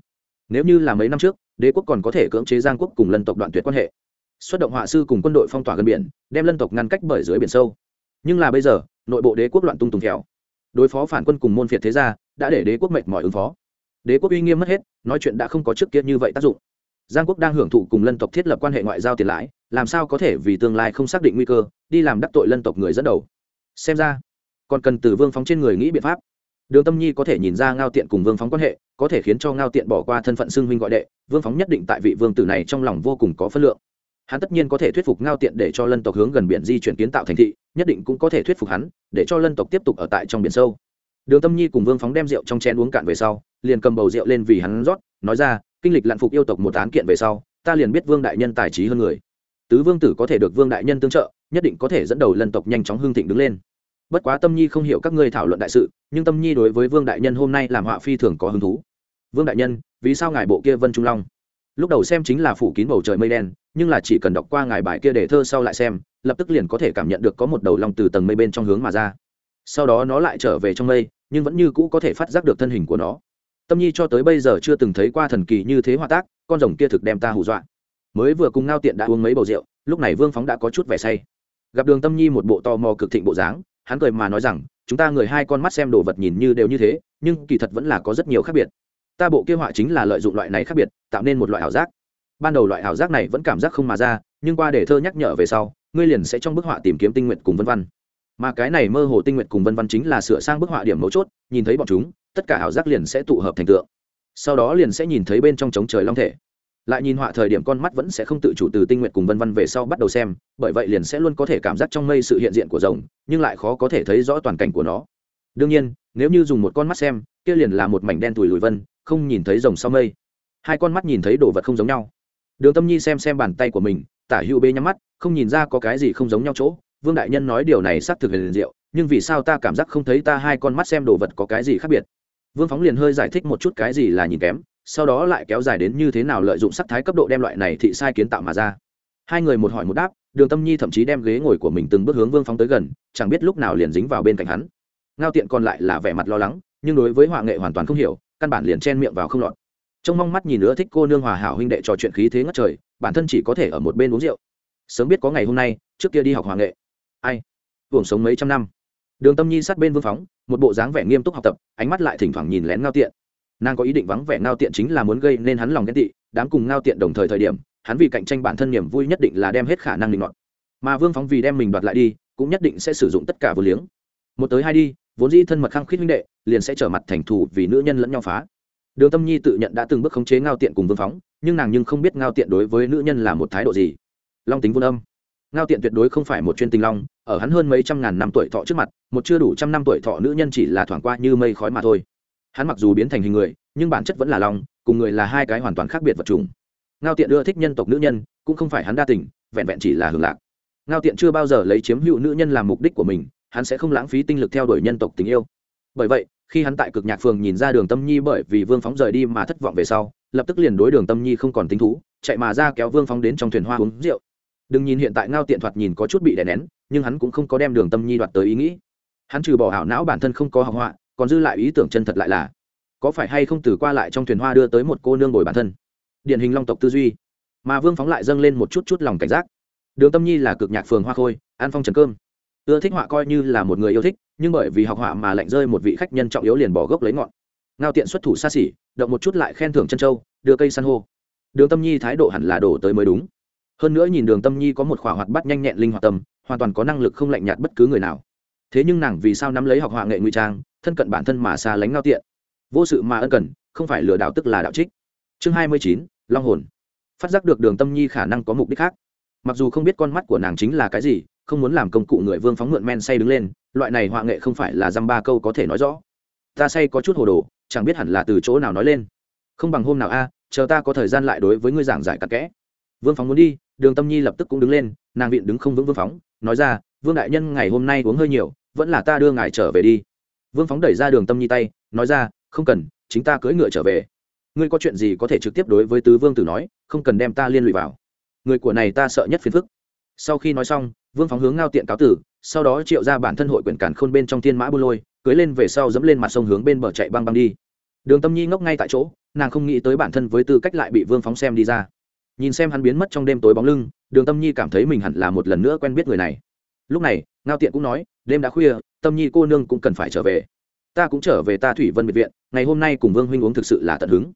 Nếu như là mấy năm trước đế quốc còn có thể cưỡng chế giang quốc cùng lân tộc đoạn tuyệt quan hệ. Xuất động họa sư cùng quân đội phong tỏa gần biển, đem lân tộc ngăn cách bởi dưới biển sâu. Nhưng là bây giờ, nội bộ đế quốc loạn tung tùng khéo đối phó phản quân cùng môn phiệt thế gia, đã để đế quốc mệt mỏi ứng phó. Đế quốc uy nghiêm mất hết, nói chuyện đã không có trước kia như vậy tác dụng. Giang quốc đang hưởng thụ cùng lân tộc thiết lập quan hệ ngoại giao tiền lãi, làm sao có thể vì tương lai không xác định nguy cơ, đi làm đắc tội lân tộc người dẫn đầu. Xem ra, còn cần từ vương phóng trên người nghĩ biện pháp đường tâm nhi có thể nhìn ra ngao tiện cùng vương phóng quan hệ, có thể khiến cho ngao tiện bỏ qua thân phận xưng huynh gọi đệ, vương phóng nhất định tại vị vương tử này trong lòng vô cùng có phân lượng. Hắn tất nhiên có thể thuyết phục ngao tiện để cho lân tộc hướng gần biển di chuyển kiến tạo thành thị, nhất định cũng có thể thuyết phục hắn, để cho lân tộc tiếp tục ở tại trong biển sâu. Đường tâm nhi cùng vương phóng đem rượu trong chén uống cạn về sau, liền cầm bầu rượu lên vì hắn rót, nói ra, kinh lịch lặn phục yêu tộc một án kiện về sau, ta liền biết vương đại nhân tài trí hơn người. Tứ vương tử có thể được vương đại nhân tương trợ, nhất định có thể dẫn đầu lân tộc nhanh chóng hương thịnh đứng lên. Bất quá tâm nhi không hiểu các ngươi thảo luận đại sự nhưng tâm nhi đối với vương đại nhân hôm nay làm họa phi thường có hứng thú. Vương đại nhân, vì sao ngài bộ kia vân trung long? Lúc đầu xem chính là phủ kín bầu trời mây đen, nhưng là chỉ cần đọc qua ngài bài kia để thơ sau lại xem, lập tức liền có thể cảm nhận được có một đầu long từ tầng mây bên trong hướng mà ra. Sau đó nó lại trở về trong mây, nhưng vẫn như cũ có thể phát giác được thân hình của nó. Tâm nhi cho tới bây giờ chưa từng thấy qua thần kỳ như thế hòa tác, con rồng kia thực đem ta hù dọa. Mới vừa cùng ngao tiện đã uống mấy bầu rượu, lúc này vương phóng đã có chút vẻ say. Gặp đường tâm nhi một bộ tò mò cực thịnh bộ dáng, hắn cười mà nói rằng chúng ta người hai con mắt xem đồ vật nhìn như đều như thế, nhưng kỳ thật vẫn là có rất nhiều khác biệt. Ta bộ kia họa chính là lợi dụng loại này khác biệt, tạo nên một loại ảo giác. Ban đầu loại ảo giác này vẫn cảm giác không mà ra, nhưng qua để thơ nhắc nhở về sau, ngươi liền sẽ trong bức họa tìm kiếm tinh nguyện cùng vân văn mà cái này mơ hồ tinh nguyện cùng vân văn chính là sửa sang bức họa điểm mấu chốt, nhìn thấy bọn chúng, tất cả ảo giác liền sẽ tụ hợp thành tượng. Sau đó liền sẽ nhìn thấy bên trong trống trời long thể lại nhìn họa thời điểm con mắt vẫn sẽ không tự chủ từ tinh nguyện cùng vân văn về sau bắt đầu xem, bởi vậy liền sẽ luôn có thể cảm giác trong mây sự hiện diện của rồng, nhưng lại khó có thể thấy rõ toàn cảnh của nó. Đương nhiên, nếu như dùng một con mắt xem, kia liền là một mảnh đen tùi lùi vân, không nhìn thấy rồng sau mây. Hai con mắt nhìn thấy đồ vật không giống nhau. Đường tâm nhi xem xem bàn tay của mình, tả hữu bê nhắm mắt, không nhìn ra có cái gì không giống nhau chỗ. Vương đại nhân nói điều này xác thực liền diệu, nhưng vì sao ta cảm giác không thấy ta hai con mắt xem đồ vật có cái gì khác biệt? Vương phóng liền hơi giải thích một chút cái gì là nhìn kém sau đó lại kéo dài đến như thế nào lợi dụng sắc thái cấp độ đem loại này thị sai kiến tạo mà ra. Hai người một hỏi một đáp, đường tâm nhi thậm chí đem ghế ngồi của mình từng bước hướng vương phóng tới gần, chẳng biết lúc nào liền dính vào bên cạnh hắn. Ngao tiện còn lại là vẻ mặt lo lắng, nhưng đối với họa nghệ hoàn toàn không hiểu, căn bản liền chen miệng vào không lọt. Trong mong mắt nhìn nữa thích cô nương hòa hảo huynh đệ trò chuyện khí thế ngất trời, bản thân chỉ có thể ở một bên uống rượu. Sớm biết có ngày hôm nay, trước kia đi học hòa nghệ. Ai? Hưởng sống mấy trăm năm. Đường tâm nhi sát bên vương phóng, một bộ dáng vẻ nghiêm túc học tập, ánh mắt lại thỉnh thoảng nhìn lén ngao tiện nàng có ý định vắng vẻ ngao tiện chính là muốn gây nên hắn lòng ghen tị đám cùng ngao tiện đồng thời thời điểm hắn vì cạnh tranh bản thân niềm vui nhất định là đem hết khả năng định đoạt, mà vương phóng vì đem mình đoạt lại đi cũng nhất định sẽ sử dụng tất cả vô liếng. Một tới hai đi vốn dĩ thân mật khăng khít huynh đệ liền sẽ trở mặt thành thù vì nữ nhân lẫn nhau phá. Đường tâm nhi tự nhận đã từng bước khống chế ngao tiện cùng vương phóng nhưng nàng nhưng không biết ngao tiện đối với nữ nhân là một thái độ gì. Long tính vun âm. Ngao tiện tuyệt đối không phải một chuyên tình long ở hắn hơn mấy trăm ngàn năm tuổi thọ trước mặt một chưa đủ trăm năm tuổi thọ nữ nhân chỉ là thoảng qua như mây khói mà thôi hắn mặc dù biến thành hình người, nhưng bản chất vẫn là long cùng người là hai cái hoàn toàn khác biệt vật chủng. Ngao tiện ưa thích nhân tộc nữ nhân, cũng không phải hắn đa tình, vẹn vẹn chỉ là hưởng lạc. Ngao tiện chưa bao giờ lấy chiếm hữu nữ nhân làm mục đích của mình, hắn sẽ không lãng phí tinh lực theo đuổi nhân tộc tình yêu. Bởi vậy, khi hắn tại cực nhạc phường nhìn ra đường tâm nhi bởi vì vương phóng rời đi mà thất vọng về sau, lập tức liền đối đường tâm nhi không còn tính thú, chạy mà ra kéo vương phóng đến trong thuyền hoa uống rượu. Đừng nhìn hiện tại ngao tiện thoạt nhìn có chút bị đè nén, nhưng hắn cũng không có đem đường tâm nhi đoạt tới ý nghĩ. Hắn trừ bỏ hảo não bản thân không có học họa còn dư lại ý tưởng chân thật lại là, có phải hay không từ qua lại trong thuyền hoa đưa tới một cô nương bồi bản thân? Điển hình long tộc tư duy. Mà vương phóng lại dâng lên một chút chút lòng cảnh giác. Đường tâm nhi là cực nhạc phường hoa khôi an phong trần cơm. Ưa thích họa coi như là một người yêu thích, nhưng bởi vì học họa mà lạnh rơi một vị khách nhân trọng yếu liền bỏ gốc lấy ngọn. Ngao tiện xuất thủ xa xỉ, động một chút lại khen thưởng chân châu, đưa cây san hô. Đường tâm nhi thái độ hẳn là đổ tới mới đúng. Hơn nữa nhìn đường tâm nhi có một khỏa hoạt bắt nhanh nhẹn linh hoạt tâm, hoàn toàn có năng lực không lạnh nhạt bất cứ người nào. Thế nhưng nàng vì sao nắm lấy học họa nghệ ngụy trang thân cận bản thân mà xa lánh ngao tiện. Vô sự mà ân cần, không phải lừa đảo tức là đạo trích. Chương hai mươi chín, long hồn. Phát giác được đường tâm nhi khả năng có mục đích khác. Mặc dù không biết con mắt của nàng chính là cái gì, không muốn làm công cụ người vương phóng mượn men say đứng lên, loại này họa nghệ không phải là dăm ba câu có thể nói rõ. Ta say có chút hồ đồ, chẳng biết hẳn là từ chỗ nào nói lên. Không bằng hôm nào a, chờ ta có thời gian lại đối với ngươi giảng giải cặn kẽ. Vương phóng muốn đi, đường tâm nhi lập tức cũng đứng lên, nàng viện đứng không vững vương phóng, nói ra, vương đại nhân, ngày hôm nay uống hơi nhiều, vẫn là ta đưa ngài trở về đi vương phóng đẩy ra đường tâm nhi tay, nói ra, không cần, chính ta cưỡi ngựa trở về. Ngươi có chuyện gì có thể trực tiếp đối với tứ vương tử nói, không cần đem ta liên lụy vào. Người của này ta sợ nhất phiền phức. Sau khi nói xong, vương phóng hướng ngao tiện cáo tử, sau đó triệu ra bản thân hội quyển cản khôn bên trong thiên mã bu lôi, cưới lên về sau dẫm lên mặt sông hướng bên bờ chạy băng băng đi. Đường tâm nhi ngốc ngay tại chỗ, nàng không nghĩ tới bản thân với tư cách lại bị vương phóng xem đi ra. Nhìn xem hắn biến mất trong đêm tối bóng lưng, đường tâm nhi cảm thấy mình hẳn là một lần nữa quen biết người này lúc này, ngao tiện cũng nói, đêm đã khuya, tâm nhi cô nương cũng cần phải trở về. Ta cũng trở về ta thủy vân biệt viện, ngày hôm nay cùng vương huynh uống thực sự là tận hứng.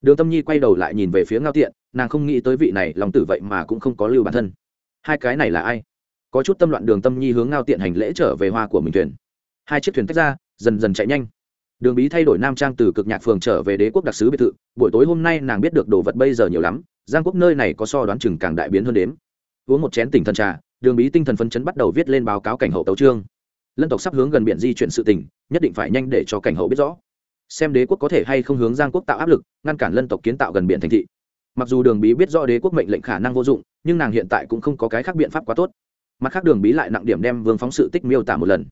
Đường tâm nhi quay đầu lại nhìn về phía ngao tiện, nàng không nghĩ tới vị này lòng tử vậy mà cũng không có lưu bản thân. Hai cái này là ai? Có chút tâm loạn đường tâm nhi hướng ngao tiện hành lễ trở về hoa của mình thuyền. Hai chiếc thuyền tách ra, dần dần chạy nhanh. Đường bí thay đổi nam trang từ cực nhạc phường trở về đế quốc đặc sứ biệt thự, buổi tối hôm nay nàng biết được đồ vật bây giờ nhiều lắm, giang quốc nơi này có so đoán chừng càng đại biến hơn đếm. Uống một chén tỉnh thần trà đường bí tinh thần phấn chấn bắt đầu viết lên báo cáo cảnh hậu tấu trương lân tộc sắp hướng gần biển di chuyển sự tình, nhất định phải nhanh để cho cảnh hậu biết rõ. Xem đế quốc có thể hay không hướng giang quốc tạo áp lực, ngăn cản lân tộc kiến tạo gần biển thành thị. Mặc dù đường bí biết rõ đế quốc mệnh lệnh khả năng vô dụng, nhưng nàng hiện tại cũng không có cái khác biện pháp quá tốt. Mặt khác đường bí lại nặng điểm đem vương phóng sự tích miêu tả một lần.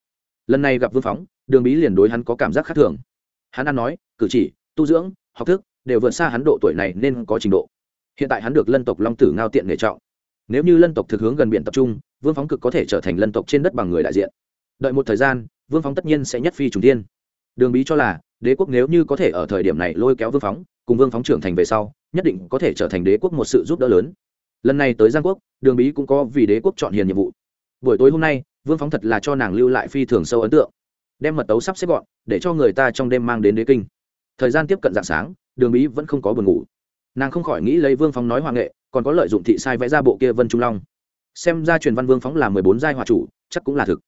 Lần này gặp vương phóng, đường bí liền đối hắn có cảm giác khác thường. Hắn ăn nói, cử chỉ, tu dưỡng, học thức, đều vượt xa hắn độ tuổi này nên có trình độ. Hiện tại hắn được lân tộc long tử ngao tiện nghề trọng nếu như lân tộc thực hướng gần biển tập trung, vương phóng cực có thể trở thành lân tộc trên đất bằng người đại diện. Đợi một thời gian, vương phóng tất nhiên sẽ nhất phi trùng tiên đường bí cho là, đế quốc nếu như có thể ở thời điểm này lôi kéo vương phóng, cùng vương phóng trưởng thành về sau, nhất định có thể trở thành đế quốc một sự giúp đỡ lớn. Lần này tới giang quốc, đường bí cũng có vì đế quốc chọn hiền nhiệm vụ. Buổi tối hôm nay, vương phóng thật là cho nàng lưu lại phi thường sâu ấn tượng. Đem mật tấu sắp xếp gọn, để cho người ta trong đêm mang đến đế kinh. Thời gian tiếp cận dạng sáng, đường bí vẫn không có buồn ngủ nàng không khỏi nghĩ lấy vương phóng nói hoàng nghệ, còn có lợi dụng thị sai vẽ ra bộ kia vân trung long. Xem ra truyền văn vương phóng là mười bốn giai hòa chủ, chắc cũng là thực.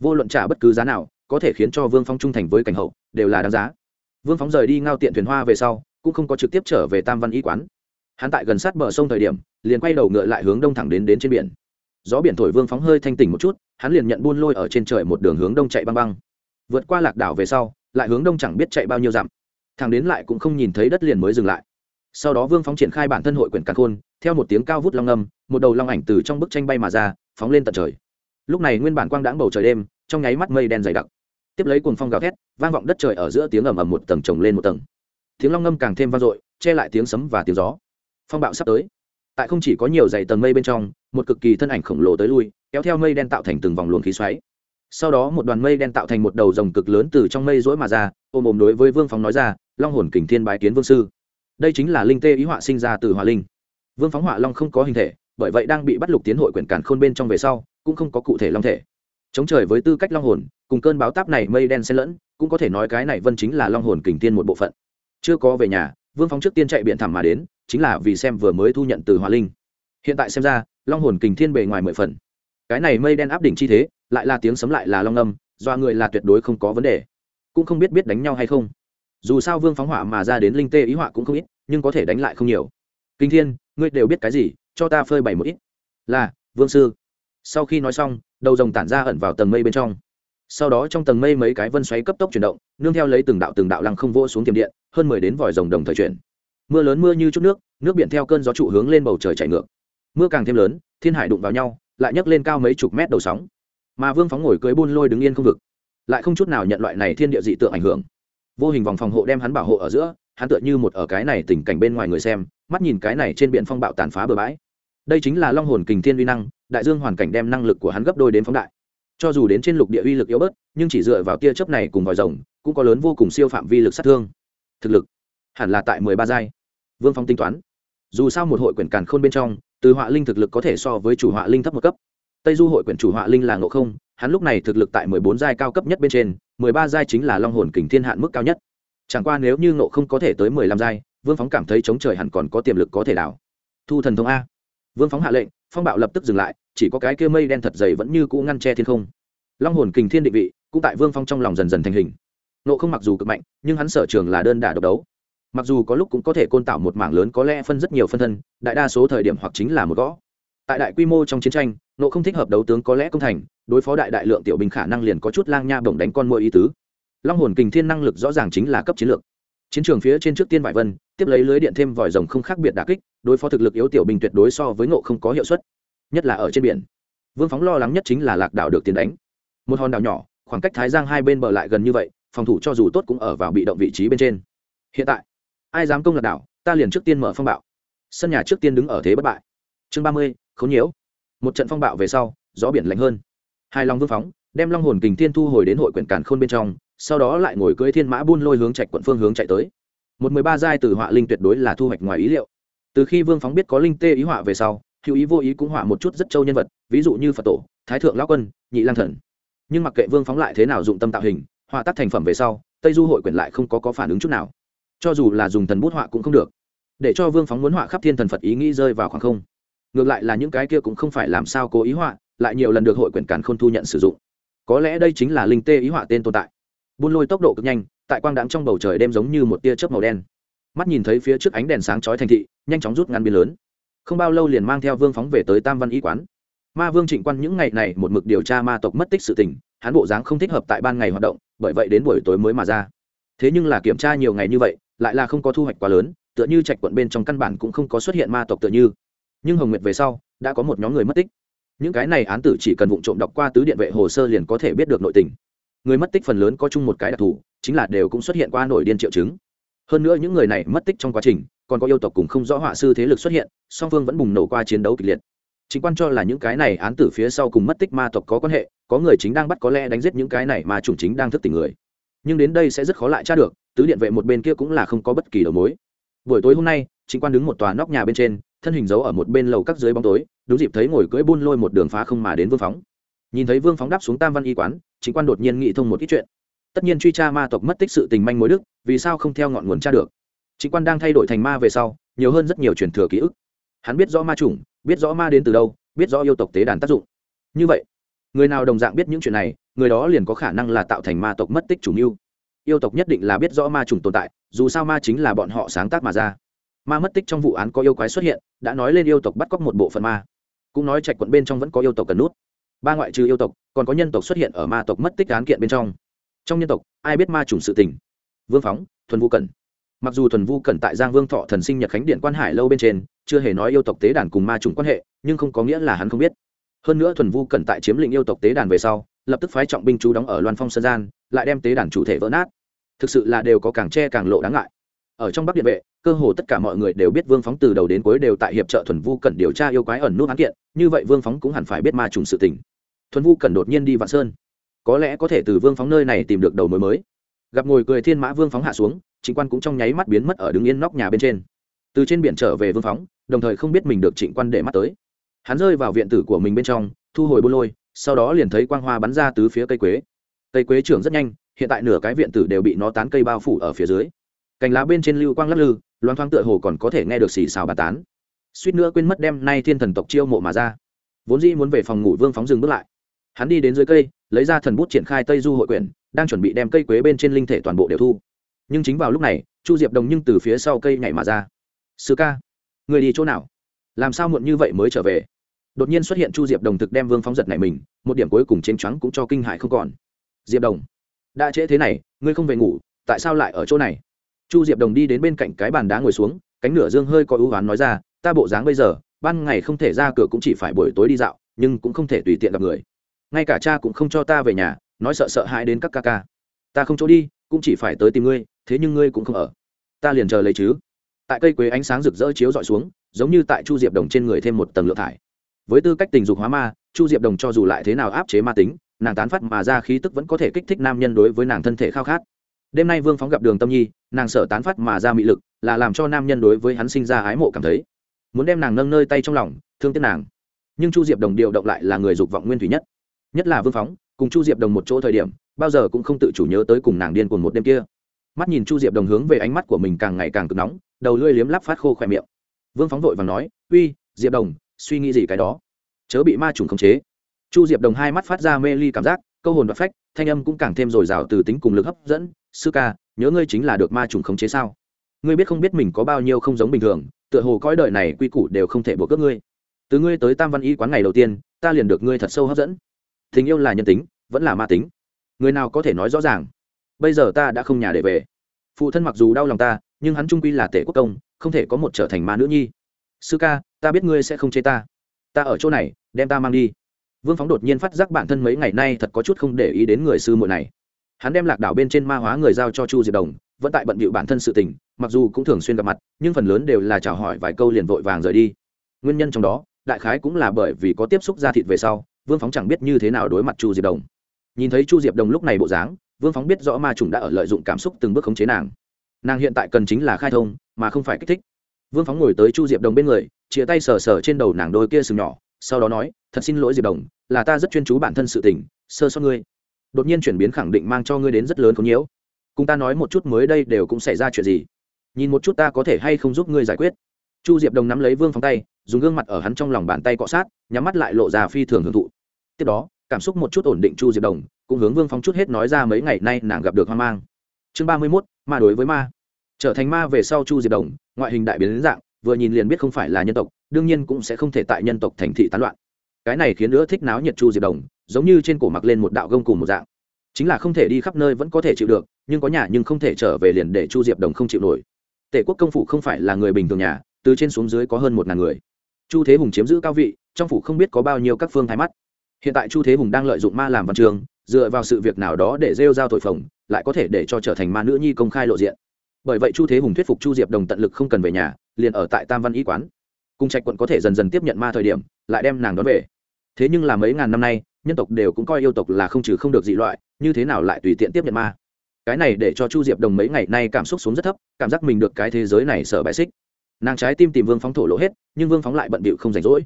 Vô luận trả bất cứ giá nào, có thể khiến cho vương phóng trung thành với cảnh hậu, đều là đáng giá. Vương phóng rời đi ngao tiện thuyền hoa về sau, cũng không có trực tiếp trở về tam văn y quán. Hắn tại gần sát bờ sông thời điểm, liền quay đầu ngựa lại hướng đông thẳng đến đến trên biển. Gió biển thổi vương phóng hơi thanh tỉnh một chút, hắn liền nhận buôn lôi ở trên trời một đường hướng đông chạy băng băng. Vượt qua lạc đảo về sau, lại hướng đông chẳng biết chạy bao nhiêu dặm. Thằng đến lại cũng không nhìn thấy đất liền mới dừng lại sau đó vương phóng triển khai bản thân hội quyển càn khôn, theo một tiếng cao vút long âm, một đầu long ảnh từ trong bức tranh bay mà ra, phóng lên tận trời. Lúc này nguyên bản quang đãng bầu trời đêm, trong nháy mắt mây đen dày đặc. Tiếp lấy cuồng phong gào thét, vang vọng đất trời ở giữa tiếng ầm ầm một tầng trồng lên một tầng. Tiếng long ngâm càng thêm vang dội, che lại tiếng sấm và tiếng gió. Phong bạo sắp tới. Tại không chỉ có nhiều dày tầng mây bên trong, một cực kỳ thân ảnh khổng lồ tới lui, kéo theo mây đen tạo thành từng vòng luồng khí xoáy. Sau đó một đoàn mây đen tạo thành một đầu rồng cực lớn từ trong mây rỗi mà ra, ôm ôm đối với vương phóng nói ra, long hồn kình thiên bái kiến vương sư đây chính là linh tê ý họa sinh ra từ hỏa linh. Vương phóng họa long không có hình thể, bởi vậy đang bị bắt lục tiến hội quyển cản khôn bên trong về sau, cũng không có cụ thể long thể. Chống trời với tư cách long hồn, cùng cơn báo táp này mây đen xen lẫn, cũng có thể nói cái này vân chính là long hồn kình tiên một bộ phận. Chưa có về nhà, vương phóng trước tiên chạy biện thảm mà đến, chính là vì xem vừa mới thu nhận từ hòa linh. Hiện tại xem ra, long hồn kình thiên bề ngoài mười phần. Cái này mây đen áp đỉnh chi thế, lại là tiếng sấm lại là long âm do người là tuyệt đối không có vấn đề. Cũng không biết biết đánh nhau hay không. Dù sao vương phóng hỏa mà ra đến linh tê ý họa cũng không ít nhưng có thể đánh lại không nhiều. Kinh thiên, ngươi đều biết cái gì, cho ta phơi bày một ít. Là, vương sư. Sau khi nói xong, đầu rồng tản ra ẩn vào tầng mây bên trong. Sau đó trong tầng mây mấy cái vân xoáy cấp tốc chuyển động, nương theo lấy từng đạo từng đạo lăng không vô xuống tiềm điện, hơn mười đến vòi rồng đồng thời chuyển. Mưa lớn mưa như chút nước nước biển theo cơn gió trụ hướng lên bầu trời chảy ngược. Mưa càng thêm lớn, thiên hải đụng vào nhau, lại nhấc lên cao mấy chục mét đầu sóng. Mà vương phóng ngồi cưới buôn lôi đứng yên không vực, lại không chút nào nhận loại này thiên địa dị tượng ảnh hưởng. Vô hình vòng phòng hộ đem hắn bảo hộ ở giữa hắn tựa như một ở cái này tình cảnh bên ngoài người xem, mắt nhìn cái này trên biển phong bạo tàn phá bừa bãi. Đây chính là long hồn kình thiên uy năng, đại dương hoàn cảnh đem năng lực của hắn gấp đôi đến phóng đại. Cho dù đến trên lục địa uy lực yếu bớt, nhưng chỉ dựa vào tia chớp này cùng vòi rồng, cũng có lớn vô cùng siêu phạm vi lực sát thương. Thực lực, hẳn là tại mười ba giai. Vương phong tính toán. Dù sao một hội quyển càn khôn bên trong, từ họa linh thực lực có thể so với chủ họa linh thấp một cấp. Tây du hội quyển chủ họa linh là ngộ không, hắn lúc này thực lực tại mười bốn giai cao cấp nhất bên trên, mười ba giai chính là long hồn kình thiên hạn mức cao nhất chẳng qua nếu như nộ không có thể tới mười lăm giai, vương phóng cảm thấy chống trời hẳn còn có tiềm lực có thể đảo. Thu thần thông a. Vương phóng hạ lệnh, phong bạo lập tức dừng lại, chỉ có cái kia mây đen thật dày vẫn như cũ ngăn che thiên không. Long hồn kình thiên định vị, cũng tại vương phong trong lòng dần dần thành hình. Nộ không mặc dù cực mạnh, nhưng hắn sở trường là đơn đả độc đấu. Mặc dù có lúc cũng có thể côn tạo một mảng lớn có lẽ phân rất nhiều phân thân, đại đa số thời điểm hoặc chính là một gõ. Tại đại quy mô trong chiến tranh nộ không thích hợp đấu tướng có lẽ công thành, đối phó đại đại lượng tiểu binh khả năng liền có chút lang nha bổng đánh con mỗi ý tứ long hồn kình thiên năng lực rõ ràng chính là cấp chiến lược. Chiến trường phía trên trước tiên vải vân, tiếp lấy lưới điện thêm vòi rồng không khác biệt đà kích, đối phó thực lực yếu tiểu bình tuyệt đối so với ngộ không có hiệu suất, nhất là ở trên biển. Vương phóng lo lắng nhất chính là lạc đảo được tiền đánh. Một hòn đảo nhỏ, khoảng cách thái giang hai bên bờ lại gần như vậy, phòng thủ cho dù tốt cũng ở vào bị động vị trí bên trên. Hiện tại, ai dám công lạc đảo, ta liền trước tiên mở phong bạo. Sân nhà trước tiên đứng ở thế bất bại. Chương ba mươi, khốn nhiễu. Một trận phong bạo về sau, gió biển lạnh hơn. Hai lòng vương phóng, đem long hồn kình thiên thu hồi đến hội quyển càn khôn bên trong sau đó lại ngồi cưỡi thiên mã buôn lôi hướng chạy quận phương hướng chạy tới. Một mười ba giai từ họa linh tuyệt đối là thu hoạch ngoài ý liệu. Từ khi vương phóng biết có linh tê ý họa về sau hữu ý vô ý cũng họa một chút rất châu nhân vật ví dụ như phật tổ thái thượng lão quân nhị lang thần. Nhưng mặc kệ vương phóng lại thế nào dụng tâm tạo hình họa tác thành phẩm về sau tây du hội quyển lại không có, có phản ứng chút nào. Cho dù là dùng thần bút họa cũng không được. Để cho vương phóng muốn họa khắp thiên thần phật ý nghĩ rơi vào khoảng không. Ngược lại là những cái kia cũng không phải làm sao cố ý họa lại nhiều lần được hội quyển càn k h ô n thu nhận sử dụng. Có lẽ đây chính là linh tê ý họa tên tồn tại buôn lôi tốc độ cực nhanh, tại quang đãng trong bầu trời đem giống như một tia chớp màu đen. Mắt nhìn thấy phía trước ánh đèn sáng chói thành thị, nhanh chóng rút ngắn biên lớn. Không bao lâu liền mang theo vương phóng về tới tam văn y quán. Ma vương trịnh quan những ngày này một mực điều tra ma tộc mất tích sự tình, hắn bộ dáng không thích hợp tại ban ngày hoạt động, bởi vậy đến buổi tối mới mà ra. Thế nhưng là kiểm tra nhiều ngày như vậy, lại là không có thu hoạch quá lớn, tựa như trạch quận bên trong căn bản cũng không có xuất hiện ma tộc tựa như. Nhưng hồng nguyệt về sau, đã có một nhóm người mất tích. Những cái này án tử chỉ cần vụ trộm đọc qua tứ điện vệ hồ sơ liền có thể biết được nội tình người mất tích phần lớn có chung một cái đặc thù, chính là đều cũng xuất hiện qua nổi điên triệu chứng. Hơn nữa những người này mất tích trong quá trình, còn có yêu tộc cùng không rõ họa sư thế lực xuất hiện, song phương vẫn bùng nổ qua chiến đấu kịch liệt. Chính quan cho là những cái này án tử phía sau cùng mất tích ma tộc có quan hệ, có người chính đang bắt có lẽ đánh giết những cái này mà chủng chính đang thức tỉnh người. Nhưng đến đây sẽ rất khó lại tra được, tứ điện vệ một bên kia cũng là không có bất kỳ đầu mối. Buổi tối hôm nay, chính quan đứng một tòa nóc nhà bên trên, thân hình giấu ở một bên lầu các dưới bóng tối, đúng dịp thấy ngồi cưỡi buôn lôi một đường phá không mà đến vương phóng nhìn thấy vương phóng đáp xuống tam văn y quán chính quan đột nhiên nghĩ thông một ít chuyện. Tất nhiên truy tra ma tộc mất tích sự tình manh mối đức, vì sao không theo ngọn nguồn tra được? Chính quan đang thay đổi thành ma về sau, nhiều hơn rất nhiều truyền thừa ký ức. Hắn biết rõ ma chủng, biết rõ ma đến từ đâu, biết rõ yêu tộc tế đàn tác dụng. Như vậy, người nào đồng dạng biết những chuyện này, người đó liền có khả năng là tạo thành ma tộc mất tích chủ mưu. Yêu tộc nhất định là biết rõ ma chủng tồn tại, dù sao ma chính là bọn họ sáng tác mà ra. Ma mất tích trong vụ án có yêu quái xuất hiện, đã nói lên yêu tộc bắt cóc một bộ phận ma. Cũng nói trạch quận bên trong vẫn có yêu tộc cần nút ba ngoại trừ yêu tộc, còn có nhân tộc xuất hiện ở ma tộc mất tích án kiện bên trong. Trong nhân tộc, ai biết ma chủng sự tình? Vương phóng, thuần vu cẩn. Mặc dù thuần vu cẩn tại giang vương thọ thần sinh nhật khánh điện quan hải lâu bên trên, chưa hề nói yêu tộc tế đàn cùng ma chủng quan hệ, nhưng không có nghĩa là hắn không biết. Hơn nữa thuần vu cẩn tại chiếm lĩnh yêu tộc tế đàn về sau, lập tức phái trọng binh chú đóng ở loan phong sơn gian, lại đem tế đàn chủ thể vỡ nát. Thực sự là đều có càng tre càng lộ đáng ngại. Ở trong bắc điện vệ, cơ hồ tất cả mọi người đều biết vương phóng từ đầu đến cuối đều tại hiệp trợ thuần vu cẩn điều tra yêu quái ẩn nút án kiện, như vậy vương phóng cũng hẳn phải biết ma trùng sự tình thuần vu cần đột nhiên đi vạn sơn. Có lẽ có thể từ vương phóng nơi này tìm được đầu mối mới. Gặp ngồi cười thiên mã vương phóng hạ xuống, trịnh quan cũng trong nháy mắt biến mất ở đứng yên nóc nhà bên trên. Từ trên biển trở về vương phóng, đồng thời không biết mình được trịnh quan để mắt tới. Hắn rơi vào viện tử của mình bên trong, thu hồi bô lôi, sau đó liền thấy quang hoa bắn ra từ phía cây quế. Cây quế trưởng rất nhanh, hiện tại nửa cái viện tử đều bị nó tán cây bao phủ ở phía dưới. Cành lá bên trên lưu quang lắc lư, loang thoáng tựa hồ còn có thể nghe được xì xào bà tán. Suýt nữa quên mất đem nay thiên thần tộc chiêu mộ mà ra. Vốn dĩ muốn về phòng ngủ, vương phóng dừng bước lại hắn đi đến dưới cây, lấy ra thần bút triển khai tây du hội quyển, đang chuẩn bị đem cây quế bên trên linh thể toàn bộ đều thu. Nhưng chính vào lúc này, chu diệp đồng nhưng từ phía sau cây nhảy mà ra. Sư ca, người đi chỗ nào? Làm sao muộn như vậy mới trở về? Đột nhiên xuất hiện chu diệp đồng thực đem vương phóng giật này mình, một điểm cuối cùng chênh choáng cũng cho kinh hại không còn. Diệp đồng, đã trễ thế này, ngươi không về ngủ, tại sao lại ở chỗ này? Chu diệp đồng đi đến bên cạnh cái bàn đá ngồi xuống, cánh nửa dương hơi có ưu oán nói ra, ta bộ dáng bây giờ, ban ngày không thể ra cửa cũng chỉ phải buổi tối đi dạo, nhưng cũng không thể tùy tiện gặp người ngay cả cha cũng không cho ta về nhà, nói sợ sợ hãi đến các ca ca. Ta không chỗ đi, cũng chỉ phải tới tìm ngươi, thế nhưng ngươi cũng không ở. Ta liền chờ lấy chứ. Tại cây quế ánh sáng rực rỡ chiếu dọi xuống, giống như tại chu diệp đồng trên người thêm một tầng lượng thải. Với tư cách tình dục hóa ma, chu diệp đồng cho dù lại thế nào áp chế ma tính, nàng tán phát mà ra khí tức vẫn có thể kích thích nam nhân đối với nàng thân thể khao khát. Đêm nay vương phóng gặp đường tâm nhi, nàng sợ tán phát mà ra mị lực, là làm cho nam nhân đối với hắn sinh ra ái mộ cảm thấy. Muốn đem nàng nâng nơi tay trong lòng, thương tiếc nàng. Nhưng chu diệp đồng điều động lại là người dục vọng nguyên thủy nhất nhất là vương phóng, cùng chu diệp đồng một chỗ thời điểm, bao giờ cũng không tự chủ nhớ tới cùng nàng điên cuồng một đêm kia. Mắt nhìn chu diệp đồng hướng về ánh mắt của mình càng ngày càng cực nóng, đầu lưỡi liếm lắp phát khô khỏe miệng. Vương phóng vội và nói, uy, diệp đồng, suy nghĩ gì cái đó? Chớ bị ma trùng khống chế. Chu diệp đồng hai mắt phát ra mê ly cảm giác, câu hồn và phách, thanh âm cũng càng thêm dồi dào từ tính cùng lực hấp dẫn. Sư ca, nhớ ngươi chính là được ma trùng khống chế sao? Ngươi biết không biết mình có bao nhiêu không giống bình thường, tựa hồ cõi đời này quy củ đều không thể buộc cướp ngươi. Từ ngươi tới tam văn y quán ngày đầu tiên, ta liền được ngươi thật sâu hấp dẫn tình yêu là nhân tính, vẫn là ma tính. Người nào có thể nói rõ ràng? Bây giờ ta đã không nhà để về. Phụ thân mặc dù đau lòng ta, nhưng hắn trung quy là tể quốc công, không thể có một trở thành ma nữ nhi. Sư ca, ta biết ngươi sẽ không chê ta. Ta ở chỗ này, đem ta mang đi. Vương phóng đột nhiên phát giác bản thân mấy ngày nay thật có chút không để ý đến người sư muội này. Hắn đem lạc đảo bên trên ma hóa người giao cho chu diệp đồng, vẫn tại bận bịu bản thân sự tình, mặc dù cũng thường xuyên gặp mặt, nhưng phần lớn đều là chào hỏi vài câu liền vội vàng rời đi. Nguyên nhân trong đó, đại khái cũng là bởi vì có tiếp xúc ra thịt về sau vương phóng chẳng biết như thế nào đối mặt chu diệp đồng nhìn thấy chu diệp đồng lúc này bộ dáng vương phóng biết rõ ma trùng đã ở lợi dụng cảm xúc từng bước khống chế nàng nàng hiện tại cần chính là khai thông mà không phải kích thích vương phóng ngồi tới chu diệp đồng bên người chia tay sờ sờ trên đầu nàng đôi kia sừng nhỏ sau đó nói thật xin lỗi diệp đồng là ta rất chuyên chú bản thân sự tình sơ sót ngươi đột nhiên chuyển biến khẳng định mang cho ngươi đến rất lớn có nhiễu cùng ta nói một chút mới đây đều cũng xảy ra chuyện gì nhìn một chút ta có thể hay không giúp ngươi giải quyết chu diệp đồng nắm lấy vương phóng tay dùng gương mặt ở hắn trong lòng bàn tay cọ sát nhắm mắt lại lộ ra phi thường hưởng thụ tiếp đó, cảm xúc một chút ổn định chu diệp đồng, cũng hướng vương Phong chút hết nói ra mấy ngày nay nàng gặp được hoang mang. Chương ba mươi mốt, ma đối với ma. Trở thành ma về sau chu diệp đồng, ngoại hình đại biến đến dạng, vừa nhìn liền biết không phải là nhân tộc, đương nhiên cũng sẽ không thể tại nhân tộc thành thị tán loạn. Cái này khiến nữa thích náo nhiệt chu diệp đồng, giống như trên cổ mặc lên một đạo gông cùng một dạng. Chính là không thể đi khắp nơi vẫn có thể chịu được, nhưng có nhà nhưng không thể trở về liền để chu diệp đồng không chịu nổi. Tể quốc công phủ không phải là người bình thường nhà, từ trên xuống dưới có hơn một ngàn người. Chu thế hùng chiếm giữ cao vị, trong phủ không biết có bao nhiêu các phương thái mắt hiện tại chu thế hùng đang lợi dụng ma làm văn trường, dựa vào sự việc nào đó để rêu giao tội phồng, lại có thể để cho trở thành ma nữ nhi công khai lộ diện. Bởi vậy chu thế hùng thuyết phục chu diệp đồng tận lực không cần về nhà, liền ở tại tam văn y quán. Cung trạch quận có thể dần dần tiếp nhận ma thời điểm, lại đem nàng đón về. Thế nhưng là mấy ngàn năm nay, nhân tộc đều cũng coi yêu tộc là không trừ không được dị loại, như thế nào lại tùy tiện tiếp nhận ma? Cái này để cho chu diệp đồng mấy ngày nay cảm xúc xuống rất thấp, cảm giác mình được cái thế giới này sợ bại xích. Nàng trái tim tìm vương phóng thổ lộ hết, nhưng vương phóng lại bận bịu không rảnh rỗi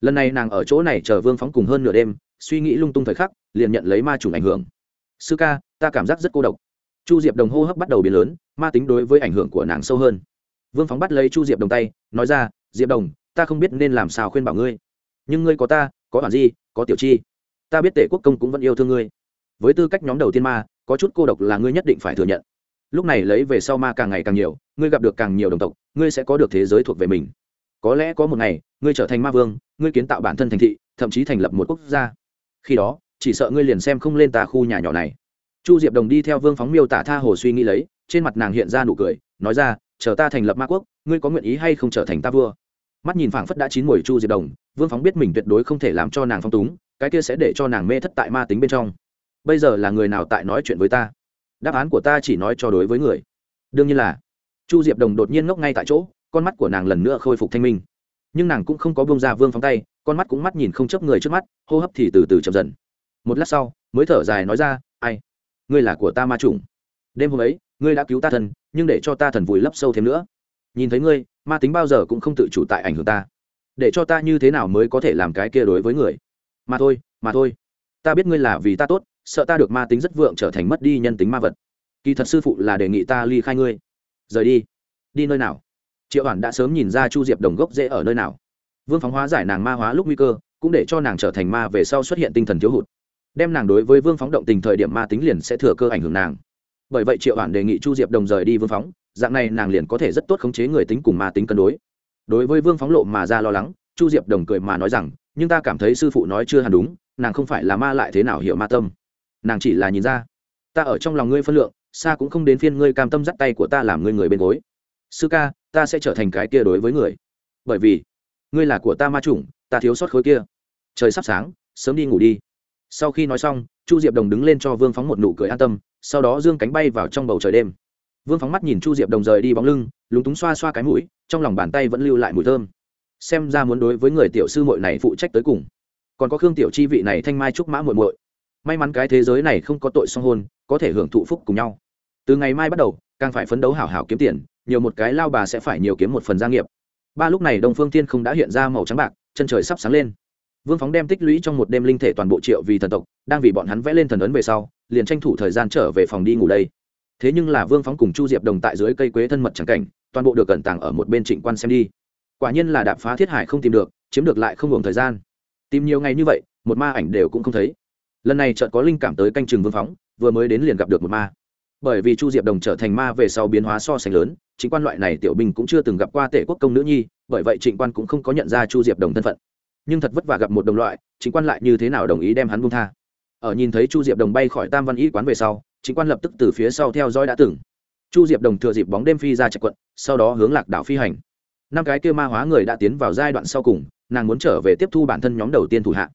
lần này nàng ở chỗ này chờ vương phóng cùng hơn nửa đêm, suy nghĩ lung tung thời khắc, liền nhận lấy ma trùng ảnh hưởng. Sư ca, ta cảm giác rất cô độc. Chu diệp đồng hô hấp bắt đầu biến lớn, ma tính đối với ảnh hưởng của nàng sâu hơn. Vương phóng bắt lấy chu diệp đồng tay, nói ra, diệp đồng, ta không biết nên làm sao khuyên bảo ngươi. Nhưng ngươi có ta, có bản di, có tiểu chi. Ta biết tể quốc công cũng vẫn yêu thương ngươi. Với tư cách nhóm đầu tiên ma, có chút cô độc là ngươi nhất định phải thừa nhận. Lúc này lấy về sau ma càng ngày càng nhiều, ngươi gặp được càng nhiều đồng tộc, ngươi sẽ có được thế giới thuộc về mình có lẽ có một ngày, ngươi trở thành ma vương, ngươi kiến tạo bản thân thành thị, thậm chí thành lập một quốc gia. Khi đó, chỉ sợ ngươi liền xem không lên tà khu nhà nhỏ này. Chu diệp đồng đi theo vương phóng miêu tả tha hồ suy nghĩ lấy, trên mặt nàng hiện ra nụ cười, nói ra, chờ ta thành lập ma quốc, ngươi có nguyện ý hay không trở thành ta vua? Mắt nhìn phảng phất đã chín mùi chu diệp đồng, vương phóng biết mình tuyệt đối không thể làm cho nàng phong túng, cái kia sẽ để cho nàng mê thất tại ma tính bên trong. Bây giờ là người nào tại nói chuyện với ta? Đáp án của ta chỉ nói cho đối với người. Đương nhiên là. Chu diệp đồng đột nhiên ngốc ngay tại chỗ con mắt của nàng lần nữa khôi phục thanh minh. Nhưng nàng cũng không có bông ra vương phóng tay, con mắt cũng mắt nhìn không chấp người trước mắt, hô hấp thì từ từ chậm dần. Một lát sau, mới thở dài nói ra, ai, ngươi là của ta ma trùng đêm hôm ấy, ngươi đã cứu ta thần, nhưng để cho ta thần vùi lấp sâu thêm nữa. Nhìn thấy ngươi, ma tính bao giờ cũng không tự chủ tại ảnh hưởng ta. Để cho ta như thế nào mới có thể làm cái kia đối với người? Mà thôi mà thôi. Ta biết ngươi là vì ta tốt, sợ ta được ma tính rất vượng trở thành mất đi nhân tính ma vật. Kỳ thật sư phụ là đề nghị ta ly khai ngươi. Rời đi. Đi nơi nào? Triệu hoàn đã sớm nhìn ra chu diệp đồng gốc dễ ở nơi nào vương phóng hóa giải nàng ma hóa lúc nguy cơ cũng để cho nàng trở thành ma về sau xuất hiện tinh thần thiếu hụt đem nàng đối với vương phóng động tình thời điểm ma tính liền sẽ thừa cơ ảnh hưởng nàng bởi vậy triệu hoàn đề nghị chu diệp đồng rời đi vương phóng dạng này nàng liền có thể rất tốt khống chế người tính cùng ma tính cân đối đối với vương phóng lộ mà ra lo lắng chu diệp đồng cười mà nói rằng nhưng ta cảm thấy sư phụ nói chưa hẳn đúng nàng không phải là ma lại thế nào hiểu ma tâm nàng chỉ là nhìn ra ta ở trong lòng ngươi phân lượng, xa cũng không đến phiên ngươi cam tâm dắt tay của ta làm ngươi người bên gối. Sư ca ta sẽ trở thành cái kia đối với người. Bởi vì, ngươi là của ta ma chủng, ta thiếu sót khối kia. Trời sắp sáng, sớm đi ngủ đi. Sau khi nói xong, chu diệp đồng đứng lên cho vương phóng một nụ cười an tâm, sau đó dương cánh bay vào trong bầu trời đêm. Vương phóng mắt nhìn chu diệp đồng rời đi bóng lưng, lúng túng xoa xoa cái mũi, trong lòng bàn tay vẫn lưu lại mùi thơm. Xem ra muốn đối với người tiểu sư muội này phụ trách tới cùng. Còn có khương tiểu chi vị này thanh mai trúc mã muội muội. May mắn cái thế giới này không có tội song hôn có thể hưởng thụ phúc cùng nhau. Từ ngày mai bắt đầu, càng phải phấn đấu hảo hảo kiếm tiền nhiều một cái lao bà sẽ phải nhiều kiếm một phần gia nghiệp. Ba lúc này đông phương tiên không đã hiện ra màu trắng bạc, chân trời sắp sáng lên. Vương phóng đem tích lũy trong một đêm linh thể toàn bộ triệu vì thần tộc, đang vì bọn hắn vẽ lên thần ấn về sau, liền tranh thủ thời gian trở về phòng đi ngủ đây. Thế nhưng là vương phóng cùng chu diệp đồng tại dưới cây quế thân mật c cảnh, toàn bộ được cẩn tàng ở một bên trịnh quan xem đi. Quả nhiên là đạp phá thiết hải không tìm được, chiếm được lại không hưởng thời gian. Tìm nhiều ngày như vậy, một ma ảnh đều cũng không thấy. Lần này chợt có linh cảm tới canh chừng vương phóng, vừa mới đến liền gặp được một ma. Bởi vì chu diệp đồng trở thành ma về sau biến hóa so sánh lớn chính quan loại này tiểu binh cũng chưa từng gặp qua tể quốc công nữ nhi, bởi vậy trịnh quan cũng không có nhận ra chu diệp đồng thân phận. Nhưng thật vất vả gặp một đồng loại, chính quan lại như thế nào đồng ý đem hắn buông tha? Ở nhìn thấy chu diệp đồng bay khỏi tam văn y quán về sau, chính quan lập tức từ phía sau theo dõi đã từng. Chu diệp đồng thừa dịp bóng đêm phi ra chạy quận, sau đó hướng lạc đảo phi hành. Năm cái kia ma hóa người đã tiến vào giai đoạn sau cùng, nàng muốn trở về tiếp thu bản thân nhóm đầu tiên thủ hạ.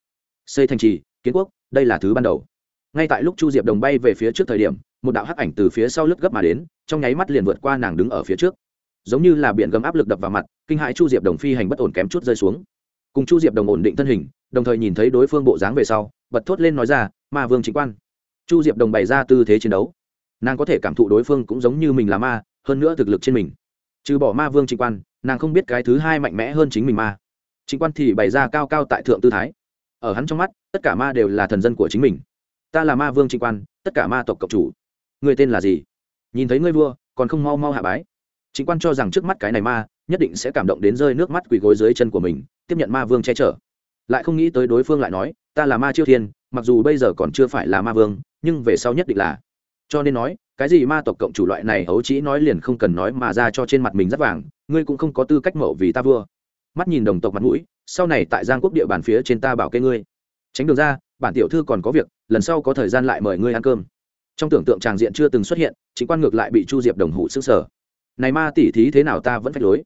Xây thành trì, kiến quốc, đây là thứ ban đầu. Ngay tại lúc chu diệp đồng bay về phía trước thời điểm một đạo hắc ảnh từ phía sau lướt gấp mà đến, trong nháy mắt liền vượt qua nàng đứng ở phía trước. Giống như là biển gầm áp lực đập vào mặt, kinh hãi chu diệp đồng phi hành bất ổn kém chút rơi xuống. Cùng chu diệp đồng ổn định thân hình, đồng thời nhìn thấy đối phương bộ dáng về sau, bật thốt lên nói ra, ma vương chính quan. Chu diệp đồng bày ra tư thế chiến đấu. Nàng có thể cảm thụ đối phương cũng giống như mình là ma, hơn nữa thực lực trên mình. Trừ bỏ ma vương chính quan, nàng không biết cái thứ hai mạnh mẽ hơn chính mình ma. Chính quan thì bày ra cao cao tại thượng tư thái. Ở hắn trong mắt, tất cả ma đều là thần dân của chính mình. Ta là ma vương chính quan, tất cả ma tộc cộng chủ người tên là gì? Nhìn thấy ngươi vua, còn không mau mau hạ bái. Chính quan cho rằng trước mắt cái này ma, nhất định sẽ cảm động đến rơi nước mắt quỳ gối dưới chân của mình, tiếp nhận ma vương che chở. Lại không nghĩ tới đối phương lại nói, ta là ma chiêu thiên, mặc dù bây giờ còn chưa phải là ma vương, nhưng về sau nhất định là. Cho nên nói, cái gì ma tộc cộng chủ loại này hấu chỉ nói liền không cần nói mà ra cho trên mặt mình rất vàng, ngươi cũng không có tư cách mẫu vì ta vua. Mắt nhìn đồng tộc mặt mũi, sau này tại giang quốc địa bàn phía trên ta bảo kê ngươi. Tránh đường ra, bản tiểu thư còn có việc, lần sau có thời gian lại mời ngươi ăn cơm trong tưởng tượng tràng diện chưa từng xuất hiện, chính quan ngược lại bị chu diệp đồng hụ sức sở này ma tỉ thí thế nào ta vẫn phải lối?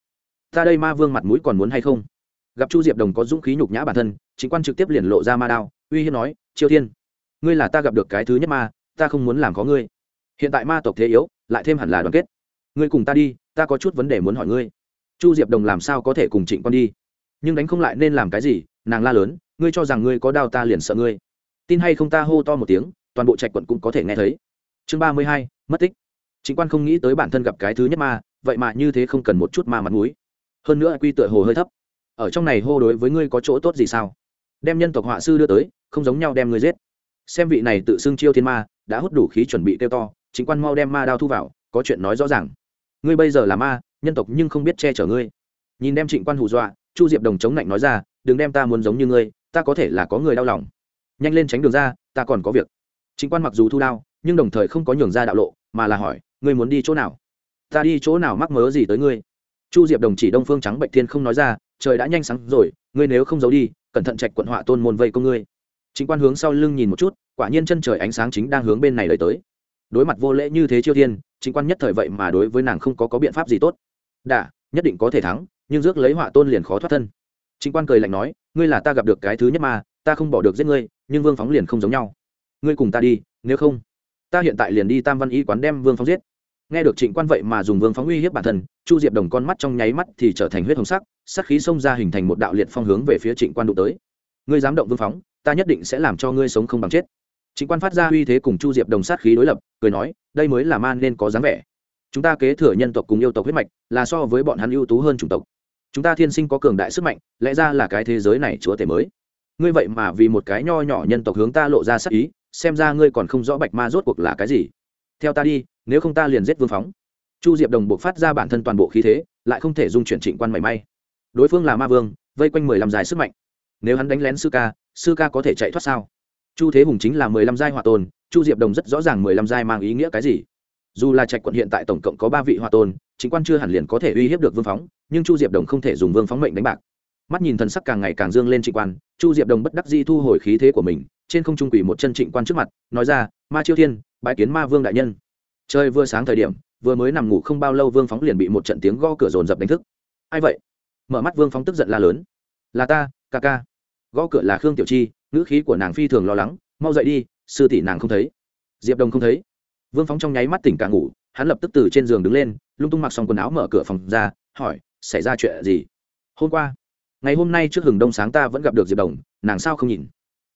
Ta đây ma vương mặt mũi còn muốn hay không? Gặp chu diệp đồng có dũng khí nhục nhã bản thân, chính quan trực tiếp liền lộ ra ma đao, uy hiếp nói chiêu thiên, ngươi là ta gặp được cái thứ nhất ma, ta không muốn làm có ngươi. Hiện tại ma tộc thế yếu, lại thêm hẳn là đoàn kết. Ngươi cùng ta đi, ta có chút vấn đề muốn hỏi ngươi. Chu diệp đồng làm sao có thể cùng trịnh quan đi? Nhưng đánh không lại nên làm cái gì, nàng la lớn, ngươi cho rằng ngươi có đao ta liền sợ ngươi. Tin hay không ta hô to một tiếng toàn bộ trạch quận cũng có thể nghe thấy. Chương ba mươi hai, mất tích. Chính quan không nghĩ tới bản thân gặp cái thứ nhất ma, vậy mà như thế không cần một chút ma mặt mũi. Hơn nữa quy tựa hồ hơi thấp. Ở trong này hô đối với ngươi có chỗ tốt gì sao? Đem nhân tộc họa sư đưa tới, không giống nhau đem ngươi giết. Xem vị này tự xưng chiêu thiên ma, đã hút đủ khí chuẩn bị kêu to, chính quan mau đem ma đao thu vào, có chuyện nói rõ ràng. Ngươi bây giờ là ma, nhân tộc nhưng không biết che chở ngươi. Nhìn đem trịnh quan hù dọa, chu diệp đồng chống lạnh nói ra, đừng đem ta muốn giống như ngươi, ta có thể là có người đau lòng. Nhanh lên tránh đường ra, ta còn có việc. Chính quan mặc dù thu lao nhưng đồng thời không có nhường ra đạo lộ, mà là hỏi, ngươi muốn đi chỗ nào? Ta đi chỗ nào mắc mớ gì tới ngươi? Chu diệp đồng chỉ đông phương trắng bệnh thiên không nói ra, trời đã nhanh sáng rồi, ngươi nếu không giấu đi, cẩn thận trạch quận họa tôn môn vây công ngươi. Chính quan hướng sau lưng nhìn một chút, quả nhiên chân trời ánh sáng chính đang hướng bên này lời tới. Đối mặt vô lễ như thế chiêu thiên chính quan nhất thời vậy mà đối với nàng không có có biện pháp gì tốt. Đã nhất định có thể thắng, nhưng rước lấy họa tôn liền khó thoát thân. Chính quan cười lạnh nói, ngươi là ta gặp được cái thứ nhất mà, ta không bỏ được giết ngươi, nhưng vương phóng liền không giống nhau ngươi cùng ta đi, nếu không, ta hiện tại liền đi tam văn y quán đem vương phóng giết. Nghe được trịnh quan vậy mà dùng vương phóng uy hiếp bản thân, chu diệp đồng con mắt trong nháy mắt thì trở thành huyết hồng sắc sắc khí xông ra hình thành một đạo liệt phong hướng về phía trịnh quan đụng tới. Ngươi dám động vương phóng ta nhất định sẽ làm cho ngươi sống không bằng chết. Trịnh quan phát ra uy thế cùng chu diệp đồng sát khí đối lập, cười nói, đây mới là man nên có dáng vẻ. Chúng ta kế thừa nhân tộc cùng yêu tộc huyết mạch, là so với bọn hắn ưu tú hơn chủng tộc. Chúng ta thiên sinh có cường đại sức mạnh, lẽ ra là cái thế giới này chúa tể mới. Ngươi vậy mà vì một cái nho nhỏ nhân tộc hướng ta lộ ra sắc ý xem ra ngươi còn không rõ bạch ma rốt cuộc là cái gì. Theo ta đi, nếu không ta liền giết vương phóng. Chu diệp đồng buộc phát ra bản thân toàn bộ khí thế, lại không thể dung chuyển trịnh quan mảy may. Đối phương là ma vương, vây quanh mười lăm dài sức mạnh. Nếu hắn đánh lén sư ca sư ca có thể chạy thoát sao? Chu thế hùng chính là mười lăm giai hòa tôn, chu diệp đồng rất rõ ràng mười lăm giai mang ý nghĩa cái gì. Dù là trạch quận hiện tại tổng cộng có ba vị hòa tôn chính quan chưa hẳn liền có thể uy hiếp được vương phóng, nhưng chu diệp đồng không thể dùng vương phóng mệnh đánh bạc mắt nhìn thần sắc càng ngày càng dương lên trịnh quan, chu diệp đồng bất đắc di thu hồi khí thế của mình, trên không trung quỷ một chân trịnh quan trước mặt, nói ra, ma chiêu thiên bãi kiến ma vương đại nhân. Chơi vừa sáng thời điểm, vừa mới nằm ngủ không bao lâu vương phóng liền bị một trận tiếng go cửa rồn rập đánh thức. Ai vậy? Mở mắt vương phóng tức giận la lớn. Là ta, ca ca. Gõ cửa là khương tiểu chi, ngữ khí của nàng phi thường lo lắng, mau dậy đi, sư tỷ nàng không thấy. Diệp đồng không thấy. Vương phóng trong nháy mắt tỉnh cả ngủ, hắn lập tức từ trên giường đứng lên, lung tung mặc xong quần áo mở cửa phòng ra, hỏi, xảy ra chuyện gì? Hôm qua ngày hôm nay trước hừng đông sáng ta vẫn gặp được diệp đồng, nàng sao không nhìn?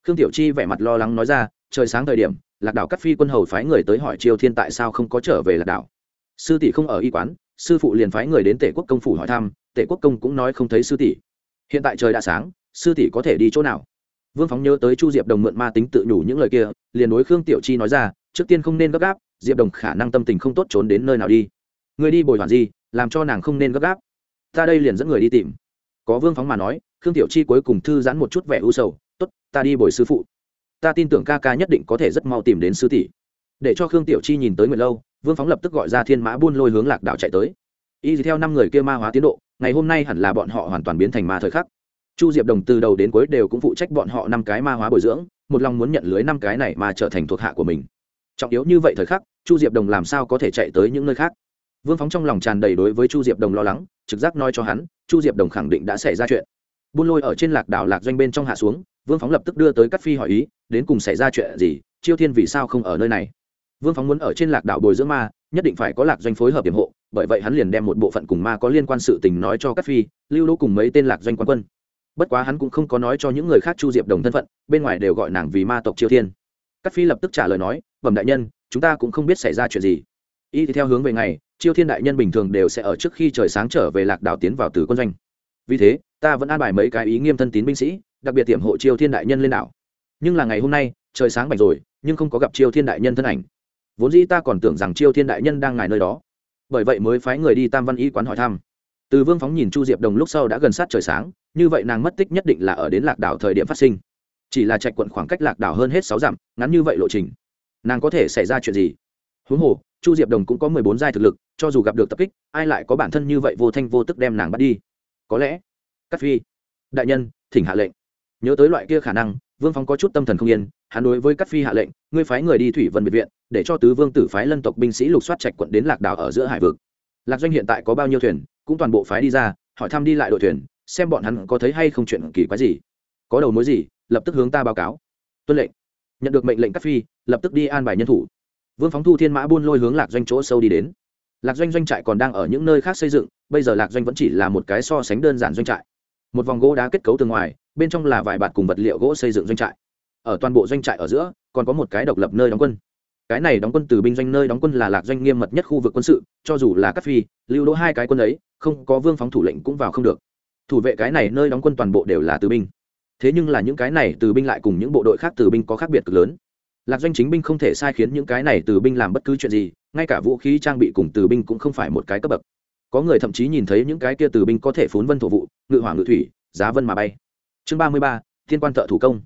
Khương tiểu chi vẻ mặt lo lắng nói ra, trời sáng thời điểm, lạc đảo cắt phi quân hầu phái người tới hỏi triều thiên tại sao không có trở về lạc đảo. Sư tỷ không ở y quán, sư phụ liền phái người đến tể quốc công phủ hỏi thăm, tể quốc công cũng nói không thấy sư tỷ. Hiện tại trời đã sáng, sư tỷ có thể đi chỗ nào? Vương phóng nhớ tới chu diệp đồng mượn ma tính tự nhủ những lời kia, liền đối khương tiểu chi nói ra, trước tiên không nên gấp gáp, diệp đồng khả năng tâm tình không tốt trốn đến nơi nào đi. Người đi bồi hoàn gì, làm cho nàng không nên gấp gáp. Ta đây liền dẫn người đi tìm có vương phóng mà nói, khương tiểu chi cuối cùng thư giãn một chút vẻ u sầu t ố t ta đi bồi sư phụ. Ta tin tưởng ca ca nhất định có thể rất mau tìm đến sư tỷ. Để cho khương tiểu chi nhìn tới nguyệt lâu, vương phóng lập tức gọi ra thiên mã buôn lôi hướng lạc đạo chạy tới. Y theo năm người kia ma hóa tiến độ, ngày hôm nay hẳn là bọn họ hoàn toàn biến thành ma thời khắc. Chu diệp đồng từ đầu đến cuối đều cũng phụ trách bọn họ năm cái ma hóa bồi dưỡng, một lòng muốn nhận lưới năm cái này mà trở thành thuộc hạ của mình. Trọng yếu như vậy thời khắc, chu diệp đồng làm sao có thể chạy tới những nơi khác? Vương phóng trong lòng tràn đầy đối với chu diệp đồng lo lắng trực giác nói cho hắn, chu diệp đồng khẳng định đã xảy ra chuyện. Buôn lôi ở trên lạc đảo lạc doanh bên trong hạ xuống, vương phóng lập tức đưa tới cắt phi hỏi ý, đến cùng xảy ra chuyện gì, chiêu thiên vì sao không ở nơi này? Vương phóng muốn ở trên lạc đảo bồi dưỡng ma, nhất định phải có lạc doanh phối hợp hiểm hộ, bởi vậy hắn liền đem một bộ phận cùng ma có liên quan sự tình nói cho cắt phi, lưu lỗ cùng mấy tên lạc doanh quan quân. Bất quá hắn cũng không có nói cho những người khác chu diệp đồng thân phận, bên ngoài đều gọi nàng vì ma tộc chiêu thiên. Cắt phi lập tức trả lời nói, bẩm đại nhân, chúng ta cũng không biết xảy ra chuyện gì. Y thì theo hướng về ngày chiêu thiên đại nhân bình thường đều sẽ ở trước khi trời sáng trở về lạc đảo tiến vào từ quân doanh. Vì thế, ta vẫn an bài mấy cái ý nghiêm thân tín binh sĩ, đặc biệt tiệm hộ chiêu thiên đại nhân lên đảo. Nhưng là ngày hôm nay, trời sáng bạch rồi, nhưng không có gặp chiêu thiên đại nhân thân ảnh. Vốn dĩ ta còn tưởng rằng chiêu thiên đại nhân đang ngài nơi đó. Bởi vậy mới phái người đi tam văn y quán hỏi thăm. Từ vương phóng nhìn chu diệp đồng lúc sau đã gần sát trời sáng, như vậy nàng mất tích nhất định là ở đến lạc đảo thời điểm phát sinh. Chỉ là trạch quận khoảng cách lạc đảo hơn hết sáu dặm, ngắn như vậy lộ trình. Nàng có thể xảy ra chuyện gì? Huống hồ chu diệp đồng cũng có mười bốn giai thực lực, cho dù gặp được tập kích, ai lại có bản thân như vậy vô thanh vô tức đem nàng bắt đi? Có lẽ cắt phi, đại nhân, thỉnh hạ lệnh. Nhớ tới loại kia khả năng, vương phong có chút tâm thần không yên, hắn đối với cắt phi hạ lệnh, ngươi phái người đi thủy vân biệt viện, để cho tứ vương tử phái lân tộc binh sĩ lục soát trạch quận đến lạc đảo ở giữa hải vực. Lạc doanh hiện tại có bao nhiêu thuyền, cũng toàn bộ phái đi ra, hỏi thăm đi lại đội thuyền, xem bọn hắn có thấy hay không chuyện kỳ quái gì. Có đầu mối gì, lập tức hướng ta báo cáo. Tuân lệnh. Nhận được mệnh lệnh cắt phi, lập tức đi an bài nhân thủ vương phóng thu thiên mã buôn lôi hướng lạc doanh chỗ sâu đi đến. Lạc doanh doanh trại còn đang ở những nơi khác xây dựng, bây giờ lạc doanh vẫn chỉ là một cái so sánh đơn giản doanh trại. Một vòng gỗ đá kết cấu từ ngoài, bên trong là vài bạt cùng vật liệu gỗ xây dựng doanh trại. Ở toàn bộ doanh trại ở giữa, còn có một cái độc lập nơi đóng quân. Cái này đóng quân từ binh doanh nơi đóng quân là lạc doanh nghiêm mật nhất khu vực quân sự, cho dù là các phi, lưu đỗ hai cái quân ấy, không có vương phóng thủ lệnh cũng vào không được. Thủ vệ cái này nơi đóng quân toàn bộ đều là từ binh. Thế nhưng là những cái này từ binh lại cùng những bộ đội khác từ binh có khác biệt cực lớn lạc doanh chính binh không thể sai khiến những cái này từ binh làm bất cứ chuyện gì, ngay cả vũ khí trang bị cùng từ binh cũng không phải một cái cấp bậc. Có người thậm chí nhìn thấy những cái kia từ binh có thể phốn vân thổ vụ, ngự hỏa ngự thủy, giá vân mà bay. Chương ba mươi ba, thiên quan thợ thủ công.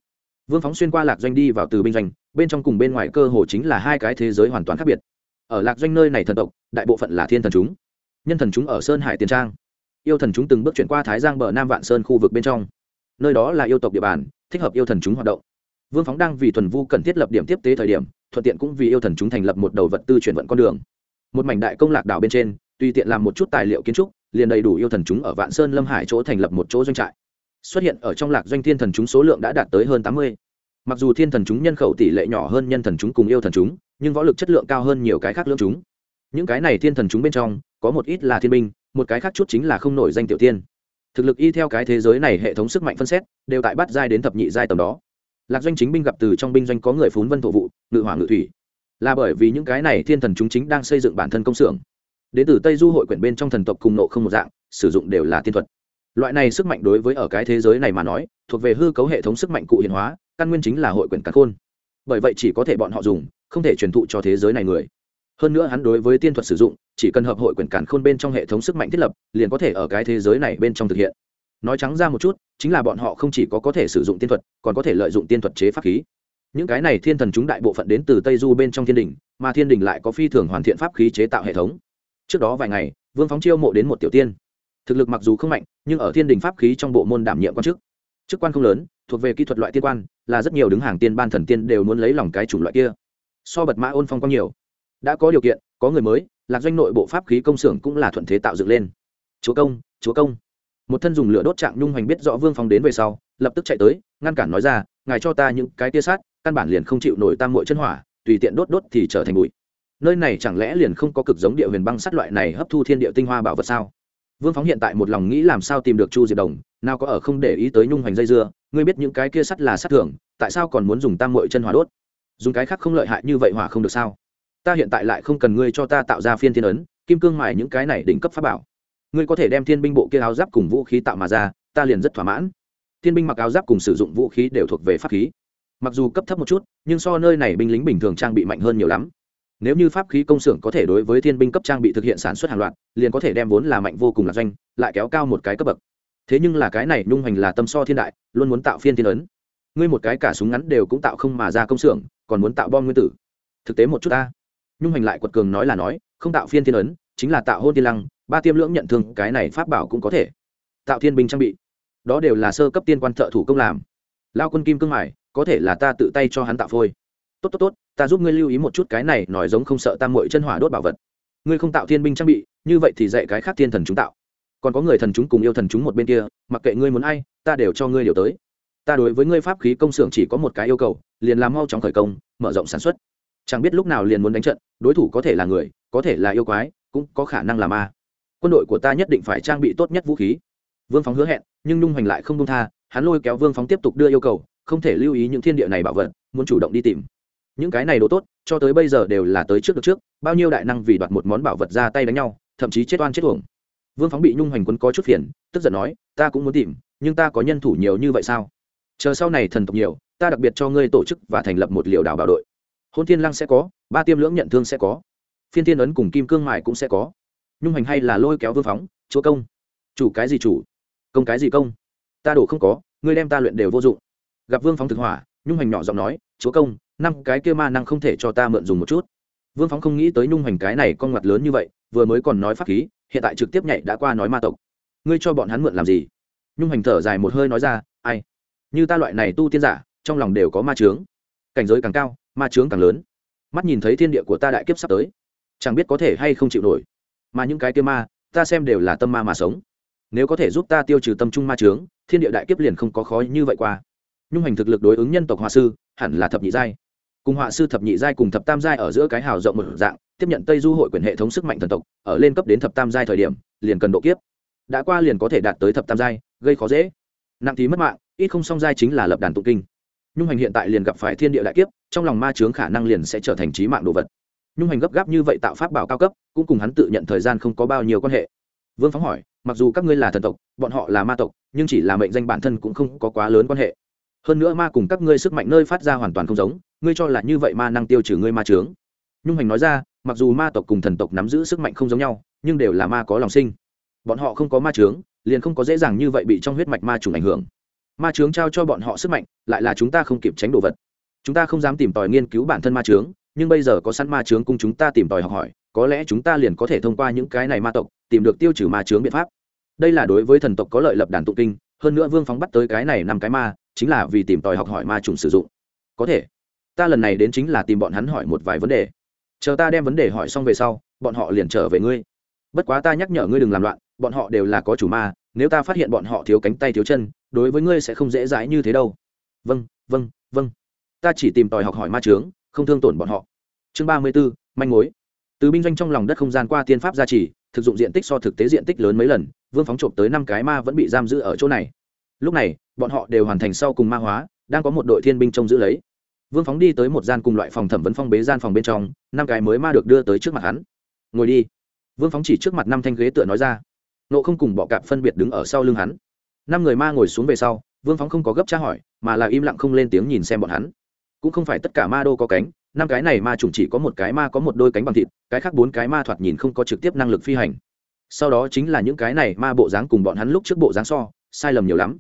Vương phóng xuyên qua lạc doanh đi vào từ binh doanh, bên trong cùng bên ngoài cơ hồ chính là hai cái thế giới hoàn toàn khác biệt. Ở lạc doanh nơi này thần tộc, đại bộ phận là thiên thần chúng. Nhân thần chúng ở sơn hải tiền trang. Yêu thần chúng từng bước chuyển qua thái giang bờ nam vạn sơn khu vực bên trong. Nơi đó là yêu tộc địa bàn, thích hợp yêu thần chúng hoạt động vương phóng đang vì thuần vu cần thiết lập điểm tiếp tế thời điểm, thuận tiện cũng vì yêu thần chúng thành lập một đầu vật tư chuyển vận con đường. Một mảnh đại công lạc đảo bên trên, tùy tiện làm một chút tài liệu kiến trúc, liền đầy đủ yêu thần chúng ở vạn sơn lâm hải chỗ thành lập một chỗ doanh trại. Xuất hiện ở trong lạc doanh thiên thần chúng số lượng đã đạt tới hơn tám mươi. Mặc dù thiên thần chúng nhân khẩu tỷ lệ nhỏ hơn nhân thần chúng cùng yêu thần chúng, nhưng võ lực chất lượng cao hơn nhiều cái khác lưỡng chúng. Những cái này thiên thần chúng bên trong, có một ít là thiên binh, một cái khác chút chính là không nổi danh tiểu tiên. Thực lực y theo cái thế giới này hệ thống sức mạnh phân xét, đều tại bắt giai đến thập nhị giai tầm đó lạc doanh chính binh gặp từ trong binh doanh có người phún vân thổ vụ, ngự hỏa ngự thủy. Là bởi vì những cái này thiên thần chúng chính đang xây dựng bản thân công xưởng. Đến từ tây du hội quyển bên trong thần tộc cùng nộ không một dạng, sử dụng đều là tiên thuật. Loại này sức mạnh đối với ở cái thế giới này mà nói, thuộc về hư cấu hệ thống sức mạnh cụ hiện hóa, căn nguyên chính là hội quyển cắn khôn. Bởi vậy chỉ có thể bọn họ dùng, không thể truyền thụ cho thế giới này người. Hơn nữa hắn đối với tiên thuật sử dụng, chỉ cần hợp hội quyển cản khôn bên trong hệ thống sức mạnh thiết lập, liền có thể ở cái thế giới này bên trong thực hiện nói trắng ra một chút, chính là bọn họ không chỉ có có thể sử dụng tiên thuật, còn có thể lợi dụng tiên thuật chế pháp khí. Những cái này thiên thần chúng đại bộ phận đến từ tây du bên trong thiên đình, mà thiên đình lại có phi thường hoàn thiện pháp khí chế tạo hệ thống. Trước đó vài ngày, vương phóng chiêu mộ đến một tiểu tiên. Thực lực mặc dù không mạnh, nhưng ở thiên đình pháp khí trong bộ môn đảm nhiệm quan chức. Chức quan không lớn, thuộc về kỹ thuật loại tiên quan, là rất nhiều đứng hàng tiên ban thần tiên đều muốn lấy lòng cái chủng loại kia. So bật mã ôn phong quang nhiều. Đã có điều kiện, có người mới, lạc doanh nội bộ pháp khí công xưởng cũng là thuận thế tạo dựng lên. Chúa công chúa công một thân dùng lửa đốt trạng nhung hoành biết rõ vương phong đến về sau, lập tức chạy tới, ngăn cản nói ra, ngài cho ta những cái tia sát, căn bản liền không chịu nổi tam mội chân hỏa, tùy tiện đốt đốt thì trở thành bụi. Nơi này chẳng lẽ liền không có cực giống địa huyền băng sắt loại này hấp thu thiên địa tinh hoa bảo vật sao? Vương phóng hiện tại một lòng nghĩ làm sao tìm được chu diệp đồng, nào có ở không để ý tới nhung hoành dây dưa, ngươi biết những cái kia sắt là sắt thường, tại sao còn muốn dùng tam mội chân hỏa đốt? Dùng cái khác không lợi hại như vậy hỏa không được sao? Ta hiện tại lại không cần ngươi cho ta tạo ra phiên thiên ấn, kim cương mài những cái này đỉnh cấp pháp bảo ngươi có thể đem thiên binh bộ kia áo giáp cùng vũ khí tạo mà ra, ta liền rất thỏa mãn. Thiên binh mặc áo giáp cùng sử dụng vũ khí đều thuộc về pháp khí. Mặc dù cấp thấp một chút, nhưng so nơi này binh lính bình thường trang bị mạnh hơn nhiều lắm. Nếu như pháp khí công xưởng có thể đối với thiên binh cấp trang bị thực hiện sản xuất hàng loạt, liền có thể đem vốn là mạnh vô cùng là doanh, lại kéo cao một cái cấp bậc. Thế nhưng là cái này nhung hoành là tâm so thiên đại, luôn muốn tạo phiên thiên ấn. Ngươi một cái cả súng ngắn đều cũng tạo không mà ra công xưởng, còn muốn tạo bom nguyên tử. Thực tế một chút ta. Nhung hoành lại quật cường nói là nói, không tạo phiên thiên ấn, chính là tạo hôn thiên lăng ba tiêm lưỡng nhận thương, cái này pháp bảo cũng có thể. Tạo thiên binh trang bị. Đó đều là sơ cấp tiên quan thợ thủ công làm. Lao quân kim cương mải có thể là ta tự tay cho hắn tạo phôi. Tốt tốt tốt, ta giúp ngươi lưu ý một chút cái này, nói giống không sợ tam mội chân hỏa đốt bảo vật. Ngươi không tạo thiên binh trang bị, như vậy thì dạy cái khác thiên thần chúng tạo. Còn có người thần chúng cùng yêu thần chúng một bên kia, mặc kệ ngươi muốn ai, ta đều cho ngươi điều tới. Ta đối với ngươi pháp khí công xưởng chỉ có một cái yêu cầu, liền làm mau chóng khởi công, mở rộng sản xuất. Chẳng biết lúc nào liền muốn đánh trận, đối thủ có thể là người, có thể là yêu quái, cũng có khả năng là ma quân đội của ta nhất định phải trang bị tốt nhất vũ khí. Vương phóng hứa hẹn, nhưng nhung hoành lại không công tha, hắn lôi kéo vương phóng tiếp tục đưa yêu cầu, không thể lưu ý những thiên địa này bảo vật, muốn chủ động đi tìm. Những cái này đồ tốt, cho tới bây giờ đều là tới trước được trước, bao nhiêu đại năng vì đoạt một món bảo vật ra tay đánh nhau, thậm chí chết oan chết uổng. Vương phóng bị nhung hoành quân có chút phiền, tức giận nói, ta cũng muốn tìm, nhưng ta có nhân thủ nhiều như vậy sao? Chờ sau này thần tộc nhiều, ta đặc biệt cho ngươi tổ chức và thành lập một liều đảo bảo đội. Hôn thiên lăng sẽ có, ba tiêm lưỡng nhận thương sẽ có. Phiên thiên ấn cùng kim cương mài cũng sẽ có nhung hành hay là lôi kéo vương phóng, chúa công. Chủ cái gì chủ? Công cái gì công? Ta đổ không có, ngươi đem ta luyện đều vô dụng. Gặp vương phóng thực hỏa, nhung hành nhỏ giọng nói, chúa công, năm cái kia ma năng không thể cho ta mượn dùng một chút. Vương phóng không nghĩ tới nhung hành cái này con mặt lớn như vậy, vừa mới còn nói pháp khí, hiện tại trực tiếp nhảy đã qua nói ma tộc. Ngươi cho bọn hắn mượn làm gì? Nhung hành thở dài một hơi nói ra, ai? Như ta loại này tu tiên giả, trong lòng đều có ma trướng cảnh giới càng cao, ma trướng càng lớn. Mắt nhìn thấy thiên địa của ta đại kiếp sắp tới, chẳng biết có thể hay không chịu nổi mà những cái kia ma, ta xem đều là tâm ma mà sống. Nếu có thể giúp ta tiêu trừ tâm trung ma trướng thiên địa đại kiếp liền không có khó như vậy qua. Nhung hành thực lực đối ứng nhân tộc họa sư, hẳn là thập nhị giai. Cùng họa sư thập nhị giai cùng thập tam giai ở giữa cái hào rộng một dạng, tiếp nhận tây du hội quyền hệ thống sức mạnh thần tộc, ở lên cấp đến thập tam giai thời điểm, liền cần độ kiếp. Đã qua liền có thể đạt tới thập tam giai, gây khó dễ. Nặng thì mất mạng, ít không song giai chính là lập đàn tụng kinh. Nhung hành hiện tại liền gặp phải thiên địa đại kiếp, trong lòng ma trướng khả năng liền sẽ trở thành trí mạng đồ vật nhung hành gấp gáp như vậy tạo pháp bảo cao cấp, cũng cùng hắn tự nhận thời gian không có bao nhiêu quan hệ. Vương phóng hỏi, mặc dù các ngươi là thần tộc, bọn họ là ma tộc, nhưng chỉ là mệnh danh bản thân cũng không có quá lớn quan hệ. Hơn nữa ma cùng các ngươi sức mạnh nơi phát ra hoàn toàn không giống, ngươi cho là như vậy ma năng tiêu trừ ngươi ma trướng nhung hành nói ra, mặc dù ma tộc cùng thần tộc nắm giữ sức mạnh không giống nhau, nhưng đều là ma có lòng sinh. Bọn họ không có ma trướng liền không có dễ dàng như vậy bị trong huyết mạch ma trùng ảnh hưởng. Ma trướng trao cho bọn họ sức mạnh, lại là chúng ta không kịp tránh đồ vật. Chúng ta không dám tìm tòi nghiên cứu bản thân ma trướng nhưng bây giờ có sẵn ma chướng cung chúng ta tìm tòi học hỏi, có lẽ chúng ta liền có thể thông qua những cái này ma tộc, tìm được tiêu trừ ma chướng biện pháp. Đây là đối với thần tộc có lợi lập đàn tụ kinh, hơn nữa vương phóng bắt tới cái này năm cái ma, chính là vì tìm tòi học hỏi ma trùng sử dụng. Có thể, ta lần này đến chính là tìm bọn hắn hỏi một vài vấn đề. Chờ ta đem vấn đề hỏi xong về sau, bọn họ liền trở về ngươi. Bất quá ta nhắc nhở ngươi đừng làm loạn, bọn họ đều là có chủ ma, nếu ta phát hiện bọn họ thiếu cánh tay thiếu chân, đối với ngươi sẽ không dễ dãi như thế đâu. Vâng vâng vâng. Ta chỉ tìm tòi học hỏi ma trướng không thương tổn bọn họ. Chương ba mươi b ố manh mối. Từ binh doanh trong lòng đất không gian qua tiên pháp gia trì, thực dụng diện tích so thực tế diện tích lớn mấy lần, vương phóng trộm tới năm cái ma vẫn bị giam giữ ở chỗ này. Lúc này, bọn họ đều hoàn thành sau cùng ma hóa, đang có một đội thiên binh trông giữ lấy. Vương phóng đi tới một gian cùng loại phòng thẩm vấn phong bế gian phòng bên trong, năm cái mới ma được đưa tới trước mặt hắn. Ngồi đi. Vương phóng chỉ trước mặt năm thanh ghế tựa nói ra. Nộ không cùng bọ cạp phân biệt đứng ở sau lưng hắn. Năm người ma ngồi xuống về sau, vương phóng không có gấp tra hỏi, mà là im lặng không lên tiếng nhìn xem bọn hắn cũng không phải tất cả ma đô có cánh, năm cái này ma trùng chỉ có một cái ma có một đôi cánh bằng thịt, cái khác bốn cái ma thoạt nhìn không có trực tiếp năng lực phi hành. Sau đó chính là những cái này ma bộ dáng cùng bọn hắn lúc trước bộ dáng so, sai lầm nhiều lắm.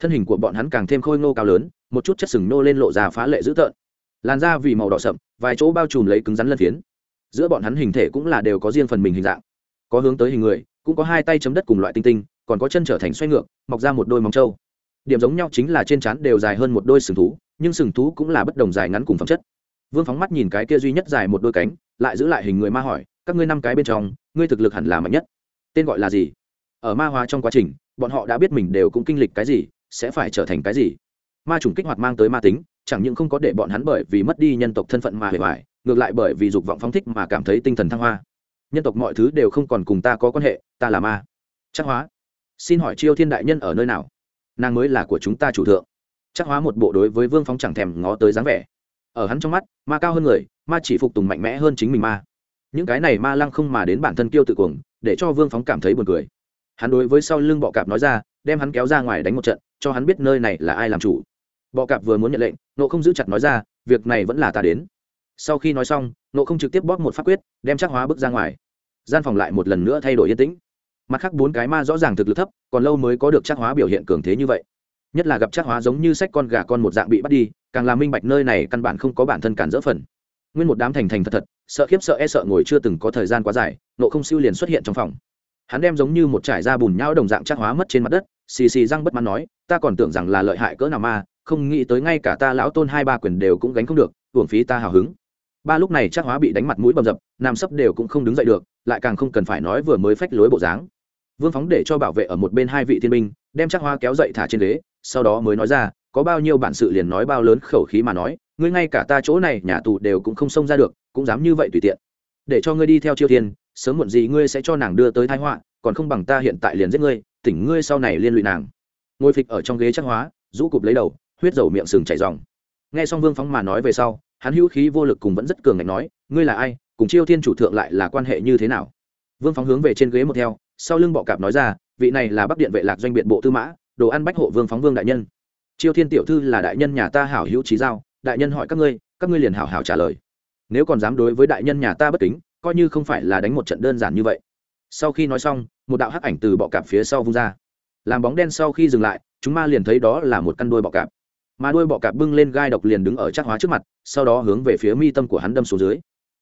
Thân hình của bọn hắn càng thêm khôi ngô cao lớn, một chút chất sừng nô lên lộ ra phá lệ dữ tợn. Làn da vì màu đỏ sậm, vài chỗ bao trùm lấy cứng rắn lân phiến. Giữa bọn hắn hình thể cũng là đều có riêng phần mình hình dạng. Có hướng tới hình người, cũng có hai tay chấm đất cùng loại tinh tinh, còn có chân trở thành xoay ngược, mọc ra một đôi móng trâu. Điểm giống nhau chính là trên trán đều dài hơn một đôi sừng thú nhưng sừng thú cũng là bất đồng dài ngắn cùng phẩm chất. Vương phóng mắt nhìn cái kia duy nhất dài một đôi cánh, lại giữ lại hình người ma hỏi, các ngươi năm cái bên trong, ngươi thực lực hẳn là mạnh nhất. Tên gọi là gì? Ở ma hóa trong quá trình, bọn họ đã biết mình đều cũng kinh lịch cái gì, sẽ phải trở thành cái gì. Ma chủng kích hoạt mang tới ma tính, chẳng những không có để bọn hắn bởi vì mất đi nhân tộc thân phận mà hề hoài, ngược lại bởi vì dục vọng phóng thích mà cảm thấy tinh thần thăng hoa. Nhân tộc mọi thứ đều không còn cùng ta có quan hệ, ta là ma. Chắc hóa. Xin hỏi chiêu thiên đại nhân ở nơi nào? Nàng mới là của chúng ta chủ thượng chắc hóa một bộ đối với vương phóng chẳng thèm ngó tới dáng vẻ. Ở hắn trong mắt, ma cao hơn người, ma chỉ phục tùng mạnh mẽ hơn chính mình ma. Những cái này ma lăng không mà đến bản thân kiêu tự cuồng, để cho vương phóng cảm thấy buồn cười. Hắn đối với sau lưng bọ cạp nói ra, đem hắn kéo ra ngoài đánh một trận, cho hắn biết nơi này là ai làm chủ. Bọ cạp vừa muốn nhận lệnh, nộ không giữ chặt nói ra, việc này vẫn là ta đến. Sau khi nói xong, nộ không trực tiếp bóp một phát quyết, đem chắc hóa bước ra ngoài. Gian phòng lại một lần nữa thay đổi yên tĩnh. Mặt khác bốn cái ma rõ ràng thực lực thấp, còn lâu mới có được chắc hóa biểu hiện cường thế như vậy nhất là gặp chắc hóa giống như sách con gà con một dạng bị bắt đi, càng làm minh bạch nơi này căn bản không có bản thân cản dỡ phần. Nguyên một đám thành thành thật thật, sợ khiếp sợ e sợ ngồi chưa từng có thời gian quá dài, nộ không siêu liền xuất hiện trong phòng. Hắn đem giống như một trải da bùn nhão đồng dạng chắc hóa mất trên mặt đất, xì xì răng bất mãn nói, ta còn tưởng rằng là lợi hại cỡ nào ma không nghĩ tới ngay cả ta lão tôn hai ba quyền đều cũng gánh không được hưởng phí ta hào hứng. Ba lúc này chắc hóa bị đánh mặt mũi bầm dập, nam sấp đều cũng không đứng dậy được, lại càng không cần phải nói vừa mới phách lối bộ dáng. Vương phóng để cho bảo vệ ở một bên hai vị thiên binh đem chắc hoa kéo dậy thả trên ghế, sau đó mới nói ra, có bao nhiêu bản sự liền nói bao lớn khẩu khí mà nói, ngươi ngay cả ta chỗ này, nhà tù đều cũng không xông ra được, cũng dám như vậy tùy tiện. Để cho ngươi đi theo chiêu thiên, sớm muộn gì ngươi sẽ cho nàng đưa tới thái họa, còn không bằng ta hiện tại liền giết ngươi, tỉnh ngươi sau này liên lụy nàng. Ngồi phịch ở trong ghế chắc hóa rũ cụp lấy đầu, huyết dầu miệng sừng chảy dòng nghe xong vương phóng mà nói về sau, hắn hữu khí vô lực cùng vẫn rất cường ngạnh nói, ngươi là ai, cùng chiêu thiên chủ thượng lại là quan hệ như thế nào? Vương phóng hướng về trên ghế một theo sau lưng bọ cạp nói ra vị này là bắc điện vệ lạc doanh biện bộ tư mã đồ ăn bách hộ vương phóng vương đại nhân. Chiêu thiên tiểu thư là đại nhân nhà ta hảo hữu trí giao đại nhân hỏi các ngươi các ngươi liền hảo hảo trả lời. Nếu còn dám đối với đại nhân nhà ta bất kính coi như không phải là đánh một trận đơn giản như vậy. Sau khi nói xong một đạo hắc ảnh từ bọ cạp phía sau vung ra. Làm bóng đen sau khi dừng lại chúng ma liền thấy đó là một căn đôi bọ cạp. Mà đôi bọ cạp bưng lên gai độc liền đứng ở chắc hóa trước mặt sau đó hướng về phía mi tâm của hắn đâm xuống dưới.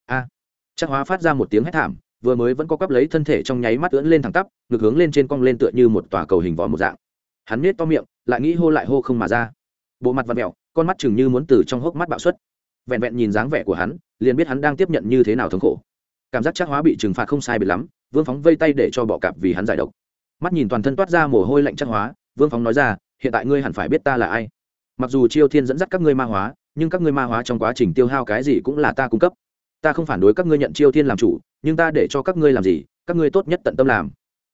A! À, chắc hóa phát ra một tiếng hét thảm vừa mới vẫn có cắp lấy thân thể trong nháy mắt ưỡn lên thẳng tắp, ngực hướng lên trên cong lên tựa như một tòa cầu hình vỏ một dạng. Hắn nết to miệng, lại nghĩ hô lại hô không mà ra. Bộ mặt và mẹo con mắt chừng như muốn từ trong hốc mắt bạo xuất. Vẹn vẹn nhìn dáng vẻ của hắn, liền biết hắn đang tiếp nhận như thế nào thống khổ. Cảm giác chắc hóa bị trừng phạt không sai biệt lắm, vương phóng vây tay để cho bọ cạp vì hắn giải độc. Mắt nhìn toàn thân toát ra mồ hôi lạnh chắc hóa, vương phóng nói ra, hiện tại ngươi hẳn phải biết ta là ai. Mặc dù chiêu thiên dẫn dắt các ngươi ma hóa, nhưng các ngươi ma hóa trong quá trình tiêu hao cái gì cũng là ta cung cấp ta không phản đối các ngươi nhận chiêu thiên làm chủ, nhưng ta để cho các ngươi làm gì, các ngươi tốt nhất tận tâm làm.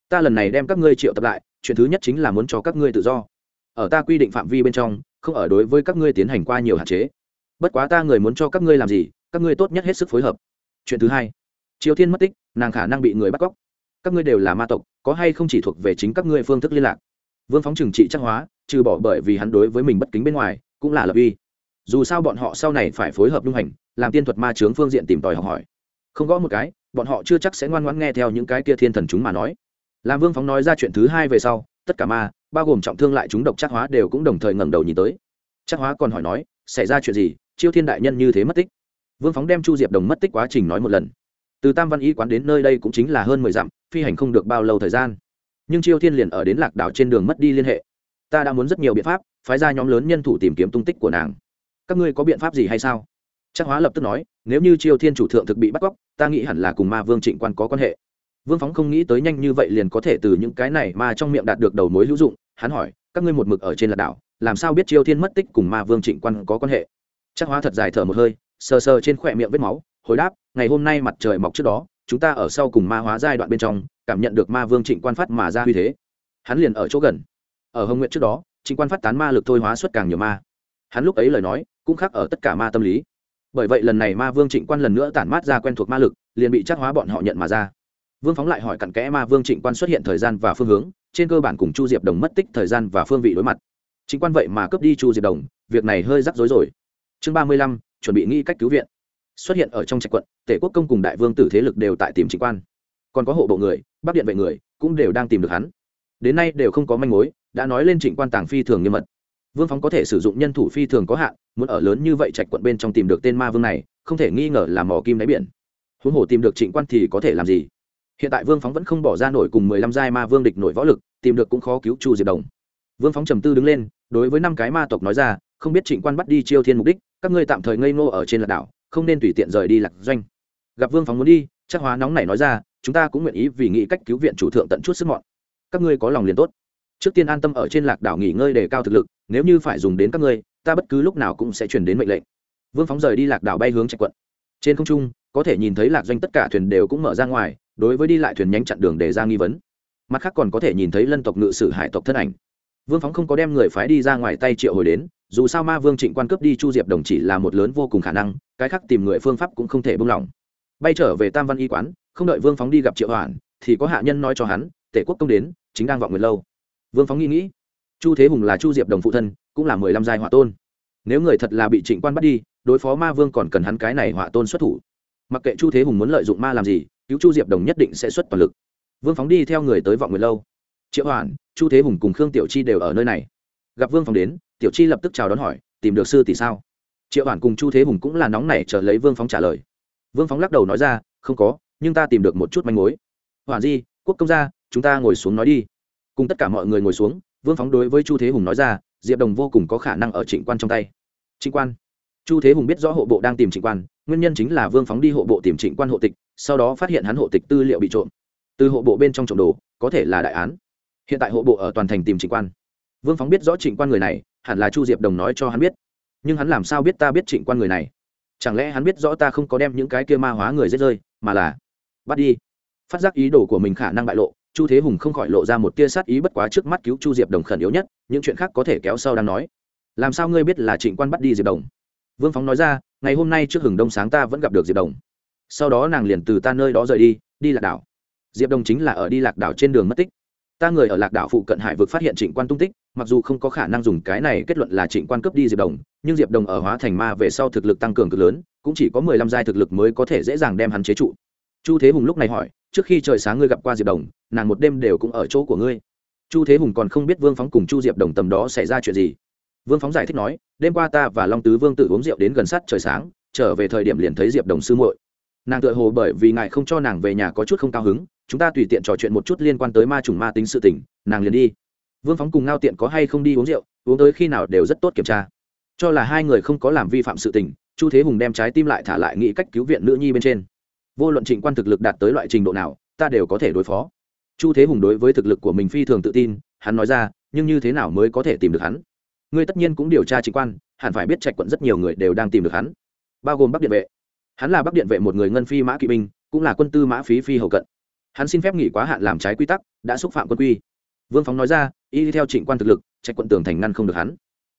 Ta lần này đem các ngươi triệu tập lại, chuyện thứ nhất chính là muốn cho các ngươi tự do. Ở ta quy định phạm vi bên trong, không ở đối với các ngươi tiến hành qua nhiều hạn chế. Bất quá ta người muốn cho các ngươi làm gì, các ngươi tốt nhất hết sức phối hợp. Chuyện thứ hai triều thiên mất tích, nàng khả năng bị người bắt cóc. Các ngươi đều là ma tộc, có hay không chỉ thuộc về chính các ngươi phương thức liên lạc? Vương phóng trừng trị chắc hóa, trừ bỏ bởi vì hắn đối với mình bất kính bên ngoài, cũng là lập uy dù sao bọn họ sau này phải phối hợp lưu hành, làm tiên thuật ma chướng phương diện tìm tòi học hỏi. Không gõ một cái, bọn họ chưa chắc sẽ ngoan ngoãn nghe theo những cái kia thiên thần chúng mà nói. Làm vương phóng nói ra chuyện thứ hai về sau, tất cả ma, bao gồm trọng thương lại chúng độc chắc hóa đều cũng đồng thời ngẩng đầu nhìn tới. Chắc hóa còn hỏi nói, xảy ra chuyện gì? Chiêu thiên đại nhân như thế mất tích? Vương phóng đem chu diệp đồng mất tích quá trình nói một lần. Từ tam văn y quán đến nơi đây cũng chính là hơn mười dặm, phi hành không được bao lâu thời gian. Nhưng chiêu thiên liền ở đến lạc đảo trên đường mất đi liên hệ. Ta đã muốn rất nhiều biện pháp, phái ra nhóm lớn nhân thủ tìm kiếm tung tích của nàng các ngươi có biện pháp gì hay sao? Chắc hóa lập tức nói, nếu như triều thiên chủ thượng thực bị bắt cóc, ta nghĩ hẳn là cùng ma vương trịnh quan có quan hệ. Vương phóng không nghĩ tới nhanh như vậy liền có thể từ những cái này mà trong miệng đạt được đầu mối hữu dụng, hắn hỏi, các ngươi một mực ở trên lạc đảo, làm sao biết triều thiên mất tích cùng ma vương trịnh quan có quan hệ? Chắc hóa thật dài thở một hơi, sờ sờ trên khỏe miệng vết máu, hồi đáp, ngày hôm nay mặt trời mọc trước đó, chúng ta ở sau cùng ma hóa giai đoạn bên trong, cảm nhận được ma vương trịnh quan phát mà ra uy thế. Hắn liền ở chỗ gần. Ở hồng nguyện trước đó, trịnh quan phát tán ma lực thôi hóa xuất càng nhiều ma. Hắn lúc ấy lời nói cũng khác ở tất cả ma tâm lý. Bởi vậy lần này ma vương trịnh quan lần nữa tản mát ra quen thuộc ma lực, liền bị chắc hóa bọn họ nhận mà ra. Vương phóng lại hỏi cặn kẽ ma vương trịnh quan xuất hiện thời gian và phương hướng, trên cơ bản cùng chu diệp đồng mất tích thời gian và phương vị đối mặt. Chính quan vậy mà cướp đi chu diệp đồng, việc này hơi rắc rối rồi. Chương ba mươi lăm, chuẩn bị nghĩ cách cứu viện. Xuất hiện ở trong trạch quận, tể quốc công cùng đại vương tử thế lực đều tại tìm chính quan. Còn có hộ bộ người bắc điện vệ người, cũng đều đang tìm được hắn. Đến nay đều không có manh mối, đã nói lên trịnh quan tàng phi thường nghiêm mật vương phóng có thể sử dụng nhân thủ phi thường có hạn, muốn ở lớn như vậy trạch quận bên trong tìm được tên ma vương này, không thể nghi ngờ là mỏ kim đáy biển. Huống hồ tìm được trịnh quan thì có thể làm gì? Hiện tại vương phóng vẫn không bỏ ra nổi cùng mười lăm giai ma vương địch nổi võ lực, tìm được cũng khó cứu chu diệp đồng. Vương phóng trầm tư đứng lên, đối với năm cái ma tộc nói ra, không biết trịnh quan bắt đi chiêu thiên mục đích, các ngươi tạm thời ngây ngô ở trên lạc đảo, không nên tùy tiện rời đi lạc doanh. Gặp vương phóng muốn đi, chắc hóa nóng này nói ra, chúng ta cũng nguyện ý vì nghĩ cách cứu viện chủ thượng tận chút sức mọn. Các ngươi có lòng liền tốt trước tiên an tâm ở trên lạc đảo nghỉ ngơi để cao thực lực, nếu như phải dùng đến các ngươi, ta bất cứ lúc nào cũng sẽ chuyển đến mệnh lệnh. Vương phóng rời đi lạc đảo bay hướng trạch quận. Trên không trung, có thể nhìn thấy lạc doanh tất cả thuyền đều cũng mở ra ngoài, đối với đi lại thuyền nhánh chặn đường để ra nghi vấn. Mặt khác còn có thể nhìn thấy lân tộc ngự sử hải tộc thân ảnh. Vương phóng không có đem người phái đi ra ngoài tay triệu hồi đến, dù sao ma vương trịnh quan cướp đi chu diệp đồng chỉ là một lớn vô cùng khả năng, cái khác tìm người phương pháp cũng không thể buông lỏng. Bay trở về tam văn y quán, không đợi vương phóng đi gặp triệu hoàn thì có hạ nhân nói cho hắn, tể quốc công đến, chính đang vọng nguyệt lâu vương phóng nghĩ nghĩ, chu thế hùng là chu diệp đồng phụ thân, cũng là mười lăm giai họa tôn. Nếu người thật là bị trịnh quan bắt đi, đối phó ma vương còn cần hắn cái này họa tôn xuất thủ. Mặc kệ chu thế hùng muốn lợi dụng ma làm gì, cứu chu diệp đồng nhất định sẽ xuất toàn lực. Vương phóng đi theo người tới vọng nguyệt lâu. Triệu hoàn chu thế hùng cùng khương tiểu chi đều ở nơi này. Gặp vương phóng đến, tiểu chi lập tức chào đón hỏi, tìm được sư tỷ sao? Triệu hoàn cùng chu thế hùng cũng là nóng nảy chờ lấy vương phóng trả lời. Vương phóng lắc đầu nói ra, không có, nhưng ta tìm được một chút manh mối. Hoàn di, quốc công gia, chúng ta ngồi xuống nói đi cùng tất cả mọi người ngồi xuống, vương phóng đối với chu thế hùng nói ra, diệp đồng vô cùng có khả năng ở trịnh quan trong tay. Trịnh quan? Chu thế hùng biết rõ hộ bộ đang tìm trịnh quan, nguyên nhân chính là vương phóng đi hộ bộ tìm trịnh quan hộ tịch, sau đó phát hiện hắn hộ tịch tư liệu bị trộm. Từ hộ bộ bên trong trộm đồ, có thể là đại án. Hiện tại hộ bộ ở toàn thành tìm trịnh quan. Vương phóng biết rõ trịnh quan người này, hẳn là chu diệp đồng nói cho hắn biết. Nhưng hắn làm sao biết ta biết trịnh quan người này? Chẳng lẽ hắn biết rõ ta không có đem những cái kia ma hóa người giết rơi, mà là bắt đi? Phát giác ý đồ của mình khả năng bại lộ chu thế hùng không khỏi lộ ra một tia sát ý bất quá trước mắt cứu chu diệp đồng khẩn yếu nhất, những chuyện khác có thể kéo sau đang nói. Làm sao ngươi biết là trịnh quan bắt đi diệp đồng? Vương phóng nói ra, ngày hôm nay trước hừng đông sáng ta vẫn gặp được diệp đồng. Sau đó nàng liền từ ta nơi đó rời đi đi lạc đảo. Diệp đồng chính là ở đi lạc đảo trên đường mất tích. Ta người ở lạc đảo phụ cận hải vực phát hiện trịnh quan tung tích, mặc dù không có khả năng dùng cái này kết luận là trịnh quan cướp đi diệp đồng, nhưng diệp đồng ở hóa thành ma về sau thực lực tăng cường cực lớn, cũng chỉ có mười lăm giai thực lực mới có thể dễ dàng đem hắn chế trụ. Chu thế hùng lúc này hỏi trước khi trời sáng ngươi gặp qua diệp đồng, nàng một đêm đều cũng ở chỗ của ngươi. Chu thế hùng còn không biết vương phóng cùng chu diệp đồng tầm đó xảy ra chuyện gì. Vương phóng giải thích nói, đêm qua ta và long tứ vương tự uống rượu đến gần sát trời sáng, trở về thời điểm liền thấy diệp đồng sư muội. Nàng tựa hồ bởi vì ngài không cho nàng về nhà có chút không cao hứng, chúng ta tùy tiện trò chuyện một chút liên quan tới ma trùng ma tính sự tình, nàng liền đi. Vương phóng cùng ngao tiện có hay không đi uống rượu, uống tới khi nào đều rất tốt kiểm tra. Cho là hai người không có làm vi phạm sự tình, chu thế hùng đem trái tim lại thả lại nghĩ cách cứu viện nữ nhi bên trên vô luận trịnh quan thực lực đạt tới loại trình độ nào, ta đều có thể đối phó. Chu thế hùng đối với thực lực của mình phi thường tự tin, hắn nói ra, nhưng như thế nào mới có thể tìm được hắn? Ngươi tất nhiên cũng điều tra trịnh quan, hẳn phải biết trạch quận rất nhiều người đều đang tìm được hắn. Bao gồm bắc điện vệ. Hắn là bắc điện vệ một người ngân phi mã kỵ binh, cũng là quân tư mã phí phi hậu cận. Hắn xin phép nghỉ quá hạn làm trái quy tắc, đã xúc phạm quân quy. Vương phóng nói ra, y theo trịnh quan thực lực, trạch quận tường thành ngăn không được hắn.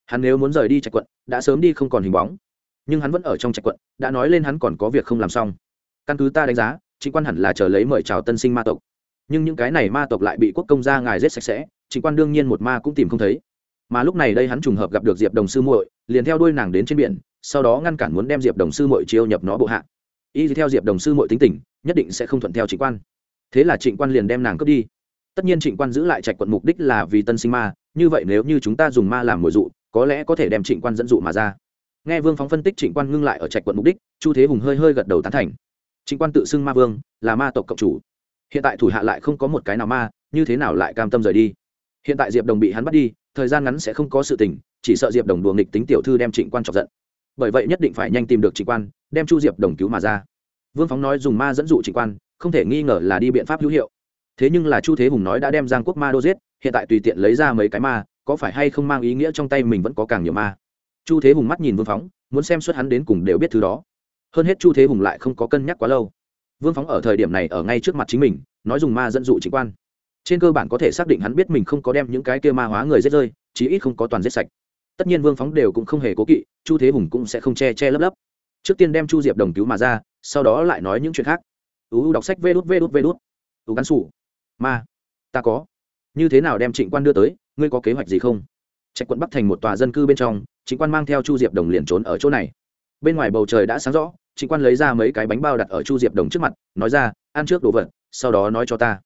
Hắn nếu muốn rời đi trạch quận, đã sớm đi không còn hình bóng. Nhưng hắn vẫn ở trong trạch quận, đã nói lên hắn còn có việc không làm xong căn cứ ta đánh giá, trịnh quan hẳn là chờ lấy mời chào tân sinh ma tộc. Nhưng những cái này ma tộc lại bị quốc công gia ngài giết sạch sẽ, trịnh quan đương nhiên một ma cũng tìm không thấy. Mà lúc này đây hắn trùng hợp gặp được diệp đồng sư muội, liền theo đuôi nàng đến trên biển, sau đó ngăn cản muốn đem diệp đồng sư muội chiêu nhập nó bộ hạ. Y theo diệp đồng sư muội tính tình, nhất định sẽ không thuận theo trịnh quan. Thế là trịnh quan liền đem nàng cướp đi. Tất nhiên trịnh quan giữ lại trạch quận mục đích là vì tân sinh ma, như vậy nếu như chúng ta dùng ma làm mồi dụ, có lẽ có thể đem trịnh quan dẫn dụ mà ra. Nghe vương phóng phân tích trịnh quan ngưng lại ở trạch quận mục đích, chu thế hùng hơi hơi gật đầu tán thành trịnh quan tự xưng ma vương, là ma tộc cộng chủ. Hiện tại thủ hạ lại không có một cái nào ma, như thế nào lại cam tâm rời đi? Hiện tại diệp đồng bị hắn bắt đi, thời gian ngắn sẽ không có sự tình, chỉ sợ diệp đồng đùa nghịch tính tiểu thư đem trịnh quan chọc giận. Bởi vậy nhất định phải nhanh tìm được trịnh quan, đem chu diệp đồng cứu mà ra. Vương phóng nói dùng ma dẫn dụ trịnh quan, không thể nghi ngờ là đi biện pháp hữu hiệu. Thế nhưng là chu thế hùng nói đã đem giang quốc ma đô giết, hiện tại tùy tiện lấy ra mấy cái ma, có phải hay không mang ý nghĩa trong tay mình vẫn có càng nhiều ma? Chu thế hùng mắt nhìn vương phóng, muốn xem suất hắn đến cùng đều biết thứ đó hơn hết chu thế hùng lại không có cân nhắc quá lâu. Vương phóng ở thời điểm này ở ngay trước mặt chính mình, nói dùng ma dẫn dụ chính quan. Trên cơ bản có thể xác định hắn biết mình không có đem những cái kia ma hóa người giết rơi, chí ít không có toàn giết sạch. Tất nhiên vương phóng đều cũng không hề cố kỵ, chu thế hùng cũng sẽ không che che lấp lấp. Trước tiên đem chu diệp đồng cứu mà ra, sau đó lại nói những chuyện khác. Uu đọc sách vê đút vê đút vê đút. Ú cắn sủ. Ma, ta có. Như thế nào đem trịnh quan đưa tới, ngươi có kế hoạch gì không? Trạch quận bắc thành một tòa dân cư bên trong, trịnh quan mang theo chu diệp đồng liền trốn ở chỗ này. Bên ngoài bầu trời đã sáng rõ trịnh quan lấy ra mấy cái bánh bao đặt ở chu diệp đồng trước mặt, nói ra, ăn trước đồ vật, sau đó nói cho ta.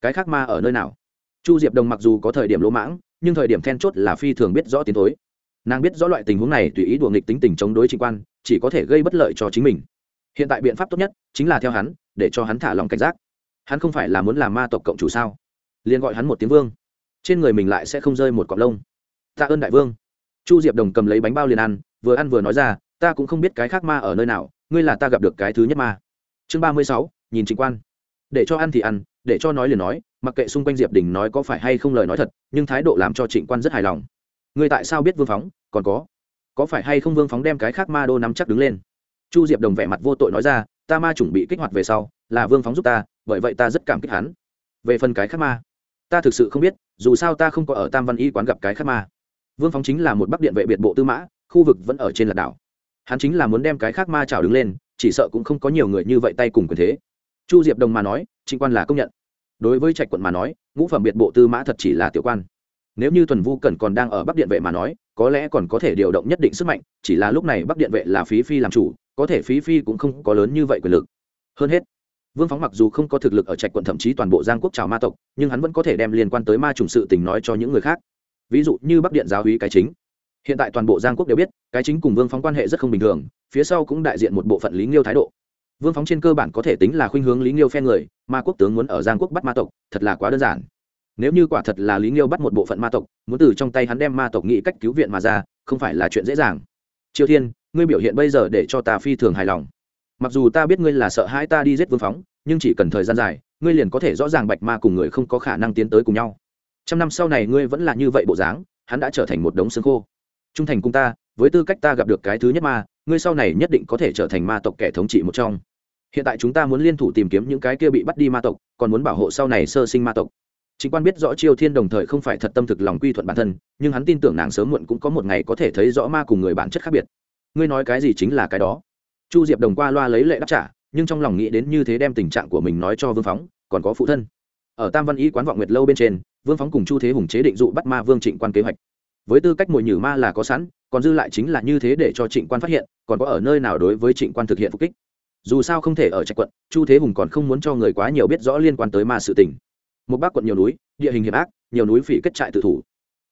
Cái khác ma ở nơi nào? Chu diệp đồng mặc dù có thời điểm lỗ mãng, nhưng thời điểm then chốt là phi thường biết rõ tiến thối. Nàng biết rõ loại tình huống này tùy ý đùa nghịch tính tình chống đối trịnh quan, chỉ có thể gây bất lợi cho chính mình. Hiện tại biện pháp tốt nhất chính là theo hắn, để cho hắn thả lòng cảnh giác. Hắn không phải là muốn làm ma tộc cộng chủ sao? Liền gọi hắn một tiếng vương. Trên người mình lại sẽ không rơi một cọc lông. Tạ ơn đại vương. Chu diệp đồng cầm lấy bánh bao liền ăn, vừa ăn vừa nói ra, ta cũng không biết cái khác ma ở nơi nào ngươi là ta gặp được cái thứ nhất ma chương ba mươi sáu, nhìn chính quan. Để cho ăn thì ăn, để cho nói liền nói, mặc kệ xung quanh diệp đình nói có phải hay không lời nói thật, nhưng thái độ làm cho trịnh quan rất hài lòng. Ngươi tại sao biết vương phóng, còn có? Có phải hay không vương phóng đem cái khác ma đô nắm chắc đứng lên? Chu diệp đồng vẻ mặt vô tội nói ra, ta ma chuẩn bị kích hoạt về sau, là vương phóng giúp ta, bởi vậy ta rất cảm kích hắn. Về phần cái khác ma, ta thực sự không biết, dù sao ta không có ở tam văn y quán gặp cái khác ma. Vương phóng chính là một bắc điện vệ biệt bộ tư mã, khu vực vẫn ở trên lạc đảo hắn chính là muốn đem cái khác ma chảo đứng lên, chỉ sợ cũng không có nhiều người như vậy tay cùng quyền thế. Chu diệp đồng mà nói, trịnh quan là công nhận. Đối với trạch quận mà nói, ngũ phẩm biệt bộ tư mã thật chỉ là tiểu quan. Nếu như tuần vu Cần còn đang ở bắc điện vệ mà nói, có lẽ còn có thể điều động nhất định sức mạnh, chỉ là lúc này bắc điện vệ là phí phi làm chủ, có thể phí phi cũng không có lớn như vậy quyền lực. Hơn hết, vương phóng mặc dù không có thực lực ở trạch quận thậm chí toàn bộ giang quốc trào ma tộc, nhưng hắn vẫn có thể đem liên quan tới ma trùng sự tình nói cho những người khác. Ví dụ như bắc điện giáo hí cái chính hiện tại toàn bộ giang quốc đều biết, cái chính cùng vương phóng quan hệ rất không bình thường, phía sau cũng đại diện một bộ phận lý nghiêu thái độ. Vương phóng trên cơ bản có thể tính là khuynh hướng lý nghiêu phen người, mà quốc tướng muốn ở giang quốc bắt ma tộc, thật là quá đơn giản. Nếu như quả thật là lý nghiêu bắt một bộ phận ma tộc, muốn từ trong tay hắn đem ma tộc nghĩ cách cứu viện mà ra, không phải là chuyện dễ dàng. Triều thiên, ngươi biểu hiện bây giờ để cho ta phi thường hài lòng. Mặc dù ta biết ngươi là sợ hãi ta đi giết vương phóng, nhưng chỉ cần thời gian dài, ngươi liền có thể rõ ràng bạch ma cùng người không có khả năng tiến tới cùng nhau. Trăm năm sau này ngươi vẫn là như vậy bộ dáng, hắn đã trở thành một đống xương khô trung thành cùng ta, với tư cách ta gặp được cái thứ nhất ma, ngươi sau này nhất định có thể trở thành ma tộc kẻ thống trị một trong. Hiện tại chúng ta muốn liên thủ tìm kiếm những cái kia bị bắt đi ma tộc, còn muốn bảo hộ sau này sơ sinh ma tộc. Chính quan biết rõ chiêu thiên đồng thời không phải thật tâm thực lòng quy thuận bản thân, nhưng hắn tin tưởng nàng sớm muộn cũng có một ngày có thể thấy rõ ma cùng người bản chất khác biệt. Ngươi nói cái gì chính là cái đó. Chu diệp đồng qua loa lấy lệ đáp trả, nhưng trong lòng nghĩ đến như thế đem tình trạng của mình nói cho vương phóng, còn có phụ thân. Ở tam văn y quán vọng nguyệt lâu bên trên, vương phóng cùng chu thế hùng chế định dụ bắt ma vương trịnh quan kế hoạch với tư cách mồi nhử ma là có sẵn, còn dư lại chính là như thế để cho trịnh quan phát hiện, còn có ở nơi nào đối với trịnh quan thực hiện phục kích? Dù sao không thể ở trạch quận, chu thế hùng còn không muốn cho người quá nhiều biết rõ liên quan tới ma sự tình. Một bác quận nhiều núi, địa hình hiểm ác, nhiều núi phỉ kết trại tự thủ.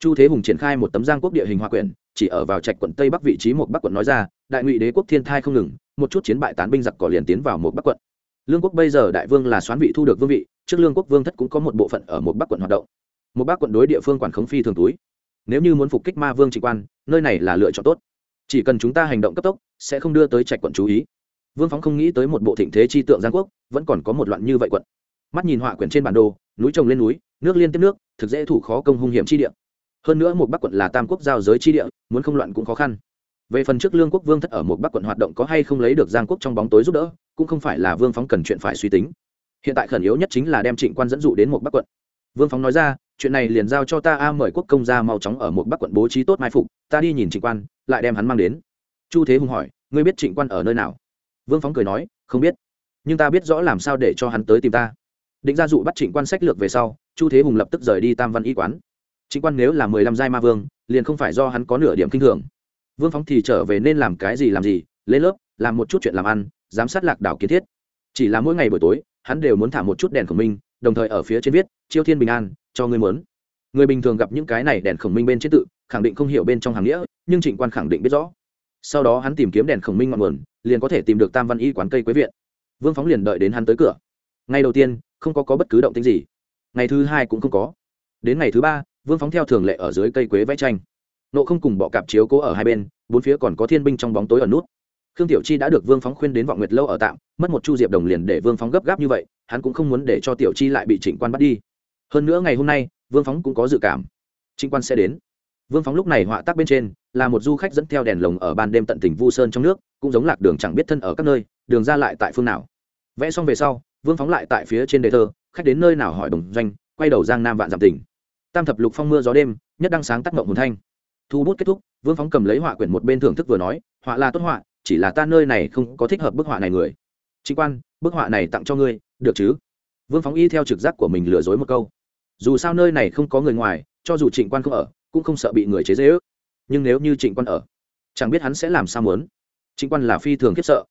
Chu thế hùng triển khai một tấm giang quốc địa hình hòa quyển, chỉ ở vào trạch quận tây bắc vị trí một bắc quận nói ra, đại ngụy đế quốc thiên thai không ngừng, một chút chiến bại tán binh giặc cỏ liền tiến vào một bắc quận. Lương quốc bây giờ đại vương là xoán vị thu được vương vị, trước lương quốc vương thất cũng có một bộ phận ở một bắc quận hoạt động. Một bắc quận đối địa phương quản khống phi thường túi nếu như muốn phục kích ma vương trịnh quan, nơi này là lựa chọn tốt. Chỉ cần chúng ta hành động cấp tốc, sẽ không đưa tới trạch quận chú ý. Vương phóng không nghĩ tới một bộ thịnh thế chi tượng giang quốc, vẫn còn có một loạn như vậy quận. Mắt nhìn họa quyển trên bản đồ, núi trồng lên núi, nước liên tiếp nước, thực dễ thủ khó công hung hiểm chi địa. Hơn nữa một bắc quận là tam quốc giao giới chi địa, muốn không loạn cũng khó khăn. Về phần trước lương quốc vương thất ở một bắc quận hoạt động có hay không lấy được giang quốc trong bóng tối giúp đỡ, cũng không phải là vương phóng cần chuyện phải suy tính. Hiện tại khẩn yếu nhất chính là đem trịnh quan dẫn dụ đến một bắc quận. Vương phóng nói ra chuyện này liền giao cho ta a, mời quốc công gia mau chóng ở một bắc quận bố trí tốt mai phục, ta đi nhìn trịnh quan, lại đem hắn mang đến. Chu thế hùng hỏi, ngươi biết trịnh quan ở nơi nào? Vương phóng cười nói, không biết, nhưng ta biết rõ làm sao để cho hắn tới tìm ta. Định ra dụ bắt trịnh quan sách lược về sau, chu thế hùng lập tức rời đi tam văn y quán. Trịnh quan nếu là mười lăm giai ma vương, liền không phải do hắn có nửa điểm kinh thường. Vương phóng thì trở về nên làm cái gì làm gì, lên lớp, làm một chút chuyện làm ăn, giám sát lạc đảo kiến thiết. Chỉ là mỗi ngày buổi tối, hắn đều muốn thả một chút đèn của mình, đồng thời ở phía trên viết, chiêu thiên bình an cho người muốn. Người bình thường gặp những cái này đèn khổng minh bên trên tự khẳng định không hiểu bên trong hàng nghĩa nhưng trịnh quan khẳng định biết rõ. Sau đó hắn tìm kiếm đèn khổng minh ngọn nguồn liền có thể tìm được tam văn y quán cây quế viện. Vương phóng liền đợi đến hắn tới cửa. Ngày đầu tiên không có, có bất cứ động tính gì. Ngày thứ hai cũng không có. Đến ngày thứ ba vương phóng theo thường lệ ở dưới cây quế vẽ tranh. Nộ không cùng bọ cạp chiếu cố ở hai bên bốn phía còn có thiên binh trong bóng tối ở nút. Khương tiểu chi đã được vương phóng khuyên đến vọng nguyệt lâu ở tạm mất một chu diệp đồng liền để vương phóng gấp gáp như vậy hắn cũng không muốn để cho tiểu chi lại bị trịnh quan bắt đi hơn nữa ngày hôm nay, vương phóng cũng có dự cảm. Trinh quan sẽ đến. Vương phóng lúc này họa tác bên trên, là một du khách dẫn theo đèn lồng ở ban đêm tận tỉnh vu sơn trong nước, cũng giống lạc đường chẳng biết thân ở các nơi, đường ra lại tại phương nào. Vẽ xong về sau, vương phóng lại tại phía trên đề thơ khách đến nơi nào hỏi đồng doanh, quay đầu giang nam vạn giảm tỉnh. Tam thập lục phong mưa gió đêm, nhất đăng sáng tác mộng hồn thanh. Thu bút kết thúc, vương phóng cầm lấy họa quyển một bên thưởng thức vừa nói, họa là tốt họa, chỉ là ta nơi này không có thích hợp bức họa này người. Chính quan, bức họa này tặng cho ngươi, được chứ? Vương phóng y theo trực giác của mình lừa dối một câu dù sao nơi này không có người ngoài, cho dù trịnh quan không ở, cũng không sợ bị người chế dễ ước nhưng nếu như trịnh quan ở, chẳng biết hắn sẽ làm sao muốn. Trịnh quan là phi thường khiếp sợ.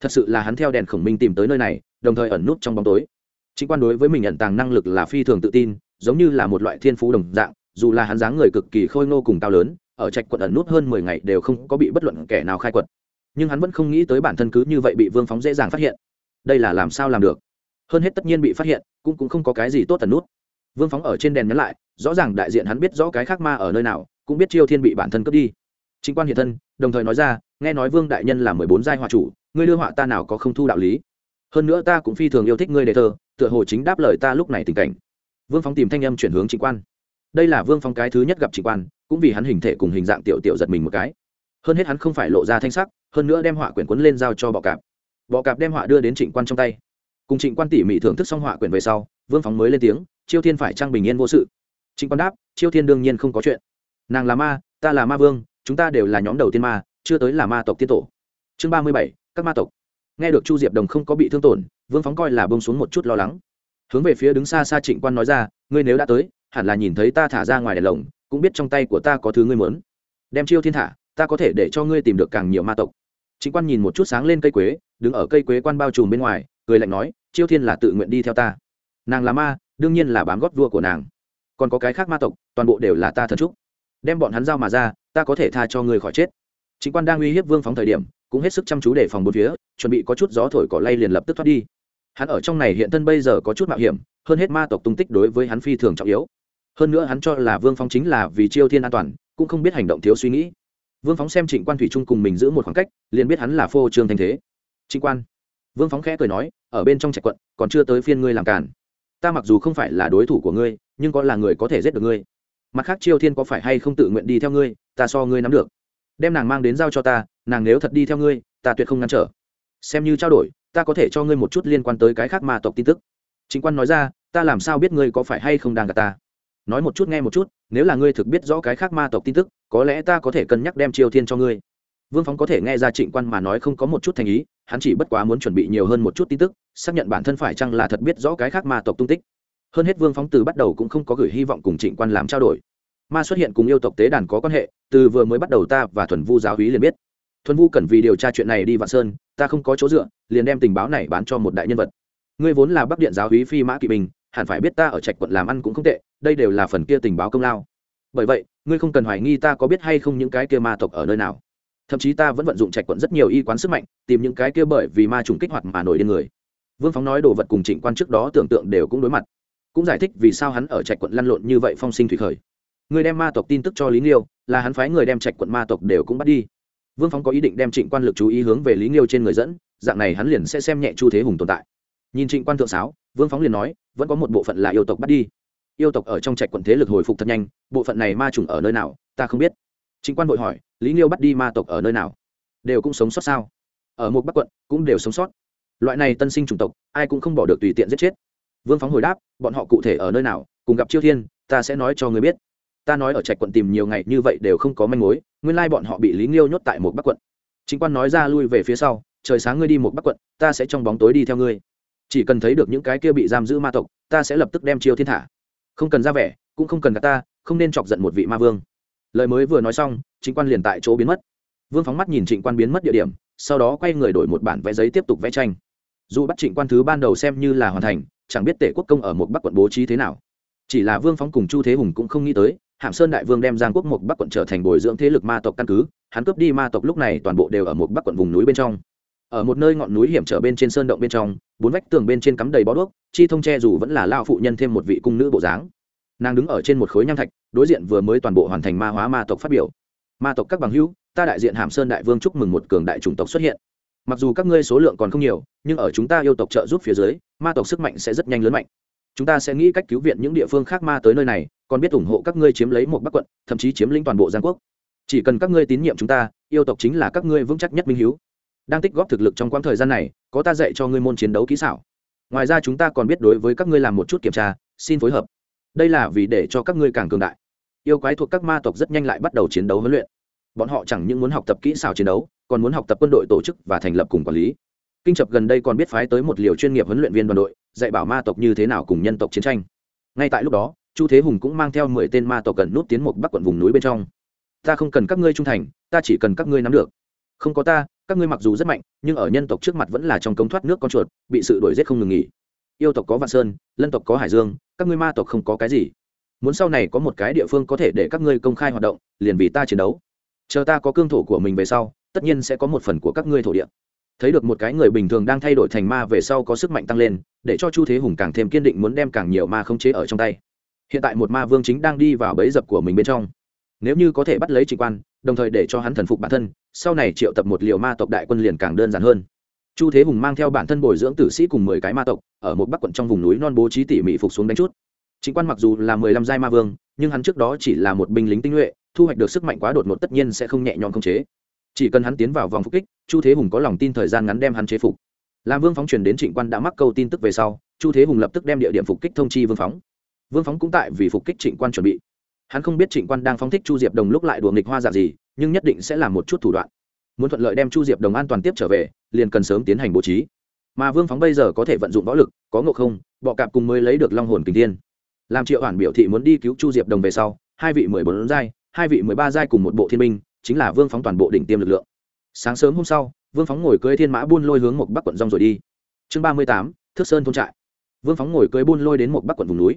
Thật sự là hắn theo đèn khổng minh tìm tới nơi này, đồng thời ẩn nút trong bóng tối. Trịnh quan đối với mình nhận tàng năng lực là phi thường tự tin, giống như là một loại thiên phú đồng dạng, dù là hắn dáng người cực kỳ khôi ngô cùng cao lớn, ở trạch quận ẩn nút hơn mười ngày đều không có bị bất luận kẻ nào khai quật. Nhưng hắn vẫn không nghĩ tới bản thân cứ như vậy bị vương phóng dễ dàng phát hiện. Đây là làm sao làm được? Hơn hết tất nhiên bị phát hiện, cũng cũng không có cái gì tốt ẩn nút vương phóng ở trên đèn nhắn lại, rõ ràng đại diện hắn biết rõ cái khác ma ở nơi nào, cũng biết chiêu thiên bị bản thân cướp đi. Chính quan hiện thân, đồng thời nói ra, nghe nói vương đại nhân là mười bốn giai họa chủ, ngươi đưa họa ta nào có không thu đạo lý? Hơn nữa ta cũng phi thường yêu thích ngươi đề thơ, tựa hồ chính đáp lời ta lúc này tình cảnh. Vương phóng tìm thanh âm chuyển hướng chính quan. Đây là vương phóng cái thứ nhất gặp chính quan, cũng vì hắn hình thể cùng hình dạng tiểu tiểu giật mình một cái. Hơn hết hắn không phải lộ ra thanh sắc, hơn nữa đem họa quyển quấn lên giao cho bọ cạp. Bọ cạp đem họa đưa đến trịnh quan trong tay. Cùng trịnh quan tỉ mỉ thưởng thức xong họa quyển về sau, vương phóng mới lên tiếng chiêu thiên phải trang bình yên vô sự. Trịnh quan đáp, chiêu thiên đương nhiên không có chuyện. Nàng là ma, ta là ma vương, chúng ta đều là nhóm đầu tiên ma, chưa tới là ma tộc tiên tổ. Chương ba mươi bảy, các ma tộc. Nghe được chu diệp đồng không có bị thương tổn, vương phóng coi là bông xuống một chút lo lắng. Hướng về phía đứng xa xa trịnh quan nói ra, ngươi nếu đã tới, hẳn là nhìn thấy ta thả ra ngoài đèn lồng, cũng biết trong tay của ta có thứ ngươi muốn. Đem chiêu thiên thả, ta có thể để cho ngươi tìm được càng nhiều ma tộc. Trịnh quan nhìn một chút sáng lên cây quế, đứng ở cây quế quan bao trùm bên ngoài, cười lạnh nói, chiêu thiên là tự nguyện đi theo ta. Nàng là ma đương nhiên là bám gót vua của nàng. Còn có cái khác ma tộc, toàn bộ đều là ta thần trúc. Đem bọn hắn giao mà ra, ta có thể tha cho người khỏi chết. Chính quan đang uy hiếp vương phóng thời điểm, cũng hết sức chăm chú để phòng bốn phía, chuẩn bị có chút gió thổi cỏ lay liền lập tức thoát đi. Hắn ở trong này hiện thân bây giờ có chút mạo hiểm, hơn hết ma tộc tung tích đối với hắn phi thường trọng yếu. Hơn nữa hắn cho là vương phóng chính là vì chiêu thiên an toàn, cũng không biết hành động thiếu suy nghĩ. Vương phóng xem trịnh quan thủy trung cùng mình giữ một khoảng cách, liền biết hắn là phô trương thanh thế. Trịnh quan, vương phóng khẽ cười nói, ở bên trong trạch quận, còn chưa tới phiên ngươi làm cản ta mặc dù không phải là đối thủ của ngươi, nhưng có là người có thể giết được ngươi. Mặt khác chiêu thiên có phải hay không tự nguyện đi theo ngươi, ta so ngươi nắm được. Đem nàng mang đến giao cho ta, nàng nếu thật đi theo ngươi, ta tuyệt không ngăn trở. Xem như trao đổi, ta có thể cho ngươi một chút liên quan tới cái khác ma tộc tin tức. Chính quan nói ra, ta làm sao biết ngươi có phải hay không đang gặp ta? Nói một chút nghe một chút, nếu là ngươi thực biết rõ cái khác ma tộc tin tức, có lẽ ta có thể cân nhắc đem chiêu thiên cho ngươi vương phóng có thể nghe ra trịnh quan mà nói không có một chút thành ý, hắn chỉ bất quá muốn chuẩn bị nhiều hơn một chút tin tức, xác nhận bản thân phải chăng là thật biết rõ cái khác ma tộc tung tích. Hơn hết vương phóng từ bắt đầu cũng không có gửi hy vọng cùng trịnh quan làm trao đổi. Ma xuất hiện cùng yêu tộc tế đàn có quan hệ, từ vừa mới bắt đầu ta và thuần vu giáo hí liền biết. Thuần vu cần vì điều tra chuyện này đi vạn sơn, ta không có chỗ dựa, liền đem tình báo này bán cho một đại nhân vật. Ngươi vốn là bắc điện giáo hí phi mã kỵ bình hẳn phải biết ta ở trạch quận làm ăn cũng không tệ, đây đều là phần kia tình báo công lao. Bởi vậy, ngươi không cần hoài nghi ta có biết hay không những cái kia ma tộc ở nơi nào thậm chí ta vẫn vận dụng trạch quận rất nhiều y quán sức mạnh, tìm những cái kia bởi vì ma trùng kích hoạt mà nổi lên người. Vương phóng nói đồ vật cùng trịnh quan trước đó tưởng tượng đều cũng đối mặt. Cũng giải thích vì sao hắn ở trạch quận lăn lộn như vậy phong sinh thủy khởi. Người đem ma tộc tin tức cho lý nghiêu, là hắn phái người đem trạch quận ma tộc đều cũng bắt đi. Vương phóng có ý định đem trịnh quan lực chú ý hướng về lý nghiêu trên người dẫn, dạng này hắn liền sẽ xem nhẹ chu thế hùng tồn tại. Nhìn trịnh quan thượng sáo, vương phóng liền nói, vẫn có một bộ phận là yêu tộc bắt đi. Yêu tộc ở trong trạch quận thế lực hồi phục thật nhanh, bộ phận này ma trùng ở nơi nào, ta không biết. Trịnh quan vội hỏi lý nghiêu bắt đi ma tộc ở nơi nào? Đều cũng sống sót sao? Ở một bắc quận, cũng đều sống sót. Loại này tân sinh chủng tộc, ai cũng không bỏ được tùy tiện giết chết. Vương phóng hồi đáp, bọn họ cụ thể ở nơi nào, cùng gặp chiêu thiên, ta sẽ nói cho người biết. Ta nói ở trạch quận tìm nhiều ngày như vậy đều không có manh mối, nguyên lai bọn họ bị lý nghiêu nhốt tại một bắc quận. Chính quan nói ra lui về phía sau, trời sáng ngươi đi một bắc quận, ta sẽ trong bóng tối đi theo ngươi. Chỉ cần thấy được những cái kia bị giam giữ ma tộc, ta sẽ lập tức đem chiêu thiên thả. Không cần ra vẻ, cũng không cần gạt ta, không nên chọc giận một vị ma vương lời mới vừa nói xong chính quan liền tại chỗ biến mất. Vương phóng mắt nhìn trịnh quan biến mất địa điểm, sau đó quay người đổi một bản vẽ giấy tiếp tục vẽ tranh. Dù bắt trịnh quan thứ ban đầu xem như là hoàn thành, chẳng biết tể quốc công ở một bắc quận bố trí thế nào. Chỉ là vương phóng cùng chu thế hùng cũng không nghĩ tới, hạng sơn đại vương đem giang quốc một bắc quận trở thành bồi dưỡng thế lực ma tộc căn cứ, hắn cướp đi ma tộc lúc này toàn bộ đều ở một bắc quận vùng núi bên trong. Ở một nơi ngọn núi hiểm trở bên trên sơn động bên trong, bốn vách tường bên trên cắm đầy bó đuốc, chi thông che dù vẫn là lao phụ nhân thêm một vị cung nữ bộ dáng nàng đứng ở trên một khối nham thạch, đối diện vừa mới toàn bộ hoàn thành ma hóa ma tộc phát biểu. Ma tộc các bằng hữu, ta đại diện hàm sơn đại vương chúc mừng một cường đại chủng tộc xuất hiện. Mặc dù các ngươi số lượng còn không nhiều, nhưng ở chúng ta yêu tộc trợ giúp phía dưới, ma tộc sức mạnh sẽ rất nhanh lớn mạnh. Chúng ta sẽ nghĩ cách cứu viện những địa phương khác ma tới nơi này, còn biết ủng hộ các ngươi chiếm lấy một bắc quận, thậm chí chiếm lĩnh toàn bộ giang quốc. Chỉ cần các ngươi tín nhiệm chúng ta, yêu tộc chính là các ngươi vững chắc nhất minh hiếu đang tích góp thực lực trong quãng thời gian này, có ta dạy cho ngươi môn chiến đấu kỹ xảo. Ngoài ra chúng ta còn biết đối với các ngươi làm một chút kiểm tra, xin phối hợp đây là vì để cho các ngươi càng cường đại. Yêu quái thuộc các ma tộc rất nhanh lại bắt đầu chiến đấu huấn luyện. Bọn họ chẳng những muốn học tập kỹ xảo chiến đấu, còn muốn học tập quân đội tổ chức và thành lập cùng quản lý. Kinh chập gần đây còn biết phái tới một liều chuyên nghiệp huấn luyện viên đoàn đội, dạy bảo ma tộc như thế nào cùng nhân tộc chiến tranh. Ngay tại lúc đó, chu thế hùng cũng mang theo mười tên ma tộc gần nút tiến một bắc quận vùng núi bên trong. Ta không cần các ngươi trung thành, ta chỉ cần các ngươi nắm được. Không có ta, các ngươi mặc dù rất mạnh, nhưng ở nhân tộc trước mặt vẫn là trong cống thoát nước con chuột, bị sự đuổi giết không ngừng nghỉ. Yêu tộc có vạn sơn, lân tộc có hải dương các ngươi ma tộc không có cái gì. Muốn sau này có một cái địa phương có thể để các ngươi công khai hoạt động, liền vì ta chiến đấu. Chờ ta có cương thổ của mình về sau, tất nhiên sẽ có một phần của các ngươi thổ địa. Thấy được một cái người bình thường đang thay đổi thành ma về sau có sức mạnh tăng lên, để cho chu thế hùng càng thêm kiên định muốn đem càng nhiều ma không chế ở trong tay. Hiện tại một ma vương chính đang đi vào bẫy dập của mình bên trong. Nếu như có thể bắt lấy trịnh quan, đồng thời để cho hắn thần phục bản thân, sau này triệu tập một liều ma tộc đại quân liền càng đơn giản hơn chu thế hùng mang theo bản thân bồi dưỡng tử sĩ cùng mười cái ma tộc, ở một bắc quận trong vùng núi non bố trí tỉ mỉ phục xuống đánh chút. Chính quan mặc dù là mười lăm giai ma vương, nhưng hắn trước đó chỉ là một binh lính tinh nhuệ, thu hoạch được sức mạnh quá đột ngột tất nhiên sẽ không nhẹ nhõm khống chế. Chỉ cần hắn tiến vào vòng phục kích, chu thế hùng có lòng tin thời gian ngắn đem hắn chế phục. Làm vương phóng truyền đến trịnh quan đã mắc câu tin tức về sau, chu thế hùng lập tức đem địa điểm phục kích thông chi vương phóng. Vương phóng cũng tại vì phục kích trịnh quan chuẩn bị. Hắn không biết trịnh quan đang phóng thích chu diệp đồng lúc lại đùa nghịch hoa giả gì, nhưng nhất định sẽ làm một chút thủ đoạn muốn thuận lợi đem chu diệp đồng an toàn tiếp trở về liền cần sớm tiến hành bố trí. Mà vương phóng bây giờ có thể vận dụng võ lực có ngộ không bọ cạp cùng mới lấy được long hồn kình thiên. Làm triệu hoàn biểu thị muốn đi cứu chu diệp đồng về sau hai vị mười bốn giai hai vị mười ba giai cùng một bộ thiên minh, chính là vương phóng toàn bộ đỉnh tiêm lực lượng. Sáng sớm hôm sau vương phóng ngồi cưới thiên mã buôn lôi hướng một bắc quận rong rồi đi. Chương ba mươi tám thước sơn thôn trại. Vương phóng ngồi cưới buôn lôi đến một bắc quận vùng núi.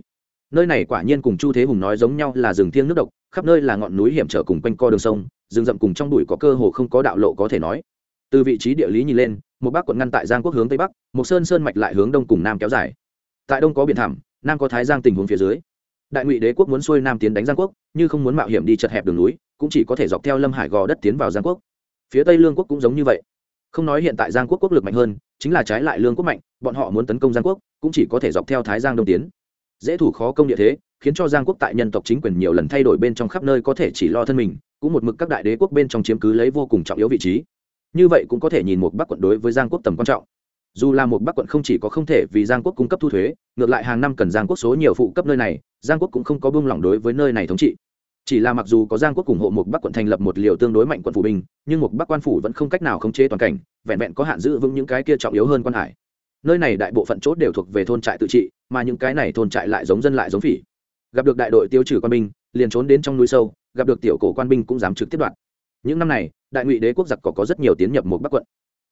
Nơi này quả nhiên cùng chu thế hùng nói giống nhau là rừng thiêng nước độc khắp nơi là ngọn núi hiểm trở cùng quanh co đường sông rừng rậm cùng trong đùi có cơ hồ không có đạo lộ có thể nói. Từ vị trí địa lý nhìn lên, một bắc quận ngăn tại giang quốc hướng tây bắc, một sơn sơn mạch lại hướng đông cùng nam kéo dài. Tại đông có biển thảm nam có thái giang tình huống phía dưới. Đại ngụy đế quốc muốn xuôi nam tiến đánh giang quốc, như không muốn mạo hiểm đi chật hẹp đường núi, cũng chỉ có thể dọc theo lâm hải gò đất tiến vào giang quốc. Phía tây lương quốc cũng giống như vậy. Không nói hiện tại giang quốc quốc lực mạnh hơn, chính là trái lại lương quốc mạnh, bọn họ muốn tấn công giang quốc, cũng chỉ có thể dọc theo thái giang đông tiến. Dễ thủ khó công địa thế, khiến cho giang quốc tại nhân tộc chính quyền nhiều lần thay đổi bên trong khắp nơi có thể chỉ lo thân mình cũng một mực các đại đế quốc bên trong chiếm cứ lấy vô cùng trọng yếu vị trí. Như vậy cũng có thể nhìn một bắc quận đối với giang quốc tầm quan trọng. Dù là một bắc quận không chỉ có không thể vì giang quốc cung cấp thu thuế, ngược lại hàng năm cần giang quốc số nhiều phụ cấp nơi này, giang quốc cũng không có buông lỏng đối với nơi này thống trị. Chỉ là mặc dù có giang quốc ủng hộ một bắc quận thành lập một liều tương đối mạnh quận phủ binh, nhưng một bắc quan phủ vẫn không cách nào khống chế toàn cảnh, vẹn vẹn có hạn giữ vững những cái kia trọng yếu hơn quan hải. Nơi này đại bộ phận chốt đều thuộc về thôn trại tự trị, mà những cái này thôn trại lại giống dân lại giống phỉ. Gặp được đại đội tiêu trừ quan binh, liền trốn đến trong núi sâu gặp được tiểu cổ quan binh cũng dám trực tiếp đoạt. Những năm này, đại ngụy đế quốc giặc cỏ có rất nhiều tiến nhập một bắc quận.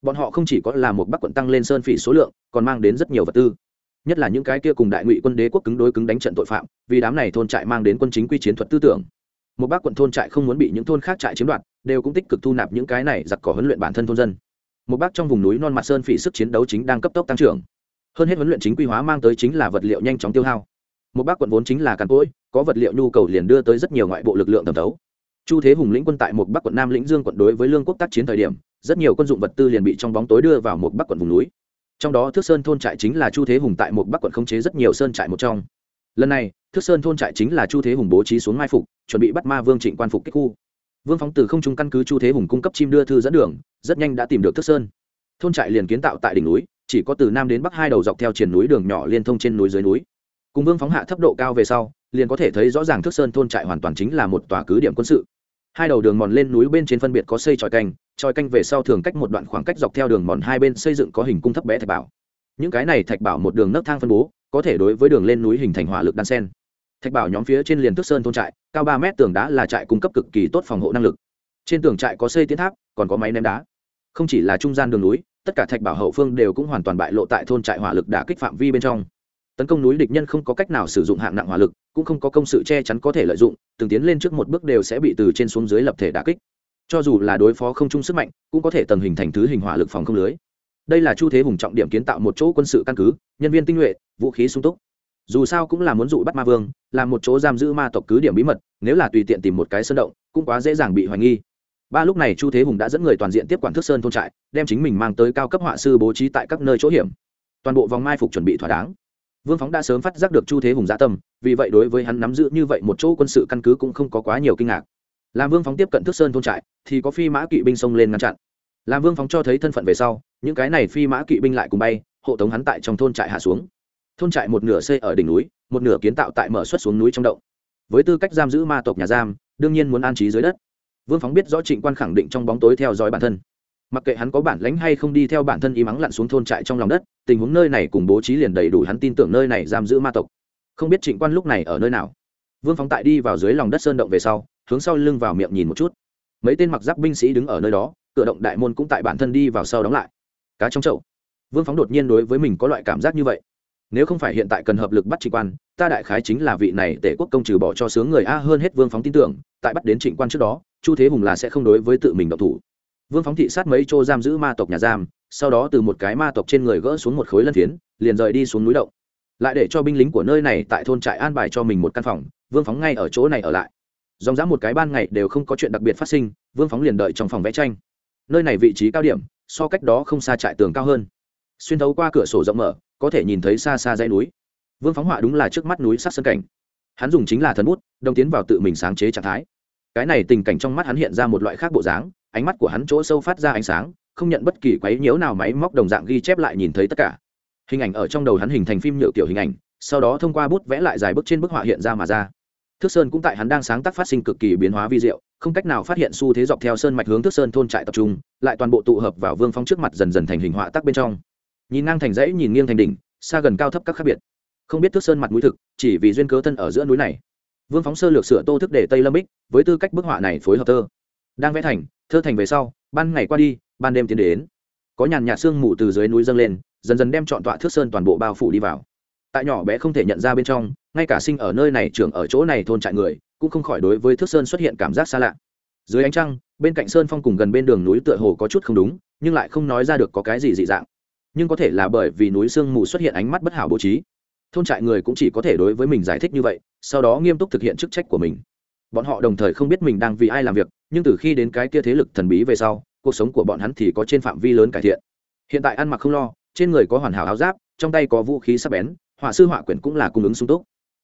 Bọn họ không chỉ có là một bắc quận tăng lên sơn phỉ số lượng, còn mang đến rất nhiều vật tư. Nhất là những cái kia cùng đại ngụy quân đế quốc cứng đối cứng đánh trận tội phạm, vì đám này thôn trại mang đến quân chính quy chiến thuật tư tưởng. Một bác quận thôn trại không muốn bị những thôn khác trại chiếm đoạt, đều cũng tích cực thu nạp những cái này giặc cỏ huấn luyện bản thân thôn dân. Một bác trong vùng núi non mặt sơn phỉ sức chiến đấu chính đang cấp tốc tăng trưởng. Hơn hết huấn luyện chính quy hóa mang tới chính là vật liệu nhanh chóng tiêu hao một bác quận vốn chính là càn cỗi, có vật liệu nhu cầu liền đưa tới rất nhiều ngoại bộ lực lượng thẩm tấu chu thế hùng lĩnh quân tại một bắc quận nam lĩnh dương quận đối với lương quốc tác chiến thời điểm, rất nhiều quân dụng vật tư liền bị trong bóng tối đưa vào một bắc quận vùng núi. Trong đó thước sơn thôn trại chính là chu thế hùng tại một bắc quận khống chế rất nhiều sơn trại một trong. Lần này, thước sơn thôn trại chính là chu thế hùng bố trí xuống mai phục, chuẩn bị bắt ma vương trịnh quan phục kích khu. Vương phóng từ không trung căn cứ chu thế hùng cung cấp chim đưa thư dẫn đường, rất nhanh đã tìm được thước sơn. Thôn trại liền kiến tạo tại đỉnh núi, chỉ có từ nam đến bắc hai đầu dọc theo triển núi đường nhỏ liên thông trên núi dưới núi cùng vương phóng hạ thấp độ cao về sau, liền có thể thấy rõ ràng thước sơn thôn trại hoàn toàn chính là một tòa cứ điểm quân sự. Hai đầu đường mòn lên núi bên trên phân biệt có xây tròi canh tròi canh về sau thường cách một đoạn khoảng cách dọc theo đường mòn hai bên xây dựng có hình cung thấp bé thạch bảo. Những cái này thạch bảo một đường nấc thang phân bố, có thể đối với đường lên núi hình thành hỏa lực đan sen. Thạch bảo nhóm phía trên liền thức sơn thôn trại, cao ba mét tường đá là trại cung cấp cực kỳ tốt phòng hộ năng lực. Trên tường trại có xây tiến tháp, còn có máy ném đá. Không chỉ là trung gian đường núi, tất cả thạch bảo hậu phương đều cũng hoàn toàn bại lộ tại thôn trại hỏa lực đã kích phạm vi bên trong tấn công núi địch nhân không có cách nào sử dụng hạng nặng hỏa lực, cũng không có công sự che chắn có thể lợi dụng, từng tiến lên trước một bước đều sẽ bị từ trên xuống dưới lập thể đả kích. Cho dù là đối phó không chung sức mạnh, cũng có thể tầng hình thành thứ hình hỏa lực phòng không lưới. Đây là chu thế hùng trọng điểm kiến tạo một chỗ quân sự căn cứ, nhân viên tinh nhuệ, vũ khí sung túc. Dù sao cũng là muốn dụ bắt ma vương làm một chỗ giam giữ ma tộc cứ điểm bí mật, nếu là tùy tiện tìm một cái sơn động, cũng quá dễ dàng bị hoài nghi. Ba lúc này chu thế hùng đã dẫn người toàn diện tiếp quản thức sơn thôn trại, đem chính mình mang tới cao cấp họa sư bố trí tại các nơi chỗ hiểm. Toàn bộ vòng mai phục chuẩn bị thỏa đáng vương phóng đã sớm phát giác được chu thế hùng dạ tâm, vì vậy đối với hắn nắm giữ như vậy một chỗ quân sự căn cứ cũng không có quá nhiều kinh ngạc. Làm vương phóng tiếp cận thức sơn thôn trại, thì có phi mã kỵ binh xông lên ngăn chặn. Làm vương phóng cho thấy thân phận về sau, những cái này phi mã kỵ binh lại cùng bay, hộ tống hắn tại trong thôn trại hạ xuống. Thôn trại một nửa xây ở đỉnh núi, một nửa kiến tạo tại mở xuất xuống núi trong động. Với tư cách giam giữ ma tộc nhà giam, đương nhiên muốn an trí dưới đất. Vương phóng biết rõ trịnh quan khẳng định trong bóng tối theo dõi bản thân mặc kệ hắn có bản lãnh hay không đi theo bản thân y mắng lặn xuống thôn trại trong lòng đất, tình huống nơi này cùng bố trí liền đầy đủ hắn tin tưởng nơi này giam giữ ma tộc. Không biết trịnh quan lúc này ở nơi nào. Vương phóng tại đi vào dưới lòng đất sơn động về sau, hướng sau lưng vào miệng nhìn một chút. Mấy tên mặc giáp binh sĩ đứng ở nơi đó, cửa động đại môn cũng tại bản thân đi vào sau đóng lại. Cá trong chậu. Vương phóng đột nhiên đối với mình có loại cảm giác như vậy. Nếu không phải hiện tại cần hợp lực bắt trịnh quan, ta đại khái chính là vị này tể quốc công trừ bỏ cho sướng người a hơn hết vương phóng tin tưởng, tại bắt đến trịnh quan trước đó, chu thế hùng là sẽ không đối với tự mình độc thủ vương phóng thị sát mấy chỗ giam giữ ma tộc nhà giam, sau đó từ một cái ma tộc trên người gỡ xuống một khối lân phiến, liền rời đi xuống núi động. Lại để cho binh lính của nơi này tại thôn trại an bài cho mình một căn phòng, vương phóng ngay ở chỗ này ở lại. Dòng dã một cái ban ngày đều không có chuyện đặc biệt phát sinh, vương phóng liền đợi trong phòng vẽ tranh. Nơi này vị trí cao điểm, so cách đó không xa trại tường cao hơn. Xuyên thấu qua cửa sổ rộng mở, có thể nhìn thấy xa xa dãy núi. Vương phóng họa đúng là trước mắt núi sát sân cảnh. Hắn dùng chính là thần bút, đồng tiến vào tự mình sáng chế trạng thái. Cái này tình cảnh trong mắt hắn hiện ra một loại khác bộ dáng ánh mắt của hắn chỗ sâu phát ra ánh sáng, không nhận bất kỳ quấy nhiễu nào máy móc đồng dạng ghi chép lại nhìn thấy tất cả. Hình ảnh ở trong đầu hắn hình thành phim nhựa kiểu hình ảnh, sau đó thông qua bút vẽ lại dài bức trên bức họa hiện ra mà ra. Thước sơn cũng tại hắn đang sáng tác phát sinh cực kỳ biến hóa vi diệu, không cách nào phát hiện xu thế dọc theo sơn mạch hướng thước sơn thôn trại tập trung, lại toàn bộ tụ hợp vào vương phong trước mặt dần dần thành hình họa tác bên trong. Nhìn ngang thành dãy, nhìn nghiêng thành đỉnh, xa gần cao thấp các khác biệt. Không biết thước sơn mặt mũi thực, chỉ vì duyên cớ thân ở giữa núi này. Vương phóng sơ lược sửa tô thức để tây lâm bích, với tư cách bức họa này phối hợp thơ. Đang vẽ thành thơ thành về sau, ban ngày qua đi, ban đêm tiến đến. Có nhàn nhạt sương mù từ dưới núi dâng lên, dần dần đem trọn tọa thước sơn toàn bộ bao phủ đi vào. Tại nhỏ bé không thể nhận ra bên trong, ngay cả sinh ở nơi này trưởng ở chỗ này thôn trại người, cũng không khỏi đối với thước sơn xuất hiện cảm giác xa lạ. Dưới ánh trăng, bên cạnh sơn phong cùng gần bên đường núi tựa hồ có chút không đúng, nhưng lại không nói ra được có cái gì dị dạng. Nhưng có thể là bởi vì núi sương mù xuất hiện ánh mắt bất hảo bố trí. Thôn trại người cũng chỉ có thể đối với mình giải thích như vậy, sau đó nghiêm túc thực hiện chức trách của mình bọn họ đồng thời không biết mình đang vì ai làm việc, nhưng từ khi đến cái kia thế lực thần bí về sau, cuộc sống của bọn hắn thì có trên phạm vi lớn cải thiện. Hiện tại ăn mặc không lo, trên người có hoàn hảo áo giáp, trong tay có vũ khí sắc bén, họa sư họa quyển cũng là cung ứng sung túc.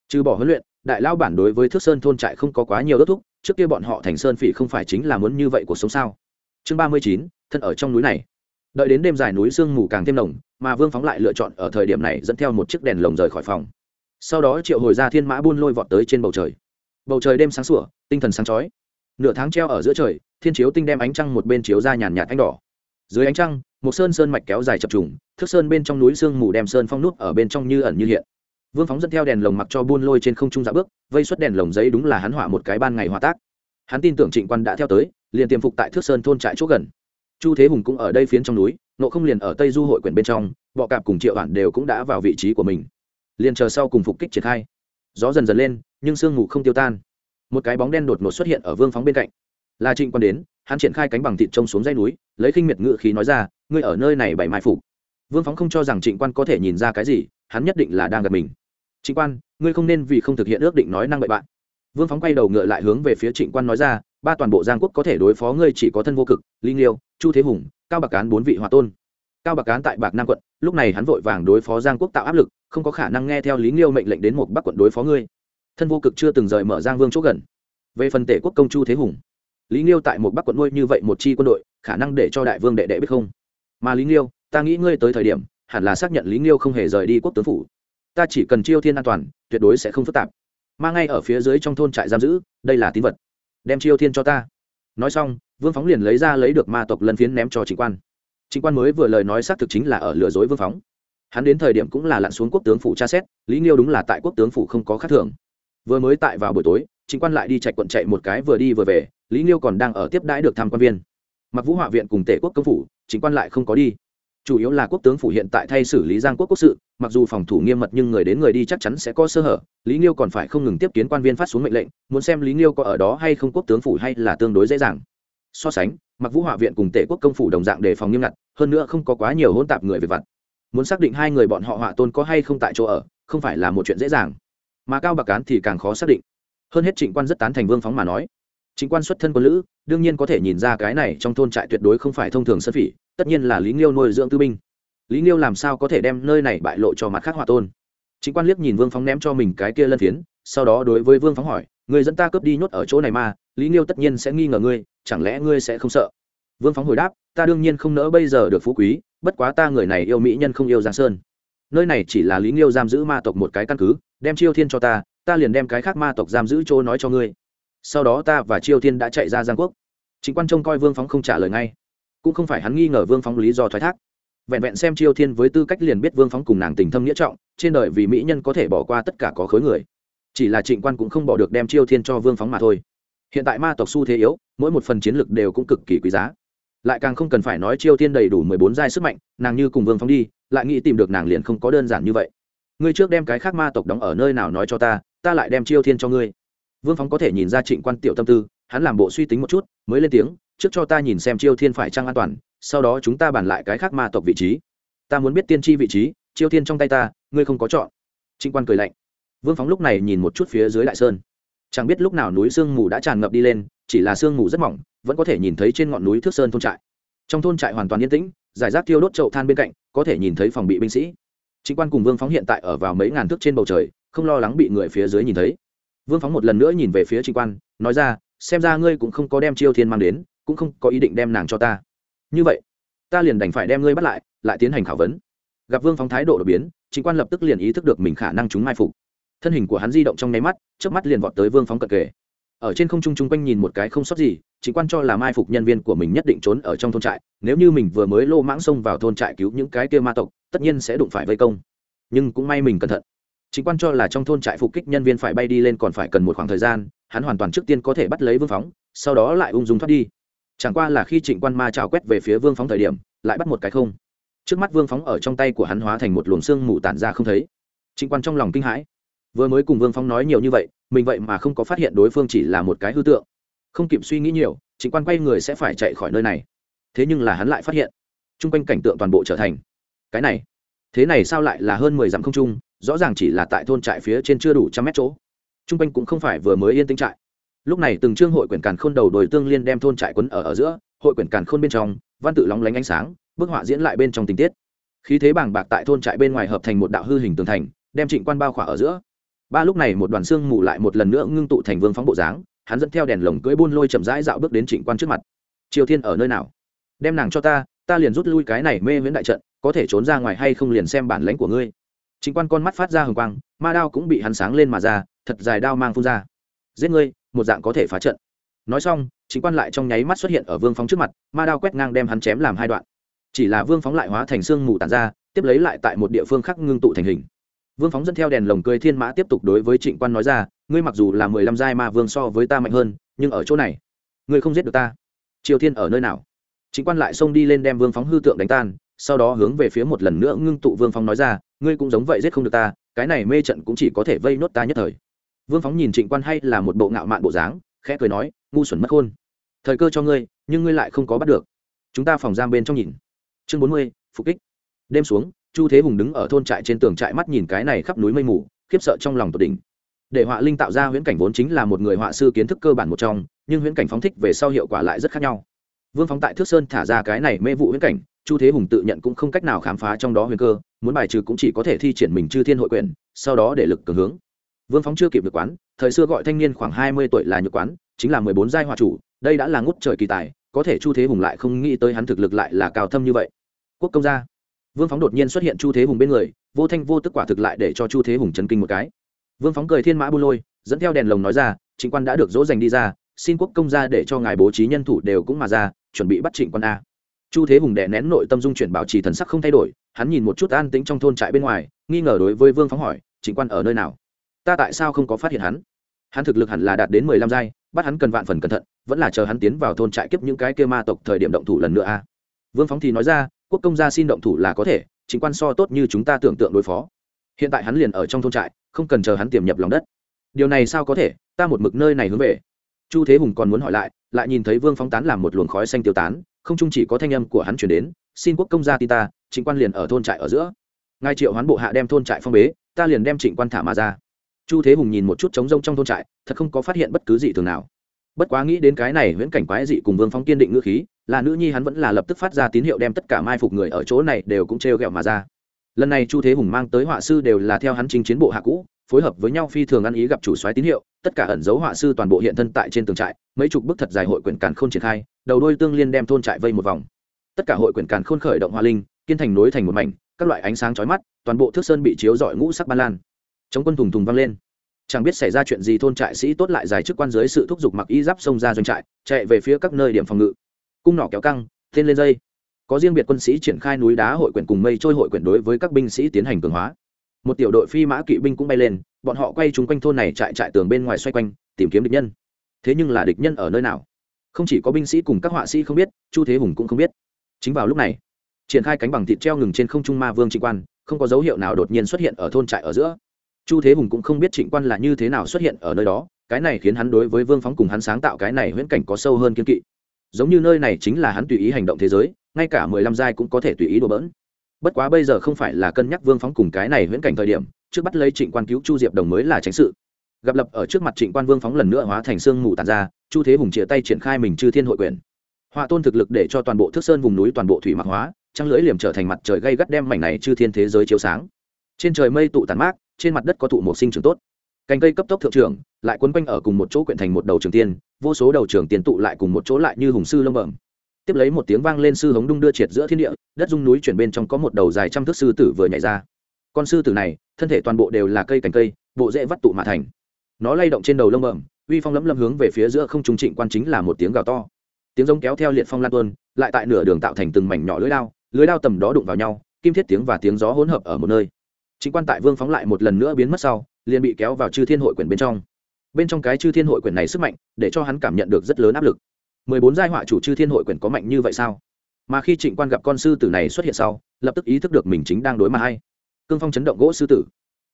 Trừ bỏ huấn luyện, đại lao bản đối với thước sơn thôn trại không có quá nhiều đốt thúc, trước kia bọn họ thành sơn phỉ không phải chính là muốn như vậy cuộc sống sao? Chương ba mươi chín, thân ở trong núi này. Đợi đến đêm dài núi sương mù càng thêm nồng, mà vương phóng lại lựa chọn ở thời điểm này dẫn theo một chiếc đèn lồng rời khỏi phòng. Sau đó triệu hồi ra thiên mã buôn lôi vọt tới trên bầu trời bầu trời đêm sáng sủa, tinh thần sáng chói. Nửa tháng treo ở giữa trời, thiên chiếu tinh đem ánh trăng một bên chiếu ra nhàn nhạt ánh đỏ. Dưới ánh trăng, một sơn sơn mạch kéo dài chập trùng, thước sơn bên trong núi sương mù đem sơn phong nút ở bên trong như ẩn như hiện. Vương phóng dẫn theo đèn lồng mặc cho buôn lôi trên không trung dạ bước, vây xuất đèn lồng giấy đúng là hắn họa một cái ban ngày hòa tác. Hắn tin tưởng trịnh quan đã theo tới, liền tiềm phục tại thước sơn thôn trại chỗ gần. Chu thế hùng cũng ở đây phiến trong núi nộ không liền ở tây du hội quyển bên trong, bọ cạp cùng triệu bản đều cũng đã vào vị trí của mình. Liền chờ sau cùng phục kích triển khai. Gió dần dần lên nhưng sương mù không tiêu tan. Một cái bóng đen đột ngột xuất hiện ở vương phóng bên cạnh. Là trịnh quan đến, hắn triển khai cánh bằng thịt trông xuống dây núi, lấy khinh miệt ngự khí nói ra, ngươi ở nơi này bảy mai phục. Vương phóng không cho rằng trịnh quan có thể nhìn ra cái gì, hắn nhất định là đang gặp mình. Trịnh quan, ngươi không nên vì không thực hiện ước định nói năng bậy bạn. Vương phóng quay đầu ngựa lại hướng về phía trịnh quan nói ra, ba toàn bộ giang quốc có thể đối phó ngươi chỉ có thân vô cực linh liêu chu thế hùng, cao bạc cán bốn vị hòa tôn. Cao bạc cán tại bạc nam quận, lúc này hắn vội vàng đối phó giang quốc tạo áp lực, không có khả năng nghe theo lý liêu mệnh lệnh đến một bắc quận đối phó ngươi thân vô cực chưa từng rời mở giang vương chỗ gần về phần tể quốc công chu thế hùng lý liêu tại một bắc quận nuôi như vậy một chi quân đội khả năng để cho đại vương đệ đệ biết không mà lý liêu ta nghĩ ngươi tới thời điểm hẳn là xác nhận lý liêu không hề rời đi quốc tướng phủ ta chỉ cần chiêu thiên an toàn tuyệt đối sẽ không phức tạp mà ngay ở phía dưới trong thôn trại giam giữ đây là tín vật đem chiêu thiên cho ta nói xong vương phóng liền lấy ra lấy được ma tộc lân phiến ném cho chính quan chính quan mới vừa lời nói xác thực chính là ở lừa dối vương phóng hắn đến thời điểm cũng là lặn xuống quốc tướng phủ tra xét lý nghiêu đúng là tại quốc tướng phủ không có khác thường vừa mới tại vào buổi tối chính quan lại đi chạy quận chạy một cái vừa đi vừa về, lý nghiêu còn đang ở tiếp đãi được tham quan viên. Mặc vũ họa viện cùng tể quốc công phủ chính quan lại không có đi. Chủ yếu là quốc tướng phủ hiện tại thay xử lý giang quốc quốc sự, mặc dù phòng thủ nghiêm mật nhưng người đến người đi chắc chắn sẽ có sơ hở, lý nghiêu còn phải không ngừng tiếp kiến quan viên phát xuống mệnh lệnh, muốn xem lý nghiêu có ở đó hay không quốc tướng phủ hay là tương đối dễ dàng. So sánh, mặc vũ họa viện cùng tể quốc công phủ đồng dạng đề phòng nghiêm ngặt, hơn nữa không có quá nhiều hỗn tạp người về vặt. Muốn xác định hai người bọn họ họa tôn có hay không tại chỗ ở, không phải là một chuyện dễ dàng mà cao bạc cán thì càng khó xác định. Hơn hết trịnh quan rất tán thành vương phóng mà nói. Trịnh quan xuất thân quân lữ, đương nhiên có thể nhìn ra cái này trong thôn trại tuyệt đối không phải thông thường sân phỉ, tất nhiên là lý nghiêu nuôi dưỡng tư binh. Lý nghiêu làm sao có thể đem nơi này bại lộ cho mặt khác hòa tôn? Chính quan liếc nhìn vương phóng ném cho mình cái kia lân phiến, sau đó đối với vương phóng hỏi người dẫn ta cướp đi nhốt ở chỗ này mà, lý nghiêu tất nhiên sẽ nghi ngờ ngươi, chẳng lẽ ngươi sẽ không sợ? Vương phóng hồi đáp, ta đương nhiên không nỡ bây giờ được phú quý, bất quá ta người này yêu mỹ nhân không yêu giang sơn nơi này chỉ là lý nghiêu giam giữ ma tộc một cái căn cứ, đem chiêu thiên cho ta ta liền đem cái khác ma tộc giam giữ chỗ nói cho ngươi. Sau đó ta và chiêu thiên đã chạy ra giang quốc. Chính quan trông coi vương phóng không trả lời ngay. Cũng không phải hắn nghi ngờ vương phóng lý do thoái thác. Vẹn vẹn xem chiêu thiên với tư cách liền biết vương phóng cùng nàng tình thâm nghĩa trọng, trên đời vì mỹ nhân có thể bỏ qua tất cả có khối người. Chỉ là trịnh quan cũng không bỏ được đem chiêu thiên cho vương phóng mà thôi. Hiện tại ma tộc xu thế yếu, mỗi một phần chiến lược đều cũng cực kỳ quý giá lại càng không cần phải nói chiêu thiên đầy đủ mười bốn giai sức mạnh, nàng như cùng vương phóng đi, lại nghĩ tìm được nàng liền không có đơn giản như vậy. Ngươi trước đem cái khác ma tộc đóng ở nơi nào nói cho ta ta lại đem chiêu thiên cho ngươi. Vương phóng có thể nhìn ra trịnh quan tiểu tâm tư, hắn làm bộ suy tính một chút, mới lên tiếng, trước cho ta nhìn xem chiêu thiên phải trăng an toàn, sau đó chúng ta bàn lại cái khác ma tộc vị trí. Ta muốn biết tiên tri vị trí, chiêu thiên trong tay ta, ngươi không có chọn. Trịnh quan cười lạnh. Vương phóng lúc này nhìn một chút phía dưới đại sơn. Chẳng biết lúc nào núi sương mù đã tràn ngập đi lên, chỉ là sương mù rất mỏng vẫn có thể nhìn thấy trên ngọn núi thước sơn thôn trại. Trong thôn trại hoàn toàn yên tĩnh, giải rác tiêu đốt chậu than bên cạnh, có thể nhìn thấy phòng bị binh sĩ. Chính quan cùng vương phóng hiện tại ở vào mấy ngàn thước trên bầu trời, không lo lắng bị người phía dưới nhìn thấy. Vương phóng một lần nữa nhìn về phía trịnh quan, nói ra, xem ra ngươi cũng không có đem chiêu thiên mang đến, cũng không có ý định đem nàng cho ta. Như vậy, ta liền đành phải đem ngươi bắt lại lại tiến hành khảo vấn. Gặp vương phóng thái độ đột biến, trịnh quan lập tức liền ý thức được mình khả năng chúng mai phục. Thân hình của hắn di động trong nháy mắt trước mắt liền vọt tới vương phóng cận kề ở trên không trung chung quanh nhìn một cái không sót gì, chính quan cho là mai phục nhân viên của mình nhất định trốn ở trong thôn trại, nếu như mình vừa mới lô mãng xông vào thôn trại cứu những cái kia ma tộc, tất nhiên sẽ đụng phải vây công. Nhưng cũng may mình cẩn thận. Chính quan cho là trong thôn trại phục kích nhân viên phải bay đi lên còn phải cần một khoảng thời gian, hắn hoàn toàn trước tiên có thể bắt lấy vương phóng, sau đó lại ung dung thoát đi. Chẳng qua là khi trịnh quan ma trào quét về phía vương phóng thời điểm, lại bắt một cái không. Trước mắt vương phóng ở trong tay của hắn hóa thành một luồng xương mù tản ra không thấy. Trịnh quan trong lòng kinh hãi. Vừa mới cùng vương phóng nói nhiều như vậy mình vậy mà không có phát hiện đối phương chỉ là một cái hư tượng. Không kịp suy nghĩ nhiều, trịnh quan quay người sẽ phải chạy khỏi nơi này. Thế nhưng là hắn lại phát hiện, chung quanh cảnh tượng toàn bộ trở thành, cái này, thế này sao lại là hơn mười dặm không trung, rõ ràng chỉ là tại thôn trại phía trên chưa đủ trăm mét chỗ. Chung quanh cũng không phải vừa mới yên tĩnh trại. Lúc này từng chương hội quyển càn khôn đầu đồi tương liên đem thôn trại quấn ở ở giữa, hội quyển càn khôn bên trong, văn tự lóng lánh ánh sáng, bức họa diễn lại bên trong tình tiết. Khí thế bàng bạc tại thôn trại bên ngoài hợp thành một đạo hư hình tường thành, đem trịnh quan bao khỏa ở giữa ba lúc này một đoàn xương mù lại một lần nữa ngưng tụ thành vương phóng bộ dáng, hắn dẫn theo đèn lồng cưỡi buôn lôi chậm rãi dạo bước đến trịnh quan trước mặt. Triều thiên ở nơi nào? Đem nàng cho ta ta liền rút lui cái này mê viễn đại trận, có thể trốn ra ngoài hay không liền xem bản lãnh của ngươi. Chính quan con mắt phát ra hừng quang, ma đao cũng bị hắn sáng lên mà ra, thật dài đao mang phun ra. Giết ngươi, một dạng có thể phá trận. Nói xong chính quan lại trong nháy mắt xuất hiện ở vương phóng trước mặt, ma đao quét ngang đem hắn chém làm hai đoạn. Chỉ là vương phóng lại hóa thành xương mù tàn ra, tiếp lấy lại tại một địa phương khác ngưng tụ thành hình vương phóng dẫn theo đèn lồng cười thiên mã tiếp tục đối với trịnh quan nói ra, ngươi mặc dù là mười lăm giai ma vương so với ta mạnh hơn, nhưng ở chỗ này, ngươi không giết được ta. Triều thiên ở nơi nào? Trịnh quan lại xông đi lên đem vương phóng hư tượng đánh tan, sau đó hướng về phía một lần nữa ngưng tụ vương phóng nói ra, ngươi cũng giống vậy giết không được ta, cái này mê trận cũng chỉ có thể vây nốt ta nhất thời. Vương phóng nhìn trịnh quan hay là một bộ ngạo mạn bộ dáng, khẽ cười nói, ngu xuẩn mất khôn thời cơ cho ngươi, nhưng ngươi lại không có bắt được. Chúng ta phòng giam bên trong nhìn. Chương bốn mươi, phục kích. Đêm xuống chu thế hùng đứng ở thôn trại trên tường trại mắt nhìn cái này khắp núi mây mù, khiếp sợ trong lòng tột đỉnh. Để họa linh tạo ra huyễn cảnh vốn chính là một người họa sư kiến thức cơ bản một trong, nhưng huyễn cảnh phóng thích về sau hiệu quả lại rất khác nhau. Vương phóng tại thước sơn thả ra cái này mê vụ huyễn cảnh, chu thế hùng tự nhận cũng không cách nào khám phá trong đó huyền cơ, muốn bài trừ cũng chỉ có thể thi triển mình chư thiên hội quyền, sau đó để lực cường hướng. Vương phóng chưa kịp được quán, thời xưa gọi thanh niên khoảng hai mươi tuổi là nhược quán, chính là mười bốn giai họa chủ, đây đã là ngút trời kỳ tài, có thể chu thế hùng lại không nghĩ tới hắn thực lực lại là cao thâm như vậy. Quốc công gia vương phóng đột nhiên xuất hiện chu thế hùng bên người, vô thanh vô tức quả thực lại để cho chu thế hùng chấn kinh một cái. Vương phóng cười thiên mã bu lôi, dẫn theo đèn lồng nói ra, trịnh quan đã được dỗ dành đi ra, xin quốc công gia để cho ngài bố trí nhân thủ đều cũng mà ra, chuẩn bị bắt trịnh quan a. Chu thế hùng đè nén nội tâm dung chuyển bảo trì thần sắc không thay đổi, hắn nhìn một chút an tĩnh trong thôn trại bên ngoài, nghi ngờ đối với vương phóng hỏi, trịnh quan ở nơi nào? Ta tại sao không có phát hiện hắn? Hắn thực lực hẳn là đạt đến mười lăm giai, bắt hắn cần vạn phần cẩn thận, vẫn là chờ hắn tiến vào thôn trại kiếp những cái kia ma tộc thời điểm động thủ lần nữa a. Vương phóng thì nói ra quốc công gia xin động thủ là có thể, chính quan so tốt như chúng ta tưởng tượng đối phó. Hiện tại hắn liền ở trong thôn trại, không cần chờ hắn tiềm nhập lòng đất. Điều này sao có thể? Ta một mực nơi này hướng về. Chu thế hùng còn muốn hỏi lại lại nhìn thấy vương phóng tán làm một luồng khói xanh tiêu tán, không chung chỉ có thanh âm của hắn chuyển đến, xin quốc công gia tin ta, chính quan liền ở thôn trại ở giữa. Ngài triệu hoán bộ hạ đem thôn trại phong bế, ta liền đem trịnh quan thả mà ra. Chu thế hùng nhìn một chút trống rông trong thôn trại, thật không có phát hiện bất cứ gì thường nào bất quá nghĩ đến cái này huyễn cảnh quái dị cùng vương phong kiên định ngữ khí, là nữ nhi hắn vẫn là lập tức phát ra tín hiệu đem tất cả mai phục người ở chỗ này đều cũng trêu ghẹo mà ra. Lần này chu thế hùng mang tới họa sư đều là theo hắn chính chiến bộ hạ cũ, phối hợp với nhau phi thường ăn ý gặp chủ soái tín hiệu, tất cả ẩn dấu họa sư toàn bộ hiện thân tại trên tường trại, mấy chục bức thật dài hội quyển càn khôn triển khai, đầu đôi tương liên đem thôn trại vây một vòng. Tất cả hội quyển càn khôn khởi động hoa linh, kiên thành nối thành một mảnh, các loại ánh sáng chói mắt, toàn bộ thước sơn bị chiếu dọi ngũ sắc ba lan. Chống quân thùng thùng vang lên chẳng biết xảy ra chuyện gì, thôn trại sĩ tốt lại giải chức quan dưới sự thúc giục mặc y giáp xông ra doanh trại, chạy về phía các nơi điểm phòng ngự. Cung nỏ kéo căng tên lên dây. Có riêng biệt quân sĩ triển khai núi đá hội quyển cùng mây trôi hội quyển đối với các binh sĩ tiến hành cường hóa. Một tiểu đội phi mã kỵ binh cũng bay lên, bọn họ quay chung quanh thôn này chạy chạy tường bên ngoài xoay quanh, tìm kiếm địch nhân. Thế nhưng là địch nhân ở nơi nào? Không chỉ có binh sĩ cùng các họa sĩ không biết, chu thế hùng cũng không biết. Chính vào lúc này, triển khai cánh bằng thịt treo ngừng trên không trung ma vương trịnh quan, không có dấu hiệu nào đột nhiên xuất hiện ở thôn trại ở giữa chu thế hùng cũng không biết trịnh quan là như thế nào xuất hiện ở nơi đó, cái này khiến hắn đối với vương phóng cùng hắn sáng tạo cái này huyễn cảnh có sâu hơn kiên kỵ. Giống như nơi này chính là hắn tùy ý hành động thế giới, ngay cả mười lăm giai cũng có thể tùy ý đổ bỡn. Bất quá bây giờ không phải là cân nhắc vương phóng cùng cái này huyễn cảnh thời điểm, trước bắt lấy trịnh quan cứu chu diệp đồng mới là tránh sự. Gặp lập ở trước mặt trịnh quan vương phóng lần nữa hóa thành xương mù tàn ra, chu thế hùng chia tay triển khai mình chư thiên hội quyền. Họa tôn thực lực để cho toàn bộ thước sơn vùng núi toàn bộ thủy mạc hóa, trăng lưỡi liềm trở thành mặt trời gây gắt đem mảnh này chư thiên thế giới chiếu sáng. Trên trời mây tụ tàn mát trên mặt đất có thụ một sinh trưởng tốt. Cành cây cấp tốc thượng trưởng lại quấn quanh ở cùng một chỗ quyện thành một đầu trường tiên vô số đầu trường tiền tụ lại cùng một chỗ lại như hùng sư lông bẩm. Tiếp lấy một tiếng vang lên sư hống đung đưa triệt giữa thiên địa đất dung núi chuyển bên trong có một đầu dài trăm thước sư tử vừa nhảy ra. Con sư tử này thân thể toàn bộ đều là cây cành cây bộ dễ vắt tụ mà thành. Nó lay động trên đầu lông bẩm uy phong lẫm lâm hướng về phía giữa không trung trịnh quan chính là một tiếng gào to. Tiếng giống kéo theo liệt phong lan tuôn lại tại nửa đường tạo thành từng mảnh nhỏ lưới lao, lưới lao tầm đó đụng vào nhau kim thiết tiếng và tiếng gió hỗn hợp ở một nơi chính quan tại vương phóng lại một lần nữa biến mất sau, liền bị kéo vào chư thiên hội quyển bên trong. Bên trong cái chư thiên hội quyển này sức mạnh, để cho hắn cảm nhận được rất lớn áp lực. Mười bốn giai họa chủ chư thiên hội quyển có mạnh như vậy sao? Mà khi trịnh quan gặp con sư tử này xuất hiện sau, lập tức ý thức được mình chính đang đối mặt hay. Cương phong chấn động gỗ sư tử.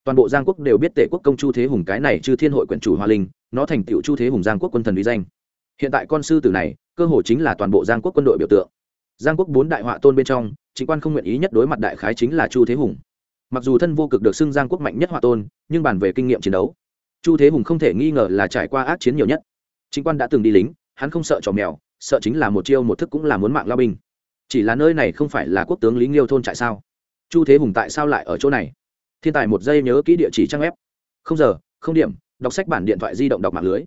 Toàn bộ giang quốc đều biết tể quốc công chu thế hùng cái này chư thiên hội quyển chủ hoa linh, nó thành tựu chu thế hùng giang quốc quân thần uy danh. Hiện tại con sư tử này, cơ hồ chính là toàn bộ giang quốc quân đội biểu tượng. Giang quốc bốn đại họa tôn bên trong chính quan không nguyện ý nhất đối mặt đại khái chính là chu thế hùng mặc dù thân vô cực được xưng giang quốc mạnh nhất hòa tôn, nhưng bàn về kinh nghiệm chiến đấu. Chu thế hùng không thể nghi ngờ là trải qua ác chiến nhiều nhất. Chính quan đã từng đi lính, hắn không sợ trò mèo, sợ chính là một chiêu một thức cũng là muốn mạng lao binh. Chỉ là nơi này không phải là quốc tướng lý nghiêu thôn trại sao? Chu thế hùng tại sao lại ở chỗ này? Thiên tài một giây nhớ kỹ địa chỉ trang web. Không giờ, không điểm, đọc sách bản điện thoại di động đọc mạng lưới.